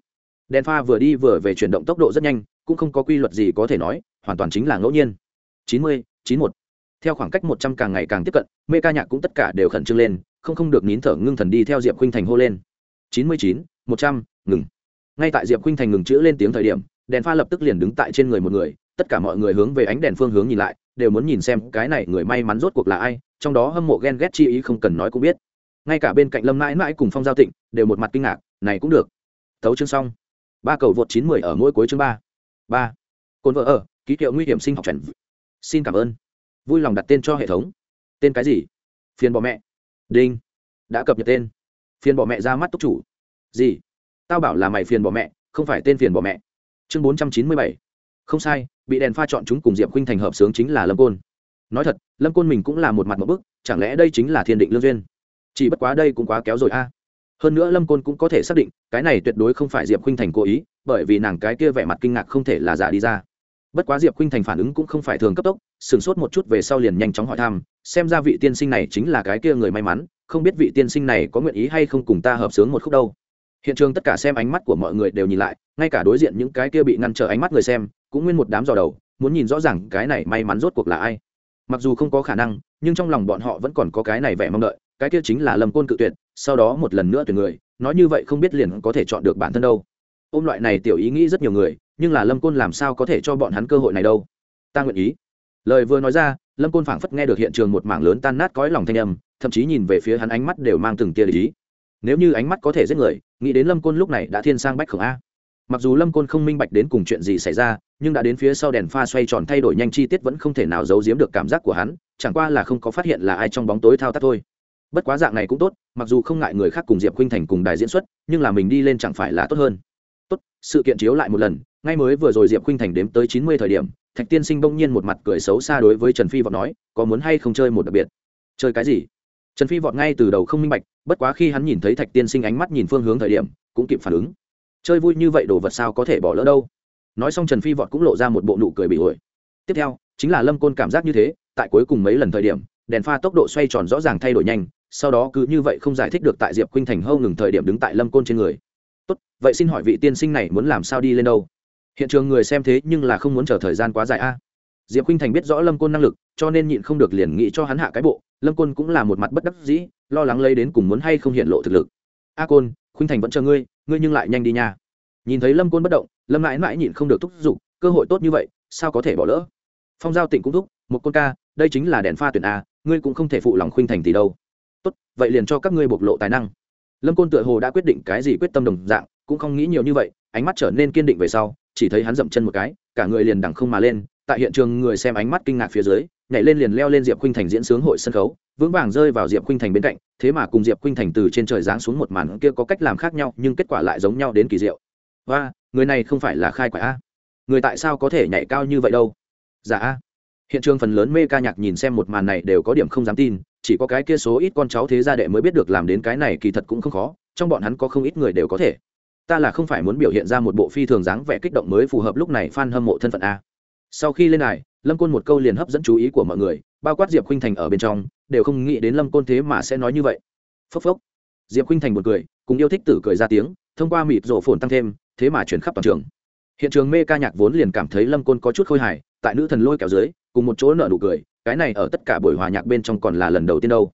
Đèn pha vừa đi vừa về chuyển động tốc độ rất nhanh, cũng không có quy luật gì có thể nói, hoàn toàn chính là ngẫu nhiên. chín mươi, chín một. Theo khoảng cách một trăm càng ngày càng tiếp cận, mê ca nhạc cũng tất cả đều khẩn trương lên, không không được nín thở ngưng thần đi theo diệp khuynh thành hô lên. chín mươi chín, một trăm, ngừng ngay tại diệp khinh thành ngừng chữ lên tiếng thời điểm, đèn pha lập tức liền đứng tại trên người một người, tất cả mọi người hướng về ánh đèn phương hướng nhìn lại, đều muốn nhìn xem cái này người may mắn rốt cuộc là ai, trong đó hâm mộ ghen ghét chi ý không cần nói cũng biết. Ngay cả bên cạnh lâm mãi mãi cùng phong giao tịnh đều một mặt kinh ngạc, này cũng được. Thấu chương xong. Ba cầu vượt chín mười ở mỗi cuối chương ba. Ba. Cồn vợ ở, ký hiệu nguy hiểm sinh học chuẩn xin cảm ơn. Vui lòng đặt tên cho hệ thống. Tên cái gì? Phiền bỏ mẹ. Đinh. Đã cập nhật tên. Phiền bỏ mẹ ra mắt túc chủ. Gì? Tao bảo là mày phiền bỏ mẹ, không phải tên phiền bỏ mẹ. Chương bốn trăm chín mươi bảy. Không sai, bị đèn pha chọn chúng cùng diệp khinh thành hợp sướng chính là lâm côn. Nói thật, lâm côn mình cũng là một mặt một bức, chẳng lẽ đây chính là thiên định lương duyên? Chỉ bất quá đây cũng quá kéo rồi a. Hơn nữa lâm côn cũng có thể xác định, cái này tuyệt đối không phải diệp khinh thành cố ý, bởi vì nàng cái kia vẻ mặt kinh ngạc không thể là giả đi ra. Bất quá diệp khinh thành phản ứng cũng không phải thường cấp tốc, sửng sốt một chút về sau liền nhanh chóng hỏi thăm, xem ra vị tiên sinh này chính là cái kia người may mắn, không biết vị tiên sinh này có nguyện ý hay không cùng ta hợp sướng một khúc đâu hiện trường tất cả xem ánh mắt của mọi người đều nhìn lại, ngay cả đối diện những cái kia bị ngăn trở ánh mắt người xem, cũng nguyên một đám dò đầu, muốn nhìn rõ ràng cái này may mắn rốt cuộc là ai. Mặc dù không có khả năng, nhưng trong lòng bọn họ vẫn còn có cái này vẻ mong đợi, cái kia chính là lâm côn cự tuyệt, sau đó một lần nữa tuyển người, nói như vậy không biết liền có thể chọn được bản thân đâu. Ôm loại này tiểu ý nghĩ rất nhiều người, nhưng là lâm côn làm sao có thể cho bọn hắn cơ hội này đâu? Ta nguyện ý. Lời vừa nói ra, lâm côn phảng phất nghe được hiện trường một mảng lớn tan nát cõi lòng thanh âm, thậm chí nhìn về phía hắn ánh mắt đều mang từng tia lý nếu như ánh mắt có thể giết người, nghĩ đến lâm côn lúc này đã thiên sang bách khổng a. Mặc dù lâm côn không minh bạch đến cùng chuyện gì xảy ra, nhưng đã đến phía sau đèn pha xoay tròn thay đổi nhanh chi tiết vẫn không thể nào giấu giếm được cảm giác của hắn, chẳng qua là không có phát hiện là ai trong bóng tối thao tác thôi. Bất quá dạng này cũng tốt, mặc dù không ngại người khác cùng diệp khuynh thành cùng đài diễn xuất, nhưng là mình đi lên chẳng phải là tốt hơn. Tốt, sự kiện chiếu lại một lần, ngay mới vừa rồi diệp khuynh thành đếm tới chín mươi thời điểm, thạch tiên sinh bỗng nhiên một mặt cười xấu xa đối với trần phi vọng nói, có muốn hay không chơi một đặc biệt? Chơi cái gì? Trần phi vọt ngay từ đầu không minh bạch, bất quá khi hắn nhìn thấy thạch tiên sinh ánh mắt nhìn phương hướng thời điểm, cũng kịp phản ứng. Chơi vui như vậy đồ vật sao có thể bỏ lỡ đâu? Nói xong trần phi vọt cũng lộ ra một bộ nụ cười bị ổi. Tiếp theo, chính là lâm côn cảm giác như thế, tại cuối cùng mấy lần thời điểm, đèn pha tốc độ xoay tròn rõ ràng thay đổi nhanh, sau đó cứ như vậy không giải thích được tại diệp khuynh thành hâu ngừng thời điểm đứng tại lâm côn trên người. Tốt, vậy xin hỏi vị tiên sinh này muốn làm sao đi lên đâu? Hiện trường người xem thế nhưng là không muốn chờ thời gian quá dài a. Diệp khuynh thành biết rõ lâm côn năng lực, cho nên nhịn không được liền nghĩ cho hắn hạ cái bộ lâm côn cũng là một mặt bất đắc dĩ, lo lắng lấy đến cùng muốn hay không hiện lộ thực lực. A côn, khuynh thành vẫn chờ ngươi ngươi nhưng lại nhanh đi nha. Nhìn thấy lâm côn bất động, lâm mãi mãi nhịn không được thúc giục, cơ hội tốt như vậy, sao có thể bỏ lỡ? Phong giao tịnh cũng thúc, một con ca, đây chính là đèn pha tuyển a, ngươi cũng không thể phụ lòng khuynh thành tỷ đâu. Tốt, vậy liền cho các ngươi bộc lộ tài năng. Lâm côn tựa hồ đã quyết định cái gì quyết tâm đồng dạng, cũng không nghĩ nhiều như vậy, ánh mắt trở nên kiên định về sau, chỉ thấy hắn dậm chân một cái, cả người liền đằng không mà lên tại hiện trường người xem ánh mắt kinh ngạc phía dưới, nhảy lên liền leo lên diệp khuynh thành diễn sướng hội sân khấu, vững vàng rơi vào diệp khuynh thành bên cạnh, thế mà cùng diệp khuynh thành từ trên trời giáng xuống một màn kia có cách làm khác nhau, nhưng kết quả lại giống nhau đến kỳ diệu. Và người này không phải là khai quả a. Người tại sao có thể nhảy cao như vậy đâu? Dạ a. Hiện trường phần lớn mê ca nhạc nhìn xem một màn này đều có điểm không dám tin, chỉ có cái kia số ít con cháu thế gia đệ mới biết được làm đến cái này kỳ thật cũng không khó, trong bọn hắn có không ít người đều có thể. Ta là không phải muốn biểu hiện ra một bộ phi thường dáng vẻ kích động mới phù hợp lúc này f a n hâm mộ thân phận a sau khi lên này lâm côn một câu liền hấp dẫn chú ý của mọi người, bao quát diệp khinh thành ở bên trong, đều không nghĩ đến lâm côn thế mà sẽ nói như vậy. Phốc phốc. Diệp khinh thành một cười, cùng yêu thích tử cười ra tiếng, thông qua mịt rổ phồn tăng thêm, thế mà chuyển khắp toàn trường. Hiện trường mê ca nhạc vốn liền cảm thấy lâm côn có chút khôi hài, tại nữ thần lôi kéo dưới, cùng một chỗ nợ nụ cười, cái này ở tất cả buổi hòa nhạc bên trong còn là lần đầu tiên đâu.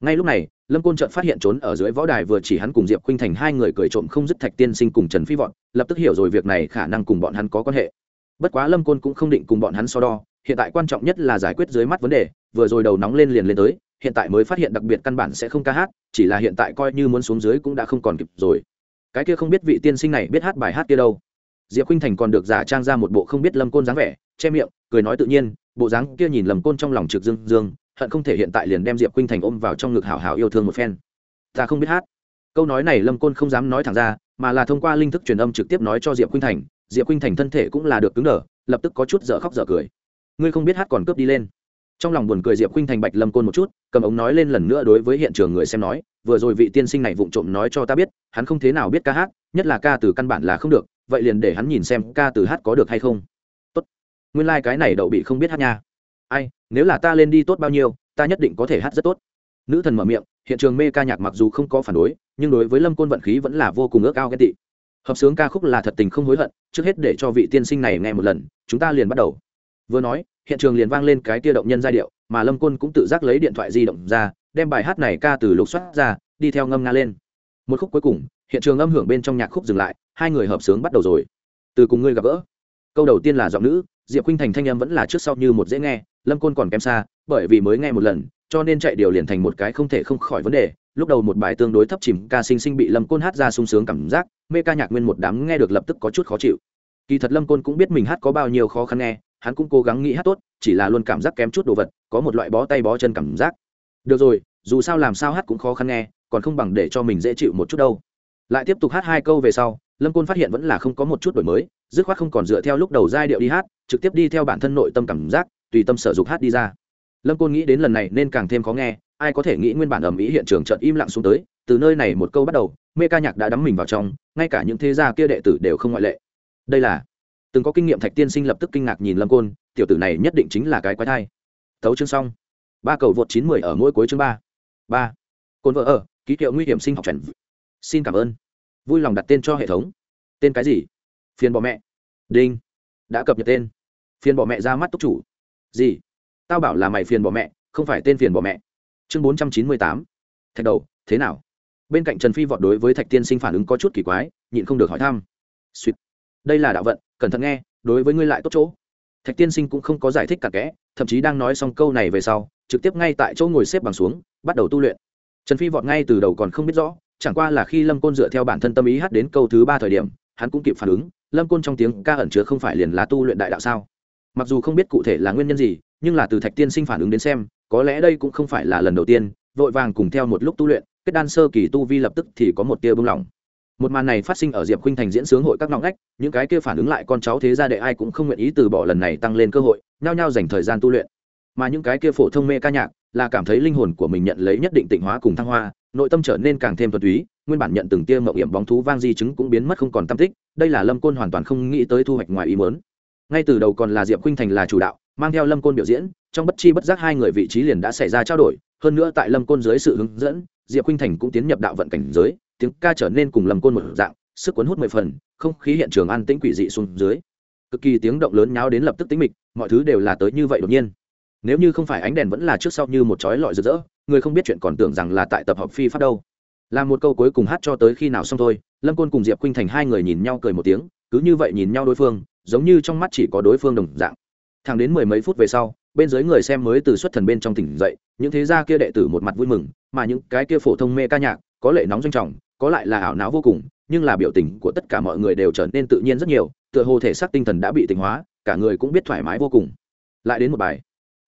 Ngay lúc này, lâm côn trợn phát hiện trốn ở dưới võ đài vừa chỉ hắn cùng diệp khinh thành hai người cười trộm không dứt thạch tiên sinh cùng trần phi vọn lập tức hiểu rồi việc này khả năng cùng bọn hắn có quan hệ bất quá lâm côn cũng không định cùng bọn hắn so đo, hiện tại quan trọng nhất là giải quyết dưới mắt vấn đề, vừa rồi đầu nóng lên liền lên tới, hiện tại mới phát hiện đặc biệt căn bản sẽ không ca hát, chỉ là hiện tại coi như muốn xuống dưới cũng đã không còn kịp rồi. Cái kia không biết vị tiên sinh này biết hát bài hát kia đâu. Diệp khinh thành còn được giả trang ra một bộ không biết lâm côn dáng vẻ, che miệng, cười nói tự nhiên, bộ dáng kia nhìn lầm côn trong lòng trực dương dương, hận không thể hiện tại liền đem diệp khinh thành ôm vào trong ngực hảo hảo yêu thương một phen. Ta không biết hát. Câu nói này lâm côn không dám nói thẳng ra, mà là thông qua linh thức truyền âm trực tiếp nói cho diệp khinh thành diệp khinh thành thân thể cũng là được cứng đờ, lập tức có chút dở khóc dở cười. Ngươi không biết hát còn cướp đi lên. Trong lòng buồn cười diệp khinh thành bạch lâm côn một chút, cầm ống nói lên lần nữa đối với hiện trường người xem nói, vừa rồi vị tiên sinh này vụng trộm nói cho ta biết, hắn không thế nào biết ca hát, nhất là ca từ căn bản là không được, vậy liền để hắn nhìn xem ca từ hát có được hay không. Tốt. Nguyên lai、like、cái này đậu bị không biết hát nha. Ai, nếu là ta lên đi tốt bao nhiêu, ta nhất định có thể hát rất tốt. Nữ thần mở miệng, hiện trường mê ca nhạc mặc dù không có phản đối, nhưng đối với lâm côn vận khí vẫn là vô cùng ước ao ghen tị hợp sướng ca khúc là thật tình không hối hận, trước hết để cho vị tiên sinh này nghe một lần, chúng ta liền bắt đầu. Vừa nói, hiện trường liền vang lên cái tia động nhân giai điệu, mà lâm côn cũng tự giác lấy điện thoại di động ra, đem bài hát này ca từ lục soát ra, đi theo ngâm nga lên. Một khúc cuối cùng, hiện trường âm hưởng bên trong nhạc khúc dừng lại, hai người hợp sướng bắt đầu rồi. Từ cùng ngươi gặp gỡ. Câu đầu tiên là giọng nữ, diệp khinh thành thanh âm vẫn là trước sau như một dễ nghe, lâm côn còn kém xa, bởi vì mới nghe một lần, cho nên chạy điều liền thành một cái không thể không khỏi vấn đề lúc đầu một bài tương đối thấp chìm, ca sinh sinh bị lâm côn hát ra sung sướng cảm giác, mê ca nhạc nguyên một đám nghe được lập tức có chút khó chịu. Kỳ thật lâm côn cũng biết mình hát có bao nhiêu khó khăn nghe, hắn cũng cố gắng nghĩ hát tốt, chỉ là luôn cảm giác kém chút đồ vật, có một loại bó tay bó chân cảm giác. Được rồi, dù sao làm sao hát cũng khó khăn nghe, còn không bằng để cho mình dễ chịu một chút đâu. Lại tiếp tục hát hai câu về sau, lâm côn phát hiện vẫn là không có một chút đổi mới, dứt khoát không còn dựa theo lúc đầu giai điệu đi hát, trực tiếp đi theo bản thân nội tâm cảm giác, tùy tâm sở dục hát đi ra. Lâm côn nghĩ đến lần này nên càng thêm khó nghe ai có thể nghĩ nguyên bản ầm ĩ hiện trường chợt im lặng xuống tới, từ nơi này một câu bắt đầu, mê ca nhạc đã đắm mình vào trong, ngay cả những thế gia kia đệ tử đều không ngoại lệ. Đây là, từng có kinh nghiệm thạch tiên sinh lập tức kinh ngạc nhìn lâm côn, tiểu tử này nhất định chính là cái quái thai. Tấu chương xong. Ba cầu vượt chín mười ở mỗi cuối chương ba. Ba. Côn vợ ở, ký hiệu nguy hiểm sinh học chuẩn xin cảm ơn. Vui lòng đặt tên cho hệ thống. Tên cái gì? Phiền bỏ mẹ. Đinh. Đã cập nhật tên. Phiền bỏ mẹ ra mắt tốc chủ. Gì? Tao bảo là mày phiền bỏ mẹ, không phải tên phiền bỏ mẹ chương bốn trăm chín mươi tám. Thạch đầu, thế nào? Bên cạnh trần phi vọt đối với thạch tiên sinh phản ứng có chút kỳ quái, nhịn không được hỏi thăm. Suýt. Đây là đạo vận, cẩn thận nghe, đối với ngươi lại tốt chỗ. Thạch tiên sinh cũng không có giải thích cả kẽ, thậm chí đang nói xong câu này về sau, trực tiếp ngay tại chỗ ngồi xếp bằng xuống, bắt đầu tu luyện. Trần phi vọt ngay từ đầu còn không biết rõ, chẳng qua là khi lâm côn dựa theo bản thân tâm ý hát đến câu thứ ba thời điểm, hắn cũng kịp phản ứng, lâm côn trong tiếng ca ẩn chứa không phải liền là tu luyện đại đạo sao? Mặc dù không biết cụ thể là nguyên nhân gì, nhưng là từ thạch tiên sinh phản ứng đến xem có lẽ đây cũng không phải là lần đầu tiên, vội vàng cùng theo một lúc tu luyện, kết đan sơ kỳ tu vi lập tức thì có một tia bưng lỏng một màn này phát sinh ở diệp khuynh thành diễn sướng hội các ngọn ngách, những cái kia phản ứng lại con cháu thế gia đệ ai cũng không nguyện ý từ bỏ lần này tăng lên cơ hội, nhao nhao dành thời gian tu luyện. Mà những cái kia phổ thông mê ca nhạc, là cảm thấy linh hồn của mình nhận lấy nhất định tịnh hóa cùng thăng hoa, nội tâm trở nên càng thêm thuần túy, nguyên bản nhận từng tia mậu hiểm bóng thú vang di chứng cũng biến mất không còn tâm tích, đây là lâm côn hoàn toàn không nghĩ tới thu hoạch ngoài ý muốn. Ngay từ đầu còn là diệp khuynh thành là chủ đạo, mang theo lâm côn biểu diễn trong bất chi bất giác hai người vị trí liền đã xảy ra trao đổi, hơn nữa tại lâm côn dưới sự hướng dẫn, diệp khinh thành cũng tiến nhập đạo vận cảnh giới, tiếng ca trở nên cùng lâm côn một dạng, sức cuốn hút mười phần, không khí hiện trường an tĩnh quỷ dị xuống dưới. Cực kỳ tiếng động lớn nháo đến lập tức tính mịch, mọi thứ đều là tới như vậy đột nhiên. Nếu như không phải ánh đèn vẫn là trước sau như một chói lọi rực rỡ, người không biết chuyện còn tưởng rằng là tại tập hợp phi pháp đâu. Là một câu cuối cùng hát cho tới khi nào xong thôi, lâm côn cùng diệp khinh thành hai người nhìn nhau cười một tiếng, cứ như vậy nhìn nhau đối phương, giống như trong mắt chỉ có đối phương đồng dạng. Thẳng đến mười mấy phút về sau bên dưới người xem mới từ xuất thần bên trong tỉnh dậy, những thế gia kia đệ tử một mặt vui mừng, mà những cái kia phổ thông mê ca nhạc, có lệ nóng doanh trọng, có lại là ảo não vô cùng, nhưng là biểu tình của tất cả mọi người đều trở nên tự nhiên rất nhiều, tựa hồ thể xác tinh thần đã bị tỉnh hóa, cả người cũng biết thoải mái vô cùng. Lại đến một bài,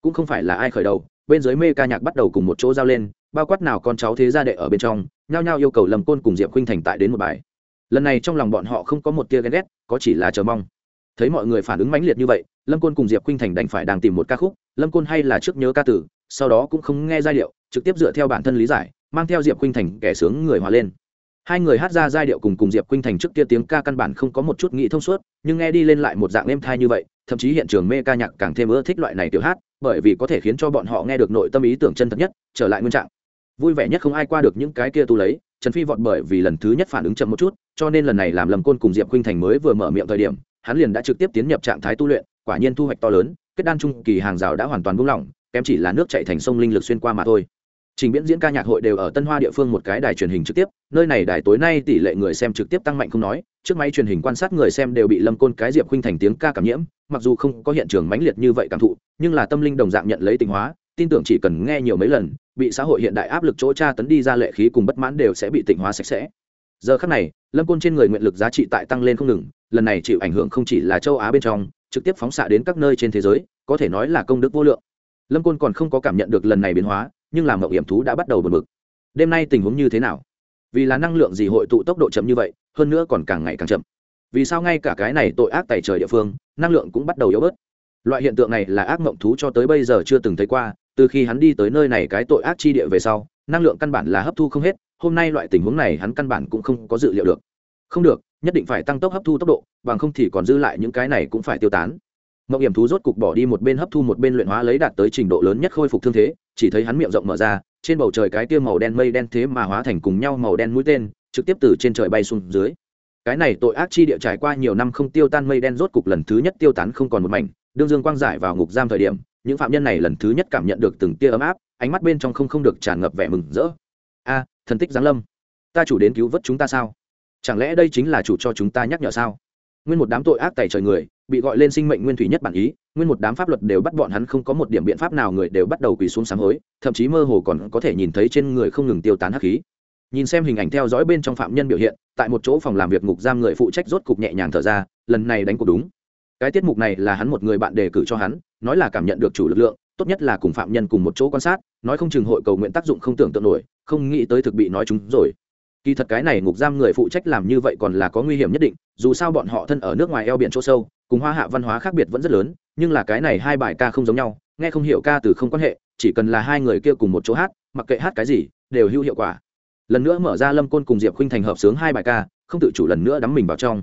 cũng không phải là ai khởi đầu, bên dưới mê ca nhạc bắt đầu cùng một chỗ giao lên, bao quát nào con cháu thế gia đệ ở bên trong, nhao nhao yêu cầu lầm côn cùng diệp khuynh thành tại đến một bài. Lần này trong lòng bọn họ không có một tia ghen ghét, có chỉ là chờ mong thấy mọi người phản ứng mãnh liệt như vậy, lâm côn cùng diệp khinh thành đành phải đang tìm một ca khúc. Lâm côn hay là trước nhớ ca tử sau đó cũng không nghe giai điệu, trực tiếp dựa theo bản thân lý giải, mang theo diệp khinh thành kẻ sướng người hòa lên. Hai người hát ra giai điệu cùng cùng diệp khinh thành trước kia tiếng ca căn bản không có một chút nghĩ thông suốt, nhưng nghe đi lên lại một dạng êm thai như vậy, thậm chí hiện trường mê ca nhạc càng thêm ưa thích loại này tiểu hát, bởi vì có thể khiến cho bọn họ nghe được nội tâm ý tưởng chân thật nhất, trở lại nguyên trạng. Vui vẻ nhất không ai qua được những cái kia tu lấy, trần phi vọt bởi vì lần thứ nhất phản ứng chậm một chút, cho nên lần này làm lầm côn cùng diệp khinh thành mới vừa mở miệng thời điểm hắn liền đã trực tiếp tiến nhập trạng thái tu luyện, quả nhiên thu hoạch to lớn, kết đan trung kỳ hàng rào đã hoàn toàn buông lỏng, kém chỉ là nước chạy thành sông linh lực xuyên qua mà thôi. Trình biễn diễn ca nhạc hội đều ở tân hoa địa phương một cái đài truyền hình trực tiếp, nơi này đài tối nay tỷ lệ người xem trực tiếp tăng mạnh không nói, trước máy truyền hình quan sát người xem đều bị lâm côn cái diệp khuynh thành tiếng ca cảm nhiễm, mặc dù không có hiện trường mãnh liệt như vậy cảm thụ, nhưng là tâm linh đồng dạng nhận lấy tình hóa, tin tưởng chỉ cần nghe nhiều mấy lần, bị xã hội hiện đại áp lực chỗ tra tấn đi ra lệ khí cùng bất mãn đều sẽ bị tịnh hóa sạch sẽ. Giờ khắc này, lâm côn trên người nguyện lực giá trị tại tăng lên không ngừng lần này chịu ảnh hưởng không chỉ là châu á bên trong, trực tiếp phóng xạ đến các nơi trên thế giới, có thể nói là công đức vô lượng. Lâm côn còn không có cảm nhận được lần này biến hóa, nhưng làm mậu hiểm thú đã bắt đầu bật mực đêm nay tình huống như thế nào? Vì là năng lượng gì hội tụ tốc độ chậm như vậy, hơn nữa còn càng ngày càng chậm. Vì sao ngay cả cái này tội ác tại trời địa phương, năng lượng cũng bắt đầu yếu bớt? Loại hiện tượng này là ác mộng thú cho tới bây giờ chưa từng thấy qua, từ khi hắn đi tới nơi này cái tội ác chi địa về sau, năng lượng căn bản là hấp thu không hết, hôm nay loại tình huống này hắn căn bản cũng không có dự liệu được. Không được nhất định phải tăng tốc hấp thu tốc độ, bằng không thì còn dư lại những cái này cũng phải tiêu tán. Mậu hiểm thú rốt cục bỏ đi một bên hấp thu một bên luyện hóa lấy đạt tới trình độ lớn nhất khôi phục thương thế, chỉ thấy hắn miệng rộng mở ra, trên bầu trời cái tia màu đen mây đen thế mà hóa thành cùng nhau màu đen mũi tên, trực tiếp từ trên trời bay xuống dưới. Cái này tội ác chi địa trải qua nhiều năm không tiêu tan mây đen rốt cục lần thứ nhất tiêu tán không còn một mảnh, đương dương quang giải vào ngục giam thời điểm, những phạm nhân này lần thứ nhất cảm nhận được từng tia ấm áp, ánh mắt bên trong không không được tràn ngập vẻ mừng rỡ. A, thần tích giáng lâm. Ta chủ đến cứu vớt chúng ta sao? Chẳng lẽ đây chính là chủ cho chúng ta nhắc nhở sao? Nguyên một đám tội ác tài trời người, bị gọi lên sinh mệnh nguyên thủy nhất bản ý, nguyên một đám pháp luật đều bắt bọn hắn không có một điểm biện pháp nào người đều bắt đầu quỳ xuống sám hối, thậm chí mơ hồ còn có thể nhìn thấy trên người không ngừng tiêu tán hắc khí. Nhìn xem hình ảnh theo dõi bên trong phạm nhân biểu hiện, tại một chỗ phòng làm việc ngục giam người phụ trách rốt cục nhẹ nhàng thở ra, lần này đánh cuộc đúng. Cái tiết mục này là hắn một người bạn đề cử cho hắn, nói là cảm nhận được chủ lực lượng, tốt nhất là cùng phạm nhân cùng một chỗ quan sát, nói không chừng hội cầu nguyện tác dụng không tưởng tượng nổi, không nghĩ tới thực bị nói chúng rồi kỳ thật cái này ngục giam người phụ trách làm như vậy còn là có nguy hiểm nhất định, dù sao bọn họ thân ở nước ngoài eo biển chỗ sâu, cùng hoa hạ văn hóa khác biệt vẫn rất lớn, nhưng là cái này hai bài ca không giống nhau, nghe không hiểu ca từ không quan hệ, chỉ cần là hai người kia cùng một chỗ hát, mặc kệ hát cái gì, đều hữu hiệu quả. Lần nữa mở ra lâm côn cùng diệp khinh thành hợp sướng hai bài ca, không tự chủ lần nữa đắm mình vào trong.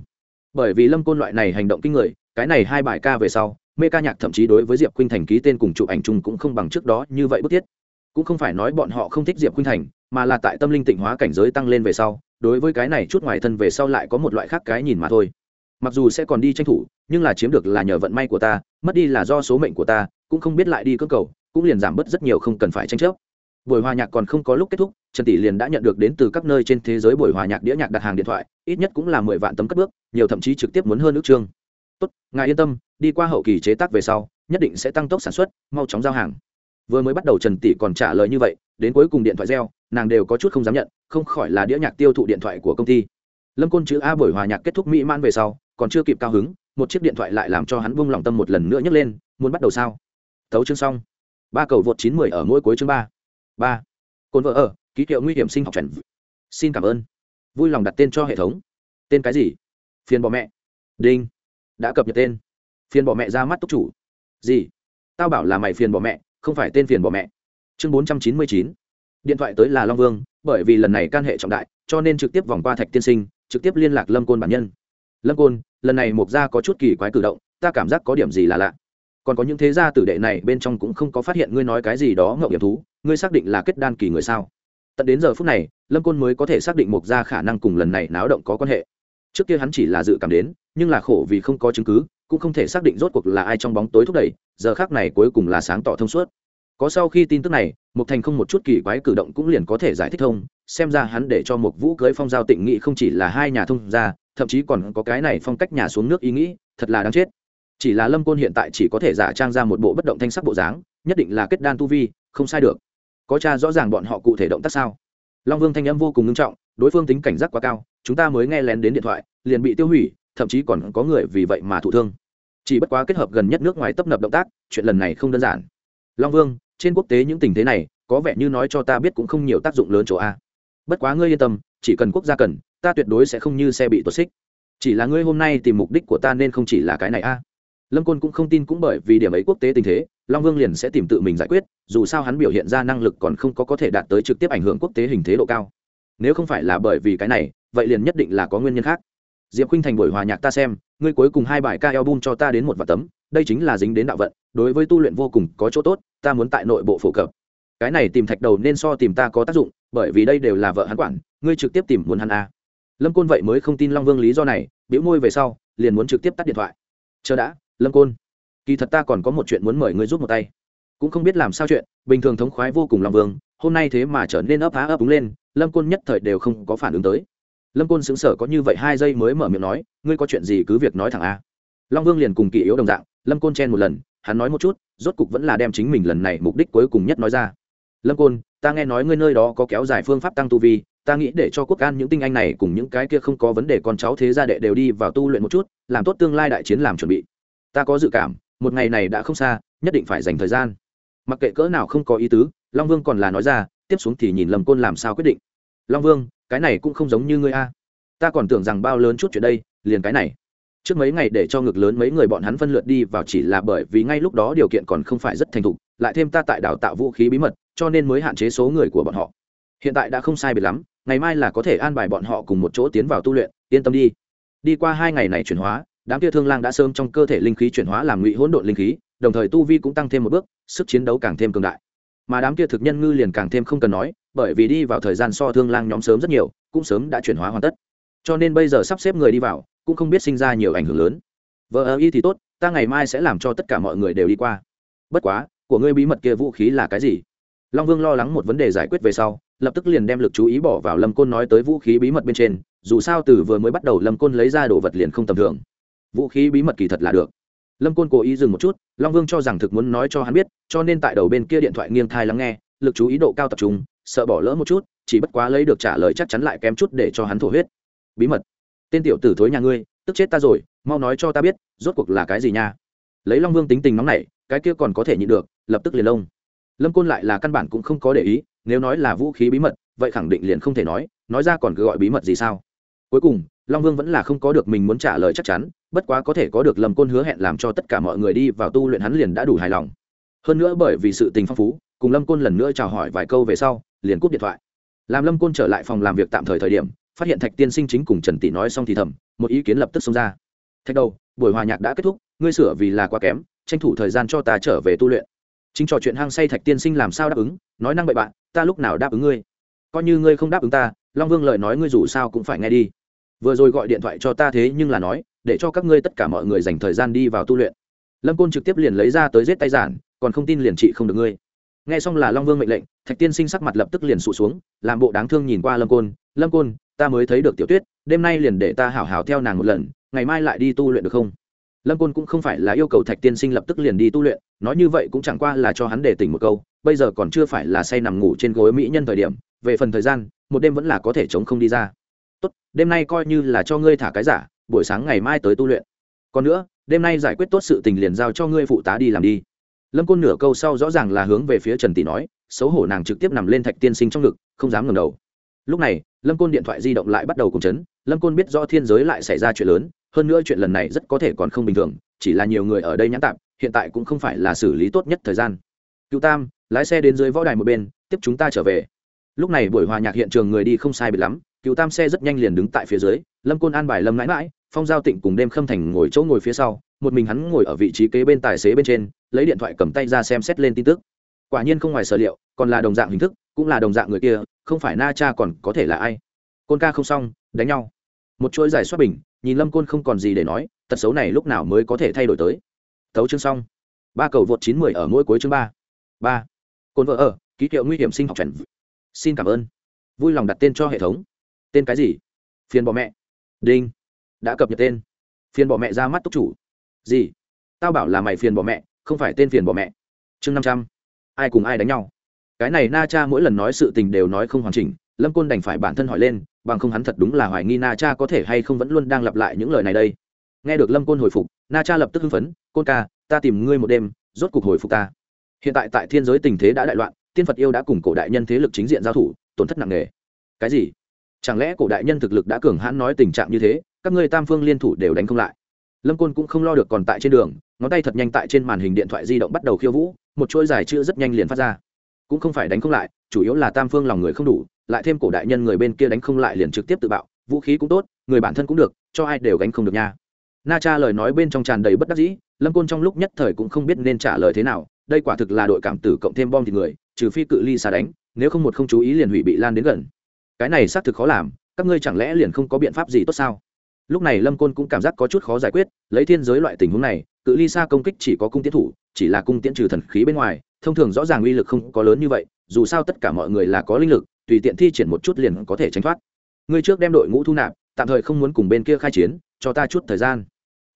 Bởi vì lâm côn loại này hành động kinh người, cái này hai bài ca về sau, mê ca nhạc thậm chí đối với diệp khinh thành ký tên cùng chụp ảnh chung cũng không bằng trước đó như vậy bức thiết cũng không phải nói bọn họ không thích diệp khuynh thành, mà là tại tâm linh tịnh hóa cảnh giới tăng lên về sau, đối với cái này chút ngoài thân về sau lại có một loại khác cái nhìn mà thôi. Mặc dù sẽ còn đi tranh thủ, nhưng là chiếm được là nhờ vận may của ta, mất đi là do số mệnh của ta, cũng không biết lại đi cơ cầu, cũng liền giảm bớt rất nhiều không cần phải tranh chấp. Buổi hòa nhạc còn không có lúc kết thúc, trần tỷ liền đã nhận được đến từ các nơi trên thế giới buổi hòa nhạc đĩa nhạc đặt hàng điện thoại, ít nhất cũng là mười vạn tấm cất bước, nhiều thậm chí trực tiếp muốn hơn nước trương tốt, ngài yên tâm, đi qua hậu kỳ chế tác về sau, nhất định sẽ tăng tốc sản xuất, mau chóng giao hàng vừa mới bắt đầu trần tỷ còn trả lời như vậy, đến cuối cùng điện thoại reo, nàng đều có chút không dám nhận, không khỏi là đĩa nhạc tiêu thụ điện thoại của công ty. Lâm côn chữ a buổi hòa nhạc kết thúc mỹ man về sau, còn chưa kịp cao hứng, một chiếc điện thoại lại làm cho hắn vung lòng tâm một lần nữa nhấc lên, muốn bắt đầu sao? Tấu chương xong. Ba cầu vượt chín mười ở mỗi cuối chương ba. Ba. Cồn vợ ở, ký hiệu nguy hiểm sinh học chuẩn xin cảm ơn. Vui lòng đặt tên cho hệ thống. Tên cái gì? Phiền bỏ mẹ. Đinh. Đã cập nhật tên. Phiền bỏ mẹ ra mắt túc chủ. Gì? Tao bảo là mày phiền bỏ mẹ không phải tên phiền bỏ mẹ. Chương bốn trăm chín mươi chín. Điện thoại tới là long vương, bởi vì lần này can hệ trọng đại, cho nên trực tiếp vòng qua thạch tiên sinh, trực tiếp liên lạc lâm côn bản nhân. Lâm côn, lần này Mộc gia có chút kỳ quái cử động, ta cảm giác có điểm gì là lạ. Còn có những thế gia tử đệ này bên trong cũng không có phát hiện ngươi nói cái gì đó ngậu hiểm thú, ngươi xác định là kết đan kỳ người sao? Tận đến giờ phút này, lâm côn mới có thể xác định Mộc gia khả năng cùng lần này náo động có quan hệ. Trước kia hắn chỉ là dự cảm đến, nhưng là khổ vì không có chứng cứ cũng không thể xác định rốt cuộc là ai trong bóng tối thúc đẩy, giờ khác này cuối cùng là sáng tỏ thông suốt. Có sau khi tin tức này mục thành không một chút kỳ quái cử động cũng liền có thể giải thích thông, xem ra hắn để cho một vũ cưới phong giao tịnh nghị không chỉ là hai nhà thông gia, thậm chí còn có cái này phong cách nhà xuống nước ý nghĩ, thật là đáng chết. Chỉ là lâm côn hiện tại chỉ có thể giả trang ra một bộ bất động thanh sắc bộ dáng, nhất định là kết đan tu vi, không sai được. Có cha rõ ràng bọn họ cụ thể động tác sao? Long vương thanh âm vô cùng nghiêm trọng, đối phương tính cảnh giác quá cao, chúng ta mới nghe lén đến điện thoại, liền bị tiêu hủy, thậm chí còn có người vì vậy mà thụ thương chỉ bất quá kết hợp gần nhất nước ngoài tấp nập động tác, chuyện lần này không đơn giản. Long vương, trên quốc tế những tình thế này, có vẻ như nói cho ta biết cũng không nhiều tác dụng lớn chỗ a. Bất quá ngươi yên tâm, chỉ cần quốc gia cần, ta tuyệt đối sẽ không như xe bị tuột xích. Chỉ là ngươi hôm nay tìm mục đích của ta nên không chỉ là cái này a. Lâm côn cũng không tin cũng bởi vì điểm ấy quốc tế tình thế, long vương liền sẽ tìm tự mình giải quyết, dù sao hắn biểu hiện ra năng lực còn không có có thể đạt tới trực tiếp ảnh hưởng quốc tế hình thế độ cao. Nếu không phải là bởi vì cái này, vậy liền nhất định là có nguyên nhân khác. Diệp khinh thành buổi hòa nhạc ta xem ngươi cuối cùng hai bài ca album cho ta đến một vạt tấm, đây chính là dính đến đạo vận, đối với tu luyện vô cùng có chỗ tốt, ta muốn tại nội bộ phổ cập. Cái này tìm thạch đầu nên so tìm ta có tác dụng, bởi vì đây đều là vợ hắn quản, ngươi trực tiếp tìm muốn hắn a lâm côn vậy mới không tin long vương lý do này biểu môi về sau, liền muốn trực tiếp tắt điện thoại. Chờ đã, lâm côn, kỳ thật ta còn có một chuyện muốn mời ngươi giúp một tay. Cũng không biết làm sao chuyện, bình thường thống khoái vô cùng long vương, hôm nay thế mà trở nên ấp á ấp úng lên, lâm côn nhất thời đều không có phản ứng tới lâm côn xứng sở có như vậy hai giây mới mở miệng nói, ngươi có chuyện gì cứ việc nói thẳng a. Long vương liền cùng kỳ yếu đồng dạng, lâm côn chen một lần, hắn nói một chút, rốt cục vẫn là đem chính mình lần này mục đích cuối cùng nhất nói ra. Lâm côn, ta nghe nói ngươi nơi đó có kéo dài phương pháp tăng tu vi, ta nghĩ để cho quốc an những tinh anh này cùng những cái kia không có vấn đề con cháu thế gia đệ đều đi vào tu luyện một chút, làm tốt tương lai đại chiến làm chuẩn bị. Ta có dự cảm, một ngày này đã không xa, nhất định phải dành thời gian. Mặc kệ cỡ nào không có ý tứ, long vương còn là nói ra, tiếp xuống thì nhìn lâm côn làm sao quyết định. Long vương cái này cũng không giống như ngươi a. Ta còn tưởng rằng bao lớn chút chuyện đây, liền cái này. Trước mấy ngày để cho ngực lớn mấy người bọn hắn phân lượt đi vào chỉ là bởi vì ngay lúc đó điều kiện còn không phải rất thành thục, lại thêm ta tại đào tạo vũ khí bí mật, cho nên mới hạn chế số người của bọn họ. Hiện tại đã không sai biệt lắm, ngày mai là có thể an bài bọn họ cùng một chỗ tiến vào tu luyện, yên tâm đi. Đi qua hai ngày này chuyển hóa, đám kia thương lang đã sớm trong cơ thể linh khí chuyển hóa làm ngụy hỗn độn linh khí, đồng thời tu vi cũng tăng thêm một bước, sức chiến đấu càng thêm cường đại mà đám kia thực nhân ngư liền càng thêm không cần nói, bởi vì đi vào thời gian so thương lang nhóm sớm rất nhiều, cũng sớm đã chuyển hóa hoàn tất. Cho nên bây giờ sắp xếp người đi vào, cũng không biết sinh ra nhiều ảnh hưởng lớn. Vợ ơ y thì tốt, ta ngày mai sẽ làm cho tất cả mọi người đều đi qua. Bất quá, của ngươi bí mật kia vũ khí là cái gì? Long vương lo lắng một vấn đề giải quyết về sau, lập tức liền đem lực chú ý bỏ vào lâm côn nói tới vũ khí bí mật bên trên, dù sao từ vừa mới bắt đầu lâm côn lấy ra đồ vật liền không tầm thường. Vũ khí bí mật kỳ thật là được lâm côn cố ý dừng một chút, long vương cho rằng thực muốn nói cho hắn biết, cho nên tại đầu bên kia điện thoại nghiêng thai lắng nghe, lực chú ý độ cao tập trung, sợ bỏ lỡ một chút, chỉ bất quá lấy được trả lời chắc chắn lại kém chút để cho hắn thổ huyết. Bí mật. Tên tiểu tử thối nhà ngươi, tức chết ta rồi, mau nói cho ta biết, rốt cuộc là cái gì nha? Lấy long vương tính tình nóng này cái kia còn có thể nhịn được, lập tức liền lông. Lâm côn lại là căn bản cũng không có để ý, nếu nói là vũ khí bí mật, vậy khẳng định liền không thể nói nói ra còn cứ gọi bí mật gì sao? Cuối cùng long vương vẫn là không có được mình muốn trả lời chắc chắn, bất quá có thể có được lâm côn hứa hẹn làm cho tất cả mọi người đi vào tu luyện hắn liền đã đủ hài lòng. Hơn nữa bởi vì sự tình phong phú, cùng lâm côn lần nữa chào hỏi vài câu về sau, liền cúp điện thoại. Làm lâm côn trở lại phòng làm việc tạm thời thời điểm, phát hiện thạch tiên sinh chính cùng trần tỷ nói xong thì thầm, một ý kiến lập tức xông ra. Thạch đầu, buổi hòa nhạc đã kết thúc, ngươi sửa vì là quá kém, tranh thủ thời gian cho ta trở về tu luyện. Chính trò chuyện hang say thạch tiên sinh làm sao đáp ứng, nói năng bậy bạn ta lúc nào đáp ứng ngươi? Coi như ngươi không đáp ứng ta, long vương lợi nói ngươi dù sao cũng phải nghe đi vừa rồi gọi điện thoại cho ta thế nhưng là nói, để cho các ngươi tất cả mọi người dành thời gian đi vào tu luyện. Lâm côn trực tiếp liền lấy ra tới giết tay giản, còn không tin liền trị không được ngươi. Nghe xong là long vương mệnh lệnh, thạch tiên sinh sắc mặt lập tức liền sụt xuống, làm bộ đáng thương nhìn qua lâm côn lâm côn, ta mới thấy được tiểu tuyết, đêm nay liền để ta hảo hảo theo nàng một lần, ngày mai lại đi tu luyện được không? Lâm côn cũng không phải là yêu cầu thạch tiên sinh lập tức liền đi tu luyện, nói như vậy cũng chẳng qua là cho hắn để tỉnh một câu, bây giờ còn chưa phải là say nằm ngủ trên gối mỹ nhân thời điểm, về phần thời gian, một đêm vẫn là có thể chống không đi ra tốt, đêm nay coi như là cho ngươi thả cái giả, buổi sáng ngày mai tới tu luyện. Còn nữa, đêm nay giải quyết tốt sự tình liền giao cho ngươi phụ tá đi làm đi. Lâm côn nửa câu sau rõ ràng là hướng về phía trần tỷ nói, xấu hổ nàng trực tiếp nằm lên thạch tiên sinh trong ngực, không dám ngẩng đầu. Lúc này, lâm côn điện thoại di động lại bắt đầu cùng chấn, lâm côn biết rõ thiên giới lại xảy ra chuyện lớn, hơn nữa chuyện lần này rất có thể còn không bình thường, chỉ là nhiều người ở đây nhãn tạm, hiện tại cũng không phải là xử lý tốt nhất thời gian. Cựu tam, lái xe đến dưới võ đài một bên, tiếp chúng ta trở về. Lúc này buổi hòa nhạc hiện trường người đi không sai biệt lắm cựu tam xe rất nhanh liền đứng tại phía dưới, lâm côn an bài lâm mãi mãi, phong giao tịnh cùng đêm khâm thành ngồi chỗ ngồi phía sau, một mình hắn ngồi ở vị trí kế bên tài xế bên trên, lấy điện thoại cầm tay ra xem xét lên tin tức. Quả nhiên không ngoài sở liệu, còn là đồng dạng hình thức, cũng là đồng dạng người kia, không phải na cha còn có thể là ai. Côn ca không xong, đánh nhau. Một chuỗi giải soát bình, nhìn lâm côn không còn gì để nói, tật xấu này lúc nào mới có thể thay đổi tới. Thấu chương xong. Ba cầu vượt chín mười ở mỗi cuối chương ba. Ba. Côn vợ ở, ký hiệu nguy hiểm sinh học trần xin cảm ơn. Vui lòng đặt tên cho hệ thống tên cái gì? Phiền bỏ mẹ. Đinh. Đã cập nhật tên. Phiền bỏ mẹ ra mắt túc chủ. Gì? Tao bảo là mày phiền bỏ mẹ, không phải tên phiền bỏ mẹ. Chương năm trăm. Ai cùng ai đánh nhau? Cái này na cha mỗi lần nói sự tình đều nói không hoàn chỉnh, lâm côn đành phải bản thân hỏi lên, bằng không hắn thật đúng là hoài nghi na cha có thể hay không vẫn luôn đang lặp lại những lời này đây. Nghe được lâm côn hồi phục, na cha lập tức hưng phấn, côn ca, ta tìm ngươi một đêm, rốt cuộc hồi phục ta. Hiện tại tại thiên giới tình thế đã đại loạn, tiên phật yêu đã cùng cổ đại nhân thế lực chính diện giao thủ, tổn thất nặng nề. Cái gì? Chẳng lẽ cổ đại nhân thực lực đã cường hãn nói tình trạng như thế, các ngươi tam phương liên thủ đều đánh không lại? Lâm côn cũng không lo được còn tại trên đường, ngón tay thật nhanh tại trên màn hình điện thoại di động bắt đầu khiêu vũ, một chuỗi dài chữ rất nhanh liền phát ra. Cũng không phải đánh không lại, chủ yếu là tam phương lòng người không đủ, lại thêm cổ đại nhân người bên kia đánh không lại liền trực tiếp tự bạo, vũ khí cũng tốt, người bản thân cũng được, cho ai đều gánh không được nha. Na cha lời nói bên trong tràn đầy bất đắc dĩ, lâm côn trong lúc nhất thời cũng không biết nên trả lời thế nào, đây quả thực là đội cảm tử cộng thêm bom thì người, trừ phi cự ly xa đánh, nếu không một không chú ý liền hủy bị lan đến gần cái này xác thực khó làm, các ngươi chẳng lẽ liền không có biện pháp gì tốt sao? Lúc này lâm côn cũng cảm giác có chút khó giải quyết, lấy thiên giới loại tình huống này, cự ly xa công kích chỉ có cung tiến thủ, chỉ là cung tiễn trừ thần khí bên ngoài, thông thường rõ ràng uy lực không có lớn như vậy, dù sao tất cả mọi người là có linh lực, tùy tiện thi triển một chút liền có thể tránh thoát. Ngươi trước đem đội ngũ thu nạp, tạm thời không muốn cùng bên kia khai chiến, cho ta chút thời gian.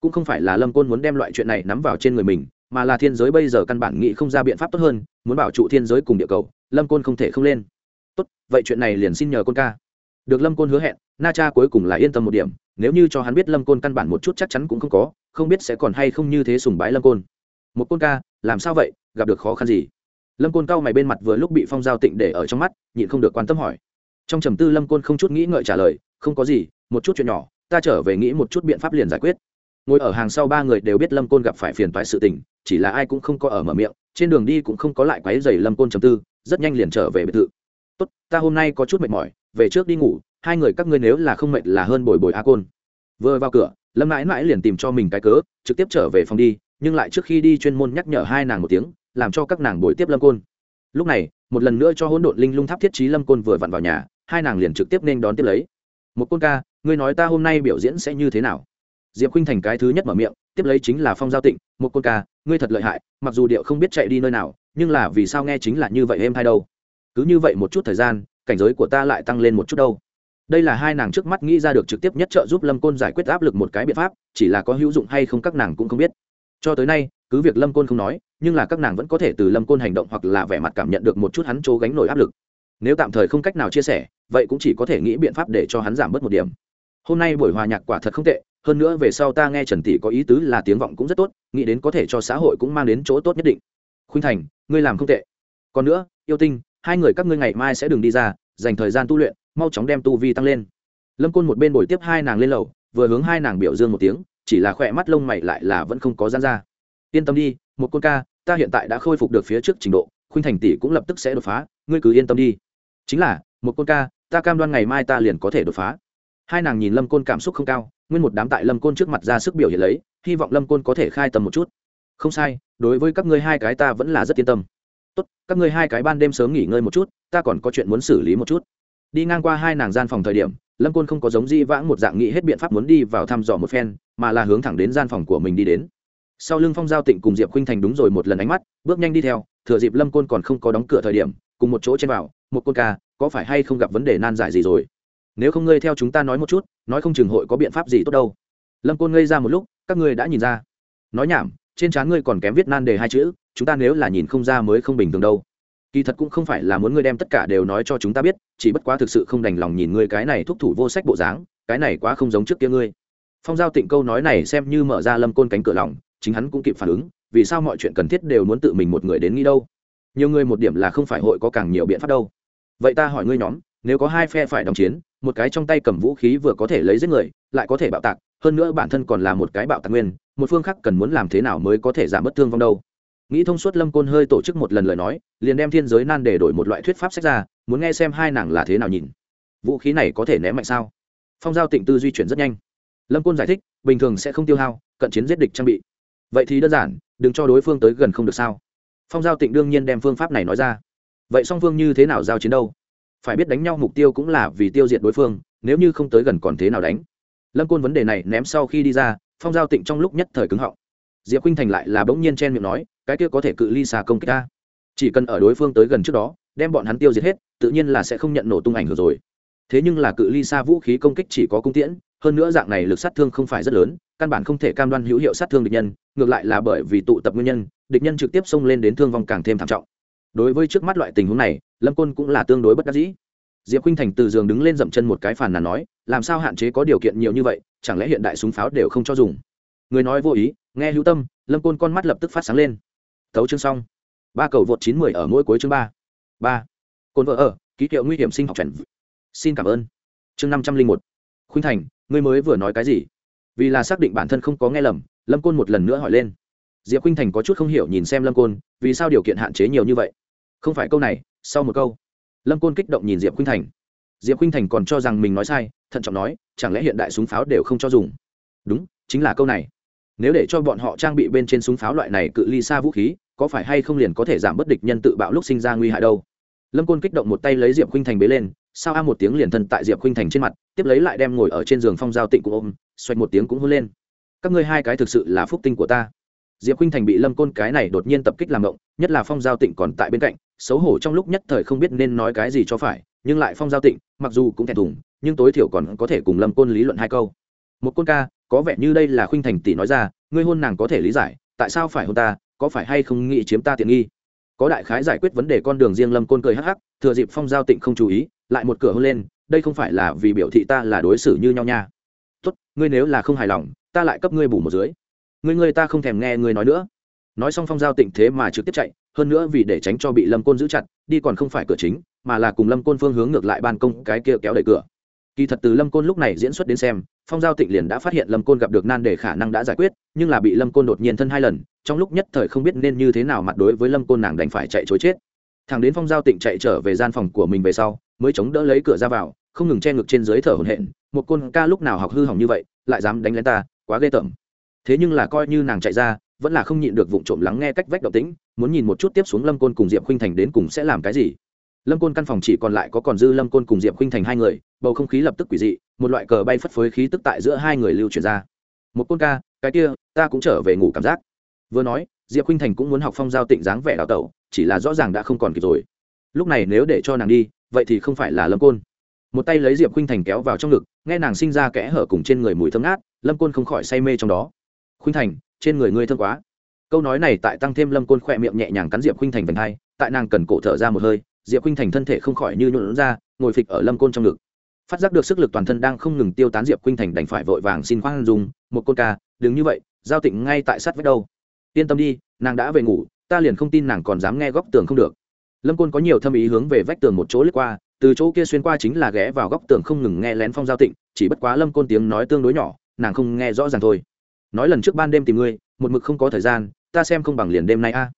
Cũng không phải là lâm côn muốn đem loại chuyện này nắm vào trên người mình, mà là thiên giới bây giờ căn bản nghĩ không ra biện pháp tốt hơn, muốn bảo trụ thiên giới cùng địa cầu, lâm côn không thể không lên vậy chuyện này liền xin nhờ côn ca. Được lâm côn hứa hẹn, na cha cuối cùng là yên tâm một điểm, nếu như cho hắn biết lâm côn căn bản một chút chắc chắn cũng không có, không biết sẽ còn hay không như thế sùng bái lâm côn. Một côn ca, làm sao vậy, gặp được khó khăn gì? Lâm côn cau mày bên mặt vừa lúc bị phong giao tịnh để ở trong mắt, nhịn không được quan tâm hỏi. Trong trầm tư lâm côn không chút nghĩ ngợi trả lời, không có gì, một chút chuyện nhỏ, ta trở về nghĩ một chút biện pháp liền giải quyết. Ngồi ở hàng sau ba người đều biết lâm côn gặp phải phiền toái sự tình, chỉ là ai cũng không có ở mở miệng, trên đường đi cũng không có lại quáy dày lâm côn trầm tư, rất nhanh liền trở về biệt thự tốt, ta hôm nay có chút mệt mỏi, về trước đi ngủ, hai người các ngươi nếu là không mệt là hơn bồi bồi a côn. Vừa vào cửa, lâm mãi mãi liền tìm cho mình cái cớ, trực tiếp trở về phòng đi, nhưng lại trước khi đi chuyên môn nhắc nhở hai nàng một tiếng, làm cho các nàng bồi tiếp lâm côn. Lúc này, một lần nữa cho hỗn độn linh lung tháp thiết trí lâm côn vừa vặn vào nhà, hai nàng liền trực tiếp nên đón tiếp lấy. Một côn ca, ngươi nói ta hôm nay biểu diễn sẽ như thế nào? Diệp khinh thành cái thứ nhất mở miệng, tiếp lấy chính là phong giao tịnh, một côn ca, ngươi thật lợi hại, mặc dù điệu không biết chạy đi nơi nào, nhưng là vì sao nghe chính là như vậy em hay đâu? Cứ như vậy một chút thời gian, cảnh giới của ta lại tăng lên một chút đâu. Đây là hai nàng trước mắt nghĩ ra được trực tiếp nhất trợ giúp lâm côn giải quyết áp lực một cái biện pháp, chỉ là có hữu dụng hay không các nàng cũng không biết. Cho tới nay, cứ việc lâm côn không nói, nhưng là các nàng vẫn có thể từ lâm côn hành động hoặc là vẻ mặt cảm nhận được một chút hắn chỗ gánh nổi áp lực. Nếu tạm thời không cách nào chia sẻ, vậy cũng chỉ có thể nghĩ biện pháp để cho hắn giảm bớt một điểm. Hôm nay buổi hòa nhạc quả thật không tệ, hơn nữa về sau ta nghe trần tỷ có ý tứ là tiếng vọng cũng rất tốt, nghĩ đến có thể cho xã hội cũng mang đến chỗ tốt nhất định. Khuynh thành, ngươi làm không tệ. Còn nữa, yêu tinh hai người các ngươi ngày mai sẽ đừng đi ra, dành thời gian tu luyện, mau chóng đem tu vi tăng lên. Lâm côn một bên bồi tiếp hai nàng lên lầu, vừa hướng hai nàng biểu dương một tiếng, chỉ là khỏe mắt lông mày lại là vẫn không có gian ra. Yên tâm đi, một côn ca, ta hiện tại đã khôi phục được phía trước trình độ, khuynh thành tỷ cũng lập tức sẽ đột phá, ngươi cứ yên tâm đi. Chính là, một côn ca, ta cam đoan ngày mai ta liền có thể đột phá. Hai nàng nhìn lâm côn cảm xúc không cao, nguyên một đám tại lâm côn trước mặt ra sức biểu hiện lấy, hy vọng lâm côn có thể khai tầm một chút. Không sai, đối với các ngươi hai cái ta vẫn là rất yên tâm tốt, các ngươi hai cái ban đêm sớm nghỉ ngơi một chút, ta còn có chuyện muốn xử lý một chút. Đi ngang qua hai nàng gian phòng thời điểm, lâm côn không có giống di vãng một dạng nghĩ hết biện pháp muốn đi vào thăm dò một phen, mà là hướng thẳng đến gian phòng của mình đi đến. Sau lưng phong giao tịnh cùng diệp khinh thành đúng rồi một lần ánh mắt, bước nhanh đi theo, thừa dịp lâm côn còn không có đóng cửa thời điểm, cùng một chỗ trên vào, một côn ca, có phải hay không gặp vấn đề nan giải gì rồi? Nếu không ngươi theo chúng ta nói một chút, nói không chừng hội có biện pháp gì tốt đâu. Lâm côn ngây ra một lúc, các ngươi đã nhìn ra. Nói nhảm, trên trán ngươi còn kém viết nan đề hai chữ chúng ta nếu là nhìn không ra mới không bình thường đâu. Kỳ thật cũng không phải là muốn ngươi đem tất cả đều nói cho chúng ta biết, chỉ bất quá thực sự không đành lòng nhìn ngươi cái này thúc thủ vô sách bộ dáng, cái này quá không giống trước kia ngươi. Phong giao tịnh câu nói này xem như mở ra lâm côn cánh cửa lòng, chính hắn cũng kịp phản ứng, vì sao mọi chuyện cần thiết đều muốn tự mình một người đến nghĩ đâu? Nhiều người một điểm là không phải hội có càng nhiều biện pháp đâu. Vậy ta hỏi ngươi nhóm, nếu có hai phe phải đồng chiến, một cái trong tay cầm vũ khí vừa có thể lấy giết người, lại có thể bạo tạc, hơn nữa bản thân còn là một cái bạo tạc nguyên, một phương khác cần muốn làm thế nào mới có thể giảm bất thương vong đâu? Nghĩ thông suốt lâm côn hơi tổ chức một lần lời nói, liền đem thiên giới nan để đổi một loại thuyết pháp sách ra, muốn nghe xem hai nàng là thế nào nhìn. Vũ khí này có thể ném mạnh sao? Phong giao tịnh tư di chuyển rất nhanh. Lâm côn giải thích, bình thường sẽ không tiêu hao, cận chiến giết địch trang bị. Vậy thì đơn giản, đừng cho đối phương tới gần không được sao? Phong giao tịnh đương nhiên đem phương pháp này nói ra. Vậy song phương như thế nào giao chiến đâu? Phải biết đánh nhau mục tiêu cũng là vì tiêu diệt đối phương, nếu như không tới gần còn thế nào đánh? Lâm côn vấn đề này ném sau khi đi ra, phong giao tịnh trong lúc nhất thời cứng họng. Diệp khinh thành lại là bỗng nhiên chen miệng nói cái kia có thể cự ly xa công kích ta. Chỉ cần ở đối phương tới gần trước đó, đem bọn hắn tiêu diệt hết, tự nhiên là sẽ không nhận nổ tung ảnh hưởng rồi. Thế nhưng là cự ly xa vũ khí công kích chỉ có cung tiễn, hơn nữa dạng này lực sát thương không phải rất lớn, căn bản không thể cam đoan hữu hiệu sát thương địch nhân, ngược lại là bởi vì tụ tập nguyên nhân, địch nhân trực tiếp xông lên đến thương vong càng thêm thảm trọng. Đối với trước mắt loại tình huống này, lâm côn cũng là tương đối bất đắc dĩ. Diệp khinh thành từ giường đứng lên dậm chân một cái phàn là nói, làm sao hạn chế có điều kiện nhiều như vậy, chẳng lẽ hiện đại súng pháo đều không cho dùng? Người nói vô ý, nghe hữu tâm, lâm côn con mắt lập tức phát sáng lên tấu chương xong. Ba cầu vượt chín mười ở mỗi cuối chương ba. Ba. Côn vợ ở, ký hiệu nguy hiểm sinh học chuẩn xin cảm ơn. Chương năm trăm linh một. Khuynh thành, ngươi mới vừa nói cái gì? Vì là xác định bản thân không có nghe lầm, lâm côn một lần nữa hỏi lên. Diệp khuynh thành có chút không hiểu nhìn xem lâm côn, vì sao điều kiện hạn chế nhiều như vậy? Không phải câu này, sau một câu. Lâm côn kích động nhìn diệp khuynh thành. Diệp khuynh thành còn cho rằng mình nói sai, thận trọng nói, chẳng lẽ hiện đại súng pháo đều không cho dùng? Đúng, chính là câu này nếu để cho bọn họ trang bị bên trên súng pháo loại này cự ly xa vũ khí, có phải hay không liền có thể giảm bất địch nhân tự bạo lúc sinh ra nguy hại đâu? Lâm côn kích động một tay lấy diệp khinh thành bế lên, sao a một tiếng liền thân tại diệp khinh thành trên mặt, tiếp lấy lại đem ngồi ở trên giường phong giao tịnh cũng ôm xoạch một tiếng cũng hôn lên. Các ngươi hai cái thực sự là phúc tinh của ta. Diệp khinh thành bị lâm côn cái này đột nhiên tập kích làm động, nhất là phong giao tịnh còn tại bên cạnh, xấu hổ trong lúc nhất thời không biết nên nói cái gì cho phải, nhưng lại phong giao tịnh, mặc dù cũng thẹn thùng, nhưng tối thiểu còn có thể cùng lâm côn lý luận hai câu một côn ca, có vẻ như đây là khuynh thành tỷ nói ra, ngươi hôn nàng có thể lý giải, tại sao phải hôn ta, có phải hay không nghĩ chiếm ta tiện nghi? Có đại khái giải quyết vấn đề con đường riêng lâm côn cười hắc hắc, thừa dịp phong giao tịnh không chú ý, lại một cửa hôn lên, đây không phải là vì biểu thị ta là đối xử như nhau nha. Tốt, ngươi nếu là không hài lòng, ta lại cấp ngươi bù một dưới. Ngươi ngươi ta không thèm nghe ngươi nói nữa. Nói xong phong giao tịnh thế mà trực tiếp chạy, hơn nữa vì để tránh cho bị lâm côn giữ chặt, đi còn không phải cửa chính, mà là cùng lâm côn phương hướng ngược lại ban công cái kia kéo đẩy cửa kỳ thật từ lâm côn lúc này diễn xuất đến xem, phong giao tịnh liền đã phát hiện lâm côn gặp được nan để khả năng đã giải quyết, nhưng là bị lâm côn đột nhiên thân hai lần, trong lúc nhất thời không biết nên như thế nào mặt đối với lâm côn nàng đành phải chạy chối chết. Thằng đến phong giao tịnh chạy trở về gian phòng của mình về sau, mới chống đỡ lấy cửa ra vào, không ngừng che ngực trên dưới thở hổn hển, một côn ca lúc nào học hư hỏng như vậy, lại dám đánh lên ta, quá ghê tởm. Thế nhưng là coi như nàng chạy ra, vẫn là không nhịn được vụ trộm lắng nghe cách vách động tĩnh, muốn nhìn một chút tiếp xuống lâm côn cùng diệp khuynh thành đến cùng sẽ làm cái gì lâm côn căn phòng chỉ còn lại có còn dư lâm côn cùng diệp khinh thành hai người, bầu không khí lập tức quỷ dị, một loại cờ bay phất phới khí tức tại giữa hai người lưu chuyển ra. Một côn ca, cái kia, ta cũng trở về ngủ cảm giác. Vừa nói, diệp khinh thành cũng muốn học phong giao tịnh dáng vẻ đào tẩu, chỉ là rõ ràng đã không còn kịp rồi. Lúc này nếu để cho nàng đi, vậy thì không phải là lâm côn. Một tay lấy diệp khinh thành kéo vào trong ngực, nghe nàng sinh ra kẽ hở cùng trên người mùi thơm ngát, lâm côn không khỏi say mê trong đó. Khuynh thành, trên người ngươi thương quá. Câu nói này tại tăng thêm lâm côn khỏe miệng nhẹ nhàng cắn diệp khuynh thành vành hai, tại nàng cần cổ thở ra một hơi diệp khuynh thành thân thể không khỏi như nhuộn ra, ngồi phịch ở lâm côn trong ngực. Phát giác được sức lực toàn thân đang không ngừng tiêu tán, diệp khuynh thành đành phải vội vàng xin khoan dùng một côn ca, đừng như vậy, giao tịnh ngay tại sát vết đâu. Yên tâm đi, nàng đã về ngủ, ta liền không tin nàng còn dám nghe góc tường không được. Lâm côn có nhiều thâm ý hướng về vách tường một chỗ lướt qua, từ chỗ kia xuyên qua chính là ghé vào góc tường không ngừng nghe lén phong giao tịnh, chỉ bất quá lâm côn tiếng nói tương đối nhỏ, nàng không nghe rõ ràng thôi. Nói lần trước ban đêm tìm ngươi, một mực không có thời gian, ta xem không bằng liền đêm nay a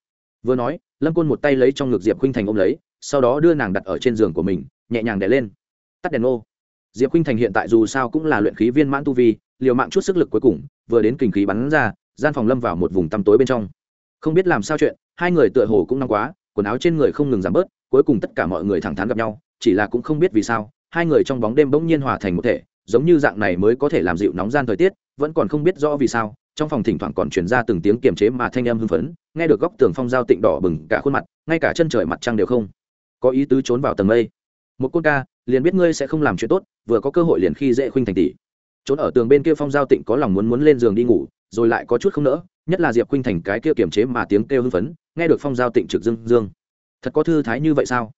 vừa nói, lâm côn một tay lấy trong ngực diệp khinh thành ôm lấy, sau đó đưa nàng đặt ở trên giường của mình, nhẹ nhàng đè lên. Tắt đèn ô. Diệp khinh thành hiện tại dù sao cũng là luyện khí viên mãn tu vi, liều mạng chút sức lực cuối cùng, vừa đến kình khí bắn ra, gian phòng lâm vào một vùng tăm tối bên trong. Không biết làm sao chuyện, hai người tựa hồ cũng nóng quá, quần áo trên người không ngừng giảm bớt, cuối cùng tất cả mọi người thẳng thắn gặp nhau, chỉ là cũng không biết vì sao, hai người trong bóng đêm bỗng nhiên hòa thành một thể, giống như dạng này mới có thể làm dịu nóng gian thời tiết, vẫn còn không biết rõ vì sao trong phòng thỉnh thoảng còn truyền ra từng tiếng kiềm chế mà thanh âm hưng phấn, nghe được góc tường phong giao tịnh đỏ bừng cả khuôn mặt, ngay cả chân trời mặt trăng đều không có ý tứ trốn vào tầng mây. Một côn ca, liền biết ngươi sẽ không làm chuyện tốt, vừa có cơ hội liền khi dễ khuynh thành tỷ. Trốn ở tường bên kia phong giao tịnh có lòng muốn muốn lên giường đi ngủ, rồi lại có chút không nỡ, nhất là diệp khuynh thành cái kia kiềm chế mà tiếng kêu hưng phấn, nghe được phong giao tịnh trực dương dương. Thật có thư thái như vậy sao?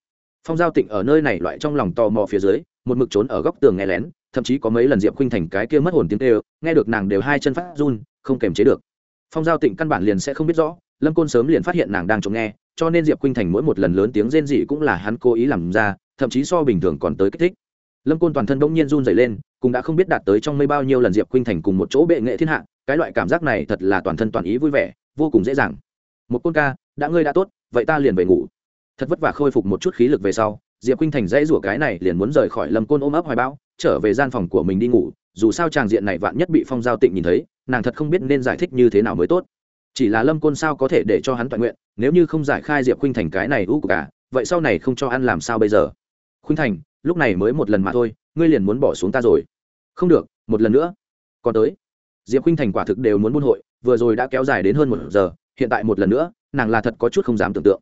Phong giao tịnh ở nơi này loại trong lòng tò mò phía dưới, một mực trốn ở góc tường nghe lén, thậm chí có mấy lần diệp khuynh thành cái kia mất hồn tiếng kêu, nghe được nàng đều hai chân phát run không kềm chế được. Phong giao tịnh căn bản liền sẽ không biết rõ, lâm côn sớm liền phát hiện nàng đang chống nghe, cho nên diệp khuynh thành mỗi một lần lớn tiếng rên dị cũng là hắn cố ý làm ra, thậm chí so bình thường còn tới kích thích. Lâm côn toàn thân bỗng nhiên run dày lên, cũng đã không biết đạt tới trong mây bao nhiêu lần diệp khuynh thành cùng một chỗ bệ nghệ thiên hạ, cái loại cảm giác này thật là toàn thân toàn ý vui vẻ, vô cùng dễ dàng. Một côn ca, đã ngươi đã tốt, vậy ta liền về ngủ. Thật vất vả khôi phục một chút khí lực về sau, diệp khuynh thành dãy rủa cái này liền muốn rời khỏi lâm côn ôm ấp hoài bão, trở về gian phòng của mình đi ngủ, dù sao tràng diện này vạn nhất bị phong giao tịnh nhìn thấy nàng thật không biết nên giải thích như thế nào mới tốt. Chỉ là lâm côn sao có thể để cho hắn toàn nguyện, nếu như không giải khai diệp khuynh thành cái này ú của cả, vậy sau này không cho ăn làm sao bây giờ? Khuynh thành, lúc này mới một lần mà thôi, ngươi liền muốn bỏ xuống ta rồi. Không được, một lần nữa. Còn tới. Diệp khuynh thành quả thực đều muốn buôn hội, vừa rồi đã kéo dài đến hơn một giờ, hiện tại một lần nữa, nàng là thật có chút không dám tưởng tượng.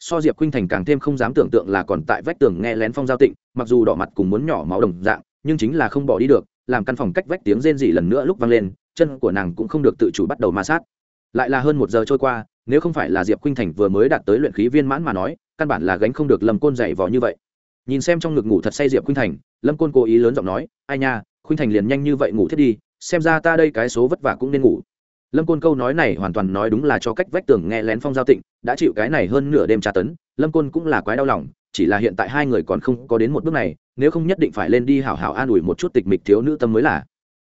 So diệp khuynh thành càng thêm không dám tưởng tượng là còn tại vách tường nghe lén phong giao tịnh, mặc dù đỏ mặt cùng muốn nhỏ máu đồng dạng, nhưng chính là không bỏ đi được, làm căn phòng cách vách tiếng rên rỉ lần nữa lúc vang lên chân của nàng cũng không được tự chủ bắt đầu ma sát. Lại là hơn một giờ trôi qua, nếu không phải là diệp khuynh thành vừa mới đạt tới luyện khí viên mãn mà nói, căn bản là gánh không được lâm côn dày vò như vậy. Nhìn xem trong ngực ngủ thật say diệp khuynh thành, lâm côn cố ý lớn giọng nói, ai nha, khuynh thành liền nhanh như vậy ngủ thiết đi, xem ra ta đây cái số vất vả cũng nên ngủ. Lâm côn câu nói này hoàn toàn nói đúng là cho cách vách tường nghe lén phong giao tịnh, đã chịu cái này hơn nửa đêm tra tấn, lâm côn cũng là quái đau lòng, chỉ là hiện tại hai người còn không có đến một bước này, nếu không nhất định phải lên đi hảo hảo an ủi một chút tịch mịch thiếu nữ tâm mới là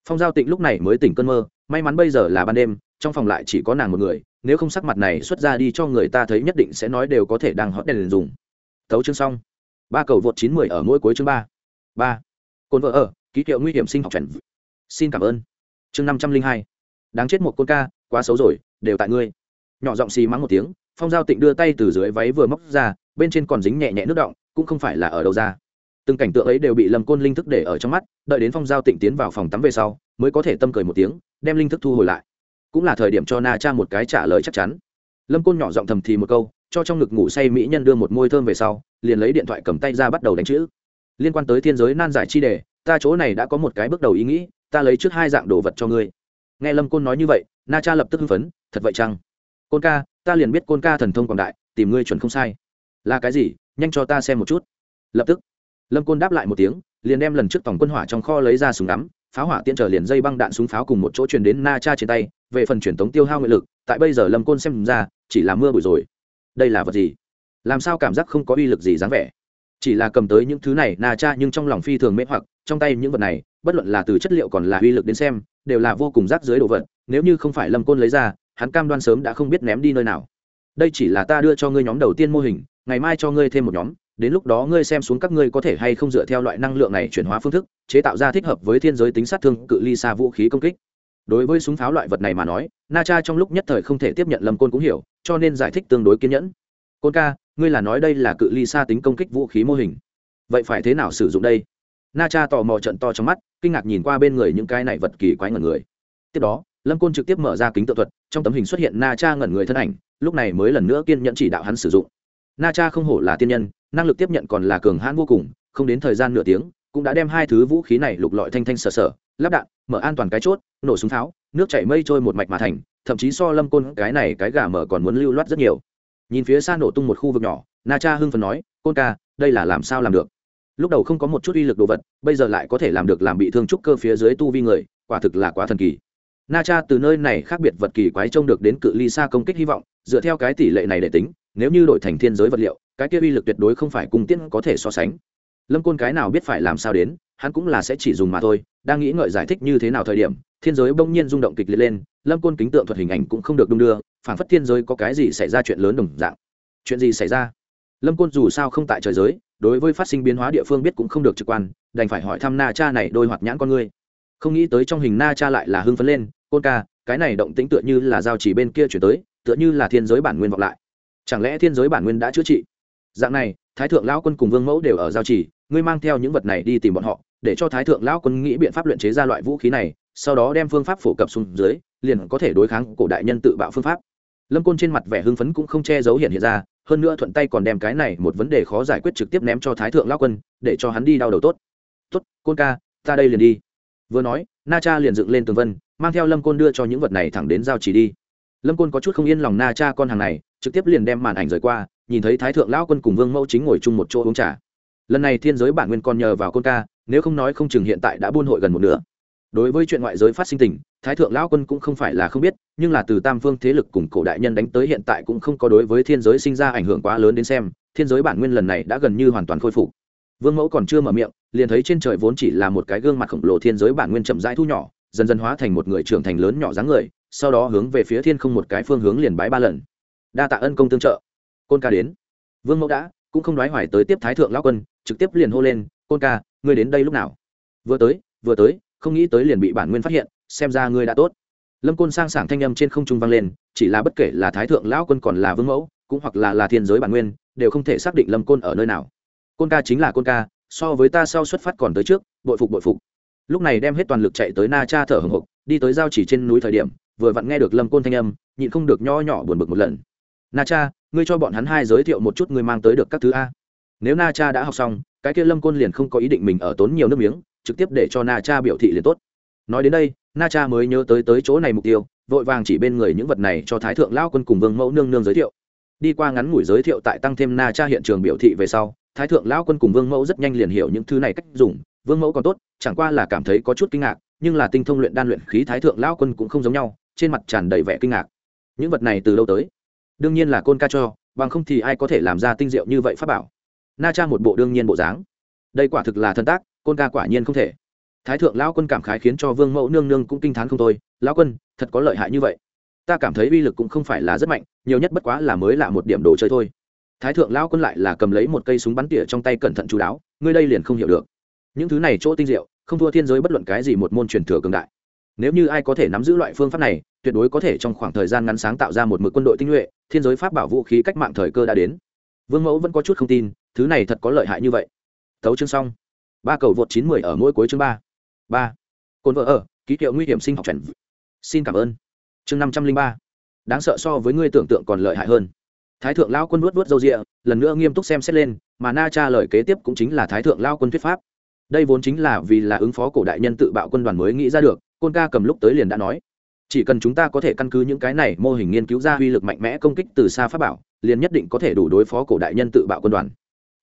phong giao tịnh lúc này mới tỉnh cơn mơ, may mắn bây giờ là ban đêm, trong phòng lại chỉ có nàng một người, nếu không sắc mặt này xuất ra đi cho người ta thấy nhất định sẽ nói đều có thể đang hót đèn dùng. Tấu chương xong. Ba cầu vượt chín mười ở mỗi cuối chương ba. Ba. Cồn vợ ở, ký hiệu nguy hiểm sinh học chuẩn xin cảm ơn. Chương năm trăm linh hai. Đáng chết một con ca, quá xấu rồi, đều tại ngươi. Nhỏ giọng xì mắng một tiếng, phong giao tịnh đưa tay từ dưới váy vừa móc ra, bên trên còn dính nhẹ nhẹ nước động, cũng không phải là ở đâu ra từng cảnh tượng ấy đều bị lâm côn linh thức để ở trong mắt, đợi đến phong giao tịnh tiến vào phòng tắm về sau, mới có thể tâm cười một tiếng, đem linh thức thu hồi lại. Cũng là thời điểm cho na cha một cái trả lời chắc chắn. Lâm côn nhỏ giọng thầm thì một câu, cho trong ngực ngủ say mỹ nhân đưa một môi thơm về sau, liền lấy điện thoại cầm tay ra bắt đầu đánh chữ. Liên quan tới thiên giới nan giải chi đề, ta chỗ này đã có một cái bước đầu ý nghĩ, ta lấy trước hai dạng đồ vật cho ngươi. Nghe lâm côn nói như vậy, na cha lập tức hưng phấn, thật vậy chăng? Côn ca, ta liền biết côn ca thần thông quảng đại, tìm ngươi chuẩn không sai. Là cái gì? Nhanh cho ta xem một chút. Lập tức lâm côn đáp lại một tiếng, liền đem lần trước tổng quân hỏa trong kho lấy ra súng ngắm, pháo hỏa tiễn trở liền dây băng đạn súng pháo cùng một chỗ truyền đến na cha trên tay, về phần truyền tống tiêu hao nguyện lực, tại bây giờ lâm côn xem ra, chỉ là mưa bụi rồi. Đây là vật gì? Làm sao cảm giác không có uy lực gì dáng vẻ? Chỉ là cầm tới những thứ này, na cha nhưng trong lòng phi thường mê hoặc, trong tay những vật này, bất luận là từ chất liệu còn là uy lực đến xem, đều là vô cùng rác dưới đồ vật, nếu như không phải lâm côn lấy ra, hắn cam đoan sớm đã không biết ném đi nơi nào. Đây chỉ là ta đưa cho ngươi nhóm đầu tiên mô hình, ngày mai cho ngươi thêm một nhóm đến lúc đó ngươi xem xuống các ngươi có thể hay không dựa theo loại năng lượng này chuyển hóa phương thức, chế tạo ra thích hợp với thiên giới tính sát thương cự ly xa vũ khí công kích. Đối với súng pháo loại vật này mà nói, na cha trong lúc nhất thời không thể tiếp nhận lâm côn cũng hiểu, cho nên giải thích tương đối kiên nhẫn. Côn ca, ngươi là nói đây là cự ly xa tính công kích vũ khí mô hình. Vậy phải thế nào sử dụng đây? Na cha tò mò trận to trong mắt, kinh ngạc nhìn qua bên người những cái này vật kỳ quái ngẩn người. Tiếp đó, lâm côn trực tiếp mở ra kính tự thuật, trong tấm hình xuất hiện na cha ngẩn người thân ảnh, lúc này mới lần nữa kiên nhẫn chỉ đạo hắn sử dụng na cha không hổ là tiên nhân, năng lực tiếp nhận còn là cường hãn vô cùng, không đến thời gian nửa tiếng, cũng đã đem hai thứ vũ khí này lục lọi thanh thanh sờ sờ lắp đạn, mở an toàn cái chốt, nổ súng tháo, nước chảy mây trôi một mạch mà thành, thậm chí so lâm côn cái này cái gà mở còn muốn lưu loát rất nhiều. Nhìn phía xa nổ tung một khu vực nhỏ, na cha hưng phần nói, côn ca, đây là làm sao làm được? Lúc đầu không có một chút uy lực đồ vật, bây giờ lại có thể làm được làm bị thương trúc cơ phía dưới tu vi người, quả thực là quá thần kỳ. Na cha từ nơi này khác biệt vật kỳ quái trông được đến cự ly xa công kích hy vọng, dựa theo cái tỷ lệ này để tính nếu như đổi thành thiên giới vật liệu, cái kia uy lực tuyệt đối không phải cung tiễn có thể so sánh. Lâm côn cái nào biết phải làm sao đến, hắn cũng là sẽ chỉ dùng mà thôi, đang nghĩ ngợi giải thích như thế nào thời điểm, thiên giới bỗng nhiên rung động kịch liệt lên, lâm côn kính tượng thuật hình ảnh cũng không được đung đưa phản phất thiên giới có cái gì xảy ra chuyện lớn đồng dạng. Chuyện gì xảy ra? Lâm côn dù sao không tại trời giới, đối với phát sinh biến hóa địa phương biết cũng không được trực quan, đành phải hỏi thăm na cha này đôi hoạt nhãn con ngươi không nghĩ tới trong hình na cha lại là hưng phấn lên, côn ca, cái này động tĩnh tựa như là giao chỉ bên kia chuyển tới, tựa như là thiên giới bản nguyên vọng lại chẳng lẽ thiên giới bản nguyên đã chữa trị? Dạng này, thái thượng lão quân cùng vương mẫu đều ở giao chỉ ngươi mang theo những vật này đi tìm bọn họ, để cho thái thượng lão quân nghĩ biện pháp luyện chế ra loại vũ khí này, sau đó đem phương pháp phổ cập xuống dưới, liền có thể đối kháng cổ đại nhân tự bạo phương pháp. Lâm côn trên mặt vẻ hưng phấn cũng không che giấu hiện hiện ra, hơn nữa thuận tay còn đem cái này một vấn đề khó giải quyết trực tiếp ném cho thái thượng lão quân, để cho hắn đi đau đầu tốt. Tốt, côn ca, ta đây liền đi. Vừa nói, na cha liền dựng lên tường vân, mang theo lâm côn đưa cho những vật này thẳng đến giao chỉ đi. Lâm côn có chút không yên lòng na cha con hàng này trực tiếp liền đem màn ảnh rời qua, nhìn thấy thái thượng lão quân cùng vương mẫu chính ngồi chung một chỗ uống trà. Lần này thiên giới bản nguyên còn nhờ vào côn ca, nếu không nói không chừng hiện tại đã buôn hội gần một nửa. Đối với chuyện ngoại giới phát sinh tình, thái thượng lão quân cũng không phải là không biết, nhưng là từ tam phương thế lực cùng cổ đại nhân đánh tới hiện tại cũng không có đối với thiên giới sinh ra ảnh hưởng quá lớn đến xem, thiên giới bản nguyên lần này đã gần như hoàn toàn khôi phục. Vương mẫu còn chưa mở miệng, liền thấy trên trời vốn chỉ là một cái gương mặt khổng lồ thiên giới bản nguyên chậm rãi thu nhỏ, dần dần hóa thành một người trưởng thành lớn nhỏ dáng người, sau đó hướng về phía thiên không một cái phương hướng liền bái ba lần đa tạ ân công tương trợ. Côn ca đến. Vương mẫu đã, cũng không nói hoài tới tiếp thái thượng lão quân, trực tiếp liền hô lên, côn ca, ngươi đến đây lúc nào? Vừa tới vừa tới, không nghĩ tới liền bị bản nguyên phát hiện, xem ra ngươi đã tốt. Lâm côn sang sảng thanh âm trên không trung vang lên, chỉ là bất kể là thái thượng lão quân còn là vương mẫu, cũng hoặc là là thiên giới bản nguyên, đều không thể xác định lâm côn ở nơi nào. Côn ca chính là côn ca, so với ta sau xuất phát còn tới trước, bội phục bội phục. Lúc này đem hết toàn lực chạy tới na cha thở hồng hộc, đi tới giao chỉ trên núi thời điểm, vừa vặn nghe được lâm côn thanh âm, nhịn không được nho nhỏ buồn bực một lần na cha, ngươi cho bọn hắn hai giới thiệu một chút ngươi mang tới được các thứ a. Nếu na cha đã học xong, cái kia lâm côn liền không có ý định mình ở tốn nhiều nước miếng, trực tiếp để cho na cha biểu thị liền tốt. Nói đến đây, na cha mới nhớ tới tới chỗ này mục tiêu, vội vàng chỉ bên người những vật này cho thái thượng lao quân cùng vương mẫu nương nương giới thiệu. Đi qua ngắn ngủi giới thiệu tại tăng thêm na cha hiện trường biểu thị về sau, thái thượng lao quân cùng vương mẫu rất nhanh liền hiểu những thứ này cách dùng. Vương mẫu còn tốt, chẳng qua là cảm thấy có chút kinh ngạc, nhưng là tinh thông luyện đan luyện khí thái thượng lao quân cũng không giống nhau, trên mặt tràn đầy vẻ kinh ngạc. Những vật này từ đâu tới? Đương nhiên là côn ca cho, bằng không thì ai có thể làm ra tinh diệu như vậy pháp bảo. Na cha một bộ đương nhiên bộ dáng. Đây quả thực là thân tác, côn ca quả nhiên không thể. Thái thượng lão quân cảm khái khiến cho vương mẫu nương nương cũng kinh t h á n không thôi, lão quân, thật có lợi hại như vậy. Ta cảm thấy uy lực cũng không phải là rất mạnh, nhiều nhất bất quá là mới là một điểm đồ chơi thôi. Thái thượng lão quân lại là cầm lấy một cây súng bắn tỉa trong tay cẩn thận chú đáo, ngươi đây liền không hiểu được. Những thứ này chỗ tinh diệu, không thua thiên giới bất luận cái gì một môn truyền thừa cường đại nếu như ai có thể nắm giữ loại phương pháp này, tuyệt đối có thể trong khoảng thời gian ngắn sáng tạo ra một mực quân đội tinh nhuệ, thiên giới pháp bảo vũ khí cách mạng thời cơ đã đến. Vương mẫu vẫn có chút không tin, thứ này thật có lợi hại như vậy. Thấu chương xong. Ba cầu vượt chín mười ở mỗi cuối chương ba. Ba. Cồn vợ ở, ký hiệu nguy hiểm sinh học trần xin cảm ơn. Chương năm trăm linh ba. Đáng sợ so với ngươi tưởng tượng còn lợi hại hơn. Thái thượng lao quân vuốt vuốt râu rịa, lần nữa nghiêm túc xem xét lên, mà na Tra lời kế tiếp cũng chính là thái thượng lao quân thuyết pháp. Đây vốn chính là vì là ứng phó cổ đại nhân tự bạo quân đoàn mới nghĩ ra được côn ca cầm lúc tới liền đã nói, chỉ cần chúng ta có thể căn cứ những cái này mô hình nghiên cứu ra uy lực mạnh mẽ công kích từ xa pháp bảo, liền nhất định có thể đủ đối phó cổ đại nhân tự bạo quân đoàn.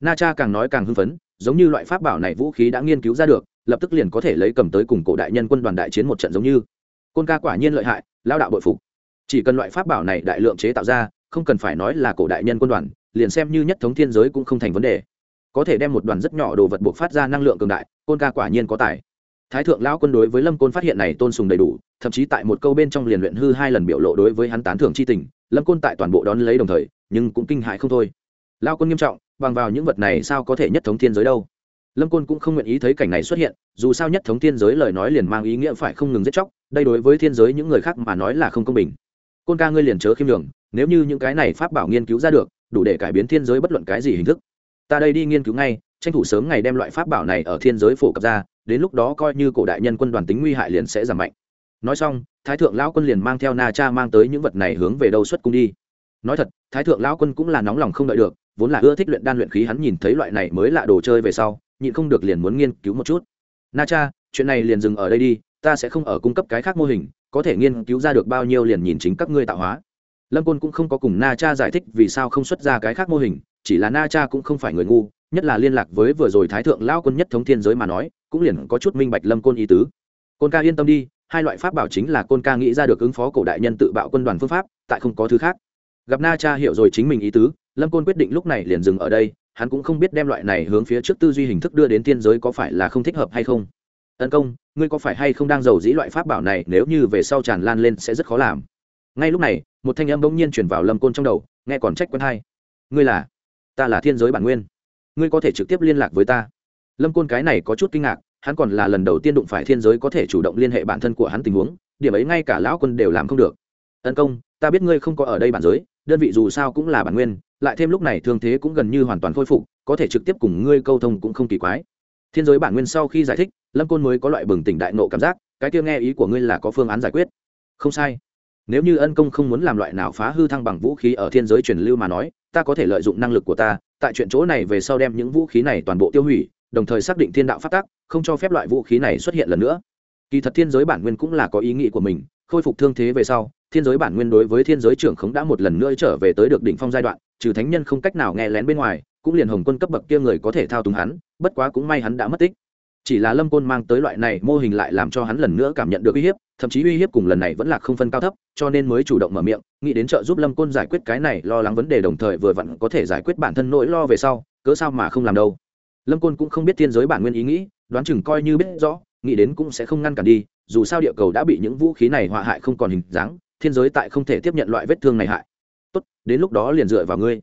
Na cha càng nói càng hưng phấn, giống như loại pháp bảo này vũ khí đã nghiên cứu ra được, lập tức liền có thể lấy cầm tới cùng cổ đại nhân quân đoàn đại chiến một trận giống như. Côn ca quả nhiên lợi hại lao đạo bội phục. Chỉ cần loại pháp bảo này đại lượng chế tạo ra, không cần phải nói là cổ đại nhân quân đoàn, liền xem như nhất thống thiên giới cũng không thành vấn đề. Có thể đem một đoàn rất nhỏ đồ vật buộc phát ra năng lượng cường đại, côn ca quả nhiên có tài thái thượng lão quân đối với lâm côn phát hiện này tôn sùng đầy đủ, thậm chí tại một câu bên trong liền luyện hư hai lần biểu lộ đối với hắn tán thưởng c h i tình, lâm côn tại toàn bộ đón lấy đồng thời, nhưng cũng kinh hại không thôi. Lao quân nghiêm trọng, bằng vào những vật này sao có thể nhất thống thiên giới đâu? Lâm côn cũng không nguyện ý thấy cảnh này xuất hiện, dù sao nhất thống thiên giới lời nói liền mang ý nghĩa phải không ngừng giết chóc, đây đối với thiên giới những người khác mà nói là không công bình. Côn ca ngươi liền chớ khiêm đường nếu như những cái này pháp bảo nghiên cứu ra được, đủ để cải biến thiên giới bất luận cái gì hình thức. Ta đây đi nghiên cứu ngay tranh thủ sớm ngày đem loại pháp bảo này ở thiên giới phổ cập ra, đến lúc đó coi như cổ đại nhân quân đoàn tính nguy hại liền sẽ giảm mạnh. Nói xong, thái thượng lão quân liền mang theo na cha mang tới những vật này hướng về đâu xuất cung đi. Nói thật, thái thượng lão quân cũng là nóng lòng không đợi được, vốn là ưa thích luyện đan luyện khí hắn nhìn thấy loại này mới lạ đồ chơi về sau, nhịn không được liền muốn nghiên cứu một chút. Na cha, chuyện này liền dừng ở đây đi, ta sẽ không ở cung cấp cái khác mô hình, có thể nghiên cứu ra được bao nhiêu liền nhìn chính các ngươi tạo hóa. Lâm côn cũng không có cùng na cha giải thích vì sao không xuất ra cái khác mô hình, chỉ là na cha cũng không phải người ngu nhất là liên lạc với vừa rồi thái thượng lao quân nhất thống thiên giới mà nói, cũng liền có chút minh bạch lâm côn ý tứ. Côn ca yên tâm đi, hai loại pháp bảo chính là côn ca nghĩ ra được ứng phó cổ đại nhân tự bạo quân đoàn phương pháp, tại không có thứ khác. Gặp na cha hiểu rồi chính mình ý tứ, lâm côn quyết định lúc này liền dừng ở đây, hắn cũng không biết đem loại này hướng phía trước tư duy hình thức đưa đến thiên giới có phải là không thích hợp hay không. Tấn công, ngươi có phải hay không đang giàu dĩ loại pháp bảo này, nếu như về sau tràn lan lên sẽ rất khó làm. Ngay lúc này, một thanh âm bỗng nhiên chuyển vào lâm côn trong đầu, nghe còn trách quân hai. Ngươi là, ta là thiên giới bản nguyên ngươi có thể trực tiếp liên lạc với ta. Lâm côn cái này có chút kinh ngạc, hắn còn là lần đầu tiên đụng phải thiên giới có thể chủ động liên hệ bản thân của hắn tình huống, điểm ấy ngay cả lão quân đều làm không được. Tấn công, ta biết ngươi không có ở đây bản giới, đơn vị dù sao cũng là bản nguyên, lại thêm lúc này thương thế cũng gần như hoàn toàn khôi phục, có thể trực tiếp cùng ngươi câu thông cũng không kỳ quái. Thiên giới bản nguyên sau khi giải thích, lâm côn mới có loại bừng tỉnh đại nộ cảm giác, cái kia nghe ý của ngươi là có phương án giải quyết. Không sai nếu như ân công không muốn làm loại nào phá hư thăng bằng vũ khí ở thiên giới truyền lưu mà nói, ta có thể lợi dụng năng lực của ta, tại chuyện chỗ này về sau đem những vũ khí này toàn bộ tiêu hủy, đồng thời xác định thiên đạo phát tác không cho phép loại vũ khí này xuất hiện lần nữa. Kỳ thật thiên giới bản nguyên cũng là có ý nghĩ của mình, khôi phục thương thế về sau, thiên giới bản nguyên đối với thiên giới trưởng khống đã một lần nữa trở về tới được đỉnh phong giai đoạn, trừ thánh nhân không cách nào nghe lén bên ngoài, cũng liền hồng quân cấp bậc kia người có thể thao túng hắn, bất quá cũng may hắn đã mất tích chỉ là lâm côn mang tới loại này mô hình lại làm cho hắn lần nữa cảm nhận được uy hiếp, thậm chí uy hiếp cùng lần này vẫn là không phân cao thấp, cho nên mới chủ động mở miệng, nghĩ đến trợ giúp lâm côn giải quyết cái này lo lắng vấn đề đồng thời vừa vặn có thể giải quyết bản thân nỗi lo về sau, cớ sao mà không làm đâu. Lâm côn cũng không biết thiên giới bản nguyên ý nghĩ, đoán chừng coi như biết rõ, nghĩ đến cũng sẽ không ngăn cản đi, dù sao địa cầu đã bị những vũ khí này họa hại không còn hình dáng, thiên giới tại không thể tiếp nhận loại vết thương này hại. Tốt, đến lúc đó liền dựa vào ngươi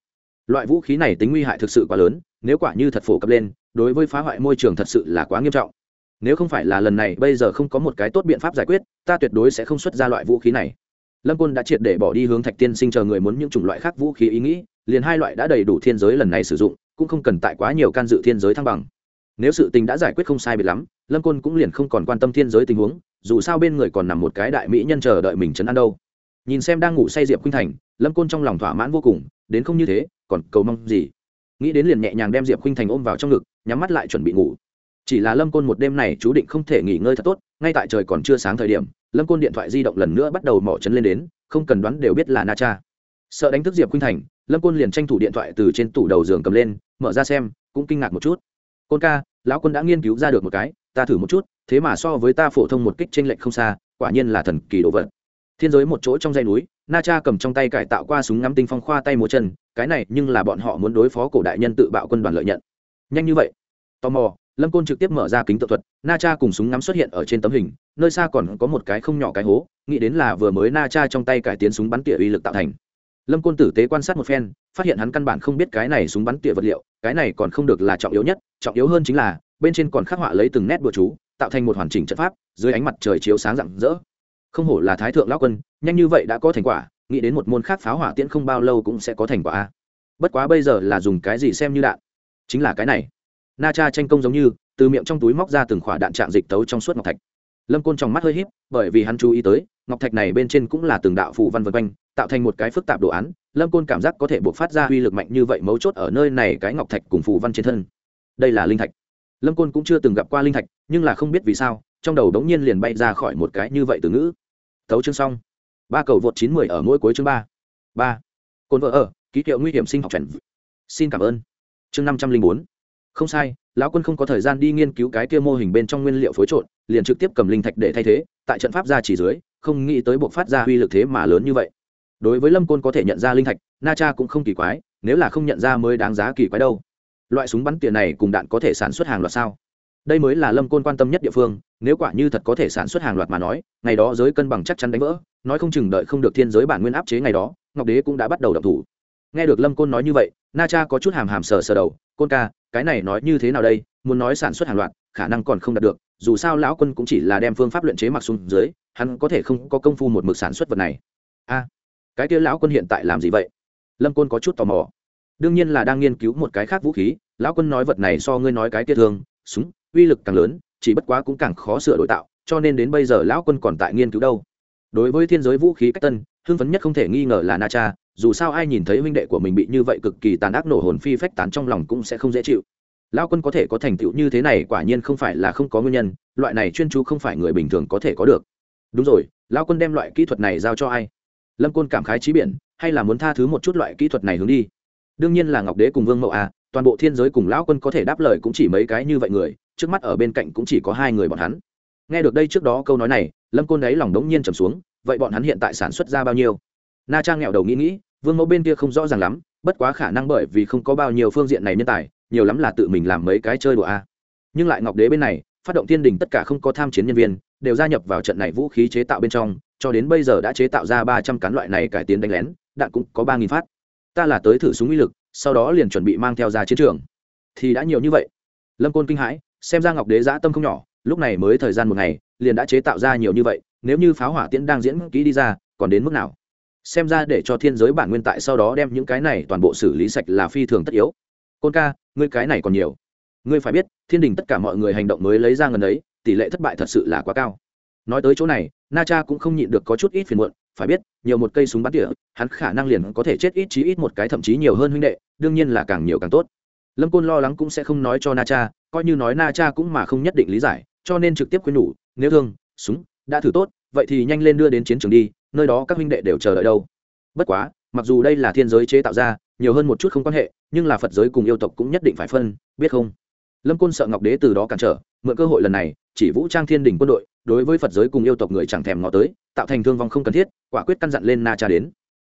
loại vũ khí này tính nguy hại thực sự quá lớn, nếu quả như thật phổ cập lên, đối với phá hoại môi trường thật sự là quá nghiêm trọng. Nếu không phải là lần này, bây giờ không có một cái tốt biện pháp giải quyết, ta tuyệt đối sẽ không xuất ra loại vũ khí này. Lâm côn đã triệt để bỏ đi hướng thạch tiên sinh chờ người muốn những chủng loại khác vũ khí ý nghĩ, liền hai loại đã đầy đủ thiên giới lần này sử dụng, cũng không cần tại quá nhiều can dự thiên giới thăng bằng. Nếu sự tình đã giải quyết không sai biệt lắm, lâm côn cũng liền không còn quan tâm thiên giới tình huống, dù sao bên người còn nằm một cái đại mỹ nhân chờ đợi mình chấn an đâu. Nhìn xem đang ngủ say diệp khuynh thành, lâm côn trong lòng thỏa mãn vô cùng, đến không như thế còn cầu mong gì? Nghĩ đến liền nhẹ nhàng đem diệp khinh thành ôm vào trong ngực, nhắm mắt lại chuẩn bị ngủ. Chỉ là lâm côn một đêm này chú định không thể nghỉ ngơi thật tốt, ngay tại trời còn chưa sáng thời điểm, lâm côn điện thoại di động lần nữa bắt đầu mỏ chấn lên đến, không cần đoán đều biết là na cha. Sợ đánh thức diệp khinh thành, lâm côn liền tranh thủ điện thoại từ trên tủ đầu giường cầm lên, mở ra xem, cũng kinh ngạc một chút. Côn ca, lão quân đã nghiên cứu ra được một cái, ta thử một chút, thế mà so với ta phổ thông một kích tranh lệch không xa, quả nhiên là thần kỳ đồ vật. Thiên giới một chỗ trong dây núi, na cha cầm trong tay cải tạo qua súng ngắm tinh phong khoa tay múa chân cái này nhưng là bọn họ muốn đối phó cổ đại nhân tự bạo quân đoàn lợi nhận. Nhanh như vậy. Tò mò, lâm côn trực tiếp mở ra kính tự thuật, na cha cùng súng ngắm xuất hiện ở trên tấm hình, nơi xa còn có một cái không nhỏ cái hố, nghĩ đến là vừa mới na cha trong tay cải tiến súng bắn tỉa uy lực tạo thành. Lâm côn tử tế quan sát một phen, phát hiện hắn căn bản không biết cái này súng bắn tỉa vật liệu, cái này còn không được là trọng yếu nhất, trọng yếu hơn chính là, bên trên còn khắc họa lấy từng nét bừa chú, tạo thành một hoàn chỉnh trận pháp, dưới ánh mặt trời chiếu sáng rạng rỡ. Không hổ là thái thượng lão quân, nhanh như vậy đã có thành quả nghĩ đến một môn khác pháo hỏa tiễn không bao lâu cũng sẽ có thành quả bất quá bây giờ là dùng cái gì xem như đạn? Chính là cái này. Na cha tranh công giống như, từ miệng trong túi móc ra từng khỏa đạn trạng dịch tấu trong suốt ngọc thạch. Lâm côn trong mắt hơi híp, bởi vì hắn chú ý tới, ngọc thạch này bên trên cũng là từng đạo phù văn vân quanh, tạo thành một cái phức tạp đồ án, lâm côn cảm giác có thể buộc phát ra uy lực mạnh như vậy mấu chốt ở nơi này cái ngọc thạch cùng phù văn trên thân. Đây là linh thạch. Lâm côn cũng chưa từng gặp qua linh thạch, nhưng là không biết vì sao, trong đầu đống nhiên liền bay ra khỏi một cái như vậy từ ngữ. Thấu chương xong ba cầu vượt chín mười ở mỗi cuối chương ba. Ba. Cồn vợ ở, ký hiệu nguy hiểm sinh học chuẩn xin cảm ơn. Chương năm trăm linh bốn. Không sai, lão quân không có thời gian đi nghiên cứu cái kia mô hình bên trong nguyên liệu phối trộn, liền trực tiếp cầm linh thạch để thay thế, tại trận pháp ra chỉ dưới, không nghĩ tới buộc phát ra uy lực thế mà lớn như vậy. Đối với lâm côn có thể nhận ra linh thạch, na cha cũng không kỳ quái, nếu là không nhận ra mới đáng giá kỳ quái đâu. Loại súng bắn tiền này cùng đạn có thể sản xuất hàng loạt sao? Đây mới là lâm côn quan tâm nhất địa phương, nếu quả như thật có thể sản xuất hàng loạt mà nói, ngày đó giới cân bằng chắc chắn đánh vỡ, nói không chừng đợi không được thiên giới bản nguyên áp chế ngày đó, ngọc đế cũng đã bắt đầu đập thủ. Nghe được lâm côn nói như vậy, na cha có chút hàm hàm sờ sờ đầu, côn ca, cái này nói như thế nào đây? Muốn nói sản xuất hàng loạt, khả năng còn không đạt được, dù sao lão quân cũng chỉ là đem phương pháp luyện chế mặc xuống dưới, hắn có thể không có công phu một mực sản xuất vật này. A, cái kia lão quân hiện tại làm gì vậy? Lâm côn có chút tò mò. Đương nhiên là đang nghiên cứu một cái khác vũ khí, lão quân nói vật này so ngươi nói cái kia thường. súng uy lực càng lớn, chỉ bất quá cũng càng khó sửa đổi tạo, cho nên đến bây giờ lão quân còn tại nghiên cứu đâu. Đối với thiên giới vũ khí cách tân, hưng phấn nhất không thể nghi ngờ là na cha, dù sao ai nhìn thấy huynh đệ của mình bị như vậy cực kỳ tàn ác nổ hồn phi phách tán trong lòng cũng sẽ không dễ chịu. Lão quân có thể có thành tựu như thế này quả nhiên không phải là không có nguyên nhân, loại này chuyên chú không phải người bình thường có thể có được. Đúng rồi, lão quân đem loại kỹ thuật này giao cho ai? Lâm quân cảm khái trí biển, hay là muốn tha thứ một chút loại kỹ thuật này hướng đi? Đương nhiên là ngọc đế cùng vương mậu a toàn bộ thiên giới cùng lão quân có thể đáp lời cũng chỉ mấy cái như vậy người, trước mắt ở bên cạnh cũng chỉ có hai người bọn hắn. Nghe được đây trước đó câu nói này, lâm côn ấy lòng đống nhiên trầm xuống, vậy bọn hắn hiện tại sản xuất ra bao nhiêu? Na trang nghèo đầu nghĩ nghĩ, vương mẫu bên kia không rõ ràng lắm, bất quá khả năng bởi vì không có bao nhiêu phương diện này nhân tài, nhiều lắm là tự mình làm mấy cái chơi đùa a. Nhưng lại ngọc đế bên này, phát động thiên đình tất cả không có tham chiến nhân viên, đều gia nhập vào trận này vũ khí chế tạo bên trong, cho đến bây giờ đã chế tạo ra ba trăm cán loại này cải tiến đánh lén, đạn cũng có ba nghìn phát. Ta là tới thử súng uy lực sau đó liền chuẩn bị mang theo ra chiến trường. Thì đã nhiều như vậy. Lâm côn kinh hãi, xem ra ngọc đế giã tâm không nhỏ, lúc này mới thời gian một ngày, liền đã chế tạo ra nhiều như vậy, nếu như pháo hỏa tiễn đang diễn kỹ đi ra, còn đến mức nào? Xem ra để cho thiên giới bản nguyên tại sau đó đem những cái này toàn bộ xử lý sạch là phi thường tất yếu. Côn ca, ngươi cái này còn nhiều. Ngươi phải biết, thiên đình tất cả mọi người hành động mới lấy ra ngần ấy, tỷ lệ thất bại thật sự là quá cao. Nói tới chỗ này, na cha cũng không nhịn được có chút ít phiền muộn phải biết, nhiều một cây súng bắn tỉa, hắn khả năng liền có thể chết ít chí ít một cái thậm chí nhiều hơn huynh đệ, đương nhiên là càng nhiều càng tốt. Lâm côn lo lắng cũng sẽ không nói cho na cha, coi như nói na cha cũng mà không nhất định lý giải, cho nên trực tiếp khuyên nhủ, nếu thương, súng, đã thử tốt, vậy thì nhanh lên đưa đến chiến trường đi, nơi đó các huynh đệ đều chờ đợi đâu. Bất quá, mặc dù đây là thiên giới chế tạo ra, nhiều hơn một chút không quan hệ, nhưng là phật giới cùng yêu tộc cũng nhất định phải phân, biết không? Lâm côn sợ ngọc đế từ đó cản trở, mượn cơ hội lần này, chỉ vũ trang thiên đình quân đội, đối với phật giới cùng yêu tộc người chẳng thèm ngó tới, tạo thành thương vong không cần thiết quả quyết căn dặn lên na cha đến.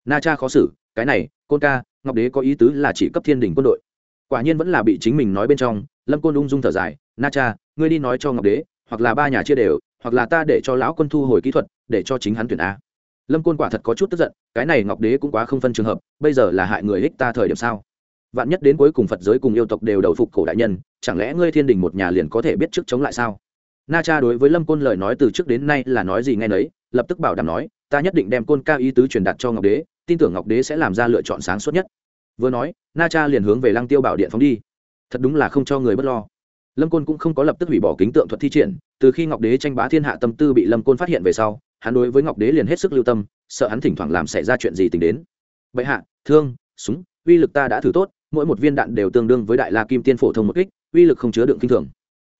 Na cha khó xử, cái này, côn ca, ngọc đế có ý tứ là chỉ cấp thiên đình quân đội. Quả nhiên vẫn là bị chính mình nói bên trong, lâm côn ung dung thở dài, na cha, ngươi đi nói cho ngọc đế, hoặc là ba nhà chia đều, hoặc là ta để cho lão quân thu hồi kỹ thuật, để cho chính hắn tuyển a. Lâm côn quả thật có chút tức giận, cái này ngọc đế cũng quá không phân trường hợp, bây giờ là hại người ích ta thời điểm sao? Vạn nhất đến cuối cùng phật giới cùng yêu tộc đều đầu phục cổ đại nhân, chẳng lẽ ngươi thiên đình một nhà liền có thể biết trước chống lại sao? Na cha đối với lâm côn lời nói từ trước đến nay là nói gì nghe nấy, lập tức bảo đảm nói ta nhất định đem côn ca ý tứ truyền đạt cho ngọc đế, tin tưởng ngọc đế sẽ làm ra lựa chọn sáng suốt nhất. Vừa nói, na cha liền hướng về lăng tiêu bảo điện phóng đi. Thật đúng là không cho người b ấ t lo. Lâm côn cũng không có lập tức hủy bỏ kính tượng thuật thi triển, từ khi ngọc đế tranh bá thiên hạ tâm tư bị lâm côn phát hiện về sau, hắn đối với ngọc đế liền hết sức lưu tâm, sợ hắn thỉnh thoảng làm xảy ra chuyện gì tính đến. Bệ hạ, thương, súng, uy lực ta đã thử tốt, mỗi một viên đạn đều tương đương với đại la kim tiên phổ thông một kích, uy lực không chứa đựng kinh thường.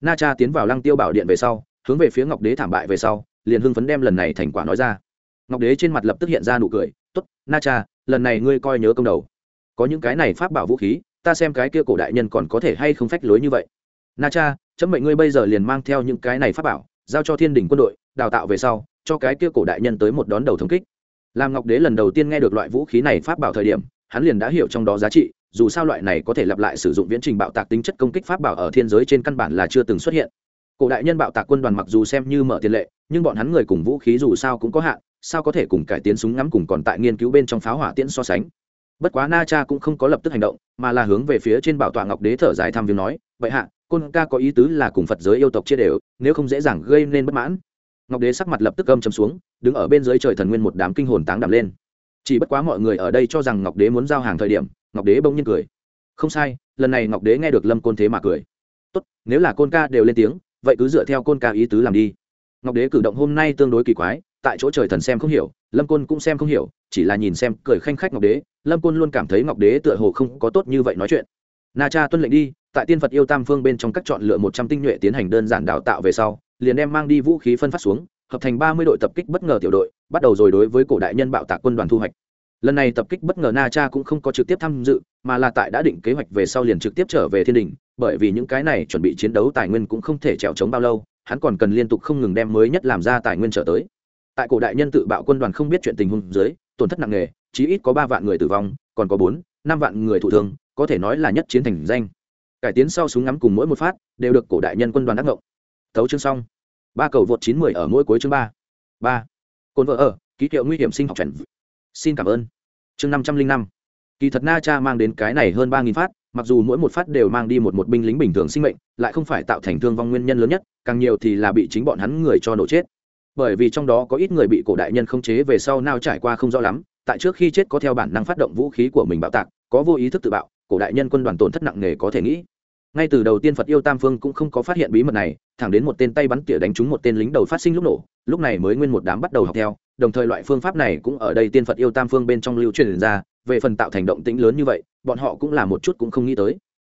Na cha tiến vào lăng tiêu bảo điện về sau, hướng về phía ngọc đế thảm bại về sau, liền hưng phấn đem lần này thành quả nói ra ngọc đế trên mặt lập tức hiện ra nụ cười t ố t na cha, lần này ngươi coi nhớ công đầu. Có những cái này pháp bảo vũ khí, ta xem cái kia cổ đại nhân còn có thể hay không phách lối như vậy. Na cha, chấm mệnh ngươi bây giờ liền mang theo những cái này pháp bảo, giao cho thiên đình quân đội, đào tạo về sau, cho cái kia cổ đại nhân tới một đón đầu thống kích. Làm ngọc đế lần đầu tiên nghe được loại vũ khí này pháp bảo thời điểm, hắn liền đã hiểu trong đó giá trị, dù sao loại này có thể lặp lại sử dụng viễn trình bạo tạc tính chất công kích pháp bảo ở thiên giới trên căn bản là chưa từng xuất hiện. Cổ đại nhân bạo tạc quân đoàn mặc dù xem như mở tiền lệ nhưng bọn hắn người cùng vũ khí dù sao cũng có hạn, sao có thể cùng cải tiến súng ngắm cùng còn tại nghiên cứu bên trong pháo hỏa tiễn so sánh? Bất quá na cha cũng không có lập tức hành động, mà là hướng về phía trên bảo tọa ngọc đế thở dài thăm viếng nói, vậy hạ, côn ca có ý tứ là cùng phật giới yêu tộc chia đều, nếu không dễ dàng gây nên bất mãn. Ngọc đế sắc mặt lập tức gâm chấm xuống, đứng ở bên dưới trời thần nguyên một đám kinh hồn táng đạm lên. Chỉ bất quá mọi người ở đây cho rằng ngọc đế muốn giao hàng thời điểm, ngọc đế bỗng nhiên cười. Không sai, lần này ngọc đế nghe được lâm côn thế mà cười. Tốt, nếu là côn ca đều lên tiếng, vậy cứ dựa theo côn ca ý tứ làm đi ngọc đế cử động hôm nay tương đối kỳ quái, tại chỗ trời thần xem không hiểu, lâm côn cũng xem không hiểu, chỉ là nhìn xem, cười khanh khách ngọc đế, lâm côn luôn cảm thấy ngọc đế tựa hồ không có tốt như vậy nói chuyện. Na cha tuân lệnh đi, tại tiên phật yêu tam phương bên trong các chọn lựa một trăm tinh nhuệ tiến hành đơn giản đào tạo về sau, liền đem mang đi vũ khí phân phát xuống, hợp thành ba mươi đội tập kích bất ngờ tiểu đội, bắt đầu rồi đối với cổ đại nhân bạo tạc quân đoàn thu hoạch. Lần này tập kích bất ngờ na cha cũng không có trực tiếp tham dự, mà là tại đã định kế hoạch về sau liền trực tiếp trở về thiên đình, bởi vì những cái này chuẩn bị chiến đấu tài nguyên cũng không thể trèo trống bao lâu hắn còn cần liên tục không ngừng đem mới nhất làm ra tài nguyên trở tới. Tại cổ đại nhân tự bạo quân đoàn không biết chuyện tình huống dưới, tổn thất nặng nề, chí ít có ba vạn người tử vong, còn có bốn, năm vạn người thụ thương, có thể nói là nhất chiến thành danh. Cải tiến sau súng ngắm cùng mỗi một phát, đều được cổ đại nhân quân đoàn đắc ngộng. Tấu chương xong. Ba cầu vượt chín mười ở mỗi cuối chương ba. Ba. Cồn vợ ở, ký hiệu nguy hiểm sinh học chuẩn xin cảm ơn. Chương năm trăm linh năm kỳ thật na cha mang đến cái này hơn ba nghìn phát, mặc dù mỗi một phát đều mang đi một một binh lính bình thường sinh mệnh, lại không phải tạo thành thương vong nguyên nhân lớn nhất, càng nhiều thì là bị chính bọn hắn người cho nổ chết. Bởi vì trong đó có ít người bị cổ đại nhân không chế về sau nào trải qua không rõ lắm, tại trước khi chết có theo bản năng phát động vũ khí của mình bạo tạc, có vô ý thức tự bạo, cổ đại nhân quân đoàn tổn thất nặng nề có thể nghĩ. Ngay từ đầu tiên phật yêu tam phương cũng không có phát hiện bí mật này, thẳng đến một tên tay bắn tỉa đánh trúng một tên lính đầu phát sinh lúc nổ, lúc này mới nguyên một đám bắt đầu học theo, đồng thời loại phương pháp này cũng ở đây tiên phật yêu tam phương bên trong lưu truyền ra về phần tạo thành động tĩnh lớn như vậy, bọn họ cũng là một chút cũng không nghĩ tới.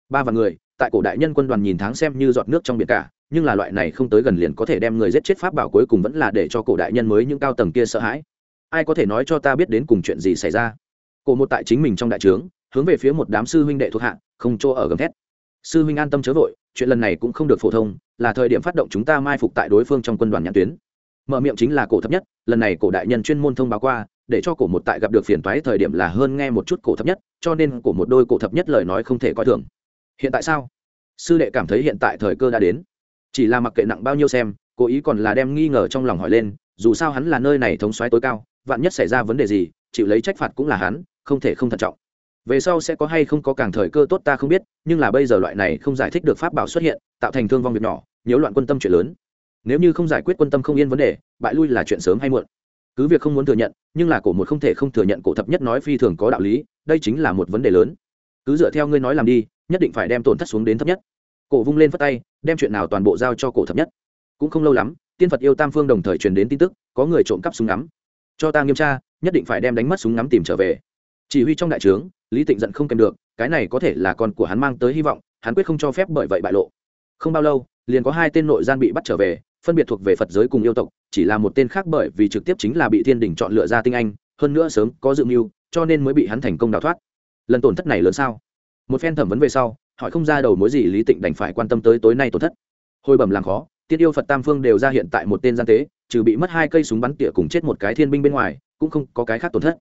Ba vạn người, tại cổ đại nhân quân đoàn nhìn tháng xem như giọt nước trong biển cả, nhưng là loại này không tới gần liền có thể đem người giết chết pháp bảo cuối cùng vẫn là để cho cổ đại nhân mới những cao tầng kia sợ hãi. Ai có thể nói cho ta biết đến cùng chuyện gì xảy ra? Cổ một tại chính mình trong đại trướng, hướng về phía một đám sư huynh đệ thuộc hạ, không chỗ ở gầm thét. Sư huynh an tâm chớ vội, chuyện lần này cũng không được phổ thông, là thời điểm phát động chúng ta mai phục tại đối phương trong quân đoàn nhãn tuyến. Mở miệng chính là cổ thấp nhất, lần này cổ đại nhân chuyên môn thông báo qua để cho cổ một tại gặp được phiền toái thời điểm là hơn nghe một chút cổ thấp nhất, cho nên cổ một đôi cổ thấp nhất lời nói không thể coi thường. Hiện tại sao? Sư đệ cảm thấy hiện tại thời cơ đã đến. Chỉ là mặc kệ nặng bao nhiêu xem, cố ý còn là đem nghi ngờ trong lòng hỏi lên, dù sao hắn là nơi này thống soái tối cao, vạn nhất xảy ra vấn đề gì, chịu lấy trách phạt cũng là hắn, không thể không thận trọng. Về sau sẽ có hay không có càng thời cơ tốt ta không biết, nhưng là bây giờ loại này không giải thích được pháp bảo xuất hiện, tạo thành thương vong việc nhỏ, nhiễu loạn quân tâm chuyện lớn. Nếu như không giải quyết quân tâm không yên vấn đề, bại lui là chuyện sớm hay muộn cứ việc không muốn thừa nhận, nhưng là cổ một không thể không thừa nhận cổ thập nhất nói phi thường có đạo lý, đây chính là một vấn đề lớn. Cứ dựa theo ngươi nói làm đi, nhất định phải đem tổn thất xuống đến thấp nhất. Cổ vung lên phất tay, đem chuyện nào toàn bộ giao cho cổ thập nhất. Cũng không lâu lắm, tiên phật yêu tam phương đồng thời truyền đến tin tức, có người trộm cắp súng ngắm. Cho ta nghiêm tra, nhất định phải đem đánh mất súng ngắm tìm trở về. Chỉ huy trong đại trướng, lý tịnh giận không kèm được, cái này có thể là con của hắn mang tới hy vọng, hắn quyết không cho phép bởi vậy bại lộ. Không bao lâu, liền có hai tên nội gian bị bắt trở về phân biệt thuộc về phật giới cùng yêu tộc, chỉ là một tên khác bởi vì trực tiếp chính là bị thiên đình chọn lựa ra tinh anh, hơn nữa sớm có dự mưu, cho nên mới bị hắn thành công đào thoát. Lần tổn thất này lớn sao? Một phen thẩm vấn về sau, hỏi không ra đầu mối gì lý tịnh đành phải quan tâm tới tối nay tổn thất. Hồi bẩm làm khó, tiên yêu phật tam phương đều ra hiện tại một tên gian tế, trừ bị mất hai cây súng bắn tỉa cùng chết một cái thiên binh bên ngoài, cũng không có cái khác tổn thất.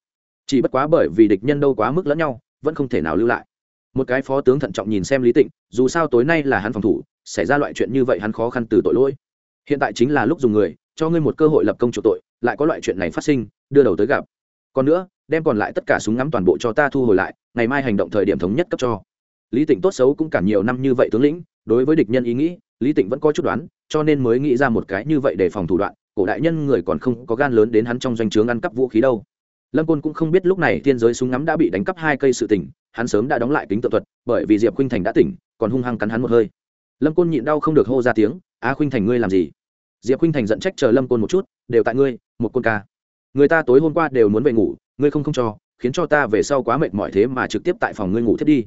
Chỉ bất quá bởi vì địch nhân đâu quá mức lẫn nhau, vẫn không thể nào lưu lại. Một cái phó tướng thận trọng nhìn xem lý tịnh, dù sao tối nay là hắn phòng thủ, xảy ra loại chuyện như vậy hắn khó khăn từ tội lỗi hiện tại chính là lúc dùng người, cho ngươi một cơ hội lập công chủ tội, lại có loại chuyện này phát sinh, đưa đầu tới gặp. Còn nữa, đem còn lại tất cả súng ngắm toàn bộ cho ta thu hồi lại, ngày mai hành động thời điểm thống nhất cấp cho. Lý tịnh tốt xấu cũng cả nhiều năm như vậy tướng lĩnh, đối với địch nhân ý nghĩ, lý tịnh vẫn có chút đoán, cho nên mới nghĩ ra một cái như vậy để phòng thủ đoạn, cổ đại nhân người còn không có gan lớn đến hắn trong doanh trướng ăn cắp vũ khí đâu. Lâm côn cũng không biết lúc này thiên giới súng ngắm đã bị đánh cắp hai cây sự tỉnh hắn sớm đã đóng lại kính tự thuật, bởi vì diệp khuynh thành đã tỉnh, còn hung hăng cắn hắn một hơi lâm côn nhịn đau không được hô ra tiếng, a khuynh thành ngươi làm gì? Diệp khuynh thành giận trách chờ lâm côn một chút, đều tại ngươi, một côn ca. Người ta tối hôm qua đều muốn về ngủ, ngươi không không cho, khiến cho ta về sau quá mệt mỏi thế mà trực tiếp tại phòng ngươi ngủ thiết đi.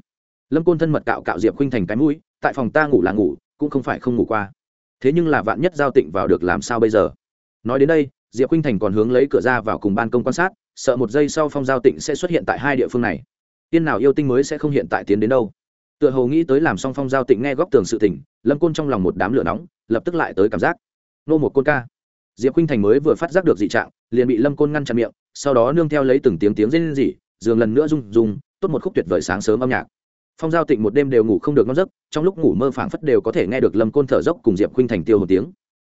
Lâm côn thân mật cạo cạo diệp khuynh thành cái mũi, tại phòng ta ngủ là ngủ, cũng không phải không ngủ qua. Thế nhưng là vạn nhất giao tịnh vào được làm sao bây giờ? Nói đến đây, diệp khuynh thành còn hướng lấy cửa ra vào cùng ban công quan sát, sợ một giây sau phong giao tịnh sẽ xuất hiện tại hai địa phương này. Tiên nào yêu tinh mới sẽ không hiện tại tiến đến đâu? Tựa hồ nghĩ tới làm xong phong giao tịnh nghe góc tường sự tỉnh lâm côn trong lòng một đám lửa nóng, lập tức lại tới cảm giác. Nô một côn ca. Diệp khinh thành mới vừa phát giác được dị trạng, liền bị lâm côn ngăn chặn miệng, sau đó nương theo lấy từng tiếng tiếng rên rỉ giường lần nữa rung rung, tốt một khúc tuyệt vời sáng sớm âm nhạc. Phong giao tịnh một đêm đều ngủ không được ngon giấc, trong lúc ngủ mơ phảng phất đều có thể nghe được lâm côn thở dốc cùng diệp khinh thành tiêu một tiếng.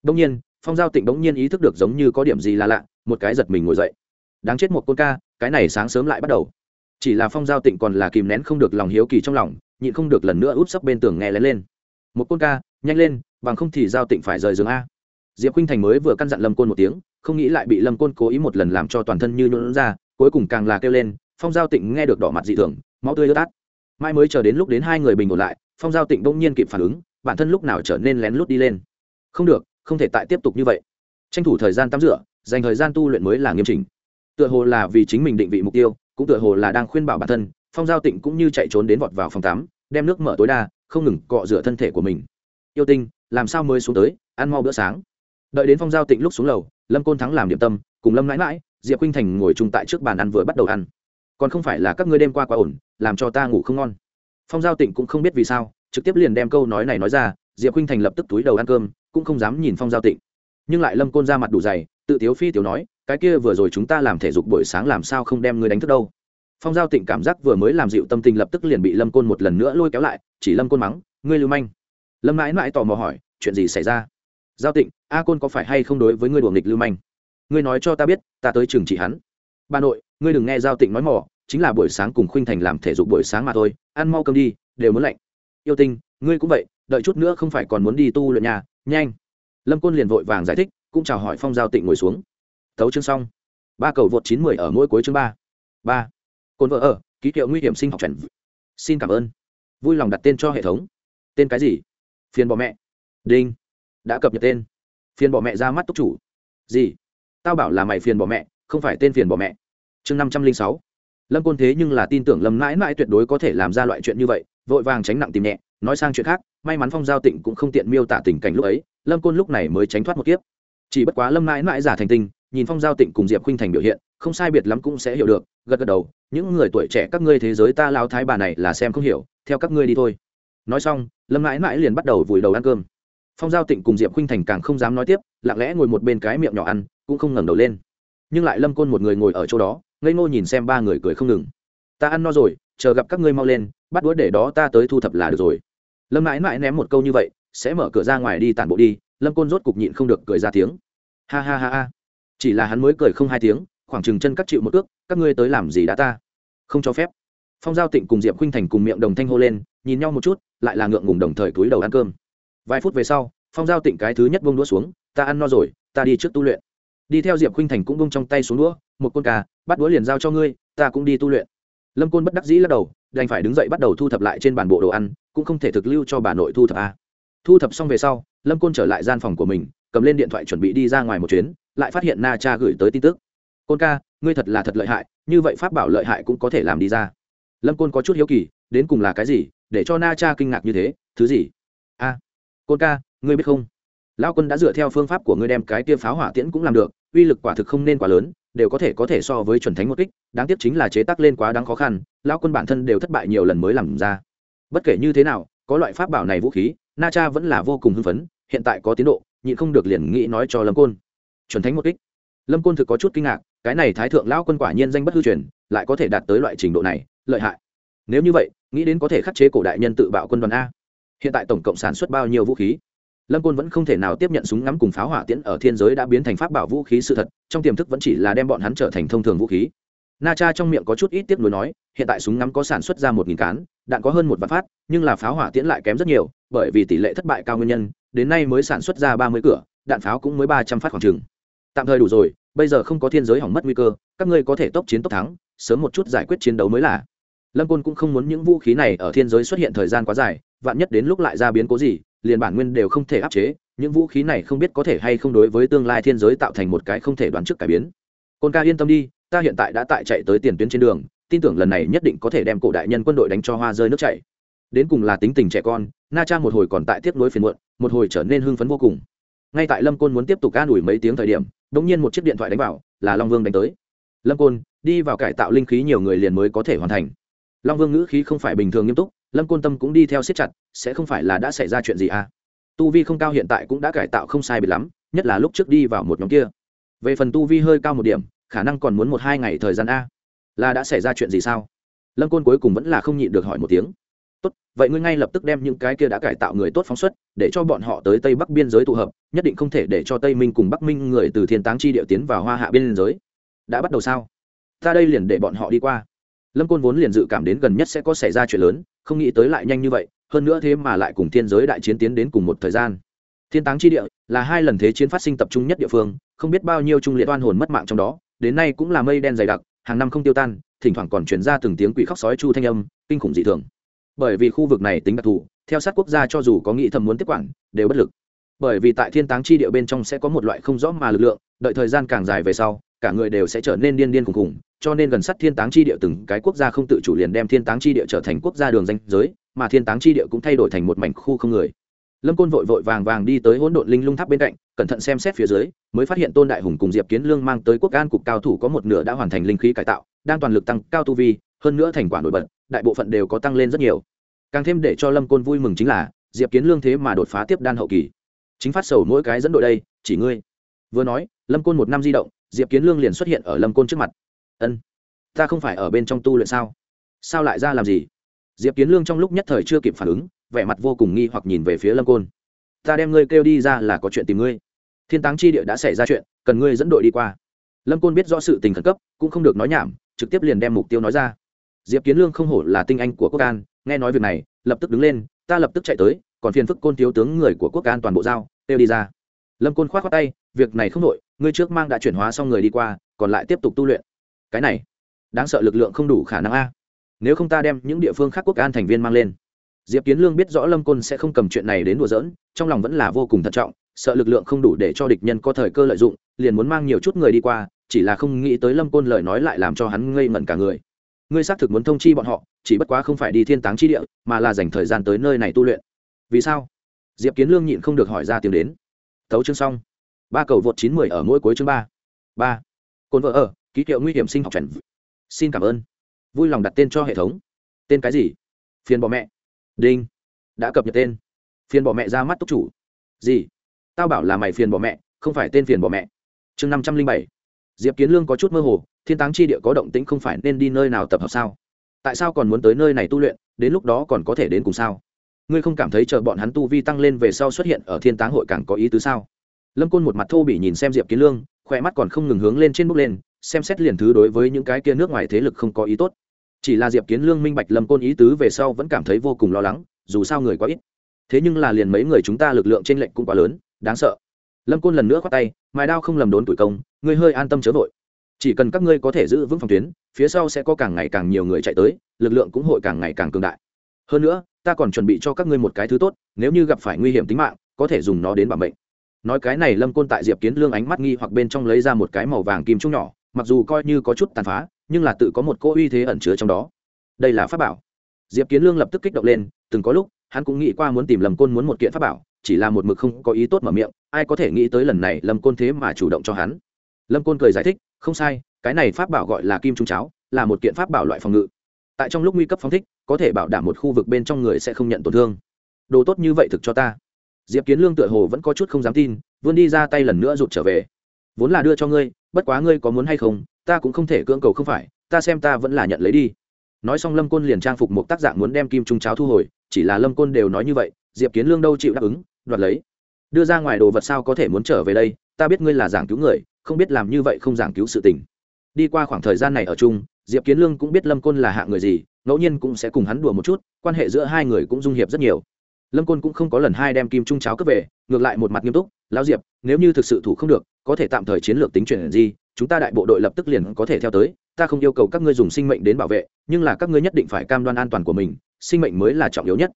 Đông nhiên, phong giao tịnh bỗng nhiên ý thức được giống như có điểm gì là lạ, một cái giật mình ngồi dậy. Đáng chết một côn ca, cái này sáng sớm lại bắt đầu. Chỉ là phong giao tịnh còn là kìm nén không được lòng hiếu kỳ trong lòng nhịn không được lần nữa úp sấp bên tường nghe lén lên. Một côn ca, nhanh lên, bằng không thì giao tịnh phải rời giường a. Diệp khinh thành mới vừa căn dặn lâm côn một tiếng, không nghĩ lại bị lâm côn cố ý một lần làm cho toàn thân như nhuận ra, cuối cùng càng là kêu lên, phong giao tịnh nghe được đỏ mặt dị thường, máu tươi ướt át. Mai mới chờ đến lúc đến hai người bình ổn lại, phong giao tịnh bỗng nhiên kịp phản ứng, bản thân lúc nào trở nên lén lút đi lên. Không được, không thể tại tiếp tục như vậy. Tranh thủ thời gian tắm rửa, dành thời gian tu luyện mới là nghiêm chỉnh. Tựa hồ là vì chính mình định vị mục tiêu, cũng tựa hồ là đang khuyên bảo bản thân phong giao tịnh cũng như chạy trốn đến vọt vào phòng tắm, đem nước mở tối đa, không ngừng cọ rửa thân thể của mình. Yêu tinh, làm sao mới xuống tới, ăn mau bữa sáng. Đợi đến phong giao tịnh lúc xuống lầu, lâm côn thắng làm điểm tâm, cùng lâm mãi mãi diệp khinh thành ngồi chung tại trước bàn ăn vừa bắt đầu ăn. Còn không phải là các ngươi đêm qua quá ổn, làm cho ta ngủ không ngon. Phong giao tịnh cũng không biết vì sao, trực tiếp liền đem câu nói này nói ra, diệp khinh thành lập tức túi đầu ăn cơm, cũng không dám nhìn phong giao tịnh. Nhưng lại lâm côn ra mặt đủ dày, tự tiếu phi tiểu nói, cái kia vừa rồi chúng ta làm thể dục buổi sáng làm sao không đem ngươi đánh thức đâu? Phong giao tịnh cảm giác vừa mới làm dịu tâm tình lập tức liền bị lâm côn một lần nữa lôi kéo lại, chỉ lâm côn mắng, ngươi lưu manh. Lâm mãi mãi tò mò hỏi, chuyện gì xảy ra? Giao tịnh, a côn có phải hay không đối với ngươi đùa nghịch lưu manh? Ngươi nói cho ta biết, ta tới trường chỉ hắn. Bà nội, ngươi đừng nghe giao tịnh nói mỏ chính là buổi sáng cùng khuynh thành làm thể dục buổi sáng mà thôi, ăn mau cơm đi, đều muốn lạnh. Yêu tinh, ngươi cũng vậy, đợi chút nữa không phải còn muốn đi tu luyện nhà, nhanh. Lâm côn liền vội vàng giải thích, cũng chào hỏi phong giao tịnh ngồi xuống. Thấu chương xong. Ba cầu vượt chín mười ở mỗi cuối chương ba. Ba cồn vợ ở, ký hiệu nguy hiểm sinh học trần xin cảm ơn. Vui lòng đặt tên cho hệ thống. Tên cái gì? Phiền bỏ mẹ. Đinh. Đã cập nhật tên. Phiền bỏ mẹ ra mắt túc chủ. Gì? Tao bảo là mày phiền bỏ mẹ, không phải tên phiền bỏ mẹ. Chương năm trăm linh sáu. Lâm côn thế nhưng là tin tưởng lâm mãi mãi tuyệt đối có thể làm ra loại chuyện như vậy, vội vàng tránh nặng tìm nhẹ, nói sang chuyện khác, may mắn phong giao tịnh cũng không tiện miêu tả tình cảnh lúc ấy, lâm côn lúc này mới tránh thoát một kiếp. Chỉ bất quá lâm mãi mãi giả thành tinh nhìn phong giao tịnh cùng diệp khinh thành biểu hiện, không sai biệt lắm cũng sẽ hiểu được, gật gật đầu, những người tuổi trẻ các ngươi thế giới ta lao thái bà này là xem không hiểu, theo các ngươi đi thôi. Nói xong, lâm mãi mãi liền bắt đầu vùi đầu ăn cơm. Phong giao tịnh cùng diệp khinh thành càng không dám nói tiếp, lặng lẽ ngồi một bên cái miệng nhỏ ăn, cũng không ngẩng đầu lên. Nhưng lại lâm côn một người ngồi ở chỗ đó, ngây ngô nhìn xem ba người cười không ngừng. Ta ăn no rồi, chờ gặp các ngươi mau lên, bắt đũa để đó ta tới thu thập là được rồi. Lâm mãi mãi ném một câu như vậy, sẽ mở cửa ra ngoài đi tản bộ đi, lâm côn rốt cục nhịn không được cười ra tiếng. Ha ha ha ha chỉ là hắn mới cười không hai tiếng, khoảng chừng chân cắt chịu một ước các ngươi tới làm gì đã ta? Không cho phép. Phong giao tịnh cùng diệp khuynh thành cùng miệng đồng thanh hô lên, nhìn nhau một chút, lại là ngượng ngùng đồng thời túi đầu ăn cơm. Vài phút về sau, phong giao tịnh cái thứ nhất bông đũa xuống, ta ăn no rồi, ta đi trước tu luyện. Đi theo diệp khuynh thành cũng bông trong tay xuống đũa, một con cà, bắt đũa liền giao cho ngươi, ta cũng đi tu luyện. Lâm côn bất đắc dĩ lắc đầu, đành phải đứng dậy bắt đầu thu thập lại trên bàn bộ đồ ăn, cũng không thể thực lưu cho bà nội thu thập a. Thu thập xong về sau, lâm côn trở lại gian phòng của mình, cầm lên điện thoại chuẩn bị đi ra ngoài một chuyến lại phát hiện na cha gửi tới tin tức. Côn ca, ngươi thật là thật lợi hại, như vậy pháp bảo lợi hại cũng có thể làm đi ra. Lâm côn có chút hiếu kỳ, đến cùng là cái gì? Để cho na cha kinh ngạc như thế, thứ gì? A, côn ca, ngươi biết không? Lao quân đã dựa theo phương pháp của ngươi đem cái tia pháo hỏa tiễn cũng làm được, uy lực quả thực không nên quá lớn, đều có thể có thể so với chuẩn thánh một kích, đáng tiếc chính là chế tác lên quá đáng khó khăn lao quân bản thân đều thất bại nhiều lần mới làm ra. Bất kể như thế nào, có loại pháp bảo này vũ khí, na cha vẫn là vô cùng hưng phấn, hiện tại có tiến độ, nhịn không được liền nghĩ nói cho lâm côn chuẩn thánh một kích. Lâm côn thực có chút kinh ngạc, cái này thái thượng lão quân quả nhiên danh bất hư truyền, lại có thể đạt tới loại trình độ này, lợi hại. Nếu như vậy, nghĩ đến có thể khắc chế cổ đại nhân tự bạo quân đoàn a, hiện tại tổng cộng sản xuất bao nhiêu vũ khí? Lâm côn vẫn không thể nào tiếp nhận súng ngắm cùng pháo hỏa tiễn ở thiên giới đã biến thành pháp bảo vũ khí sự thật, trong tiềm thức vẫn chỉ là đem bọn hắn trở thành thông thường vũ khí. Na cha trong miệng có chút ít tiếp nối nói, hiện tại súng ngắm có sản xuất ra một nghìn cán, đạn có hơn một vạn phát, nhưng là pháo hỏa tiễn lại kém rất nhiều, bởi vì tỷ lệ thất bại cao nguyên nhân, đến nay mới sản xuất ra ba mươi cửa, đạn pháo cũng mới ba trăm phát khoảng trừng tạm thời đủ rồi, bây giờ không có thiên giới hỏng mất nguy cơ, các ngươi có thể tốc chiến tốc thắng, sớm một chút giải quyết chiến đấu mới là. Lâm côn cũng không muốn những vũ khí này ở thiên giới xuất hiện thời gian quá dài, vạn nhất đến lúc lại ra biến cố gì, liền bản nguyên đều không thể áp chế, những vũ khí này không biết có thể hay không đối với tương lai thiên giới tạo thành một cái không thể đoán trước cải biến. Côn ca yên tâm đi, ta hiện tại đã tại chạy tới tiền tuyến trên đường, tin tưởng lần này nhất định có thể đem cổ đại nhân quân đội đánh cho hoa rơi nước chảy. Đến cùng là tính tình trẻ con, na cha một hồi còn tại tiếp nối phiền muộn, một hồi trở nên hưng phấn vô cùng. Ngay tại lâm côn muốn tiếp tục ca đuổi mấy tiếng thời điểm đ ỗ n g nhiên một chiếc điện thoại đánh vào, là long vương đánh tới. Lâm côn, đi vào cải tạo linh khí nhiều người liền mới có thể hoàn thành. Long vương ngữ khí không phải bình thường nghiêm túc, lâm côn tâm cũng đi theo siết chặt, sẽ không phải là đã xảy ra chuyện gì à? Tu vi không cao hiện tại cũng đã cải tạo không sai bị lắm, nhất là lúc trước đi vào một nhóm kia. Về phần tu vi hơi cao một điểm, khả năng còn muốn một hai ngày thời gian a. Là đã xảy ra chuyện gì sao? Lâm côn cuối cùng vẫn là không nhịn được hỏi một tiếng tốt, vậy ngươi ngay lập tức đem những cái kia đã cải tạo người tốt phóng xuất, để cho bọn họ tới tây bắc biên giới tụ hợp, nhất định không thể để cho tây minh cùng bắc minh người từ thiên táng chi địa tiến vào hoa hạ biên giới. Đã bắt đầu sao? Ta đây liền để bọn họ đi qua. Lâm côn vốn liền dự cảm đến gần nhất sẽ có xảy ra chuyện lớn, không nghĩ tới lại nhanh như vậy, hơn nữa thế mà lại cùng thiên giới đại chiến tiến đến cùng một thời gian. Thiên táng chi địa là hai lần thế chiến phát sinh tập trung nhất địa phương, không biết bao nhiêu trung liệt oan hồn mất mạng trong đó, đến nay cũng là mây đen dày đặc, hàng năm không tiêu tan, thỉnh thoảng còn chuyển ra từng tiếng quỷ khóc sói chu thanh âm, kinh khủng dị thường bởi vì khu vực này tính đặc thù, theo sát quốc gia cho dù có nghĩ thầm muốn tiếp quản, đều bất lực. Bởi vì tại thiên táng chi địa bên trong sẽ có một loại không rõ mà lực lượng, đợi thời gian càng dài về sau, cả người đều sẽ trở nên điên điên khùng khùng cho nên gần sát thiên táng chi địa từng cái quốc gia không tự chủ liền đem thiên táng chi địa trở thành quốc gia đường danh giới, mà thiên táng chi địa cũng thay đổi thành một mảnh khu không người. Lâm côn vội vội vàng vàng đi tới hỗn độn linh lung tháp bên cạnh, cẩn thận xem xét phía dưới, mới phát hiện tôn đại hùng cùng diệp kiến lương mang tới quốc an cục cao thủ có một nửa đã hoàn thành linh khí cải tạo, đang toàn lực tăng cao tu vi hơn nữa thành quả nổi bật, đại bộ phận đều có tăng lên rất nhiều. Càng thêm để cho lâm côn vui mừng chính là, diệp kiến lương thế mà đột phá tiếp đan hậu kỳ. Chính phát sầu mỗi cái dẫn đội đây, chỉ ngươi. Vừa nói, lâm côn một năm di động, diệp kiến lương liền xuất hiện ở lâm côn trước mặt. Ân, ta không phải ở bên trong tu luyện sao? Sao lại ra làm gì? Diệp kiến lương trong lúc nhất thời chưa kịp phản ứng, vẻ mặt vô cùng nghi hoặc nhìn về phía lâm côn. Ta đem ngươi kêu đi ra là có chuyện tìm ngươi. Thiên táng chi địa đã xảy ra chuyện, cần ngươi dẫn đội đi qua. Lâm côn biết rõ sự tình khẩn cấp, cũng không được nói nhảm, trực tiếp liền đem mục tiêu nói ra diệp kiến lương không hổ là tinh anh của quốc an nghe nói việc này lập tức đứng lên ta lập tức chạy tới còn phiền phức côn thiếu tướng người của quốc an toàn bộ giao kêu đi ra. Lâm côn k h o á t tay việc này không đội ngươi trước mang đã chuyển hóa xong người đi qua còn lại tiếp tục tu luyện. Cái này đáng sợ lực lượng không đủ khả năng a. Nếu không ta đem những địa phương khác quốc an thành viên mang lên. Diệp kiến lương biết rõ lâm côn sẽ không cầm chuyện này đến đùa giỡn, trong lòng vẫn là vô cùng thận trọng sợ lực lượng không đủ để cho địch nhân có thời cơ lợi dụng liền muốn mang nhiều chút người đi qua chỉ là không nghĩ tới lâm côn lời nói lại làm cho hắn ngây mẩn cả người ngươi xác thực muốn thông chi bọn họ, chỉ bất quá không phải đi thiên táng chi địa, mà là dành thời gian tới nơi này tu luyện. Vì sao? Diệp kiến lương nhịn không được hỏi ra tiếng đến. Tấu chương xong. Ba cầu vượt chín mười ở mỗi cuối chương ba. Ba. Cồn vợ ở, ký hiệu nguy hiểm sinh học trần xin cảm ơn. Vui lòng đặt tên cho hệ thống. Tên cái gì? Phiền bỏ mẹ. Đinh. Đã cập nhật tên. Phiền bỏ mẹ ra mắt túc chủ. Gì? Tao bảo là mày phiền bỏ mẹ, không phải tên phiền bỏ mẹ. Chương năm trăm linh bảy. Diệp kiến lương có chút mơ hồ thiên táng chi địa có động tĩnh không phải nên đi nơi nào tập hợp sao? Tại sao còn muốn tới nơi này tu luyện, đến lúc đó còn có thể đến cùng sao? Ngươi không cảm thấy chờ bọn hắn tu vi tăng lên về sau xuất hiện ở thiên táng hội càng có ý tứ sao? Lâm côn một mặt thô bỉ nhìn xem diệp kiến lương, khỏe mắt còn không ngừng hướng lên trên bước lên, xem xét liền thứ đối với những cái kia nước ngoài thế lực không có ý tốt. Chỉ là diệp kiến lương minh bạch lâm côn ý tứ về sau vẫn cảm thấy vô cùng lo lắng, dù sao người quá ít. Thế nhưng là liền mấy người chúng ta lực lượng t r ê n lệch cũng quá lớn, đáng sợ. Lâm côn lần nữa khoác tay mài đao không lầm đốn tuổi công, ngươi hơi an tâm chớ vội chỉ cần các ngươi có thể giữ vững phòng tuyến, phía sau sẽ có càng ngày càng nhiều người chạy tới, lực lượng cũng hội càng ngày càng cường đại. Hơn nữa, ta còn chuẩn bị cho các ngươi một cái thứ tốt, nếu như gặp phải nguy hiểm tính mạng, có thể dùng nó đến bảo mệnh. Nói cái này lâm côn tại diệp kiến lương ánh mắt nghi hoặc bên trong lấy ra một cái màu vàng kim trung nhỏ, mặc dù coi như có chút tàn phá, nhưng là tự có một cỗ uy thế ẩn chứa trong đó. Đây là pháp bảo. Diệp kiến lương lập tức kích động lên, từng có lúc, hắn cũng nghĩ qua muốn tìm lâm côn muốn một kiện pháp bảo, chỉ là một mực không có ý tốt mở miệng, ai có thể nghĩ tới lần này lâm côn thế mà chủ động cho hắn. Lâm côn cười giải thích không sai, cái này pháp bảo gọi là kim trung cháo, là một kiện pháp bảo loại phòng ngự. Tại trong lúc nguy cấp phóng thích, có thể bảo đảm một khu vực bên trong người sẽ không nhận tổn thương. Đồ tốt như vậy thực cho ta. Diệp kiến lương tựa hồ vẫn có chút không dám tin, vươn đi ra tay lần nữa rụt trở về. Vốn là đưa cho ngươi, bất quá ngươi có muốn hay không, ta cũng không thể cưỡng cầu không phải, ta xem ta vẫn là nhận lấy đi. Nói xong lâm côn liền trang phục một tác dạng muốn đem kim trung cháo thu hồi, chỉ là lâm côn đều nói như vậy, diệp kiến lương đâu chịu đáp ứng, đoạt lấy. Đưa ra ngoài đồ vật sao có thể muốn trở về đây, ta biết ngươi là giảng cứu người không biết làm như vậy không giảng cứu sự tình. Đi qua khoảng thời gian này ở chung, diệp kiến lương cũng biết lâm côn là hạ người gì, ngẫu nhiên cũng sẽ cùng hắn đùa một chút, quan hệ giữa hai người cũng dung hiệp rất nhiều. Lâm côn cũng không có lần hai đem kim trung cháo cướp về, ngược lại một mặt nghiêm túc, lão diệp, nếu như thực sự thủ không được, có thể tạm thời chiến lược tính chuyển gì chúng ta đại bộ đội lập tức liền có thể theo tới, ta không yêu cầu các ngươi dùng sinh mệnh đến bảo vệ, nhưng là các ngươi nhất định phải cam đoan an toàn của mình, sinh mệnh mới là trọng yếu nhất.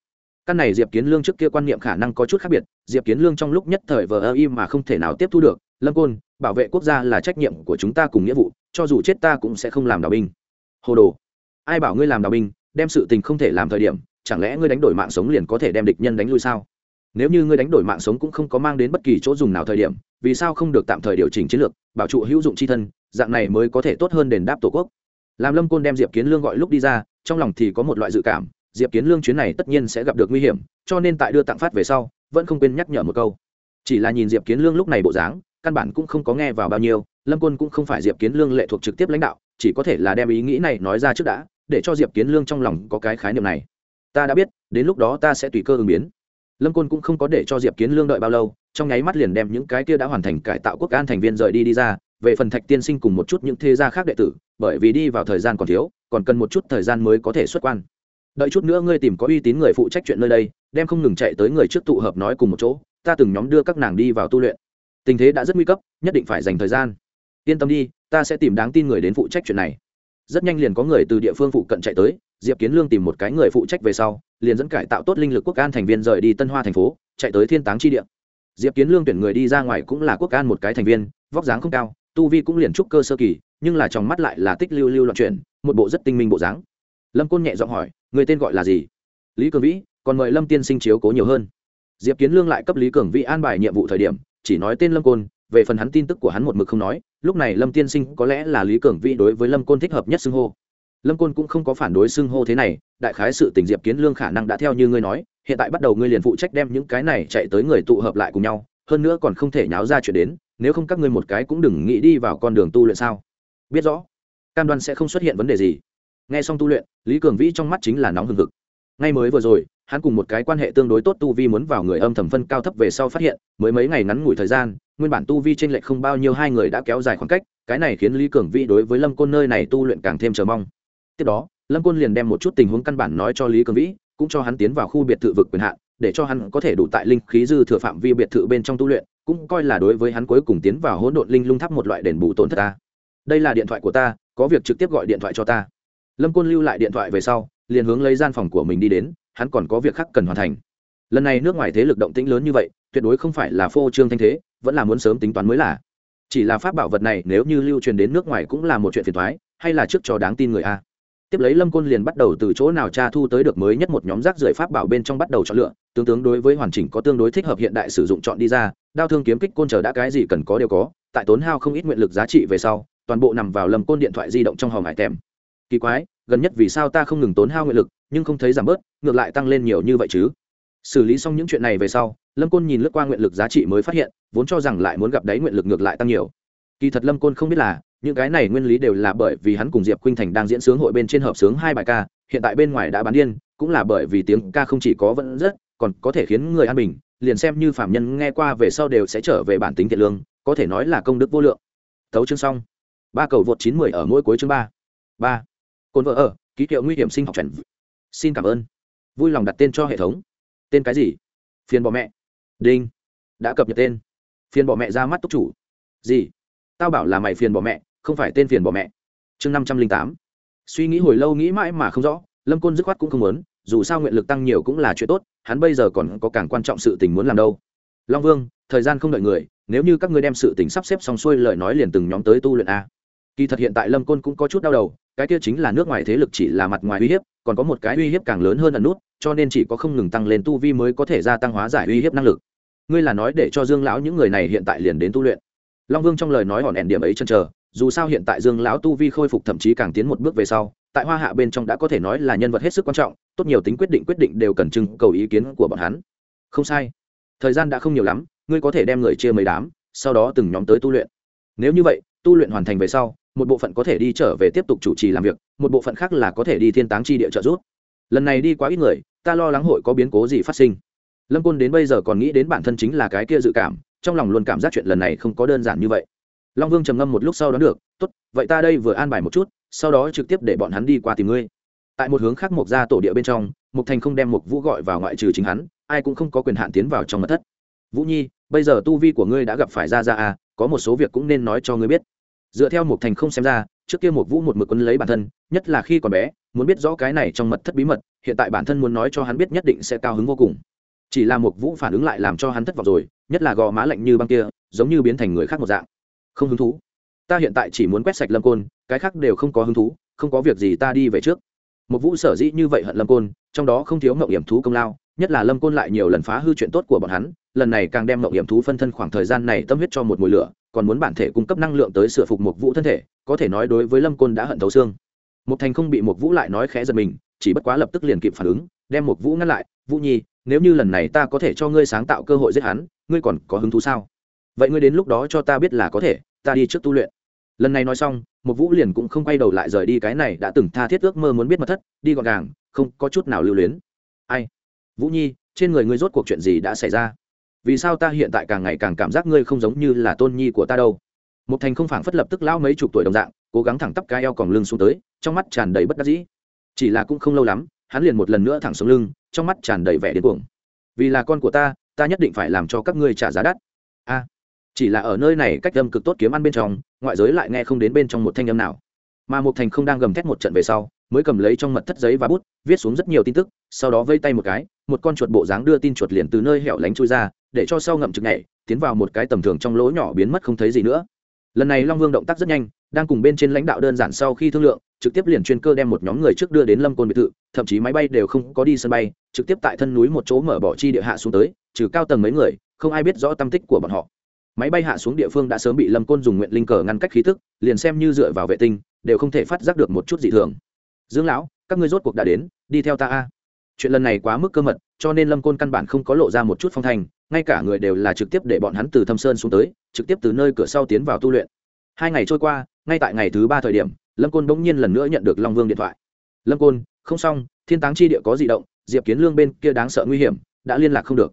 Căn này diệp kiến lương trước kia quan niệm khả năng có chút khác biệt, diệp kiến lương trong lúc nhất thời vờ ơ im mà không thể nào tiếp thu được lâm côn, bảo vệ quốc gia là trách nhiệm của chúng ta cùng nghĩa vụ, cho dù chết ta cũng sẽ không làm đào binh. Hồ đồ, ai bảo ngươi làm đào binh, đem sự tình không thể làm thời điểm, chẳng lẽ ngươi đánh đổi mạng sống liền có thể đem địch nhân đánh lui sao? Nếu như ngươi đánh đổi mạng sống cũng không có mang đến bất kỳ chỗ dùng nào thời điểm, vì sao không được tạm thời điều chỉnh chiến lược, bảo trụ hữu dụng c h i thân, dạng này mới có thể tốt hơn đền đáp tổ quốc? Làm lâm côn đem diệp kiến lương gọi lúc đi ra, trong lòng thì có một loại dự cảm, diệp kiến lương chuyến này tất nhiên sẽ gặp được nguy hiểm, cho nên tại đưa tặng phát về sau, vẫn không quên nhắc nhở một câu. Chỉ là nhìn diệp kiến lương lúc này bộ dáng căn bản cũng không có nghe vào bao nhiêu, lâm côn cũng không phải diệp kiến lương lệ thuộc trực tiếp lãnh đạo, chỉ có thể là đem ý nghĩ này nói ra trước đã, để cho diệp kiến lương trong lòng có cái khái niệm này. Ta đã biết, đến lúc đó ta sẽ tùy cơ ứng biến. Lâm côn cũng không có để cho diệp kiến lương đợi bao lâu, trong nháy mắt liền đem những cái kia đã hoàn thành cải tạo quốc an thành viên rời đi đi ra, về phần thạch tiên sinh cùng một chút những thế gia khác đệ tử, bởi vì đi vào thời gian còn thiếu, còn cần một chút thời gian mới có thể xuất quan. Đợi chút nữa ngươi tìm có uy tín người phụ trách chuyện nơi đây, đem không ngừng chạy tới người trước tụ hợp nói cùng một chỗ, ta từng nhóm đưa các nàng đi vào tu luyện tình thế đã rất nguy cấp, nhất định phải dành thời gian. Yên tâm đi, ta sẽ tìm đáng tin người đến phụ trách chuyện này. Rất nhanh liền có người từ địa phương phụ cận chạy tới, diệp kiến lương tìm một cái người phụ trách về sau, liền dẫn cải tạo tốt linh lực quốc an thành viên rời đi tân hoa thành phố, chạy tới thiên táng chi địa. Diệp kiến lương tuyển người đi ra ngoài cũng là quốc an một cái thành viên, vóc dáng không cao, tu vi cũng liền trúc cơ sơ kỳ, nhưng là trong mắt lại là tích lưu lưu loạn chuyển, một bộ rất tinh minh bộ dáng. Lâm côn nhẹ giọng hỏi, người tên gọi là gì? Lý cường vĩ, còn mời lâm tiên sinh chiếu cố nhiều hơn. Diệp kiến lương lại cấp lý cường vĩ an bài nhiệm vụ thời điểm chỉ nói tên lâm côn, về phần hắn tin tức của hắn một mực không nói, lúc này lâm tiên sinh có lẽ là lý cường vĩ đối với lâm côn thích hợp nhất xưng hô. Lâm côn cũng không có phản đối xưng hô thế này, đại khái sự tình diệp kiến lương khả năng đã theo như ngươi nói, hiện tại bắt đầu ngươi liền phụ trách đem những cái này chạy tới người tụ hợp lại cùng nhau, hơn nữa còn không thể nháo ra chuyện đến, nếu không các ngươi một cái cũng đừng nghĩ đi vào con đường tu luyện sao? Biết rõ, cam đoan sẽ không xuất hiện vấn đề gì. Nghe xong tu luyện, lý cường vĩ trong mắt chính là nóng hừng hực ngay mới vừa rồi, hắn cùng một cái quan hệ tương đối tốt tu vi muốn vào người âm thầm phân cao thấp về sau phát hiện, mới mấy ngày ngắn ngủi thời gian, nguyên bản tu vi t r ê n lệch không bao nhiêu hai người đã kéo dài khoảng cách, cái này khiến lý cường Vi đối với lâm côn nơi này tu luyện càng thêm chờ mong. Tiếp đó, lâm côn liền đem một chút tình huống căn bản nói cho lý cường vĩ, cũng cho hắn tiến vào khu biệt thự vực quyền hạn, để cho hắn có thể đủ tại linh khí dư thừa phạm vi biệt thự bên trong tu luyện, cũng coi là đối với hắn cuối cùng tiến vào hỗn độn linh lung tháp một loại đền bù tổn thất ta. Đây là điện thoại của ta, có việc trực tiếp gọi điện thoại cho ta lâm côn lưu lại điện thoại về sau, liền hướng lấy gian phòng của mình đi đến, hắn còn có việc khác cần hoàn thành. Lần này nước ngoài thế lực động tĩnh lớn như vậy, tuyệt đối không phải là phô trương thanh thế, vẫn là muốn sớm tính toán mới là. Chỉ là pháp bảo vật này nếu như lưu truyền đến nước ngoài cũng là một chuyện phiền thoái hay là trước cho đáng tin người a. Tiếp lấy lâm côn liền bắt đầu từ chỗ nào tra thu tới được mới nhất một nhóm rác rưởi pháp bảo bên trong bắt đầu chọn lựa, tương tướng đối với hoàn chỉnh có tương đối thích hợp hiện đại sử dụng chọn đi ra, đao thương kiếm kích côn chờ đã cái gì cần có đều có, tại tốn hao không ít nguyện lực giá trị về sau, toàn bộ nằm vào lâm côn điện thoại di động trong hòm hải tèm kỳ quái, gần nhất vì sao ta không ngừng tốn hao nguyện lực, nhưng không thấy giảm bớt, ngược lại tăng lên nhiều như vậy chứ? Xử lý xong những chuyện này về sau, lâm côn nhìn lướt qua nguyện lực giá trị mới phát hiện, vốn cho rằng lại muốn gặp đáy nguyện lực ngược lại tăng nhiều. Kỳ thật lâm côn không biết là, những cái này nguyên lý đều là bởi vì hắn cùng diệp khuynh thành đang diễn sướng hội bên trên hợp sướng hai bài ca, hiện tại bên ngoài đã bán điên, cũng là bởi vì tiếng ca không chỉ có vẫn rất, còn có thể khiến người an bình, liền xem như phạm nhân nghe qua về sau đều sẽ trở về bản tính thiện lương, có thể nói là công đức vô lượng. Thấu chương xong. Ba cầu vượt chín mười ở mỗi cuối chương ba. Ba cồn vợ ở, ký hiệu nguy hiểm sinh học chuẩn xin cảm ơn. Vui lòng đặt tên cho hệ thống. Tên cái gì? Phiền bỏ mẹ. Đinh. Đã cập nhật tên. Phiền bỏ mẹ ra mắt túc chủ. Gì? Tao bảo là mày phiền bỏ mẹ, không phải tên phiền bỏ mẹ. Chương năm trăm linh tám. Suy nghĩ hồi lâu nghĩ mãi mà không rõ, lâm côn dứt khoát cũng không muốn, dù sao nguyện lực tăng nhiều cũng là chuyện tốt, hắn bây giờ còn có càng quan trọng sự tình muốn làm đâu. Long vương, thời gian không đợi người, nếu như các ngươi đem sự tình sắp xếp xong xuôi lời nói liền từng nhóm tới tu luyện a kỳ thật hiện tại lâm côn cũng có chút đau đầu, cái kia chính là nước ngoài thế lực chỉ là mặt ngoài uy hiếp, còn có một cái uy hiếp càng lớn hơn ẩn nút, cho nên chỉ có không ngừng tăng lên tu vi mới có thể gia tăng hóa giải uy hiếp năng lực. Ngươi là nói để cho dương lão những người này hiện tại liền đến tu luyện. Long vương trong lời nói hòn ẻn điểm ấy chân chờ, dù sao hiện tại dương lão tu vi khôi phục thậm chí càng tiến một bước về sau, tại hoa hạ bên trong đã có thể nói là nhân vật hết sức quan trọng, tốt nhiều tính quyết định quyết định đều cần trưng cầu ý kiến của bọn hắn. Không sai. Thời gian đã không nhiều lắm, ngươi có thể đem người chia mấy đám, sau đó từng nhóm tới tu luyện. Nếu như vậy, tu luyện hoàn thành về sau một bộ phận có thể đi trở về tiếp tục chủ trì làm việc, một bộ phận khác là có thể đi thiên táng chi địa trợ giúp. Lần này đi quá ít người, ta lo lắng hội có biến cố gì phát sinh. Lâm côn đến bây giờ còn nghĩ đến bản thân chính là cái kia dự cảm, trong lòng luôn cảm giác chuyện lần này không có đơn giản như vậy. Long vương trầm ngâm một lúc sau đó được, tốt, vậy ta đây vừa an bài một chút, sau đó trực tiếp để bọn hắn đi qua tìm ngươi. Tại một hướng khác mục ra tổ địa bên trong, mục thành không đem mục vũ gọi vào ngoại trừ chính hắn, ai cũng không có quyền hạn tiến vào trong mật thất. Vũ nhi, bây giờ tu vi của ngươi đã gặp phải ra ra à có một số việc cũng nên nói cho ngươi biết dựa theo một thành không xem ra, trước kia một vũ một mực quấn lấy bản thân, nhất là khi còn bé, muốn biết rõ cái này trong mật thất bí mật, hiện tại bản thân muốn nói cho hắn biết nhất định sẽ cao hứng vô cùng. Chỉ là một vũ phản ứng lại làm cho hắn thất vọng rồi, nhất là gò má lạnh như băng kia, giống như biến thành người khác một dạng. Không hứng thú. Ta hiện tại chỉ muốn quét sạch lâm côn, cái khác đều không có hứng thú, không có việc gì ta đi về trước. Một vũ sở dĩ như vậy hận lâm côn, trong đó không thiếu mậu hiểm thú công lao, nhất là lâm côn lại nhiều lần phá hư chuyện tốt của bọn hắn lần này càng đem mộng hiểm thú phân thân khoảng thời gian này tâm huyết cho một mùi lửa, còn muốn bản thể cung cấp năng lượng tới sửa phục một vũ thân thể, có thể nói đối với lâm côn đã hận thấu xương. Một thành không bị một vũ lại nói khẽ giật mình, chỉ bất quá lập tức liền kịp phản ứng, đem một vũ ngăn lại, vũ nhi, nếu như lần này ta có thể cho ngươi sáng tạo cơ hội giết hắn, ngươi còn có hứng thú sao? Vậy ngươi đến lúc đó cho ta biết là có thể, ta đi trước tu luyện. Lần này nói xong, một vũ liền cũng không quay đầu lại rời đi, cái này đã từng tha thiết ước mơ muốn biết mật thất, đi gọn gàng, không có chút nào lưu luyến. Ai? Vũ nhi, trên người ngươi rốt cuộc chuyện gì đã xảy ra? Vì sao ta hiện tại càng ngày càng cảm giác ngươi không giống như là tôn nhi của ta đâu? Một thành không phảng phất lập tức lão mấy chục tuổi đồng dạng, cố gắng thẳng tắp cái eo còn lưng xuống tới, trong mắt tràn đầy bất đắc dĩ. Chỉ là cũng không lâu lắm, hắn liền một lần nữa thẳng xuống lưng, trong mắt tràn đầy vẻ điên cuồng. Vì là con của ta ta nhất định phải làm cho các ngươi trả giá đắt. A, chỉ là ở nơi này cách âm cực tốt kiếm ăn bên trong, ngoại giới lại nghe không đến bên trong một thanh âm nào. Mà một thành không đang gầm thét một trận về sau, mới cầm lấy trong mật thất giấy và bút, viết xuống rất nhiều tin tức, sau đó vây tay một cái, một con chuột bộ dáng đưa tin chuột liền từ nơi hẻo lánh chui ra để cho sau ngậm trực nhảy, tiến vào một cái tầm thường trong lỗ nhỏ biến mất không thấy gì nữa. Lần này long vương động tác rất nhanh, đang cùng bên trên lãnh đạo đơn giản sau khi thương lượng, trực tiếp liền chuyên cơ đem một nhóm người trước đưa đến lâm côn biệt thự, thậm chí máy bay đều không có đi sân bay, trực tiếp tại thân núi một chỗ mở bỏ chi địa hạ xuống tới, trừ cao tầng mấy người, không ai biết rõ tâm tích của bọn họ. Máy bay hạ xuống địa phương đã sớm bị lâm côn dùng nguyện linh cờ ngăn cách khí thức liền xem như dựa vào vệ tinh, đều không thể phát giác được một chút dị thường. Dương lão, các ngươi rốt cuộc đã đến, đi theo ta a chuyện lần này quá mức cơ mật cho nên lâm côn căn bản không có lộ ra một chút phong thành, ngay cả người đều là trực tiếp để bọn hắn từ thâm sơn xuống tới trực tiếp từ nơi cửa sau tiến vào tu luyện. Hai ngày trôi qua ngay tại ngày thứ ba thời điểm lâm côn bỗng nhiên lần nữa nhận được long vương điện thoại. Lâm côn không xong thiên táng chi địa có di động diệp kiến lương bên kia đáng sợ nguy hiểm đã liên lạc không được.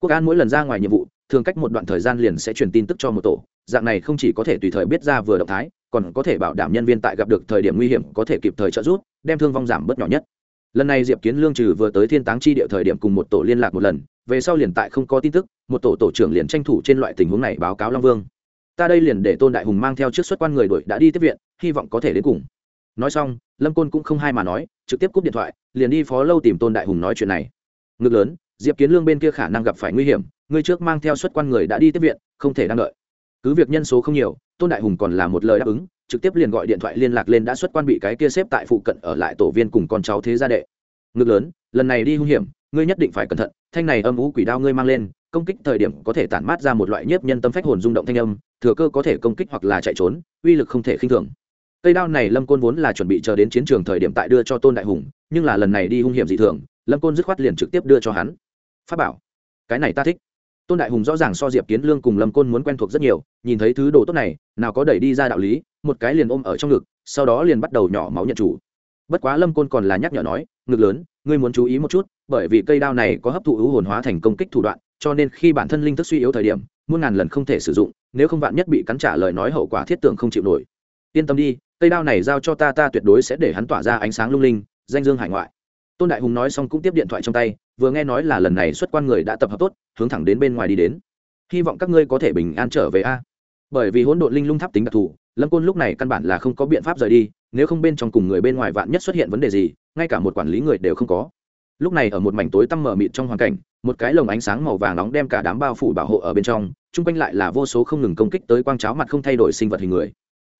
Quốc an mỗi lần ra ngoài nhiệm vụ thường cách một đoạn thời gian liền sẽ truyền tin tức cho một tổ dạng này không chỉ có thể tùy thời biết ra vừa động thái còn có thể bảo đảm nhân viên tại gặp được thời điểm nguy hiểm có thể kịp thời trợ giúp đem thương vong giảm bớt nhỏ nhất lần này diệp kiến lương trừ vừa tới thiên táng chi địa thời điểm cùng một tổ liên lạc một lần, về sau liền tại không có tin tức, một tổ tổ trưởng liền tranh thủ trên loại tình huống này báo cáo long vương. Ta đây liền để tôn đại hùng mang theo trước xuất quan người đội đã đi tiếp viện, hy vọng có thể đến cùng. Nói xong, lâm côn cũng không hay mà nói, trực tiếp cúp điện thoại, liền đi phó lâu tìm tôn đại hùng nói chuyện này. Ngược lớn, diệp kiến lương bên kia khả năng gặp phải nguy hiểm người trước mang theo xuất quan người đã đi tiếp viện, không thể đang đợi. Cứ việc nhân số không nhiều, tôn đại hùng còn là một lời đáp ứng trực tiếp liền gọi điện thoại liên lạc lên đã xuất quan bị cái kia xếp tại phụ cận ở lại tổ viên cùng con cháu thế gia đệ. Ngực lớn, lần này đi hung hiểm, ngươi nhất định phải cẩn thận, thanh này âm ú quỷ đao ngươi mang lên, công kích thời điểm có thể tản mát ra một loại nhiếp nhân tâm phách hồn rung động thanh âm, thừa cơ có thể công kích hoặc là chạy trốn, uy lực không thể khinh thường. Cây đao này lâm côn vốn là chuẩn bị chờ đến chiến trường thời điểm tại đưa cho tôn đại hùng, nhưng là lần này đi hung hiểm dị thường, lâm côn dứt khoát liền trực tiếp đưa cho hắn. Phát bảo. Cái này ta thích tôn đại hùng rõ ràng so diệp kiến lương cùng lâm côn muốn quen thuộc rất nhiều, nhìn thấy thứ đồ tốt này, nào có đẩy đi ra đạo lý, một cái liền ôm ở trong ngực, sau đó liền bắt đầu nhỏ máu nhận chủ. Bất quá lâm côn còn là nhắc nhở nói, ngực lớn, ngươi muốn chú ý một chút, bởi vì cây đao này có hấp thụ hữu hồn hóa thành công kích thủ đoạn, cho nên khi bản thân linh thức suy yếu thời điểm, muôn ngàn lần không thể sử dụng, nếu không vạn nhất bị cắn trả lời nói hậu quả thiết tưởng không chịu nổi. Yên tâm đi, cây đao này giao cho ta ta tuyệt đối sẽ để hắn tỏa ra ánh sáng lung linh, danh dương hải ngoại. Tôn đại hùng nói xong cũng tiếp điện thoại trong tay vừa nghe nói là lần này xuất quan người đã tập hợp tốt, hướng thẳng đến bên ngoài đi đến. Hy vọng các ngươi có thể bình an trở về a. Bởi vì hỗn độn linh lung tháp tính đặc thù, lâm côn lúc này căn bản là không có biện pháp rời đi, nếu không bên trong cùng người bên ngoài vạn nhất xuất hiện vấn đề gì, ngay cả một quản lý người đều không có. Lúc này ở một mảnh tối tăm mờ mịt trong hoàn cảnh, một cái lồng ánh sáng màu vàng nóng đem cả đám bao phủ bảo hộ ở bên trong, chung quanh lại là vô số không ngừng công kích tới quang cháo mặt không thay đổi sinh vật hình người.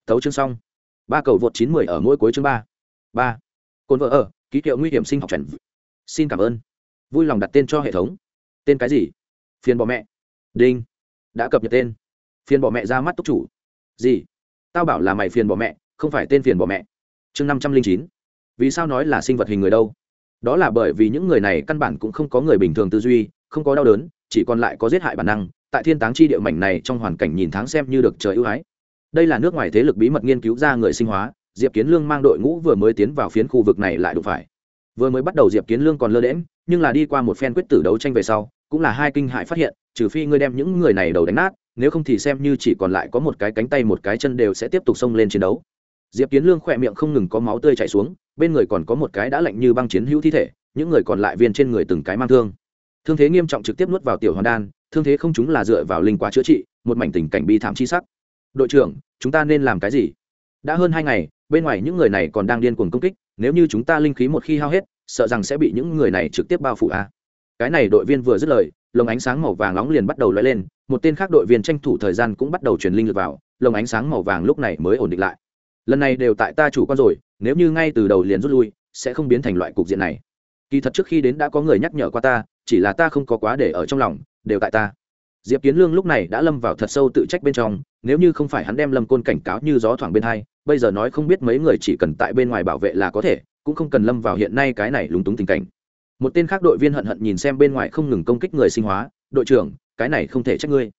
Thấu chương xong. Ba cầu vượt chín mười ở mỗi cuối chương ba. Ba. Cồn vợ ở, ký hiệu nguy hiểm sinh học trần xin cảm ơn vui lòng đặt tên cho hệ thống. Tên cái gì? Phiền bỏ mẹ. Đinh. Đã cập nhật tên. Phiền bỏ mẹ ra mắt túc chủ. Gì? Tao bảo là mày phiền bỏ mẹ, không phải tên phiền bỏ mẹ. Chương năm trăm linh chín. Vì sao nói là sinh vật hình người đâu? Đó là bởi vì những người này căn bản cũng không có người bình thường tư duy, không có đau đớn, chỉ còn lại có giết hại bản năng. Tại thiên táng chi địa mảnh này trong hoàn cảnh nhìn tháng xem như được trời ưu ái. Đây là nước ngoài thế lực bí mật nghiên cứu ra người sinh hóa, diệp kiến lương mang đội ngũ vừa mới tiến vào phiến khu vực này lại đụng phải. Vừa mới bắt đầu diệp kiến lương còn lơ đễm nhưng là đi qua một phen quyết tử đấu tranh về sau, cũng là hai kinh hại phát hiện, trừ phi ngươi đem những người này đầu đánh nát, nếu không thì xem như chỉ còn lại có một cái cánh tay một cái chân đều sẽ tiếp tục xông lên chiến đấu. Diệp kiến lương khỏe miệng không ngừng có máu tươi chảy xuống, bên người còn có một cái đã lạnh như băng chiến hữu thi thể, những người còn lại viên trên người từng cái mang thương. Thương thế nghiêm trọng trực tiếp nuốt vào tiểu hoàn đan, thương thế không chúng là dựa vào linh quá chữa trị, một mảnh tình cảnh bi thảm chi sắc. Đội trưởng, chúng ta nên làm cái gì? Đã hơn hai ngày, bên ngoài những người này còn đang điên cuồng công kích, nếu như chúng ta linh khí một khi hao hết sợ rằng sẽ bị những người này trực tiếp bao phủ a à. cái này đội viên vừa dứt lời, lồng ánh sáng màu vàng nóng liền bắt đầu lóe lên, một tên khác đội viên tranh thủ thời gian cũng bắt đầu truyền linh lực vào, lồng ánh sáng màu vàng lúc này mới ổn định lại. Lần này đều tại ta chủ quan rồi, nếu như ngay từ đầu liền rút lui, sẽ không biến thành loại cục diện này. Kỳ thật trước khi đến đã có người nhắc nhở qua ta, chỉ là ta không có quá để ở trong lòng, đều tại ta. Diệp kiến lương lúc này đã lâm vào thật sâu tự trách bên trong, nếu như không phải hắn đem lâm côn cảnh cáo như gió thoảng bên hai, bây giờ nói không biết mấy người chỉ cần tại bên ngoài bảo vệ là có thể cũng không cần lâm vào hiện nay cái này lúng túng tình cảnh. Một tên khác đội viên hận hận nhìn xem bên ngoài không ngừng công kích người sinh hóa, đội trưởng, cái này không thể trách ngươi.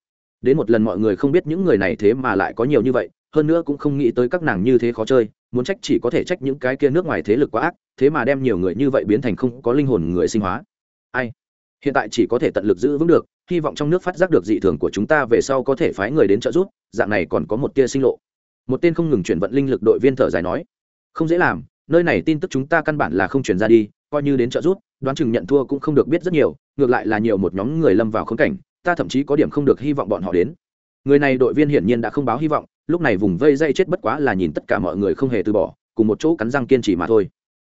Đến một lần mọi người không biết những người này thế mà lại có nhiều như vậy, hơn nữa cũng không nghĩ tới các nàng như thế khó chơi, muốn trách chỉ có thể trách những cái kia nước ngoài thế lực quá ác, thế mà đem nhiều người như vậy biến thành không có linh hồn người sinh hóa. Ai? Hiện tại chỉ có thể tận lực giữ vững được, hy vọng trong nước phát giác được dị thường của chúng ta về sau có thể phái người đến trợ giúp, dạng này còn có một tia sinh lộ. Một tên không ngừng chuyển vận linh lực đội viên thở dài nói, không dễ làm nơi này tin tức chúng ta căn bản là không chuyển ra đi, coi như đến trợ giúp, đoán chừng nhận thua cũng không được biết rất nhiều, ngược lại là nhiều một nhóm người lâm vào khốn cảnh, ta thậm chí có điểm không được hy vọng bọn họ đến. Người này đội viên hiển nhiên đã không báo hy vọng, lúc này vùng vây dây chết bất quá là nhìn tất cả mọi người không hề từ bỏ, cùng một chỗ cắn răng kiên trì mà thôi.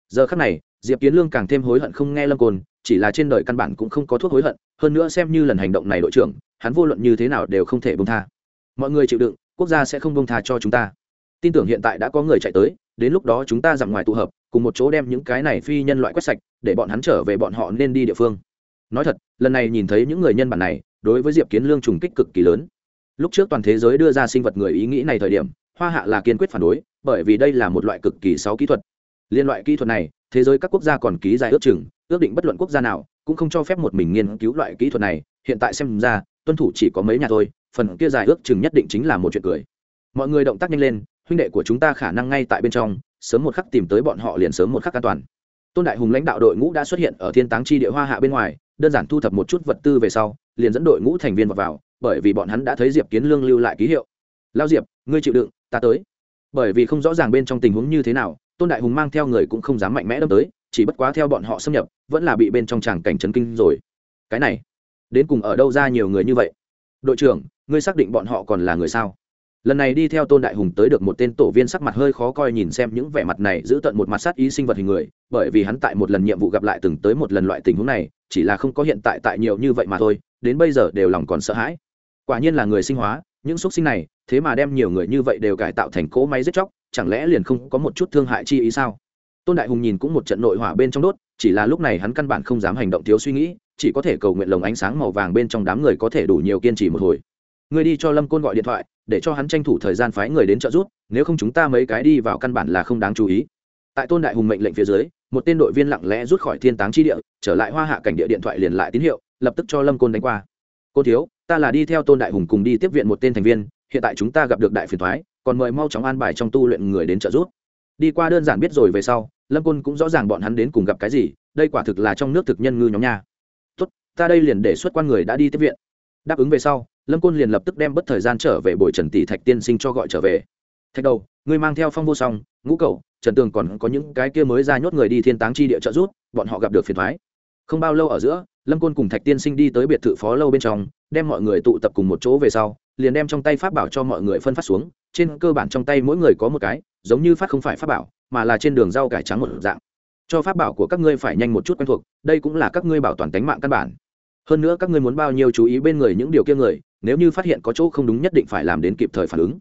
Giờ khắc này, diệp kiến lương càng thêm hối hận không nghe lâm côn, chỉ là trên đời căn bản cũng không có thuốc hối hận, hơn nữa xem như lần hành động này đội trưởng, hắn vô luận như thế nào đều không thể bông tha. Mọi người chịu đựng, quốc gia sẽ không bông tha cho chúng ta tin tưởng hiện tại đã có người chạy tới, đến lúc đó chúng ta dặm ngoài tụ hợp, cùng một chỗ đem những cái này phi nhân loại quét sạch, để bọn hắn trở về bọn họ nên đi địa phương. Nói thật, lần này nhìn thấy những người nhân bản này, đối với diệp kiến lương trùng kích cực kỳ lớn. Lúc trước toàn thế giới đưa ra sinh vật người ý nghĩ này thời điểm, hoa hạ là kiên quyết phản đối, bởi vì đây là một loại cực kỳ sáu kỹ thuật. Liên loại kỹ thuật này, thế giới các quốc gia còn ký dài ước chừng, ước định bất luận quốc gia nào cũng không cho phép một mình nghiên cứu loại kỹ thuật này. Hiện tại xem ra, tuân thủ chỉ có mấy nhà thôi, phần kia dài ước chừng nhất định chính là một chuyện cười. Mọi người động tác nhanh lên huynh đệ của chúng ta khả năng ngay tại bên trong sớm một khắc tìm tới bọn họ liền sớm một khắc an toàn. Tôn đại hùng lãnh đạo đội ngũ đã xuất hiện ở thiên táng chi địa hoa hạ bên ngoài đơn giản thu thập một chút vật tư về sau liền dẫn đội ngũ thành viên vào, vào bởi vì bọn hắn đã thấy diệp kiến lương lưu lại ký hiệu. Lao diệp ngươi chịu đựng ta tới. Bởi vì không rõ ràng bên trong tình huống như thế nào tôn đại hùng mang theo người cũng không dám mạnh mẽ đâm tới chỉ bất quá theo bọn họ xâm nhập vẫn là bị bên trong tràng cảnh trấn kinh rồi. Cái này đến cùng ở đâu ra nhiều người như vậy? Đội trưởng ngươi xác định bọn họ còn là người sao? Lần này đi theo tôn đại hùng tới được một tên tổ viên sắc mặt hơi khó coi nhìn xem những vẻ mặt này giữ tận một mặt sát ý sinh vật hình người, bởi vì hắn tại một lần nhiệm vụ gặp lại từng tới một lần loại tình huống này, chỉ là không có hiện tại tại nhiều như vậy mà thôi, đến bây giờ đều lòng còn sợ hãi. Quả nhiên là người sinh hóa, những xúc sinh này, thế mà đem nhiều người như vậy đều cải tạo thành cỗ máy giết chóc, chẳng lẽ liền không có một chút thương hại chi ý sao? Tôn đại hùng nhìn cũng một trận nội hỏa bên trong đốt, chỉ là lúc này hắn căn bản không dám hành động thiếu suy nghĩ, chỉ có thể cầu nguyện lồng ánh sáng màu vàng bên trong đám người có thể đủ nhiều kiên trì một hồi. Ngươi đi cho lâm côn gọi điện thoại, để cho hắn tranh thủ thời gian phái người đến trợ giúp, nếu không chúng ta mấy cái đi vào căn bản là không đáng chú ý. Tại tôn đại hùng mệnh lệnh phía dưới, một tên đội viên lặng lẽ rút khỏi thiên táng chi địa, trở lại hoa hạ cảnh địa điện thoại liền lại tín hiệu, lập tức cho lâm côn đánh qua. Cô thiếu, ta là đi theo tôn đại hùng cùng đi tiếp viện một tên thành viên, hiện tại chúng ta gặp được đại phiền thoái còn mời mau chóng an bài trong tu luyện người đến trợ giúp. Đi qua đơn giản biết rồi về sau, lâm côn cũng rõ ràng bọn hắn đến cùng gặp cái gì, đây quả thực là trong nước thực nhân ngư nhóm nha. Tốt, ta đây liền để xuất quan người đã đi tiếp viện. Đáp ứng về sau lâm côn liền lập tức đem bất thời gian trở về bồi trần tỷ thạch tiên sinh cho gọi trở về. Thạch đầu, ngươi mang theo phong vô song, ngũ cầu trần tường còn có những cái kia mới ra nhốt người đi thiên táng chi địa trợ rút bọn họ gặp được phiền thoái không bao lâu ở giữa, lâm côn cùng thạch tiên sinh đi tới biệt thự phó lâu bên trong, đem mọi người tụ tập cùng một chỗ về sau, liền đem trong tay pháp bảo cho mọi người phân phát xuống, trên cơ bản trong tay mỗi người có một cái, giống như phát không phải pháp bảo, mà là trên đường rau cải trắng một dạng. Cho pháp bảo của các ngươi phải nhanh một chút quen thuộc, đây cũng là các ngươi bảo toàn tính mạng căn bản. Hơn nữa các ngươi muốn bao nhiêu chú ý bên người những điều kia người nếu như phát hiện có chỗ không đúng nhất định phải làm đến kịp thời phản ứng.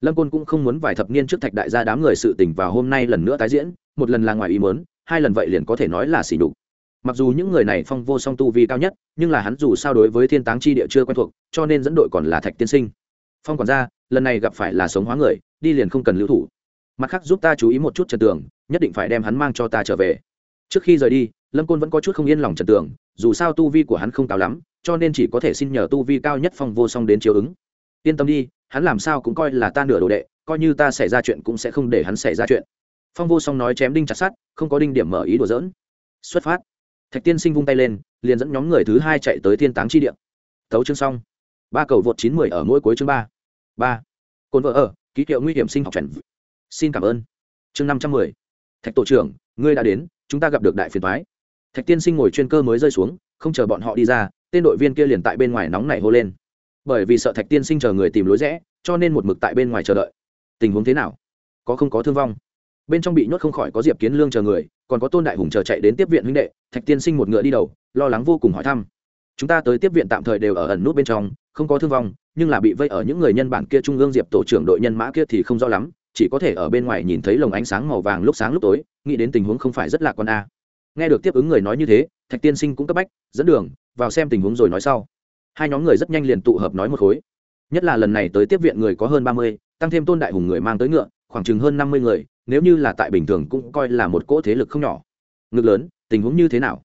Lâm côn cũng không muốn vài thập niên trước thạch đại gia đám người sự tình vào hôm nay lần nữa tái diễn, một lần là ngoài ý mớn hai lần vậy liền có thể nói là xỉ đục mặc dù những người này phong vô song tu vi cao nhất, nhưng là hắn dù sao đối với thiên táng chi địa chưa quen thuộc, cho nên dẫn đội còn là thạch tiên sinh. Phong còn ra lần này gặp phải là sống hóa người, đi liền không cần lưu thủ. Mặt khác giúp ta chú ý một chút trần tường, nhất định phải đem hắn mang cho ta trở về. Trước khi rời đi, lâm côn vẫn có chút không yên lòng trần tường, dù sao tu vi của hắn không cao lắm cho nên chỉ có thể xin nhờ tu vi cao nhất phong vô song đến chiếu ứng. Yên tâm đi, hắn làm sao cũng coi là ta nửa đồ đệ, coi như ta xảy ra chuyện cũng sẽ không để hắn xảy ra chuyện. Phong vô song nói chém đinh chặt sát không có đinh điểm mở ý đùa dỡn xuất phát. Thạch tiên sinh vung tay lên, liền dẫn nhóm người thứ hai chạy tới thiên táng chi điện thấu chương xong. Ba cầu vượt chín mười ở mỗi cuối chương ba. Ba. Cồn vợ ở, ký hiệu nguy hiểm sinh học trần xin cảm ơn. Chương năm trăm mười. Thạch tổ trưởng, ngươi đã đến, chúng ta gặp được đại phiền thoái thạch tiên sinh ngồi chuyên cơ mới rơi xuống, không chờ bọn họ đi ra tên đội viên kia liền tại bên ngoài nóng nảy hô lên. Bởi vì sợ thạch tiên sinh chờ người tìm lối rẽ, cho nên một mực tại bên ngoài chờ đợi. Tình huống thế nào? Có không có thương vong? Bên trong bị nhốt không khỏi có diệp kiến lương chờ người, còn có tôn đại hùng chờ chạy đến tiếp viện huynh đệ, thạch tiên sinh một ngựa đi đầu, lo lắng vô cùng hỏi thăm. Chúng ta tới tiếp viện tạm thời đều ở ẩn nút bên trong, không có thương vong, nhưng là bị vây ở những người nhân bản kia trung ương diệp tổ trưởng đội nhân mã kia thì không rõ lắm, chỉ có thể ở bên ngoài nhìn thấy lồng ánh sáng màu vàng lúc sáng lúc tối, nghĩ đến tình huống không phải rất là con a. Nghe được tiếp ứng người nói như thế, thạch tiên sinh cũng cấp bách, dẫn đường vào xem tình huống rồi nói sau. Hai nhóm người rất nhanh liền tụ hợp nói một khối. Nhất là lần này tới tiếp viện người có hơn ba mươi, tăng thêm tôn đại hùng người mang tới ngựa, khoảng chừng hơn năm mươi người, nếu như là tại bình thường cũng coi là một cỗ thế lực không nhỏ. Ngực lớn, tình huống như thế nào?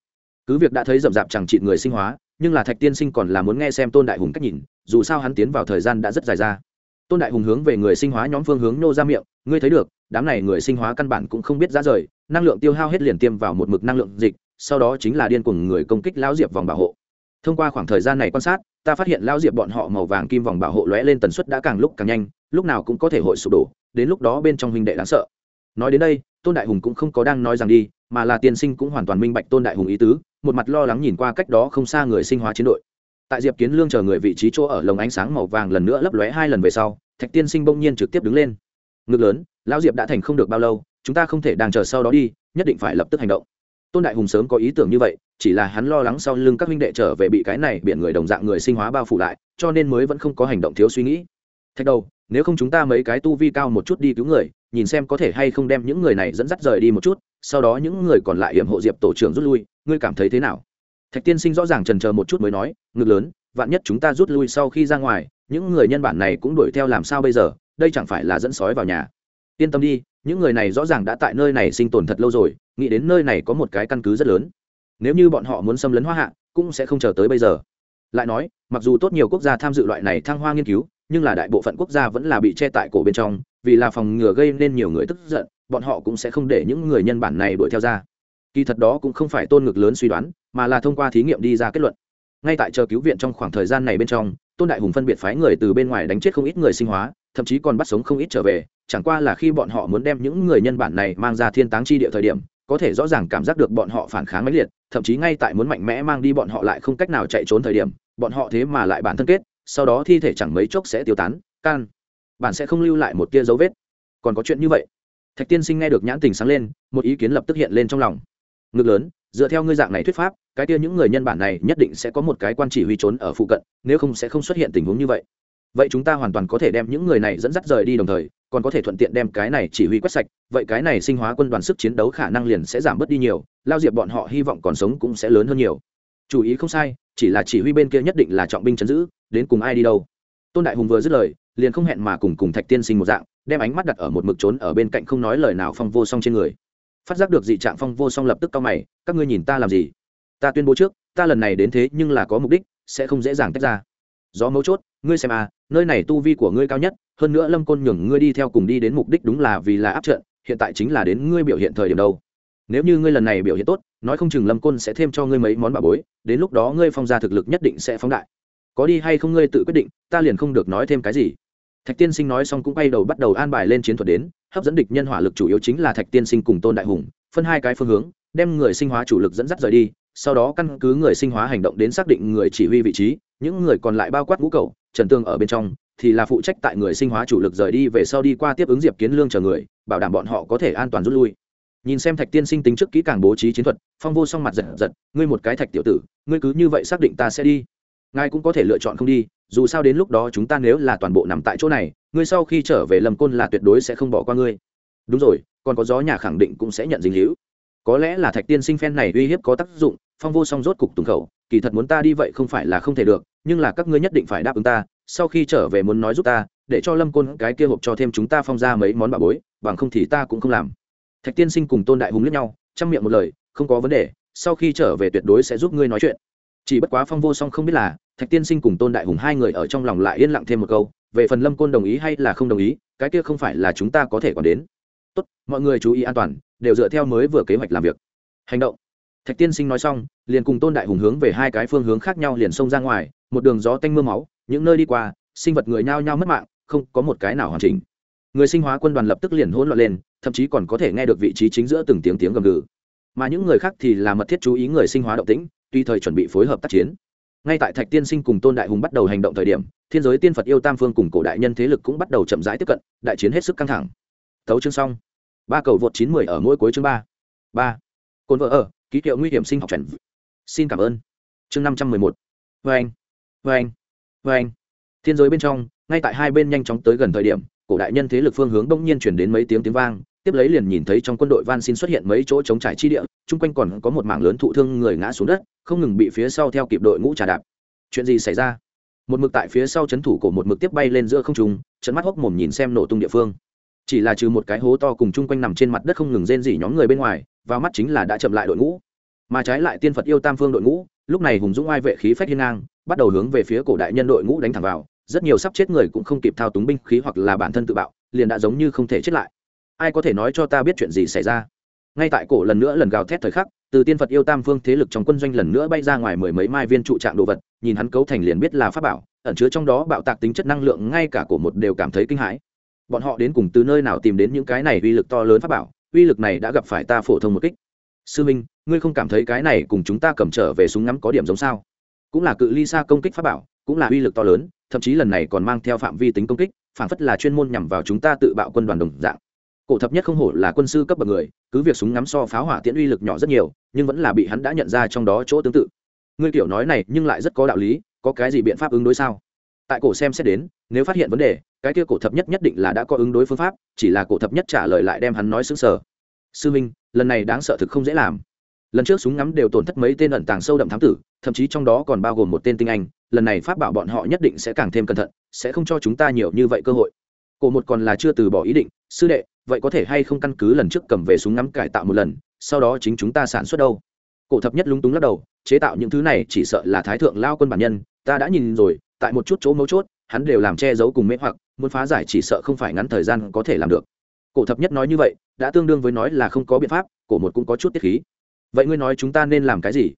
Cứ việc đã thấy rậm rạp chẳng trị người sinh hóa, nhưng là thạch tiên sinh còn là muốn nghe xem tôn đại hùng cách nhìn, dù sao hắn tiến vào thời gian đã rất dài ra. Tôn đại hùng hướng về người sinh hóa nhóm phương hướng nô ra miệng, ngươi thấy được, đám này người sinh hóa căn bản cũng không biết ra rời, năng lượng tiêu hao hết liền tiêm vào một mực năng lượng dịch, sau đó chính là điên cuồng người công kích lão diệp vòng bảo hộ thông qua khoảng thời gian này quan sát, ta phát hiện lão diệp bọn họ màu vàng kim vòng bảo hộ lóe lên tần suất đã càng lúc càng nhanh, lúc nào cũng có thể hội sụp đổ, đến lúc đó bên trong huynh đệ đáng sợ. Nói đến đây, tôn đại hùng cũng không có đang nói rằng đi, mà là tiên sinh cũng hoàn toàn minh bạch tôn đại hùng ý tứ, một mặt lo lắng nhìn qua cách đó không xa người sinh hóa chiến đội. Tại diệp kiến lương chờ người vị trí chỗ ở lồng ánh sáng màu vàng lần nữa lấp lóe hai lần về sau, thạch tiên sinh bỗng nhiên trực tiếp đứng lên. Ngực lớn, lão diệp đã thành không được bao lâu, chúng ta không thể đang chờ sau đó đi, nhất định phải lập tức hành động. Tôn đại hùng sớm có ý tưởng như vậy chỉ là hắn lo lắng sau lưng các huynh đệ trở về bị cái này biển người đồng dạng người sinh hóa bao phủ lại, cho nên mới vẫn không có hành động thiếu suy nghĩ. Thạch đầu, nếu không chúng ta mấy cái tu vi cao một chút đi cứu người, nhìn xem có thể hay không đem những người này dẫn dắt rời đi một chút, sau đó những người còn lại hiểm hộ diệp tổ trưởng rút lui, ngươi cảm thấy thế nào? Thạch tiên sinh rõ ràng trần chờ một chút mới nói, ngực lớn, vạn nhất chúng ta rút lui sau khi ra ngoài, những người nhân bản này cũng đuổi theo làm sao bây giờ, đây chẳng phải là dẫn sói vào nhà. Yên tâm đi, những người này rõ ràng đã tại nơi này sinh tồn thật lâu rồi, nghĩ đến nơi này có một cái căn cứ rất lớn nếu như bọn họ muốn xâm lấn hoa hạ, cũng sẽ không chờ tới bây giờ. Lại nói, mặc dù tốt nhiều quốc gia tham dự loại này thăng hoa nghiên cứu, nhưng là đại bộ phận quốc gia vẫn là bị che tại cổ bên trong, vì là phòng ngừa gây nên nhiều người tức giận, bọn họ cũng sẽ không để những người nhân bản này đuổi theo ra. Kỳ thật đó cũng không phải tôn ngực lớn suy đoán, mà là thông qua thí nghiệm đi ra kết luận. Ngay tại chờ cứu viện trong khoảng thời gian này bên trong, tôn đại hùng phân biệt phái người từ bên ngoài đánh chết không ít người sinh hóa, thậm chí còn bắt sống không ít trở về, chẳng qua là khi bọn họ muốn đem những người nhân bản này mang ra thiên táng chi địa thời điểm, có thể rõ ràng cảm giác được bọn họ phản kháng mãnh liệt thậm chí ngay tại muốn mạnh mẽ mang đi bọn họ lại không cách nào chạy trốn thời điểm, bọn họ thế mà lại bản thân kết, sau đó thi thể chẳng mấy chốc sẽ tiêu tán, can. Bạn sẽ không lưu lại một tia dấu vết. Còn có chuyện như vậy. Thạch tiên sinh nghe được nhãn tình sáng lên, một ý kiến lập tức hiện lên trong lòng. Ngực lớn, dựa theo ngươi dạng này thuyết pháp, cái kia những người nhân bản này nhất định sẽ có một cái quan chỉ huy trốn ở phụ cận, nếu không sẽ không xuất hiện tình huống như vậy. Vậy chúng ta hoàn toàn có thể đem những người này dẫn dắt rời đi đồng thời còn có thể thuận tiện đem cái này chỉ huy quét sạch, vậy cái này sinh hóa quân đoàn sức chiến đấu khả năng liền sẽ giảm bớt đi nhiều, lao diệp bọn họ hy vọng còn sống cũng sẽ lớn hơn nhiều. Chủ ý không sai, chỉ là chỉ huy bên kia nhất định là trọng binh chấn giữ, đến cùng ai đi đâu. Tôn đại hùng vừa dứt lời, liền không hẹn mà cùng cùng thạch tiên sinh một dạng, đem ánh mắt đặt ở một mực trốn ở bên cạnh không nói lời nào phong vô song trên người. Phát giác được dị trạng phong vô song lập tức cao mày, các ngươi nhìn ta làm gì? Ta tuyên bố trước, ta lần này đến thế nhưng là có mục đích, sẽ không dễ dàng tách ra. Do mấu chốt, ngươi xem à nơi này tu vi của ngươi cao nhất, hơn nữa lâm côn nhường ngươi đi theo cùng đi đến mục đích đúng là vì là áp trận, hiện tại chính là đến ngươi biểu hiện thời điểm đâu. Nếu như ngươi lần này biểu hiện tốt, nói không chừng lâm côn sẽ thêm cho ngươi mấy món bà bối, đến lúc đó ngươi phong ra thực lực nhất định sẽ phóng đại. Có đi hay không ngươi tự quyết định, ta liền không được nói thêm cái gì. Thạch tiên sinh nói xong cũng quay đầu bắt đầu an bài lên chiến thuật đến, hấp dẫn địch nhân hỏa lực chủ yếu chính là thạch tiên sinh cùng tôn đại hùng, phân hai cái phương hướng, đem người sinh hóa chủ lực dẫn dắt rời đi, sau đó căn cứ người sinh hóa hành động đến xác định người chỉ huy vị trí, những người còn lại bao quát ngũ cầu trần tương ở bên trong, thì là phụ trách tại người sinh hóa chủ lực rời đi về sau đi qua tiếp ứng diệp kiến lương chờ người, bảo đảm bọn họ có thể an toàn rút lui. Nhìn xem thạch tiên sinh tính trước kỹ càng bố trí chiến thuật, phong vô song mặt giật giật, ngươi một cái thạch tiểu tử, ngươi cứ như vậy xác định ta sẽ đi. Ngài cũng có thể lựa chọn không đi, dù sao đến lúc đó chúng ta nếu là toàn bộ nằm tại chỗ này, ngươi sau khi trở về lâm côn là tuyệt đối sẽ không bỏ qua ngươi. Đúng rồi, còn có gió nhà khẳng định cũng sẽ nhận dính hữu. Có lẽ là thạch tiên sinh phen này uy hiếp có tác dụng, phong vô song rốt cục tùng khẩu, kỳ thật muốn ta đi vậy không phải là không thể được nhưng là các ngươi nhất định phải đáp ứng ta, sau khi trở về muốn nói giúp ta, để cho lâm côn cái kia hộp cho thêm chúng ta phong ra mấy món bà bối, bằng không thì ta cũng không làm. Thạch tiên sinh cùng tôn đại hùng lướt nhau, chăm miệng một lời, không có vấn đề, sau khi trở về tuyệt đối sẽ giúp ngươi nói chuyện. Chỉ bất quá phong vô song không biết là, thạch tiên sinh cùng tôn đại hùng hai người ở trong lòng lại yên lặng thêm một câu, về phần lâm côn đồng ý hay là không đồng ý, cái kia không phải là chúng ta có thể còn đến. Tốt, mọi người chú ý an toàn, đều dựa theo mới vừa kế hoạch làm việc. Hành động. Thạch tiên sinh nói xong, liền cùng tôn đại hùng hướng về hai cái phương hướng khác nhau liền xông ra ngoài một đường gió tanh mưa máu, những nơi đi qua, sinh vật người nhao nhao mất mạng, không có một cái nào hoàn chỉnh. Người sinh hóa quân đoàn lập tức liền hỗn loạn lên, thậm chí còn có thể nghe được vị trí chính giữa từng tiếng tiếng gầm gừ. Mà những người khác thì là mật thiết chú ý người sinh hóa động tĩnh tùy thời chuẩn bị phối hợp tác chiến. Ngay tại thạch tiên sinh cùng tôn đại hùng bắt đầu hành động thời điểm, thiên giới tiên phật yêu tam phương cùng cổ đại nhân thế lực cũng bắt đầu chậm rãi tiếp cận, đại chiến hết sức căng thẳng. Thấu chương xong. Ba cầu vượt chín mười ở mỗi cuối chương ba. Ba. Cồn vợ ở, ký hiệu nguy hiểm sinh học trần xin cảm ơn. Chương năm trăm mười một. Vê anh vê anh vê anh. Thiên giới bên trong, ngay tại hai bên nhanh chóng tới gần thời điểm, cổ đại nhân thế lực phương hướng bỗng nhiên chuyển đến mấy tiếng tiếng vang, tiếp lấy liền nhìn thấy trong quân đội van xin xuất hiện mấy chỗ chống trải chi địa, chung quanh còn có một mảng lớn thụ thương người ngã xuống đất, không ngừng bị phía sau theo kịp đội ngũ trà đạp. Chuyện gì xảy ra? Một mực tại phía sau c h ấ n thủ cổ một mực tiếp bay lên giữa không trùng chấn mắt hốc mồm nhìn xem nổ tung địa phương. Chỉ là trừ một cái hố to cùng chung quanh nằm trên mặt đất không ngừng rên dỉ nhóm người bên ngoài và mắt chính là đã chậm lại đội ngũ. Mà trái lại tiên phật yêu tam phương đội ngũ, lúc này hùng dũng ai vệ khí phách hiên ngang bắt đầu hướng về phía cổ đại nhân đội ngũ đánh thẳng vào, rất nhiều sắp chết người cũng không kịp thao túng binh khí hoặc là bản thân tự bạo, liền đã giống như không thể chết lại. Ai có thể nói cho ta biết chuyện gì xảy ra? Ngay tại cổ lần nữa lần gào thét thời khắc, từ tiên phật yêu tam phương thế lực trong quân doanh lần nữa bay ra ngoài mười mấy mai viên trụ trạng đồ vật, nhìn hắn cấu thành liền biết là pháp bảo, ẩn chứa trong đó bạo tạc tính chất năng lượng ngay cả cổ một đều cảm thấy kinh hãi. Bọn họ đến cùng từ nơi nào tìm đến những cái này uy lực to lớn pháp bảo, uy lực này đã gặp phải ta phổ thông một kích. Sư minh, ngươi không cảm thấy cái này cùng chúng ta cầm trở về súng ngắm có điểm giống sao? Cũng là cự ly xa công kích pháp bảo, cũng là uy lực to lớn, thậm chí lần này còn mang theo phạm vi tính công kích, phản phất là chuyên môn nhằm vào chúng ta tự bạo quân đoàn đồng dạng. Cổ thập nhất không hổ là quân sư cấp bậc người, cứ việc súng ngắm so pháo hỏa tiễn uy lực nhỏ rất nhiều, nhưng vẫn là bị hắn đã nhận ra trong đó chỗ tương tự. Ngươi tiểu nói này nhưng lại rất có đạo lý, có cái gì biện pháp ứng đối sao? Tại cổ xem xét đến, nếu phát hiện vấn đề, cái kia cổ thập nhất nhất định là đã có ứng đối phương pháp, chỉ là cổ thập nhất trả lời lại đem hắn nói xứng sở sư minh, lần này đáng sợ thực không dễ làm lần trước súng ngắm đều tổn thất mấy tên ẩn tàng sâu đậm thám tử, thậm chí trong đó còn bao gồm một tên tinh anh, lần này pháp bảo bọn họ nhất định sẽ càng thêm cẩn thận, sẽ không cho chúng ta nhiều như vậy cơ hội. Cổ một còn là chưa từ bỏ ý định, sư đệ, vậy có thể hay không căn cứ lần trước cầm về súng ngắm cải tạo một lần, sau đó chính chúng ta sản xuất đâu? Cổ thập nhất lúng túng lắc đầu, chế tạo những thứ này chỉ sợ là thái thượng lao quân bản nhân, ta đã nhìn rồi, tại một chút chỗ mấu chốt, hắn đều làm che giấu cùng mê hoặc, muốn phá giải chỉ sợ không phải ngắn thời gian có thể làm được. Cổ thập nhất nói như vậy, đã tương đương với nói là không có biện pháp, cổ một cũng có chút tiết khí vậy ngươi nói chúng ta nên làm cái gì?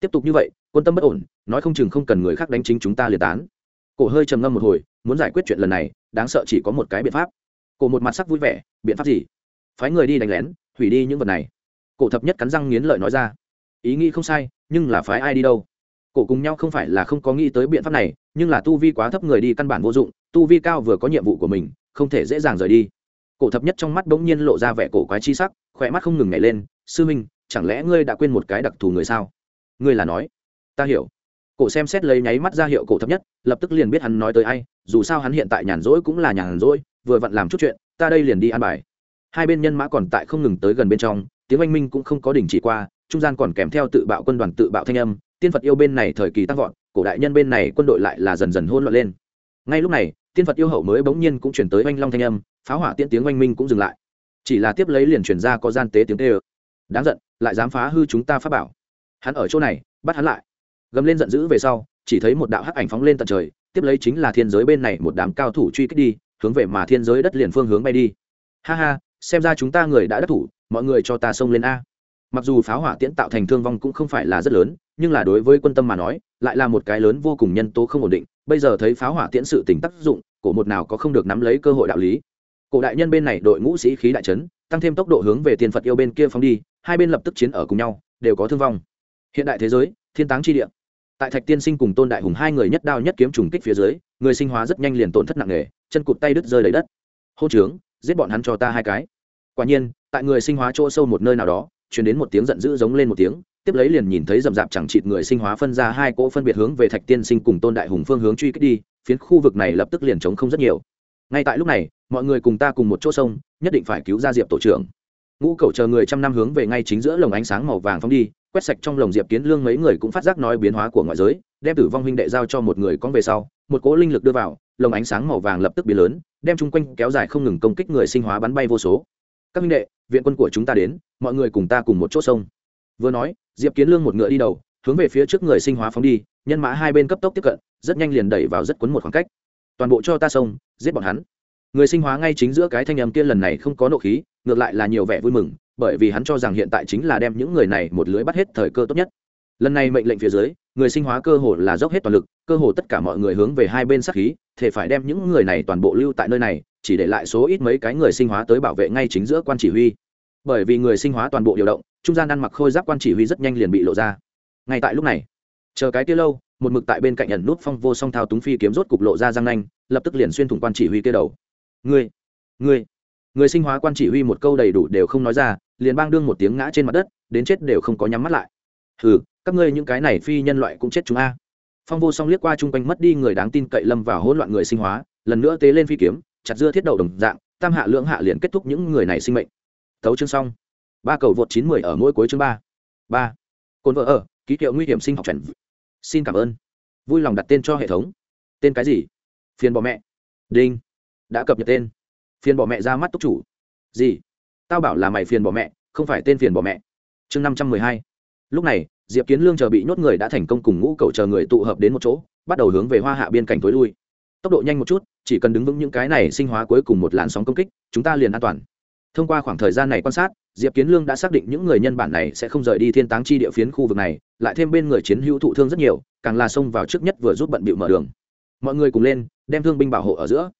Tiếp tục như vậy, quân tâm bất ổn, nói không chừng không cần người khác đánh chính chúng ta liệt tán. Cổ hơi trầm ngâm một hồi, muốn giải quyết chuyện lần này, đáng sợ chỉ có một cái biện pháp. Cổ một mặt sắc vui vẻ, biện pháp gì? Phái người đi đánh lén, hủy đi những vật này. Cổ thập nhất cắn răng nghiến lợi nói ra. Ý nghĩ không sai, nhưng là phái ai đi đâu? Cổ cùng nhau không phải là không có nghĩ tới biện pháp này, nhưng là tu vi quá thấp người đi căn bản vô dụng, tu vi cao vừa có nhiệm vụ của mình, không thể dễ dàng rời đi. Cổ thập nhất trong mắt bỗng nhiên lộ ra vẻ cổ quái chi sắc, khỏe mắt không ngừng nhảy lên. Sư minh chẳng lẽ ngươi đã quên một cái đặc thù người sao? Ngươi là nói. Ta hiểu. Cổ xem xét lấy nháy mắt ra hiệu cổ thấp nhất, lập tức liền biết hắn nói tới ai, dù sao hắn hiện tại nhàn rỗi cũng là nhàn rỗi, vừa vặn làm chút chuyện, ta đây liền đi ăn bài. Hai bên nhân mã còn tại không ngừng tới gần bên trong, tiếng oanh minh cũng không có đình chỉ qua, trung gian còn kèm theo tự bạo quân đoàn tự bạo thanh âm, tiên phật yêu bên này thời kỳ tăng vọt, cổ đại nhân bên này quân đội lại là dần dần hôn loạn lên. Ngay lúc này, tiên phật yêu hậu mới bỗng nhiên cũng chuyển tới oanh long thanh âm pháo hỏa tiễn tiếng oanh minh cũng dừng lại. Chỉ là tiếp lấy liền chuyển ra có gian tế tiếng tê ơ đáng giận lại dám phá hư chúng ta pháp bảo. Hắn ở chỗ này, bắt hắn lại. Gầm lên giận dữ về sau, chỉ thấy một đạo hắc ảnh phóng lên tận trời, tiếp lấy chính là thiên giới bên này một đám cao thủ truy kích đi, hướng về mà thiên giới đất liền phương hướng bay đi. Ha ha, xem ra chúng ta người đã đắc thủ, mọi người cho ta xông lên a. Mặc dù pháo hỏa tiễn tạo thành thương vong cũng không phải là rất lớn, nhưng là đối với quân tâm mà nói, lại là một cái lớn vô cùng nhân tố không ổn định. Bây giờ thấy pháo hỏa tiễn sự tính tác dụng, cổ một nào có không được nắm lấy cơ hội đạo lý. Cổ đại nhân bên này đội ngũ sĩ khí đại trấn tăng thêm tốc độ hướng về tiền phật yêu bên kia phóng đi hai bên lập tức chiến ở cùng nhau, đều có thương vong. Hiện đại thế giới, thiên táng chi địa. Tại thạch tiên sinh cùng tôn đại hùng hai người nhất đao nhất kiếm trùng kích phía dưới, người sinh hóa rất nhanh liền tổn thất nặng nề, chân cụt tay đứt rơi đầy đất. Hô trướng, giết bọn hắn cho ta hai cái. Quả nhiên, tại người sinh hóa chỗ sâu một nơi nào đó chuyển đến một tiếng giận dữ giống lên một tiếng, tiếp lấy liền nhìn thấy rậm rạp chẳng chịt người sinh hóa phân ra hai cỗ phân biệt hướng về thạch tiên sinh cùng tôn đại hùng phương hướng truy kích đi, phiến khu vực này lập tức liền chống không rất nhiều. Ngay tại lúc này, mọi người cùng ta cùng một chỗ sông, nhất định phải cứu ra diệp tổ trưởng ngũ cầu chờ người trăm năm hướng về ngay chính giữa lồng ánh sáng màu vàng phóng đi, quét sạch trong lồng diệp kiến lương mấy người cũng phát giác nói biến hóa của ngoại giới, đem tử vong huynh đệ giao cho một người con về sau, một cỗ linh lực đưa vào, lồng ánh sáng màu vàng lập tức biến lớn, đem chung quanh kéo dài không ngừng công kích người sinh hóa bắn bay vô số. Các huynh đệ, viện quân của chúng ta đến, mọi người cùng ta cùng một chỗ sông. Vừa nói, diệp kiến lương một ngựa đi đầu, hướng về phía trước người sinh hóa phóng đi, nhân mã hai bên cấp tốc tiếp cận, rất nhanh liền đẩy vào rất cuốn một khoảng cách. Toàn bộ cho ta sông, giết bọn hắn người sinh hóa ngay chính giữa cái thanh âm kia lần này không có nộ khí, ngược lại là nhiều vẻ vui mừng, bởi vì hắn cho rằng hiện tại chính là đem những người này một lưới bắt hết thời cơ tốt nhất. Lần này mệnh lệnh phía dưới, người sinh hóa cơ hồ là dốc hết toàn lực, cơ hồ tất cả mọi người hướng về hai bên sát khí thể phải đem những người này toàn bộ lưu tại nơi này, chỉ để lại số ít mấy cái người sinh hóa tới bảo vệ ngay chính giữa quan chỉ huy. Bởi vì người sinh hóa toàn bộ điều động, trung gian ăn mặc khôi giáp quan chỉ huy rất nhanh liền bị lộ ra. Ngay tại lúc này, chờ cái kia lâu, một mực tại bên cạnh ẩn nút phong vô song thao túng phi kiếm rốt cục lộ ra răng nanh, lập tức liền xuyên thủng quan chỉ huy kia đầu ngươi ngươi, người sinh hóa quan chỉ huy một câu đầy đủ đều không nói ra, liền bang đương một tiếng ngã trên mặt đất, đến chết đều không có nhắm mắt lại. Hừ, các ngươi những cái này phi nhân loại cũng chết chúng a. Phong vô song liếc qua chung quanh mất đi người đáng tin cậy lâm vào hỗn loạn người sinh hóa, lần nữa tế lên phi kiếm, chặt dưa thiết đầu đồng dạng, tam hạ lưỡng hạ liền kết thúc những người này sinh mệnh. Thấu chương xong. Ba cầu vượt chín mười ở mỗi cuối chương ba. Ba. Cồn vợ ở, ký hiệu nguy hiểm sinh học chuẩn xin cảm ơn. Vui lòng đặt tên cho hệ thống. Tên cái gì? Phiền bọ mẹ. Đinh đã cập nhật tên. Phiền bỏ mẹ ra mắt túc chủ. Gì? Tao bảo là mày phiền bỏ mẹ, không phải tên phiền bỏ mẹ. Chương năm trăm mười hai. Lúc này, diệp kiến lương chờ bị nhốt người đã thành công cùng ngũ cầu chờ người tụ hợp đến một chỗ, bắt đầu hướng về hoa hạ biên cảnh tối lui. Tốc độ nhanh một chút, chỉ cần đứng vững những cái này sinh hóa cuối cùng một làn sóng công kích, chúng ta liền an toàn. Thông qua khoảng thời gian này quan sát, diệp kiến lương đã xác định những người nhân bản này sẽ không rời đi thiên táng chi địa phiến khu vực này, lại thêm bên người chiến hữu thụ thương rất nhiều, càng là xông vào trước nhất vừa giúp bận bịu mở đường. Mọi người cùng lên, đem thương binh bảo hộ ở giữa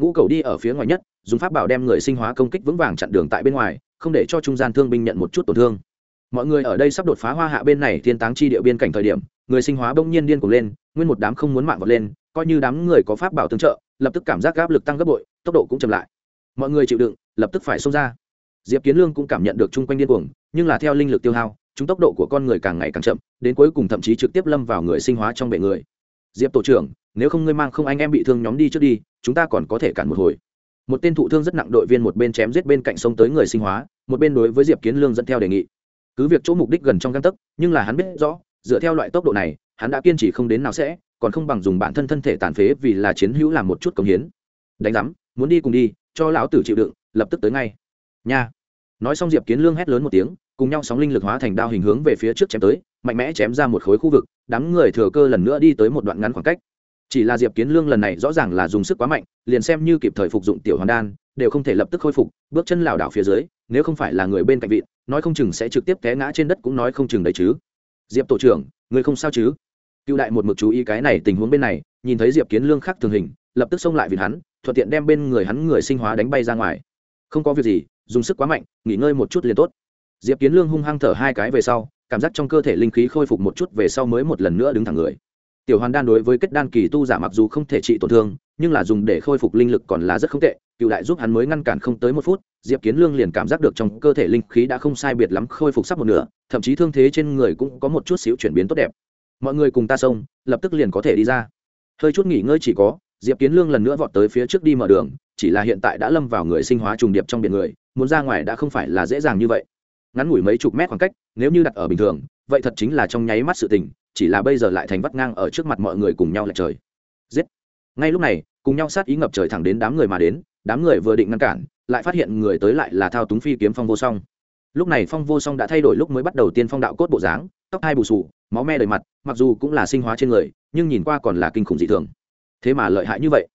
ngũ cầu đi ở phía ngoài nhất, dùng pháp bảo đem người sinh hóa công kích vững vàng chặn đường tại bên ngoài, không để cho trung gian thương binh nhận một chút tổn thương. Mọi người ở đây sắp đột phá hoa hạ bên này thiên táng chi địa biên cảnh thời điểm, người sinh hóa bỗng nhiên điên cuồng lên, nguyên một đám không muốn mạng vọt lên, coi như đám người có pháp bảo tương trợ, lập tức cảm giác áp lực tăng gấp bội, tốc độ cũng chậm lại. Mọi người chịu đựng, lập tức phải xông ra. Diệp kiến lương cũng cảm nhận được chung quanh điên cuồng, nhưng là theo linh lực tiêu hao, chúng tốc độ của con người càng ngày càng chậm, đến cuối cùng thậm chí trực tiếp lâm vào người sinh hóa trong bệ người. Diệp tổ trưởng nếu không ngươi mang không anh em bị thương nhóm đi trước đi, chúng ta còn có thể cản một hồi. Một tên thụ thương rất nặng đội viên một bên chém giết bên cạnh sông tới người sinh hóa, một bên đối với diệp kiến lương dẫn theo đề nghị. Cứ việc chỗ mục đích gần trong găng tấc, nhưng là hắn biết rõ, dựa theo loại tốc độ này, hắn đã kiên trì không đến nào sẽ, còn không bằng dùng bản thân thân thể tàn phế vì là chiến hữu làm một chút công hiến. Đánh giám, muốn đi cùng đi, cho lão tử chịu đựng, lập tức tới ngay. Nha. Nói xong diệp kiến lương hét lớn một tiếng, cùng nhau sóng linh lực hóa thành đao hình hướng về phía trước chém tới, mạnh mẽ chém ra một khối khu vực, đám người thừa cơ lần nữa đi tới một đoạn ngắn khoảng cách chỉ là diệp kiến lương lần này rõ ràng là dùng sức quá mạnh, liền xem như kịp thời phục dụng tiểu hoàn đan, đều không thể lập tức khôi phục, bước chân lảo đảo phía dưới, nếu không phải là người bên cạnh vị nói không chừng sẽ trực tiếp té ngã trên đất cũng nói không chừng đấy chứ. Diệp tổ trưởng, người không sao chứ? Cựu đại một mực chú ý cái này tình huống bên này, nhìn thấy diệp kiến lương khác thường hình, lập tức xông lại vì hắn, thuận tiện đem bên người hắn người sinh hóa đánh bay ra ngoài. Không có việc gì, dùng sức quá mạnh, nghỉ ngơi một chút liền tốt. Diệp kiến lương hung hăng thở hai cái về sau, cảm giác trong cơ thể linh khí khôi phục một chút về sau mới một lần nữa đứng thẳng người tiểu hoàn đan đối với kết đan kỳ tu giả mặc dù không thể trị tổn thương, nhưng là dùng để khôi phục linh lực còn là rất không tệ, cựu đại giúp hắn mới ngăn cản không tới một phút, diệp kiến lương liền cảm giác được trong cơ thể linh khí đã không sai biệt lắm khôi phục sắp một nửa, thậm chí thương thế trên người cũng có một chút xíu chuyển biến tốt đẹp. Mọi người cùng ta xông, lập tức liền có thể đi ra. Hơi chút nghỉ ngơi chỉ có, diệp kiến lương lần nữa vọt tới phía trước đi mở đường, chỉ là hiện tại đã lâm vào người sinh hóa trùng điệp trong biển người, muốn ra ngoài đã không phải là dễ dàng như vậy. Ngắn ngủi mấy chục mét khoảng cách, nếu như đặt ở bình thường, vậy thật chính là trong nháy mắt sự tình chỉ là bây giờ lại thành vắt ngang ở trước mặt mọi người cùng nhau lại trời. Giết. Ngay lúc này, cùng nhau sát ý ngập trời thẳng đến đám người mà đến, đám người vừa định ngăn cản, lại phát hiện người tới lại là thao túng phi kiếm phong vô song. Lúc này phong vô song đã thay đổi lúc mới bắt đầu tiên phong đạo cốt bộ dáng, tóc hai bù sù, máu me đầy mặt, mặc dù cũng là sinh hóa trên người, nhưng nhìn qua còn là kinh khủng dị thường. Thế mà lợi hại như vậy.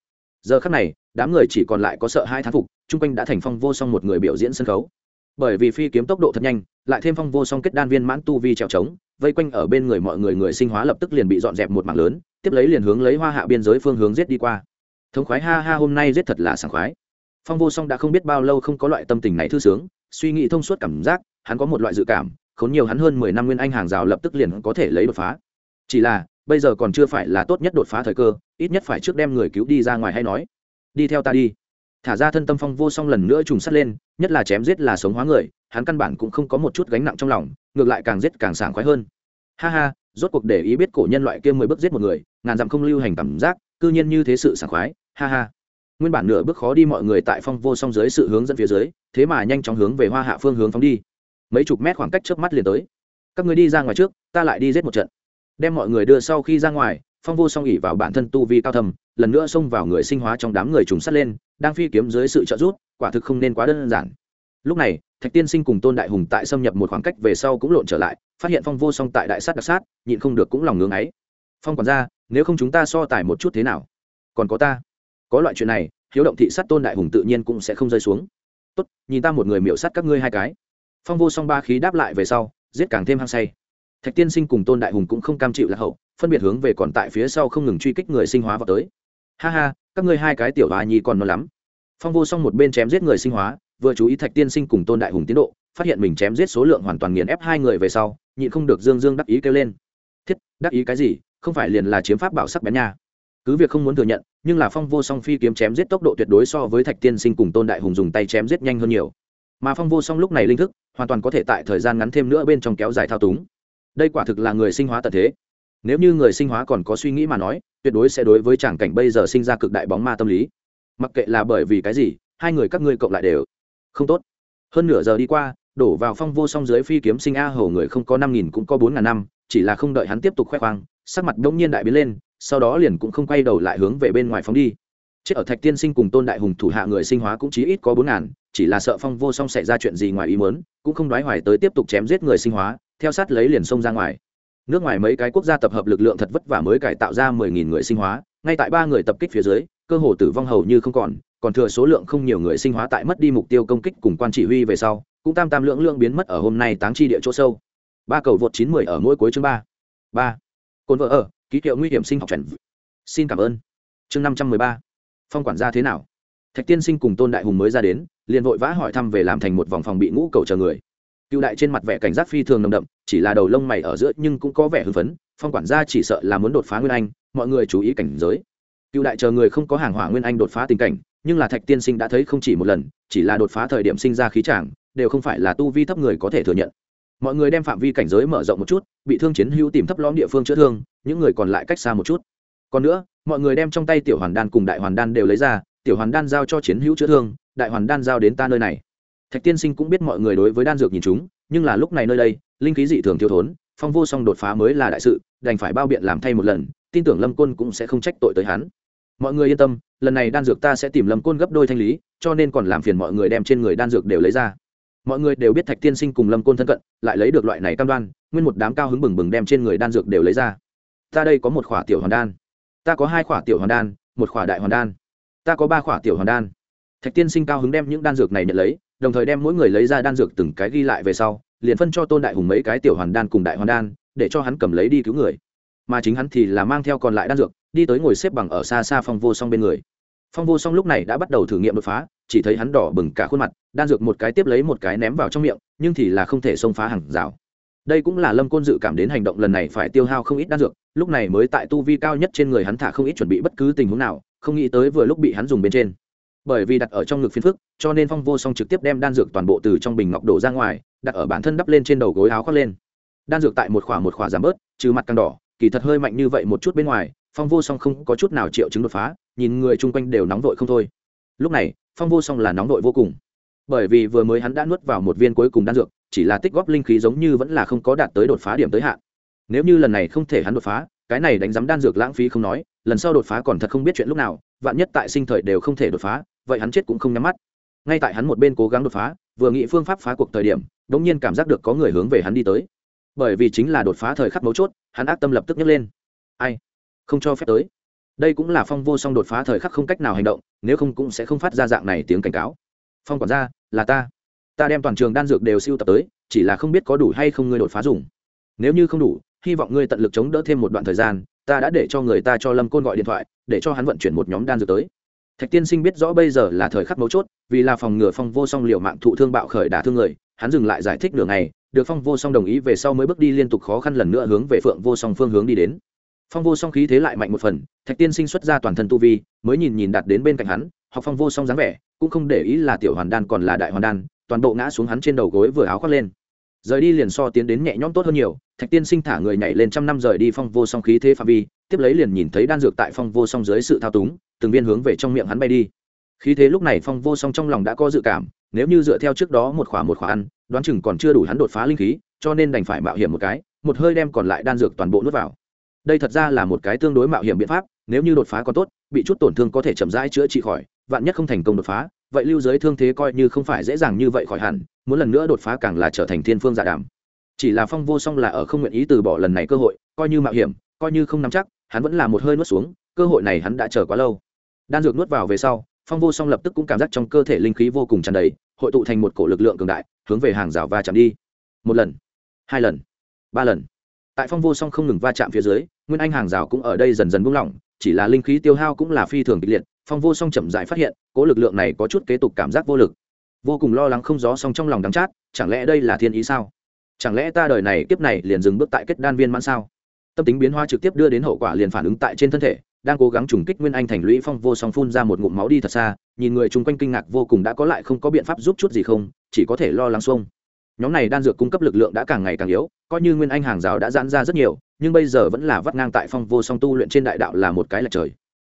Giờ khắc này, đám người chỉ còn lại có sợ hai thán phục, chung quanh đã thành phong vô song một người biểu diễn sân khấu bởi vì phi kiếm tốc độ thật nhanh, lại thêm phong vô song kết đan viên mãn tu vi trèo trống, vây quanh ở bên người mọi người người sinh hóa lập tức liền bị dọn dẹp một mảng lớn, tiếp lấy liền hướng lấy hoa hạ biên giới phương hướng giết đi qua. Thống khoái ha ha, hôm nay giết thật là sảng khoái. Phong vô song đã không biết bao lâu không có loại tâm tình này thư sướng, suy nghĩ thông suốt cảm giác, hắn có một loại dự cảm, khốn nhiều hắn hơn mười năm nguyên anh hàng rào lập tức liền có thể lấy đột phá. Chỉ là, bây giờ còn chưa phải là tốt nhất đột phá thời cơ, ít nhất phải trước đem người cứu đi ra ngoài hay nói. Đi theo ta đi thả ra thân tâm phong vô song lần nữa trùng sắt lên, nhất là chém giết là sống hóa người, hắn căn bản cũng không có một chút gánh nặng trong lòng, ngược lại càng giết càng sảng khoái hơn. Ha ha, rốt cuộc để ý biết cổ nhân loại kia mười bước giết một người, ngàn dặm không lưu hành cảm giác, cư nhiên như thế sự sảng khoái, ha ha. Nguyên bản nửa bước khó đi mọi người tại phong vô song dưới sự hướng dẫn phía dưới, thế mà nhanh chóng hướng về hoa hạ phương hướng phóng đi. Mấy chục mét khoảng cách trước mắt liền tới. Các người đi ra ngoài trước, ta lại đi giết một trận. Đem mọi người đưa sau khi ra ngoài, phong vô song ỉ vào bản thân tu vi cao thầm, lần nữa xông vào người sinh hóa trong đám người trùng sắt lên đang phi kiếm dưới sự trợ giúp, quả thực không nên quá đơn giản. Lúc này, thạch tiên sinh cùng tôn đại hùng tại xâm nhập một khoảng cách về sau cũng lộn trở lại, phát hiện phong vô song tại đại sát đặc sát, nhịn không được cũng lòng ngưng ấy. Phong quản ra nếu không chúng ta so tài một chút thế nào? Còn có ta? Có loại chuyện này, hiếu động thị sát tôn đại hùng tự nhiên cũng sẽ không rơi xuống. Tốt, nhìn ta một người miệu sát các ngươi hai cái. Phong vô song ba khí đáp lại về sau, giết càng thêm hăng say. Thạch tiên sinh cùng tôn đại hùng cũng không cam chịu lạc hậu, phân biệt hướng về còn tại phía sau không ngừng truy kích người sinh hóa vào tới ha ha, các ngươi hai cái tiểu hòa nhi còn non lắm. Phong vô song một bên chém giết người sinh hóa, vừa chú ý thạch tiên sinh cùng tôn đại hùng tiến độ, phát hiện mình chém giết số lượng hoàn toàn nghiền ép hai người về sau, nhịn không được dương dương đắc ý kêu lên. Thiết, đắc ý cái gì? Không phải liền là chiếm pháp bảo sắc bén nha. Cứ việc không muốn thừa nhận, nhưng là phong vô song phi kiếm chém giết tốc độ tuyệt đối so với thạch tiên sinh cùng tôn đại hùng dùng tay chém giết nhanh hơn nhiều. Mà phong vô song lúc này linh thức, hoàn toàn có thể tại thời gian ngắn thêm nữa bên trong kéo dài thao túng. Đây quả thực là người sinh hóa tật thế nếu như người sinh hóa còn có suy nghĩ mà nói, tuyệt đối sẽ đối với tràng cảnh bây giờ sinh ra cực đại bóng ma tâm lý. Mặc kệ là bởi vì cái gì, hai người các ngươi cộng lại đều không tốt. Hơn nửa giờ đi qua, đổ vào phong vô song dưới phi kiếm sinh a hầu người không có năm nghìn cũng có bốn ngàn năm, chỉ là không đợi hắn tiếp tục khoe khoang, sắc mặt đông nhiên đại biến lên, sau đó liền cũng không quay đầu lại hướng về bên ngoài phóng đi. Chết ở thạch tiên sinh cùng tôn đại hùng thủ hạ người sinh hóa cũng chỉ ít có bốn ngàn, chỉ là sợ phong vô song xảy ra chuyện gì ngoài ý muốn, cũng không đoái hoài tới tiếp tục chém giết người sinh hóa, theo sát lấy liền xông ra ngoài nước ngoài mấy cái quốc gia tập hợp lực lượng thật vất vả mới cải tạo ra mười nghìn người sinh hóa, ngay tại ba người tập kích phía dưới, cơ hồ tử vong hầu như không còn còn thừa số lượng không nhiều người sinh hóa tại mất đi mục tiêu công kích cùng quan chỉ huy về sau, cũng tam tam lượng lượng biến mất ở hôm nay táng chi địa chỗ sâu. Ba cầu vượt chín mười ở mỗi cuối chương ba. Ba. Cồn vợ ở, ký hiệu nguy hiểm sinh học trần xin cảm ơn. Chương năm trăm mười ba. Phong quản gia thế nào? Thạch tiên sinh cùng tôn đại hùng mới ra đến, liền vội vã hỏi thăm về làm thành một vòng phòng bị ngũ cầu chờ người cựu đại trên mặt vẻ cảnh giác phi thường nồng đậm, chỉ là đầu lông mày ở giữa nhưng cũng có vẻ hưng phấn, phong quản gia chỉ sợ là muốn đột phá nguyên anh, mọi người chú ý cảnh giới. Cựu đại chờ người không có hàng hỏa nguyên anh đột phá tình cảnh, nhưng là thạch tiên sinh đã thấy không chỉ một lần, chỉ là đột phá thời điểm sinh ra khí tràng đều không phải là tu vi thấp người có thể thừa nhận. Mọi người đem phạm vi cảnh giới mở rộng một chút, bị thương chiến hữu tìm thấp lõm địa phương chữa thương, những người còn lại cách xa một chút. Còn nữa, mọi người đem trong tay tiểu hoàn đan cùng đại hoàn đan đều lấy ra, tiểu hoàn đan giao cho chiến hữu chữa thương, đại hoàn đan giao đến ta nơi này thạch tiên sinh cũng biết mọi người đối với đan dược nhìn chúng, nhưng là lúc này nơi đây, linh khí dị thường thiếu thốn, phong vô song đột phá mới là đại sự, đành phải bao biện làm thay một lần, tin tưởng lâm côn cũng sẽ không trách tội tới hắn. Mọi người yên tâm, lần này đan dược ta sẽ tìm lâm côn gấp đôi thanh lý, cho nên còn làm phiền mọi người đem trên người đan dược đều lấy ra. Mọi người đều biết thạch tiên sinh cùng lâm côn thân cận, lại lấy được loại này cam đoan, nguyên một đám cao hứng bừng bừng đem trên người đan dược đều lấy ra. Ta đây có một khỏa tiểu hoàn đan. Ta có hai khỏa tiểu hoàn đan, một khỏa đại hoàn đan. Ta có ba khỏa tiểu hoàn đan. Thạch tiên sinh cao hứng đem những đan dược này nhận lấy đồng thời đem mỗi người lấy ra đan dược từng cái ghi lại về sau, liền phân cho tôn đại hùng mấy cái tiểu hoàn đan cùng đại hoàn đan, để cho hắn cầm lấy đi cứu người. Mà chính hắn thì là mang theo còn lại đan dược, đi tới ngồi xếp bằng ở xa xa phong vô song bên người. Phong vô song lúc này đã bắt đầu thử nghiệm đột phá, chỉ thấy hắn đỏ bừng cả khuôn mặt, đan dược một cái tiếp lấy một cái ném vào trong miệng, nhưng thì là không thể xông phá hàng rào. Đây cũng là lâm côn dự cảm đến hành động lần này phải tiêu hao không ít đan dược, lúc này mới tại tu vi cao nhất trên người hắn thả không ít chuẩn bị bất cứ tình huống nào, không nghĩ tới vừa lúc bị hắn dùng bên trên bởi vì đặt ở trong ngực phiến phức, cho nên phong vô song trực tiếp đem đan dược toàn bộ từ trong bình ngọc đổ ra ngoài, đặt ở bản thân đắp lên trên đầu gối áo khoác lên. Đan dược tại một khỏa một khỏa giảm bớt, trừ mặt càng đỏ, kỳ thật hơi mạnh như vậy một chút bên ngoài, phong vô song không có chút nào triệu chứng đột phá, nhìn người chung quanh đều nóng vội không thôi. Lúc này, phong vô song là nóng vội vô cùng. Bởi vì vừa mới hắn đã nuốt vào một viên cuối cùng đan dược, chỉ là tích góp linh khí giống như vẫn là không có đạt tới đột phá điểm tới hạn. Nếu như lần này không thể hắn đột phá, cái này đánh giám đan dược lãng phí không nói, lần sau đột phá còn thật không biết chuyện lúc nào, vạn nhất tại sinh thời đều không thể đột phá vậy hắn chết cũng không nhắm mắt. Ngay tại hắn một bên cố gắng đột phá, vừa nghĩ phương pháp phá cuộc thời điểm đ ỗ n g nhiên cảm giác được có người hướng về hắn đi tới. Bởi vì chính là đột phá thời khắc mấu chốt, hắn ác tâm lập tức nhấc lên. Ai? Không cho phép tới. Đây cũng là phong vô song đột phá thời khắc không cách nào hành động, nếu không cũng sẽ không phát ra dạng này tiếng cảnh cáo. Phong quản gia, là ta. Ta đem toàn trường đan dược đều siêu tập tới, chỉ là không biết có đủ hay không ngươi đột phá dùng. Nếu như không đủ, hy vọng ngươi tận lực chống đỡ thêm một đoạn thời gian, ta đã để cho người ta cho lâm côn gọi điện thoại, để cho hắn vận chuyển một nhóm đan dược tới thạch tiên sinh biết rõ bây giờ là thời khắc mấu chốt, vì là phòng ngừa phong vô song liệu mạng thụ thương bạo khởi đả thương người, hắn dừng lại giải thích đường này được phong vô song đồng ý về sau mới bước đi liên tục khó khăn lần nữa hướng về phượng vô song phương hướng đi đến. Phong vô song khí thế lại mạnh một phần, thạch tiên sinh xuất ra toàn thân tu vi, mới nhìn nhìn đặt đến bên cạnh hắn, học phong vô song dáng vẻ, cũng không để ý là tiểu hoàn đan còn là đại hoàn đan, toàn bộ ngã xuống hắn trên đầu gối vừa áo khoác lên. Rời đi liền so tiến đến nhẹ nhõm tốt hơn nhiều, thạch tiên sinh thả người nhảy lên trăm năm rời đi phong vô song khí thế phạm vi, tiếp lấy liền nhìn thấy đan dược tại phong vô song dưới sự thao túng từng viên hướng về trong miệng hắn bay đi. Khí thế lúc này phong vô song trong lòng đã có dự cảm, nếu như dựa theo trước đó một khỏa một khỏa ăn, đoán chừng còn chưa đủ hắn đột phá linh khí, cho nên đành phải mạo hiểm một cái, một hơi đem còn lại đan dược toàn bộ nuốt vào. Đây thật ra là một cái tương đối mạo hiểm biện pháp, nếu như đột phá còn tốt, bị chút tổn thương có thể chậm rãi chữa trị khỏi, vạn nhất không thành công đột phá, vậy lưu giới thương thế coi như không phải dễ dàng như vậy khỏi hẳn, muốn lần nữa đột phá càng là trở thành thiên phương dạ giả đảm chỉ là phong vô song là ở không nguyện ý từ bỏ lần này cơ hội, coi như mạo hiểm, coi như không nắm chắc, hắn vẫn là một hơi nuốt xuống, cơ hội này hắn đã chờ quá lâu đan dược nuốt vào về sau, phong vô song lập tức cũng cảm giác trong cơ thể linh khí vô cùng tràn đầy, hội tụ thành một cổ lực lượng cường đại, hướng về hàng rào va chạm đi. Một lần, hai lần, ba lần. Tại phong vô song không ngừng va chạm phía dưới, nguyên anh hàng rào cũng ở đây dần dần buông lỏng, chỉ là linh khí tiêu hao cũng là phi thường kịch liệt, phong vô song chậm dại phát hiện, cố lực lượng này có chút kế tục cảm giác vô lực. Vô cùng lo lắng không gió song trong lòng đắng chát, chẳng lẽ đây là thiên ý sao? Chẳng lẽ ta đời này kiếp này liền dừng bước tại kết đan viên mãn sao? Tâm tính biến hóa trực tiếp đưa đến hậu quả liền phản ứng tại trên thân thể đang cố gắng trùng kích nguyên anh thành lũy phong vô song phun ra một ngụm máu đi thật xa, nhìn người chung quanh kinh ngạc vô cùng đã có lại không có biện pháp giúp chút gì không, chỉ có thể lo lắng xuông. Nhóm này đan dược cung cấp lực lượng đã càng ngày càng yếu, coi như nguyên anh hàng giáo đã giãn ra rất nhiều, nhưng bây giờ vẫn là vắt ngang tại phong vô song tu luyện trên đại đạo là một cái lệch trời.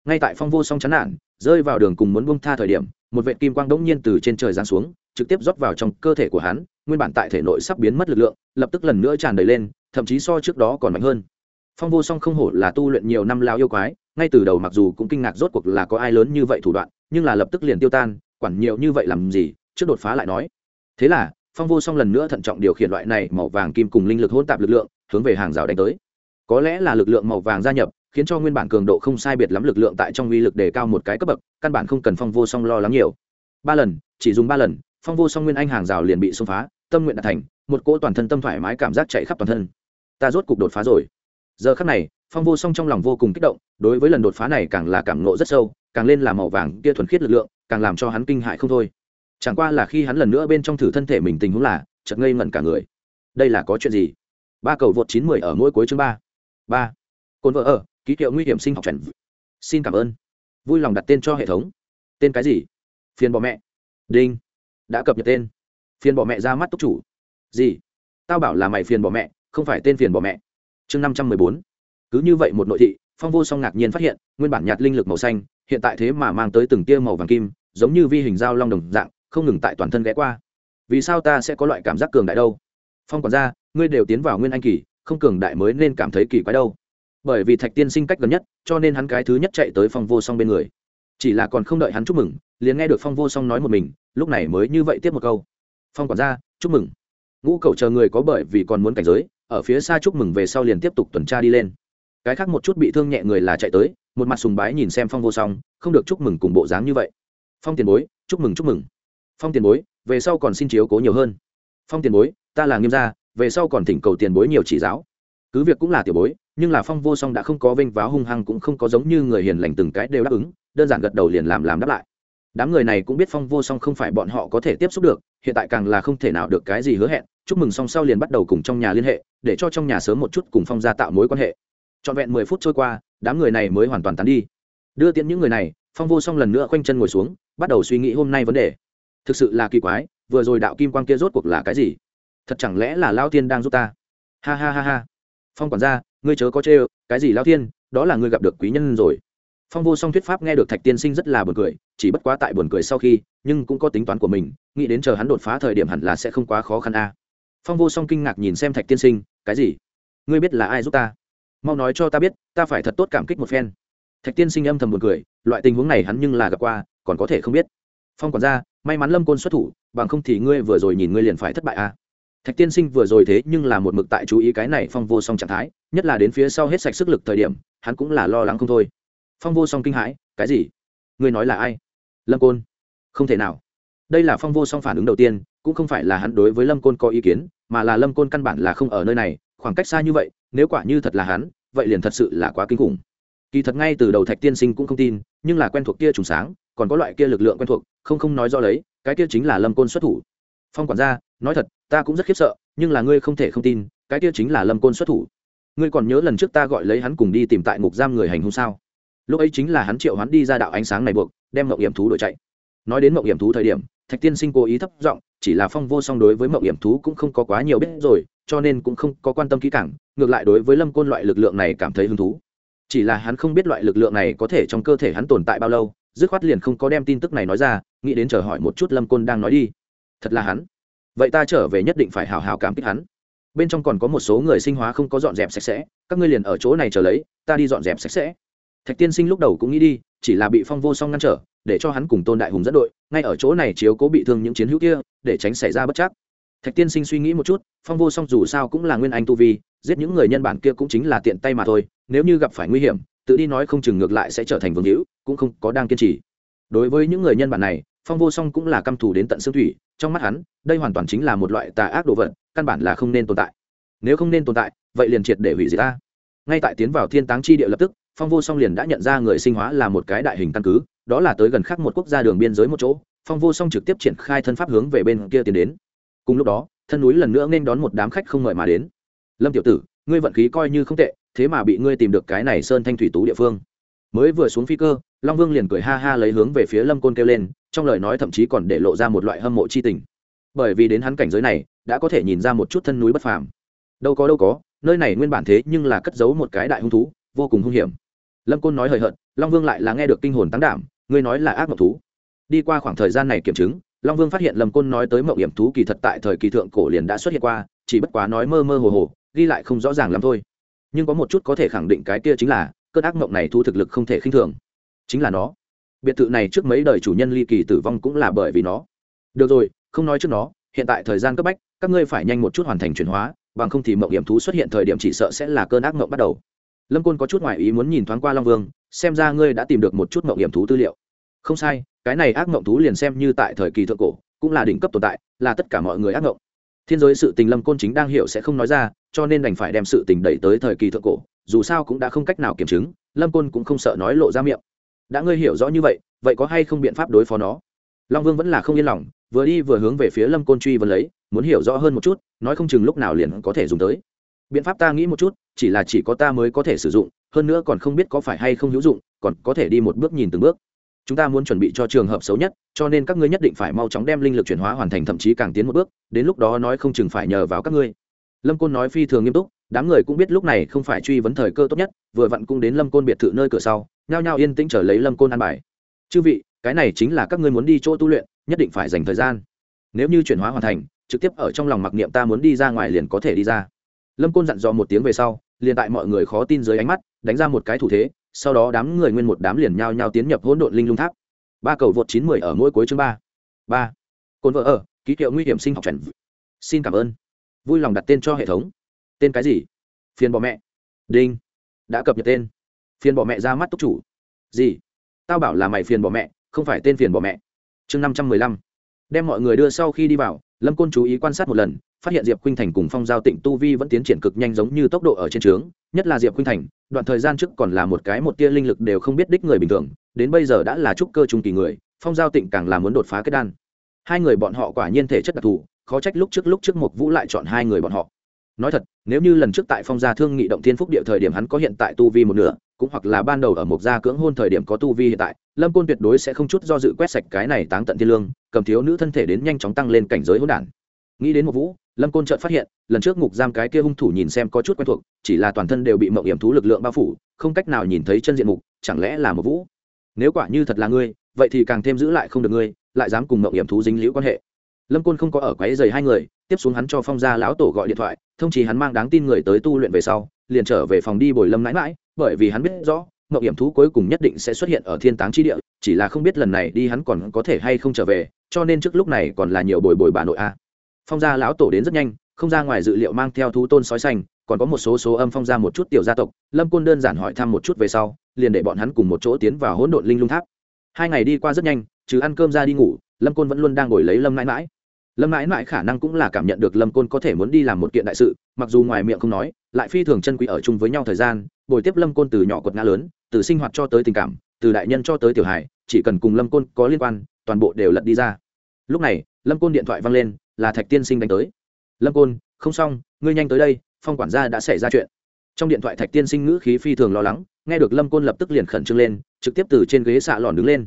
Ngay tại phong vô song chán nản, rơi vào đường cùng muốn buông tha thời điểm, một vệ kim quang đống nhiên từ trên trời giáng xuống, trực tiếp rót vào trong cơ thể của hắn, nguyên bản tại thể nội sắp biến mất lực lượng, lập tức lần nữa tràn đầy lên, thậm chí so trước đó còn mạnh hơn. Phong vô song không hổ là tu luyện nhiều năm lao yêu quái ngay từ đầu mặc dù cũng kinh ngạc rốt cuộc là có ai lớn như vậy thủ đoạn, nhưng là lập tức liền tiêu tan, quản nhiều như vậy làm gì, trước đột phá lại nói. Thế là, phong vô song lần nữa thận trọng điều khiển loại này màu vàng kim cùng linh lực hỗn tạp lực lượng, hướng về hàng rào đánh tới. Có lẽ là lực lượng màu vàng gia nhập, khiến cho nguyên bản cường độ không sai biệt lắm lực lượng tại trong uy lực đề cao một cái cấp bậc, căn bản không cần phong vô song lo lắng nhiều. Ba lần, chỉ dùng ba lần, phong vô song nguyên anh hàng rào liền bị xông phá, tâm nguyện đạt thành, một cỗ toàn thân tâm thoải mái cảm giác chạy khắp toàn thân. Ta rốt cục đột phá rồi. Giờ khắc này phong vô song trong lòng vô cùng kích động, đối với lần đột phá này càng là cảm nộ rất sâu, càng lên là màu vàng kia thuần khiết lực lượng, càng làm cho hắn kinh hại không thôi. Chẳng qua là khi hắn lần nữa bên trong thử thân thể mình tình huống là, chợt ngây ngẩn cả người. Đây là có chuyện gì? Ba cầu vượt chín mười ở mỗi cuối chương ba. Ba. Cồn vợ ở, ký hiệu nguy hiểm sinh học chuẩn xin cảm ơn. Vui lòng đặt tên cho hệ thống. Tên cái gì? Phiền bỏ mẹ. Đinh. Đã cập nhật tên. Phiền bỏ mẹ ra mắt túc chủ. Gì? Tao bảo là mày phiền bỏ mẹ, không phải tên phiền bỏ mẹ. Chương năm trăm mười bốn cứ như vậy một nội thị, phong vô song ngạc nhiên phát hiện, nguyên bản nhạt linh lực màu xanh, hiện tại thế mà mang tới từng tia màu vàng kim, giống như vi hình dao long đồng dạng, không ngừng tại toàn thân ghé qua. Vì sao ta sẽ có loại cảm giác cường đại đâu? Phong còn ra ngươi đều tiến vào nguyên anh kỳ, không cường đại mới nên cảm thấy kỳ quái đâu. Bởi vì thạch tiên sinh cách gần nhất, cho nên hắn cái thứ nhất chạy tới phong vô song bên người. Chỉ là còn không đợi hắn chúc mừng, liền nghe được phong vô song nói một mình, lúc này mới như vậy tiếp một câu. Phong quản gia, chúc mừng. Ngũ cậu chờ người có bởi vì còn muốn cảnh giới, ở phía xa chúc mừng về sau liền tiếp tục tuần tra đi lên cái khác một chút bị thương nhẹ người là chạy tới, một mặt sùng bái nhìn xem phong vô song, không được chúc mừng cùng bộ dáng như vậy. Phong tiền bối, chúc mừng chúc mừng. Phong tiền bối, về sau còn xin chiếu cố nhiều hơn. Phong tiền bối, ta là nghiêm gia, về sau còn thỉnh cầu tiền bối nhiều chỉ giáo. Cứ việc cũng là tiểu bối, nhưng là phong vô song đã không có vênh váo hung hăng cũng không có giống như người hiền lành từng cái đều đáp ứng, đơn giản gật đầu liền làm làm đáp lại. Đám người này cũng biết phong vô song không phải bọn họ có thể tiếp xúc được, hiện tại càng là không thể nào được cái gì hứa hẹn, chúc mừng song sau liền bắt đầu cùng trong nhà liên hệ, để cho trong nhà sớm một chút cùng phong gia tạo mối quan hệ trọn vẹn mười phút trôi qua, đám người này mới hoàn toàn tán đi. Đưa tiễn những người này, phong vô song lần nữa khoanh chân ngồi xuống, bắt đầu suy nghĩ hôm nay vấn đề. Thực sự là kỳ quái, vừa rồi đạo kim quang kia rốt cuộc là cái gì? Thật chẳng lẽ là lao thiên đang giúp ta? Ha ha ha ha. Phong quản gia, ngươi chớ có chê cái gì lao thiên? Đó là ngươi gặp được quý nhân rồi. Phong vô song thuyết pháp nghe được thạch tiên sinh rất là buồn cười, chỉ bất quá tại buồn cười sau khi, nhưng cũng có tính toán của mình, nghĩ đến chờ hắn đột phá thời điểm hẳn là sẽ không quá khó khăn a. Phong vô song kinh ngạc nhìn xem thạch tiên sinh, cái gì? Ngươi biết là ai giúp ta? Mau nói cho ta biết, ta phải thật tốt cảm kích một phen. Thạch tiên sinh âm thầm buồn cười, loại tình huống này hắn nhưng là gặp qua, còn có thể không biết. Phong quản gia, may mắn lâm côn xuất thủ, bằng không thì ngươi vừa rồi nhìn ngươi liền phải thất bại a. Thạch tiên sinh vừa rồi thế nhưng là một mực tại chú ý cái này phong vô song trạng thái, nhất là đến phía sau hết sạch sức lực thời điểm, hắn cũng là lo lắng không thôi. Phong vô song kinh hãi, cái gì? Ngươi nói là ai? Lâm côn. Không thể nào. Đây là phong vô song phản ứng đầu tiên, cũng không phải là hắn đối với lâm côn có ý kiến, mà là lâm côn căn bản là không ở nơi này, khoảng cách xa như vậy nếu quả như thật là hắn, vậy liền thật sự là quá kinh khủng. Kỳ thật ngay từ đầu thạch tiên sinh cũng không tin, nhưng là quen thuộc kia trùng sáng, còn có loại kia lực lượng quen thuộc, không không nói rõ lấy, cái kia chính là lâm côn xuất thủ. Phong quản gia, nói thật, ta cũng rất khiếp sợ, nhưng là ngươi không thể không tin, cái kia chính là lâm côn xuất thủ. Ngươi còn nhớ lần trước ta gọi lấy hắn cùng đi tìm tại ngục giam người hành hung sao? Lúc ấy chính là hắn triệu hắn đi ra đạo ánh sáng này buộc, đem mậu hiểm thú đổi chạy. Nói đến mậu hiểm thú thời điểm, thạch tiên sinh cố ý thấp giọng chỉ là phong vô song đối với mậu hiểm thú cũng không có quá nhiều biết rồi, cho nên cũng không có quan tâm kỹ càng, ngược lại đối với lâm côn loại lực lượng này cảm thấy hứng thú. Chỉ là hắn không biết loại lực lượng này có thể trong cơ thể hắn tồn tại bao lâu, dứt khoát liền không có đem tin tức này nói ra, nghĩ đến chờ hỏi một chút lâm côn đang nói đi. Thật là hắn. Vậy ta trở về nhất định phải hào hào cảm kích hắn. Bên trong còn có một số người sinh hóa không có dọn dẹp sạch sẽ, các ngươi liền ở chỗ này chờ lấy, ta đi dọn dẹp sạch sẽ. Thạch tiên sinh lúc đầu cũng nghĩ đi, chỉ là bị phong vô song ngăn trở để cho hắn cùng tôn đại hùng dẫn đội, ngay ở chỗ này chiếu cố bị thương những chiến hữu kia, để tránh xảy ra bất chắc. Thạch tiên sinh suy nghĩ một chút, phong vô song dù sao cũng là nguyên anh tu vi, giết những người nhân bản kia cũng chính là tiện tay mà thôi, nếu như gặp phải nguy hiểm, tự đi nói không chừng ngược lại sẽ trở thành vương hữu, cũng không có đang kiên trì. Đối với những người nhân bản này, phong vô song cũng là căm thù đến tận xương thủy, trong mắt hắn, đây hoàn toàn chính là một loại tà ác đồ vật, căn bản là không nên tồn tại. Nếu không nên tồn tại, vậy liền triệt để hủy diệt ta. Ngay tại tiến vào thiên táng chi địa lập tức, phong vô song liền đã nhận ra người sinh hóa là một cái đại hình căn cứ đó là tới gần khác một quốc gia đường biên giới một chỗ, phong vô song trực tiếp triển khai thân pháp hướng về bên kia tiến đến. Cùng lúc đó, thân núi lần nữa nên đón một đám khách không mời mà đến. Lâm tiểu tử, ngươi vận khí coi như không tệ, thế mà bị ngươi tìm được cái này sơn thanh thủy tú địa phương. Mới vừa xuống phi cơ, long vương liền cười ha ha lấy hướng về phía lâm côn kêu lên, trong lời nói thậm chí còn để lộ ra một loại hâm mộ c h i tình. Bởi vì đến hắn cảnh giới này, đã có thể nhìn ra một chút thân núi bất phàm. Đâu có đâu có, nơi này nguyên bản thế nhưng là cất giấu một cái đại hung thú, vô cùng hung hiểm. Lâm côn nói hời hợt, long vương lại là nghe được kinh hồn tăng đảm ngươi nói là ác mộng thú. Đi qua khoảng thời gian này kiểm chứng, long vương phát hiện lâm côn nói tới mộng hiểm thú kỳ thật tại thời kỳ thượng cổ liền đã xuất hiện qua, chỉ bất quá nói mơ mơ hồ hồ, ghi lại không rõ ràng lắm thôi. Nhưng có một chút có thể khẳng định cái kia chính là, cơn ác mộng này thu thực lực không thể khinh thường. Chính là nó. Biệt thự này trước mấy đời chủ nhân ly kỳ tử vong cũng là bởi vì nó. Được rồi, không nói trước nó, hiện tại thời gian cấp bách, các ngươi phải nhanh một chút hoàn thành chuyển hóa, bằng không thì mộng hiểm thú xuất hiện thời điểm chỉ sợ sẽ là cơn ác mộng bắt đầu. Lâm côn có chút ngoại ý muốn nhìn thoáng qua long vương xem ra ngươi đã tìm được một chút mộng hiểm thú tư liệu. Không sai, cái này ác mộng thú liền xem như tại thời kỳ thượng cổ, cũng là đỉnh cấp tồn tại, là tất cả mọi người ác mộng. Thiên giới sự tình lâm côn chính đang hiểu sẽ không nói ra, cho nên đành phải đem sự tình đẩy tới thời kỳ thượng cổ, dù sao cũng đã không cách nào kiểm chứng, lâm côn cũng không sợ nói lộ ra miệng. Đã ngươi hiểu rõ như vậy vậy có hay không biện pháp đối phó nó? Long vương vẫn là không yên lòng, vừa đi vừa hướng về phía lâm côn truy vấn lấy, muốn hiểu rõ hơn một chút, nói không chừng lúc nào liền có thể dùng tới. Biện pháp ta nghĩ một chút, chỉ là chỉ có ta mới có thể sử dụng hơn nữa còn không biết có phải hay không hữu dụng, còn có thể đi một bước nhìn từng bước. Chúng ta muốn chuẩn bị cho trường hợp xấu nhất, cho nên các ngươi nhất định phải mau chóng đem linh lực chuyển hóa hoàn thành thậm chí càng tiến một bước, đến lúc đó nói không chừng phải nhờ vào các ngươi. Lâm côn nói phi thường nghiêm túc, đám người cũng biết lúc này không phải truy vấn thời cơ tốt nhất, vừa vặn cũng đến lâm côn biệt thự nơi cửa sau, nhao nhao yên tĩnh trở lấy lâm côn ăn bài. Chư vị, cái này chính là các ngươi muốn đi chỗ tu luyện, nhất định phải dành thời gian. Nếu như chuyển hóa hoàn thành, trực tiếp ở trong lòng mặc niệm ta muốn đi ra ngoài liền có thể đi ra. Lâm côn dặn dò một tiếng về sau liền tại mọi người khó tin dưới ánh mắt, đánh ra một cái thủ thế, sau đó đám người nguyên một đám liền nhao nhao tiến nhập hỗn độn linh lung tháp. Ba cầu vượt chín mười ở mỗi cuối chương ba. Ba. Cồn vợ ở, ký hiệu nguy hiểm sinh học chuẩn xin cảm ơn. Vui lòng đặt tên cho hệ thống. Tên cái gì? Phiền bỏ mẹ. Đinh. Đã cập nhật tên. Phiền bỏ mẹ ra mắt túc chủ. Gì? Tao bảo là mày phiền bỏ mẹ, không phải tên phiền bỏ mẹ. Chương năm trăm mười lăm. Đem mọi người đưa sau khi đi vào, lâm côn chú ý quan sát một lần phát hiện diệp khuynh thành cùng phong giao tịnh tu vi vẫn tiến triển cực nhanh giống như tốc độ ở trên trướng, nhất là diệp khuynh thành, đoạn thời gian trước còn là một cái một tia linh lực đều không biết đích người bình thường, đến bây giờ đã là trúc cơ trung kỳ người, phong giao tịnh càng là muốn đột phá kết đan. Hai người bọn họ quả nhiên thể chất đặc thù, khó trách lúc trước lúc trước một vũ lại chọn hai người bọn họ. Nói thật, nếu như lần trước tại phong gia thương nghị động thiên phúc địa thời điểm hắn có hiện tại tu vi một nửa, cũng hoặc là ban đầu ở một gia cưỡng hôn thời điểm có tu vi hiện tại, lâm côn tuyệt đối sẽ không chút do dự quét sạch cái này táng tận thiên lương, cầm thiếu nữ thân thể đến nhanh chóng tăng lên cảnh giới hỗn đản. Nghĩ đến một vũ lâm côn chợt phát hiện, lần trước ngục giam cái kia hung thủ nhìn xem có chút quen thuộc, chỉ là toàn thân đều bị mộng hiểm thú lực lượng bao phủ, không cách nào nhìn thấy chân diện mục, chẳng lẽ là một vũ? Nếu quả như thật là ngươi, vậy thì càng thêm giữ lại không được ngươi, lại dám cùng mộng hiểm thú dính liễu quan hệ. Lâm côn không có ở quáy dày hai người, tiếp xuống hắn cho phong gia lão tổ gọi điện thoại, thông chí hắn mang đáng tin người tới tu luyện về sau, liền trở về phòng đi bồi lâm mãi mãi, bởi vì hắn biết rõ mậu hiểm thú cuối cùng nhất định sẽ xuất hiện ở thiên táng chi địa, chỉ là không biết lần này đi hắn còn có thể hay không trở về, cho nên trước lúc này còn là nhiều bồi bồi bà nội a phong gia lão tổ đến rất nhanh không ra ngoài dự liệu mang theo thú tôn sói xanh còn có một số số âm phong ra một chút tiểu gia tộc. Lâm côn đơn giản hỏi thăm một chút về sau liền để bọn hắn cùng một chỗ tiến vào hỗn độn linh lung tháp. Hai ngày đi qua rất nhanh chứ ăn cơm ra đi ngủ lâm côn vẫn luôn đang ngồi lấy lâm mãi mãi lâm mãi mãi khả năng cũng là cảm nhận được lâm côn có thể muốn đi làm một kiện đại sự mặc dù ngoài miệng không nói lại phi thường chân quý ở chung với nhau thời gian bồi tiếp lâm côn từ nhỏ quật ngã lớn từ sinh hoạt cho tới tình cảm từ đại nhân cho tới tiểu hải, chỉ cần cùng lâm côn có liên quan toàn bộ đều lật đi ra. Lúc này lâm côn điện thoại văng lên là thạch tiên sinh đánh tới. Lâm côn, không xong, ngươi nhanh tới đây, phong quản gia đã xảy ra chuyện. Trong điện thoại thạch tiên sinh ngữ khí phi thường lo lắng, nghe được lâm côn lập tức liền khẩn trương lên, trực tiếp từ trên ghế xạ lòn đứng lên.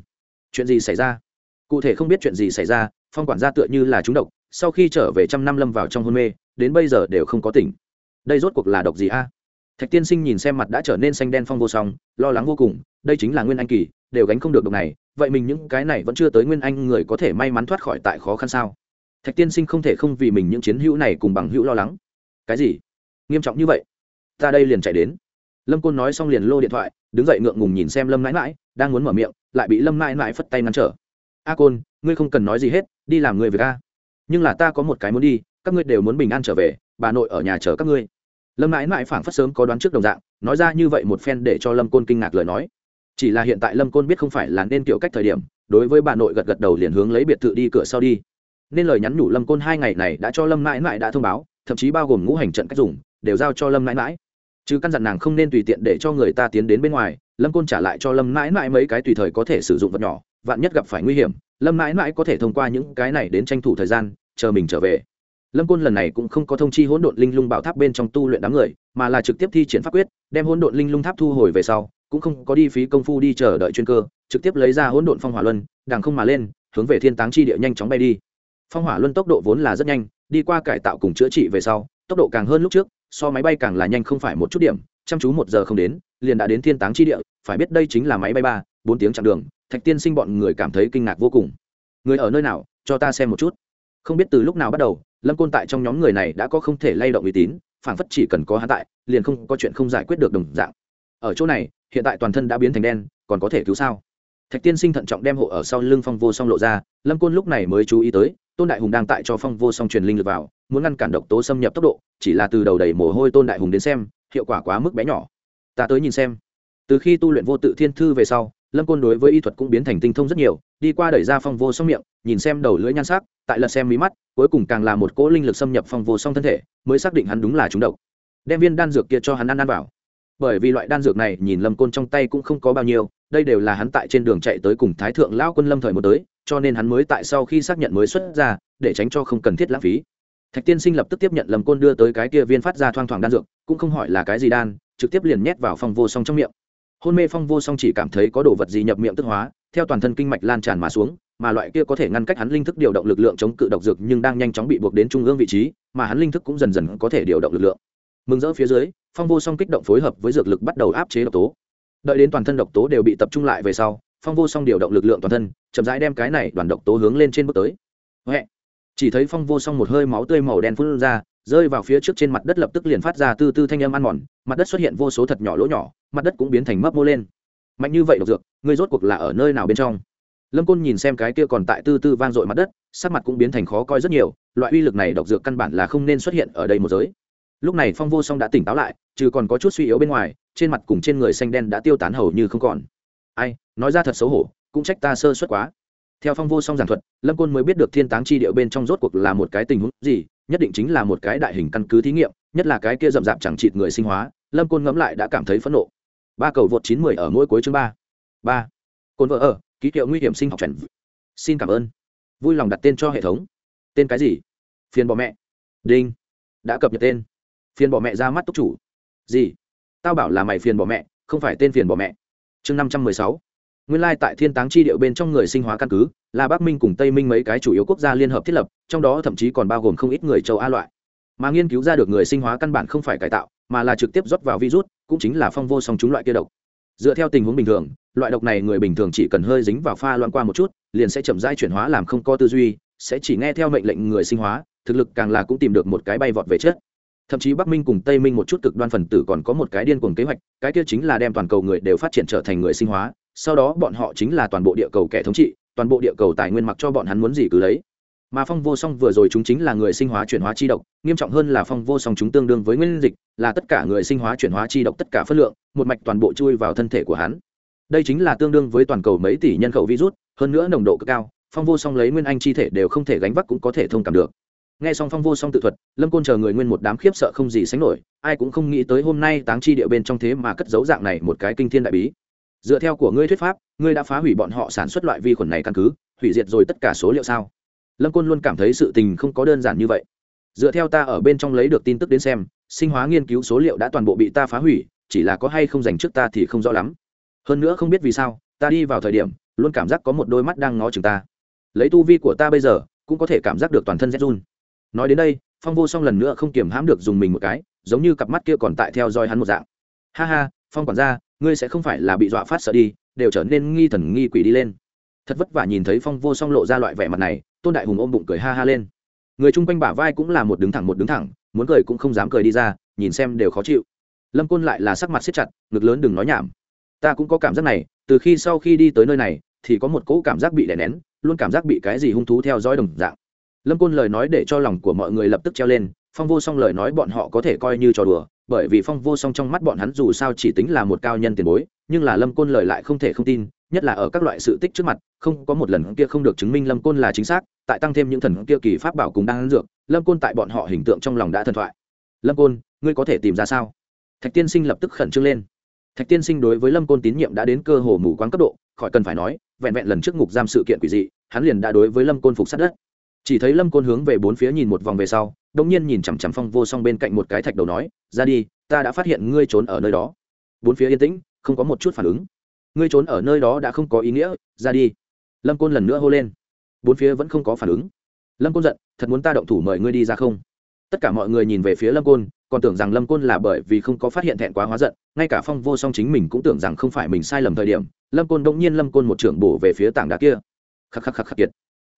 Chuyện gì xảy ra? Cụ thể không biết chuyện gì xảy ra, phong quản gia tựa như là trúng độc, sau khi trở về trăm năm lâm vào trong hôn mê, đến bây giờ đều không có tỉnh. Đây rốt cuộc là độc gì a? Thạch tiên sinh nhìn xem mặt đã trở nên xanh đen phong vô song, lo lắng vô cùng, đây chính là nguyên anh kỳ, đều gánh không được độc này, vậy mình những cái này vẫn chưa tới nguyên anh người có thể may mắn thoát khỏi tại khó khăn sao? Thạch tiên sinh không thể không vì mình những chiến hữu này cùng bằng hữu lo lắng. Cái gì? Nghiêm trọng như vậy? Ta đây liền chạy đến. Lâm côn nói xong liền lô điện thoại, đứng dậy ngượng ngùng nhìn xem lâm mãi mãi đang muốn mở miệng, lại bị lâm mãi mãi phất tay ngăn trở. A côn, ngươi không cần nói gì hết, đi làm người việc a. Nhưng là ta có một cái muốn đi, các ngươi đều muốn bình an trở về, bà nội ở nhà chờ các ngươi. Lâm mãi mãi phảng phất sớm có đoán trước đồng dạng, nói ra như vậy một phen để cho lâm côn kinh ngạc lời nói. Chỉ là hiện tại lâm côn biết không phải là nên kiểu cách thời điểm, đối với bà nội gật gật đầu liền hướng lấy biệt thự đi cửa sau đi nên lời nhắn nhủ lâm côn hai ngày này đã cho lâm mãi mãi đã thông báo, thậm chí bao gồm ngũ hành trận cách dùng, đều giao cho lâm mãi mãi. Chứ căn dặn nàng không nên tùy tiện để cho người ta tiến đến bên ngoài, lâm côn trả lại cho lâm mãi mãi mấy cái tùy thời có thể sử dụng vật nhỏ, vạn nhất gặp phải nguy hiểm, lâm mãi mãi có thể thông qua những cái này đến tranh thủ thời gian, chờ mình trở về. Lâm côn lần này cũng không có thông chi hỗn độn linh lung bảo tháp bên trong tu luyện đám người, mà là trực tiếp thi triển pháp quyết, đem hỗn độn linh lung tháp thu hồi về sau, cũng không có đi phí công phu đi chờ đợi chuyên cơ, trực tiếp lấy ra hỗn độn phong hỏa luân, đằng không mà lên, hướng về thiên táng chi địa nhanh chóng bay đi phong hỏa luân tốc độ vốn là rất nhanh, đi qua cải tạo cùng chữa trị về sau, tốc độ càng hơn lúc trước, so máy bay càng là nhanh không phải một chút điểm, chăm chú một giờ không đến, liền đã đến thiên táng chi địa, phải biết đây chính là máy bay ba, bốn tiếng chặng đường, thạch tiên sinh bọn người cảm thấy kinh ngạc vô cùng. Người ở nơi nào, cho ta xem một chút. Không biết từ lúc nào bắt đầu, lâm côn tại trong nhóm người này đã có không thể lay động uy tín, phảng phất chỉ cần có hắn tại, liền không có chuyện không giải quyết được đồng dạng. Ở chỗ này, hiện tại toàn thân đã biến thành đen, còn có thể cứu sao? Thạch tiên sinh thận trọng đem hộ ở sau lưng phong vô song lộ ra, lâm côn lúc này mới chú ý tới tôn đại hùng đang tại cho phong vô song truyền linh lực vào, muốn ngăn cản độc tố xâm nhập tốc độ, chỉ là từ đầu đầy mồ hôi tôn đại hùng đến xem, hiệu quả quá mức bé nhỏ. Ta tới nhìn xem. Từ khi tu luyện vô tự thiên thư về sau, lâm côn đối với y thuật cũng biến thành tinh thông rất nhiều, đi qua đẩy ra phong vô song miệng, nhìn xem đầu lưỡi nhan sắc, tại lật xem mí mắt, cuối cùng càng là một cỗ linh lực xâm nhập phong vô song thân thể, mới xác định hắn đúng là trúng độc. Đem viên đan dược kia cho hắn ăn ăn vào. Bởi vì loại đan dược này, nhìn lâm côn trong tay cũng không có bao nhiêu đây đều là hắn tại trên đường chạy tới cùng thái thượng lão quân lâm thời một tới, cho nên hắn mới tại sau khi xác nhận mới xuất ra, để tránh cho không cần thiết lãng phí. Thạch tiên sinh lập tức tiếp nhận lâm côn đưa tới cái kia viên phát ra thoang thoảng đan dược, cũng không hỏi là cái gì đan, trực tiếp liền nhét vào phong vô song trong miệng. Hôn mê phong vô song chỉ cảm thấy có đồ vật gì nhập miệng tức hóa, theo toàn thân kinh mạch lan tràn mà xuống, mà loại kia có thể ngăn cách hắn linh thức điều động lực lượng chống cự độc dược nhưng đang nhanh chóng bị buộc đến trung ương vị trí, mà hắn linh thức cũng dần dần có thể điều động lực lượng. Mừng rỡ phía dưới, phong vô song kích động phối hợp với dược lực bắt đầu áp chế độc tố đợi đến toàn thân độc tố đều bị tập trung lại về sau, phong vô song điều động lực lượng toàn thân, chậm rãi đem cái này đoàn độc tố hướng lên trên bước tới. Huệ. chỉ thấy phong vô song một hơi máu tươi màu đen phun ra, rơi vào phía trước trên mặt đất lập tức liền phát ra tư tư thanh âm ăn mòn, mặt đất xuất hiện vô số thật nhỏ lỗ nhỏ, mặt đất cũng biến thành mấp mô lên. Mạnh như vậy độc dược, ngươi rốt cuộc là ở nơi nào bên trong? Lâm côn nhìn xem cái kia còn tại tư tư vang dội mặt đất, sắc mặt cũng biến thành khó coi rất nhiều, loại uy lực này độc dược căn bản là không nên xuất hiện ở đây một giới. Lúc này phong vô song đã tỉnh táo lại chứ còn có chút suy yếu bên ngoài trên mặt cùng trên người xanh đen đã tiêu tán hầu như không còn. Ai, nói ra thật xấu hổ, cũng trách ta sơ suất quá. Theo phong vô song giảng thuật, lâm côn mới biết được thiên táng chi điệu bên trong rốt cuộc là một cái tình huống gì, nhất định chính là một cái đại hình căn cứ thí nghiệm, nhất là cái kia rậm rạp chẳng chịt người sinh hóa, lâm côn ngẫm lại đã cảm thấy phẫn nộ. Ba cầu vượt chín mươi ở mỗi cuối chương ba. Ba. Côn vợ ở, ký hiệu nguy hiểm sinh học chuẩn xin cảm ơn. Vui lòng đặt tên cho hệ thống. Tên cái gì? Phiền bỏ mẹ. Đinh. Đã cập nhật tên. Phiền bỏ mẹ ra mắt túc chủ. Gì? Tao bảo là mày phiền bỏ mẹ, không phải tên phiền bỏ mẹ. Chương năm trăm mười sáu. Nguyên lai tại thiên táng chi điệu bên trong người sinh hóa căn cứ, là bắc minh cùng tây minh mấy cái chủ yếu quốc gia liên hợp thiết lập, trong đó thậm chí còn bao gồm không ít người châu a loại. Mà nghiên cứu ra được người sinh hóa căn bản không phải cải tạo, mà là trực tiếp rót vào virus, cũng chính là phong vô song chúng loại kia độc. Dựa theo tình huống bình thường, loại độc này người bình thường chỉ cần hơi dính vào pha loan qua một chút, liền sẽ chậm rãi chuyển hóa làm không có tư duy, sẽ chỉ nghe theo mệnh lệnh người sinh hóa, thực lực càng là cũng tìm được một cái bay vọt về chết thậm chí bắc minh cùng tây minh một chút cực đoan phần tử còn có một cái điên cuồng kế hoạch, cái kia chính là đem toàn cầu người đều phát triển trở thành người sinh hóa, sau đó bọn họ chính là toàn bộ địa cầu kẻ thống trị, toàn bộ địa cầu tài nguyên mặc cho bọn hắn muốn gì cứ lấy. Mà phong vô song vừa rồi chúng chính là người sinh hóa chuyển hóa chi độc, nghiêm trọng hơn là phong vô song chúng tương đương với nguyên dịch, là tất cả người sinh hóa chuyển hóa chi độc tất cả phân lượng, một mạch toàn bộ chui vào thân thể của hắn. Đây chính là tương đương với toàn cầu mấy tỷ nhân khẩu virus, hơn nữa nồng độ cực cao, phong vô song lấy nguyên anh chi thể đều không thể gánh vác cũng có thể thông cảm được nghe xong phong vô song tự thuật, lâm côn chờ người nguyên một đám khiếp sợ không gì sánh nổi, ai cũng không nghĩ tới hôm nay táng chi địa bên trong thế mà cất dấu dạng này một cái kinh thiên đại bí. Dựa theo của ngươi thuyết pháp, ngươi đã phá hủy bọn họ sản xuất loại vi khuẩn này căn cứ, hủy diệt rồi tất cả số liệu sao? Lâm côn luôn cảm thấy sự tình không có đơn giản như vậy. Dựa theo ta ở bên trong lấy được tin tức đến xem, sinh hóa nghiên cứu số liệu đã toàn bộ bị ta phá hủy, chỉ là có hay không dành trước ta thì không rõ lắm. Hơn nữa không biết vì sao, ta đi vào thời điểm, luôn cảm giác có một đôi mắt đang ngó chừng ta. Lấy tu vi của ta bây giờ, cũng có thể cảm giác được toàn thân rét run nói đến đây, phong vô song lần nữa không kiềm hãm được dùng mình một cái, giống như cặp mắt kia còn tại theo dõi hắn một dạng. Ha ha, phong quản gia, ngươi sẽ không phải là bị dọa phát sợ đi, đều trở nên nghi thần nghi quỷ đi lên. Thật vất vả nhìn thấy phong vô song lộ ra loại vẻ mặt này, tôn đại hùng ôm bụng cười ha ha lên. Người chung quanh bả vai cũng là một đứng thẳng một đứng thẳng, muốn cười cũng không dám cười đi ra, nhìn xem đều khó chịu. Lâm côn lại là sắc mặt siết chặt, ngực lớn đừng nói nhảm. Ta cũng có cảm giác này, từ khi sau khi đi tới nơi này, thì có một cỗ cảm giác bị đè nén, luôn cảm giác bị cái gì hung thú theo dõi đồng dạng lâm côn lời nói để cho lòng của mọi người lập tức treo lên, phong vô song lời nói bọn họ có thể coi như trò đùa, bởi vì phong vô song trong mắt bọn hắn dù sao chỉ tính là một cao nhân tiền bối, nhưng là lâm côn lời lại không thể không tin, nhất là ở các loại sự tích trước mặt, không có một lần kia không được chứng minh lâm côn là chính xác, tại tăng thêm những thần kia kỳ pháp bảo cùng đang dược, lâm côn tại bọn họ hình tượng trong lòng đã thần thoại. Lâm côn, ngươi có thể tìm ra sao? Thạch tiên sinh lập tức khẩn trương lên. Thạch tiên sinh đối với lâm côn tín nhiệm đã đến cơ hồ mù quáng cấp độ, khỏi cần phải nói, vẹn vẹn lần trước ngục giam sự kiện quỷ dị, hắn liền đã đối với lâm côn phục sát đất chỉ thấy lâm côn hướng về bốn phía nhìn một vòng về sau đông nhiên nhìn chằm chằm phong vô song bên cạnh một cái thạch đầu nói, ra đi, ta đã phát hiện ngươi trốn ở nơi đó. Bốn phía yên tĩnh, không có một chút phản ứng. Ngươi trốn ở nơi đó đã không có ý nghĩa, ra đi. Lâm côn lần nữa hô lên. Bốn phía vẫn không có phản ứng. Lâm côn giận, thật muốn ta động thủ mời ngươi đi ra không? Tất cả mọi người nhìn về phía lâm côn, còn tưởng rằng lâm côn là bởi vì không có phát hiện thẹn quá hóa giận, ngay cả phong vô song chính mình cũng tưởng rằng không phải mình sai lầm thời điểm, lâm côn đông nhiên lâm côn một trưởng bổ về phía tảng đá kia. Khắc khắc khắc khắc kiệt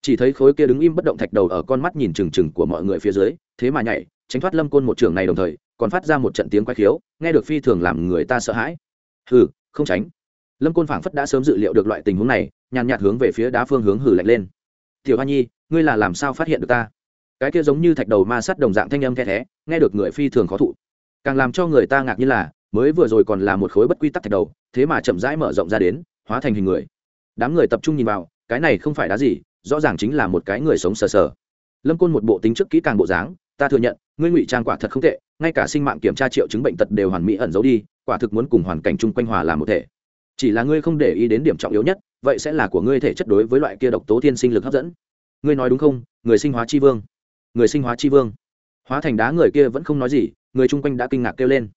chỉ thấy khối kia đứng im bất động thạch đầu ở con mắt nhìn trừng trừng của mọi người phía dưới, thế mà nhảy, tránh thoát lâm côn một trường này đồng thời, còn phát ra một trận tiếng quay khiếu, nghe được phi thường làm người ta sợ hãi. Hừ, không tránh. Lâm côn phảng phất đã sớm dự liệu được loại tình huống này, nhàn nhạt hướng về phía đá phương hướng hử lạnh lên. Tiểu hoa nhi, ngươi là làm sao phát hiện được ta? Cái kia giống như thạch đầu ma sắt đồng dạng thanh âm khe thé, nghe được người phi thường khó thụ. Càng làm cho người ta ngạc như là, mới vừa rồi còn là một khối bất quy tắc thạch đầu, thế mà chậm rãi mở rộng ra đến, hóa thành hình người. Đám người tập trung nhìn vào, cái này không phải đá gì rõ ràng chính là một cái người sống sờ sờ. Lâm côn một bộ tính trước kỹ càng bộ dáng, ta thừa nhận, ngươi ngụy trang quả thật không tệ, ngay cả sinh mạng kiểm tra triệu chứng bệnh tật đều hoàn mỹ ẩn giấu đi, quả thực muốn cùng hoàn cảnh chung quanh hòa làm một thể. Chỉ là ngươi không để ý đến điểm trọng yếu nhất, vậy sẽ là của ngươi thể chất đối với loại kia độc tố thiên sinh lực hấp dẫn. Ngươi nói đúng không? Người sinh hóa chi vương. Người sinh hóa chi vương. Hóa thành đá người kia vẫn không nói gì, người chung quanh đã kinh ngạc kêu lên.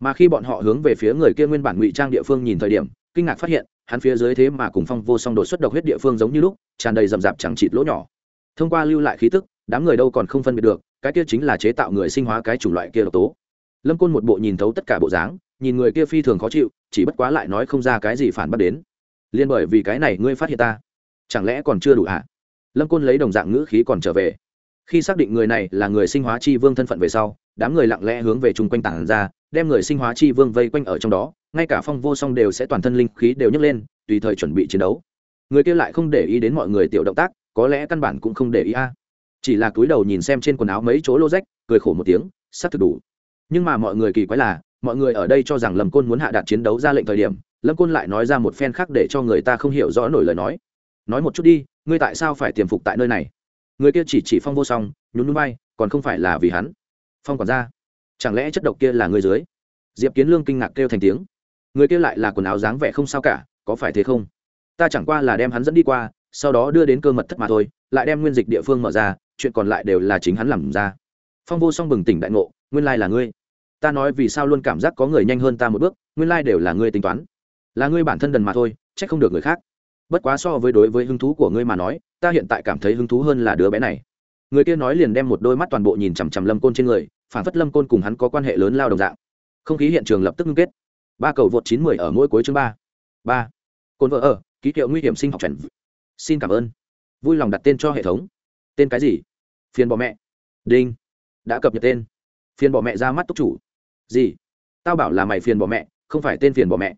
Mà khi bọn họ hướng về phía người kia nguyên bản ngụy trang địa phương nhìn thời điểm, kinh ngạc phát hiện hắn phía dưới thế mà cùng phong vô song đột xuất độc huyết địa phương giống như lúc, tràn đầy rậm rạp chẳng chịt lỗ nhỏ. Thông qua lưu lại khí tức, đám người đâu còn không phân biệt được, cái kia chính là chế tạo người sinh hóa cái chủng loại kia độc tố. Lâm côn một bộ nhìn thấu tất cả bộ dáng, nhìn người kia phi thường khó chịu, chỉ bất quá lại nói không ra cái gì phản bác đến. Liên bởi vì cái này ngươi phát hiện ta, chẳng lẽ còn chưa đủ hả? Lâm côn lấy đồng dạng ngữ khí còn trở về. Khi xác định người này là người sinh hóa chi vương thân phận về sau, đám người lặng lẽ hướng về chung quanh tảng ra đem người sinh hóa chi vương vây quanh ở trong đó, ngay cả phong vô song đều sẽ toàn thân linh khí đều nhấc lên, tùy thời chuẩn bị chiến đấu. Người kia lại không để ý đến mọi người tiểu động tác, có lẽ căn bản cũng không để ý a. Chỉ là cúi đầu nhìn xem trên quần áo mấy chỗ lô rách, cười khổ một tiếng, sắp thực đủ. Nhưng mà mọi người kỳ quái là, mọi người ở đây cho rằng lâm côn muốn hạ đạt chiến đấu ra lệnh thời điểm, lâm côn lại nói ra một phen khác để cho người ta không hiểu rõ nổi lời nói. Nói một chút đi, ngươi tại sao phải tiềm phục tại nơi này? Người kia chỉ chỉ phong vô song, nhún núi bay còn không phải là vì hắn. Phong còn ra chẳng lẽ chất độc kia là người dưới? Diệp kiến lương kinh ngạc kêu thành tiếng. Người kia lại là quần áo dáng vẻ không sao cả, có phải thế không? Ta chẳng qua là đem hắn dẫn đi qua, sau đó đưa đến cơ mật thất mà thôi, lại đem nguyên dịch địa phương mở ra, chuyện còn lại đều là chính hắn làm ra. Phong vô song bừng tỉnh đại ngộ, nguyên lai là ngươi. Ta nói vì sao luôn cảm giác có người nhanh hơn ta một bước, nguyên lai đều là ngươi tính toán. Là ngươi bản thân đần mà thôi c h ắ c không được người khác. Bất quá so với đối với hứng thú của ngươi mà nói, ta hiện tại cảm thấy hứng thú hơn là đứa bé này. Người kia nói liền đem một đôi mắt toàn bộ nhìn chằm chằm lâm côn trên người phản phất lâm côn cùng hắn có quan hệ lớn lao đồng dạng. Không khí hiện trường lập tức ngưng kết. Ba cầu vượt chín mười ở mỗi cuối chương ba. Ba. Cồn vợ ở, ký hiệu nguy hiểm sinh học chuẩn xin cảm ơn. Vui lòng đặt tên cho hệ thống. Tên cái gì? Phiền bỏ mẹ. Đinh. Đã cập nhật tên. Phiền bỏ mẹ ra mắt túc chủ. Gì? Tao bảo là mày phiền bỏ mẹ, không phải tên phiền bỏ mẹ.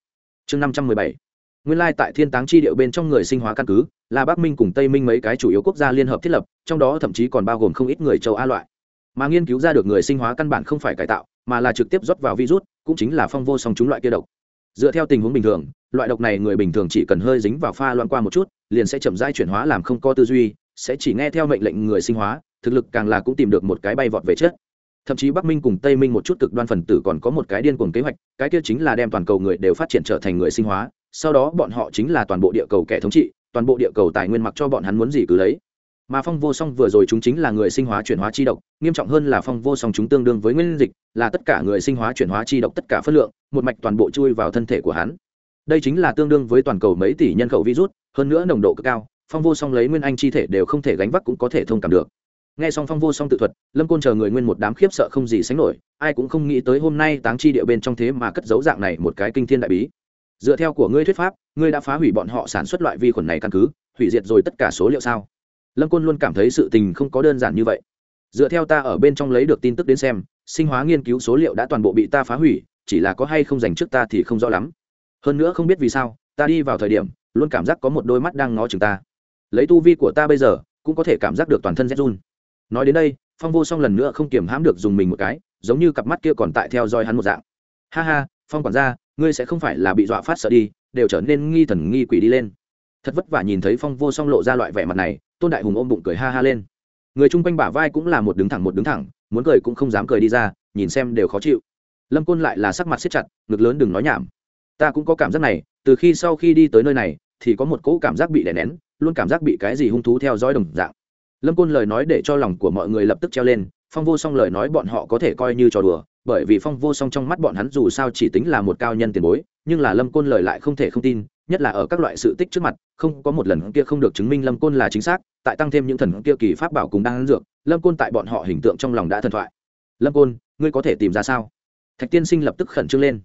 Chương năm trăm mười bảy. Nguyên lai tại thiên táng chi điệu bên trong người sinh hóa căn cứ, là bắc minh cùng tây minh mấy cái chủ yếu quốc gia liên hợp thiết lập, trong đó thậm chí còn bao gồm không ít người châu a loại mà nghiên cứu ra được người sinh hóa căn bản không phải cải tạo, mà là trực tiếp rót vào virus, cũng chính là phong vô song chúng loại kia độc. Dựa theo tình huống bình thường, loại độc này người bình thường chỉ cần hơi dính vào pha loạn qua một chút, liền sẽ chậm rãi chuyển hóa làm không có tư duy, sẽ chỉ nghe theo mệnh lệnh người sinh hóa, thực lực càng là cũng tìm được một cái bay vọt về chết thậm chí bắc minh cùng tây minh một chút cực đoan phần tử còn có một cái điên cuồng kế hoạch, cái kia chính là đem toàn cầu người đều phát triển trở thành người sinh hóa, sau đó bọn họ chính là toàn bộ địa cầu kẻ thống trị, toàn bộ địa cầu tài nguyên mặc cho bọn hắn muốn gì cứ lấy mà phong vô song vừa rồi chúng chính là người sinh hóa chuyển hóa chi độc, nghiêm trọng hơn là phong vô song chúng tương đương với nguyên dịch, là tất cả người sinh hóa chuyển hóa chi độc tất cả phất lượng, một mạch toàn bộ chui vào thân thể của hắn. Đây chính là tương đương với toàn cầu mấy tỷ nhân khẩu virus, hơn nữa nồng độ cực cao, phong vô song lấy nguyên anh chi thể đều không thể gánh vác cũng có thể thông cảm được. Nghe xong phong vô song tự thuật, lâm côn chờ người nguyên một đám khiếp sợ không gì sánh nổi, ai cũng không nghĩ tới hôm nay táng chi địa bên trong thế mà cất dấu dạng này một cái kinh thiên đại bí. Dựa theo của ngươi thuyết pháp, ngươi đã phá hủy bọn họ sản xuất loại vi khuẩn này căn cứ, hủy diệt rồi tất cả số liệu sao? Lâm côn luôn cảm thấy sự tình không có đơn giản như vậy. Dựa theo ta ở bên trong lấy được tin tức đến xem, sinh hóa nghiên cứu số liệu đã toàn bộ bị ta phá hủy, chỉ là có hay không dành trước ta thì không rõ lắm. Hơn nữa không biết vì sao, ta đi vào thời điểm, luôn cảm giác có một đôi mắt đang ngó chừng ta. Lấy tu vi của ta bây giờ, cũng có thể cảm giác được toàn thân rét run. Nói đến đây, phong vô song lần nữa không kiềm hãm được dùng mình một cái, giống như cặp mắt kia còn tại theo dõi hắn một dạng. Ha ha, phong quản gia, ngươi sẽ không phải là bị dọa phát sợ đi, đều trở nên nghi thần nghi quỷ đi lên. Thật vất vả nhìn thấy phong vô song lộ ra loại vẻ mặt này tôn đại hùng ôm bụng cười ha ha lên người chung quanh bả vai cũng là một đứng thẳng một đứng thẳng muốn cười cũng không dám cười đi ra nhìn xem đều khó chịu lâm côn lại là sắc mặt siết chặt ngực lớn đừng nói nhảm ta cũng có cảm giác này từ khi sau khi đi tới nơi này thì có một cỗ cảm giác bị đè nén luôn cảm giác bị cái gì hung thú theo dõi đồng dạng lâm côn lời nói để cho lòng của mọi người lập tức treo lên phong vô song lời nói bọn họ có thể coi như trò đùa bởi vì phong vô song trong mắt bọn hắn dù sao chỉ tính là một cao nhân tiền bối nhưng là lâm côn lời lại không thể không tin nhất là ở các loại sự tích trước mặt, không có một lần kia không được chứng minh lâm côn là chính xác, tại tăng thêm những thần kia kỳ pháp bảo cùng đang dược, lâm côn tại bọn họ hình tượng trong lòng đã thần thoại. Lâm côn, ngươi có thể tìm ra sao? Thạch tiên sinh lập tức khẩn trương lên.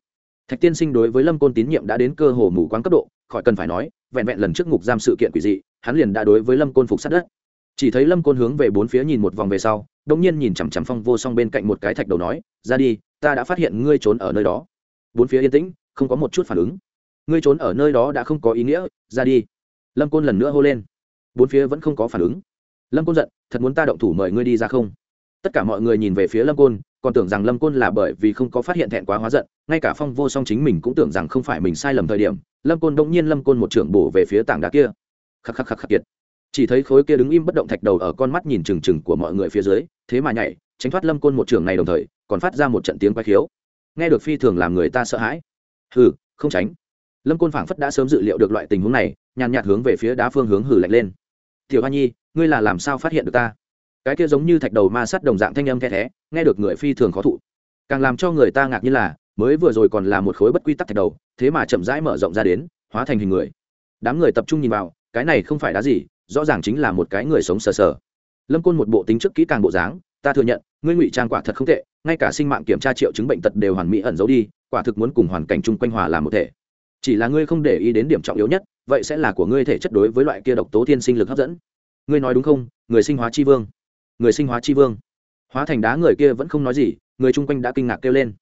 Thạch tiên sinh đối với lâm côn tín nhiệm đã đến cơ hồ mù quáng cấp độ, khỏi cần phải nói, vẹn vẹn lần trước ngục giam sự kiện quỷ dị, hắn liền đã đối với lâm côn phục sát đất. Chỉ thấy lâm côn hướng về bốn phía nhìn một vòng về sau đông nhiên nhìn chằm chằm phong vô song bên cạnh một cái thạch đầu nói, ra đi, ta đã phát hiện ngươi trốn ở nơi đó. Bốn phía yên tĩnh, không có một chút phản ứng ngươi trốn ở nơi đó đã không có ý nghĩa, ra đi. Lâm côn lần nữa hô lên. Bốn phía vẫn không có phản ứng. Lâm côn giận, thật muốn ta động thủ mời ngươi đi ra không? Tất cả mọi người nhìn về phía lâm côn, còn tưởng rằng lâm côn là bởi vì không có phát hiện thẹn quá hóa giận, ngay cả phong vô song chính mình cũng tưởng rằng không phải mình sai lầm thời điểm, lâm côn đông nhiên lâm côn một trưởng bổ về phía tảng đá kia. Khắc khắc khắc khắc kiệt. Chỉ thấy khối kia đứng im bất động thạch đầu ở con mắt nhìn trừng trừng của mọi người phía dưới, thế mà nhảy, tránh thoát lâm côn một trưởng này đồng thời, còn phát ra một trận tiếng quay khiếu. Nghe được phi thường làm người ta sợ hãi. Hừ, không tránh lâm côn phảng phất đã sớm dự liệu được loại tình huống này, nhàn nhạt hướng về phía đá phương hướng hử lạnh lên. Tiểu hoa nhi, ngươi là làm sao phát hiện được ta? Cái kia giống như thạch đầu ma sắt đồng dạng thanh âm the thé nghe được người phi thường khó thụ. Càng làm cho người ta ngạc như là, mới vừa rồi còn là một khối bất quy tắc thạch đầu, thế mà chậm rãi mở rộng ra đến, hóa thành hình người. Đám người tập trung nhìn vào, cái này không phải đá gì, rõ ràng chính là một cái người sống sờ sờ. Lâm côn một bộ tính trước kỹ càng bộ dáng, ta thừa nhận, ngươi ngụy trang quả thật không tệ, ngay cả sinh mạng kiểm tra triệu chứng bệnh tật đều hoàn mỹ ẩn giấu đi, quả thực muốn cùng hoàn cảnh chung quanh hòa làm một thể chỉ là ngươi không để ý đến điểm trọng yếu nhất, vậy sẽ là của ngươi thể chất đối với loại kia độc tố thiên sinh lực hấp dẫn. Ngươi nói đúng không? Người sinh hóa chi vương. Người sinh hóa chi vương. Hóa thành đá người kia vẫn không nói gì, người chung quanh đã kinh ngạc kêu lên.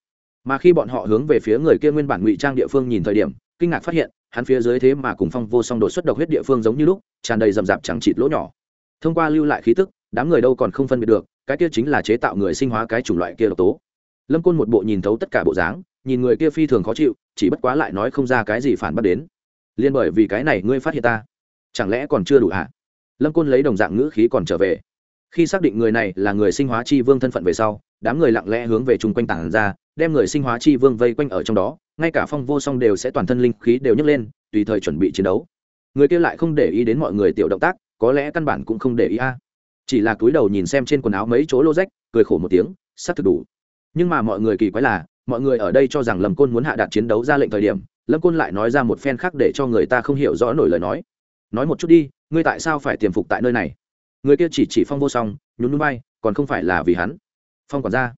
Mà khi bọn họ hướng về phía người kia nguyên bản ngụy trang địa phương nhìn thời điểm, kinh ngạc phát hiện, hắn phía dưới thế mà cùng phong vô song đột xuất độc huyết địa phương giống như lúc, tràn đầy rậm rạp chẳng chịt lỗ nhỏ. Thông qua lưu lại khí tức, đám người đâu còn không phân biệt được, cái kia chính là chế tạo người sinh hóa cái chủng loại kia độc tố. Lâm côn một bộ nhìn thấu tất cả bộ dáng nhìn người kia phi thường khó chịu, chỉ bất quá lại nói không ra cái gì phản bác đến. Liên bởi vì cái này ngươi phát hiện ta, chẳng lẽ còn chưa đủ hả? Lâm côn lấy đồng dạng ngữ khí còn trở về. Khi xác định người này là người sinh hóa chi vương thân phận về sau, đám người lặng lẽ hướng về chung quanh tảng ra, đem người sinh hóa chi vương vây quanh ở trong đó, ngay cả phong vô song đều sẽ toàn thân linh khí đều nhấc lên, tùy thời chuẩn bị chiến đấu. Người kia lại không để ý đến mọi người tiểu động tác, có lẽ căn bản cũng không để ý a. Chỉ là cúi đầu nhìn xem trên quần áo mấy chỗ lô rách, cười khổ một tiếng, sắp thực đủ. Nhưng mà mọi người kỳ quái là mọi người ở đây cho rằng lâm côn muốn hạ đạt chiến đấu ra lệnh thời điểm, lâm côn lại nói ra một phen khác để cho người ta không hiểu rõ nổi lời nói. Nói một chút đi, ngươi tại sao phải tiềm phục tại nơi này? Người kia chỉ chỉ phong vô song, nhún núi bay, còn không phải là vì hắn. Phong còn ra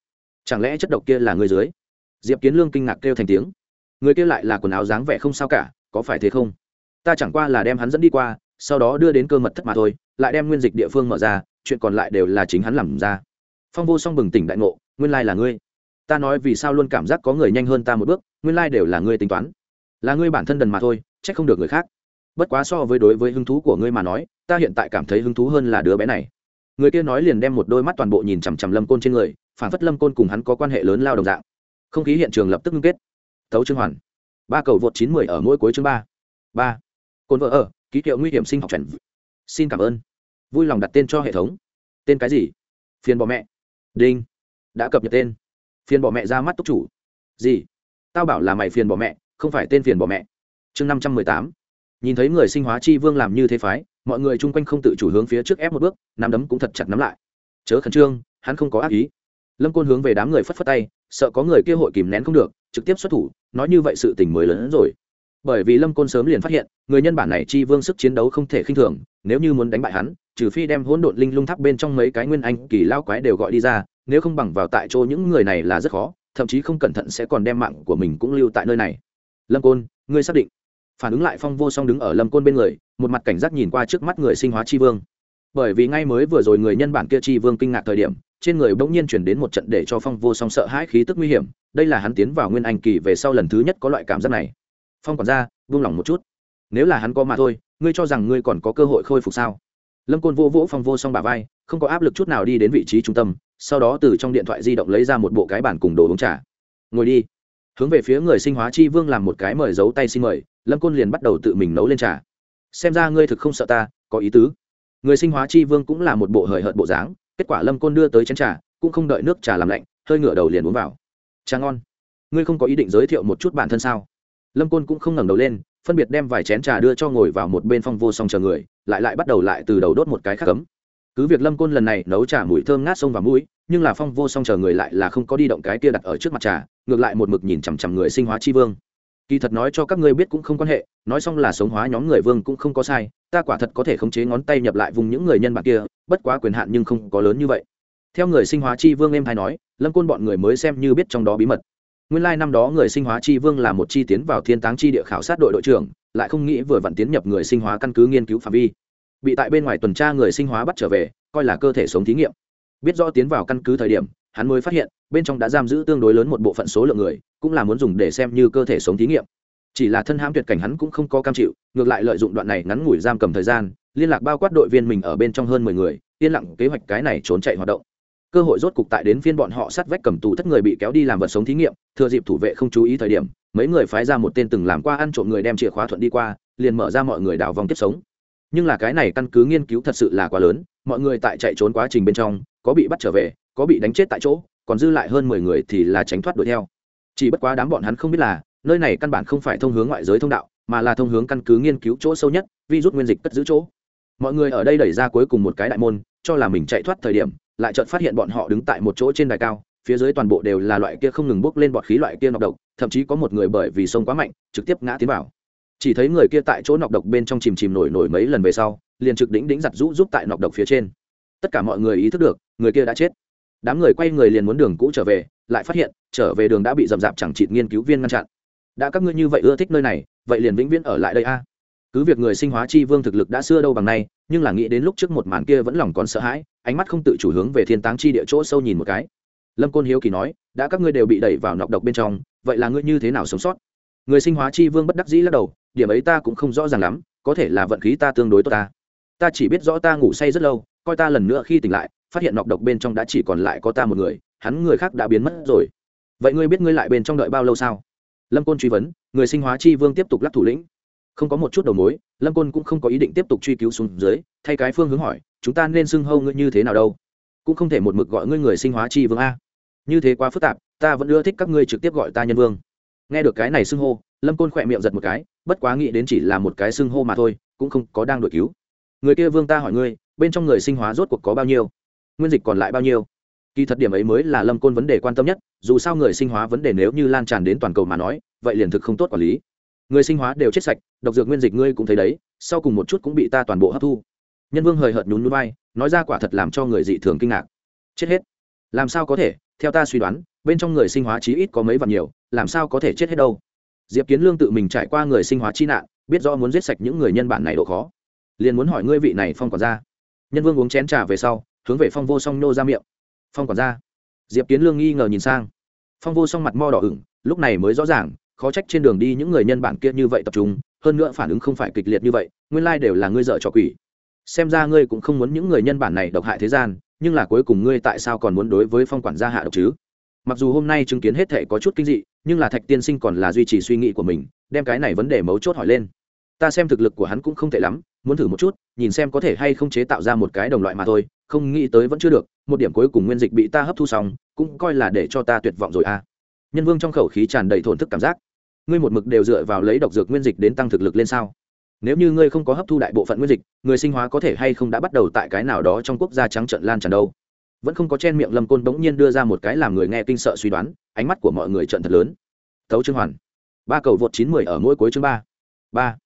chẳng lẽ chất độc kia là người dưới? Diệp kiến lương kinh ngạc kêu thành tiếng. Người kia lại là quần áo dáng vẻ không sao cả, có phải thế không? Ta chẳng qua là đem hắn dẫn đi qua, sau đó đưa đến cơ mật thất mà thôi, lại đem nguyên dịch địa phương mở ra, chuyện còn lại đều là chính hắn làm ra. Phong vô song bừng tỉnh đại ngộ, nguyên lai là ngươi ta nói vì sao luôn cảm giác có người nhanh hơn ta một bước, nguyên lai đều là ngươi tính toán. Là ngươi bản thân đần mà thôi c h ắ c không được người khác. Bất quá so với đối với hứng thú của ngươi mà nói, ta hiện tại cảm thấy hứng thú hơn là đứa bé này. Người kia nói liền đem một đôi mắt toàn bộ nhìn chằm chằm lâm côn trên người, phản phất lâm côn cùng hắn có quan hệ lớn lao đồng dạng. Không khí hiện trường lập tức ngưng kết. Thấu chương hoàn. Ba cầu vượt chín mươi ở mỗi cuối chương ba. Ba. Cồn vợ ở, ký hiệu nguy hiểm sinh học chuẩn xin cảm ơn. Vui lòng đặt tên cho hệ thống. Tên cái gì? Phiền bỏ mẹ. Đinh. Đã cập nhật tên phiền bỏ mẹ ra mắt túc chủ. Gì? Tao bảo là mày phiền bỏ mẹ, không phải tên phiền bỏ mẹ. Chương năm trăm mười tám. Nhìn thấy người sinh hóa chi vương làm như thế phái, mọi người chung quanh không tự chủ hướng phía trước ép một bước, nắm đấm cũng thật chặt nắm lại. Chớ khẩn trương, hắn không có ác ý. Lâm côn hướng về đám người phất phất tay, sợ có người kia hội kìm nén không được, trực tiếp xuất thủ, nói như vậy sự tình mới lớn hơn rồi. Bởi vì lâm côn sớm liền phát hiện, người nhân bản này chi vương sức chiến đấu không thể khinh thường, nếu như muốn đánh bại hắn trừ phi đem hỗn độn linh lung tháp bên trong mấy cái nguyên anh kỳ lao quái đều gọi đi ra, nếu không bằng vào tại chỗ những người này là rất khó, thậm chí không cẩn thận sẽ còn đem mạng của mình cũng lưu tại nơi này. Lâm côn, ngươi xác định. Phản ứng lại phong vô song đứng ở lâm côn bên người, một mặt cảnh giác nhìn qua trước mắt người sinh hóa chi vương. Bởi vì ngay mới vừa rồi người nhân bản kia chi vương kinh ngạc thời điểm, trên người bỗng nhiên chuyển đến một trận để cho phong vô song sợ hãi khí tức nguy hiểm, đây là hắn tiến vào nguyên anh kỳ về sau lần thứ nhất có loại cảm giác này. Phong còn ra vung lòng một chút. Nếu là hắn có mà thôi, ngươi cho rằng ngươi còn có cơ hội khôi phục sao? Lâm côn vô vỗ phong vô song bà vai, không có áp lực chút nào đi đến vị trí trung tâm, sau đó từ trong điện thoại di động lấy ra một bộ cái bản cùng đồ uống trà. Ngồi đi. Hướng về phía người sinh hóa chi vương làm một cái mời giấu tay xin mời, lâm côn liền bắt đầu tự mình nấu lên trà. Xem ra ngươi thực không sợ ta, có ý tứ. Người sinh hóa chi vương cũng là một bộ hời hợt bộ dáng, kết quả lâm côn đưa tới chén trà, cũng không đợi nước trà làm lạnh, hơi ngửa đầu liền uống vào. Trà ngon. Ngươi không có ý định giới thiệu một chút bản thân sao? Lâm côn cũng không ngẩng đầu lên, phân biệt đem vài chén trà đưa cho ngồi vào một bên phong vô song chờ người lại lại bắt đầu lại từ đầu đốt một cái khác cấm. Cứ việc lâm côn lần này nấu trà mùi thơm ngát sông và mũi, nhưng là phong vô song chờ người lại là không có đi động cái kia đặt ở trước mặt trà, ngược lại một mực nhìn chằm chằm người sinh hóa chi vương. Kỳ thật nói cho các ngươi biết cũng không quan hệ, nói xong là sống hóa nhóm người vương cũng không có sai, ta quả thật có thể khống chế ngón tay nhập lại vùng những người nhân bạc kia, bất quá quyền hạn nhưng không có lớn như vậy. Theo người sinh hóa chi vương em hay nói, lâm côn bọn người mới xem như biết trong đó bí mật nguyên lai năm đó người sinh hóa chi vương là một chi tiến vào thiên táng chi địa khảo sát đội đội trưởng, lại không nghĩ vừa vặn tiến nhập người sinh hóa căn cứ nghiên cứu phạm vi. Bị tại bên ngoài tuần tra người sinh hóa bắt trở về, coi là cơ thể sống thí nghiệm. Biết rõ tiến vào căn cứ thời điểm, hắn mới phát hiện, bên trong đã giam giữ tương đối lớn một bộ phận số lượng người, cũng là muốn dùng để xem như cơ thể sống thí nghiệm. Chỉ là thân hãm tuyệt cảnh hắn cũng không có cam chịu, ngược lại lợi dụng đoạn này ngắn ngủi giam cầm thời gian, liên lạc bao quát đội viên mình ở bên trong hơn mười người, yên lặng kế hoạch cái này trốn chạy hoạt động cơ hội rốt cục tại đến phiên bọn họ sát vách cầm tù thất người bị kéo đi làm vật sống thí nghiệm, thừa dịp thủ vệ không chú ý thời điểm, mấy người phái ra một tên từng làm qua ăn trộm người đem chìa khóa thuận đi qua, liền mở ra mọi người đào vòng tiếp sống. Nhưng là cái này căn cứ nghiên cứu thật sự là quá lớn, mọi người tại chạy trốn quá trình bên trong, có bị bắt trở về, có bị đánh chết tại chỗ, còn dư lại hơn mười người thì là tránh thoát đuổi theo. Chỉ bất quá đám bọn hắn không biết là, nơi này căn bản không phải thông hướng ngoại giới thông đạo, mà là thông hướng căn cứ nghiên cứu chỗ sâu nhất vi rút nguyên dịch cất giữ chỗ. Mọi người ở đây đẩy ra cuối cùng một cái đại môn, cho là mình chạy thoát thời điểm lại chợt phát hiện bọn họ đứng tại một chỗ trên đài cao, phía dưới toàn bộ đều là loại kia không ngừng bốc lên bọt khí loại kia nọc độc, thậm chí có một người bởi vì sông quá mạnh, trực tiếp ngã tiến vào. Chỉ thấy người kia tại chỗ nọc độc bên trong chìm chìm nổi nổi mấy lần về sau, liền trực đỉnh đỉnh giặt rũ giúp tại nọc độc phía trên. Tất cả mọi người ý thức được, người kia đã chết. Đám người quay người liền muốn đường cũ trở về, lại phát hiện, trở về đường đã bị rậm rạp chẳng chịt nghiên cứu viên ngăn chặn. Đã các ngươi như vậy ưa thích nơi này, vậy liền vĩnh viễn ở lại đây a cứ việc người sinh hóa chi vương thực lực đã xưa đâu bằng nay, nhưng là nghĩ đến lúc trước một màn kia vẫn lòng còn sợ hãi, ánh mắt không tự chủ hướng về thiên táng chi địa chỗ sâu nhìn một cái. Lâm côn hiếu kỳ nói, đã các ngươi đều bị đẩy vào nọc độc bên trong, vậy là ngươi như thế nào sống sót? Người sinh hóa chi vương bất đắc dĩ lắc đầu, điểm ấy ta cũng không rõ ràng lắm, có thể là vận khí ta tương đối tốt ta. Ta chỉ biết rõ ta ngủ say rất lâu, coi ta lần nữa khi tỉnh lại, phát hiện nọc độc bên trong đã chỉ còn lại có ta một người, hắn người khác đã biến mất rồi. Vậy ngươi biết ngươi lại bên trong đợi bao lâu sao? Lâm côn truy vấn, người sinh hóa chi vương tiếp tục lắc thủ lĩnh không có một chút đầu mối, lâm côn cũng không có ý định tiếp tục truy cứu xuống dưới, thay cái phương hướng hỏi, chúng ta nên xưng hâu ngươi như thế nào đâu? Cũng không thể một mực gọi ngươi người sinh hóa chi vương a. Như thế quá phức tạp, ta vẫn ưa thích các ngươi trực tiếp gọi ta nhân vương. Nghe được cái này xưng hô, lâm côn khỏe miệng giật một cái, bất quá nghĩ đến chỉ là một cái xưng hô mà thôi, cũng không có đang đổi cứu. Người kia vương ta hỏi ngươi, bên trong người sinh hóa rốt cuộc có bao nhiêu? Nguyên dịch còn lại bao nhiêu? Kỳ thật điểm ấy mới là lâm côn vấn đề quan tâm nhất, dù sao người sinh hóa vấn đề nếu như lan tràn đến toàn cầu mà nói, vậy liền thực không tốt quản lý người sinh hóa đều chết sạch, độc dược nguyên dịch ngươi cũng thấy đấy, sau cùng một chút cũng bị ta toàn bộ hấp thu. Nhân vương hời hợt nhún núi bay nói ra quả thật làm cho người dị thường kinh ngạc. Chết hết. Làm sao có thể? Theo ta suy đoán, bên trong người sinh hóa chí ít có mấy vạn nhiều, làm sao có thể chết hết đâu? Diệp kiến lương tự mình trải qua người sinh hóa chi nạn, biết rõ muốn giết sạch những người nhân bản này độ khó. Liền muốn hỏi ngươi vị này phong quản gia. Nhân vương uống chén trà về sau, hướng về phong vô song nô ra miệng. Phong quản gia. Diệp kiến lương nghi ngờ nhìn sang. Phong vô song mặt mo đỏ ửng, lúc này mới rõ ràng khó trách trên đường đi những người nhân bản kia như vậy tập trung, hơn nữa phản ứng không phải kịch liệt như vậy, nguyên lai đều là ngươi dợ trò quỷ. Xem ra ngươi cũng không muốn những người nhân bản này độc hại thế gian, nhưng là cuối cùng ngươi tại sao còn muốn đối với phong quản gia hạ độc chứ? Mặc dù hôm nay chứng kiến hết thể có chút kinh dị, nhưng là thạch tiên sinh còn là duy trì suy nghĩ của mình, đem cái này vấn đề mấu chốt hỏi lên. Ta xem thực lực của hắn cũng không tệ lắm, muốn thử một chút, nhìn xem có thể hay không chế tạo ra một cái đồng loại mà thôi, không nghĩ tới vẫn chưa được, một điểm cuối cùng nguyên dịch bị ta hấp thu xong, cũng coi là để cho ta tuyệt vọng rồi à. Nhân vương trong khẩu khí tràn đầy thổn thức cảm giác ngươi một mực đều dựa vào lấy độc dược nguyên dịch đến tăng thực lực lên sao? Nếu như ngươi không có hấp thu đại bộ phận nguyên dịch, người sinh hóa có thể hay không đã bắt đầu tại cái nào đó trong quốc gia trắng trận lan tràn đâu? Vẫn không có chen miệng lâm côn bỗng nhiên đưa ra một cái làm người nghe kinh sợ suy đoán, ánh mắt của mọi người trận thật lớn. Thấu trương hoàn. Ba cầu vượt chín mười ở mỗi cuối chương ba. Ba.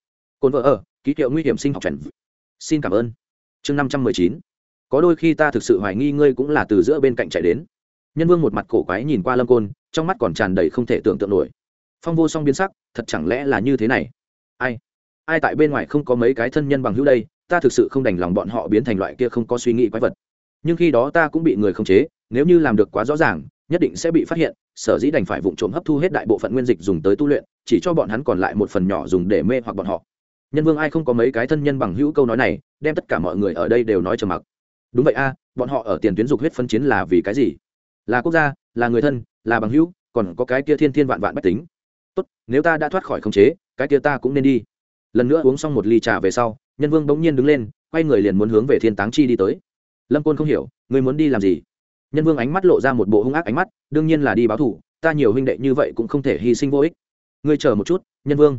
Cồn vợ ở, ký hiệu nguy hiểm sinh học chuẩn xin cảm ơn. Chương năm trăm mười chín. Có đôi khi ta thực sự hoài nghi ngươi cũng là từ giữa bên cạnh chạy đến. Nhân vương một mặt cổ quái nhìn qua lâm côn, trong mắt còn tràn đầy không thể tưởng tượng nổi phong vô song biến sắc, thật chẳng lẽ là như thế này? Ai? Ai tại bên ngoài không có mấy cái thân nhân bằng hữu đây, ta thực sự không đành lòng bọn họ biến thành loại kia không có suy nghĩ quái vật. Nhưng khi đó ta cũng bị người khống chế, nếu như làm được quá rõ ràng, nhất định sẽ bị phát hiện, sở dĩ đành phải vụng trộm hấp thu hết đại bộ phận nguyên dịch dùng tới tu luyện, chỉ cho bọn hắn còn lại một phần nhỏ dùng để mê hoặc bọn họ. Nhân vương ai không có mấy cái thân nhân bằng hữu câu nói này, đem tất cả mọi người ở đây đều nói trầm mặc. Đúng vậy a, bọn họ ở tiền tuyến dục huyết phân chiến là vì cái gì? Là quốc gia, là người thân, là bằng hữu, còn có cái kia thiên thiên vạn vạn bách tính tốt, nếu ta đã thoát khỏi khống chế, cái kia ta cũng nên đi. Lần nữa uống xong một ly trà về sau, nhân vương bỗng nhiên đứng lên, quay người liền muốn hướng về thiên táng chi đi tới. Lâm côn không hiểu, ngươi muốn đi làm gì? Nhân vương ánh mắt lộ ra một bộ hung ác ánh mắt, đương nhiên là đi báo thủ, ta nhiều huynh đệ như vậy cũng không thể hy sinh vô ích. Ngươi chờ một chút, nhân vương.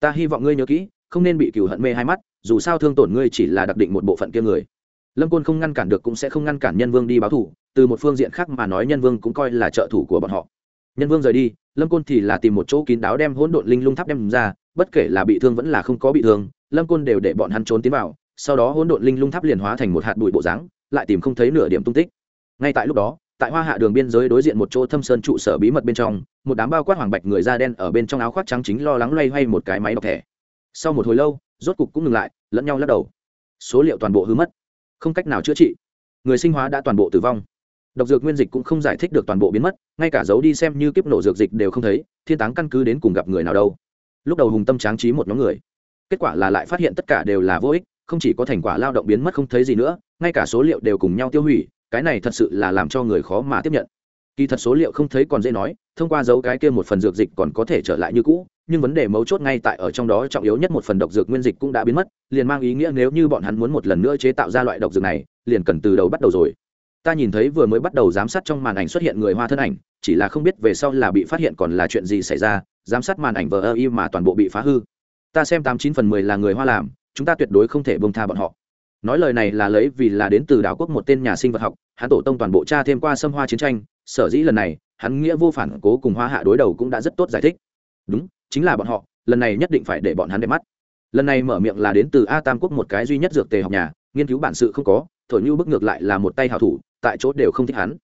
Ta hy vọng ngươi nhớ kỹ, không nên bị cửu hận mê hai mắt, dù sao thương tổn ngươi chỉ là đặc định một bộ phận kia người. Lâm côn không ngăn cản được cũng sẽ không ngăn cản nhân vương đi báo thủ, từ một phương diện khác mà nói nhân vương cũng coi là trợ thủ của bọn họ nhân vương rời đi, lâm côn thì là tìm một chỗ kín đáo đem hỗn độn linh lung tháp đem ra, bất kể là bị thương vẫn là không có bị thương, lâm côn đều để bọn hắn trốn tiến vào, sau đó hỗn độn linh lung tháp liền hóa thành một hạt bụi bộ dáng, lại tìm không thấy nửa điểm tung tích. Ngay tại lúc đó, tại hoa hạ đường biên giới đối diện một chỗ thâm sơn trụ sở bí mật bên trong, một đám bao quát hoàng bạch người da đen ở bên trong áo khoác trắng chính lo lắng loay hoay một cái máy đọc thẻ. Sau một hồi lâu, rốt cục cũng ngừng lại, lẫn nhau lắc đầu. Số liệu toàn bộ hư mất. Không cách nào chữa trị. Người sinh hóa đã toàn bộ tử vong độc dược nguyên dịch cũng không giải thích được toàn bộ biến mất, ngay cả dấu đi xem như kiếp nổ dược dịch đều không thấy, thiên táng căn cứ đến cùng gặp người nào đâu. Lúc đầu hùng tâm tráng trí một nhóm người, kết quả là lại phát hiện tất cả đều là vô ích, không chỉ có thành quả lao động biến mất không thấy gì nữa, ngay cả số liệu đều cùng nhau tiêu hủy, cái này thật sự là làm cho người khó mà tiếp nhận. Kỳ thật số liệu không thấy còn dễ nói, thông qua dấu cái kia một phần dược dịch còn có thể trở lại như cũ, nhưng vấn đề mấu chốt ngay tại ở trong đó trọng yếu nhất một phần độc dược nguyên dịch cũng đã biến mất, liền mang ý nghĩa nếu như bọn hắn muốn một lần nữa chế tạo ra loại độc dược này, liền cần từ đầu bắt đầu rồi ta nhìn thấy vừa mới bắt đầu giám sát trong màn ảnh xuất hiện người hoa thân ảnh, chỉ là không biết về sau là bị phát hiện còn là chuyện gì xảy ra, giám sát màn ảnh vờ ơ y mà toàn bộ bị phá hư. Ta xem tám chín phần mười là người hoa làm, chúng ta tuyệt đối không thể bông tha bọn họ. Nói lời này là lấy vì là đến từ đảo quốc một tên nhà sinh vật học, hắn tổ tông toàn bộ cha thêm qua xâm hoa chiến tranh, sở dĩ lần này, hắn nghĩa vô phản cố cùng hoa hạ đối đầu cũng đã rất tốt giải thích. Đúng, chính là bọn họ, lần này nhất định phải để bọn hắn đẹp mắt. Lần này mở miệng là đến từ a tam quốc một cái duy nhất dược tề học nhà, nghiên cứu bản sự không có, thổi như bức ngược lại là một tay hào thủ tại chỗ đều không thích hắn.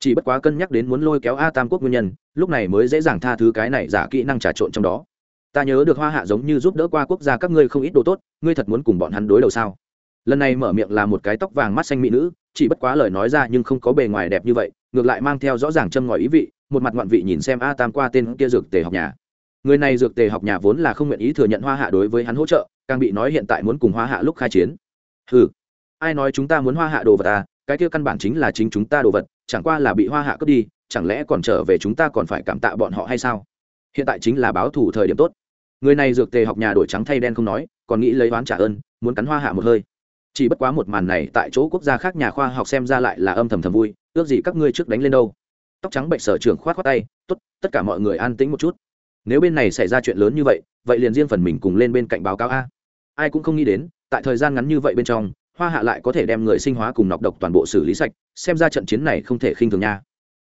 Chỉ bất quá cân nhắc đến muốn lôi kéo a tam quốc nguyên nhân, lúc này mới dễ dàng tha thứ cái này giả kỹ năng trà trộn trong đó. Ta nhớ được hoa hạ giống như giúp đỡ qua quốc gia các ngươi không ít đồ tốt, ngươi thật muốn cùng bọn hắn đối đầu sao? Lần này mở miệng là một cái tóc vàng mắt xanh mỹ nữ, chỉ bất quá lời nói ra nhưng không có bề ngoài đẹp như vậy, ngược lại mang theo rõ ràng châm ngòi ý vị, một mặt ngoạn vị nhìn xem a tam qua tên kia dược tề học nhà. Người này dược tề học nhà vốn là không nguyện ý thừa nhận hoa hạ đối với hắn hỗ trợ, càng bị nói hiện tại muốn cùng hoa hạ lúc khai chiến. Ừ ai nói chúng ta muốn hoa hạ đồ vật à? Cái kia căn bản chính là chính chúng ta đồ vật, chẳng qua là bị hoa hạ cướp đi, chẳng lẽ còn trở về chúng ta còn phải cảm tạ bọn họ hay sao? Hiện tại chính là báo thủ thời điểm tốt. Người này dược tề học nhà đổi trắng thay đen không nói, còn nghĩ lấy oán trả ơn, muốn cắn hoa hạ một hơi. Chỉ bất quá một màn này tại chỗ quốc gia khác nhà khoa học xem ra lại là âm thầm thầm vui, ước gì các ngươi trước đánh lên đâu. Tóc trắng bệnh sở trưởng khoát khoát tay, tốt, tất cả mọi người an tĩnh một chút. Nếu bên này xảy ra chuyện lớn như vậy vậy liền riêng phần mình cùng lên bên cạnh báo cáo a. Ai cũng không nghĩ đến, tại thời gian ngắn như vậy bên trong hoa hạ lại có thể đem người sinh hóa cùng nọc độc toàn bộ xử lý sạch, xem ra trận chiến này không thể khinh thường nha.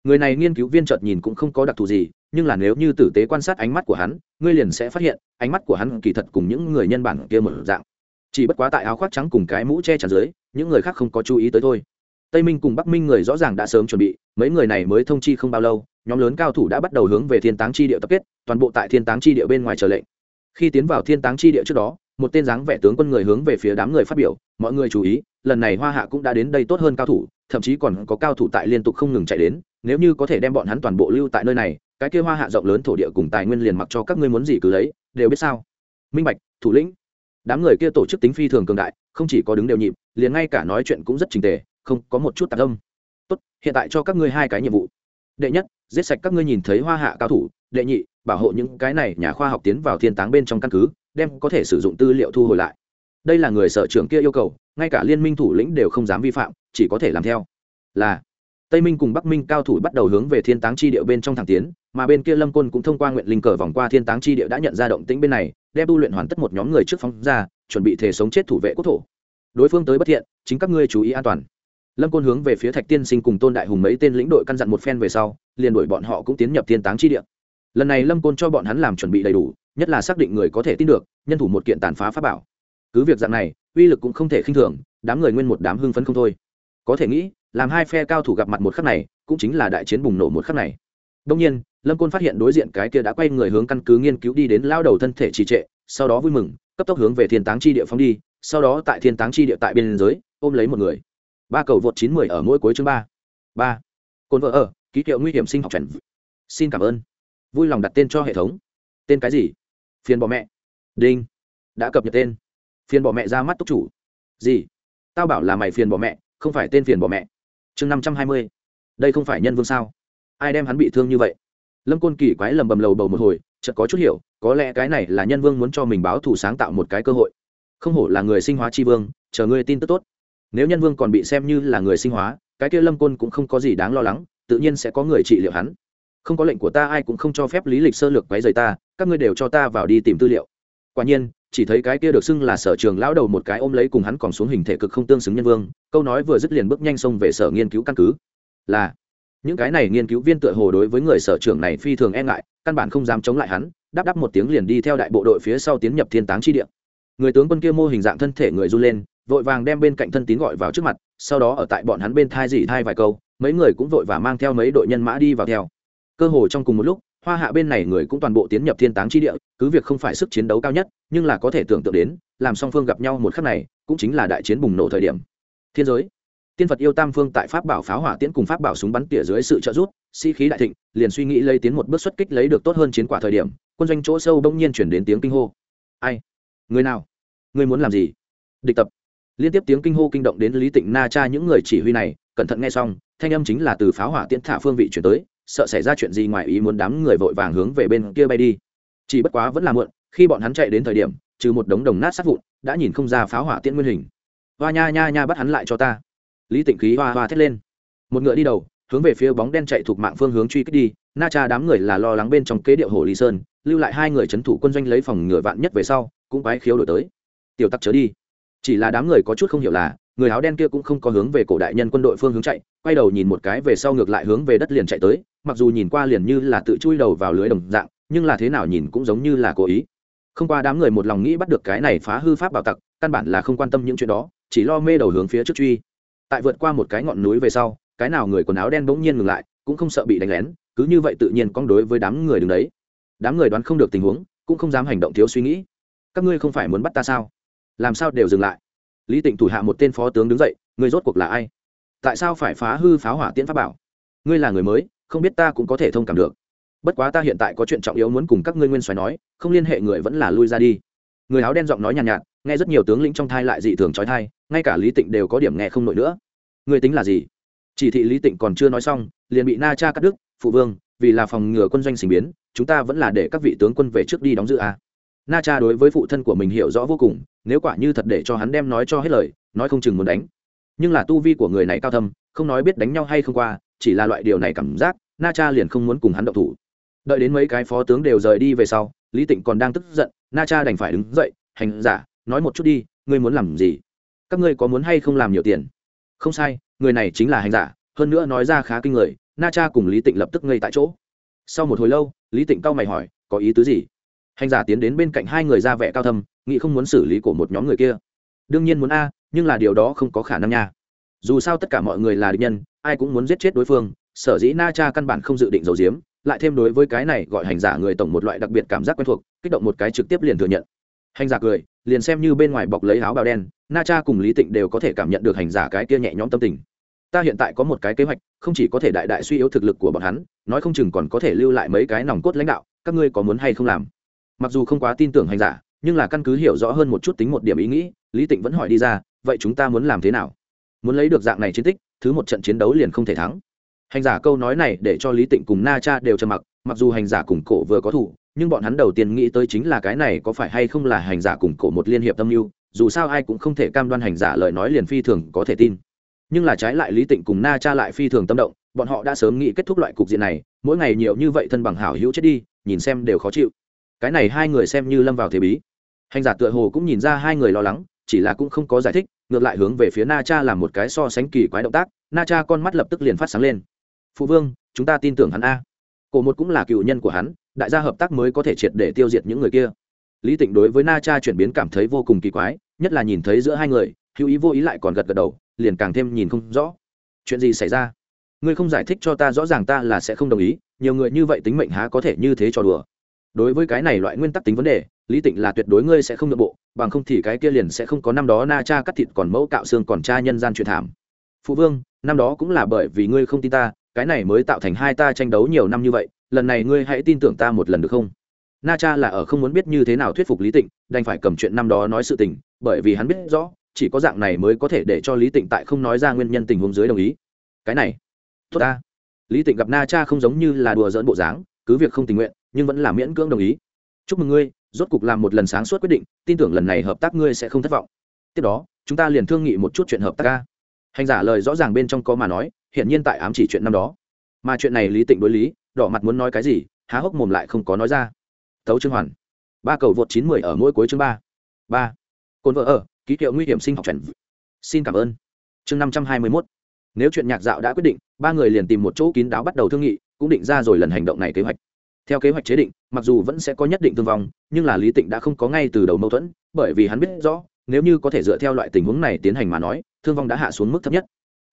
Người này nghiên cứu viên chợt nhìn cũng không có đặc thù gì, nhưng là nếu như tử tế quan sát ánh mắt của hắn, ngươi liền sẽ phát hiện, ánh mắt của hắn kỳ thật cùng những người nhân bản kia một dạng. Chỉ bất quá tại áo khoác trắng cùng cái mũ che chắn dưới, những người khác không có chú ý tới thôi. Tây minh cùng bắc minh người rõ ràng đã sớm chuẩn bị, mấy người này mới thông chi không bao lâu, nhóm lớn cao thủ đã bắt đầu hướng về thiên táng chi địa tập kết, toàn bộ tại thiên táng chi địa bên ngoài chờ lệnh khi tiến vào thiên táng chi địa trước đó, một tên dáng vẻ tướng quân người hướng về phía đám người phát biểu, mọi người chú ý, lần này hoa hạ cũng đã đến đây tốt hơn cao thủ, thậm chí còn có cao thủ tại liên tục không ngừng chạy đến, nếu như có thể đem bọn hắn toàn bộ lưu tại nơi này, cái kia hoa hạ rộng lớn thổ địa cùng tài nguyên liền mặc cho các ngươi muốn gì cứ lấy, đều biết sao? Minh bạch, thủ lĩnh. Đám người kia tổ chức tính phi thường cường đại, không chỉ có đứng đều nhịp, liền ngay cả nói chuyện cũng rất trình tề, không, có một chút tạp âm. Tốt, hiện tại cho các ngươi hai cái nhiệm vụ. Đệ nhất giết sạch các ngươi nhìn thấy hoa hạ cao thủ, đệ nhị, bảo hộ những cái này nhà khoa học tiến vào thiên táng bên trong căn cứ, đem có thể sử dụng tư liệu thu hồi lại. Đây là người sở trưởng kia yêu cầu, ngay cả liên minh thủ lĩnh đều không dám vi phạm, chỉ có thể làm theo. Là, tây minh cùng bắc minh cao thủ bắt đầu hướng về thiên táng chi địa bên trong thẳng tiến, mà bên kia lâm côn cũng thông qua nguyện linh cờ vòng qua thiên táng chi địa đã nhận ra động tĩnh bên này, đem tu luyện hoàn tất một nhóm người trước phóng ra, chuẩn bị thể sống chết thủ vệ quốc thổ. Đối phương tới bất thiện, chính các ngươi chú ý an toàn. Lâm côn hướng về phía thạch tiên sinh cùng tôn đại hùng mấy tên lĩnh đội căn dặn một phen về sau liền đuổi bọn họ cũng tiến nhập thiên táng chi địa. Lần này lâm côn cho bọn hắn làm chuẩn bị đầy đủ, nhất là xác định người có thể tin được, nhân thủ một kiện tàn phá pháp bảo. Cứ việc dạng này, uy lực cũng không thể khinh thường, đám người nguyên một đám hưng phấn không thôi. Có thể nghĩ, làm hai phe cao thủ gặp mặt một khắc này, cũng chính là đại chiến bùng nổ một khắc này. Đông nhiên, lâm côn phát hiện đối diện cái kia đã quay người hướng căn cứ nghiên cứu đi đến lao đầu thân thể trì trệ, sau đó vui mừng, cấp tốc hướng về thiên táng chi địa phóng đi, sau đó tại thiên táng chi địa tại biên giới, ôm lấy một người. Ba cầu vượt chín mươi ở mỗi cuối chương ba. Ba. Cồn vợ ở ký hiệu nguy hiểm sinh học trần xin cảm ơn. Vui lòng đặt tên cho hệ thống. Tên cái gì? Phiền bỏ mẹ. Đinh. Đã cập nhật tên. Phiền bỏ mẹ ra mắt túc chủ. Gì? Tao bảo là mày phiền bỏ mẹ, không phải tên phiền bỏ mẹ. Chương năm trăm hai mươi. Đây không phải nhân vương sao? Ai đem hắn bị thương như vậy? Lâm côn kỳ quái lầm bầm lầu bầu một hồi, chợt có chút hiểu, có lẽ cái này là nhân vương muốn cho mình báo thù sáng tạo một cái cơ hội. Không hổ là người sinh hóa tri vương, chờ ngươi tin tức tốt. Nếu nhân vương còn bị xem như là người sinh hóa, cái kia lâm côn cũng không có gì đáng lo lắng tự nhiên sẽ có người trị liệu hắn. Không có lệnh của ta, ai cũng không cho phép lý lịch sơ lược quấy rầy ta, các ngươi đều cho ta vào đi tìm tư liệu. Quả nhiên, chỉ thấy cái kia được xưng là sở trường lão đầu một cái ôm lấy cùng hắn còn xuống hình thể cực không tương xứng nhân vương, câu nói vừa dứt liền bước nhanh xông về sở nghiên cứu căn cứ. Là, những cái này nghiên cứu viên tựa hồ đối với người sở trưởng này phi thường e ngại, căn bản không dám chống lại hắn, đáp đáp một tiếng liền đi theo đại bộ đội phía sau tiến nhập thiên táng chi địa. Người tướng quân kia mô hình dạng thân thể người run lên, vội vàng đem bên cạnh thân tín gọi vào trước mặt sau đó ở tại bọn hắn bên thai dỉ thai vài câu, mấy người cũng vội và mang theo mấy đội nhân mã đi vào theo. Cơ hồ trong cùng một lúc, hoa hạ bên này người cũng toàn bộ tiến nhập thiên táng chi địa, cứ việc không phải sức chiến đấu cao nhất, nhưng là có thể tưởng tượng đến, làm song phương gặp nhau một khắc này, cũng chính là đại chiến bùng nổ thời điểm. Thiên giới. Tiên phật yêu tam phương tại pháp bảo pháo hỏa tiễn cùng pháp bảo súng bắn tỉa dưới sự trợ giúp, sĩ、si、khí đại thịnh, liền suy nghĩ lấy tiến một bước xuất kích lấy được tốt hơn chiến quả thời điểm, quân doanh chỗ sâu bỗng nhiên chuyển đến tiếng kinh hô. Ai? Người nào? Người muốn làm gì? Địch tập liên tiếp tiếng kinh hô kinh động đến lý tịnh na cha những người chỉ huy này, cẩn thận nghe xong, thanh âm chính là từ pháo hỏa tiễn thả phương vị chuyển tới, sợ xảy ra chuyện gì ngoài ý muốn đám người vội vàng hướng về bên kia bay đi. Chỉ bất quá vẫn là muộn, khi bọn hắn chạy đến thời điểm, trừ một đống đồng nát sát vụn, đã nhìn không ra pháo hỏa tiễn nguyên hình. Hoa nha nha nha bắt hắn lại cho ta. Lý tịnh khí hoa hoa thét lên. Một ngựa đi đầu, hướng về phía bóng đen chạy thuộc mạng phương hướng truy kích đi, na cha đám người là lo lắng bên trong kế điệu hồ lý sơn, lưu lại hai người c h ấ n thủ quân doanh lấy phòng ngựa vạn nhất về sau, cũng quái khiếu đổi tới. Tiểu tắc chớ đi chỉ là đám người có chút không hiểu là, người áo đen kia cũng không có hướng về cổ đại nhân quân đội phương hướng chạy, quay đầu nhìn một cái về sau ngược lại hướng về đất liền chạy tới, mặc dù nhìn qua liền như là tự chui đầu vào lưới đồng dạng, nhưng là thế nào nhìn cũng giống như là cố ý. Không qua đám người một lòng nghĩ bắt được cái này phá hư pháp bảo tặc, căn bản là không quan tâm những chuyện đó, chỉ lo mê đầu hướng phía trước truy. Tại vượt qua một cái ngọn núi về sau, cái nào người quần áo đen bỗng nhiên ngừng lại, cũng không sợ bị đánh lén, cứ như vậy tự nhiên con đối với đám người đứng đấy. Đám người đoán không được tình huống, cũng không dám hành động thiếu suy nghĩ. Các ngươi không phải muốn bắt ta sao? Làm sao đều dừng lại? Lý tịnh thủ hạ một tên phó tướng đứng dậy người rốt cuộc là ai? Tại sao phải phá hư pháo hỏa tiễn pháp bảo? Ngươi là người mới không biết ta cũng có thể thông cảm được. Bất quá ta hiện tại có chuyện trọng yếu muốn cùng các ngươi nguyên xoáy nói không liên hệ người vẫn là lui ra đi. Người áo đen giọng nói nhàn nhạt, nhạt nghe rất nhiều tướng lĩnh trong thai lại dị thường trói thai ngay cả lý tịnh đều có điểm nghe không nổi nữa. Người tính là gì? Chỉ thị lý tịnh còn chưa nói xong liền bị na cha cắt đứt phụ vương vì là phòng ngừa quân doanh sinh biến chúng ta vẫn là để các vị tướng quân về trước đi đóng giữ a na cha đối với phụ thân của mình hiểu rõ vô cùng, nếu quả như thật để cho hắn đem nói cho hết lời, nói không chừng muốn đánh. Nhưng là tu vi của người này cao thâm, không nói biết đánh nhau hay không qua, chỉ là loại điều này cảm giác, na cha liền không muốn cùng hắn động thủ. Đợi đến mấy cái phó tướng đều rời đi về sau, lý tịnh còn đang tức giận, na cha đành phải đứng dậy, hành giả, nói một chút đi, ngươi muốn làm gì? Các ngươi có muốn hay không làm nhiều tiền? Không sai, người này chính là hành giả, hơn nữa nói ra khá kinh người. Na cha cùng lý tịnh lập tức ngây tại chỗ. Sau một hồi lâu, lý tịnh cau mày hỏi, có ý tứ gì? Hành giả tiến đến bên cạnh hai người ra vẻ cao thâm, nghĩ không muốn xử lý của một nhóm người kia. Đương nhiên muốn a, nhưng là điều đó không có khả năng nha. Dù sao tất cả mọi người là địch nhân, ai cũng muốn giết chết đối phương, sở dĩ na cha căn bản không dự định giấu giếm, lại thêm đối với cái này gọi hành giả người tổng một loại đặc biệt cảm giác quen thuộc, kích động một cái trực tiếp liền thừa nhận. Hành giả cười, liền xem như bên ngoài bọc lấy áo bào đen, na cha cùng lý tịnh đều có thể cảm nhận được hành giả cái kia nhẹ nhõm tâm tình. Ta hiện tại có một cái kế hoạch, không chỉ có thể đại đại suy yếu thực lực của bọn hắn, nói không chừng còn có thể lưu lại mấy cái nòng cốt lãnh đạo, các ngươi có muốn hay không làm? Mặc dù không quá tin tưởng hành giả, nhưng là căn cứ hiểu rõ hơn một chút tính một điểm ý nghĩ, lý tịnh vẫn hỏi đi ra, vậy chúng ta muốn làm thế nào? Muốn lấy được dạng này chiến tích, thứ một trận chiến đấu liền không thể thắng. Hành giả câu nói này để cho lý tịnh cùng na cha đều trầm mặc mặc dù hành giả cùng cổ vừa có thủ, nhưng bọn hắn đầu tiên nghĩ tới chính là cái này có phải hay không là hành giả cùng cổ một liên hiệp tâm mưu, dù sao ai cũng không thể cam đoan hành giả lời nói liền phi thường có thể tin. Nhưng là trái lại lý tịnh cùng na cha lại phi thường tâm động, bọn họ đã sớm nghĩ kết thúc loại cục diện này, mỗi ngày nhiều như vậy thân bằng hảo hữu chết đi, nhìn xem đều khó chịu cái này hai người xem như lâm vào thế bí. Hành giả tựa hồ cũng nhìn ra hai người lo lắng, chỉ là cũng không có giải thích, ngược lại hướng về phía na cha làm một cái so sánh kỳ quái động tác, na cha con mắt lập tức liền phát sáng lên. Phụ vương, chúng ta tin tưởng hắn a. Cổ một cũng là cựu nhân của hắn, đại gia hợp tác mới có thể triệt để tiêu diệt những người kia. Lý tịnh đối với na cha chuyển biến cảm thấy vô cùng kỳ quái, nhất là nhìn thấy giữa hai người, hữu ý vô ý lại còn gật gật đầu, liền càng thêm nhìn không rõ. Chuyện gì xảy ra? Ngươi không giải thích cho ta rõ ràng ta là sẽ không đồng ý, nhiều người như vậy tính mệnh há có thể như thế cho đùa đối với cái này loại nguyên tắc tính vấn đề, lý tịnh là tuyệt đối ngươi sẽ không nội bộ, bằng không thì cái kia liền sẽ không có năm đó na cha cắt thịt còn mẫu cạo xương còn cha nhân gian truyền thảm. Phụ vương, năm đó cũng là bởi vì ngươi không tin ta, cái này mới tạo thành hai ta tranh đấu nhiều năm như vậy, lần này ngươi hãy tin tưởng ta một lần được không? Na cha là ở không muốn biết như thế nào thuyết phục lý tịnh, đành phải cầm chuyện năm đó nói sự tình, bởi vì hắn biết rõ, chỉ có dạng này mới có thể để cho lý tịnh tại không nói ra nguyên nhân tình huống dưới đồng ý. Cái này, tốt ta. Lý tịnh gặp na cha không giống như là đùa dỡn bộ dáng cứ việc không tình nguyện, nhưng vẫn là miễn cưỡng đồng ý. Chúc mừng ngươi, rốt cục làm một lần sáng suốt quyết định, tin tưởng lần này hợp tác ngươi sẽ không thất vọng. Tiếp đó, chúng ta liền thương nghị một chút chuyện hợp tác ca hành giả lời rõ ràng bên trong có mà nói hiện nhiên tại ám chỉ chuyện năm đó. Mà chuyện này lý tịnh đối lý, đỏ mặt muốn nói cái gì, há hốc mồm lại không có nói ra. Tấu chương hoàn. Ba cầu vượt chín mười ở mỗi cuối chương ba. Ba. Cồn vợ ở, ký hiệu nguy hiểm sinh học chuẩn xin cảm ơn. Chương năm trăm hai mươi mốt. Nếu chuyện nhạc dạo đã quyết định, ba người liền tìm một chỗ kín đáo bắt đầu thương nghị cũng định ra rồi lần hành động này kế hoạch. Theo kế hoạch chế định, mặc dù vẫn sẽ có nhất định thương vong, nhưng là lý tịnh đã không có ngay từ đầu mâu thuẫn, bởi vì hắn biết rõ, nếu như có thể dựa theo loại tình huống này tiến hành mà nói, thương vong đã hạ xuống mức thấp nhất.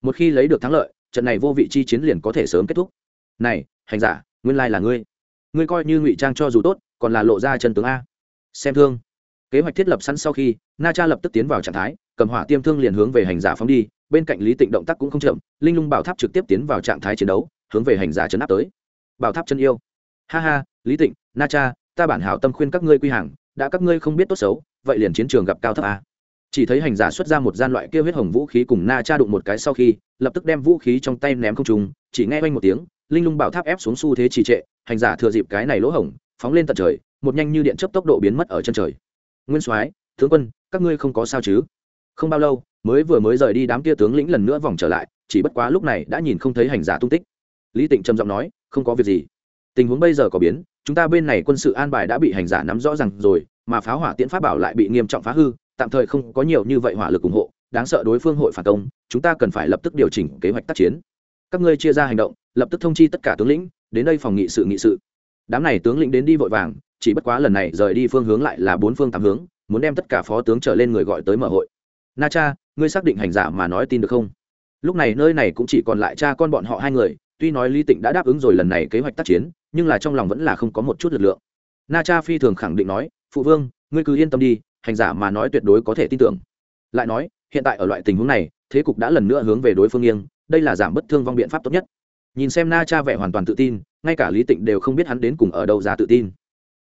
Một khi lấy được thắng lợi, trận này vô vị chi chiến liền có thể sớm kết thúc. Này, hành giả, nguyên lai là ngươi. Ngươi coi như ngụy trang cho dù tốt, còn là lộ ra chân tướng a. Xem thương. Kế hoạch thiết lập sẵn sau khi, na cha lập tức tiến vào trạng thái, cầm hỏa tiêm thương liền hướng về hành giả phóng đi, bên cạnh lý tịnh động tác cũng không chậm, linh lung bảo tháp trực tiếp tiến vào trạng thái chiến đấu hướng về hành giả chấn áp tới. Bảo tháp chân yêu. Ha ha, lý tịnh, na cha, ta bản hảo tâm khuyên các ngươi quy hàng, đã các ngươi không biết tốt xấu, vậy liền chiến trường gặp cao thấp a. Chỉ thấy hành giả xuất ra một gian loại kêu huyết hồng vũ khí cùng na cha đụng một cái sau khi, lập tức đem vũ khí trong tay ném không trùng chỉ nghe oanh một tiếng, linh lung bảo tháp ép xuống xu thế trì trệ, hành giả thừa dịp cái này lỗ hổng, phóng lên tận trời, một nhanh như điện chấp tốc độ biến mất ở chân trời. Nguyên soái, tướng quân, các ngươi không có sao chứ? Không bao lâu, mới vừa mới rời đi đám kia tướng lĩnh lần nữa vòng trở lại, chỉ bất quá lúc này đã nhìn không thấy hành giả tung tích lý tịnh trầm giọng nói, không có việc gì. Tình huống bây giờ có biến, chúng ta bên này quân sự an bài đã bị hành giả nắm rõ ràng rồi, mà pháo hỏa tiễn pháp bảo lại bị nghiêm trọng phá hư, tạm thời không có nhiều như vậy hỏa lực ủng hộ, đáng sợ đối phương hội phản công, chúng ta cần phải lập tức điều chỉnh kế hoạch tác chiến. Các ngươi chia ra hành động, lập tức thông chi tất cả tướng lĩnh, đến đây phòng nghị sự nghị sự. Đám này tướng lĩnh đến đi vội vàng, chỉ bất quá lần này rời đi phương hướng lại là bốn phương tám hướng, muốn đem tất cả phó tướng trở lên người gọi tới mở hội. Na cha, ngươi xác định hành giả mà nói tin được không? Lúc này nơi này cũng chỉ còn lại cha con bọn họ hai người tuy nói lý tịnh đã đáp ứng rồi lần này kế hoạch tác chiến, nhưng là trong lòng vẫn là không có một chút lực lượng. Na cha phi thường khẳng định nói, phụ vương, ngươi cứ yên tâm đi, hành giả mà nói tuyệt đối có thể tin tưởng. Lại nói, hiện tại ở loại tình huống này, thế cục đã lần nữa hướng về đối phương nghiêng, đây là giảm bất thương vong biện pháp tốt nhất. Nhìn xem na cha vẻ hoàn toàn tự tin, ngay cả lý tịnh đều không biết hắn đến cùng ở đâu ra tự tin.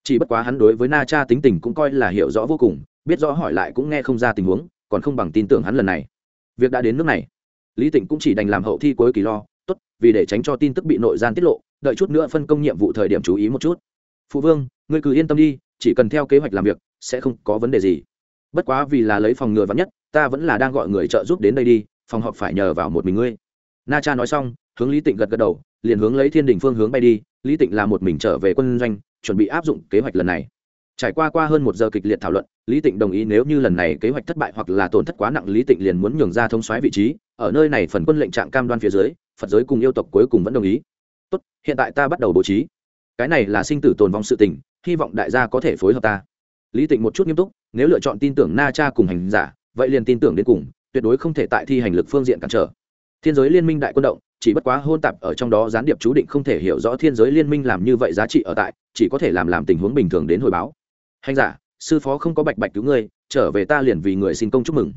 Chỉ bất quá hắn đối với na cha tính tình cũng coi là hiểu rõ vô cùng, biết rõ hỏi lại cũng nghe không ra tình huống, còn không bằng tin tưởng hắn lần này. Việc đã đến nước này. Lý tịnh cũng chỉ đành làm hậu thi cuối kỳ lo vì để tránh cho tin tức bị nội gian tiết lộ, đợi chút nữa phân công nhiệm vụ thời điểm chú ý một chút. Phụ vương, ngươi cứ yên tâm đi, chỉ cần theo kế hoạch làm việc, sẽ không có vấn đề gì. Bất quá vì là lấy phòng ngừa vắn nhất, ta vẫn là đang gọi người trợ giúp đến đây đi, phòng họp phải nhờ vào một mình ngươi. Na cha nói xong, hướng lý tịnh gật gật đầu, liền hướng lấy thiên đình phương hướng bay đi, lý tịnh là một mình trở về quân doanh, chuẩn bị áp dụng kế hoạch lần này trải qua qua hơn một giờ kịch liệt thảo luận, lý tịnh đồng ý nếu như lần này kế hoạch thất bại hoặc là tổn thất quá nặng, lý tịnh liền muốn nhường ra thông xoáy vị trí. Ở nơi này phần quân lệnh trạng cam đoan phía dưới, phật giới cùng yêu tộc cuối cùng vẫn đồng ý. Tốt, hiện tại ta bắt đầu bố trí. Cái này là sinh tử tồn vong sự tình, hy vọng đại gia có thể phối hợp ta. Lý tịnh một chút nghiêm túc, nếu lựa chọn tin tưởng na cha cùng hành giả, vậy liền tin tưởng đến cùng, tuyệt đối không thể tại thi hành lực phương diện cản trở. Thiên giới liên minh đại quân động, chỉ bất quá hôn tạp ở trong đó gián điệp chú định không thể hiểu rõ thiên giới liên minh làm như vậy giá trị ở tại, chỉ có thể làm làm tình huống bình thường đến hồi báo hành giả, sư phó không có bạch bạch cứu ngươi, trở về ta liền vì người xin công chúc mừng.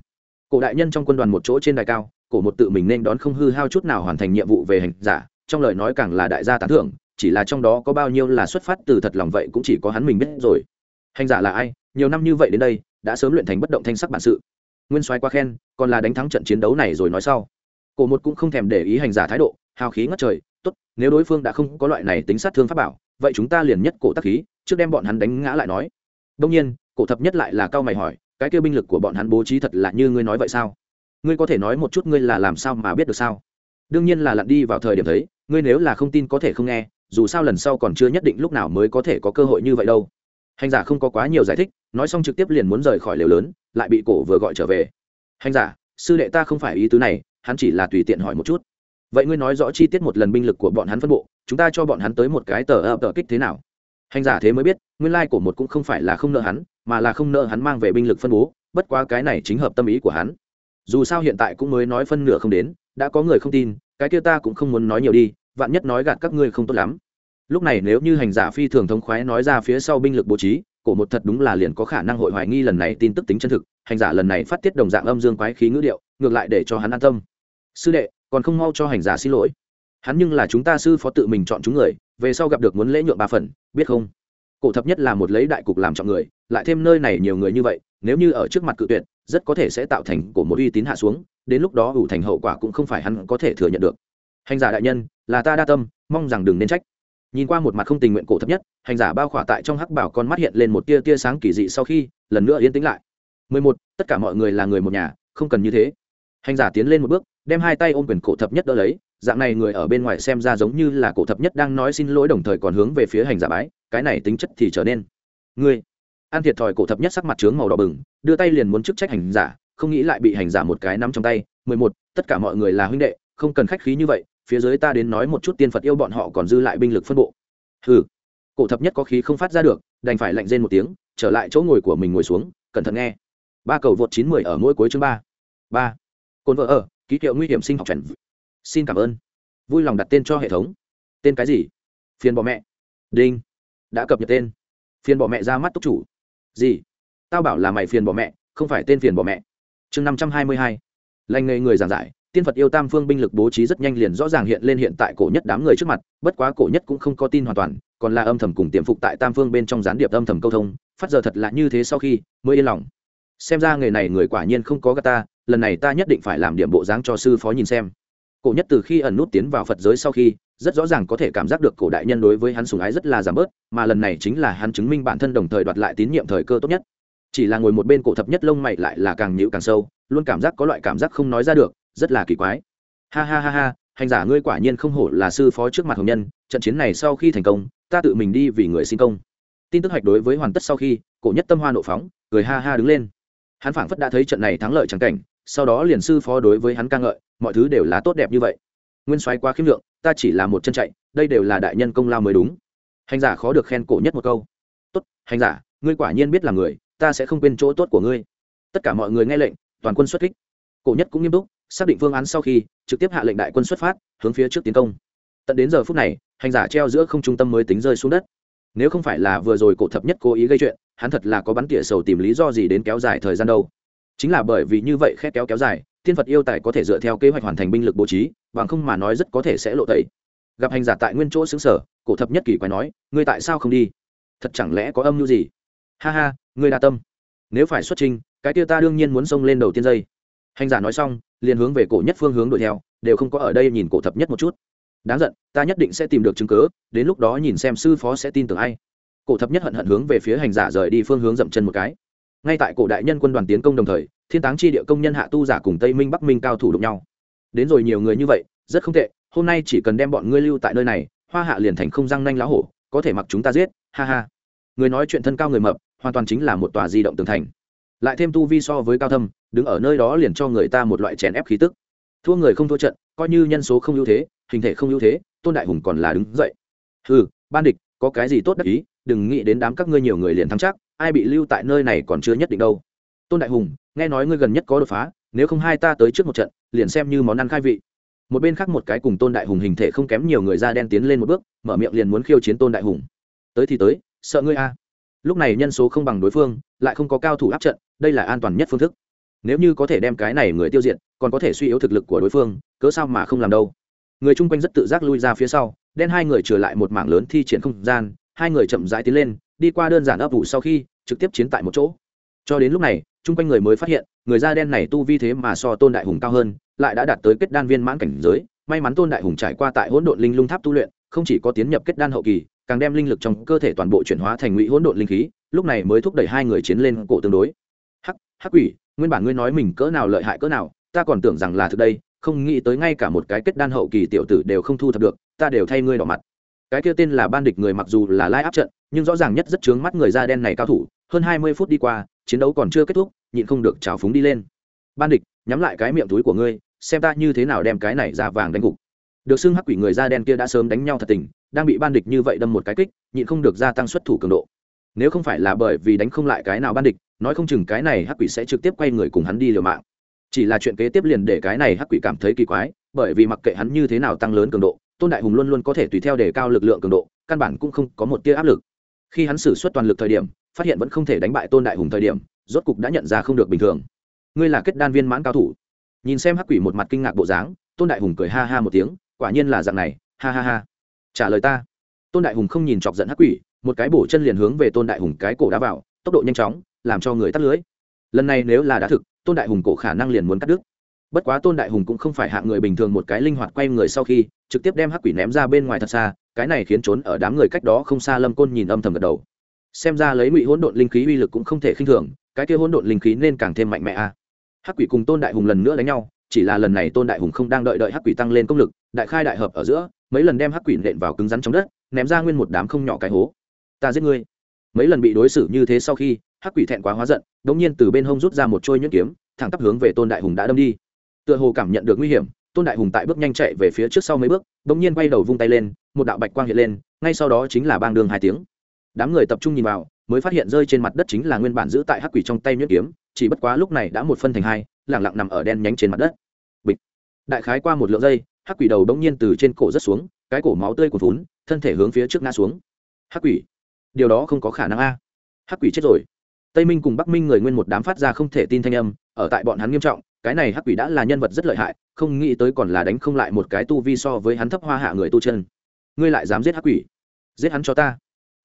Cổ đại nhân trong quân đoàn một chỗ trên đài cao, cổ một tự mình nên đón không hư hao chút nào hoàn thành nhiệm vụ về hành giả, trong lời nói càng là đại gia tán thưởng, chỉ là trong đó có bao nhiêu là xuất phát từ thật lòng vậy cũng chỉ có hắn mình biết rồi. Hành giả là ai? Nhiều năm như vậy đến đây, đã sớm luyện thành bất động thanh sắc bản sự. Nguyên soái qua khen, còn là đánh thắng trận chiến đấu này rồi nói sau. Cổ một cũng không thèm để ý hành giả thái độ, hào khí ngất trời, tốt, nếu đối phương đã không có loại này tính sát thương pháp bảo, vậy chúng ta liền nhất cổ tắc khí, trước đem bọn hắn đánh ngã lại nói đông nhiên, cổ thập nhất lại là cao mày hỏi, cái kêu binh lực của bọn hắn bố trí thật là như ngươi nói vậy sao? Ngươi có thể nói một chút ngươi là làm sao mà biết được sao? Đương nhiên là lặn đi vào thời điểm thấy, ngươi nếu là không tin có thể không nghe, dù sao lần sau còn chưa nhất định lúc nào mới có thể có cơ hội như vậy đâu. Hành giả không có quá nhiều giải thích, nói xong trực tiếp liền muốn rời khỏi lều lớn, lại bị cổ vừa gọi trở về. Hành giả, sư đệ ta không phải ý tứ này, hắn chỉ là tùy tiện hỏi một chút. Vậy ngươi nói rõ chi tiết một lần binh lực của bọn hắn phân bộ, chúng ta cho bọn hắn tới một cái tờ ập tờ kích thế nào? Hành giả thế mới biết, nguyên lai của một cũng không phải là không nợ hắn, mà là không nợ hắn mang về binh lực phân bố, bất quá cái này chính hợp tâm ý của hắn. Dù sao hiện tại cũng mới nói phân nửa không đến, đã có người không tin, cái kia ta cũng không muốn nói nhiều đi, vạn nhất nói gạt các ngươi không tốt lắm. Lúc này nếu như hành giả phi thường thống khoái nói ra phía sau binh lực bố trí, cổ một thật đúng là liền có khả năng hội hoài nghi lần này tin tức tính chân thực, hành giả lần này phát tiết đồng dạng âm dương quái khí ngữ điệu, ngược lại để cho hắn an tâm. Sư đệ, còn không mau cho hành giả xin lỗi. Hắn nhưng là chúng ta sư phó tự mình chọn chúng người về sau gặp được muốn lễ nhượng ba phần, biết không? Cổ thập nhất là một lấy đại cục làm chọn người, lại thêm nơi này nhiều người như vậy, nếu như ở trước mặt cự tuyệt, rất có thể sẽ tạo thành của một uy tín hạ xuống, đến lúc đó ủ thành hậu quả cũng không phải hắn có thể thừa nhận được. Hành giả đại nhân, là ta đa tâm, mong rằng đừng nên trách. Nhìn qua một mặt không tình nguyện cổ thấp nhất, hành giả bao khỏa tại trong hắc bảo con mắt hiện lên một tia tia sáng kỳ dị sau khi, lần nữa yên tĩnh lại. 11. tất cả mọi người là người một nhà, không cần như thế. Hành giả tiến lên một bước, đem hai tay ôm quyền cổ thập nhất đỡ lấy dạng này người ở bên ngoài xem ra giống như là cổ thập nhất đang nói xin lỗi đồng thời còn hướng về phía hành giả bái, cái này tính chất thì trở nên. Ngươi, an thiệt thòi cổ thập nhất sắc mặt trướng màu đỏ bừng, đưa tay liền muốn chức trách hành giả, không nghĩ lại bị hành giả một cái nắm trong tay. 11. tất cả mọi người là huynh đệ, không cần khách khí như vậy, phía dưới ta đến nói một chút tiên phật yêu bọn họ còn dư lại binh lực phân bộ. Hừ, cổ thập nhất có khí không phát ra được, đành phải lạnh rên một tiếng, trở lại chỗ ngồi của mình ngồi xuống, cẩn thận nghe. Ba cầu vượt chín mười ở mỗi cuối chương ba. Ba. Cồn vợ ở, ký hiệu nguy hiểm sinh học chuẩn xin cảm ơn. Vui lòng đặt tên cho hệ thống. Tên cái gì? Phiền bỏ mẹ. Đinh. Đã cập nhật tên. Phiền bỏ mẹ ra mắt túc chủ. Gì? Tao bảo là mày phiền bỏ mẹ, không phải tên phiền bỏ mẹ. Chương năm trăm hai mươi hai. Lành nghề người giảng giải, tiên phật yêu tam phương binh lực bố trí rất nhanh liền rõ ràng hiện lên hiện tại cổ nhất đám người trước mặt, bất quá cổ nhất cũng không có tin hoàn toàn, còn là âm thầm cùng tiềm phục tại tam phương bên trong gián điệp âm thầm câu thông, phát giờ thật là như thế sau khi mới yên lòng. Xem ra nghề này người quả nhiên không có gà ta, lần này ta nhất định phải làm điểm bộ dáng cho sư phó nhìn xem cổ nhất từ khi ẩn nút tiến vào phật giới sau khi, rất rõ ràng có thể cảm giác được cổ đại nhân đối với hắn sùng ái rất là giảm bớt, mà lần này chính là hắn chứng minh bản thân đồng thời đoạt lại tín nhiệm thời cơ tốt nhất. Chỉ là ngồi một bên cổ thập nhất lông mày lại là càng nhịu càng sâu, luôn cảm giác có loại cảm giác không nói ra được, rất là kỳ quái. Ha ha ha ha, hành giả ngươi quả nhiên không hổ là sư phó trước mặt hồng nhân, trận chiến này sau khi thành công, ta tự mình đi vì người xin công. Tin tức hạch đối với hoàn tất sau khi, cổ nhất tâm hoa nộ phóng, cười ha ha đứng lên. Hắn phảng phất đã thấy trận này thắng lợi trắng cảnh sau đó liền sư phó đối với hắn ca ngợi, mọi thứ đều là tốt đẹp như vậy. Nguyên soái quá khiêm lượng, ta chỉ là một chân chạy, đây đều là đại nhân công lao mới đúng. Hành giả khó được khen cổ nhất một câu. Tốt, hành giả, ngươi quả nhiên biết là người, ta sẽ không quên chỗ tốt của ngươi. Tất cả mọi người nghe lệnh, toàn quân xuất kích. Cổ nhất cũng nghiêm túc, xác định phương án sau khi, trực tiếp hạ lệnh đại quân xuất phát, hướng phía trước tiến công. Tận đến giờ phút này, hành giả treo giữa không trung tâm mới tính rơi xuống đất. Nếu không phải là vừa rồi cổ thập nhất cố ý gây chuyện, hắn thật là có bắn tỉa sầu tìm lý do gì đến kéo dài thời gian đâu chính là bởi vì như vậy khét kéo kéo dài thiên phật yêu tài có thể dựa theo kế hoạch hoàn thành binh lực bố trí bằng không mà nói rất có thể sẽ lộ tẩy. Gặp hành giả tại nguyên chỗ xứng sở cổ thập nhất kỳ quái nói ngươi tại sao không đi? Thật chẳng lẽ có âm mưu gì? Ha ha ngươi đa tâm. Nếu phải xuất trình cái kia ta đương nhiên muốn xông lên đầu tiên dây. Hành giả nói xong liền hướng về cổ nhất phương hướng đuổi theo đều không có ở đây nhìn cổ thập nhất một chút. Đáng giận ta nhất định sẽ tìm được chứng cứ, đến lúc đó nhìn xem sư phó sẽ tin tưởng ai. Cổ thập nhất hận hận hướng về phía hành giả rời đi phương hướng dậm chân một cái ngay tại cổ đại nhân quân đoàn tiến công đồng thời, thiên táng chi địa công nhân hạ tu giả cùng tây minh bắc minh cao thủ đụng nhau. Đến rồi nhiều người như vậy, rất không tệ, hôm nay chỉ cần đem bọn ngươi lưu tại nơi này, hoa hạ liền thành không răng nanh lá hổ, có thể mặc chúng ta giết, ha ha. Người nói chuyện thân cao người mập, hoàn toàn chính là một tòa di động tường thành. Lại thêm tu vi so với cao thâm, đứng ở nơi đó liền cho người ta một loại chèn ép khí tức. Thua người không thua trận, coi như nhân số không ưu thế, hình thể không ưu thế, tôn đại hùng còn là đứng dậy. Ừ ban địch, có cái gì tốt đắc ý, đừng nghĩ đến đám các ngươi nhiều người liền thắng chắc ai bị lưu tại nơi này còn chưa nhất định đâu. Tôn đại hùng, nghe nói ngươi gần nhất có đột phá, nếu không hai ta tới trước một trận, liền xem như món ăn khai vị. Một bên khác một cái cùng tôn đại hùng hình thể không kém nhiều người da đen tiến lên một bước, mở miệng liền muốn khiêu chiến tôn đại hùng. Tới thì tới, sợ ngươi a. Lúc này nhân số không bằng đối phương, lại không có cao thủ áp trận, đây là an toàn nhất phương thức. Nếu như có thể đem cái này người tiêu diệt, còn có thể suy yếu thực lực của đối phương, cớ sao mà không làm đâu? Người chung quanh rất tự giác lui ra phía sau, đen hai người trở lại một mảng lớn thi triển không gian, hai người chậm rãi tiến lên đi qua đơn giản ấp ủ sau khi, trực tiếp chiến tại một chỗ. Cho đến lúc này, chung quanh người mới phát hiện, người da đen này tu vi thế mà so tôn đại hùng cao hơn, lại đã đạt tới kết đan viên mãn cảnh giới. May mắn tôn đại hùng trải qua tại hỗn độn linh lung tháp tu luyện, không chỉ có tiến nhập kết đan hậu kỳ, càng đem linh lực trong cơ thể toàn bộ chuyển hóa thành ngụy hỗn độn linh khí, lúc này mới thúc đẩy hai người chiến lên cổ tương đối. Hắc hắc quỷ, nguyên bản ngươi nói mình cỡ nào lợi hại cỡ nào, ta còn tưởng rằng là thực đây, không nghĩ tới ngay cả một cái kết đan hậu kỳ tiểu tử đều không thu thập được, ta đều thay ngươi đỏ mặt cái kia tên là ban địch người mặc dù là lai áp trận, nhưng rõ ràng nhất rất chướng mắt người da đen này cao thủ, hơn hai mươi phút đi qua, chiến đấu còn chưa kết thúc, nhịn không được trào phúng đi lên. Ban địch, nhắm lại cái miệng túi của ngươi, xem ta như thế nào đem cái này ra vàng đánh gục. Được xưng hắc quỷ người da đen kia đã sớm đánh nhau thật tình, đang bị ban địch như vậy đâm một cái kích, nhịn không được gia tăng xuất thủ cường độ. Nếu không phải là bởi vì đánh không lại cái nào ban địch, nói không chừng cái này hắc quỷ sẽ trực tiếp quay người cùng hắn đi liều mạng. Chỉ là chuyện kế tiếp liền để cái này hắc quỷ cảm thấy kỳ quái, bởi vì mặc kệ hắn như thế nào tăng lớn cường độ tôn đại hùng luôn luôn có thể tùy theo để cao lực lượng cường độ, căn bản cũng không có một tia áp lực. Khi hắn xử suất toàn lực thời điểm, phát hiện vẫn không thể đánh bại tôn đại hùng thời điểm, rốt cục đã nhận ra không được bình thường. Ngươi là kết đan viên mãn cao thủ. Nhìn xem hắc quỷ một mặt kinh ngạc bộ dáng, tôn đại hùng cười ha ha một tiếng, quả nhiên là dạng này, ha ha ha. Trả lời ta. Tôn đại hùng không nhìn chọc giận hắc quỷ, một cái bổ chân liền hướng về tôn đại hùng cái cổ đá vào, tốc độ nhanh chóng, làm cho người tắt lưới. Lần này nếu là đã thực, tôn đại hùng cổ khả năng liền muốn cắt đứt bất quá tôn đại hùng cũng không phải hạ người bình thường một cái linh hoạt quay người sau khi, trực tiếp đem hắc quỷ ném ra bên ngoài thật xa, cái này khiến trốn ở đám người cách đó không xa lâm côn nhìn âm thầm gật đầu. Xem ra lấy ngụy hỗn độn linh khí uy lực cũng không thể khinh thường, cái kia hỗn độn linh khí nên càng thêm mạnh mẽ a. Hắc quỷ cùng tôn đại hùng lần nữa đánh nhau, chỉ là lần này tôn đại hùng không đang đợi đợi hắc quỷ tăng lên công lực, đại khai đại hợp ở giữa, mấy lần đem hắc quỷ nện vào cứng rắn trong đất, ném ra nguyên một đám không nhỏ cái hố. Ta giết ngươi. Mấy lần bị đối xử như thế sau khi, hắc quỷ thẹn quá hóa giận đ ỗ n g nhiên từ bên hông rút ra một trôi nhuyễn kiếm, thẳng tắp hướng về tôn đại hùng đã đâm đi tựa hồ cảm nhận được nguy hiểm, tôn đại hùng tại bước nhanh chạy về phía trước sau mấy bước đ ỗ n g nhiên quay đầu vung tay lên, một đạo bạch quang hiện lên, ngay sau đó chính là bang đường hai tiếng. Đám người tập trung nhìn vào, mới phát hiện rơi trên mặt đất chính là nguyên bản giữ tại hắc quỷ trong tay nhuyễn kiếm, chỉ bất quá lúc này đã một phân thành hai lẳng lặng nằm ở đen nhánh trên mặt đất. Bịch. Đại khái qua một lượng giây, hắc quỷ đầu bỗng nhiên từ trên cổ rất xuống, cái cổ máu tươi của vốn thân thể hướng phía trước ngã xuống. Hắc quỷ. Điều đó không có khả năng a. Hắc quỷ chết rồi. Tây minh cùng bắc minh người nguyên một đám phát ra không thể tin thanh âm, ở tại bọn hắn nghiêm trọng cái này hắc quỷ đã là nhân vật rất lợi hại, không nghĩ tới còn là đánh không lại một cái tu vi so với hắn thấp hoa hạ người tu chân. Ngươi lại dám giết hắc quỷ? Giết hắn cho ta.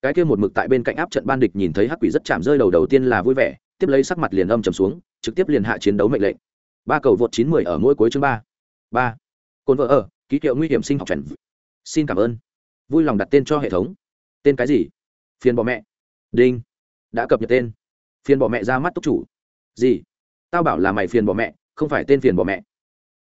Cái kia một mực tại bên cạnh áp trận ban địch nhìn thấy hắc quỷ rất chạm rơi đầu đầu tiên là vui vẻ, tiếp lấy sắc mặt liền âm trầm xuống, trực tiếp liền hạ chiến đấu mệnh lệnh. Ba cầu vượt chín mười ở mỗi cuối chương ba. Ba. Cồn vợ ở, ký hiệu nguy hiểm sinh học trần. Xin cảm ơn. Vui lòng đặt tên cho hệ thống. Tên cái gì? Phiền bọ mẹ. Đinh. Đã cập nhật tên. Phiền bỏ mẹ ra mắt túc chủ. Gì? Tao bảo là mày phiền bỏ mẹ không phải tên phiền bỏ mẹ.